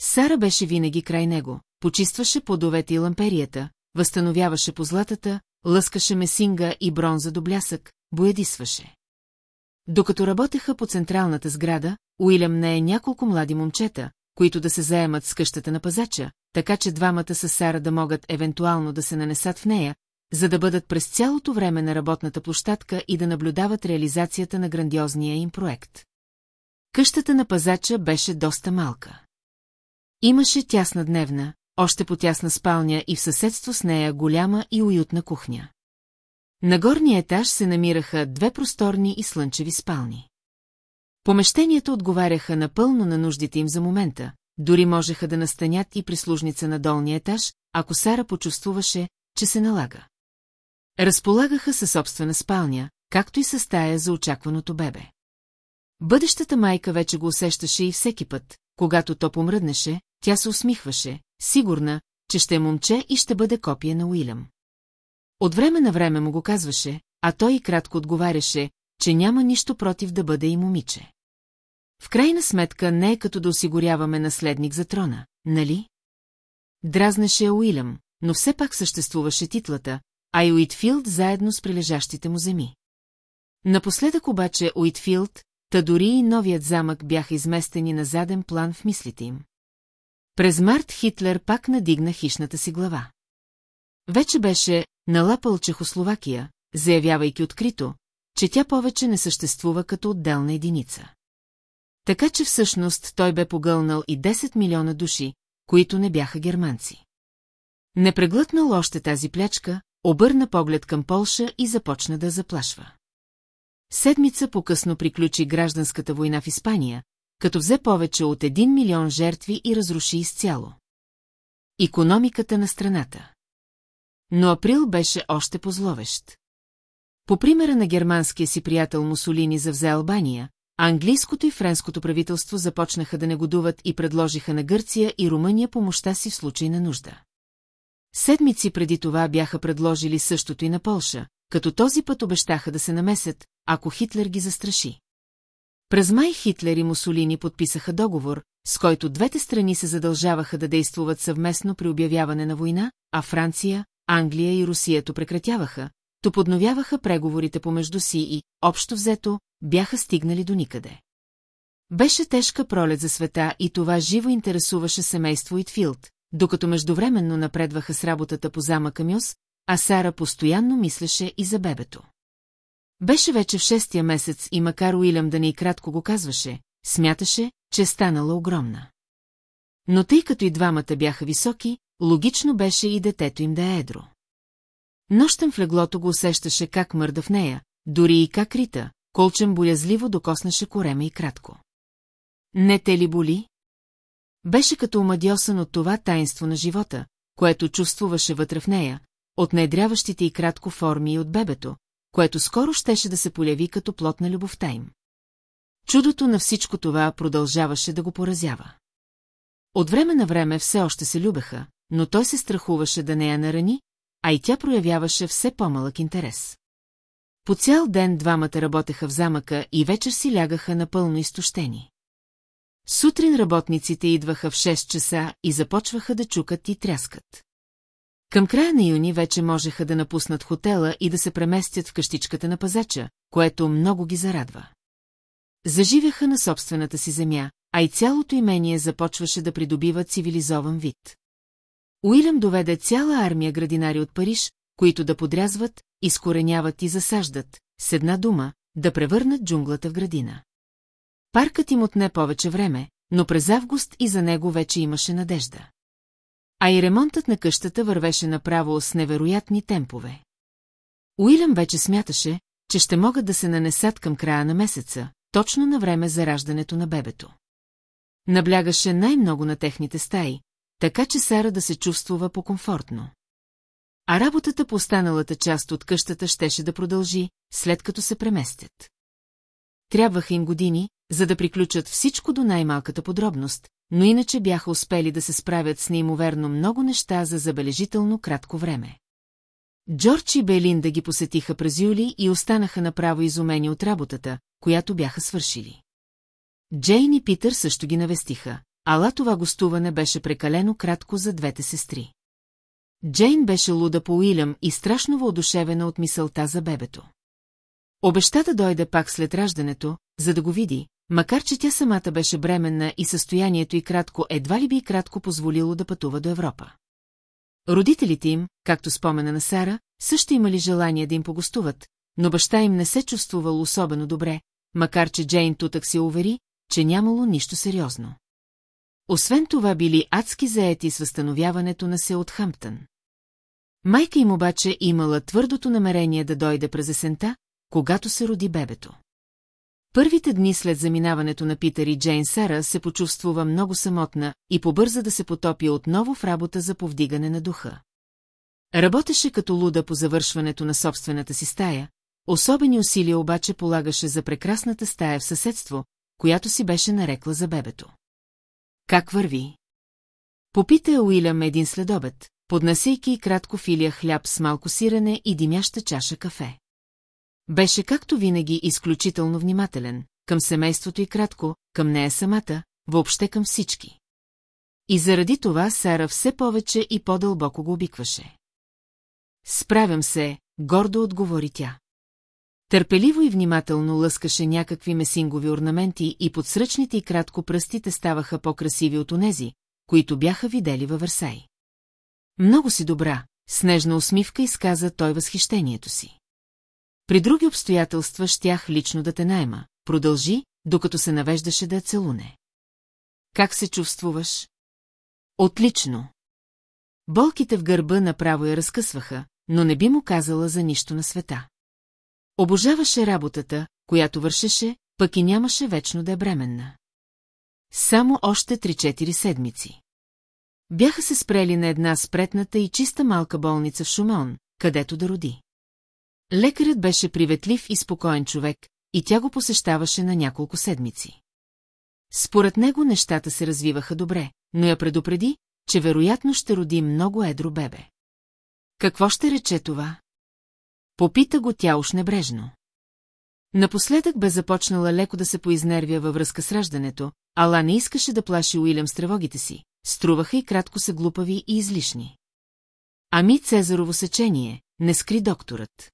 Сара беше винаги край него, почистваше подовете и ламперията, възстановяваше позлатата, лъскаше месинга и бронза до блясък, боядисваше. Докато работеха по централната сграда, Уилям не е няколко млади момчета, които да се заемат с къщата на пазача, така че двамата с Сара да могат евентуално да се нанесат в нея, за да бъдат през цялото време на работната площадка и да наблюдават реализацията на грандиозния им проект. Къщата на пазача беше доста малка. Имаше тясна дневна, още по-тясна спалня и в съседство с нея голяма и уютна кухня. На горния етаж се намираха две просторни и слънчеви спални. Помещенията отговаряха напълно на нуждите им за момента, дори можеха да настанят и прислужница на долния етаж, ако Сара почувствуваше, че се налага. Разполагаха със собствена спалня, както и със стая за очакваното бебе. Бъдещата майка вече го усещаше и всеки път, когато то помръднеше, тя се усмихваше, сигурна, че ще е момче и ще бъде копия на Уилям. От време на време му го казваше, а той и кратко отговаряше, че няма нищо против да бъде и момиче. В крайна сметка не е като да осигуряваме наследник за трона, нали? Дразнеше Уилям, но все пак съществуваше титлата, а и Уитфилд заедно с прилежащите му земи. Напоследък обаче Уитфилд, та дори и новият замък бяха изместени на заден план в мислите им. През март Хитлер пак надигна хищната си глава. Вече беше налапал Чехословакия, заявявайки открито, че тя повече не съществува като отделна единица. Така че всъщност той бе погълнал и 10 милиона души, които не бяха германци. Не преглътнал още тази плячка, обърна поглед към Полша и започна да заплашва. Седмица по-късно приключи гражданската война в Испания, като взе повече от 1 милион жертви и разруши изцяло. Икономиката на страната. Но април беше още позловещ. По примера на германския си приятел Мусолини завзе Албания, английското и френското правителство започнаха да негодуват и предложиха на Гърция и Румъния помощта си в случай на нужда. Седмици преди това бяха предложили същото и на Полша, като този път обещаха да се намесят, ако Хитлер ги застраши. През май Хитлер и Мусолини подписаха договор, с който двете страни се задължаваха да действуват съвместно при обявяване на война, а Франция, Англия и Русието прекратяваха, то подновяваха преговорите помежду си и, общо взето, бяха стигнали до никъде. Беше тежка пролет за света и това живо интересуваше семейство Итфилд, докато междувременно напредваха с работата по замъка Мюс, а Сара постоянно мислеше и за бебето. Беше вече в шестия месец и макар Уилям да не и кратко го казваше, смяташе, че станала огромна. Но тъй като и двамата бяха високи, логично беше и детето им да е едро. Нощем в леглото го усещаше как мърда в нея, дори и как рита, колчем боязливо докоснаше корема и кратко. Не те ли боли? Беше като омадьосан от това таинство на живота, което чувствуваше вътре в нея, от недряващите и кратко форми и от бебето, което скоро щеше да се поляви като плод на любовта им. Чудото на всичко това продължаваше да го поразява. От време на време все още се любеха, но той се страхуваше да не я нарани, а и тя проявяваше все по-малък интерес. По цял ден двамата работеха в замъка и вечер си лягаха напълно изтощени. Сутрин работниците идваха в 6 часа и започваха да чукат и тряскат. Към края на юни вече можеха да напуснат хотела и да се преместят в къщичката на пазача, което много ги зарадва. Заживяха на собствената си земя, а и цялото имение започваше да придобива цивилизован вид. Уилям доведе цяла армия градинари от Париж, които да подрязват, изкореняват и засаждат, с една дума, да превърнат джунглата в градина. Паркът им отне повече време, но през август и за него вече имаше надежда. А и ремонтът на къщата вървеше направо с невероятни темпове. Уилям вече смяташе, че ще могат да се нанесат към края на месеца, точно на време за раждането на бебето. Наблягаше най-много на техните стаи, така че Сара да се чувствува по-комфортно. А работата по останалата част от къщата щеше да продължи, след като се преместят. Трябваха им години, за да приключат всичко до най-малката подробност, но иначе бяха успели да се справят с неимоверно много неща за забележително кратко време. Джордж и Белин да ги посетиха през юли и останаха направо изумени от работата, която бяха свършили. Джейн и Питър също ги навестиха, ала това гостуване беше прекалено кратко за двете сестри. Джейн беше луда по Уилям и страшно въодушевена от мисълта за бебето. Обеща да дойде пак след раждането, за да го види, макар че тя самата беше бременна и състоянието й кратко едва ли би и кратко позволило да пътува до Европа. Родителите им, както спомена на Сара, също имали желание да им погостуват, но баща им не се чувствувал особено добре, макар че Джейн тутък се увери, че нямало нищо сериозно. Освен това били адски заети с възстановяването на се от Хамптън. Майка им обаче имала твърдото намерение да дойде през есента, когато се роди бебето. Първите дни след заминаването на Питър и Джейн Сара се почувствува много самотна и побърза да се потопи отново в работа за повдигане на духа. Работеше като луда по завършването на собствената си стая, особени усилия обаче полагаше за прекрасната стая в съседство, която си беше нарекла за бебето. Как върви? Попита Уилям един следобед, поднасейки кратко филия хляб с малко сирене и димяща чаша кафе. Беше както винаги изключително внимателен, към семейството и кратко, към нея самата, въобще към всички. И заради това Сара все повече и по-дълбоко го обикваше. Справям се, гордо отговори тя. Търпеливо и внимателно лъскаше някакви месингови орнаменти и подсръчните и кратко пръстите ставаха по-красиви от онези, които бяха видели във Версай. Много си добра, снежна усмивка изказа той възхищението си. При други обстоятелства щях лично да те найма, продължи, докато се навеждаше да я целуне. Как се чувствуваш? Отлично. Болките в гърба направо я разкъсваха, но не би му казала за нищо на света. Обожаваше работата, която вършеше, пък и нямаше вечно да е бременна. Само още 3-4 седмици. Бяха се спрели на една спретната и чиста малка болница в Шумон, където да роди. Лекарят беше приветлив и спокоен човек, и тя го посещаваше на няколко седмици. Според него нещата се развиваха добре, но я предупреди, че вероятно ще роди много едро бебе. Какво ще рече това? Попита го тя уж небрежно. Напоследък бе започнала леко да се поизнервя във връзка с раждането, ала не искаше да плаши Уилям с тревогите си, струваха и кратко са глупави и излишни. Ами Цезарово сечение, не скри докторът.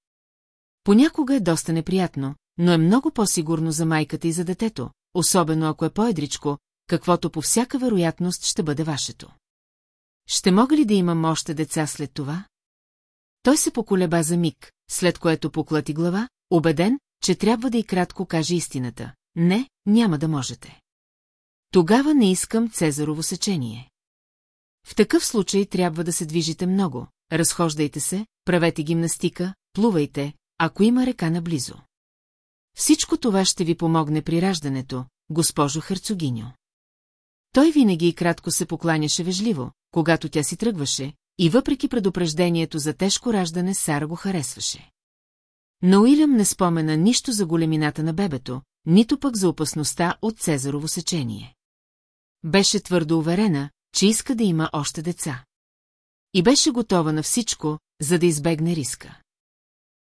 Понякога е доста неприятно, но е много по-сигурно за майката и за детето, особено ако е по-едричко, каквото по всяка вероятност ще бъде вашето. Ще мога ли да имам още деца след това? Той се поколеба за миг, след което поклати глава, убеден, че трябва да и кратко каже истината. Не, няма да можете. Тогава не искам Цезарово сечение. В такъв случай трябва да се движите много, разхождайте се, правете гимнастика, плувайте, ако има река наблизо. Всичко това ще ви помогне при раждането, госпожо Херцогиньо. Той винаги и кратко се покланяше вежливо, когато тя си тръгваше, и въпреки предупреждението за тежко раждане, Сара го харесваше. Но Уилям не спомена нищо за големината на бебето, нито пък за опасността от Цезарово сечение. Беше твърдо уверена, че иска да има още деца. И беше готова на всичко, за да избегне риска.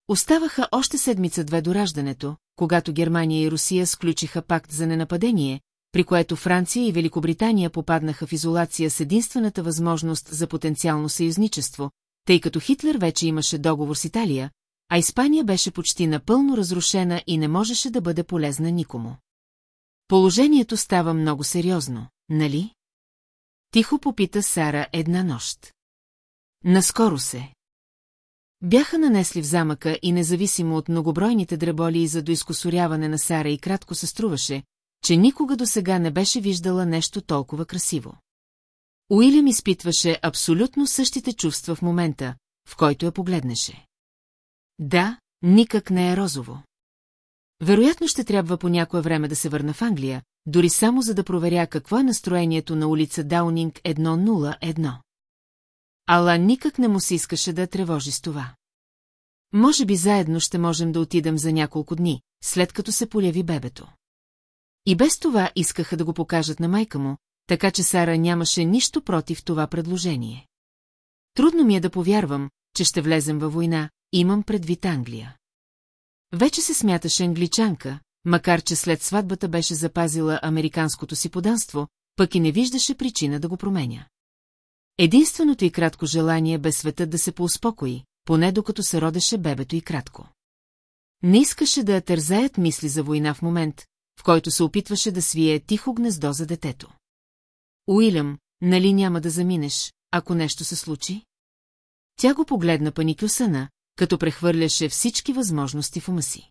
Оставаха още седмица-две до раждането, когато Германия и Русия сключиха пакт за ненападение, при което Франция и Великобритания попаднаха в изолация с единствената възможност за потенциално съюзничество, тъй като Хитлер вече имаше договор с Италия, а Испания беше почти напълно разрушена и не можеше да бъде полезна никому. Положението става много сериозно, нали? Тихо попита Сара една нощ. Наскоро се. Бяха нанесли в замъка и независимо от многобройните дреболи за доискосоряване на Сара и кратко се струваше, че никога до сега не беше виждала нещо толкова красиво. Уилям изпитваше абсолютно същите чувства в момента, в който я погледнеше. Да, никак не е розово. Вероятно ще трябва по някое време да се върна в Англия, дори само за да проверя какво е настроението на улица Даунинг 101. Ала никак не му се искаше да тревожи с това. Може би заедно ще можем да отидем за няколко дни, след като се поляви бебето. И без това искаха да го покажат на майка му, така че Сара нямаше нищо против това предложение. Трудно ми е да повярвам, че ще влезем във война, имам предвид Англия. Вече се смяташе англичанка, макар че след сватбата беше запазила американското си поданство, пък и не виждаше причина да го променя. Единственото и кратко желание бе светът да се поуспокои, поне докато се родеше бебето и кратко. Не искаше да я тързаят мисли за война в момент, в който се опитваше да свие тихо гнездо за детето. Уилям, нали няма да заминеш, ако нещо се случи? Тя го погледна паникюсана, като прехвърляше всички възможности в ума си.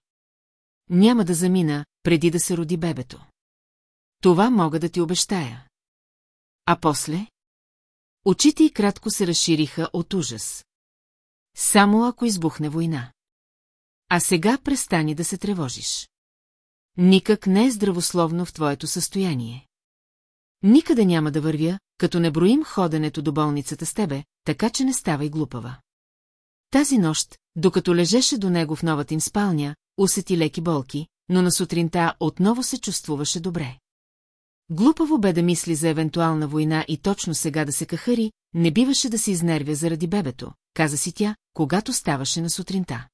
Няма да замина, преди да се роди бебето. Това мога да ти обещая. А после? Очите й кратко се разшириха от ужас. Само ако избухне война. А сега престани да се тревожиш. Никак не е здравословно в твоето състояние. Никъде няма да вървя, като не броим ходенето до болницата с тебе, така че не ставай глупава. Тази нощ, докато лежеше до него в новата им спалня, усети леки болки, но на сутринта отново се чувствуваше добре. Глупаво бе да мисли за евентуална война и точно сега да се кахари, не биваше да се изнервя заради бебето, каза си тя, когато ставаше на сутринта.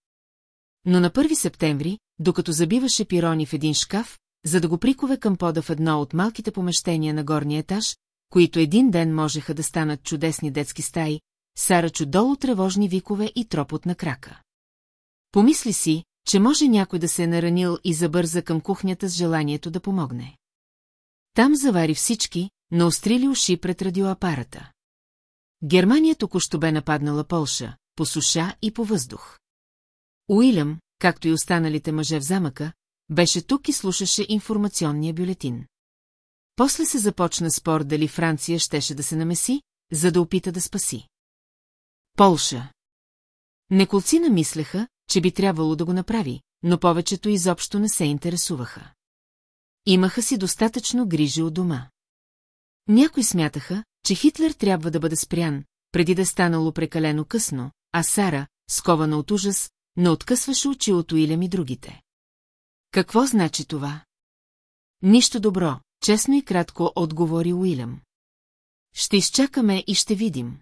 Но на 1 септември, докато забиваше пирони в един шкаф, за да го прикове към пода в едно от малките помещения на горния етаж, които един ден можеха да станат чудесни детски стаи, Сара чудоло тревожни викове и тропот на крака. Помисли си, че може някой да се е наранил и забърза към кухнята с желанието да помогне. Там завари всички, но острили уши пред радиоапарата. Германия току-що бе нападнала Полша, по суша и по въздух. Уилям, както и останалите мъже в замъка, беше тук и слушаше информационния бюлетин. После се започна спор дали Франция щеше да се намеси, за да опита да спаси. Полша. Неколци намислеха, че би трябвало да го направи, но повечето изобщо не се интересуваха. Имаха си достатъчно грижи от дома. Някои смятаха, че Хитлер трябва да бъде спрян, преди да е станало прекалено късно, а Сара, скована от ужас, не откъсваше очи от Уилям и другите. Какво значи това? Нищо добро, честно и кратко отговори Уилям. Ще изчакаме и ще видим.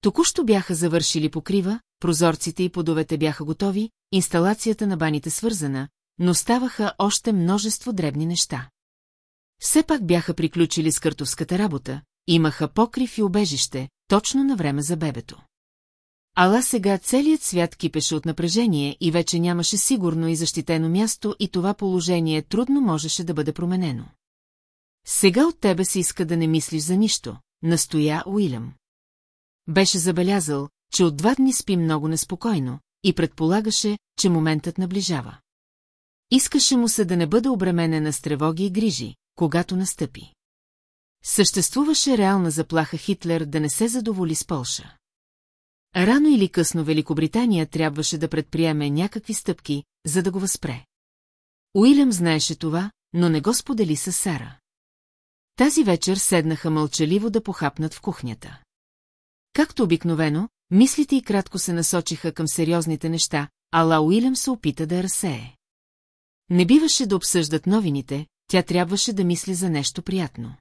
Току-що бяха завършили покрива, прозорците и подовете бяха готови, инсталацията на баните свързана, но ставаха още множество дребни неща. Все пак бяха приключили с картовската работа, имаха покрив и обежище, точно на време за бебето. Ала сега целият свят кипеше от напрежение и вече нямаше сигурно и защитено място и това положение трудно можеше да бъде променено. Сега от тебе се иска да не мислиш за нищо, настоя Уилям. Беше забелязал, че от два дни спи много неспокойно и предполагаше, че моментът наближава. Искаше му се да не бъде обременена с тревоги и грижи, когато настъпи. Съществуваше реална заплаха Хитлер да не се задоволи с Полша. Рано или късно Великобритания трябваше да предприеме някакви стъпки, за да го възпре. Уилям знаеше това, но не го сподели с Сара. Тази вечер седнаха мълчаливо да похапнат в кухнята. Както обикновено, мислите и кратко се насочиха към сериозните неща, ала Уилям се опита да разсее. Не биваше да обсъждат новините, тя трябваше да мисли за нещо приятно.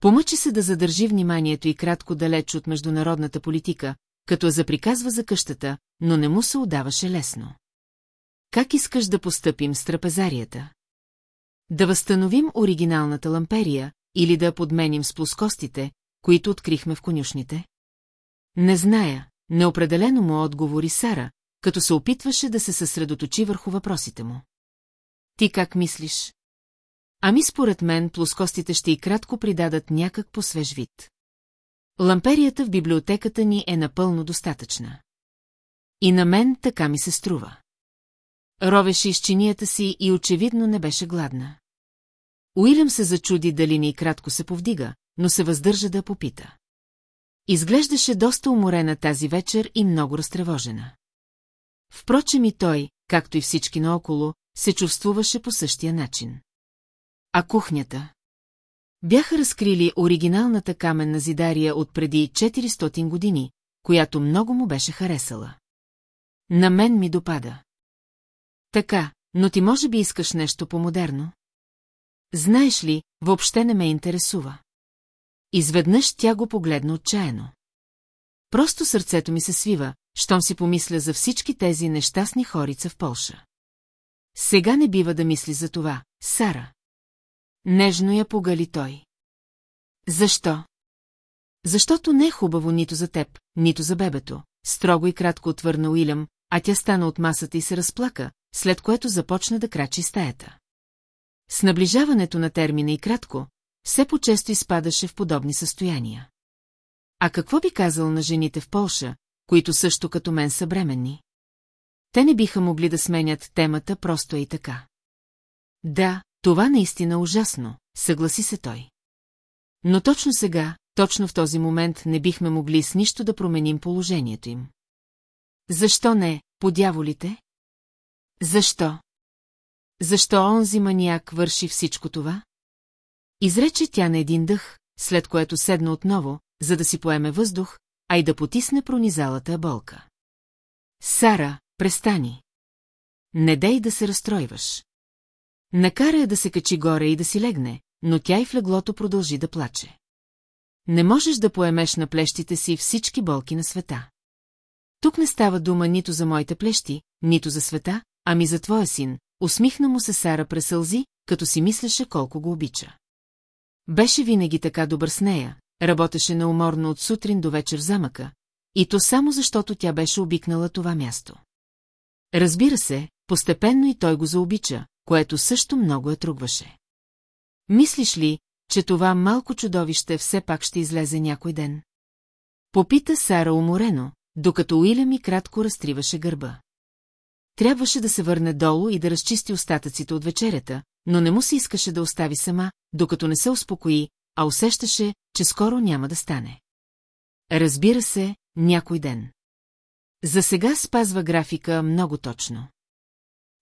Помъчи се да задържи вниманието и кратко далеч от международната политика, като заприказва за къщата, но не му се удаваше лесно. Как искаш да постъпим с трапезарията? Да възстановим оригиналната ламперия или да подменим с плоскостите, които открихме в конюшните? Не зная, неопределено му отговори Сара, като се опитваше да се съсредоточи върху въпросите му. Ти как мислиш? Ами според мен плоскостите ще и кратко придадат някак по свеж вид. Ламперията в библиотеката ни е напълно достатъчна. И на мен така ми се струва. Ровеше из чинията си и очевидно не беше гладна. Уилям се зачуди дали ни кратко се повдига, но се въздържа да попита. Изглеждаше доста уморена тази вечер и много разтревожена. Впрочем и той, както и всички наоколо, се чувствуваше по същия начин. А кухнята? Бяха разкрили оригиналната каменна зидария от преди 400 години, която много му беше харесала. На мен ми допада. Така, но ти може би искаш нещо по-модерно? Знаеш ли, въобще не ме интересува. Изведнъж тя го погледна отчаяно. Просто сърцето ми се свива, щом си помисля за всички тези нещастни хорица в Полша. Сега не бива да мисли за това, Сара. Нежно я погали той. Защо? Защото не е хубаво нито за теб, нито за бебето, строго и кратко отвърна Уилям, а тя стана от масата и се разплака, след което започна да крачи стаята. С наближаването на термина и кратко, все по-често изпадаше в подобни състояния. А какво би казал на жените в Полша, които също като мен са бременни? Те не биха могли да сменят темата просто и така. Да, това наистина е ужасно, съгласи се той. Но точно сега, точно в този момент не бихме могли с нищо да променим положението им. Защо не, подяволите? Защо? Защо онзи маняк върши всичко това? Изрече тя на един дъх, след което седна отново, за да си поеме въздух, а и да потисне пронизалата болка. Сара, престани. Не дей да се разстройваш. Накара я да се качи горе и да си легне, но тя и в леглото продължи да плаче. Не можеш да поемеш на плещите си всички болки на света. Тук не става дума нито за моите плещи, нито за света, ами за твоя син, усмихна му се Сара през сълзи, като си мислеше колко го обича. Беше винаги така добър с нея, работеше неуморно от сутрин до вечер замъка, и то само защото тя беше обикнала това място. Разбира се, постепенно и той го заобича, което също много я трugваше. Мислиш ли, че това малко чудовище все пак ще излезе някой ден? Попита Сара уморено, докато Уиля ми кратко разтриваше гърба. Трябваше да се върне долу и да разчисти остатъците от вечерята, но не му се искаше да остави сама, докато не се успокои, а усещаше, че скоро няма да стане. Разбира се, някой ден. За сега спазва графика много точно.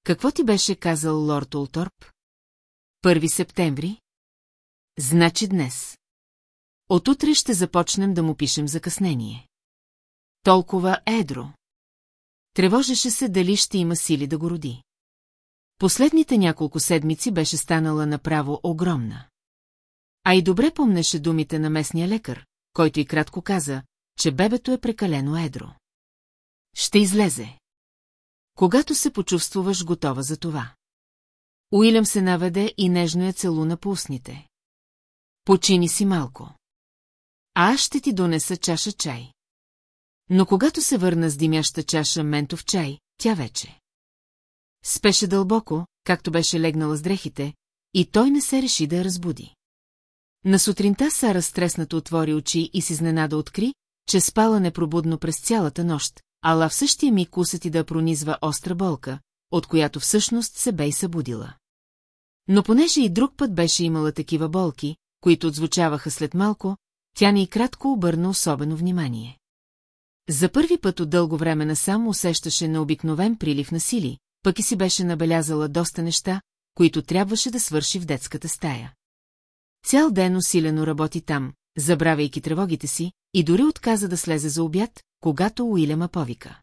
Какво ти беше казал лорд Улторп? Първи септември? Значи днес. Отутре ще започнем да му пишем закъснение. Толкова едро. Тревожеше се дали ще има сили да го роди. Последните няколко седмици беше станала направо огромна. А и добре помнеше думите на местния лекар, който и кратко каза, че бебето е прекалено едро. Ще излезе. Когато се почувствуваш готова за това. Уилям се наведе и нежно я целуна по устните. Почини си малко. А аз ще ти донеса чаша чай. Но когато се върна с димяща чаша ментов чай, тя вече. Спеше дълбоко, както беше легнала с дрехите, и той не се реши да я разбуди. На сутринта Сара стреснато отвори очи и си изненада откри, че спала непробудно през цялата нощ, ала в същия миг усети да пронизва остра болка, от която всъщност се бе и събудила. Но понеже и друг път беше имала такива болки, които отзвучаваха след малко, тя не и кратко обърна особено внимание. За първи път от дълго време насам усещаше необикновен прилив на сили, пък и си беше набелязала доста неща, които трябваше да свърши в детската стая. Цял ден усилено работи там, забравяйки тревогите си, и дори отказа да слезе за обяд, когато Уилема повика.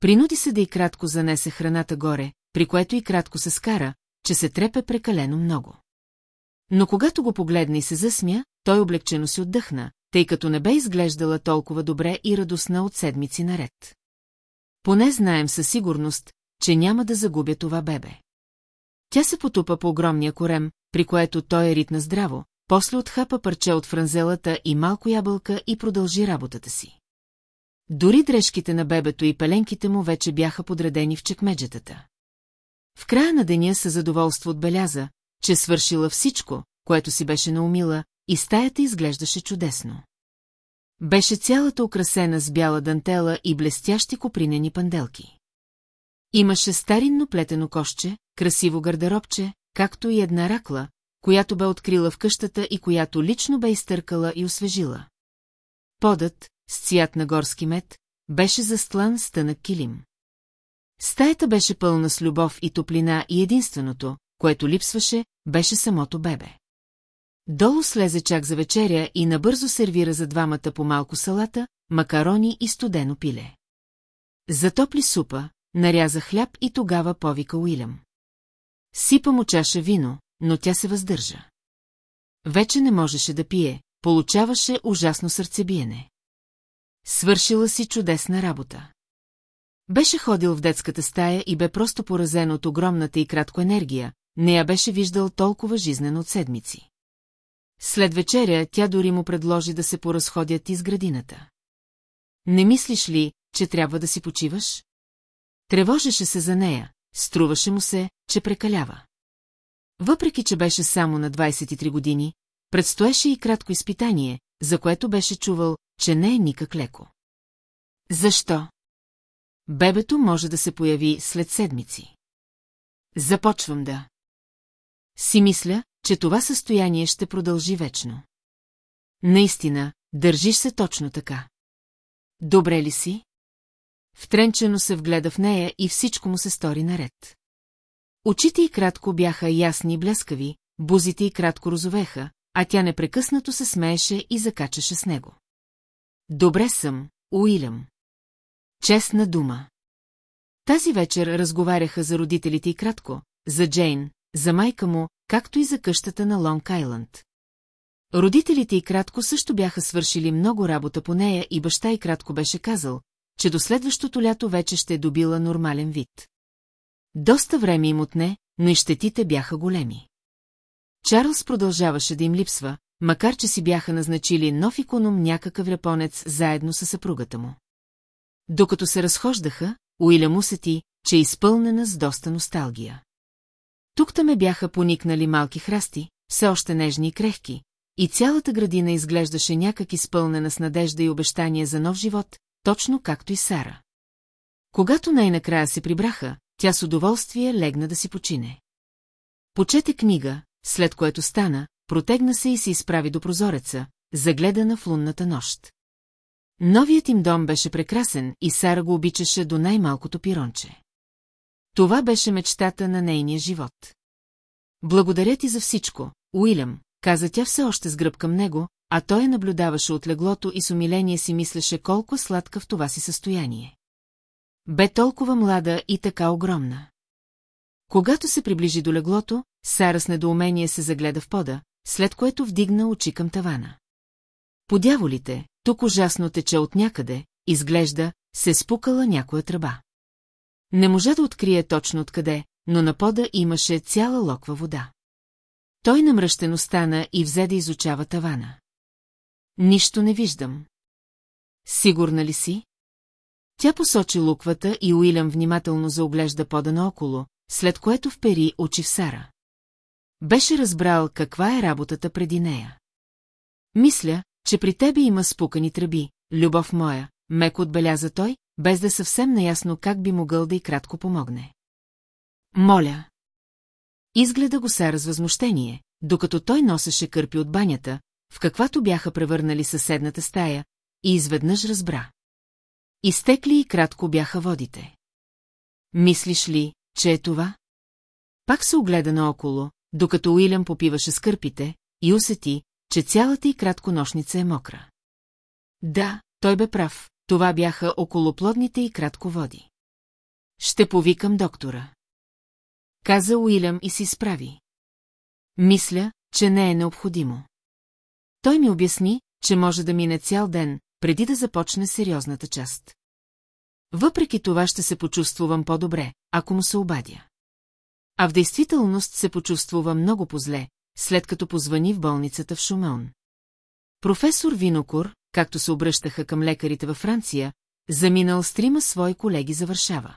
Принуди се да и кратко занесе храната горе, при което и кратко се скара, че се трепе прекалено много. Но когато го погледна и се засмя, той облегчено си отдъхна, тъй като не бе изглеждала толкова добре и радостна от седмици наред. Поне знаем със сигурност, че няма да загубя това бебе. Тя се потупа по огромния корем, при което той е ритна здраво, после отхапа парче от франзелата и малко ябълка и продължи работата си. Дори дрежките на бебето и пеленките му вече бяха подредени в чекмеджетата. В края на деня със задоволство отбеляза, че свършила всичко, което си беше наумила, и стаята изглеждаше чудесно. Беше цялата украсена с бяла дантела и блестящи копринени панделки. Имаше старинно плетено кошче, красиво гардеробче, както и една ракла, която бе открила в къщата и която лично бе изтъркала и освежила. Подът, с цвят на горски мед, беше застлан с тънък килим. Стаята беше пълна с любов и топлина и единственото, което липсваше, беше самото бебе. Долу слезе чак за вечеря и набързо сервира за двамата по малко салата, макарони и студено пиле. Затопли супа, наряза хляб и тогава повика Уилям. Сипа му чаша вино, но тя се въздържа. Вече не можеше да пие, получаваше ужасно сърцебиене. Свършила си чудесна работа. Беше ходил в детската стая и бе просто поразен от огромната и кратко енергия, не я беше виждал толкова жизнено от седмици. След вечеря тя дори му предложи да се поразходят из градината. Не мислиш ли, че трябва да си почиваш? Тревожеше се за нея, струваше му се, че прекалява. Въпреки, че беше само на 23 години, предстоеше и кратко изпитание, за което беше чувал, че не е никак леко. Защо? Бебето може да се появи след седмици. Започвам да. Си мисля, че това състояние ще продължи вечно. Наистина, държиш се точно така. Добре ли си? Втренчено се вгледа в нея и всичко му се стори наред. Очите й кратко бяха ясни и блескави, бузите й кратко розовеха, а тя непрекъснато се смееше и закачаше с него. Добре съм, Уилям. Честна дума. Тази вечер разговаряха за родителите и кратко, за Джейн, за майка му, както и за къщата на Лонг Айланд. Родителите и кратко също бяха свършили много работа по нея и баща и кратко беше казал, че до следващото лято вече ще е добила нормален вид. Доста време им отне, но и щетите бяха големи. Чарлз продължаваше да им липсва, макар че си бяха назначили нов иконом някакъв японец заедно с съпругата му. Докато се разхождаха, Уилям усети, че е изпълнена с доста носталгия. Тук ме бяха поникнали малки храсти, все още нежни и крехки, и цялата градина изглеждаше някак изпълнена с надежда и обещание за нов живот, точно както и Сара. Когато най-накрая се прибраха, тя с удоволствие легна да си почине. Почете книга, след което стана, протегна се и се изправи до прозореца, загледана в лунната нощ. Новият им дом беше прекрасен и Сара го обичаше до най-малкото пиронче. Това беше мечтата на нейния живот. Благодаря ти за всичко, Уилям, каза тя все още с гръб към него, а той я наблюдаваше от леглото и с умиление си мислеше колко сладка в това си състояние. Бе толкова млада и така огромна. Когато се приближи до леглото, Сара с недоумение се загледа в пода, след което вдигна очи към тавана. Подяволите, тук ужасно тече от някъде, изглежда, се спукала някоя тръба. Не можа да открие точно откъде, но на пода имаше цяла локва вода. Той намръщено стана и взе да изучава тавана. Нищо не виждам. Сигурна ли си? Тя посочи луквата и Уилям внимателно заоглежда пода наоколо, след което впери очи в Сара. Беше разбрал каква е работата преди нея. Мисля, че при тебе има спукани тръби, любов моя, меко отбеляза той, без да съвсем наясно как би могъл да и кратко помогне. Моля. Изгледа го Сара с възмущение, докато той носеше кърпи от банята, в каквато бяха превърнали съседната стая, и изведнъж разбра. Изтекли и кратко бяха водите. Мислиш ли, че е това? Пак се огледа наоколо, докато Уилям попиваше скърпите, и усети, че цялата и кратконощница е мокра. Да, той бе прав, това бяха околоплодните и кратко води. Ще повикам доктора. Каза Уилям и си справи. Мисля, че не е необходимо. Той ми обясни, че може да мине цял ден, преди да започне сериозната част. Въпреки това ще се почувствувам по-добре, ако му се обадя. А в действителност се почувствува много позле, след като позвани в болницата в Шумеон. Професор Винокур, както се обръщаха към лекарите във Франция, заминал с трима свои колеги за Варшава.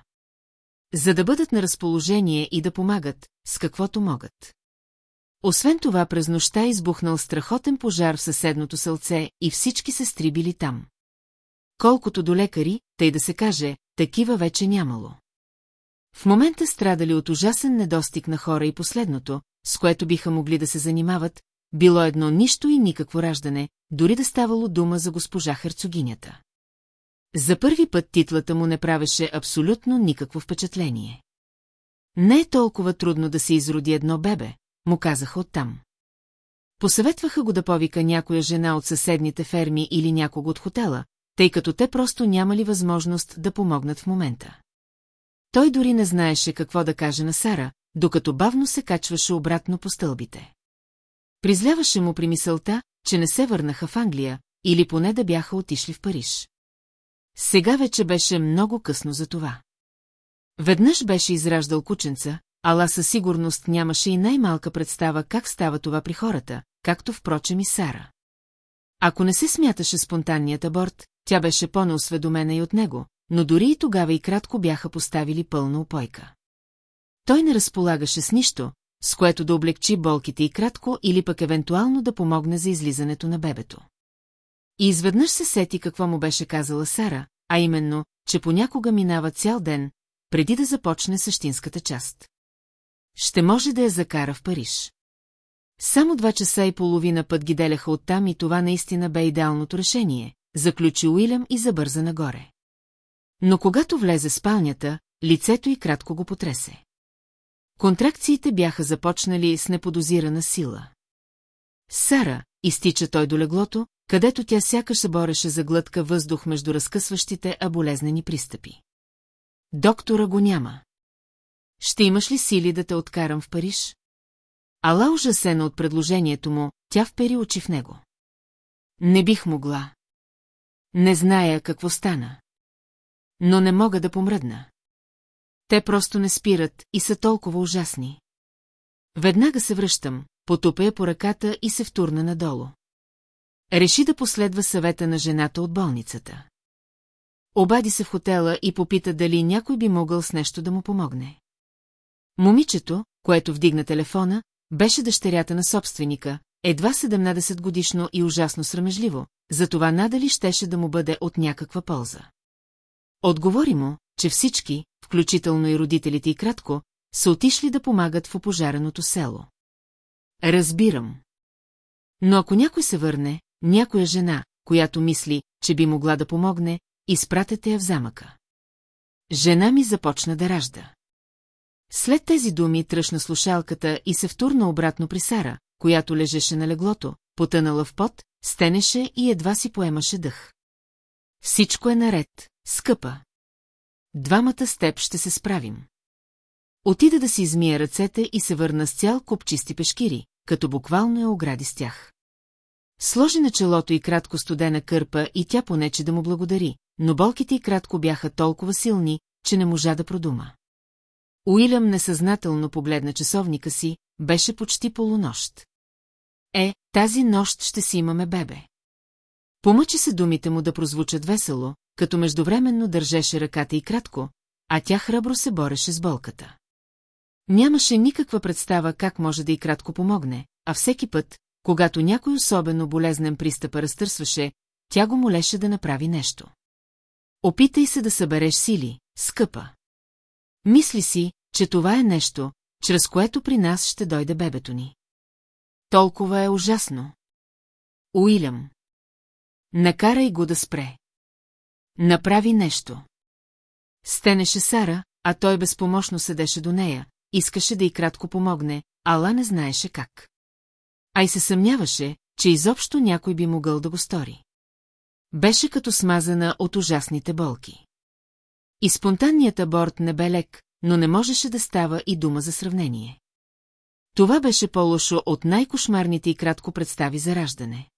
За да бъдат на разположение и да помагат, с каквото могат. Освен това, през нощта избухнал страхотен пожар в съседното селце и всички се били там. Колкото до лекари, тъй да се каже, такива вече нямало. В момента страдали от ужасен недостиг на хора и последното, с което биха могли да се занимават, било едно нищо и никакво раждане, дори да ставало дума за госпожа Херцогинята. За първи път титлата му не правеше абсолютно никакво впечатление. Не е толкова трудно да се изроди едно бебе, му казаха оттам. Посъветваха го да повика някоя жена от съседните ферми или някого от хотела, тъй като те просто нямали възможност да помогнат в момента. Той дори не знаеше какво да каже на Сара, докато бавно се качваше обратно по стълбите. Призляваше му при мисълта, че не се върнаха в Англия, или поне да бяха отишли в Париж. Сега вече беше много късно за това. Веднъж беше израждал кученца, ала със сигурност нямаше и най-малка представа как става това при хората, както впрочем и Сара. Ако не се смяташе спонтанният аборт, тя беше по-неосведомена и от него, но дори и тогава и кратко бяха поставили пълна опойка. Той не разполагаше с нищо, с което да облегчи болките и кратко или пък евентуално да помогне за излизането на бебето. И изведнъж се сети какво му беше казала Сара, а именно, че понякога минава цял ден, преди да започне същинската част. Ще може да я закара в Париж. Само два часа и половина път ги деляха оттам и това наистина бе идеалното решение, заключи Уилям и забърза нагоре. Но когато влезе в спалнята, лицето й кратко го потресе. Контракциите бяха започнали с неподозирана сила. Сара, изтича той до леглото, където тя сякаш се бореше за глътка въздух между разкъсващите, а болезнени пристъпи. Доктора го няма. Ще имаш ли сили да те откарам в Париж? Ала ужасена от предложението му, тя впери очи в него. Не бих могла. Не зная какво стана. Но не мога да помръдна. Те просто не спират и са толкова ужасни. Веднага се връщам, потупя я по ръката и се втурна надолу. Реши да последва съвета на жената от болницата. Обади се в хотела и попита дали някой би могъл с нещо да му помогне. Момичето, което вдигна телефона, беше дъщерята на собственика, едва 17 годишно и ужасно срамежливо, затова надали щеше да му бъде от някаква полза. Отговори му, че всички, включително и родителите и кратко, са отишли да помагат в опожареното село. Разбирам. Но ако някой се върне, някоя жена, която мисли, че би могла да помогне, изпратете я в замъка. Жена ми започна да ражда. След тези думи тръщна слушалката и се втурна обратно при Сара, която лежеше на леглото, потънала в пот, стенеше и едва си поемаше дъх. Всичко е наред, скъпа. Двамата с теб ще се справим. Отида да си измия ръцете и се върна с цял куп чисти пешкири, като буквално я огради с тях. Сложи на челото и кратко студена кърпа и тя понече да му благодари, но болките и кратко бяха толкова силни, че не можа да продума. Уилям несъзнателно погледна часовника си, беше почти полунощ. Е, тази нощ ще си имаме бебе. Помъчи се думите му да прозвучат весело, като междувременно държеше ръката и кратко, а тя храбро се бореше с болката. Нямаше никаква представа как може да и кратко помогне, а всеки път, когато някой особено болезнен пристъп разтърсваше, тя го молеше да направи нещо. Опитай се да събереш сили, скъпа. Мисли си, че това е нещо, чрез което при нас ще дойде бебето ни. Толкова е ужасно. Уилям. Накарай го да спре. Направи нещо. Стенеше Сара, а той безпомощно седеше до нея, искаше да й кратко помогне, ала не знаеше как. А и се съмняваше, че изобщо някой би могъл да го стори. Беше като смазана от ужасните болки. И спонтанният аборт не бе лек, но не можеше да става и дума за сравнение. Това беше по-лошо от най-кошмарните и кратко представи за раждане.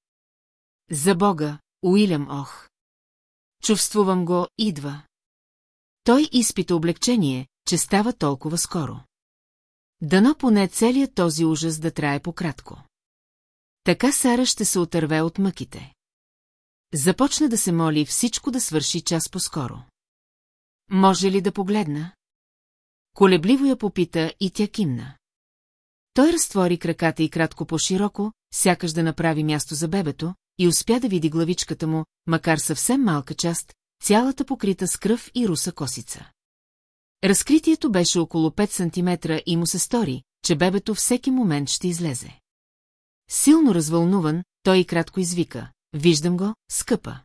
За Бога, Уилям Ох. Чувствувам го, идва. Той изпита облегчение, че става толкова скоро. Дано поне целият този ужас да трае пократко. Така Сара ще се отърве от мъките. Започна да се моли всичко да свърши час по-скоро. Може ли да погледна? Колебливо я попита и тя кимна. Той разтвори краката и кратко по-широко, сякаш да направи място за бебето, и успя да види главичката му, макар съвсем малка част, цялата покрита с кръв и руса косица. Разкритието беше около 5 сантиметра и му се стори, че бебето всеки момент ще излезе. Силно развълнуван, той и кратко извика. Виждам го, скъпа.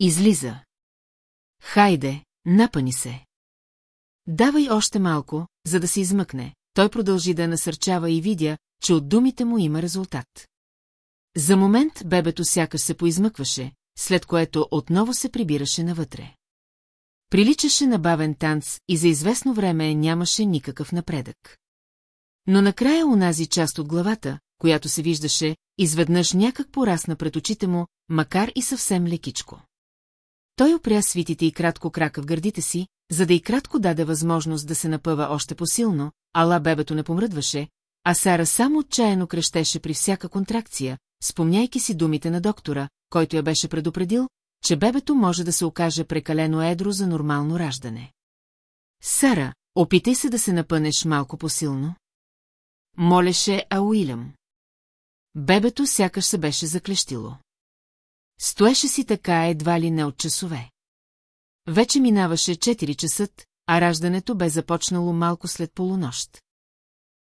Излиза. Хайде, напани се. Давай още малко, за да се измъкне. Той продължи да насърчава и видя, че от думите му има резултат. За момент бебето сякаш се поизмъкваше, след което отново се прибираше навътре. Приличаше на бавен танц и за известно време нямаше никакъв напредък. Но накрая унази част от главата, която се виждаше, изведнъж някак порасна пред очите му, макар и съвсем лекичко. Той опря свитите и кратко крака в гърдите си, за да и кратко даде възможност да се напъва още посилно, ала бебето не помръдваше, а Сара само отчаяно крещеше при всяка контракция, спомняйки си думите на доктора, който я беше предупредил, че бебето може да се окаже прекалено едро за нормално раждане. Сара, опитай се да се напънеш малко посилно. Молеше Ауилям. Бебето сякаш се беше заклещило. Стоеше си така едва ли не от часове. Вече минаваше 4 часа, а раждането бе започнало малко след полунощ.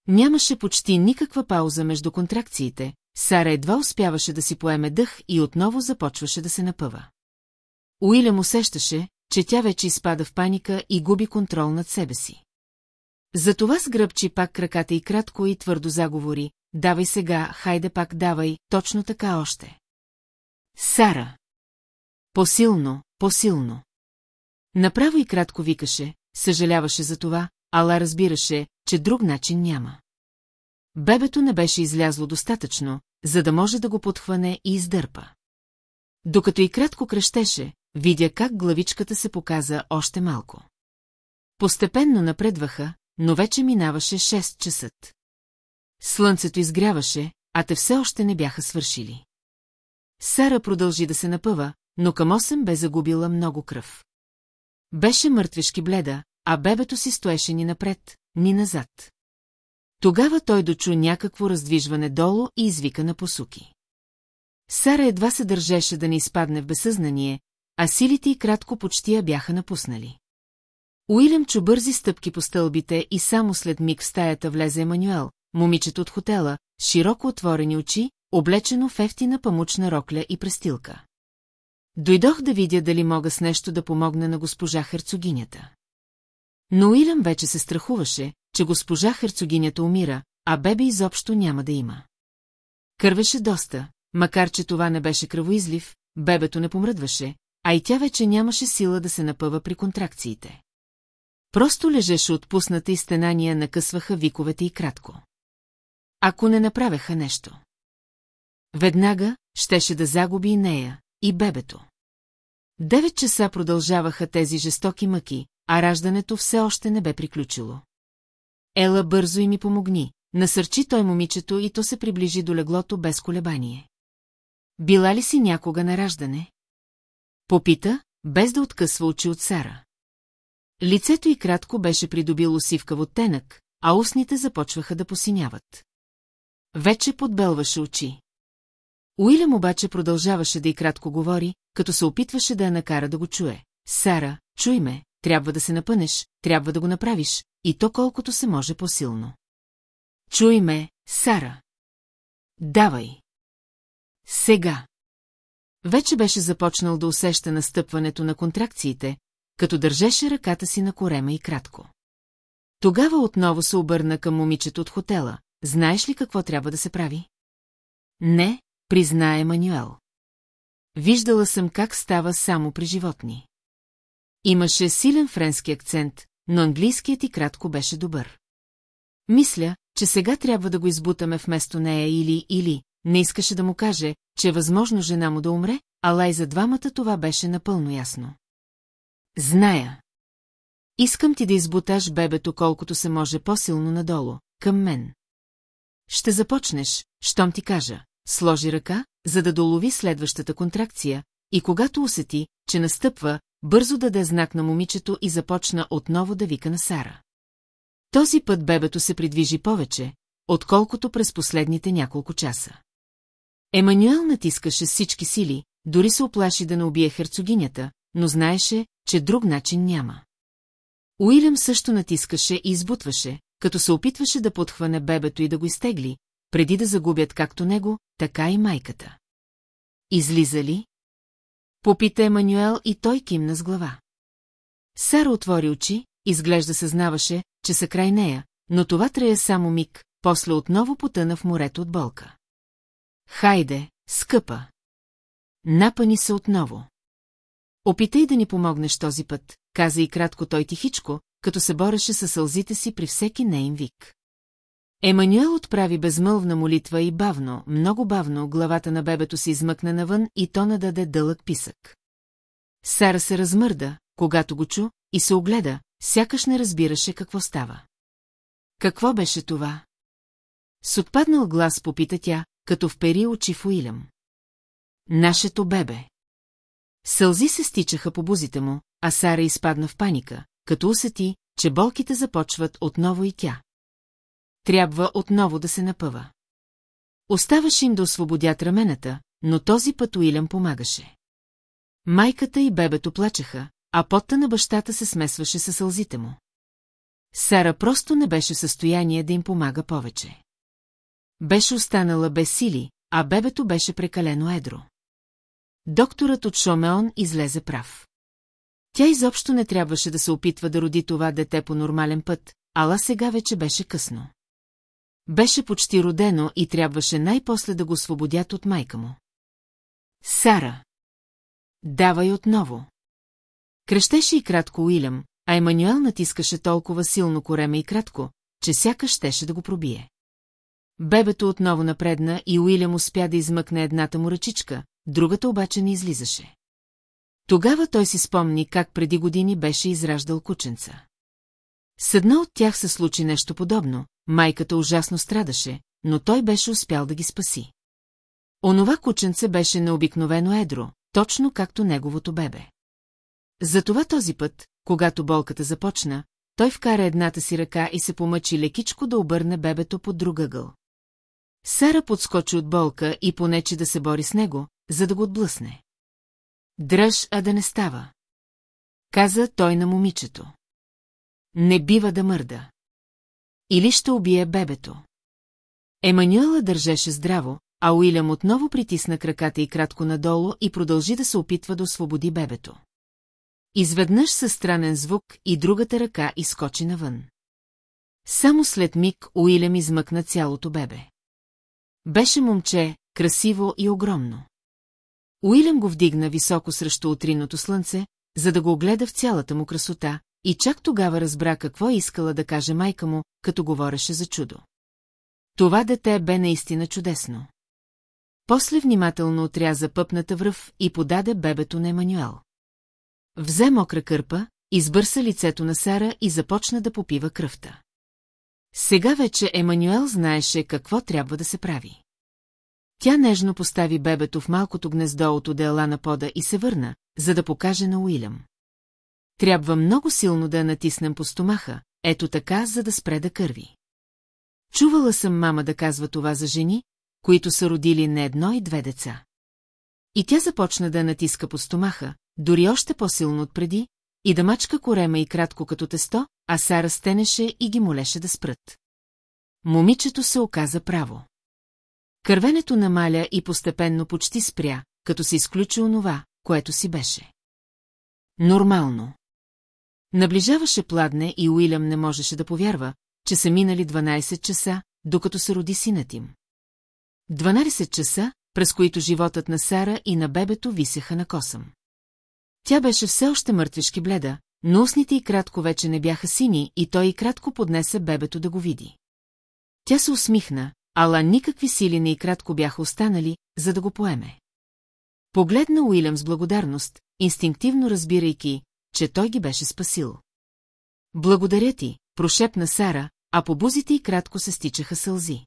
Нямаше почти никаква пауза между контракциите, Сара едва успяваше да си поеме дъх и отново започваше да се напъва. Уилям усещаше, че тя вече изпада в паника и губи контрол над себе си. Затова сгръбчи пак краката и кратко и твърдо заговори, давай сега, хайде пак давай, точно така още. Сара. Посилно, посилно. Направо и кратко викаше, съжаляваше за това, ала разбираше, че друг начин няма. Бебето не беше излязло достатъчно, за да може да го подхване и издърпа. Докато и кратко кръщеше, видя как главичката се показа още малко. Постепенно напредваха, но вече минаваше 6 часа. Слънцето изгряваше, а те все още не бяха свършили. Сара продължи да се напъва, но към 8 бе загубила много кръв. Беше мъртвешки бледа, а бебето си стоеше ни напред, ни назад. Тогава той дочу някакво раздвижване долу и извика на посуки. Сара едва се държеше да не изпадне в безсъзнание, а силите й кратко почти я бяха напуснали. Уилям чу бързи стъпки по стълбите и само след миг в стаята влезе Емануел, момичето от хотела, широко отворени очи, облечено в ефтина памучна рокля и престилка. Дойдох да видя дали мога с нещо да помогна на госпожа Херцогинята. Но Уилям вече се страхуваше, че госпожа Херцогинята умира, а бебе изобщо няма да има. Кървеше доста, макар че това не беше кръвоизлив, бебето не помръдваше, а и тя вече нямаше сила да се напъва при контракциите. Просто лежеше отпусната и стенания накъсваха виковете и кратко. Ако не направеха нещо. Веднага щеше да загуби и нея, и бебето. Девет часа продължаваха тези жестоки мъки, а раждането все още не бе приключило. Ела бързо и ми помогни. Насърчи той момичето и то се приближи до леглото без колебание. Била ли си някога на раждане? Попита, без да откъсва очи от Сара. Лицето й кратко беше придобило сивкав оттенък, а устните започваха да посиняват. Вече подбелваше очи. Уилям обаче продължаваше да и кратко говори, като се опитваше да я накара да го чуе. Сара, чуй ме, трябва да се напънеш, трябва да го направиш, и то колкото се може по-силно. Чуй ме, Сара. Давай. Сега. Вече беше започнал да усеща настъпването на контракциите, като държеше ръката си на корема и кратко. Тогава отново се обърна към момичето от хотела. Знаеш ли какво трябва да се прави? Не, призна Емануел. Виждала съм как става само при животни. Имаше силен френски акцент, но английският и кратко беше добър. Мисля, че сега трябва да го избутаме вместо нея или, или, не искаше да му каже, че е възможно жена му да умре, ала и за двамата това беше напълно ясно. Зная. Искам ти да избуташ бебето колкото се може по-силно надолу, към мен. Ще започнеш, щом ти кажа. Сложи ръка, за да долови следващата контракция, и когато усети, че настъпва, бързо даде знак на момичето и започна отново да вика на Сара. Този път бебето се придвижи повече, отколкото през последните няколко часа. Емануел натискаше всички сили, дори се оплаши да не убие херцогинята, но знаеше, че друг начин няма. Уилям също натискаше и избутваше, като се опитваше да подхване бебето и да го изтегли, преди да загубят както него, така и майката. Излиза ли? Попита Емануел и той кимна с глава. Сара отвори очи, изглежда съзнаваше, че са край нея, но това трая само миг, после отново потъна в морето от болка. Хайде, скъпа! Напани се отново. Опитай да ни помогнеш този път, каза и кратко той тихичко, като се бореше със сълзите си при всеки нейн вик. Емануел отправи безмълвна молитва и бавно, много бавно, главата на бебето се измъкна навън и то нададе дълъг писък. Сара се размърда, когато го чу, и се огледа, сякаш не разбираше какво става. Какво беше това? С отпаднал глас попита тя, като впери очи в Уилям. Нашето бебе. Сълзи се стичаха по бузите му, а Сара изпадна в паника, като усети, че болките започват отново и тя. Трябва отново да се напъва. Оставаше им да освободят рамената, но този път Уилям помагаше. Майката и бебето плачеха, а потта на бащата се смесваше със сълзите му. Сара просто не беше в състояние да им помага повече. Беше останала без сили, а бебето беше прекалено едро. Докторът от Шомеон излезе прав. Тя изобщо не трябваше да се опитва да роди това дете по нормален път, ала сега вече беше късно. Беше почти родено и трябваше най-после да го освободят от майка му. Сара. Давай отново. Крещеше и кратко Уилям, а Емануел натискаше толкова силно корема и кратко, че сякаш щеше да го пробие. Бебето отново напредна и Уилям успя да измъкне едната му ръчичка, другата обаче не излизаше. Тогава той си спомни как преди години беше израждал кученца. С едно от тях се случи нещо подобно, майката ужасно страдаше, но той беше успял да ги спаси. Онова кученце беше необикновено едро, точно както неговото бебе. Затова този път, когато болката започна, той вкара едната си ръка и се помъчи лекичко да обърне бебето под друг ъгъл. Сара подскочи от болка и понече да се бори с него, за да го отблъсне. Дръж, а да не става. Каза той на момичето. Не бива да мърда. Или ще убие бебето. Емануела държеше здраво, а Уилям отново притисна краката и кратко надолу и продължи да се опитва да освободи бебето. Изведнъж със странен звук и другата ръка изкочи навън. Само след миг Уилям измъкна цялото бебе. Беше момче, красиво и огромно. Уилям го вдигна високо срещу утриното слънце, за да го огледа в цялата му красота, и чак тогава разбра какво е искала да каже майка му, като говореше за чудо. Това дете бе наистина чудесно. После внимателно отряза пъпната връв и подаде бебето на Емануел. Взе мокра кърпа, избърса лицето на Сара и започна да попива кръвта. Сега вече Емануел знаеше какво трябва да се прави. Тя нежно постави бебето в малкото гнездо от одела на пода и се върна, за да покаже на Уилям. Трябва много силно да я натиснем по стомаха, ето така, за да спре да кърви. Чувала съм мама да казва това за жени, които са родили не едно и две деца. И тя започна да натиска по стомаха, дори още по-силно отпреди, и да мачка корема и кратко като тесто, а Сара стенеше и ги молеше да спрат. Момичето се оказа право. Кървенето намаля и постепенно почти спря, като се изключи онова, което си беше. Нормално. Наближаваше пладне и Уилям не можеше да повярва, че са минали 12 часа, докато се роди синът им. 12 часа, през които животът на Сара и на бебето висеха на косъм. Тя беше все още мъртвишки бледа, но устните й кратко вече не бяха сини и той и кратко поднесе бебето да го види. Тя се усмихна, ала никакви сили не и кратко бяха останали, за да го поеме. Погледна Уилям с благодарност, инстинктивно разбирайки, че той ги беше спасил. Благодаря ти, прошепна Сара, а по бузите й кратко се стичаха сълзи.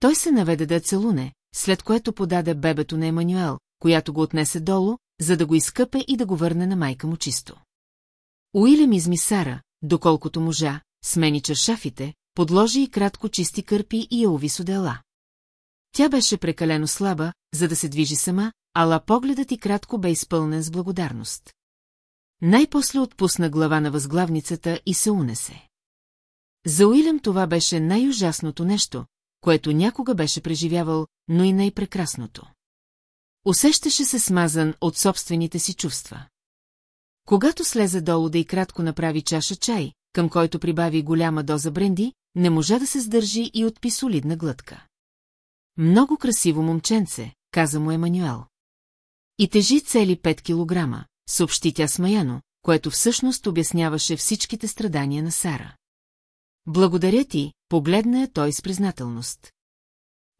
Той се наведе да целуне, след което подаде бебето на Емануел, която го отнесе долу, за да го изкъпе и да го върне на майка му чисто. Уилям изми Сара, доколкото можа, смени чершафите, подложи и кратко чисти кърпи и я уви с. Тя беше прекалено слаба, за да се движи сама, ала погледът и кратко бе изпълнен с благодарност. Най-после отпусна глава на възглавницата и се унесе. За Уилям това беше най-ужасното нещо, което някога беше преживявал, но и най-прекрасното. Усещаше се смазан от собствените си чувства. Когато слезе долу да и кратко направи чаша чай, към който прибави голяма доза бренди, не можа да се сдържи и отпи солидна глътка. Много красиво момченце, каза му Емануел. И тежи цели 5 килограма, съобщи тя смаяно, което всъщност обясняваше всичките страдания на Сара. Благодаря ти, погледна я той с признателност.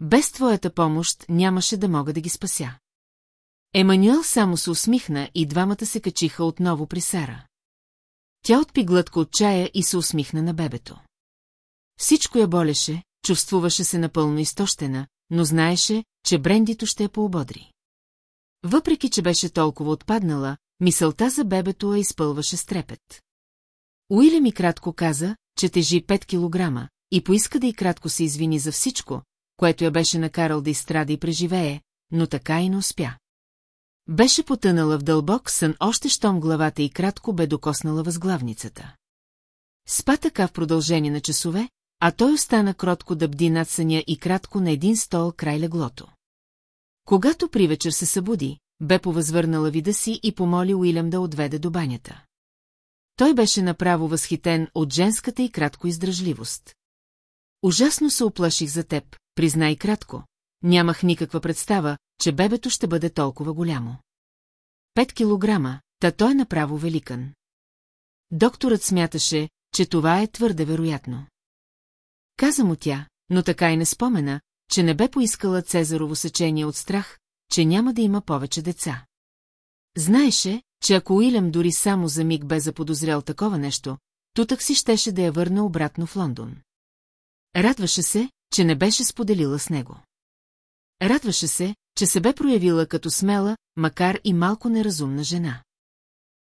Без твоята помощ нямаше да мога да ги спася. Емануел само се усмихна и двамата се качиха отново при Сара. Тя отпи глътка от чая и се усмихна на бебето. Всичко я болеше, чувствуваше се напълно изтощена, но знаеше, че брендито ще я поободри. Въпреки, че беше толкова отпаднала, мисълта за бебето я изпълваше с трепет. Уилям и кратко каза, че тежи 5 килограма, и поиска да и кратко се извини за всичко, което я беше накарал да изстрада и преживее, но така и не успя. Беше потънала в дълбок сън, още щом главата и кратко бе докоснала възглавницата. Спа така в продължение на часове, а той остана кротко да бди над съня и кратко на един стол край леглото. Когато при вечер се събуди, бе повъзвърнала вида си и помоли Уилям да отведе до банята. Той беше направо възхитен от женската и кратко издръжливост. Ужасно се оплаших за теб, признай кратко. Нямах никаква представа, че бебето ще бъде толкова голямо. Пет килограма, та той е направо великан. Докторът смяташе, че това е твърде вероятно. Каза му тя, но така и не спомена, че не бе поискала Цезарово сечение от страх, че няма да има повече деца. Знаеше, че ако Уилям дори само за миг бе заподозрял такова нещо, тутък си щеше да я върне обратно в Лондон. Радваше се, че не беше споделила с него. Радваше се, че се бе проявила като смела, макар и малко неразумна жена.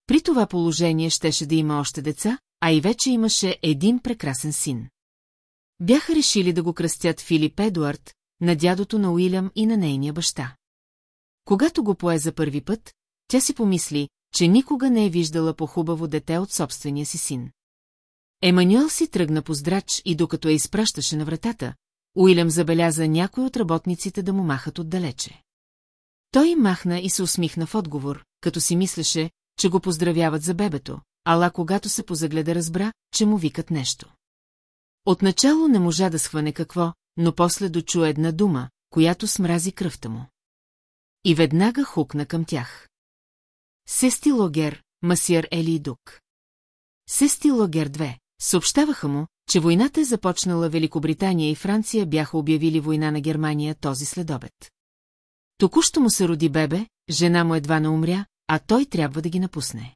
При това положение щеше да има още деца, а и вече имаше един прекрасен син. Бяха решили да го кръстят Филип Едуард, на дядото на Уилям и на нейния баща. Когато го пое за първи път, тя си помисли, че никога не е виждала по-хубаво дете от собствения си син. Емануел си тръгна по здрач и докато я изпращаше на вратата, Уилям забеляза някой от работниците да му махат отдалече. Той махна и се усмихна в отговор, като си мислеше, че го поздравяват за бебето, ала когато се позагледа разбра, че му викат нещо. Отначало не можа да схване какво, но после дочу една дума, която смрази кръвта му. И веднага хукна към тях. Сести Логер, масиер Ели Дук. Сести Логер 2. Съобщаваха му, че войната е започнала Великобритания и Франция бяха обявили война на Германия този следобед. Току-що му се роди бебе, жена му едва не умря, а той трябва да ги напусне.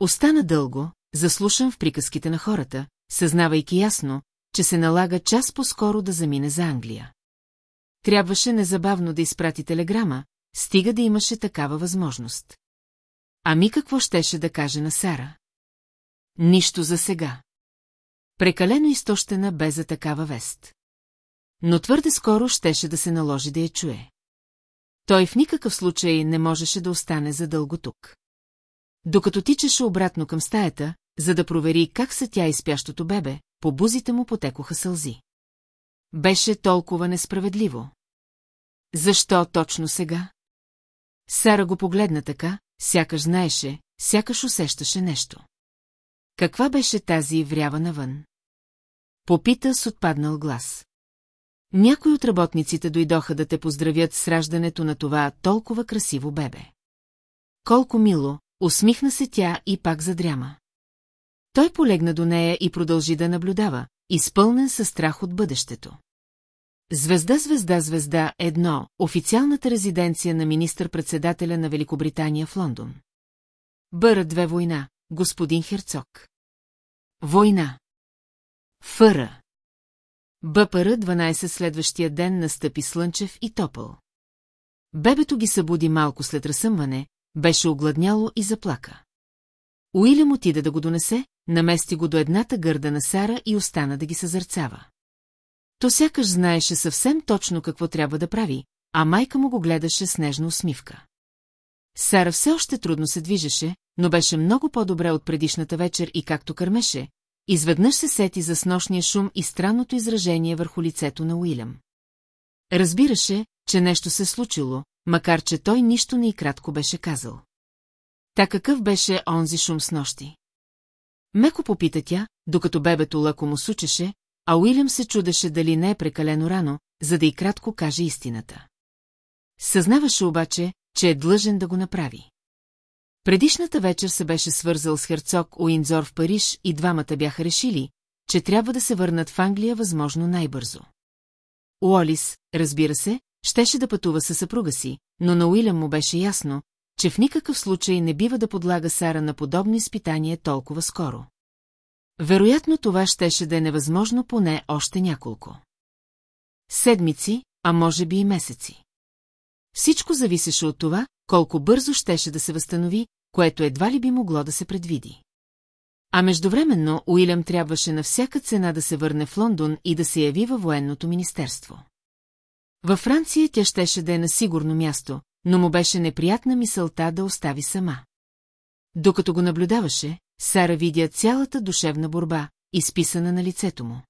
Остана дълго, заслушан в приказките на хората, съзнавайки ясно, че се налага час по-скоро да замине за Англия. Трябваше незабавно да изпрати телеграма, стига да имаше такава възможност. Ами какво щеше да каже на Сара? Нищо за сега. Прекалено изтощена бе за такава вест. Но твърде скоро щеше да се наложи да я чуе. Той в никакъв случай не можеше да остане задълго тук. Докато тичаше обратно към стаята, за да провери как са тя и спящото бебе, по бузите му потекоха сълзи. Беше толкова несправедливо. Защо точно сега? Сара го погледна така, сякаш знаеше, сякаш усещаше нещо. Каква беше тази врява навън? Попита с отпаднал глас. Някои от работниците дойдоха да те поздравят с раждането на това толкова красиво бебе. Колко мило, усмихна се тя и пак задряма. Той полегна до нея и продължи да наблюдава, изпълнен със страх от бъдещето. Звезда, звезда, звезда, едно, официалната резиденция на министър-председателя на Великобритания в Лондон. Бъра две война, господин Херцог. Война. Фъра. БПР 12 следващия ден настъпи слънчев и топъл. Бебето ги събуди малко след разсъмване, беше огладняло и заплака. Уилям отида да го донесе, намести го до едната гърда на Сара и остана да ги съзърцава. То сякаш знаеше съвсем точно какво трябва да прави, а майка му го гледаше с нежна усмивка. Сара все още трудно се движеше, но беше много по-добре от предишната вечер и както кърмеше, изведнъж се сети за сношния шум и странното изражение върху лицето на Уилям. Разбираше, че нещо се случило, макар че той нищо не и кратко беше казал. Та какъв беше онзи шум с нощи? Меко попита тя, докато бебето лъко му сучеше, а Уилям се чудеше дали не е прекалено рано, за да и кратко каже истината. Съзнаваше обаче, че е длъжен да го направи. Предишната вечер се беше свързал с херцог Уинзор в Париж и двамата бяха решили, че трябва да се върнат в Англия възможно най-бързо. Уолис, разбира се, щеше да пътува със съпруга си, но на Уилям му беше ясно, че в никакъв случай не бива да подлага Сара на подобно изпитание толкова скоро. Вероятно това щеше да е невъзможно поне още няколко. Седмици, а може би и месеци. Всичко зависеше от това, колко бързо щеше да се възстанови, което едва ли би могло да се предвиди. А междувременно Уилям трябваше на всяка цена да се върне в Лондон и да се яви във военното министерство. Във Франция тя щеше да е на сигурно място, но му беше неприятна мисълта да остави сама. Докато го наблюдаваше, Сара видя цялата душевна борба, изписана на лицето му.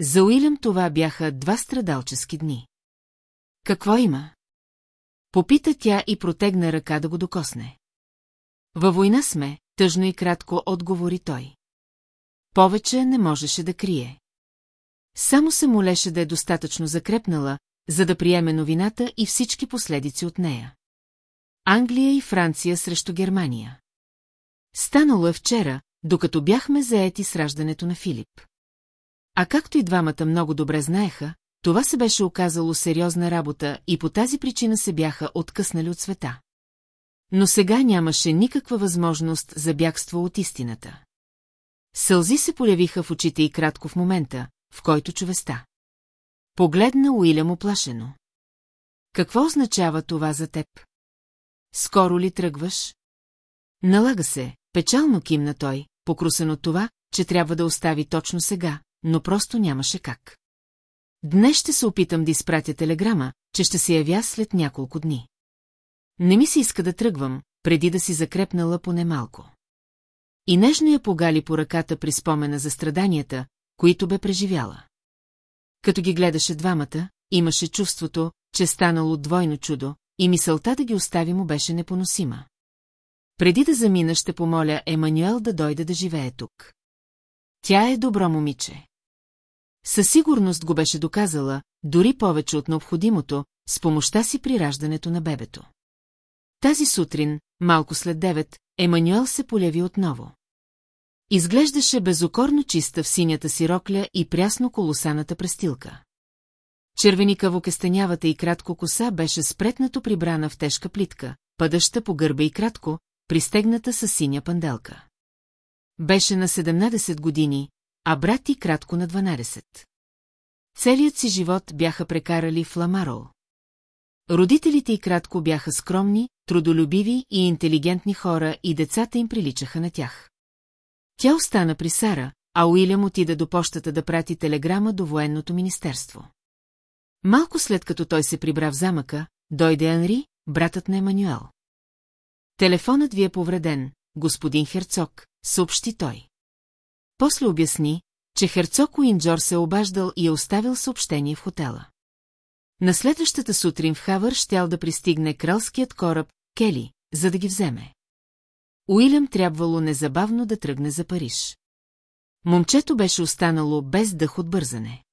За Уилям това бяха два страдалчески дни. Какво има? Попита тя и протегна ръка да го докосне. Във война сме, тъжно и кратко отговори той. Повече не можеше да крие. Само се молеше да е достатъчно закрепнала, за да приеме новината и всички последици от нея. Англия и Франция срещу Германия. Станало е вчера, докато бяхме заети с раждането на Филип. А както и двамата много добре знаеха, това се беше оказало сериозна работа и по тази причина се бяха откъснали от света. Но сега нямаше никаква възможност за бягство от истината. Сълзи се полявиха в очите и кратко в момента, в който човеста. Погледна Уилям оплашено. Какво означава това за теб? Скоро ли тръгваш? Налага се, печално кимна той, покрусен от това, че трябва да остави точно сега, но просто нямаше как. Днес ще се опитам да изпратя телеграма, че ще се явя след няколко дни. Не ми се иска да тръгвам, преди да си закрепнала поне малко. И нежно я погали по ръката при спомена за страданията, които бе преживяла. Като ги гледаше двамата, имаше чувството, че станало двойно чудо, и мисълта да ги остави му беше непоносима. Преди да замина ще помоля Емануел да дойде да живее тук. Тя е добро момиче. Със сигурност го беше доказала, дори повече от необходимото, с помощта си при раждането на бебето. Тази сутрин, малко след девет, Емануел се поляви отново. Изглеждаше безокорно чиста в синята си рокля и прясно колосаната престилка. Червеникаво кестенявата и кратко коса беше спретнато прибрана в тежка плитка, падаща по гърба и кратко, пристегната с синя панделка. Беше на 17 години, а брат и кратко на 12. Целият си живот бяха прекарали в Ламарол. Родителите и кратко бяха скромни, трудолюбиви и интелигентни хора и децата им приличаха на тях. Тя остана при Сара, а Уилям отида до почтата да прати телеграма до военното министерство. Малко след като той се прибра в замъка, дойде Анри, братът на Емануел. Телефонът ви е повреден, господин Херцог, съобщи той. После обясни, че Херцог Уинджор се е обаждал и е оставил съобщение в хотела. На следващата сутрин в Хавър щял да пристигне кралският кораб Кели, за да ги вземе. Уилям трябвало незабавно да тръгне за Париж. Момчето беше останало без дъх от бързане.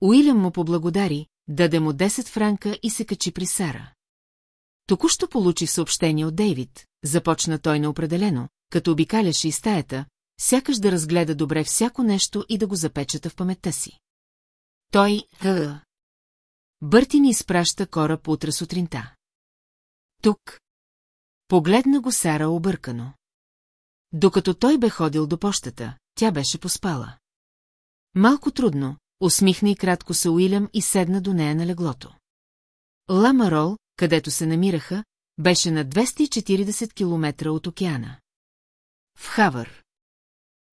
Уилям му поблагодари, даде му 10 франка и се качи при Сара. Току-що получих съобщение от Дейвид, започна той неопределено, като обикаляше и стаята, сякаш да разгледа добре всяко нещо и да го запечата в паметта си. Той, хъ. Бърти ни изпраща кораб утре сутринта. Тук. Погледна го Сара объркано. Докато той бе ходил до пощата, тя беше поспала. Малко трудно, усмихна и кратко се Уилям и седна до нея на леглото. Ламарол, където се намираха, беше на 240 км от океана. В Хавър.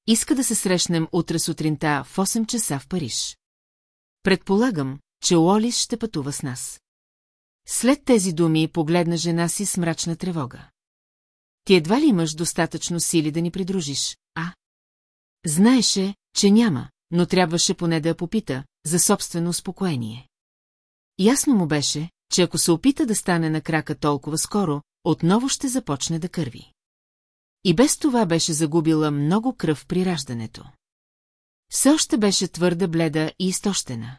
Иска да се срещнем утре сутринта в 8 часа в Париж. Предполагам, че Уолис ще пътува с нас. След тези думи погледна жена си с мрачна тревога. Ти едва ли имаш достатъчно сили да ни придружиш, а? Знаеше, че няма, но трябваше поне да я попита, за собствено успокоение. Ясно му беше, че ако се опита да стане на крака толкова скоро, отново ще започне да кърви. И без това беше загубила много кръв при раждането. Все още беше твърде бледа и изтощена.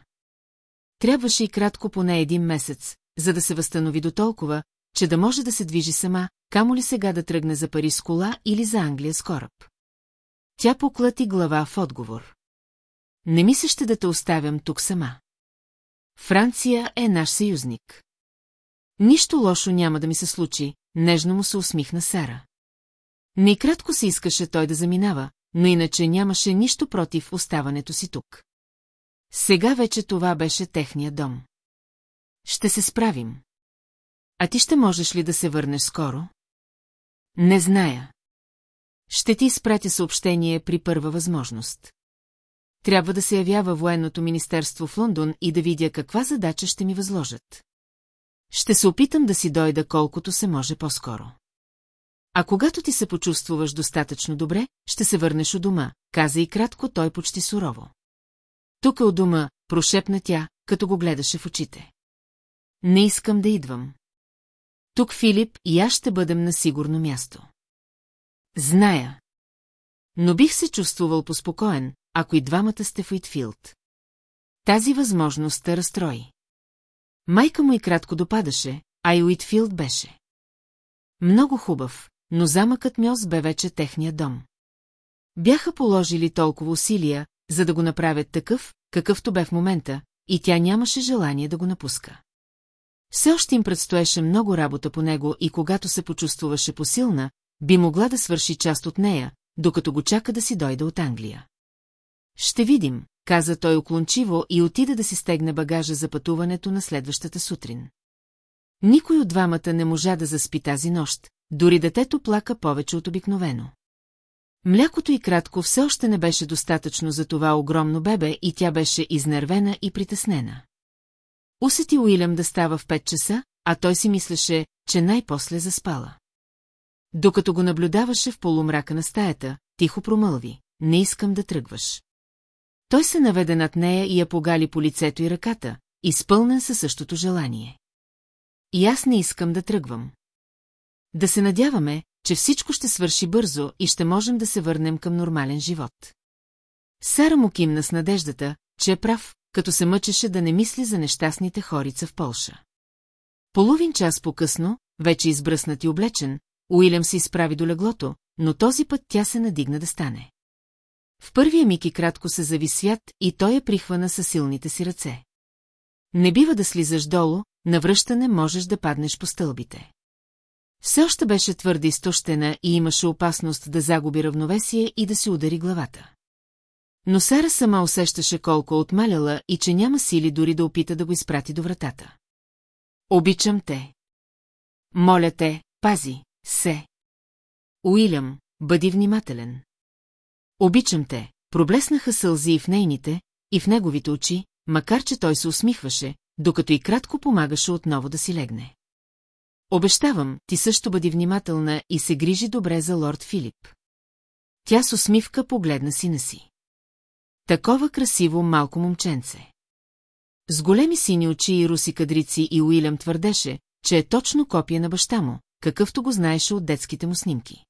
Трябваше и кратко поне един месец, за да се възстанови до толкова, че да може да се движи сама, камо ли сега да тръгне за Париж с кола или за Англия с кораб. Тя поклати глава в отговор. Не ми се ще да те оставям тук сама. Франция е наш съюзник. Нищо лошо няма да ми се случи, нежно му се усмихна Сара. Не кратко се искаше той да заминава, но иначе нямаше нищо против оставането си тук. Сега вече това беше техния дом. Ще се справим. А ти ще можеш ли да се върнеш скоро? Не зная. Ще ти изпратя съобщение при първа възможност. Трябва да се явява военното министерство в Лондон и да видя каква задача ще ми възложат. Ще се опитам да си дойда колкото се може по-скоро. А когато ти се почувствуваш достатъчно добре, ще се върнеш у дома, каза и кратко той почти сурово. Тук е у дома, прошепна тя, като го гледаше в очите. Не искам да идвам. Тук Филип и аз ще бъдем на сигурно място. Зная. Но бих се чувствувал поспокоен, ако и двамата сте в Уитфилд. Тази възможност те разстрои. Майка му и кратко допадаше, а и Уитфилд беше. Много хубав, но замъкът Мьос бе вече техния дом. Бяха положили толкова усилия, за да го направят такъв, какъвто бе в момента, и тя нямаше желание да го напуска. Все още им предстоеше много работа по него и когато се почувствуваше посилна, би могла да свърши част от нея, докато го чака да си дойде от Англия. Ще видим, каза той оклончиво и отида да си стегне багажа за пътуването на следващата сутрин. Никой от двамата не можа да заспи тази нощ, дори детето плака повече от обикновено. Млякото и кратко все още не беше достатъчно за това огромно бебе и тя беше изнервена и притеснена. Усети Уилям да става в пет часа, а той си мислеше, че най-после заспала. Докато го наблюдаваше в полумрака на стаята, тихо промълви. Не искам да тръгваш. Той се наведе над нея и я погали по лицето и ръката, изпълнен със същото желание. И аз не искам да тръгвам. Да се надяваме, че всичко ще свърши бързо и ще можем да се върнем към нормален живот. Сара му кимна с надеждата, че е прав, като се мъчеше да не мисли за нещастните хорица в Полша. Половин час по-късно, вече избръснат и облечен, Уилям се изправи до леглото, но този път тя се надигна да стане. В първия миг и кратко се зави свят и той я прихвана със силните си ръце. Не бива да слизаш долу, навръщане можеш да паднеш по стълбите. Все още беше твърде изтощена и имаше опасност да загуби равновесие и да си удари главата. Но Сара сама усещаше колко отмаляла и че няма сили дори да опита да го изпрати до вратата. Обичам те. Моля те, пази, се. Уилям, бъди внимателен. Обичам те, проблеснаха сълзи и в нейните, и в неговите очи, макар че той се усмихваше, докато и кратко помагаше отново да си легне. Обещавам, ти също бъди внимателна и се грижи добре за лорд Филип. Тя с усмивка погледна сина си. Такова красиво малко момченце. С големи сини очи и руси кадрици и Уилям твърдеше, че е точно копия на баща му, какъвто го знаеше от детските му снимки.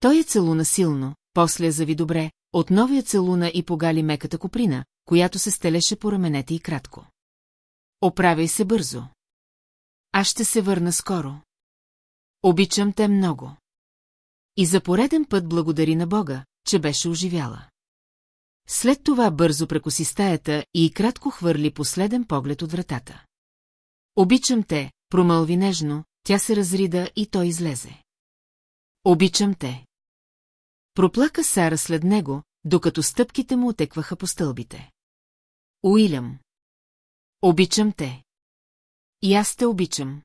Той е целуна силно, после я зави добре, отново я целуна и погали меката коприна, която се стелеше по раменете и кратко. Оправяй се бързо. Аз ще се върна скоро. Обичам те много. И за пореден път благодари на Бога, че беше оживяла. След това бързо прекоси стаята и кратко хвърли последен поглед от вратата. Обичам те, промълви нежно, тя се разрида и той излезе. Обичам те. Проплака Сара след него, докато стъпките му отекваха по стълбите. Уилям. Обичам те. И аз те обичам.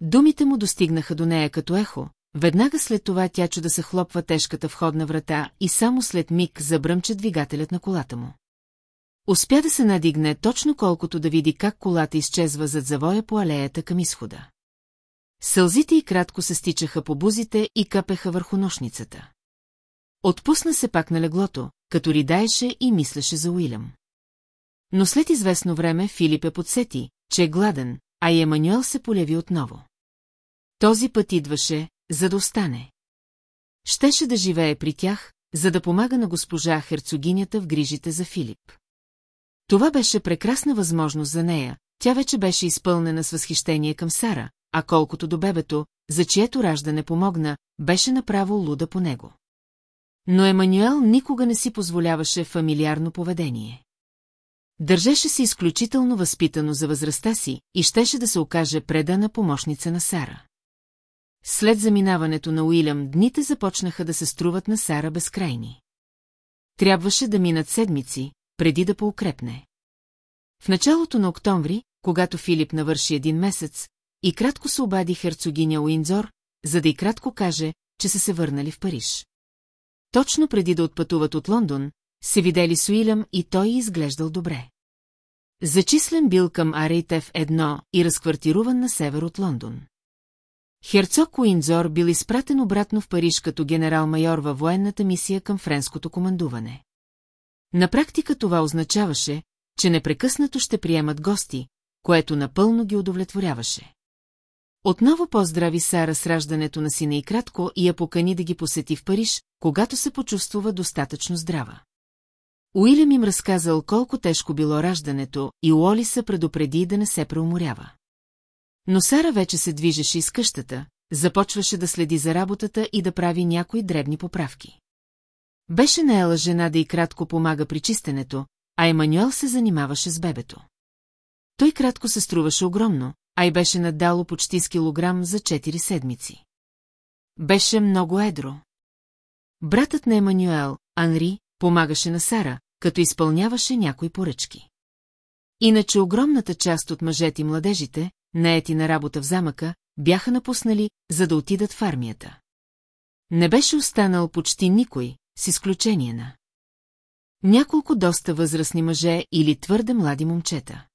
Думите му достигнаха до нея като ехо, веднага след това тя чу да се хлопва тежката входна врата и само след миг забръмча двигателят на колата му. Успя да се надигне точно колкото да види как колата изчезва зад завоя по алеята към изхода. Сълзите и кратко се стичаха по бузите и капеха върху нощницата. Отпусна се пак на леглото, като ридаеше и мислеше за Уилям. Но след известно време Филип е подсети, че е гладен, а и Емануел се поляви отново. Този път идваше, за да остане. Щеше да живее при тях, за да помага на госпожа Херцогинята в грижите за Филип. Това беше прекрасна възможност за нея, тя вече беше изпълнена с възхищение към Сара, а колкото до бебето, за чието раждане помогна, беше направо луда по него. Но Емануел никога не си позволяваше фамилиарно поведение. Държеше се изключително възпитано за възрастта си и щеше да се окаже предана помощница на Сара. След заминаването на Уилям, дните започнаха да се струват на Сара безкрайни. Трябваше да минат седмици, преди да поукрепне. В началото на октомври, когато Филип навърши един месец, и кратко се обади херцогиня Уиндзор, за да и кратко каже, че са се върнали в Париж. Точно преди да отпътуват от Лондон, се видели с Уилям и той изглеждал добре. Зачислен бил към Арейтев едно и разквартируван на север от Лондон. Херцог Уиндзор бил изпратен обратно в Париж като генерал-майор във военната мисия към френското командуване. На практика това означаваше, че непрекъснато ще приемат гости, което напълно ги удовлетворяваше. Отново поздрави Сара с раждането на сина и кратко и я покани да ги посети в Париж, когато се почувствува достатъчно здрава. Уилям им разказал колко тежко било раждането и Уоли се предупреди да не се преуморява. Но Сара вече се движеше из къщата, започваше да следи за работата и да прави някои дребни поправки. Беше наела жена да и кратко помага при чистенето, а Емануел се занимаваше с бебето. Той кратко се струваше огромно, а и беше надало почти с килограм за 4 седмици. Беше много едро. Братът на Емануел, Анри, помагаше на Сара, като изпълняваше някои поръчки. Иначе огромната част от мъжете и младежите, наети на работа в замъка, бяха напуснали, за да отидат в армията. Не беше останал почти никой, с изключение на няколко доста възрастни мъже или твърде млади момчета.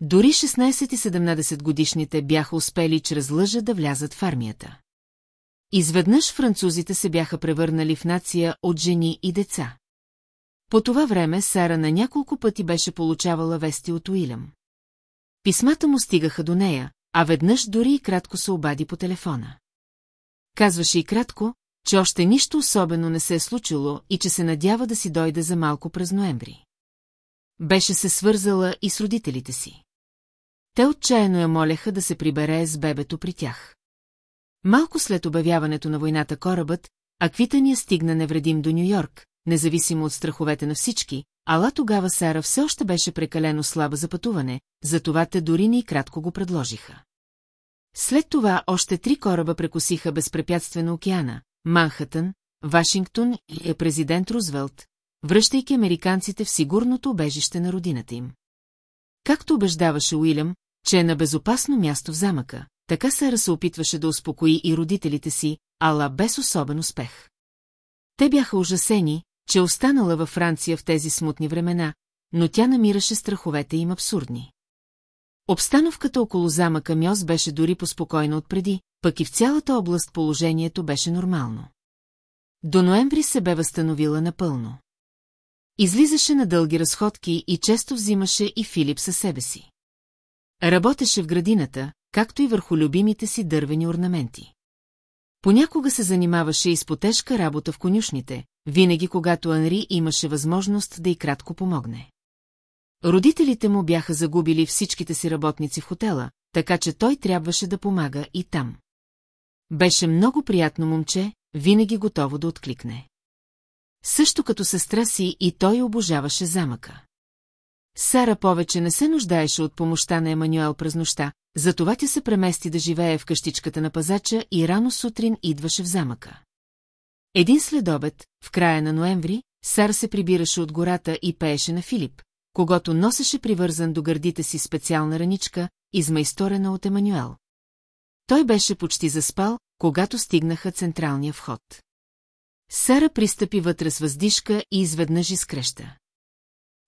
Дори 16 и 17 годишните бяха успели чрез лъжа да влязат в армията. Изведнъж французите се бяха превърнали в нация от жени и деца. По това време Сара на няколко пъти беше получавала вести от Уилям. Писмата му стигаха до нея, а веднъж дори и кратко се обади по телефона. Казваше и кратко, че още нищо особено не се е случило и че се надява да си дойде за малко през ноември. Беше се свързала и с родителите си. Те отчаяно я молеха да се прибере с бебето при тях. Малко след обявяването на войната корабът, Аквитания стигна невредим до Нью-Йорк, независимо от страховете на всички, ала тогава Сара все още беше прекалено слаба за пътуване, затова те дори ни кратко го предложиха. След това още три кораба прекусиха безпрепятствено океана – Манхатън, Вашингтон и президент Рузвелт, връщайки американците в сигурното убежище на родината им. Както убеждаваше Уилям, че е на безопасно място в замъка, така Сара се опитваше да успокои и родителите си, ала без особен успех. Те бяха ужасени, че е останала във Франция в тези смутни времена, но тя намираше страховете им абсурдни. Обстановката около замъка Мьоз беше дори поспокойна отпреди, пък и в цялата област положението беше нормално. До ноември се бе възстановила напълно. Излизаше на дълги разходки и често взимаше и Филип със себе си. Работеше в градината, както и върху любимите си дървени орнаменти. Понякога се занимаваше и с потежка работа в конюшните, винаги когато Анри имаше възможност да и кратко помогне. Родителите му бяха загубили всичките си работници в хотела, така че той трябваше да помага и там. Беше много приятно момче, винаги готово да откликне. Също като сестра си и той обожаваше замъка. Сара повече не се нуждаеше от помощта на Емануел през нощта, затова тя се премести да живее в къщичката на пазача и рано сутрин идваше в замъка. Един следобед, в края на ноември, Сара се прибираше от гората и пееше на Филип, когато носеше привързан до гърдите си специална раничка, измайсторена от Емануел. Той беше почти заспал, когато стигнаха централния вход. Сара пристъпи вътре с въздишка и изведнъж изкреща.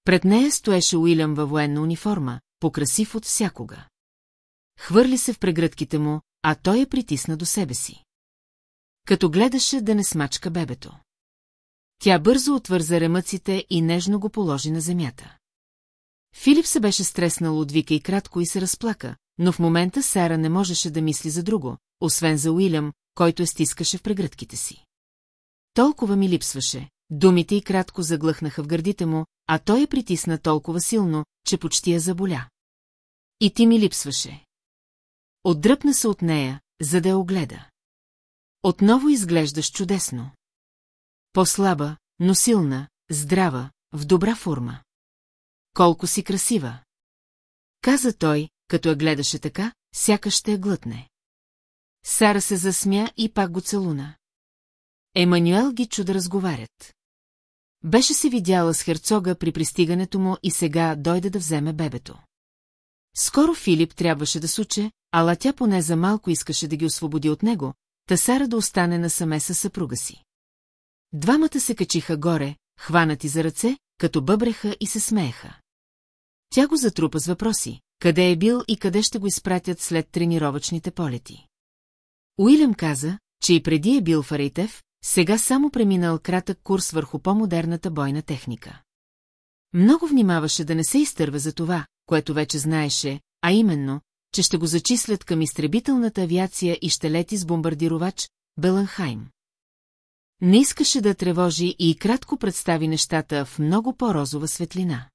Пред нея стоеше Уилям във военна униформа, покрасив от всякога. Хвърли се в прегръдките му, а той я притисна до себе си. Като гледаше да не смачка бебето. Тя бързо отвърза ремъците и нежно го положи на земята. Филип се беше стреснал от вика и кратко и се разплака, но в момента Сара не можеше да мисли за друго, освен за Уилям, който я стискаше в прегръдките си. Толкова ми липсваше, думите и кратко заглъхнаха в гърдите му, а той я притисна толкова силно, че почти я заболя. И ти ми липсваше. Отдръпна се от нея, за да я огледа. Отново изглеждаш чудесно. По-слаба, но силна, здрава, в добра форма. Колко си красива! Каза той, като я гледаше така, сякаш ще я глътне. Сара се засмя и пак го целуна. Емануел ги чу да разговарят. Беше се видяла с херцога при пристигането му и сега дойде да вземе бебето. Скоро Филип трябваше да суче, ала тя поне за малко искаше да ги освободи от него, та Сара да остане насаме със съпруга си. Двамата се качиха горе, хванати за ръце, като бъбреха и се смееха. Тя го затрупа с въпроси, къде е бил и къде ще го изпратят след тренировъчните полети. Уилям каза, че и преди е бил в Арейтев, сега само преминал кратък курс върху по-модерната бойна техника. Много внимаваше да не се изтърва за това, което вече знаеше, а именно, че ще го зачислят към изтребителната авиация и ще лети с бомбардировач Беланхайм. Не искаше да тревожи и кратко представи нещата в много по-розова светлина.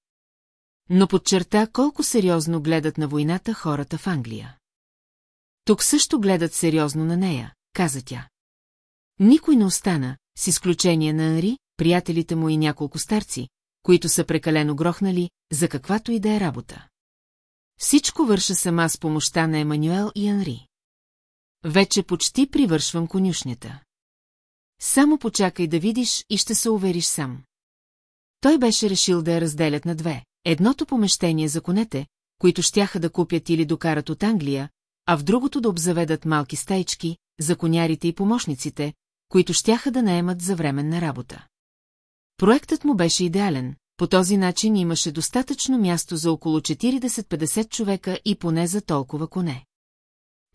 Но подчерта колко сериозно гледат на войната хората в Англия. Тук също гледат сериозно на нея, каза тя. Никой не остана, с изключение на Анри, приятелите му и няколко старци, които са прекалено грохнали, за каквато и да е работа. Всичко върша сама с помощта на Емануел и Анри. Вече почти привършвам конюшнята. Само почакай да видиш и ще се увериш сам. Той беше решил да я разделят на две. Едното помещение за конете, които щяха да купят или докарат от Англия, а в другото да обзаведат малки стайчки, за конярите и помощниците, които щяха да наемат за временна работа. Проектът му беше идеален, по този начин имаше достатъчно място за около 40-50 човека и поне за толкова коне.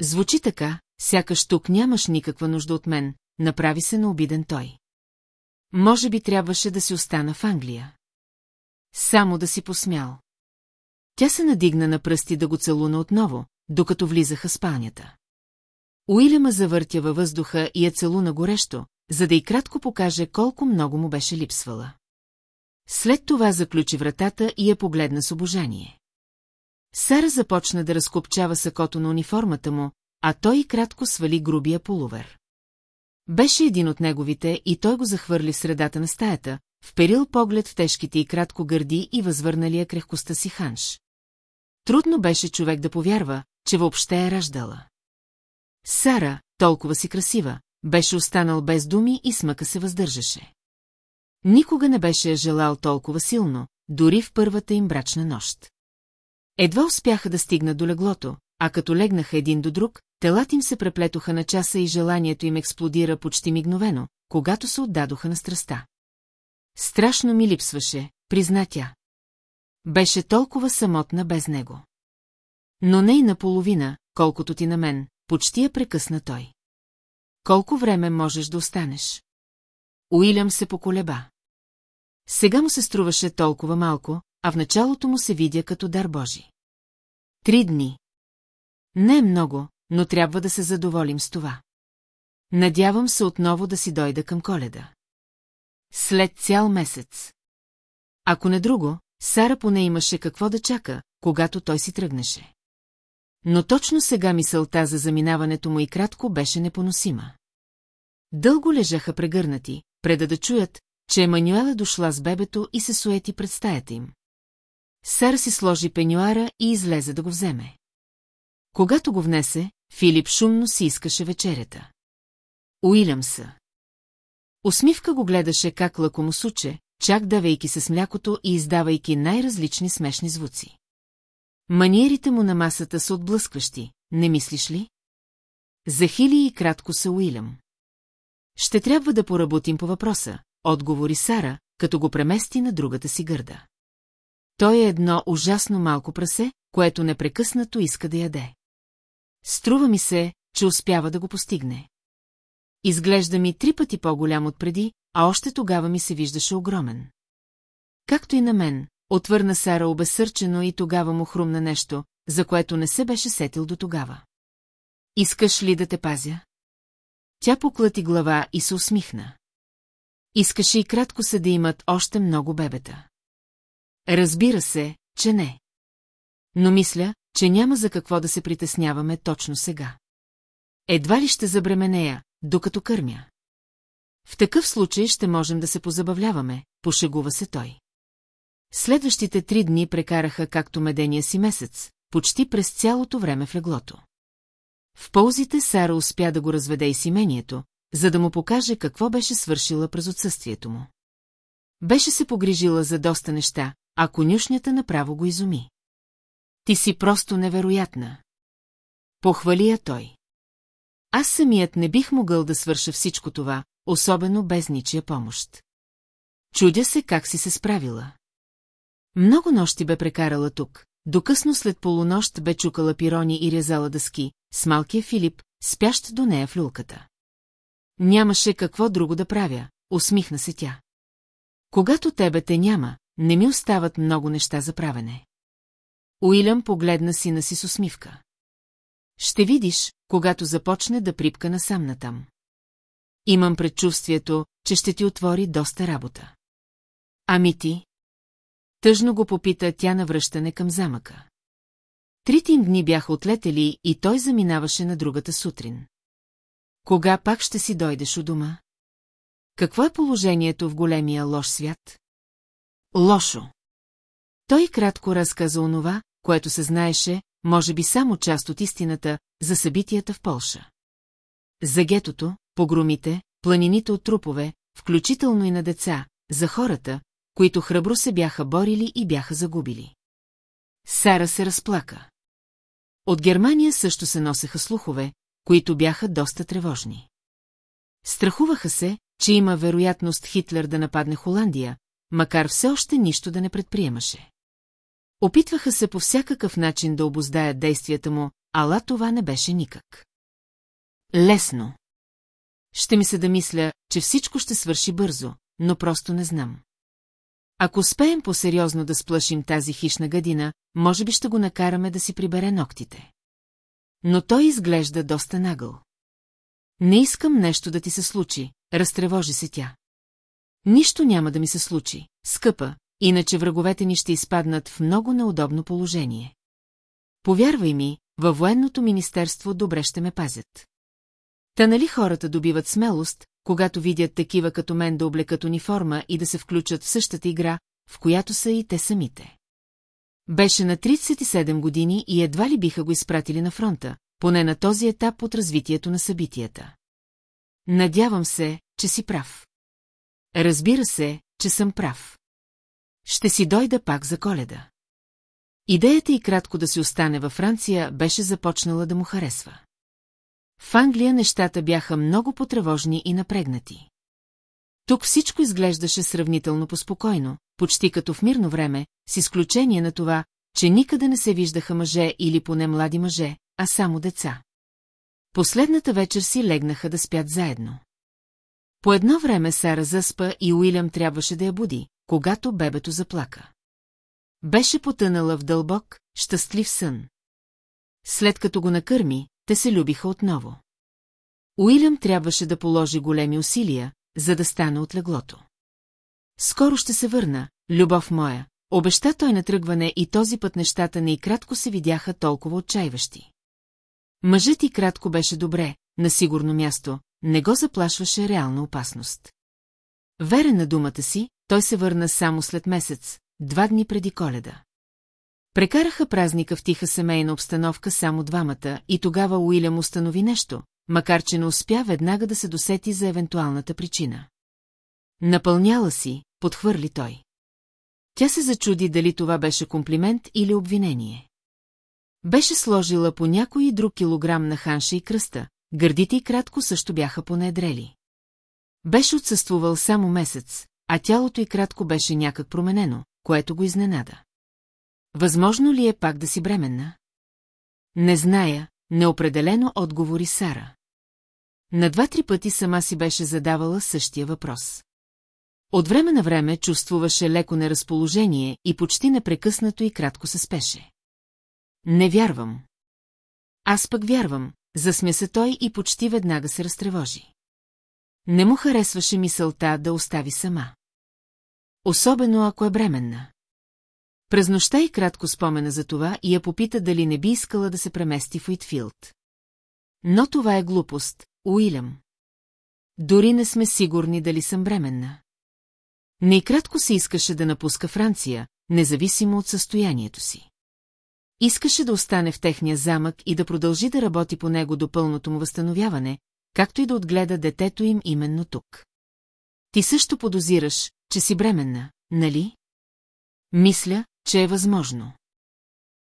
Звучи така, сякаш тук нямаш никаква нужда от мен, направи се на обиден той. Може би трябваше да си остана в Англия. Само да си посмял. Тя се надигна на пръсти да го целуна отново, докато влизаха спалнята. Уилема завъртя във въздуха и я целуна горещо, за да и кратко покаже колко много му беше липсвала. След това заключи вратата и я погледна с обожание. Сара започна да разкопчава сакото на униформата му, а той кратко свали грубия полувер. Беше един от неговите и той го захвърли в средата на стаята, вперил поглед в тежките и кратко гърди и възвърналия крехкостта си ханш. Трудно беше човек да повярва, че въобще е раждала. Сара, толкова си красива, беше останал без думи и смъка се въздържаше. Никога не беше желал толкова силно, дори в първата им брачна нощ. Едва успяха да стигнат до леглото, а като легнаха един до друг, телата им се преплетоха на часа и желанието им експлодира почти мигновено, когато се отдадоха на страста. Страшно ми липсваше, призна тя. Беше толкова самотна без него. Но не и наполовина, колкото ти на мен, почти я прекъсна той. Колко време можеш да останеш? Уилям се поколеба. Сега му се струваше толкова малко, а в началото му се видя като дар Божи. Три дни. Не е много, но трябва да се задоволим с това. Надявам се отново да си дойда към коледа. След цял месец. Ако не друго, Сара поне имаше какво да чака, когато той си тръгнеше. Но точно сега мисълта за заминаването му и кратко беше непоносима. Дълго лежаха прегърнати, преда да чуят, че Емануела дошла с бебето и се суети пред стаята им. Сара си сложи пенюара и излезе да го вземе. Когато го внесе, Филип шумно си искаше вечерята. Уилям са. Усмивка го гледаше как лъко суче, чак давейки се с млякото и издавайки най-различни смешни звуци. Маниерите му на масата са отблъскващи, не мислиш ли? Захили и кратко са Уилям. Ще трябва да поработим по въпроса, отговори Сара, като го премести на другата си гърда. Той е едно ужасно малко прасе, което непрекъснато иска да яде. Струва ми се, че успява да го постигне. Изглежда ми три пъти по-голям от преди, а още тогава ми се виждаше огромен. Както и на мен, отвърна Сара обесърчено и тогава му хрумна нещо, за което не се беше сетил до тогава. Искаш ли да те пазя? Тя поклати глава и се усмихна. Искаше и кратко се да имат още много бебета. Разбира се, че не. Но мисля, че няма за какво да се притесняваме точно сега. Едва ли ще забременея, докато кърмя. В такъв случай ще можем да се позабавляваме, пошегува се той. Следващите три дни прекараха както медения си месец, почти през цялото време в леглото. В ползите Сара успя да го разведе и семението, за да му покаже какво беше свършила през отсъствието му. Беше се погрижила за доста неща, а конюшнята направо го изуми. Ти си просто невероятна. Похвали я той. Аз самият не бих могъл да свърша всичко това, особено без ничия помощ. Чудя се как си се справила. Много нощи бе прекарала тук, докъсно след полунощ бе чукала пирони и рязала дъски, с малкия Филип, спящ до нея в люлката. Нямаше какво друго да правя, усмихна се тя. Когато тебе те няма, не ми остават много неща за правене. Уилям погледна сина си с усмивка. Ще видиш, когато започне да припка насам натам. Имам предчувствието, че ще ти отвори доста работа. Ами ти? Тъжно го попита тя на връщане към замъка. Трите им дни бяха отлетели и той заминаваше на другата сутрин. Кога пак ще си дойдеш у дома? Какво е положението в големия лош свят? Лошо. Той кратко разказа онова, което се знаеше, може би само част от истината, за събитията в Полша. За гетото, погромите, планините от трупове, включително и на деца, за хората, които храбро се бяха борили и бяха загубили. Сара се разплака. От Германия също се носеха слухове, които бяха доста тревожни. Страхуваха се, че има вероятност Хитлер да нападне Холандия, макар все още нищо да не предприемаше. Опитваха се по всякакъв начин да обоздаят действията му, ала това не беше никак. Лесно. Ще ми се да мисля, че всичко ще свърши бързо, но просто не знам. Ако успеем по-сериозно да сплашим тази хищна гадина, може би ще го накараме да си прибере ногтите. Но той изглежда доста нагъл. Не искам нещо да ти се случи, разтревожи се тя. Нищо няма да ми се случи, скъпа, иначе враговете ни ще изпаднат в много неудобно положение. Повярвай ми, във военното министерство добре ще ме пазят. Та нали хората добиват смелост, когато видят такива като мен да облекат униформа и да се включат в същата игра, в която са и те самите. Беше на 37 години и едва ли биха го изпратили на фронта, поне на този етап от развитието на събитията. Надявам се, че си прав. Разбира се, че съм прав. Ще си дойда пак за коледа. Идеята и кратко да си остане във Франция беше започнала да му харесва. В Англия нещата бяха много потревожни и напрегнати. Тук всичко изглеждаше сравнително поспокойно, почти като в мирно време, с изключение на това, че никъде не се виждаха мъже или поне млади мъже, а само деца. Последната вечер си легнаха да спят заедно. По едно време Сара заспа и Уилям трябваше да я буди, когато бебето заплака. Беше потънала в дълбок, щастлив сън. След като го накърми, те се любиха отново. Уилям трябваше да положи големи усилия, за да стане от леглото. Скоро ще се върна, любов моя, обеща той на тръгване и този път нещата не и кратко се видяха толкова отчаиващи. Мъжът и кратко беше добре, на сигурно място, не го заплашваше реална опасност. Верен на думата си, той се върна само след месец, два дни преди коледа. Прекараха празника в тиха семейна обстановка само двамата и тогава Уилям установи нещо, макар че не успя веднага да се досети за евентуалната причина. Напълняла си, подхвърли той. Тя се зачуди дали това беше комплимент или обвинение. Беше сложила по някой друг килограм на ханша и кръста, гърдите и кратко също бяха понедрели. Беше отсъствувал само месец, а тялото и кратко беше някак променено, което го изненада. Възможно ли е пак да си бременна? Не зная, неопределено отговори Сара. На два-три пъти сама си беше задавала същия въпрос. От време на време чувствуваше леко неразположение и почти непрекъснато и кратко се спеше. Не вярвам. Аз пък вярвам, засмя се той и почти веднага се разтревожи. Не му харесваше мисълта да остави сама. Особено ако е бременна. През нощта и кратко спомена за това и я попита дали не би искала да се премести в Уитфилд. Но това е глупост, Уилям. Дори не сме сигурни дали съм бременна. Не и кратко се искаше да напуска Франция, независимо от състоянието си. Искаше да остане в техния замък и да продължи да работи по него до пълното му възстановяване, както и да отгледа детето им именно тук. Ти също подозираш, че си бременна, нали? Мисля, че е възможно.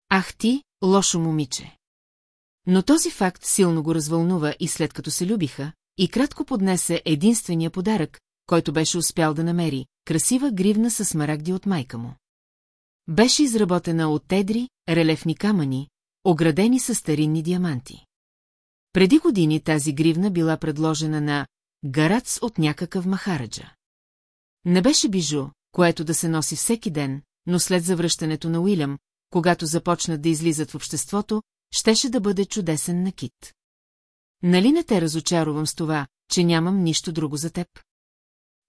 Ах ти, лошо момиче. Но този факт силно го развълнува и след като се любиха, и кратко поднесе единствения подарък, който беше успял да намери – красива гривна с смарагди от майка му. Беше изработена от тедри, релефни камъни, оградени с старинни диаманти. Преди години тази гривна била предложена на гарац от някакъв махараджа. Не беше бижу, което да се носи всеки ден, но след завръщането на Уилям, когато започнат да излизат в обществото, щеше да бъде чудесен накит. Нали не те разочаровам с това, че нямам нищо друго за теб?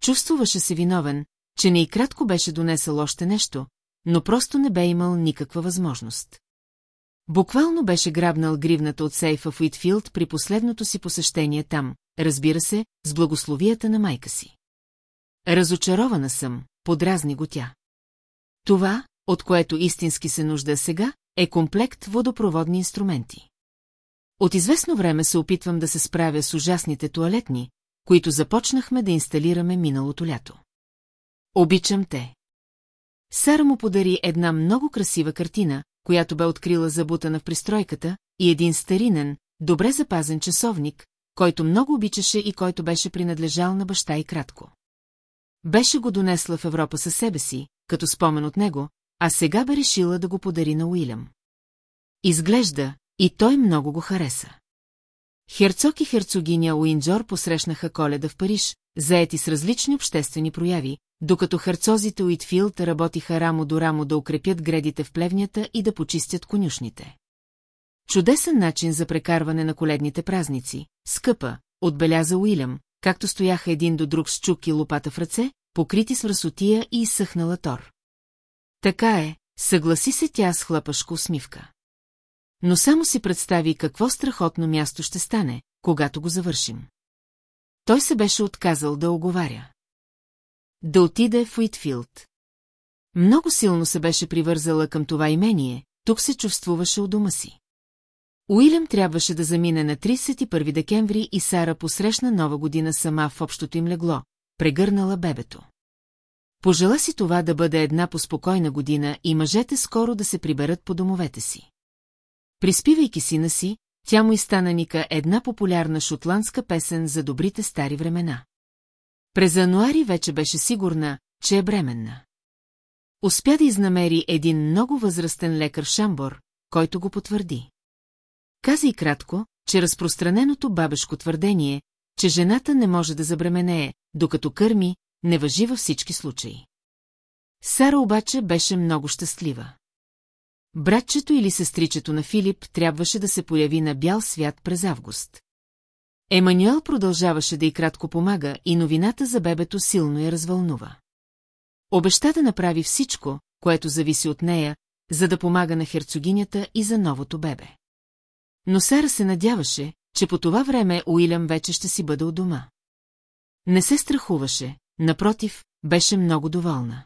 Чувствуваше се виновен, че не и кратко беше донесъл още нещо, но просто не бе имал никаква възможност. Буквално беше грабнал гривната от сейфа в Уитфилд при последното си посещение там, разбира се, с благословията на майка си. Разочарована съм, подразни го тя. Това, от което истински се нужда сега, е комплект водопроводни инструменти. От известно време се опитвам да се справя с ужасните туалетни, които започнахме да инсталираме миналото лято. Обичам те. Сара му подари една много красива картина, която бе открила забутана в пристройката, и един старинен, добре запазен часовник, който много обичаше и който беше принадлежал на баща и кратко. Беше го донесла в Европа със себе си, като спомен от него, а сега бе решила да го подари на Уилям. Изглежда, и той много го хареса. Херцог и херцогиня Уинджор посрещнаха коледа в Париж, заети с различни обществени прояви, докато херцозите Уитфилд работиха рамо до рамо да укрепят гредите в плевнята и да почистят конюшните. Чудесен начин за прекарване на коледните празници, скъпа, отбеляза Уилям, както стояха един до друг с чук и лопата в ръце, покрити с врасотия и изсъхнала тор. Така е, съгласи се тя с хлъпашко усмивка. Но само си представи какво страхотно място ще стане, когато го завършим. Той се беше отказал да оговаря. Да отиде в Уитфилд. Много силно се беше привързала към това имение, тук се чувствуваше у дома си. Уилям трябваше да замине на 31 декември и Сара посрещна нова година сама в общото им легло, прегърнала бебето. Пожела си това да бъде една поспокойна година и мъжете скоро да се приберат по домовете си. Приспивайки сина си, тя му изстана ника една популярна шотландска песен за добрите стари времена. През януари вече беше сигурна, че е бременна. Успя да изнамери един много възрастен лекар Шамбор, който го потвърди. Каза и кратко, че разпространеното бабешко твърдение, че жената не може да забременее, докато кърми, не въжи във всички случаи. Сара обаче беше много щастлива. Братчето или сестричето на Филип трябваше да се появи на бял свят през август. Емануел продължаваше да и кратко помага и новината за бебето силно я развълнува. Обеща да направи всичко, което зависи от нея, за да помага на херцогинята и за новото бебе. Но Сара се надяваше, че по това време Уилям вече ще си бъде у дома. Не се страхуваше, напротив, беше много доволна.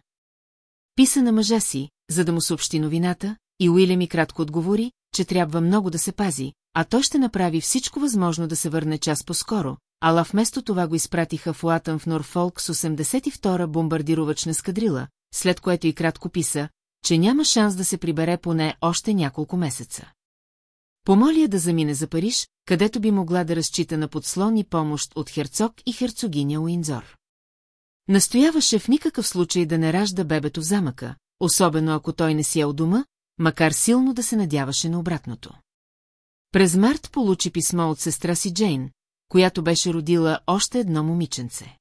Писа на мъжа си, за да му съобщи новината, и Уилям и кратко отговори, че трябва много да се пази, а той ще направи всичко възможно да се върне час по-скоро, ала вместо това го изпратиха в Уатън в Норфолк с 82-а бомбардировъчна скадрила, след което и кратко писа, че няма шанс да се прибере поне още няколко месеца. Помоли я да замине за Париж, където би могла да разчита на подслон и помощ от херцог и херцогиня Уинзор. Настояваше в никакъв случай да не ражда бебето в замъка, особено ако той не си е у дома, макар силно да се надяваше на обратното. През март получи писмо от сестра си Джейн, която беше родила още едно момиченце.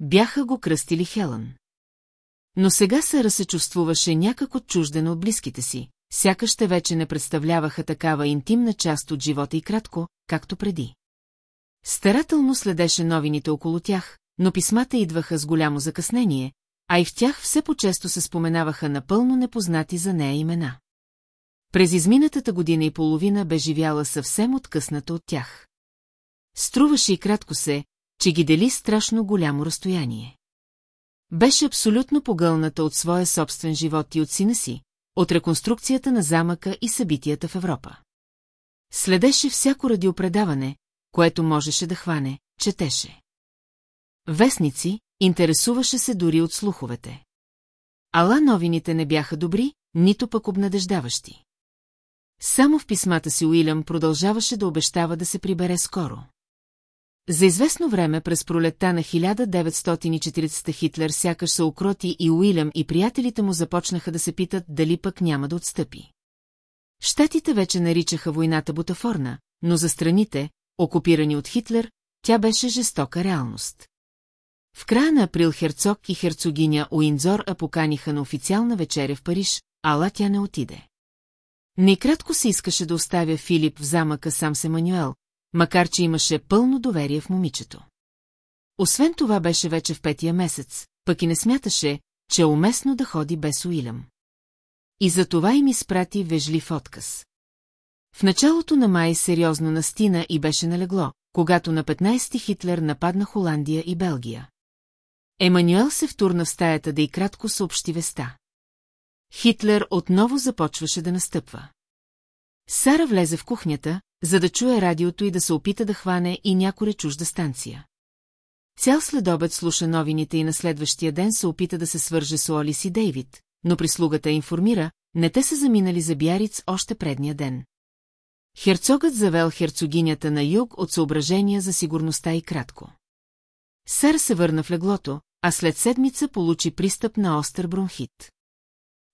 Бяха го кръстили Хелън. Но сега Сара се чувствуваше някак отчуждена от близките си, сякаш те вече не представляваха такава интимна част от живота и кратко, както преди. Старателно следеше новините около тях, но писмата идваха с голямо закъснение, а и в тях все по-често се споменаваха напълно непознати за нея имена. През изминатата година и половина бе живяла съвсем откъсната от тях. Струваше и кратко се, че ги дели страшно голямо разстояние. Беше абсолютно погълната от своя собствен живот и от сина си, от реконструкцията на замъка и събитията в Европа. Следеше всяко радиопредаване, което можеше да хване, четеше. Вестници, интересуваше се дори от слуховете. Ала новините не бяха добри, нито пък обнадеждаващи. Само в писмата си Уилям продължаваше да обещава да се прибере скоро. За известно време през пролетта на 1940 Хитлер сякаш се окроти и Уилям и приятелите му започнаха да се питат дали пък няма да отстъпи. Штатите вече наричаха войната бутафорна, но за страните, окупирани от Хитлер, тя беше жестока реалност. В края на април херцог и херцогиня Уинзор поканиха на официална вечеря в Париж, ала тя не отиде. Некратко се искаше да оставя Филип в замъка сам с Емануел, макар че имаше пълно доверие в момичето. Освен това беше вече в петия месец, пък и не смяташе, че е уместно да ходи без Уилям. И за това им изпрати вежлив отказ. В началото на май сериозно настина и беше налегло, когато на 15 Хитлер нападна Холандия и Белгия. Емануел се втурна в стаята да и кратко съобщи веста. Хитлер отново започваше да настъпва. Сара влезе в кухнята, за да чуе радиото и да се опита да хване и някоя чужда станция. Цял следобед слуша новините и на следващия ден се опита да се свърже с Олис и Дейвид, но прислугата информира, не те са заминали за Бяриц още предния ден. Херцогът завел херцогинята на юг от съображения за сигурността и кратко. Сър се върна в леглото, а след седмица получи пристъп на остър бронхит.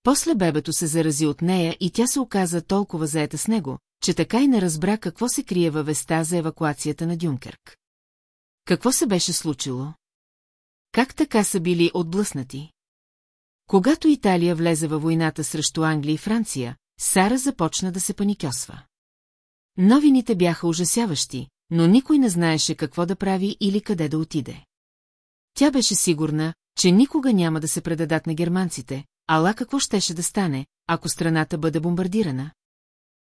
После бебето се зарази от нея и тя се оказа толкова заета с него, че така и не разбра какво се крие във веста за евакуацията на Дюнкерк. Какво се беше случило? Как така са били отблъснати? Когато Италия влезе във войната срещу Англия и Франция, Сара започна да се паникьосва. Новините бяха ужасяващи, но никой не знаеше какво да прави или къде да отиде. Тя беше сигурна, че никога няма да се предадат на германците, ала какво щеше да стане, ако страната бъде бомбардирана?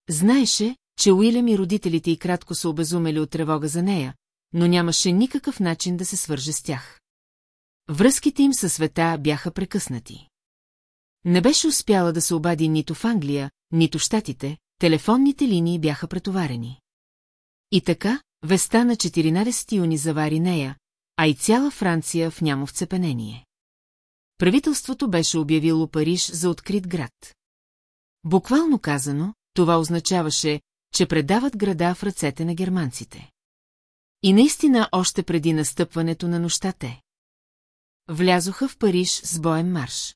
Знаеше, че Уилям и родителите й кратко са обезумели от тревога за нея, но нямаше никакъв начин да се свърже с тях. Връзките им със света бяха прекъснати. Не беше успяла да се обади нито в Англия, нито в Штатите, телефонните линии бяха претоварени. И така, веста на 14 юни завари нея, а и цяла Франция в нямо вцепенение. правителството беше обявило Париж за открит град. Буквално казано, това означаваше, че предават града в ръцете на германците. И наистина още преди настъпването на нощта те. Влязоха в Париж с боен марш.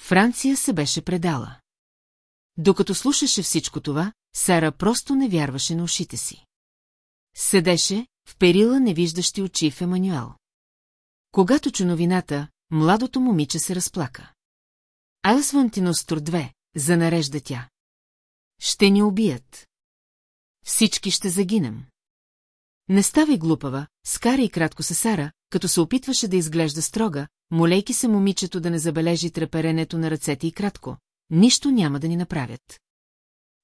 Франция се беше предала. Докато слушаше всичко това, Сара просто не вярваше на ушите си. Седеше, в перила невиждащи очи в Емануел. Когато чу новината, младото момиче се разплака. Алсвантиностор 2, занарежда тя. Ще ни убият. Всички ще загинем. Не ставай глупава, скара и кратко се Сара, като се опитваше да изглежда строга, молейки се момичето да не забележи треперенето на ръцете и кратко. Нищо няма да ни направят.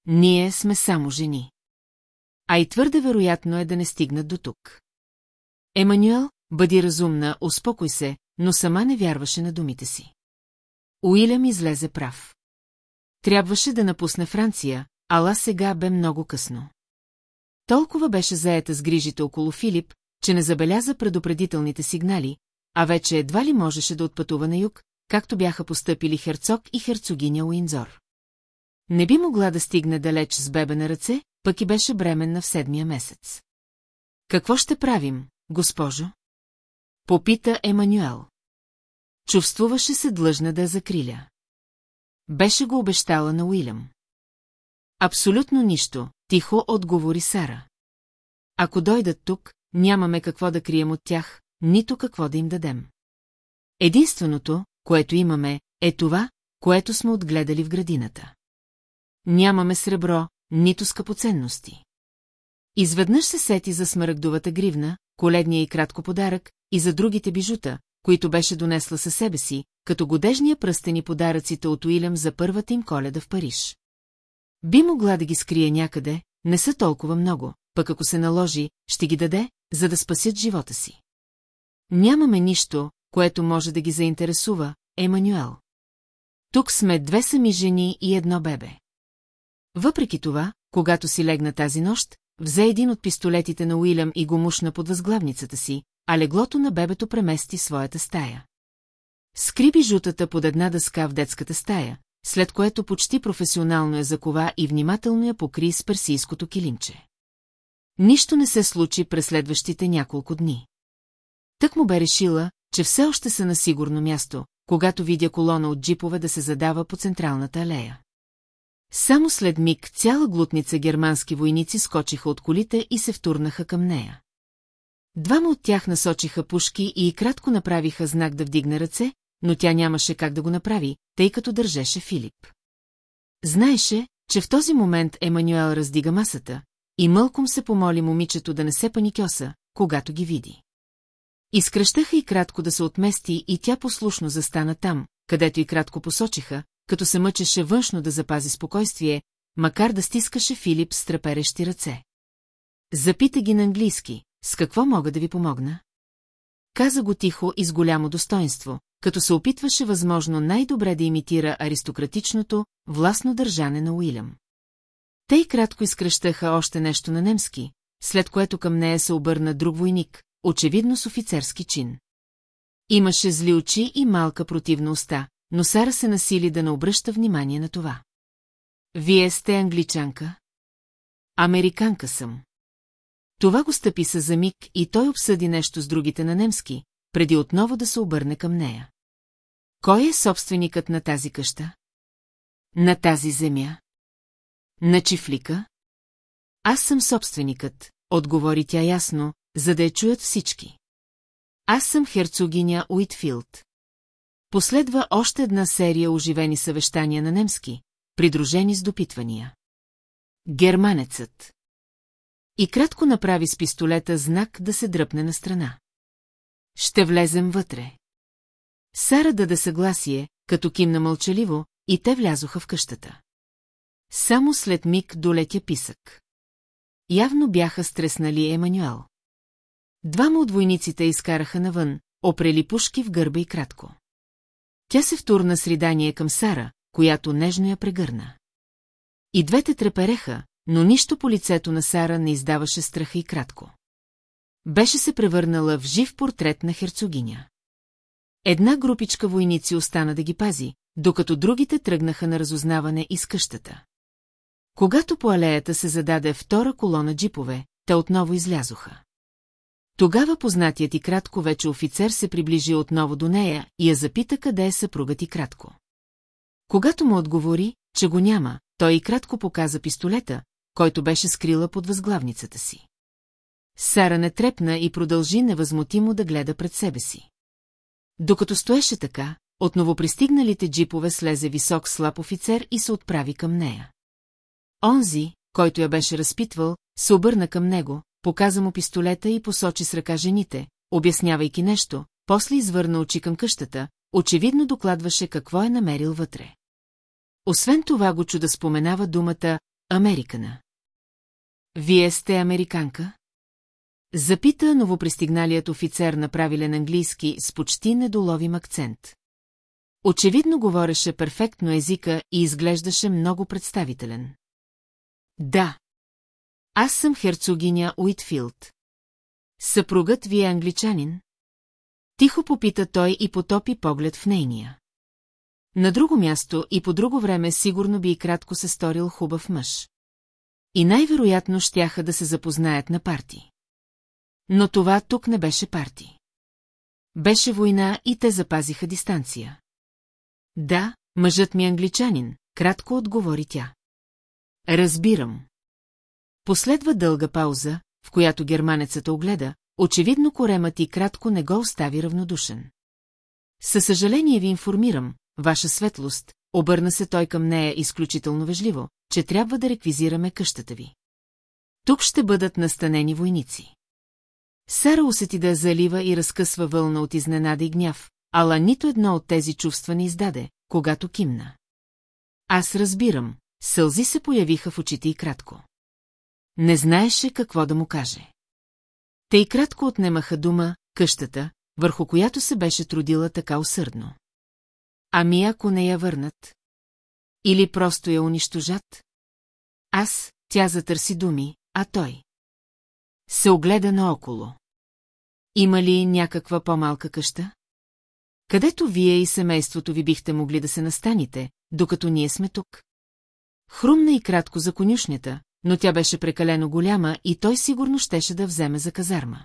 Ние сме само жени. А и твърде вероятно е да не стигнат до тук. Емануел, бъди разумна, успокой се, но сама не вярваше на думите си. Уилям излезе прав. Трябваше да напусне Франция, ала сега бе много късно. Толкова беше заета с грижите около Филип, че не забеляза предупредителните сигнали, а вече едва ли можеше да отпътува на юг, както бяха постъпили херцог и херцогиня Уинзор. Не би могла да стигне далеч с бебе на ръце, пък и беше бременна в седмия месец. Какво ще правим, госпожо? Попита Емануел. Чувствуваше се длъжна да я закриля. Беше го обещала на Уилям. Абсолютно нищо, тихо отговори Сара. Ако дойдат тук, нямаме какво да крием от тях, нито какво да им дадем. Единственото, което имаме, е това, което сме отгледали в градината. Нямаме сребро, нито скъпоценности. Изведнъж се сети за смъргдовата гривна, коледния и кратко подарък, и за другите бижута, които беше донесла със себе си, като годежния пръстени подаръците от Уилям за първата им коледа в Париж. Би могла да ги скрие някъде, не са толкова много, пък ако се наложи, ще ги даде, за да спасят живота си. Нямаме нищо, което може да ги заинтересува, Емануел. Тук сме две сами жени и едно бебе. Въпреки това, когато си легна тази нощ, взе един от пистолетите на Уилям и го мушна под възглавницата си, а леглото на бебето премести своята стая. Скриби жутата под една дъска в детската стая, след което почти професионално я закова и внимателно я покри с персийското килимче. Нищо не се случи през следващите няколко дни. Тък му бе решила, че все още са на сигурно място, когато видя колона от джипове да се задава по централната алея. Само след миг цяла глутница германски войници скочиха от колите и се втурнаха към нея. Двама от тях насочиха пушки и кратко направиха знак да вдигне ръце, но тя нямаше как да го направи, тъй като държеше Филип. Знаеше, че в този момент Емануел раздига масата, и мълком се помоли момичето да не се паникьоса, когато ги види. Изкръщаха и кратко да се отмести и тя послушно застана там, където и кратко посочиха, като се мъчеше външно да запази спокойствие, макар да стискаше Филип с треперещи ръце. Запита ги на английски, с какво мога да ви помогна? Каза го тихо и с голямо достоинство, като се опитваше възможно най-добре да имитира аристократичното, властно държане на Уилям. Те и кратко изкръщаха още нещо на немски, след което към нея се обърна друг войник, очевидно с офицерски чин. Имаше зли очи и малка противна уста, но Сара се насили да не обръща внимание на това. Вие сте англичанка? Американка съм. Това го стъпи са за миг и той обсъди нещо с другите на немски, преди отново да се обърне към нея. Кой е собственикът на тази къща? На тази земя? На чифлика? Аз съм собственикът, отговори тя ясно, за да я чуят всички. Аз съм херцогиня Уитфилд. Последва още една серия оживени съвещания на немски, придружени с допитвания. Германецът. И кратко направи с пистолета знак да се дръпне на страна. Ще влезем вътре. Сара даде съгласие, като кимна мълчаливо, и те влязоха в къщата. Само след миг долетя писък. Явно бяха стреснали Емануел. Двама от войниците изкараха навън, опрели пушки в гърба и кратко. Тя се втурна с ридание към Сара, която нежно я прегърна. И двете трепереха, но нищо по лицето на Сара не издаваше страха и кратко. Беше се превърнала в жив портрет на херцогиня. Една групичка войници остана да ги пази, докато другите тръгнаха на разузнаване из къщата. Когато по алеята се зададе втора колона джипове, те отново излязоха. Тогава познатият и кратко вече офицер се приближи отново до нея и я запита къде е съпругът и кратко. Когато му отговори, че го няма, той и кратко показа пистолета, който беше скрила под възглавницата си. Сара не трепна и продължи невъзмутимо да гледа пред себе си. Докато стоеше така, от новопристигналите джипове слезе висок слаб офицер и се отправи към нея. Онзи, който я беше разпитвал, се обърна към него, показа му пистолета и посочи с ръка жените, обяснявайки нещо, после извърна очи към къщата, очевидно докладваше какво е намерил вътре. Освен това го чуда споменава думата «Американа». Вие сте американка? Запита новопристигналият офицер на правилен английски с почти недоловим акцент. Очевидно говореше перфектно езика и изглеждаше много представителен. Да. Аз съм херцогиня Уитфилд. Съпругът ви е англичанин? Тихо попита той и потопи поглед в нейния. На друго място и по друго време сигурно би и кратко се сторил хубав мъж. И най-вероятно щяха да се запознаят на парти. Но това тук не беше парти. Беше война и те запазиха дистанция. Да, мъжът ми е англичанин, кратко отговори тя. Разбирам. Последва дълга пауза, в която германецата огледа, очевидно коремът и кратко не го остави равнодушен. Със съжаление ви информирам, ваша светлост, обърна се той към нея изключително вежливо, че трябва да реквизираме къщата ви. Тук ще бъдат настанени войници. Сара усети да залива и разкъсва вълна от изненада и гняв, ала нито едно от тези чувства не издаде, когато кимна. Аз разбирам, сълзи се появиха в очите и кратко. Не знаеше какво да му каже. Те и кратко отнемаха дума, къщата, върху която се беше трудила така усърдно. Ами ако не я върнат? Или просто я унищожат? Аз, тя затърси думи, а той. Се огледа наоколо. Има ли някаква по-малка къща? Където вие и семейството ви бихте могли да се настаните, докато ние сме тук? Хрумна и кратко за конюшнята, но тя беше прекалено голяма и той сигурно щеше да вземе за казарма.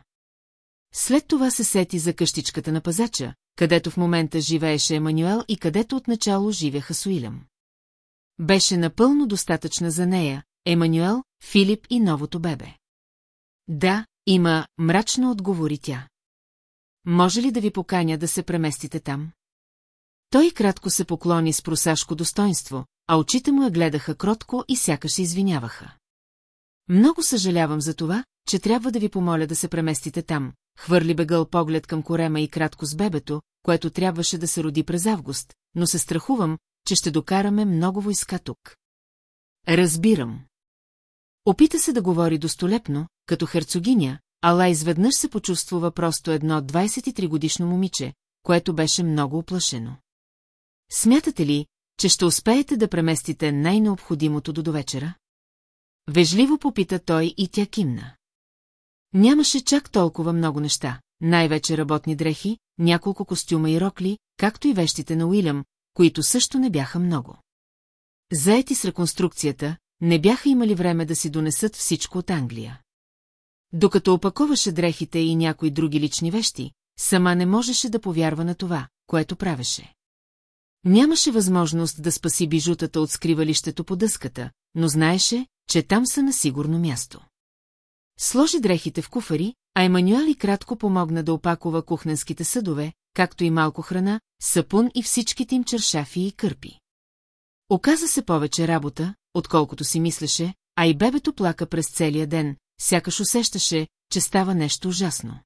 След това се сети за къщичката на пазача, където в момента живееше Емануел и където отначало живеха с Уилям. Беше напълно достатъчна за нея, Емануел, Филип и новото бебе. Да, има, мрачно отговори тя. Може ли да ви поканя да се преместите там? Той кратко се поклони с просашко достоинство, а очите му я гледаха кротко и сякаш извиняваха. Много съжалявам за това, че трябва да ви помоля да се преместите там, хвърли бегъл поглед към корема и кратко с бебето, което трябваше да се роди през август, но се страхувам, че ще докараме много войска тук. Разбирам. Опита се да говори достолепно, като херцогиня, ала изведнъж се почувствува просто едно 23-годишно момиче, което беше много оплашено. Смятате ли, че ще успеете да преместите най-необходимото до довечера? Вежливо попита той и тя кимна. Нямаше чак толкова много неща, най-вече работни дрехи, няколко костюма и рокли, както и вещите на Уилям, които също не бяха много. Заети с реконструкцията, не бяха имали време да си донесат всичко от Англия. Докато опаковаше дрехите и някои други лични вещи, сама не можеше да повярва на това, което правеше. Нямаше възможност да спаси бижутата от скривалището по дъската, но знаеше, че там са на сигурно място. Сложи дрехите в куфари, а Емануел и кратко помогна да опакова кухненските съдове, както и малко храна, сапун и всичките им чершафи и кърпи. Оказа се повече работа, отколкото си мислеше, а и бебето плака през целия ден, сякаш усещаше, че става нещо ужасно.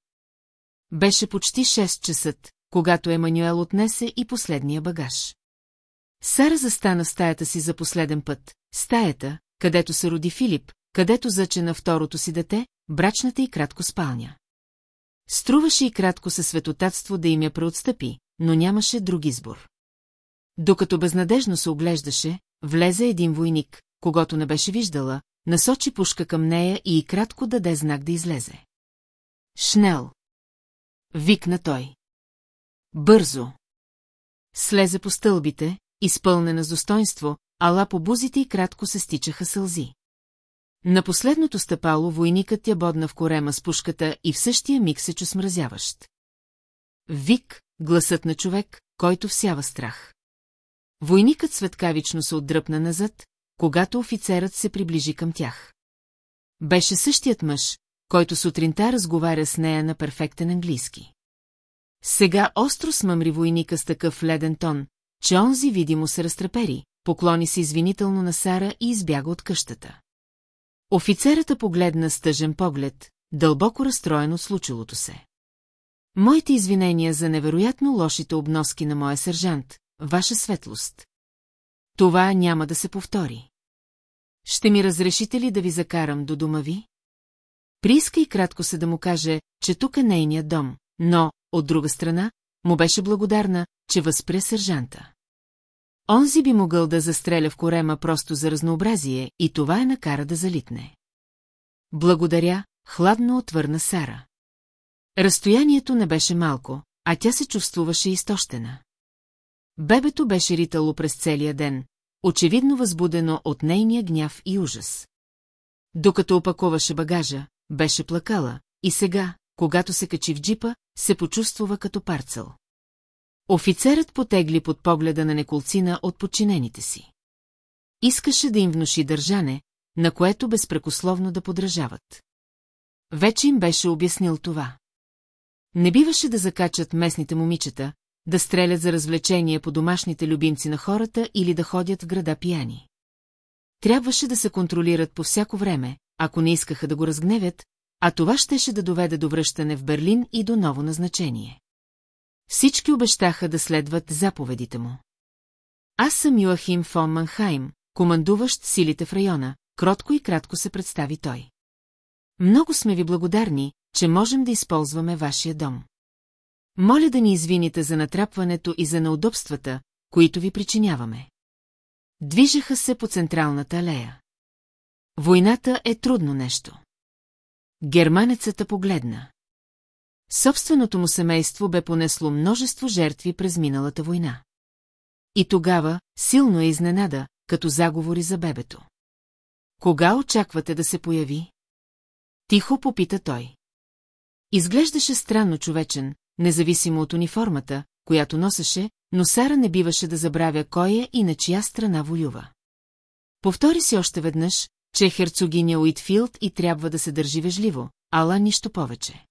Беше почти 6 часа, когато Емануел отнесе и последния багаж. Сара застана в стаята си за последен път, стаята, където се роди Филип, където зачена второто си дете, брачната и кратко спалня. Струваше и кратко със светотатство да им я преотстъпи, но нямаше друг избор. Докато безнадежно се оглеждаше, влезе един войник, когато не беше виждала, насочи пушка към нея и кратко даде знак да излезе. Шнел. Викна той. Бързо. Слезе по стълбите, изпълнена с достоинство, ала по бузите и кратко се стичаха сълзи. На последното стъпало войникът я бодна в корема с пушката и в същия миг се чу смразяващ. Вик, гласът на човек, който всява страх. Войникът светкавично се отдръпна назад, когато офицерът се приближи към тях. Беше същият мъж, който сутринта разговаря с нея на перфектен английски. Сега остро смъмри войника с такъв леден тон, че онзи видимо се разтрепери, поклони се извинително на Сара и избяга от къщата. Офицерата погледна с тъжен поглед, дълбоко разстроен от случилото се. Моите извинения за невероятно лошите обноски на моя сержант, ваша светлост. Това няма да се повтори. Ще ми разрешите ли да ви закарам до дома ви? Прииска и кратко се да му каже, че тук е нейният дом, но, от друга страна, му беше благодарна, че възпре сержанта. Онзи би могъл да застреля в корема просто за разнообразие и това е накара да залитне. Благодаря, хладно отвърна Сара. Разстоянието не беше малко, а тя се чувствуваше изтощена. Бебето беше ритало през целия ден, очевидно възбудено от нейния гняв и ужас. Докато опакуваше багажа, беше плакала, и сега, когато се качи в джипа, се почувствува като парцел. Офицерът потегли под погледа на неколцина от подчинените си. Искаше да им внуши държане, на което безпрекословно да подражават. Вече им беше обяснил това. Не биваше да закачат местните момичета, да стрелят за развлечение по домашните любимци на хората или да ходят в града пияни. Трябваше да се контролират по всяко време, ако не искаха да го разгневят, а това щеше да доведе до връщане в Берлин и до ново назначение. Всички обещаха да следват заповедите му. Аз съм Йоахим фон Манхайм, командуващ силите в района, кротко и кратко се представи той. Много сме ви благодарни, че можем да използваме вашия дом. Моля да ни извините за натрапването и за неудобствата, които ви причиняваме. Движеха се по централната алея. Войната е трудно нещо. Германецата погледна. Собственото му семейство бе понесло множество жертви през миналата война. И тогава силно е изненада, като заговори за бебето. Кога очаквате да се появи? Тихо попита той. Изглеждаше странно човечен, независимо от униформата, която носеше, но Сара не биваше да забравя кой е и на чия страна воюва. Повтори си още веднъж, че е херцогиня Уитфилд и трябва да се държи вежливо, ала нищо повече.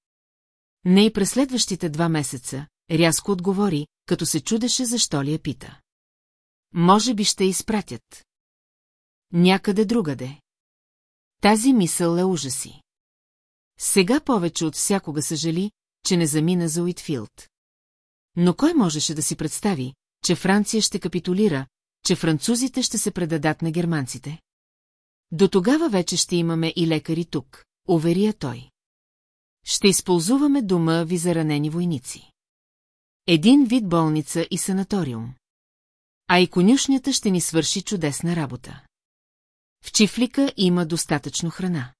Не и през следващите два месеца, рязко отговори, като се чудеше защо ли я пита. Може би ще изпратят. Някъде другаде. Тази мисъл е ужаси. Сега повече от всякога съжали, че не замина за Уитфилд. Но кой можеше да си представи, че Франция ще капитулира, че французите ще се предадат на германците? До тогава вече ще имаме и лекари тук, уверия той. Ще използваме дома ви за ранени войници. Един вид болница и санаториум. А и конюшнята ще ни свърши чудесна работа. В чифлика има достатъчно храна.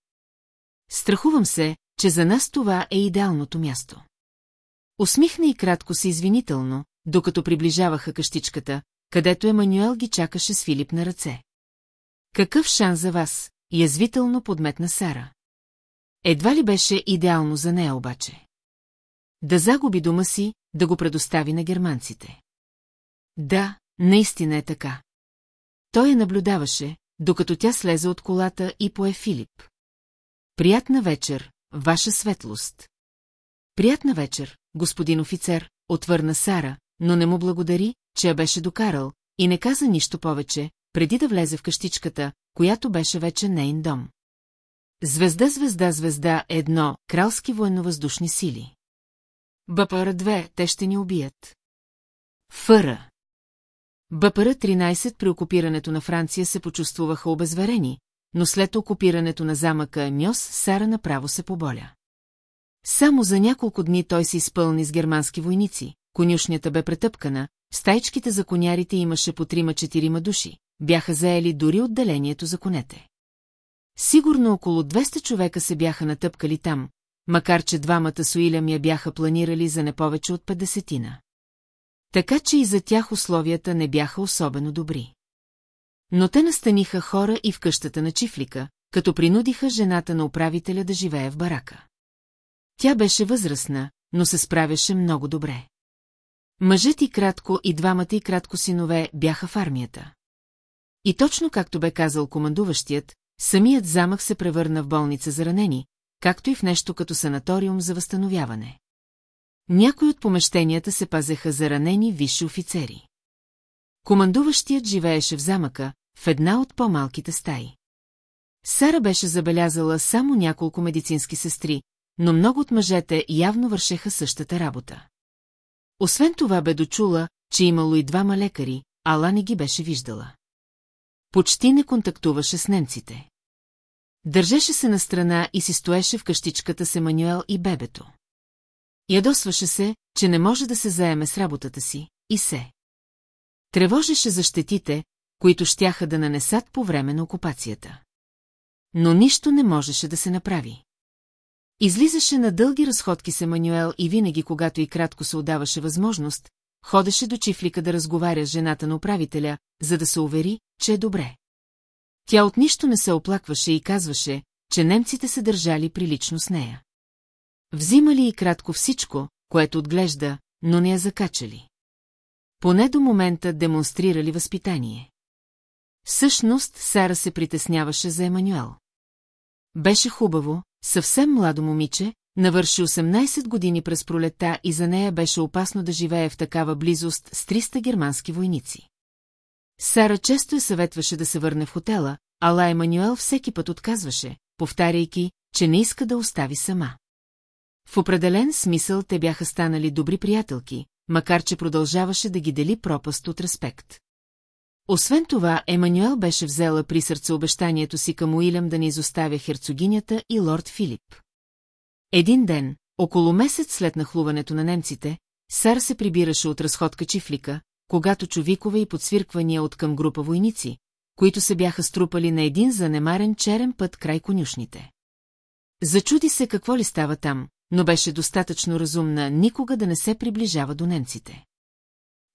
Страхувам се, че за нас това е идеалното място. Усмихна и кратко се извинително, докато приближаваха къщичката, където Емануел ги чакаше с Филип на ръце. Какъв шанс за вас, язвително подметна Сара. Едва ли беше идеално за нея обаче. Да загуби дома си, да го предостави на германците. Да, наистина е така. Той я наблюдаваше, докато тя слезе от колата и пое Филип. Приятна вечер, ваша светлост. Приятна вечер, господин офицер, отвърна Сара, но не му благодари, че я беше докарал, и не каза нищо повече, преди да влезе в къщичката, която беше вече нейн дом. Звезда, звезда, звезда, едно, кралски военновъздушни сили. БПР-2, те ще ни убият. Фъра. БПР-13 при окупирането на Франция се почувствуваха обезверени, но след окупирането на замъка Мьос, Сара направо се поболя. Само за няколко дни той се изпълни с германски войници, конюшнята бе претъпкана, стайчките за конярите имаше по трима-четирима души, бяха заели дори отделението за конете. Сигурно около 200 човека се бяха натъпкали там, макар че двамата с Уилям я бяха планирали за не повече от 50-тина. Така че и за тях условията не бяха особено добри. Но те настаниха хора и в къщата на чифлика, като принудиха жената на управителя да живее в барака. Тя беше възрастна, но се справяше много добре. Мъжът и кратко и двамата и кратко синове бяха в армията. И точно както бе казал командуващият, самият замък се превърна в болница за ранени, както и в нещо като санаториум за възстановяване. Някои от помещенията се пазеха за ранени висши офицери. Командуващият живееше в замъка, в една от по-малките стаи. Сара беше забелязала само няколко медицински сестри, но много от мъжете явно вършеха същата работа. Освен това бе дочула, че имало и двама лекари, ала не ги беше виждала. Почти не контактуваше с немците. Държеше се на страна и си стоеше в къщичката с Емануел и бебето. Ядосваше се, че не може да се заеме с работата си, и се. Тревожеше за щетите, които щяха да нанесат по време на окупацията. Но нищо не можеше да се направи. Излизаше на дълги разходки с Емануел и винаги, когато и кратко се отдаваше възможност, ходеше до чифлика да разговаря с жената на управителя, за да се увери, че е добре. Тя от нищо не се оплакваше и казваше, че немците се държали прилично с нея. Взимали и кратко всичко, което отглежда, но не я закачали. Поне до момента демонстрирали възпитание. Всъщност, Сара се притесняваше за Емануел. Беше хубаво, съвсем младо момиче, навърши 18 години през пролета и за нея беше опасно да живее в такава близост с 300 германски войници. Сара често я съветваше да се върне в хотела, ала Емануел всеки път отказваше, повтаряйки, че не иска да остави сама. В определен смисъл те бяха станали добри приятелки, макар че продължаваше да ги дели пропаст от респект. Освен това, Емануел беше взела при сърце обещанието си към Уилям да не изоставя херцогинята и лорд Филип. Един ден, около месец след нахлуването на немците, Сар се прибираше от разходка чифлика, когато човикове и подсвирквания от към група войници, които се бяха струпали на един занемарен черен път край конюшните. Зачуди се какво ли става там, но беше достатъчно разумна никога да не се приближава до немците.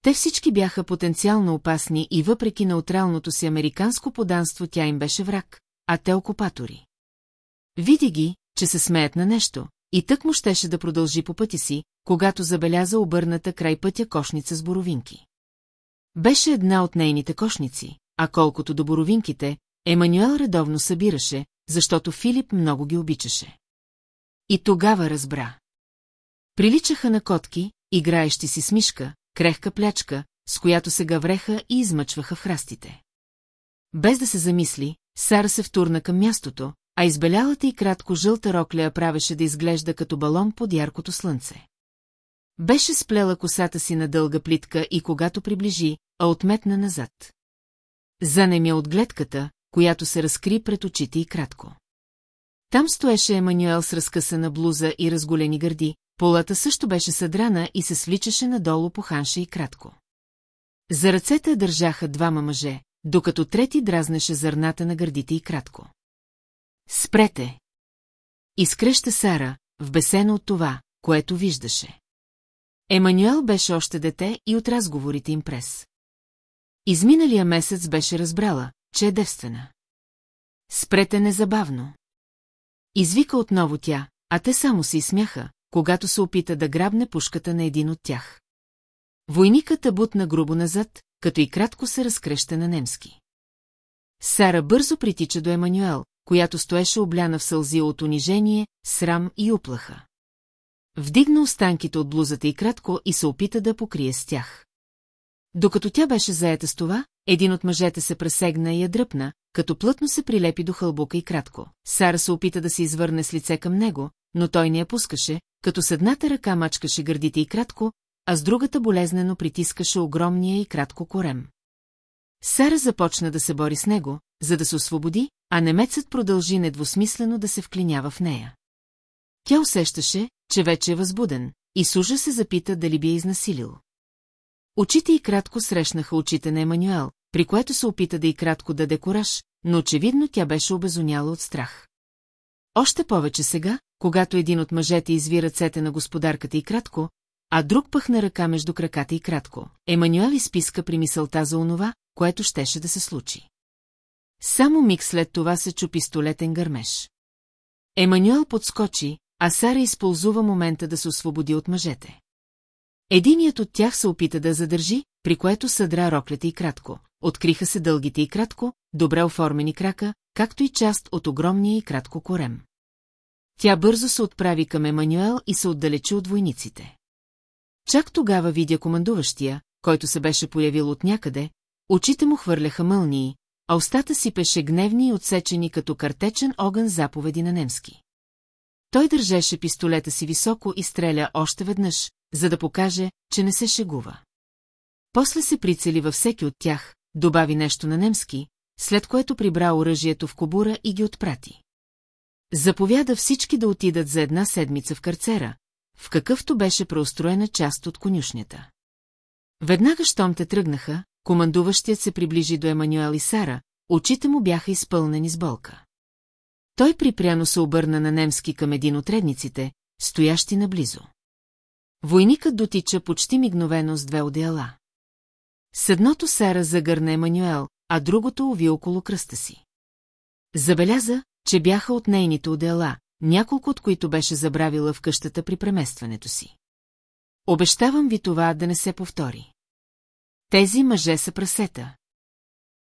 Те всички бяха потенциално опасни и въпреки неутралното си американско поданство тя им беше враг, а те окупатори. Види ги, че се смеят на нещо, и тък му щеше да продължи по пъти си, когато забеляза обърната край пътя кошница с боровинки. Беше една от нейните кошници, а колкото до боровинките, Емануел редовно събираше, защото Филип много ги обичаше. И тогава разбра. Приличаха на котки, играещи си с мишка, крехка плячка, с която се гавреха и измъчваха в храстите. Без да се замисли, Сара се втурна към мястото, а избелялата и кратко жълта рокля правеше да изглежда като балон под яркото слънце. Беше сплела косата си на дълга плитка и когато приближи, а отметна назад. Занемя от гледката, която се разкри пред очите и кратко. Там стоеше Емануел с разкъсана блуза и разголени гърди, полата също беше съдрана и се свличаше надолу по ханша и кратко. За ръцете държаха двама мъже, докато трети дразнеше зърната на гърдите и кратко. Спрете! Изкръща Сара, вбесена от това, което виждаше. Емануел беше още дете и от разговорите им през. Изминалия месец беше разбрала, че е девствена. Спрете незабавно. Извика отново тя, а те само се изсмяха, когато се опита да грабне пушката на един от тях. Войниката бутна грубо назад, като и кратко се разкреща на немски. Сара бързо притича до Емануел, която стоеше обляна в сълзи от унижение, срам и уплаха. Вдигна останките от блузата и кратко и се опита да покрие с тях. Докато тя беше заета с това, един от мъжете се пресегна и я дръпна, като плътно се прилепи до хълбука и кратко. Сара се опита да се извърне с лице към него, но той не я пускаше, като с едната ръка мачкаше гърдите и кратко, а с другата болезнено притискаше огромния и кратко корем. Сара започна да се бори с него, за да се освободи, а немецът продължи недвусмислено да се вклинява в нея. Тя усещаше, че вече е възбуден, и с ужас се запита дали би я изнасилил. Очите й кратко срещнаха очите на Емануел, при което се опита да и кратко даде кораж, но очевидно тя беше обезоняла от страх. Още повече сега, когато един от мъжете изви ръцете на господарката и кратко, а друг пъхна ръка между краката и кратко. Емануел изписка при мисълта за онова, което щеше да се случи. Само миг след това се чу пистолетен гърмеж. Емануел подскочи, а Сара използва момента да се освободи от мъжете. Единият от тях се опита да задържи, при което съдра роклята и кратко. Откриха се дългите и кратко, добре оформени крака, както и част от огромния и кратко корем. Тя бързо се отправи към Емануел и се отдалечи от войниците. Чак тогава видя командуващия, който се беше появил от някъде, очите му хвърляха мълнии, а устата си пеше гневни и отсечени като картечен огън заповеди на немски. Той държеше пистолета си високо и стреля още веднъж, за да покаже, че не се шегува. После се прицели във всеки от тях, добави нещо на немски, след което прибра оръжието в кобура и ги отпрати. Заповяда всички да отидат за една седмица в карцера, в какъвто беше преустроена част от конюшнята. Веднага щом те тръгнаха, командуващият се приближи до Емануел и Сара, очите му бяха изпълнени с болка. Той припряно се обърна на немски към един от редниците, стоящи наблизо. Войникът дотича почти мигновено с две одеяла. С едното Сара загърна Емануел, а другото уви около кръста си. Забеляза, че бяха от нейните одеяла, няколко от които беше забравила в къщата при преместването си. Обещавам ви това да не се повтори. Тези мъже са прасета.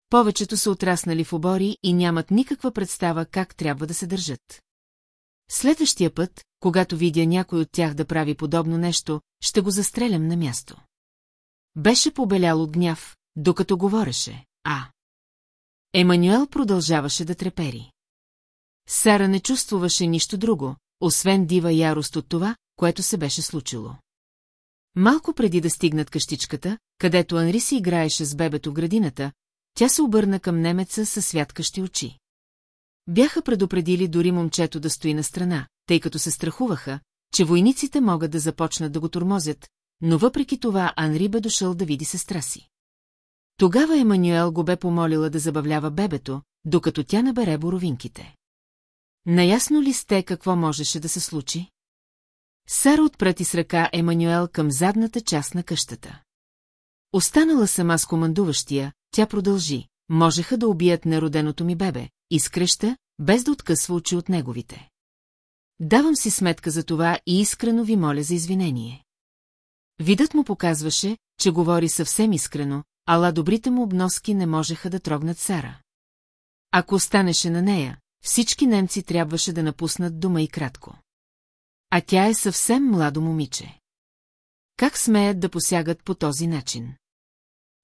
Повечето са отраснали в обори и нямат никаква представа как трябва да се държат. Следващия път, когато видя някой от тях да прави подобно нещо, ще го застрелям на място. Беше побелял от гняв, докато говореше, а... Емануел продължаваше да трепери. Сара не чувствуваше нищо друго, освен дива ярост от това, което се беше случило. Малко преди да стигнат къщичката, където Анри си играеше с бебето в градината, тя се обърна към немеца със святкащи очи. Бяха предупредили дори момчето да стои на страна, тъй като се страхуваха, че войниците могат да започнат да го тормозят, но въпреки това Анри бе дошъл да види сестра си. Тогава Емануел го бе помолила да забавлява бебето, докато тя набере боровинките. Наясно ли сте какво можеше да се случи? Сара отпрати с ръка Емануел към задната част на къщата. Останала сама с командуващия, тя продължи. Можеха да убият нероденото ми бебе, изкреща, без да откъсва очи от неговите. Давам си сметка за това и искрено ви моля за извинение. Видът му показваше, че говори съвсем искрено, ала добрите му обноски не можеха да трогнат Сара. Ако останеше на нея, всички немци трябваше да напуснат дома и кратко. А тя е съвсем младо момиче. Как смеят да посягат по този начин?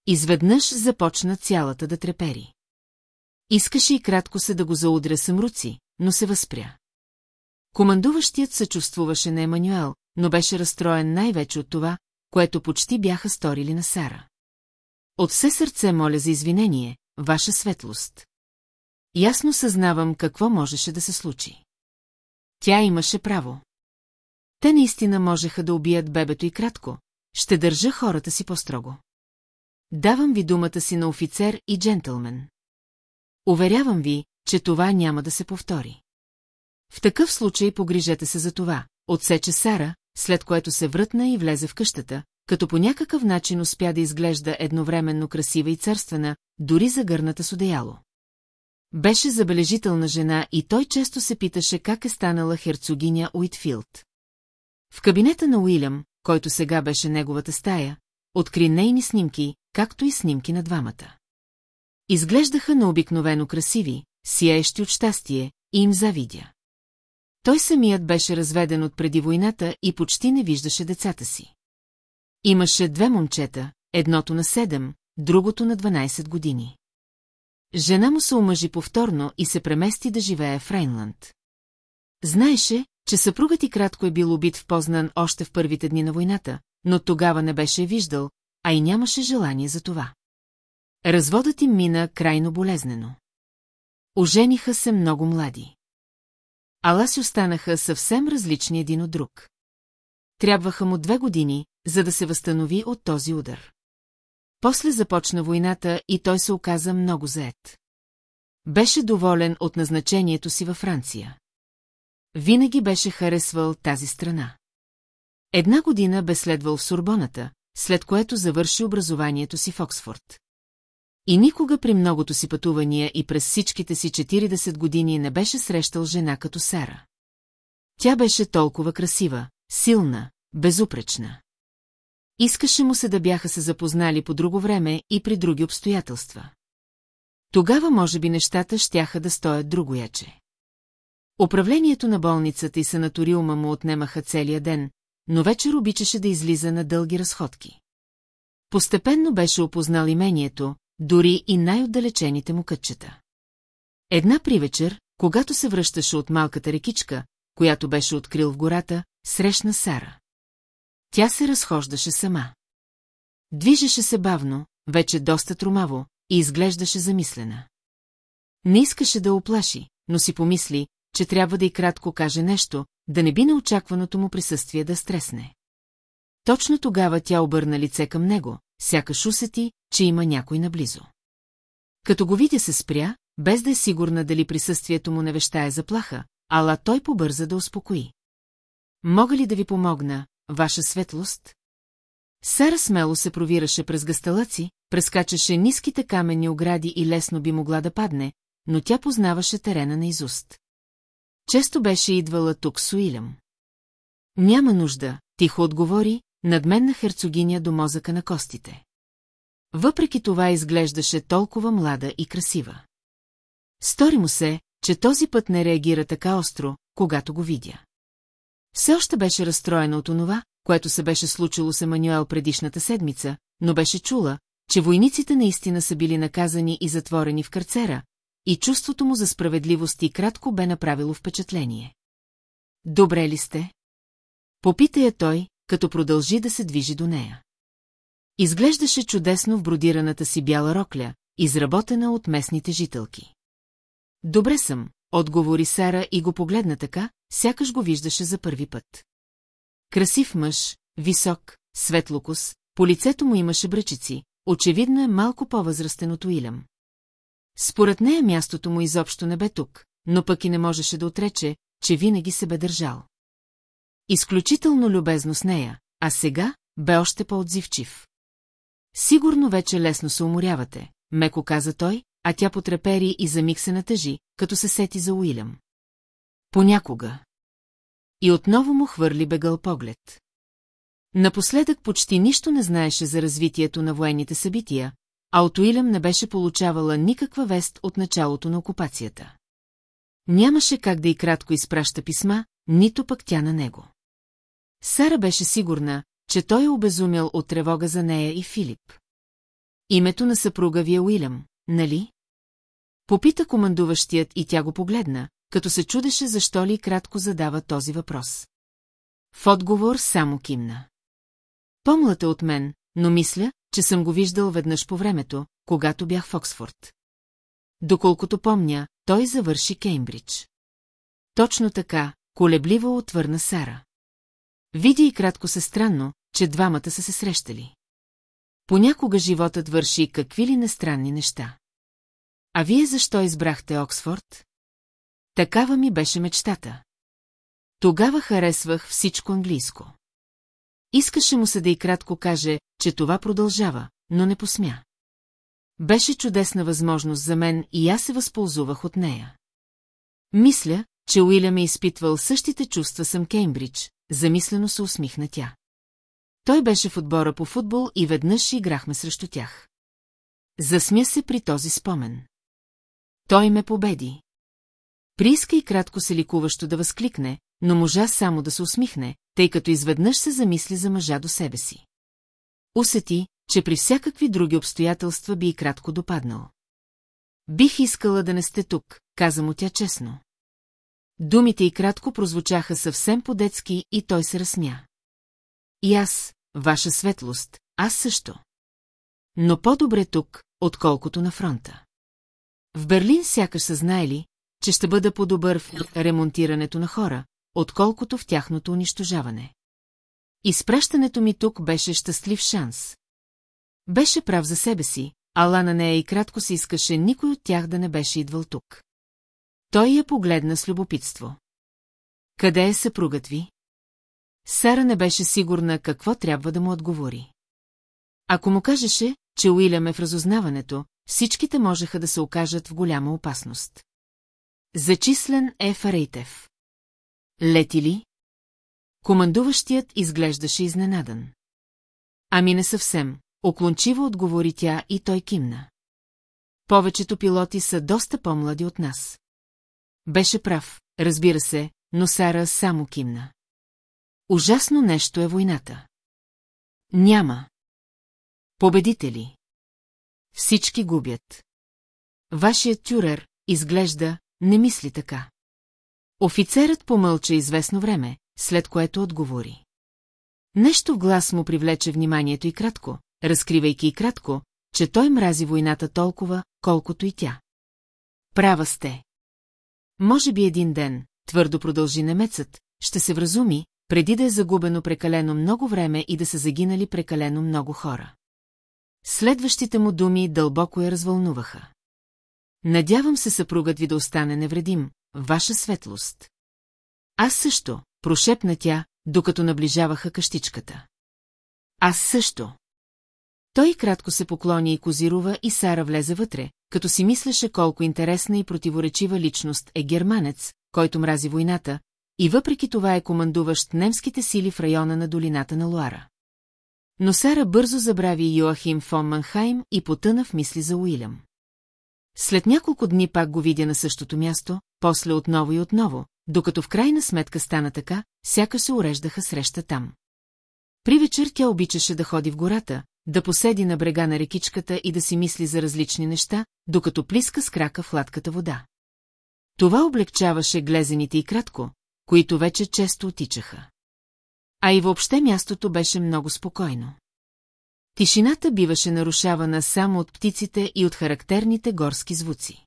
Изведнъж започна цялата да трепери. Искаше и кратко се да го заудря съмруци, но се възпря. Командуващият съчувствуваше на Емануел, но беше разстроен най-вече от това, което почти бяха сторили на Сара. От все сърце моля за извинение, ваша светлост. Ясно съзнавам какво можеше да се случи. Тя имаше право. Те наистина можеха да убият бебето и кратко. Ще държа хората си по-строго. Давам ви думата си на офицер и джентълмен. Уверявам ви, че това няма да се повтори. В такъв случай погрижете се за това, отсече Сара, след което се врътна и влезе в къщата, като по някакъв начин успя да изглежда едновременно красива и царствена, дори загърната с одеяло. Беше забележителна жена и той често се питаше как е станала херцогиня Уитфилд. В кабинета на Уилям, който сега беше неговата стая, откри нейни снимки, както и снимки на двамата. Изглеждаха необикновено красиви, сияещи от щастие, и им завидя. Той самият беше разведен от преди войната и почти не виждаше децата си. Имаше две момчета, едното на седем, другото на 12 години. Жена му се омъжи повторно и се премести да живее в Рейнланд. Знаеше, че съпругът и кратко е бил убит в Познан още в първите дни на войната, но тогава не беше виждал, а и нямаше желание за това. Разводът им мина крайно болезнено. Ожениха се много млади. Ала си останаха съвсем различни един от друг. Трябваха му две години, за да се възстанови от този удар. После започна войната и той се оказа много заед. Беше доволен от назначението си във Франция. Винаги беше харесвал тази страна. Една година бе следвал в Сурбоната, след което завърши образованието си в Оксфорд. И никога при многото си пътувания и през всичките си 40 години не беше срещал жена като Сара. Тя беше толкова красива, силна, безупречна. Искаше му се да бяха се запознали по друго време и при други обстоятелства. Тогава може би нещата щяха да стоят другояче. Управлението на болницата и санаториума му отнемаха целия ден, но вечер обичаше да излиза на дълги разходки. Постепенно беше опознал имението, дори и най-отдалечените му кътчета. Една привечер, когато се връщаше от малката рекичка, която беше открил в гората, срещна Сара. Тя се разхождаше сама. Движеше се бавно, вече доста тромаво, и изглеждаше замислена. Не искаше да оплаши, но си помисли, че трябва да и кратко каже нещо, да не би неочакваното му присъствие да стресне. Точно тогава тя обърна лице към него, сякаш усети, че има някой наблизо. Като го видя се спря, без да е сигурна дали присъствието му не вещае заплаха, ала той побърза да успокои. Мога ли да ви помогна, ваша светлост? Сара смело се провираше през гасталъци, прескачаше ниските каменни огради и лесно би могла да падне, но тя познаваше терена на изуст. Често беше идвала тук с Уилям. Няма нужда, тихо отговори, надменна херцогиня до мозъка на костите. Въпреки това изглеждаше толкова млада и красива. Стори му се, че този път не реагира така остро, когато го видя. Все още беше разстроена от онова, което се беше случило с Емануел предишната седмица, но беше чула, че войниците наистина са били наказани и затворени в карцера, и чувството му за справедливост и кратко бе направило впечатление. Добре ли сте? Попита я той, като продължи да се движи до нея. Изглеждаше чудесно в бродираната си бяла рокля, изработена от местните жителки. Добре съм, отговори Сара и го погледна така, сякаш го виждаше за първи път. Красив мъж, висок, светлокос, по лицето му имаше бръчици, очевидно е малко по-възрастен от Уилям. Според нея мястото му изобщо не бе тук, но пък и не можеше да отрече, че винаги се бе държал. Изключително любезно с нея, а сега бе още по-отзивчив. Сигурно вече лесно се уморявате, меко каза той, а тя потрепери и за миг се натъжи, като се сети за Уилям. Понякога. И отново му хвърли бегъл поглед. Напоследък почти нищо не знаеше за развитието на военните събития, а от Уилям не беше получавала никаква вест от началото на окупацията. Нямаше как да и кратко изпраща писма, нито пък тя на него. Сара беше сигурна, че той е обезумял от тревога за нея и Филип. Името на съпруга ви е Уилям, нали? Попита командуващият и тя го погледна, като се чудеше защо ли кратко задава този въпрос. В отговор само кимна. Помлата от мен, но мисля, че съм го виждал веднъж по времето, когато бях в Оксфорд. Доколкото помня, той завърши Кеймбридж. Точно така, колебливо отвърна Сара. Види и кратко се странно, че двамата са се срещали. Понякога животът върши какви ли нестранни неща. А вие защо избрахте Оксфорд? Такава ми беше мечтата. Тогава харесвах всичко английско. Искаше му се да и кратко каже, че това продължава, но не посмя. Беше чудесна възможност за мен и аз се възползвах от нея. Мисля, че Уилям е изпитвал същите чувства съм Кеймбридж, замислено се усмихна тя. Той беше в отбора по футбол и веднъж играхме срещу тях. Засмя се при този спомен. Той ме победи. Прииска и кратко се ликуващо да възкликне, но можа само да се усмихне, тъй като изведнъж се замисли за мъжа до себе си. Усети, че при всякакви други обстоятелства би и кратко допаднал. Бих искала да не сте тук, каза му тя честно. Думите и кратко прозвучаха съвсем по-детски и той се разсмя. И аз, ваша светлост, аз също. Но по-добре тук, отколкото на фронта. В Берлин сякаш са знаели, че ще бъда по-добър в ремонтирането на хора, отколкото в тяхното унищожаване. Изпращането ми тук беше щастлив шанс. Беше прав за себе си, ала на нея и кратко се искаше никой от тях да не беше идвал тук. Той я погледна с любопитство. Къде е съпругът ви? Сара не беше сигурна какво трябва да му отговори. Ако му кажеше, че Уилям е в разузнаването, всичките можеха да се окажат в голяма опасност. Зачислен е Фарейтев. Лети ли? Командуващият изглеждаше изненадан. Ами не съвсем, оклончиво отговори тя и той кимна. Повечето пилоти са доста по-млади от нас. Беше прав, разбира се, но Сара само кимна. Ужасно нещо е войната. Няма. Победители. Всички губят. Вашият тюрер, изглежда, не мисли така. Офицерът помълча известно време, след което отговори. Нещо в глас му привлече вниманието и кратко, разкривайки и кратко, че той мрази войната толкова, колкото и тя. Права сте. Може би един ден, твърдо продължи немецът, ще се вразуми, преди да е загубено прекалено много време и да са загинали прекалено много хора. Следващите му думи дълбоко я развълнуваха. Надявам се съпругът ви да остане невредим, ваша светлост. Аз също, прошепна тя, докато наближаваха къщичката. Аз също. Той кратко се поклони и козирува и Сара влезе вътре, като си мислеше колко интересна и противоречива личност е германец, който мрази войната, и въпреки това е командуващ немските сили в района на долината на Луара. Но Сара бързо забрави Йоахим фон Манхайм и потъна в мисли за Уилям. След няколко дни пак го видя на същото място, после отново и отново, докато в крайна сметка стана така, сякаш се уреждаха среща там. При вечер тя обичаше да ходи в гората, да поседи на брега на рекичката и да си мисли за различни неща, докато плиска с крака в хладката вода. Това облегчаваше глезените и кратко, които вече често отичаха. А и въобще мястото беше много спокойно. Тишината биваше нарушавана само от птиците и от характерните горски звуци.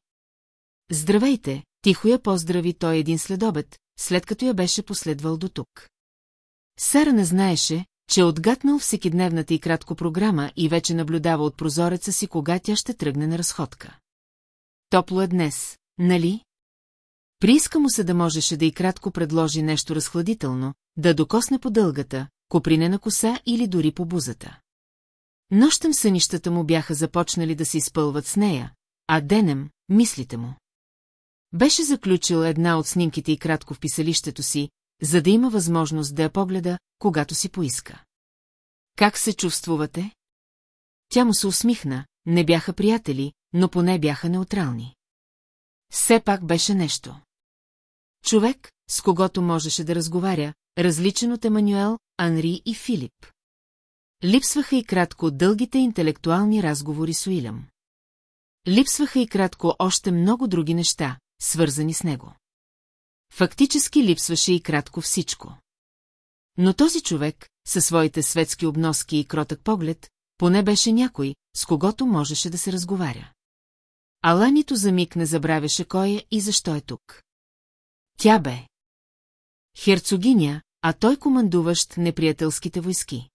Здравейте, тихо я поздрави той един следобед, след като я беше последвал до тук. Сара не знаеше, че е отгатнал всекидневната и кратко програма и вече наблюдава от прозореца си кога тя ще тръгне на разходка. Топло е днес, нали? Прииска му се да можеше да и кратко предложи нещо разхладително, да докосне по дългата, копринена коса или дори по бузата. Нощем сънищата му бяха започнали да се изпълват с нея, а денем – мислите му. Беше заключил една от снимките и кратко в писалището си, за да има възможност да я погледа, когато си поиска. Как се чувствувате? Тя му се усмихна, не бяха приятели, но поне бяха неутрални. Все пак беше нещо. Човек, с когото можеше да разговаря, различен от Емануел, Анри и Филип. Липсваха и кратко дългите интелектуални разговори с Уилям. Липсваха и кратко още много други неща, свързани с него. Фактически липсваше и кратко всичко. Но този човек, със своите светски обноски и кротък поглед, поне беше някой, с когото можеше да се разговаря. Ала нито за миг не забравяше кой е и защо е тук. Тя бе. Херцогиня, а той командуващ неприятелските войски.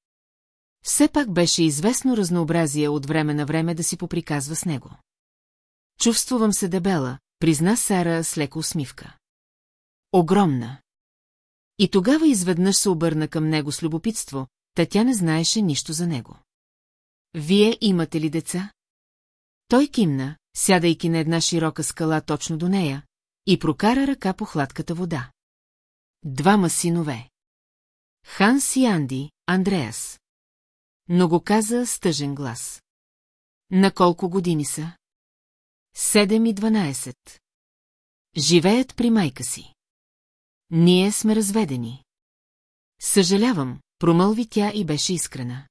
Все пак беше известно разнообразие от време на време да си поприказва с него. Чувствувам се дебела, призна Сара с лека усмивка. Огромна. И тогава изведнъж се обърна към него с любопитство, та тя не знаеше нищо за него. Вие имате ли деца? Той кимна, сядайки на една широка скала точно до нея, и прокара ръка по хладката вода. Двама синове. Ханс и Анди, Андреас. Но го каза с тъжен глас. На колко години са? Седем и дванайсет. Живеят при майка си. Ние сме разведени. Съжалявам, промълви тя и беше искрена.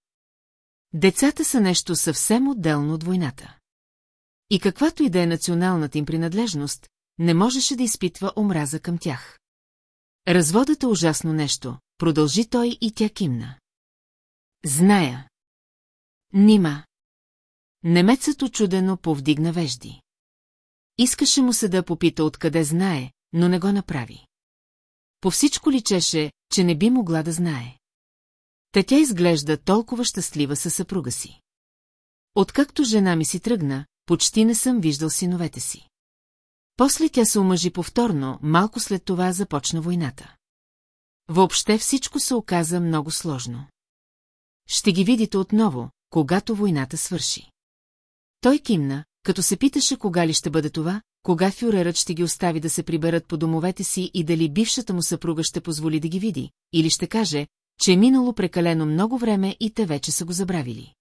Децата са нещо съвсем отделно от войната. И каквато и да е националната им принадлежност, не можеше да изпитва омраза към тях. Разводът е ужасно нещо, продължи той и тя кимна. Зная. Нима. Немецът очудено повдигна вежди. Искаше му се да попита откъде знае, но не го направи. По всичко личеше, че не би могла да знае. Та тя изглежда толкова щастлива със съпруга си. Откакто жена ми си тръгна, почти не съм виждал синовете си. После тя се омъжи повторно, малко след това започна войната. Въобще всичко се оказа много сложно. Ще ги видите отново, когато войната свърши. Той кимна, като се питаше кога ли ще бъде това, кога фюрерът ще ги остави да се приберат по домовете си и дали бившата му съпруга ще позволи да ги види, или ще каже, че е минало прекалено много време и те вече са го забравили.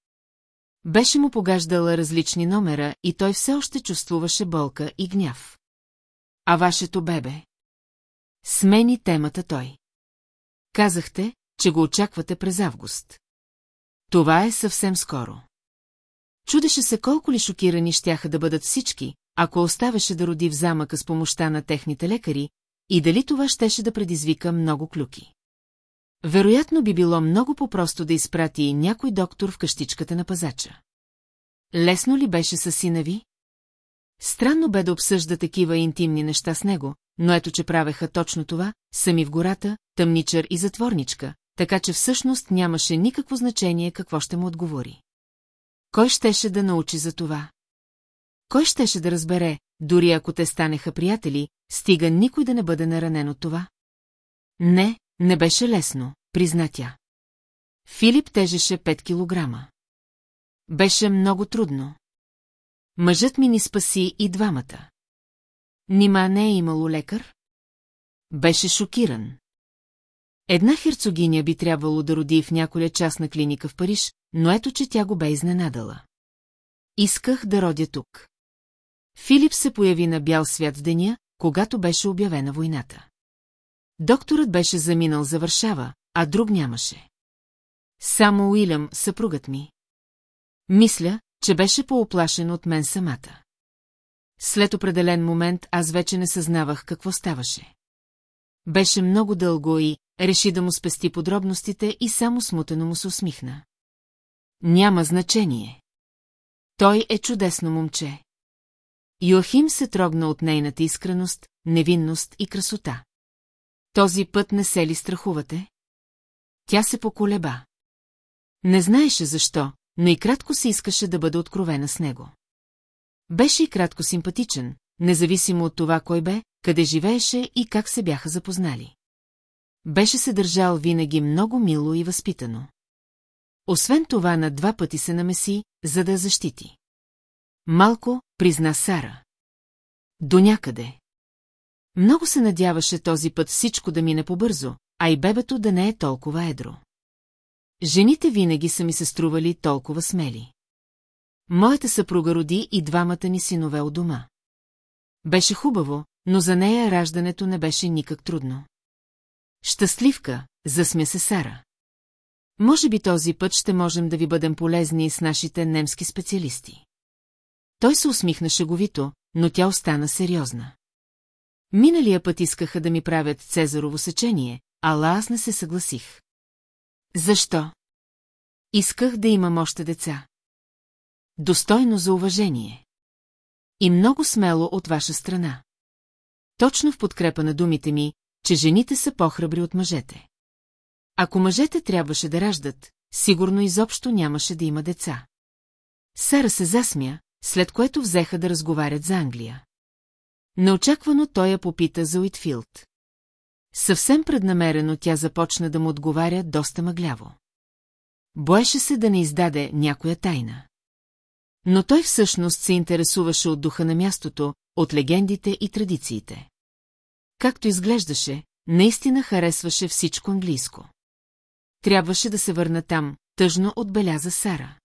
Беше му погаждала различни номера и той все още чувствуваше болка и гняв. А вашето бебе? Смени темата той. Казахте, че го очаквате през август. Това е съвсем скоро. Чудеше се колко ли шокирани щяха да бъдат всички, ако оставаше да роди в замъка с помощта на техните лекари, и дали това щеше да предизвика много клюки. Вероятно би било много по-просто да изпрати и някой доктор в къщичката на пазача. Лесно ли беше със сина ви? Странно бе да обсъжда такива интимни неща с него, но ето че правеха точно това, сами в гората, тъмничър и затворничка, така че всъщност нямаше никакво значение какво ще му отговори. Кой щеше да научи за това? Кой щеше да разбере, дори ако те станеха приятели, стига никой да не бъде наранен от това? Не, не беше лесно, призна тя. Филип тежеше 5 килограма. Беше много трудно. Мъжът ми ни спаси и двамата. Нима не е имало лекар? Беше шокиран. Една херцогиня би трябвало да роди в няколя частна клиника в Париж, но ето, че тя го бе изненадала. Исках да родя тук. Филип се появи на бял свят в деня, когато беше обявена войната. Докторът беше заминал за Варшава, а друг нямаше. Само Уилям, съпругът ми. Мисля, че беше пооплашен от мен самата. След определен момент аз вече не съзнавах какво ставаше. Беше много дълго и реши да му спести подробностите и само смутено му се усмихна. Няма значение. Той е чудесно момче. Йоахим се трогна от нейната искреност, невинност и красота. Този път не се ли страхувате? Тя се поколеба. Не знаеше защо, но и кратко се искаше да бъде откровена с него. Беше и кратко симпатичен, независимо от това кой бе, къде живееше и как се бяха запознали. Беше се държал винаги много мило и възпитано. Освен това на два пъти се намеси, за да защити. Малко, призна Сара. До някъде. Много се надяваше този път всичко да мине побързо, а и бебето да не е толкова едро. Жените винаги са ми се стрували толкова смели. Моята съпруга роди и двамата ни синове от дома. Беше хубаво, но за нея раждането не беше никак трудно. Щастливка, засмя се Сара. Може би този път ще можем да ви бъдем полезни с нашите немски специалисти. Той се усмихна шеговито, но тя остана сериозна. Миналия път искаха да ми правят Цезарово сечение, ала аз не се съгласих. Защо? Исках да имам още деца. Достойно за уважение. И много смело от ваша страна. Точно в подкрепа на думите ми, че жените са по-храбри от мъжете. Ако мъжете трябваше да раждат, сигурно изобщо нямаше да има деца. Сара се засмя, след което взеха да разговарят за Англия. Неочаквано той я попита за Уитфилд. Съвсем преднамерено тя започна да му отговаря доста мъгляво. Боеше се да не издаде някоя тайна. Но той всъщност се интересуваше от духа на мястото, от легендите и традициите. Както изглеждаше, наистина харесваше всичко английско. Трябваше да се върна там, тъжно отбеляза Сара.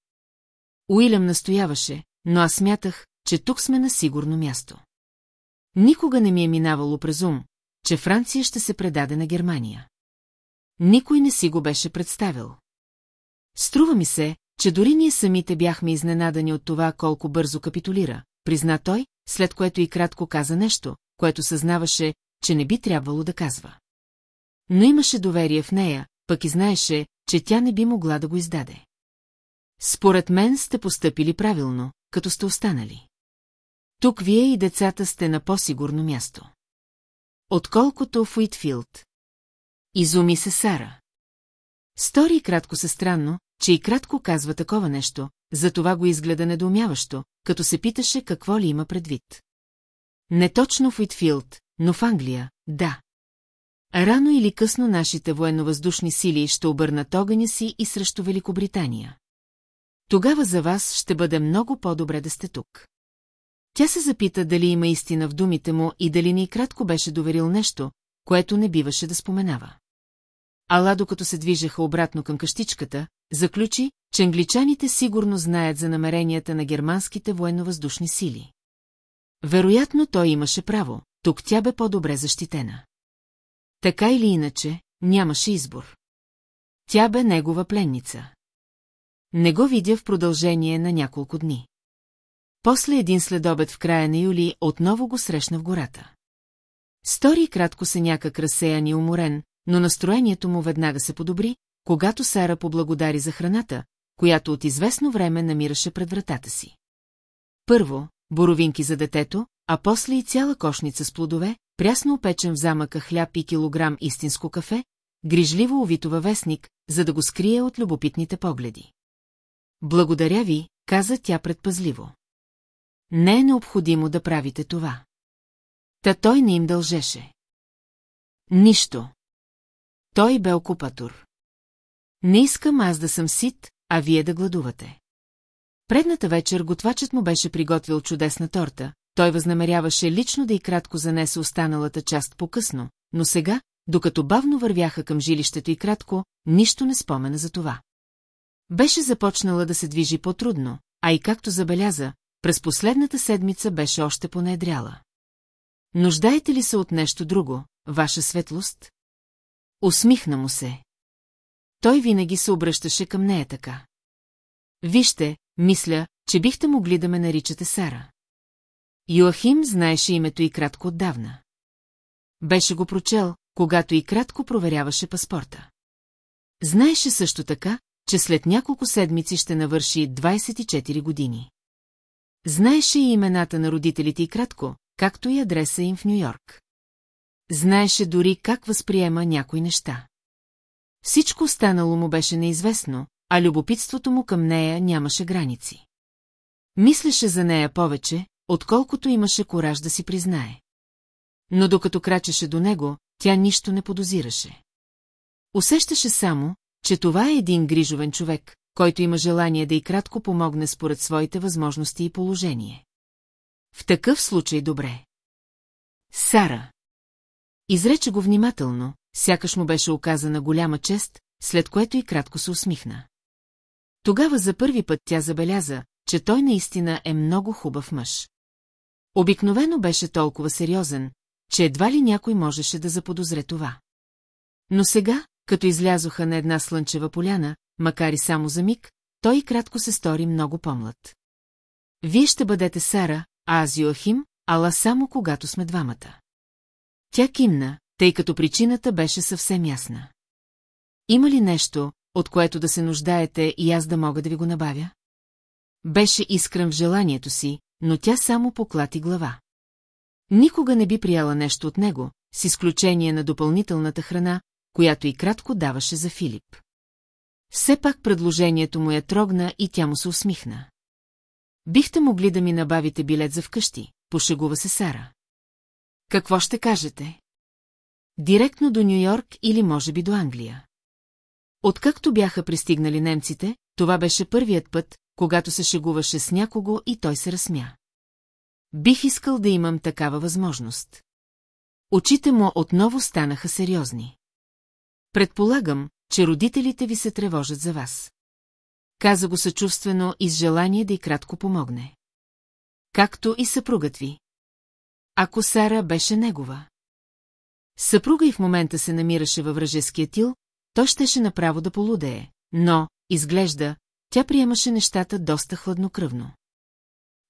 Уилям настояваше, но аз смятах, че тук сме на сигурно място. Никога не ми е минавало през ум, че Франция ще се предаде на Германия. Никой не си го беше представил. Струва ми се, че дори ние самите бяхме изненадани от това колко бързо капитулира, призна той, след което и кратко каза нещо, което съзнаваше, че не би трябвало да казва. Но имаше доверие в нея, пък и знаеше, че тя не би могла да го издаде. Според мен сте постъпили правилно, като сте останали. Тук вие и децата сте на по-сигурно място. Отколкото в Уитфилд. Изуми се Сара. Стори кратко се странно, че и кратко казва такова нещо, затова го изгледа недоумяващо, като се питаше какво ли има предвид. Не точно в Уитфилд, но в Англия, да. Рано или късно нашите военновъздушни сили ще обърнат огъня си и срещу Великобритания. Тогава за вас ще бъде много по-добре да сте тук. Тя се запита дали има истина в думите му и дали ни кратко беше доверил нещо, което не биваше да споменава. Ала докато се движеха обратно към къщичката, заключи, че англичаните сигурно знаят за намеренията на германските военновъздушни сили. Вероятно той имаше право, тук тя бе по-добре защитена. Така или иначе, нямаше избор. Тя бе негова пленница. Не го видя в продължение на няколко дни. После един следобед в края на юли отново го срещна в гората. Стори кратко се някак разсеян и уморен, но настроението му веднага се подобри, когато Сара поблагодари за храната, която от известно време намираше пред вратата си. Първо, боровинки за детето, а после и цяла кошница с плодове, прясно опечен в замъка хляб и килограм истинско кафе, грижливо увито вестник, за да го скрие от любопитните погледи. Благодаря ви, каза тя предпазливо. Не е необходимо да правите това. Та той не им дължеше. Нищо. Той бе окупатор. Не искам аз да съм сит, а вие да гладувате. Предната вечер готвачът му беше приготвил чудесна торта, той възнамеряваше лично да и кратко занесе останалата част по-късно, но сега, докато бавно вървяха към жилището и кратко, нищо не спомена за това. Беше започнала да се движи по-трудно, а и както забеляза, през последната седмица беше още понедряла. Нуждаете ли се от нещо друго, ваша светлост? Усмихна му се. Той винаги се обръщаше към нея така. Вижте, мисля, че бихте могли да ме наричате Сара. Йоахим знаеше името и кратко отдавна. Беше го прочел, когато и кратко проверяваше паспорта. Знаеше също така, че след няколко седмици ще навърши 24 години. Знаеше и имената на родителите и кратко, както и адреса им в Нью-Йорк. Знаеше дори как възприема някои неща. Всичко останало му беше неизвестно, а любопитството му към нея нямаше граници. Мислеше за нея повече, отколкото имаше кораж да си признае. Но докато крачеше до него, тя нищо не подозираше. Усещаше само, че това е един грижовен човек, който има желание да и кратко помогне според своите възможности и положение. В такъв случай добре. Сара. Изрече го внимателно, сякаш му беше оказана голяма чест, след което и кратко се усмихна. Тогава за първи път тя забеляза, че той наистина е много хубав мъж. Обикновено беше толкова сериозен, че едва ли някой можеше да заподозре това. Но сега, като излязоха на една слънчева поляна, макар и само за миг, той кратко се стори много по-млад. Вие ще бъдете Сара, аз Йоахим, ала само когато сме двамата. Тя кимна, тъй като причината беше съвсем ясна. Има ли нещо, от което да се нуждаете и аз да мога да ви го набавя? Беше искрен в желанието си, но тя само поклати глава. Никога не би прияла нещо от него, с изключение на допълнителната храна, която и кратко даваше за Филип. Все пак предложението му я трогна и тя му се усмихна. Бихте могли да ми набавите билет за вкъщи, пошегува се Сара. Какво ще кажете? Директно до Нью-Йорк или може би до Англия. Откакто бяха пристигнали немците, това беше първият път, когато се шегуваше с някого и той се разсмя. Бих искал да имам такава възможност. Очите му отново станаха сериозни. Предполагам, че родителите ви се тревожат за вас. Каза го съчувствено и с желание да й кратко помогне. Както и съпругът ви. Ако Сара беше негова. Съпруга и в момента се намираше във вражеския тил, той щеше направо да полудее, но, изглежда, тя приемаше нещата доста хладнокръвно.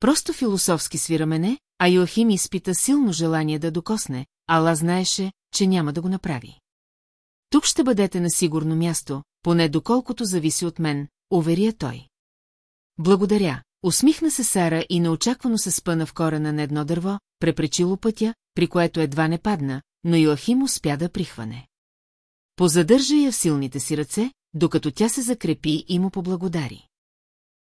Просто философски свира мене, а Йоахим изпита силно желание да докосне, ала знаеше, че няма да го направи. Тук ще бъдете на сигурно място, поне доколкото зависи от мен, уверия той. Благодаря, усмихна се Сара и неочаквано се спъна в корена на едно дърво, препречило пътя, при което едва не падна, но Йоахим успя да прихване. Позадържа я в силните си ръце, докато тя се закрепи и му поблагодари.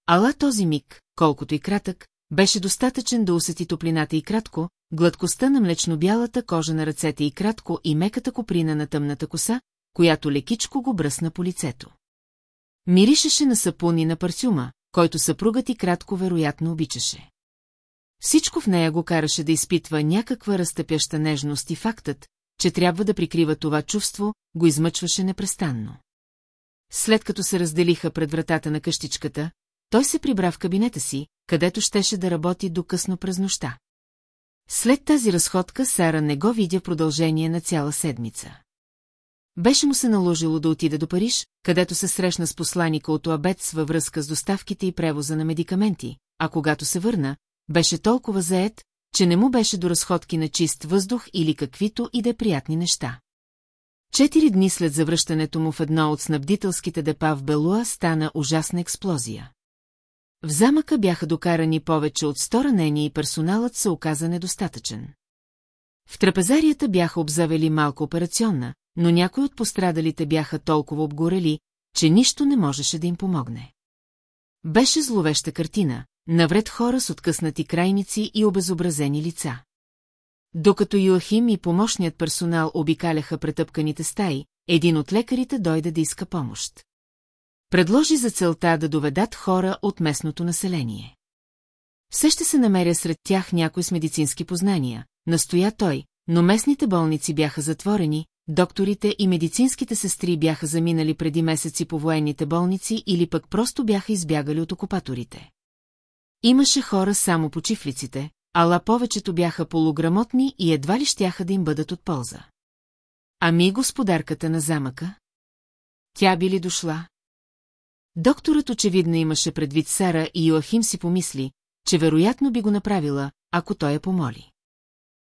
Ала този миг, колкото и кратък, беше достатъчен да усети топлината и кратко, гладкостта на млечно-бялата кожа на ръцете и кратко и меката коприна на тъмната коса, която лекичко го бръсна по лицето. Миришеше на сапун и на парфюма, който съпругът и кратко вероятно обичаше. Всичко в нея го караше да изпитва някаква разтъпяща нежност и фактът, че трябва да прикрива това чувство, го измъчваше непрестанно. След като се разделиха пред вратата на къщичката, той се прибра в кабинета си, където щеше да работи до късно през нощта. След тази разходка Сара не го видя продължение на цяла седмица. Беше му се наложило да отида до Париж, където се срещна с посланика от Уабец във връзка с доставките и превоза на медикаменти, а когато се върна, беше толкова заед, че не му беше до разходки на чист въздух или каквито и да е приятни неща. Четири дни след завръщането му в едно от снабдителските депа в Белуа стана ужасна експлозия. В замъка бяха докарани повече от сто ранени и персоналът се оказа недостатъчен. В трапезарията бяха обзавели малко операционна, но някои от пострадалите бяха толкова обгорели, че нищо не можеше да им помогне. Беше зловеща картина, навред хора с откъснати крайници и обезобразени лица. Докато Йоахим и помощният персонал обикаляха претъпканите стаи, един от лекарите дойде да иска помощ. Предложи за целта да доведат хора от местното население. Все ще се намеря сред тях някой с медицински познания, настоя той, но местните болници бяха затворени, докторите и медицинските сестри бяха заминали преди месеци по военните болници или пък просто бяха избягали от окупаторите. Имаше хора само по чифлиците, ала повечето бяха полуграмотни и едва ли щяха да им бъдат от полза. Ами господарката на замъка? Тя би ли дошла? Докторът очевидно имаше предвид Сара и Йоахим си помисли, че вероятно би го направила, ако той я помоли.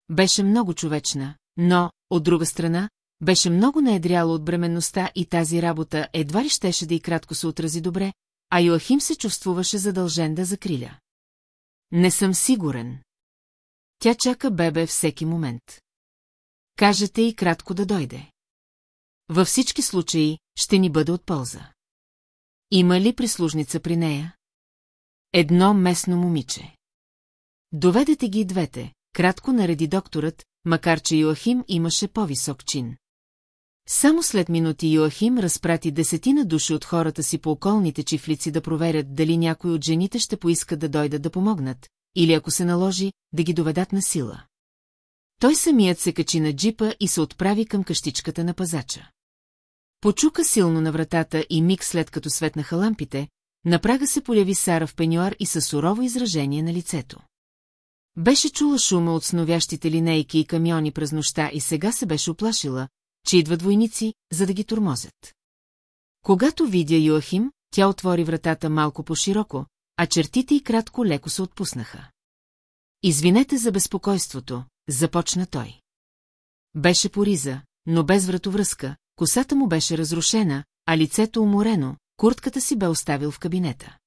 Беше много човечна, но, от друга страна, беше много наедряла от бременността и тази работа едва ли щеше да и кратко се отрази добре, а Йоахим се чувствуваше задължен да закриля. Не съм сигурен. Тя чака бебе всеки момент. Кажете и кратко да дойде. Във всички случаи ще ни бъде от полза. Има ли прислужница при нея? Едно местно момиче. Доведете ги двете, кратко нареди докторът, макар че Йоахим имаше по-висок чин. Само след минути Йоахим разпрати десетина души от хората си по околните чифлици да проверят дали някой от жените ще поискат да дойдат да помогнат, или ако се наложи, да ги доведат на сила. Той самият се качи на джипа и се отправи към къщичката на пазача. Почука силно на вратата и миг след като светнаха лампите, на прага се поляви Сара в пенюар и със сурово изражение на лицето. Беше чула шума от сновящите линейки и камиони през нощта и сега се беше оплашила, че идват войници, за да ги турмозят. Когато видя Йоахим, тя отвори вратата малко по-широко, а чертите и кратко леко се отпуснаха. Извинете за безпокойството, започна той. Беше пориза, но без вратовръзка, косата му беше разрушена, а лицето уморено, куртката си бе оставил в кабинета.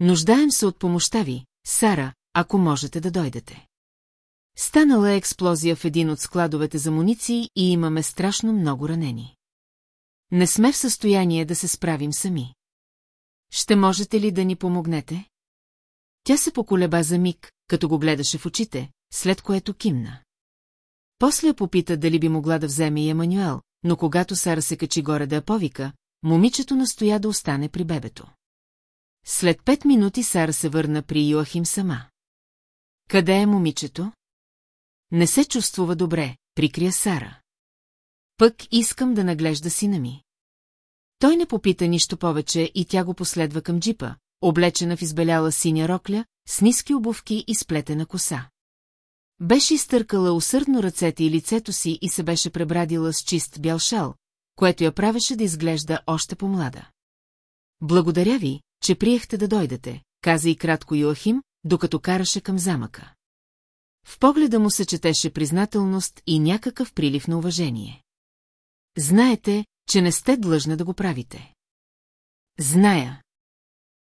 Нуждаем се от помощта ви, Сара, ако можете да дойдете. Станала е експлозия в един от складовете за муниции и имаме страшно много ранени. Не сме в състояние да се справим сами. Ще можете ли да ни помогнете? Тя се поколеба за миг, като го гледаше в очите, след което кимна. После я попита дали би могла да вземе и Емануел, но когато Сара се качи горе да я повика, момичето настоя да остане при бебето. След пет минути Сара се върна при Йоахим сама. Къде е момичето? Не се чувствува добре, прикрия Сара. Пък искам да наглежда сина ми. Той не попита нищо повече и тя го последва към джипа, облечена в избеляла синя рокля, с ниски обувки и сплетена коса. Беше изтъркала усърдно ръцете и лицето си и се беше пребрадила с чист бял шал, което я правеше да изглежда още по-млада. Благодаря ви, че приехте да дойдете, каза и кратко Йоахим, докато караше към замъка. В погледа му се четеше признателност и някакъв прилив на уважение. Знаете, че не сте длъжна да го правите. Зная.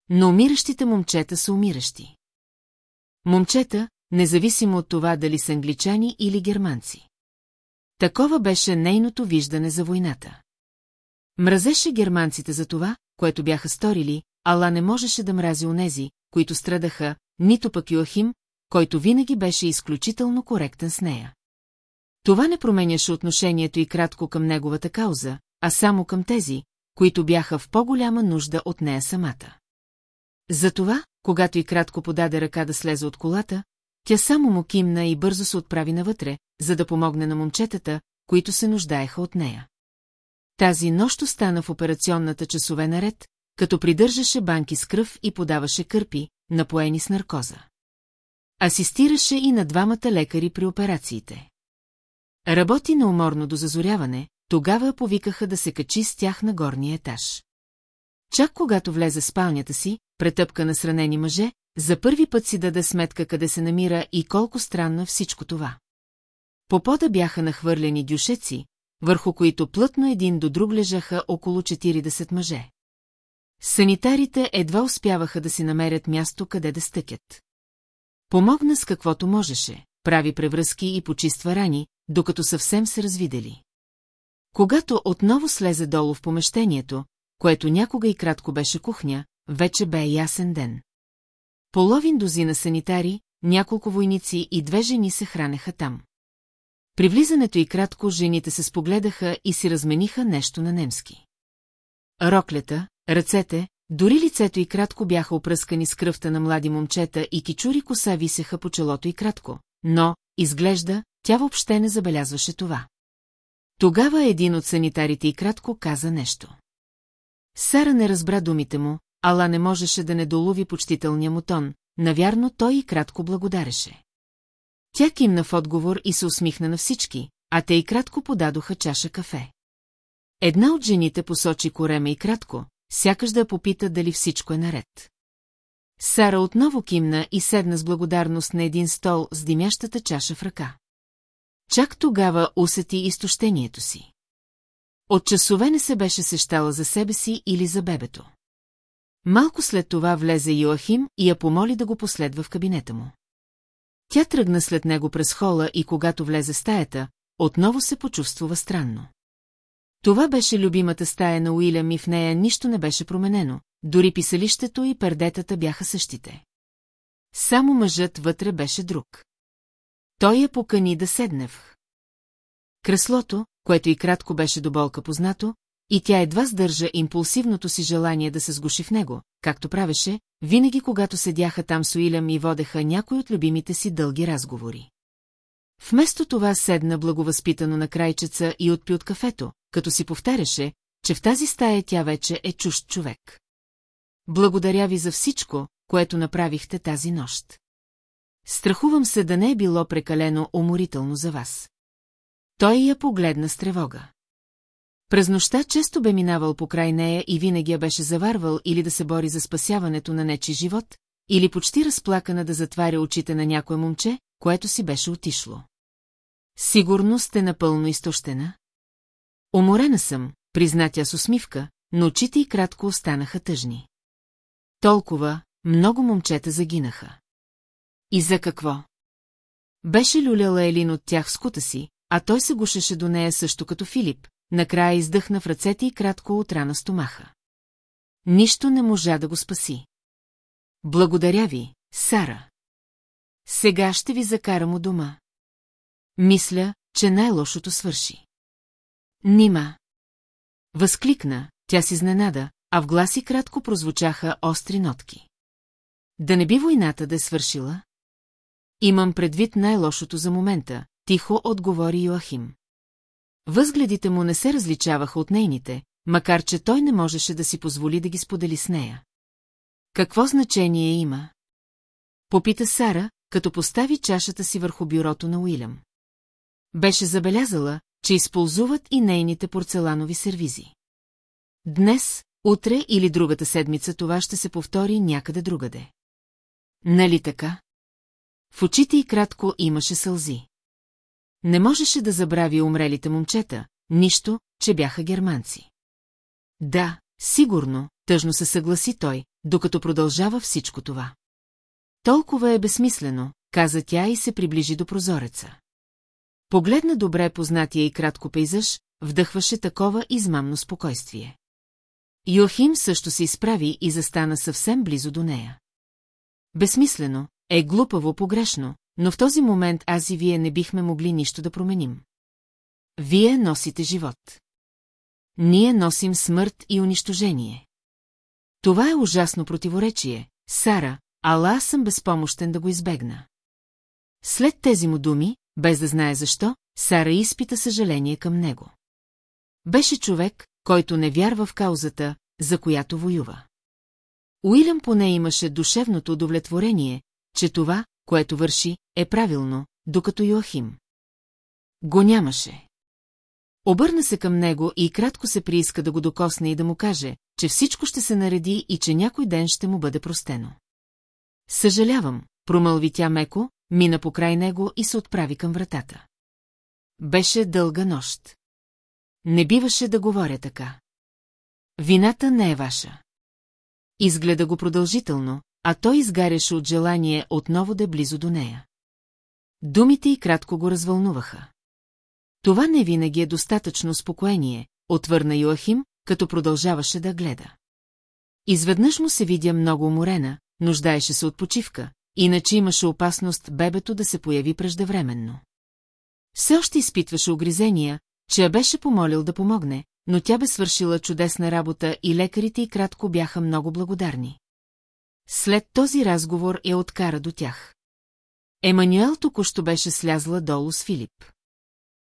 Но умиращите момчета са умиращи. Момчета, независимо от това дали са англичани или германци. Такова беше нейното виждане за войната. Мразеше германците за това, което бяха сторили, ала не можеше да мрази онези, които страдаха, нито пък Йоахим, който винаги беше изключително коректен с нея. Това не променяше отношението и кратко към неговата кауза, а само към тези, които бяха в по-голяма нужда от нея самата. Затова, когато и кратко подаде ръка да слезе от колата, тя само му кимна и бързо се отправи навътре, за да помогне на момчетата, които се нуждаеха от нея. Тази нощ остана в операционната часове наред, като придържаше банки с кръв и подаваше кърпи, напоени с наркоза. Асистираше и на двамата лекари при операциите. Работи неуморно до зазоряване, тогава повикаха да се качи с тях на горния етаж. Чак когато влезе в спалнята си, претъпка на сранени мъже, за първи път си даде сметка къде се намира и колко странно е всичко това. По пода бяха нахвърлени дюшеци, върху които плътно един до друг лежаха около 40 мъже. Санитарите едва успяваха да си намерят място къде да стъкят. Помогна с каквото можеше, прави превръзки и почиства рани, докато съвсем се развидели. Когато отново слезе долу в помещението, което някога и кратко беше кухня, вече бе ясен ден. Половин дозина санитари, няколко войници и две жени се хранеха там. При влизането и кратко жените се спогледаха и си размениха нещо на немски. Роклята, ръцете, дори лицето и кратко бяха опръскани с кръвта на млади момчета и кичури коса висеха по челото и кратко, но, изглежда, тя въобще не забелязваше това. Тогава един от санитарите и кратко каза нещо. Сара не разбра думите му, ала не можеше да не долови почтителния му тон, навярно той и кратко благодареше. Тя кимна в отговор и се усмихна на всички, а те и кратко подадоха чаша кафе. Една от жените посочи корема и кратко, сякаш да попита дали всичко е наред. Сара отново кимна и седна с благодарност на един стол с димящата чаша в ръка. Чак тогава усети изтощението си. От часове не се беше сещала за себе си или за бебето. Малко след това влезе Йоахим и я помоли да го последва в кабинета му. Тя тръгна след него през хола и когато влезе стаята, отново се почувствува странно. Това беше любимата стая на Уилям и в нея нищо не беше променено, дори писалището и пердетата бяха същите. Само мъжът вътре беше друг. Той я покани да седне в. Креслото, което и кратко беше до болка познато, и тя едва сдържа импулсивното си желание да се сгуши в него, както правеше, винаги когато седяха там с Уилям и водеха някой от любимите си дълги разговори. Вместо това седна благовъзпитано на крайчеца и отпи от кафето, като си повтаряше, че в тази стая тя вече е чужд човек. Благодаря ви за всичко, което направихте тази нощ. Страхувам се да не е било прекалено уморително за вас. Той я погледна с тревога. През нощта често бе минавал покрай нея и винаги я беше заварвал или да се бори за спасяването на нечи живот, или почти разплакана да затваря очите на някое момче, което си беше отишло. Сигурно сте напълно изтощена. Уморена съм, призна тя с усмивка, но очите й кратко останаха тъжни. Толкова, много момчета загинаха. И за какво? Беше люляла Елин от тях в скута си, а той се гушеше до нея също като Филип, накрая издъхна в ръцете и кратко от рана стомаха. Нищо не можа да го спаси. Благодаря ви, Сара. Сега ще ви закарам у дома. Мисля, че най-лошото свърши. Нима. Възкликна, тя си изненада, а в гласи кратко прозвучаха остри нотки. Да не би войната да е свършила? Имам предвид най-лошото за момента, тихо отговори Йоахим. Възгледите му не се различаваха от нейните, макар че той не можеше да си позволи да ги сподели с нея. Какво значение има? Попита Сара, като постави чашата си върху бюрото на Уилям. Беше забелязала, че използват и нейните порцеланови сервизи. Днес, утре или другата седмица това ще се повтори някъде другаде. Нали така? В очите й кратко имаше сълзи. Не можеше да забрави умрелите момчета, нищо, че бяха германци. Да, сигурно, тъжно се съгласи той, докато продължава всичко това. Толкова е безсмислено, каза тя и се приближи до прозореца. Погледна добре познатия и кратко пейзаж, вдъхваше такова измамно спокойствие. Йохим също се изправи и застана съвсем близо до нея. Безсмислено, е глупаво погрешно, но в този момент аз и вие не бихме могли нищо да променим. Вие носите живот. Ние носим смърт и унищожение. Това е ужасно противоречие, Сара, ала аз съм безпомощен да го избегна. След тези му думи, без да знае защо, Сара изпита съжаление към него. Беше човек, който не вярва в каузата, за която воюва. Уилям поне имаше душевното удовлетворение, че това, което върши, е правилно, докато Йоахим. Го нямаше. Обърна се към него и кратко се прииска да го докосне и да му каже, че всичко ще се нареди и че някой ден ще му бъде простено. Съжалявам, промълви тя меко, мина покрай него и се отправи към вратата. Беше дълга нощ. Не биваше да говоря така. Вината не е ваша. Изгледа го продължително, а той изгаряше от желание отново да е близо до нея. Думите и кратко го развълнуваха. Това не винаги е достатъчно успокоение, отвърна Йоахим, като продължаваше да гледа. Изведнъж му се видя много уморена, нуждаеше се от почивка, иначе имаше опасност бебето да се появи преждевременно. Все още изпитваше огризения, че я беше помолил да помогне, но тя бе свършила чудесна работа и лекарите и кратко бяха много благодарни. След този разговор я откара до тях. Емануел току-що беше слязла долу с Филип.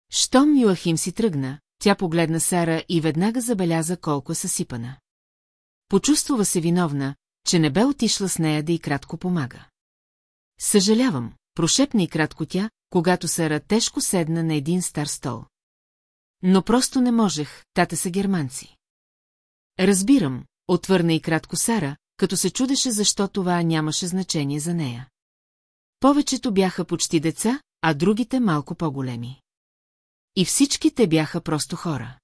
Щом Юахим си тръгна, тя погледна Сара и веднага забеляза колко е съсипана. Почувствува се виновна, че не бе отишла с нея да и кратко помага. Съжалявам, прошепна и кратко тя, когато Сара тежко седна на един стар стол. Но просто не можех, тата са германци. Разбирам, отвърна и кратко Сара, като се чудеше защо това нямаше значение за нея. Повечето бяха почти деца, а другите малко по-големи. И всички те бяха просто хора.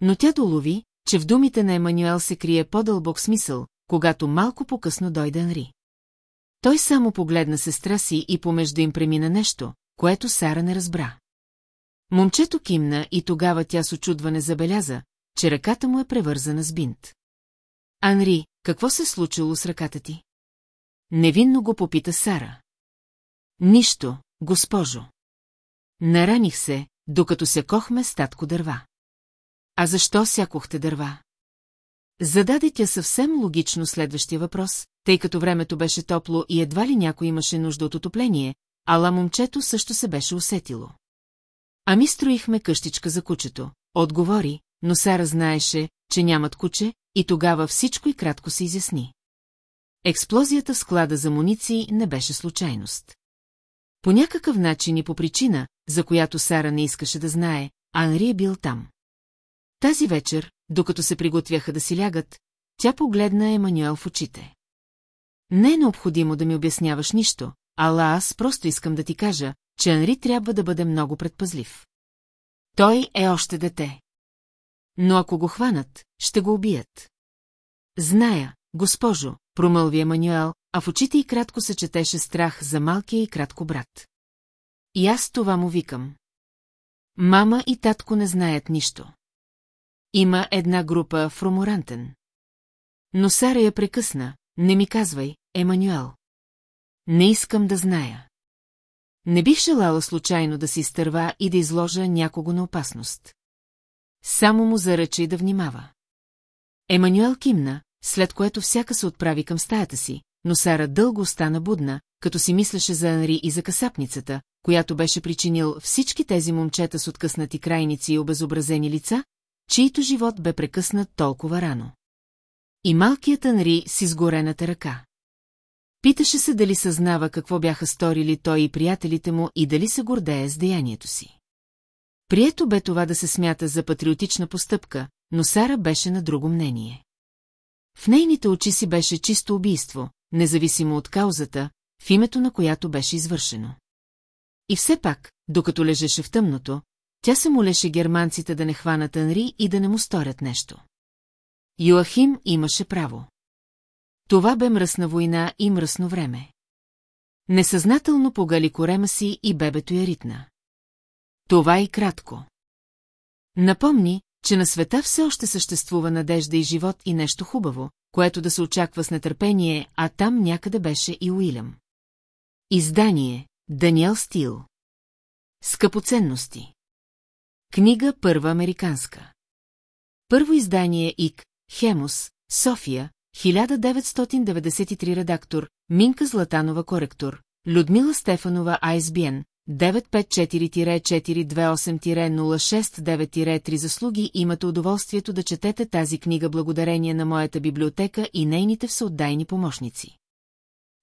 Но тя долови, че в думите на Емануел се крие по-дълбок смисъл, когато малко по-късно дойде Анри. Той само погледна сестра си и помежду им премина нещо, което Сара не разбра. Момчето кимна и тогава тя с очудване забеляза, че ръката му е превързана с бинт. Анри, какво се случило с ръката ти? Невинно го попита Сара. Нищо, госпожо. Нараних се, докато се кохме статко дърва. А защо сякохте дърва? Зададе тя съвсем логично следващия въпрос, тъй като времето беше топло и едва ли някой имаше нужда от отопление, ала момчето също се беше усетило. Ами строихме къщичка за кучето, отговори, но Сара знаеше, че нямат куче, и тогава всичко и кратко се изясни. Експлозията в склада за муниции не беше случайност. По някакъв начин и по причина, за която Сара не искаше да знае, Анри е бил там. Тази вечер, докато се приготвяха да си лягат, тя погледна Емануел в очите. Не е необходимо да ми обясняваш нищо, ала аз просто искам да ти кажа, че Анри трябва да бъде много предпазлив. Той е още дете. Но ако го хванат, ще го убият. Зная, госпожо, промълви Емануел, а в очите й кратко се четеше страх за малкия и кратко брат. И аз това му викам. Мама и татко не знаят нищо. Има една група в Роморантен. Но Сара я прекъсна, не ми казвай, Емануел. Не искам да зная. Не бих желала случайно да се изтърва и да изложа някого на опасност. Само му заръча и да внимава. Емануел кимна, след което всяка се отправи към стаята си, но Сара дълго остана будна, като си мислеше за Анри и за касапницата, която беше причинил всички тези момчета с откъснати крайници и обезобразени лица, чието живот бе прекъснат толкова рано. И малкият Анри с изгорената ръка. Питаше се дали съзнава какво бяха сторили той и приятелите му и дали се гордее с деянието си. Прието бе това да се смята за патриотична постъпка, но Сара беше на друго мнение. В нейните очи си беше чисто убийство, независимо от каузата, в името на която беше извършено. И все пак, докато лежеше в тъмното, тя се молеше германците да не хванат Анри и да не му сторят нещо. Йоахим имаше право. Това бе мръсна война и мръсно време. Несъзнателно погали корема си и бебето я ритна. Това и кратко. Напомни, че на света все още съществува надежда и живот и нещо хубаво, което да се очаква с нетърпение, а там някъде беше и Уилям. Издание Даниел Стил Скъпоценности Книга първа американска Първо издание ИК, Хемус, София, 1993 редактор, Минка Златанова коректор, Людмила Стефанова ISBN, 954-428-069-3 заслуги имате удоволствието да четете тази книга благодарение на моята библиотека и нейните всеотдайни помощници.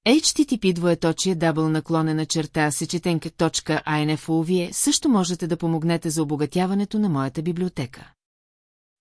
HTTP двоеточие дабл наклонена черта сечетенка.info Вие също можете да помогнете за обогатяването на моята библиотека.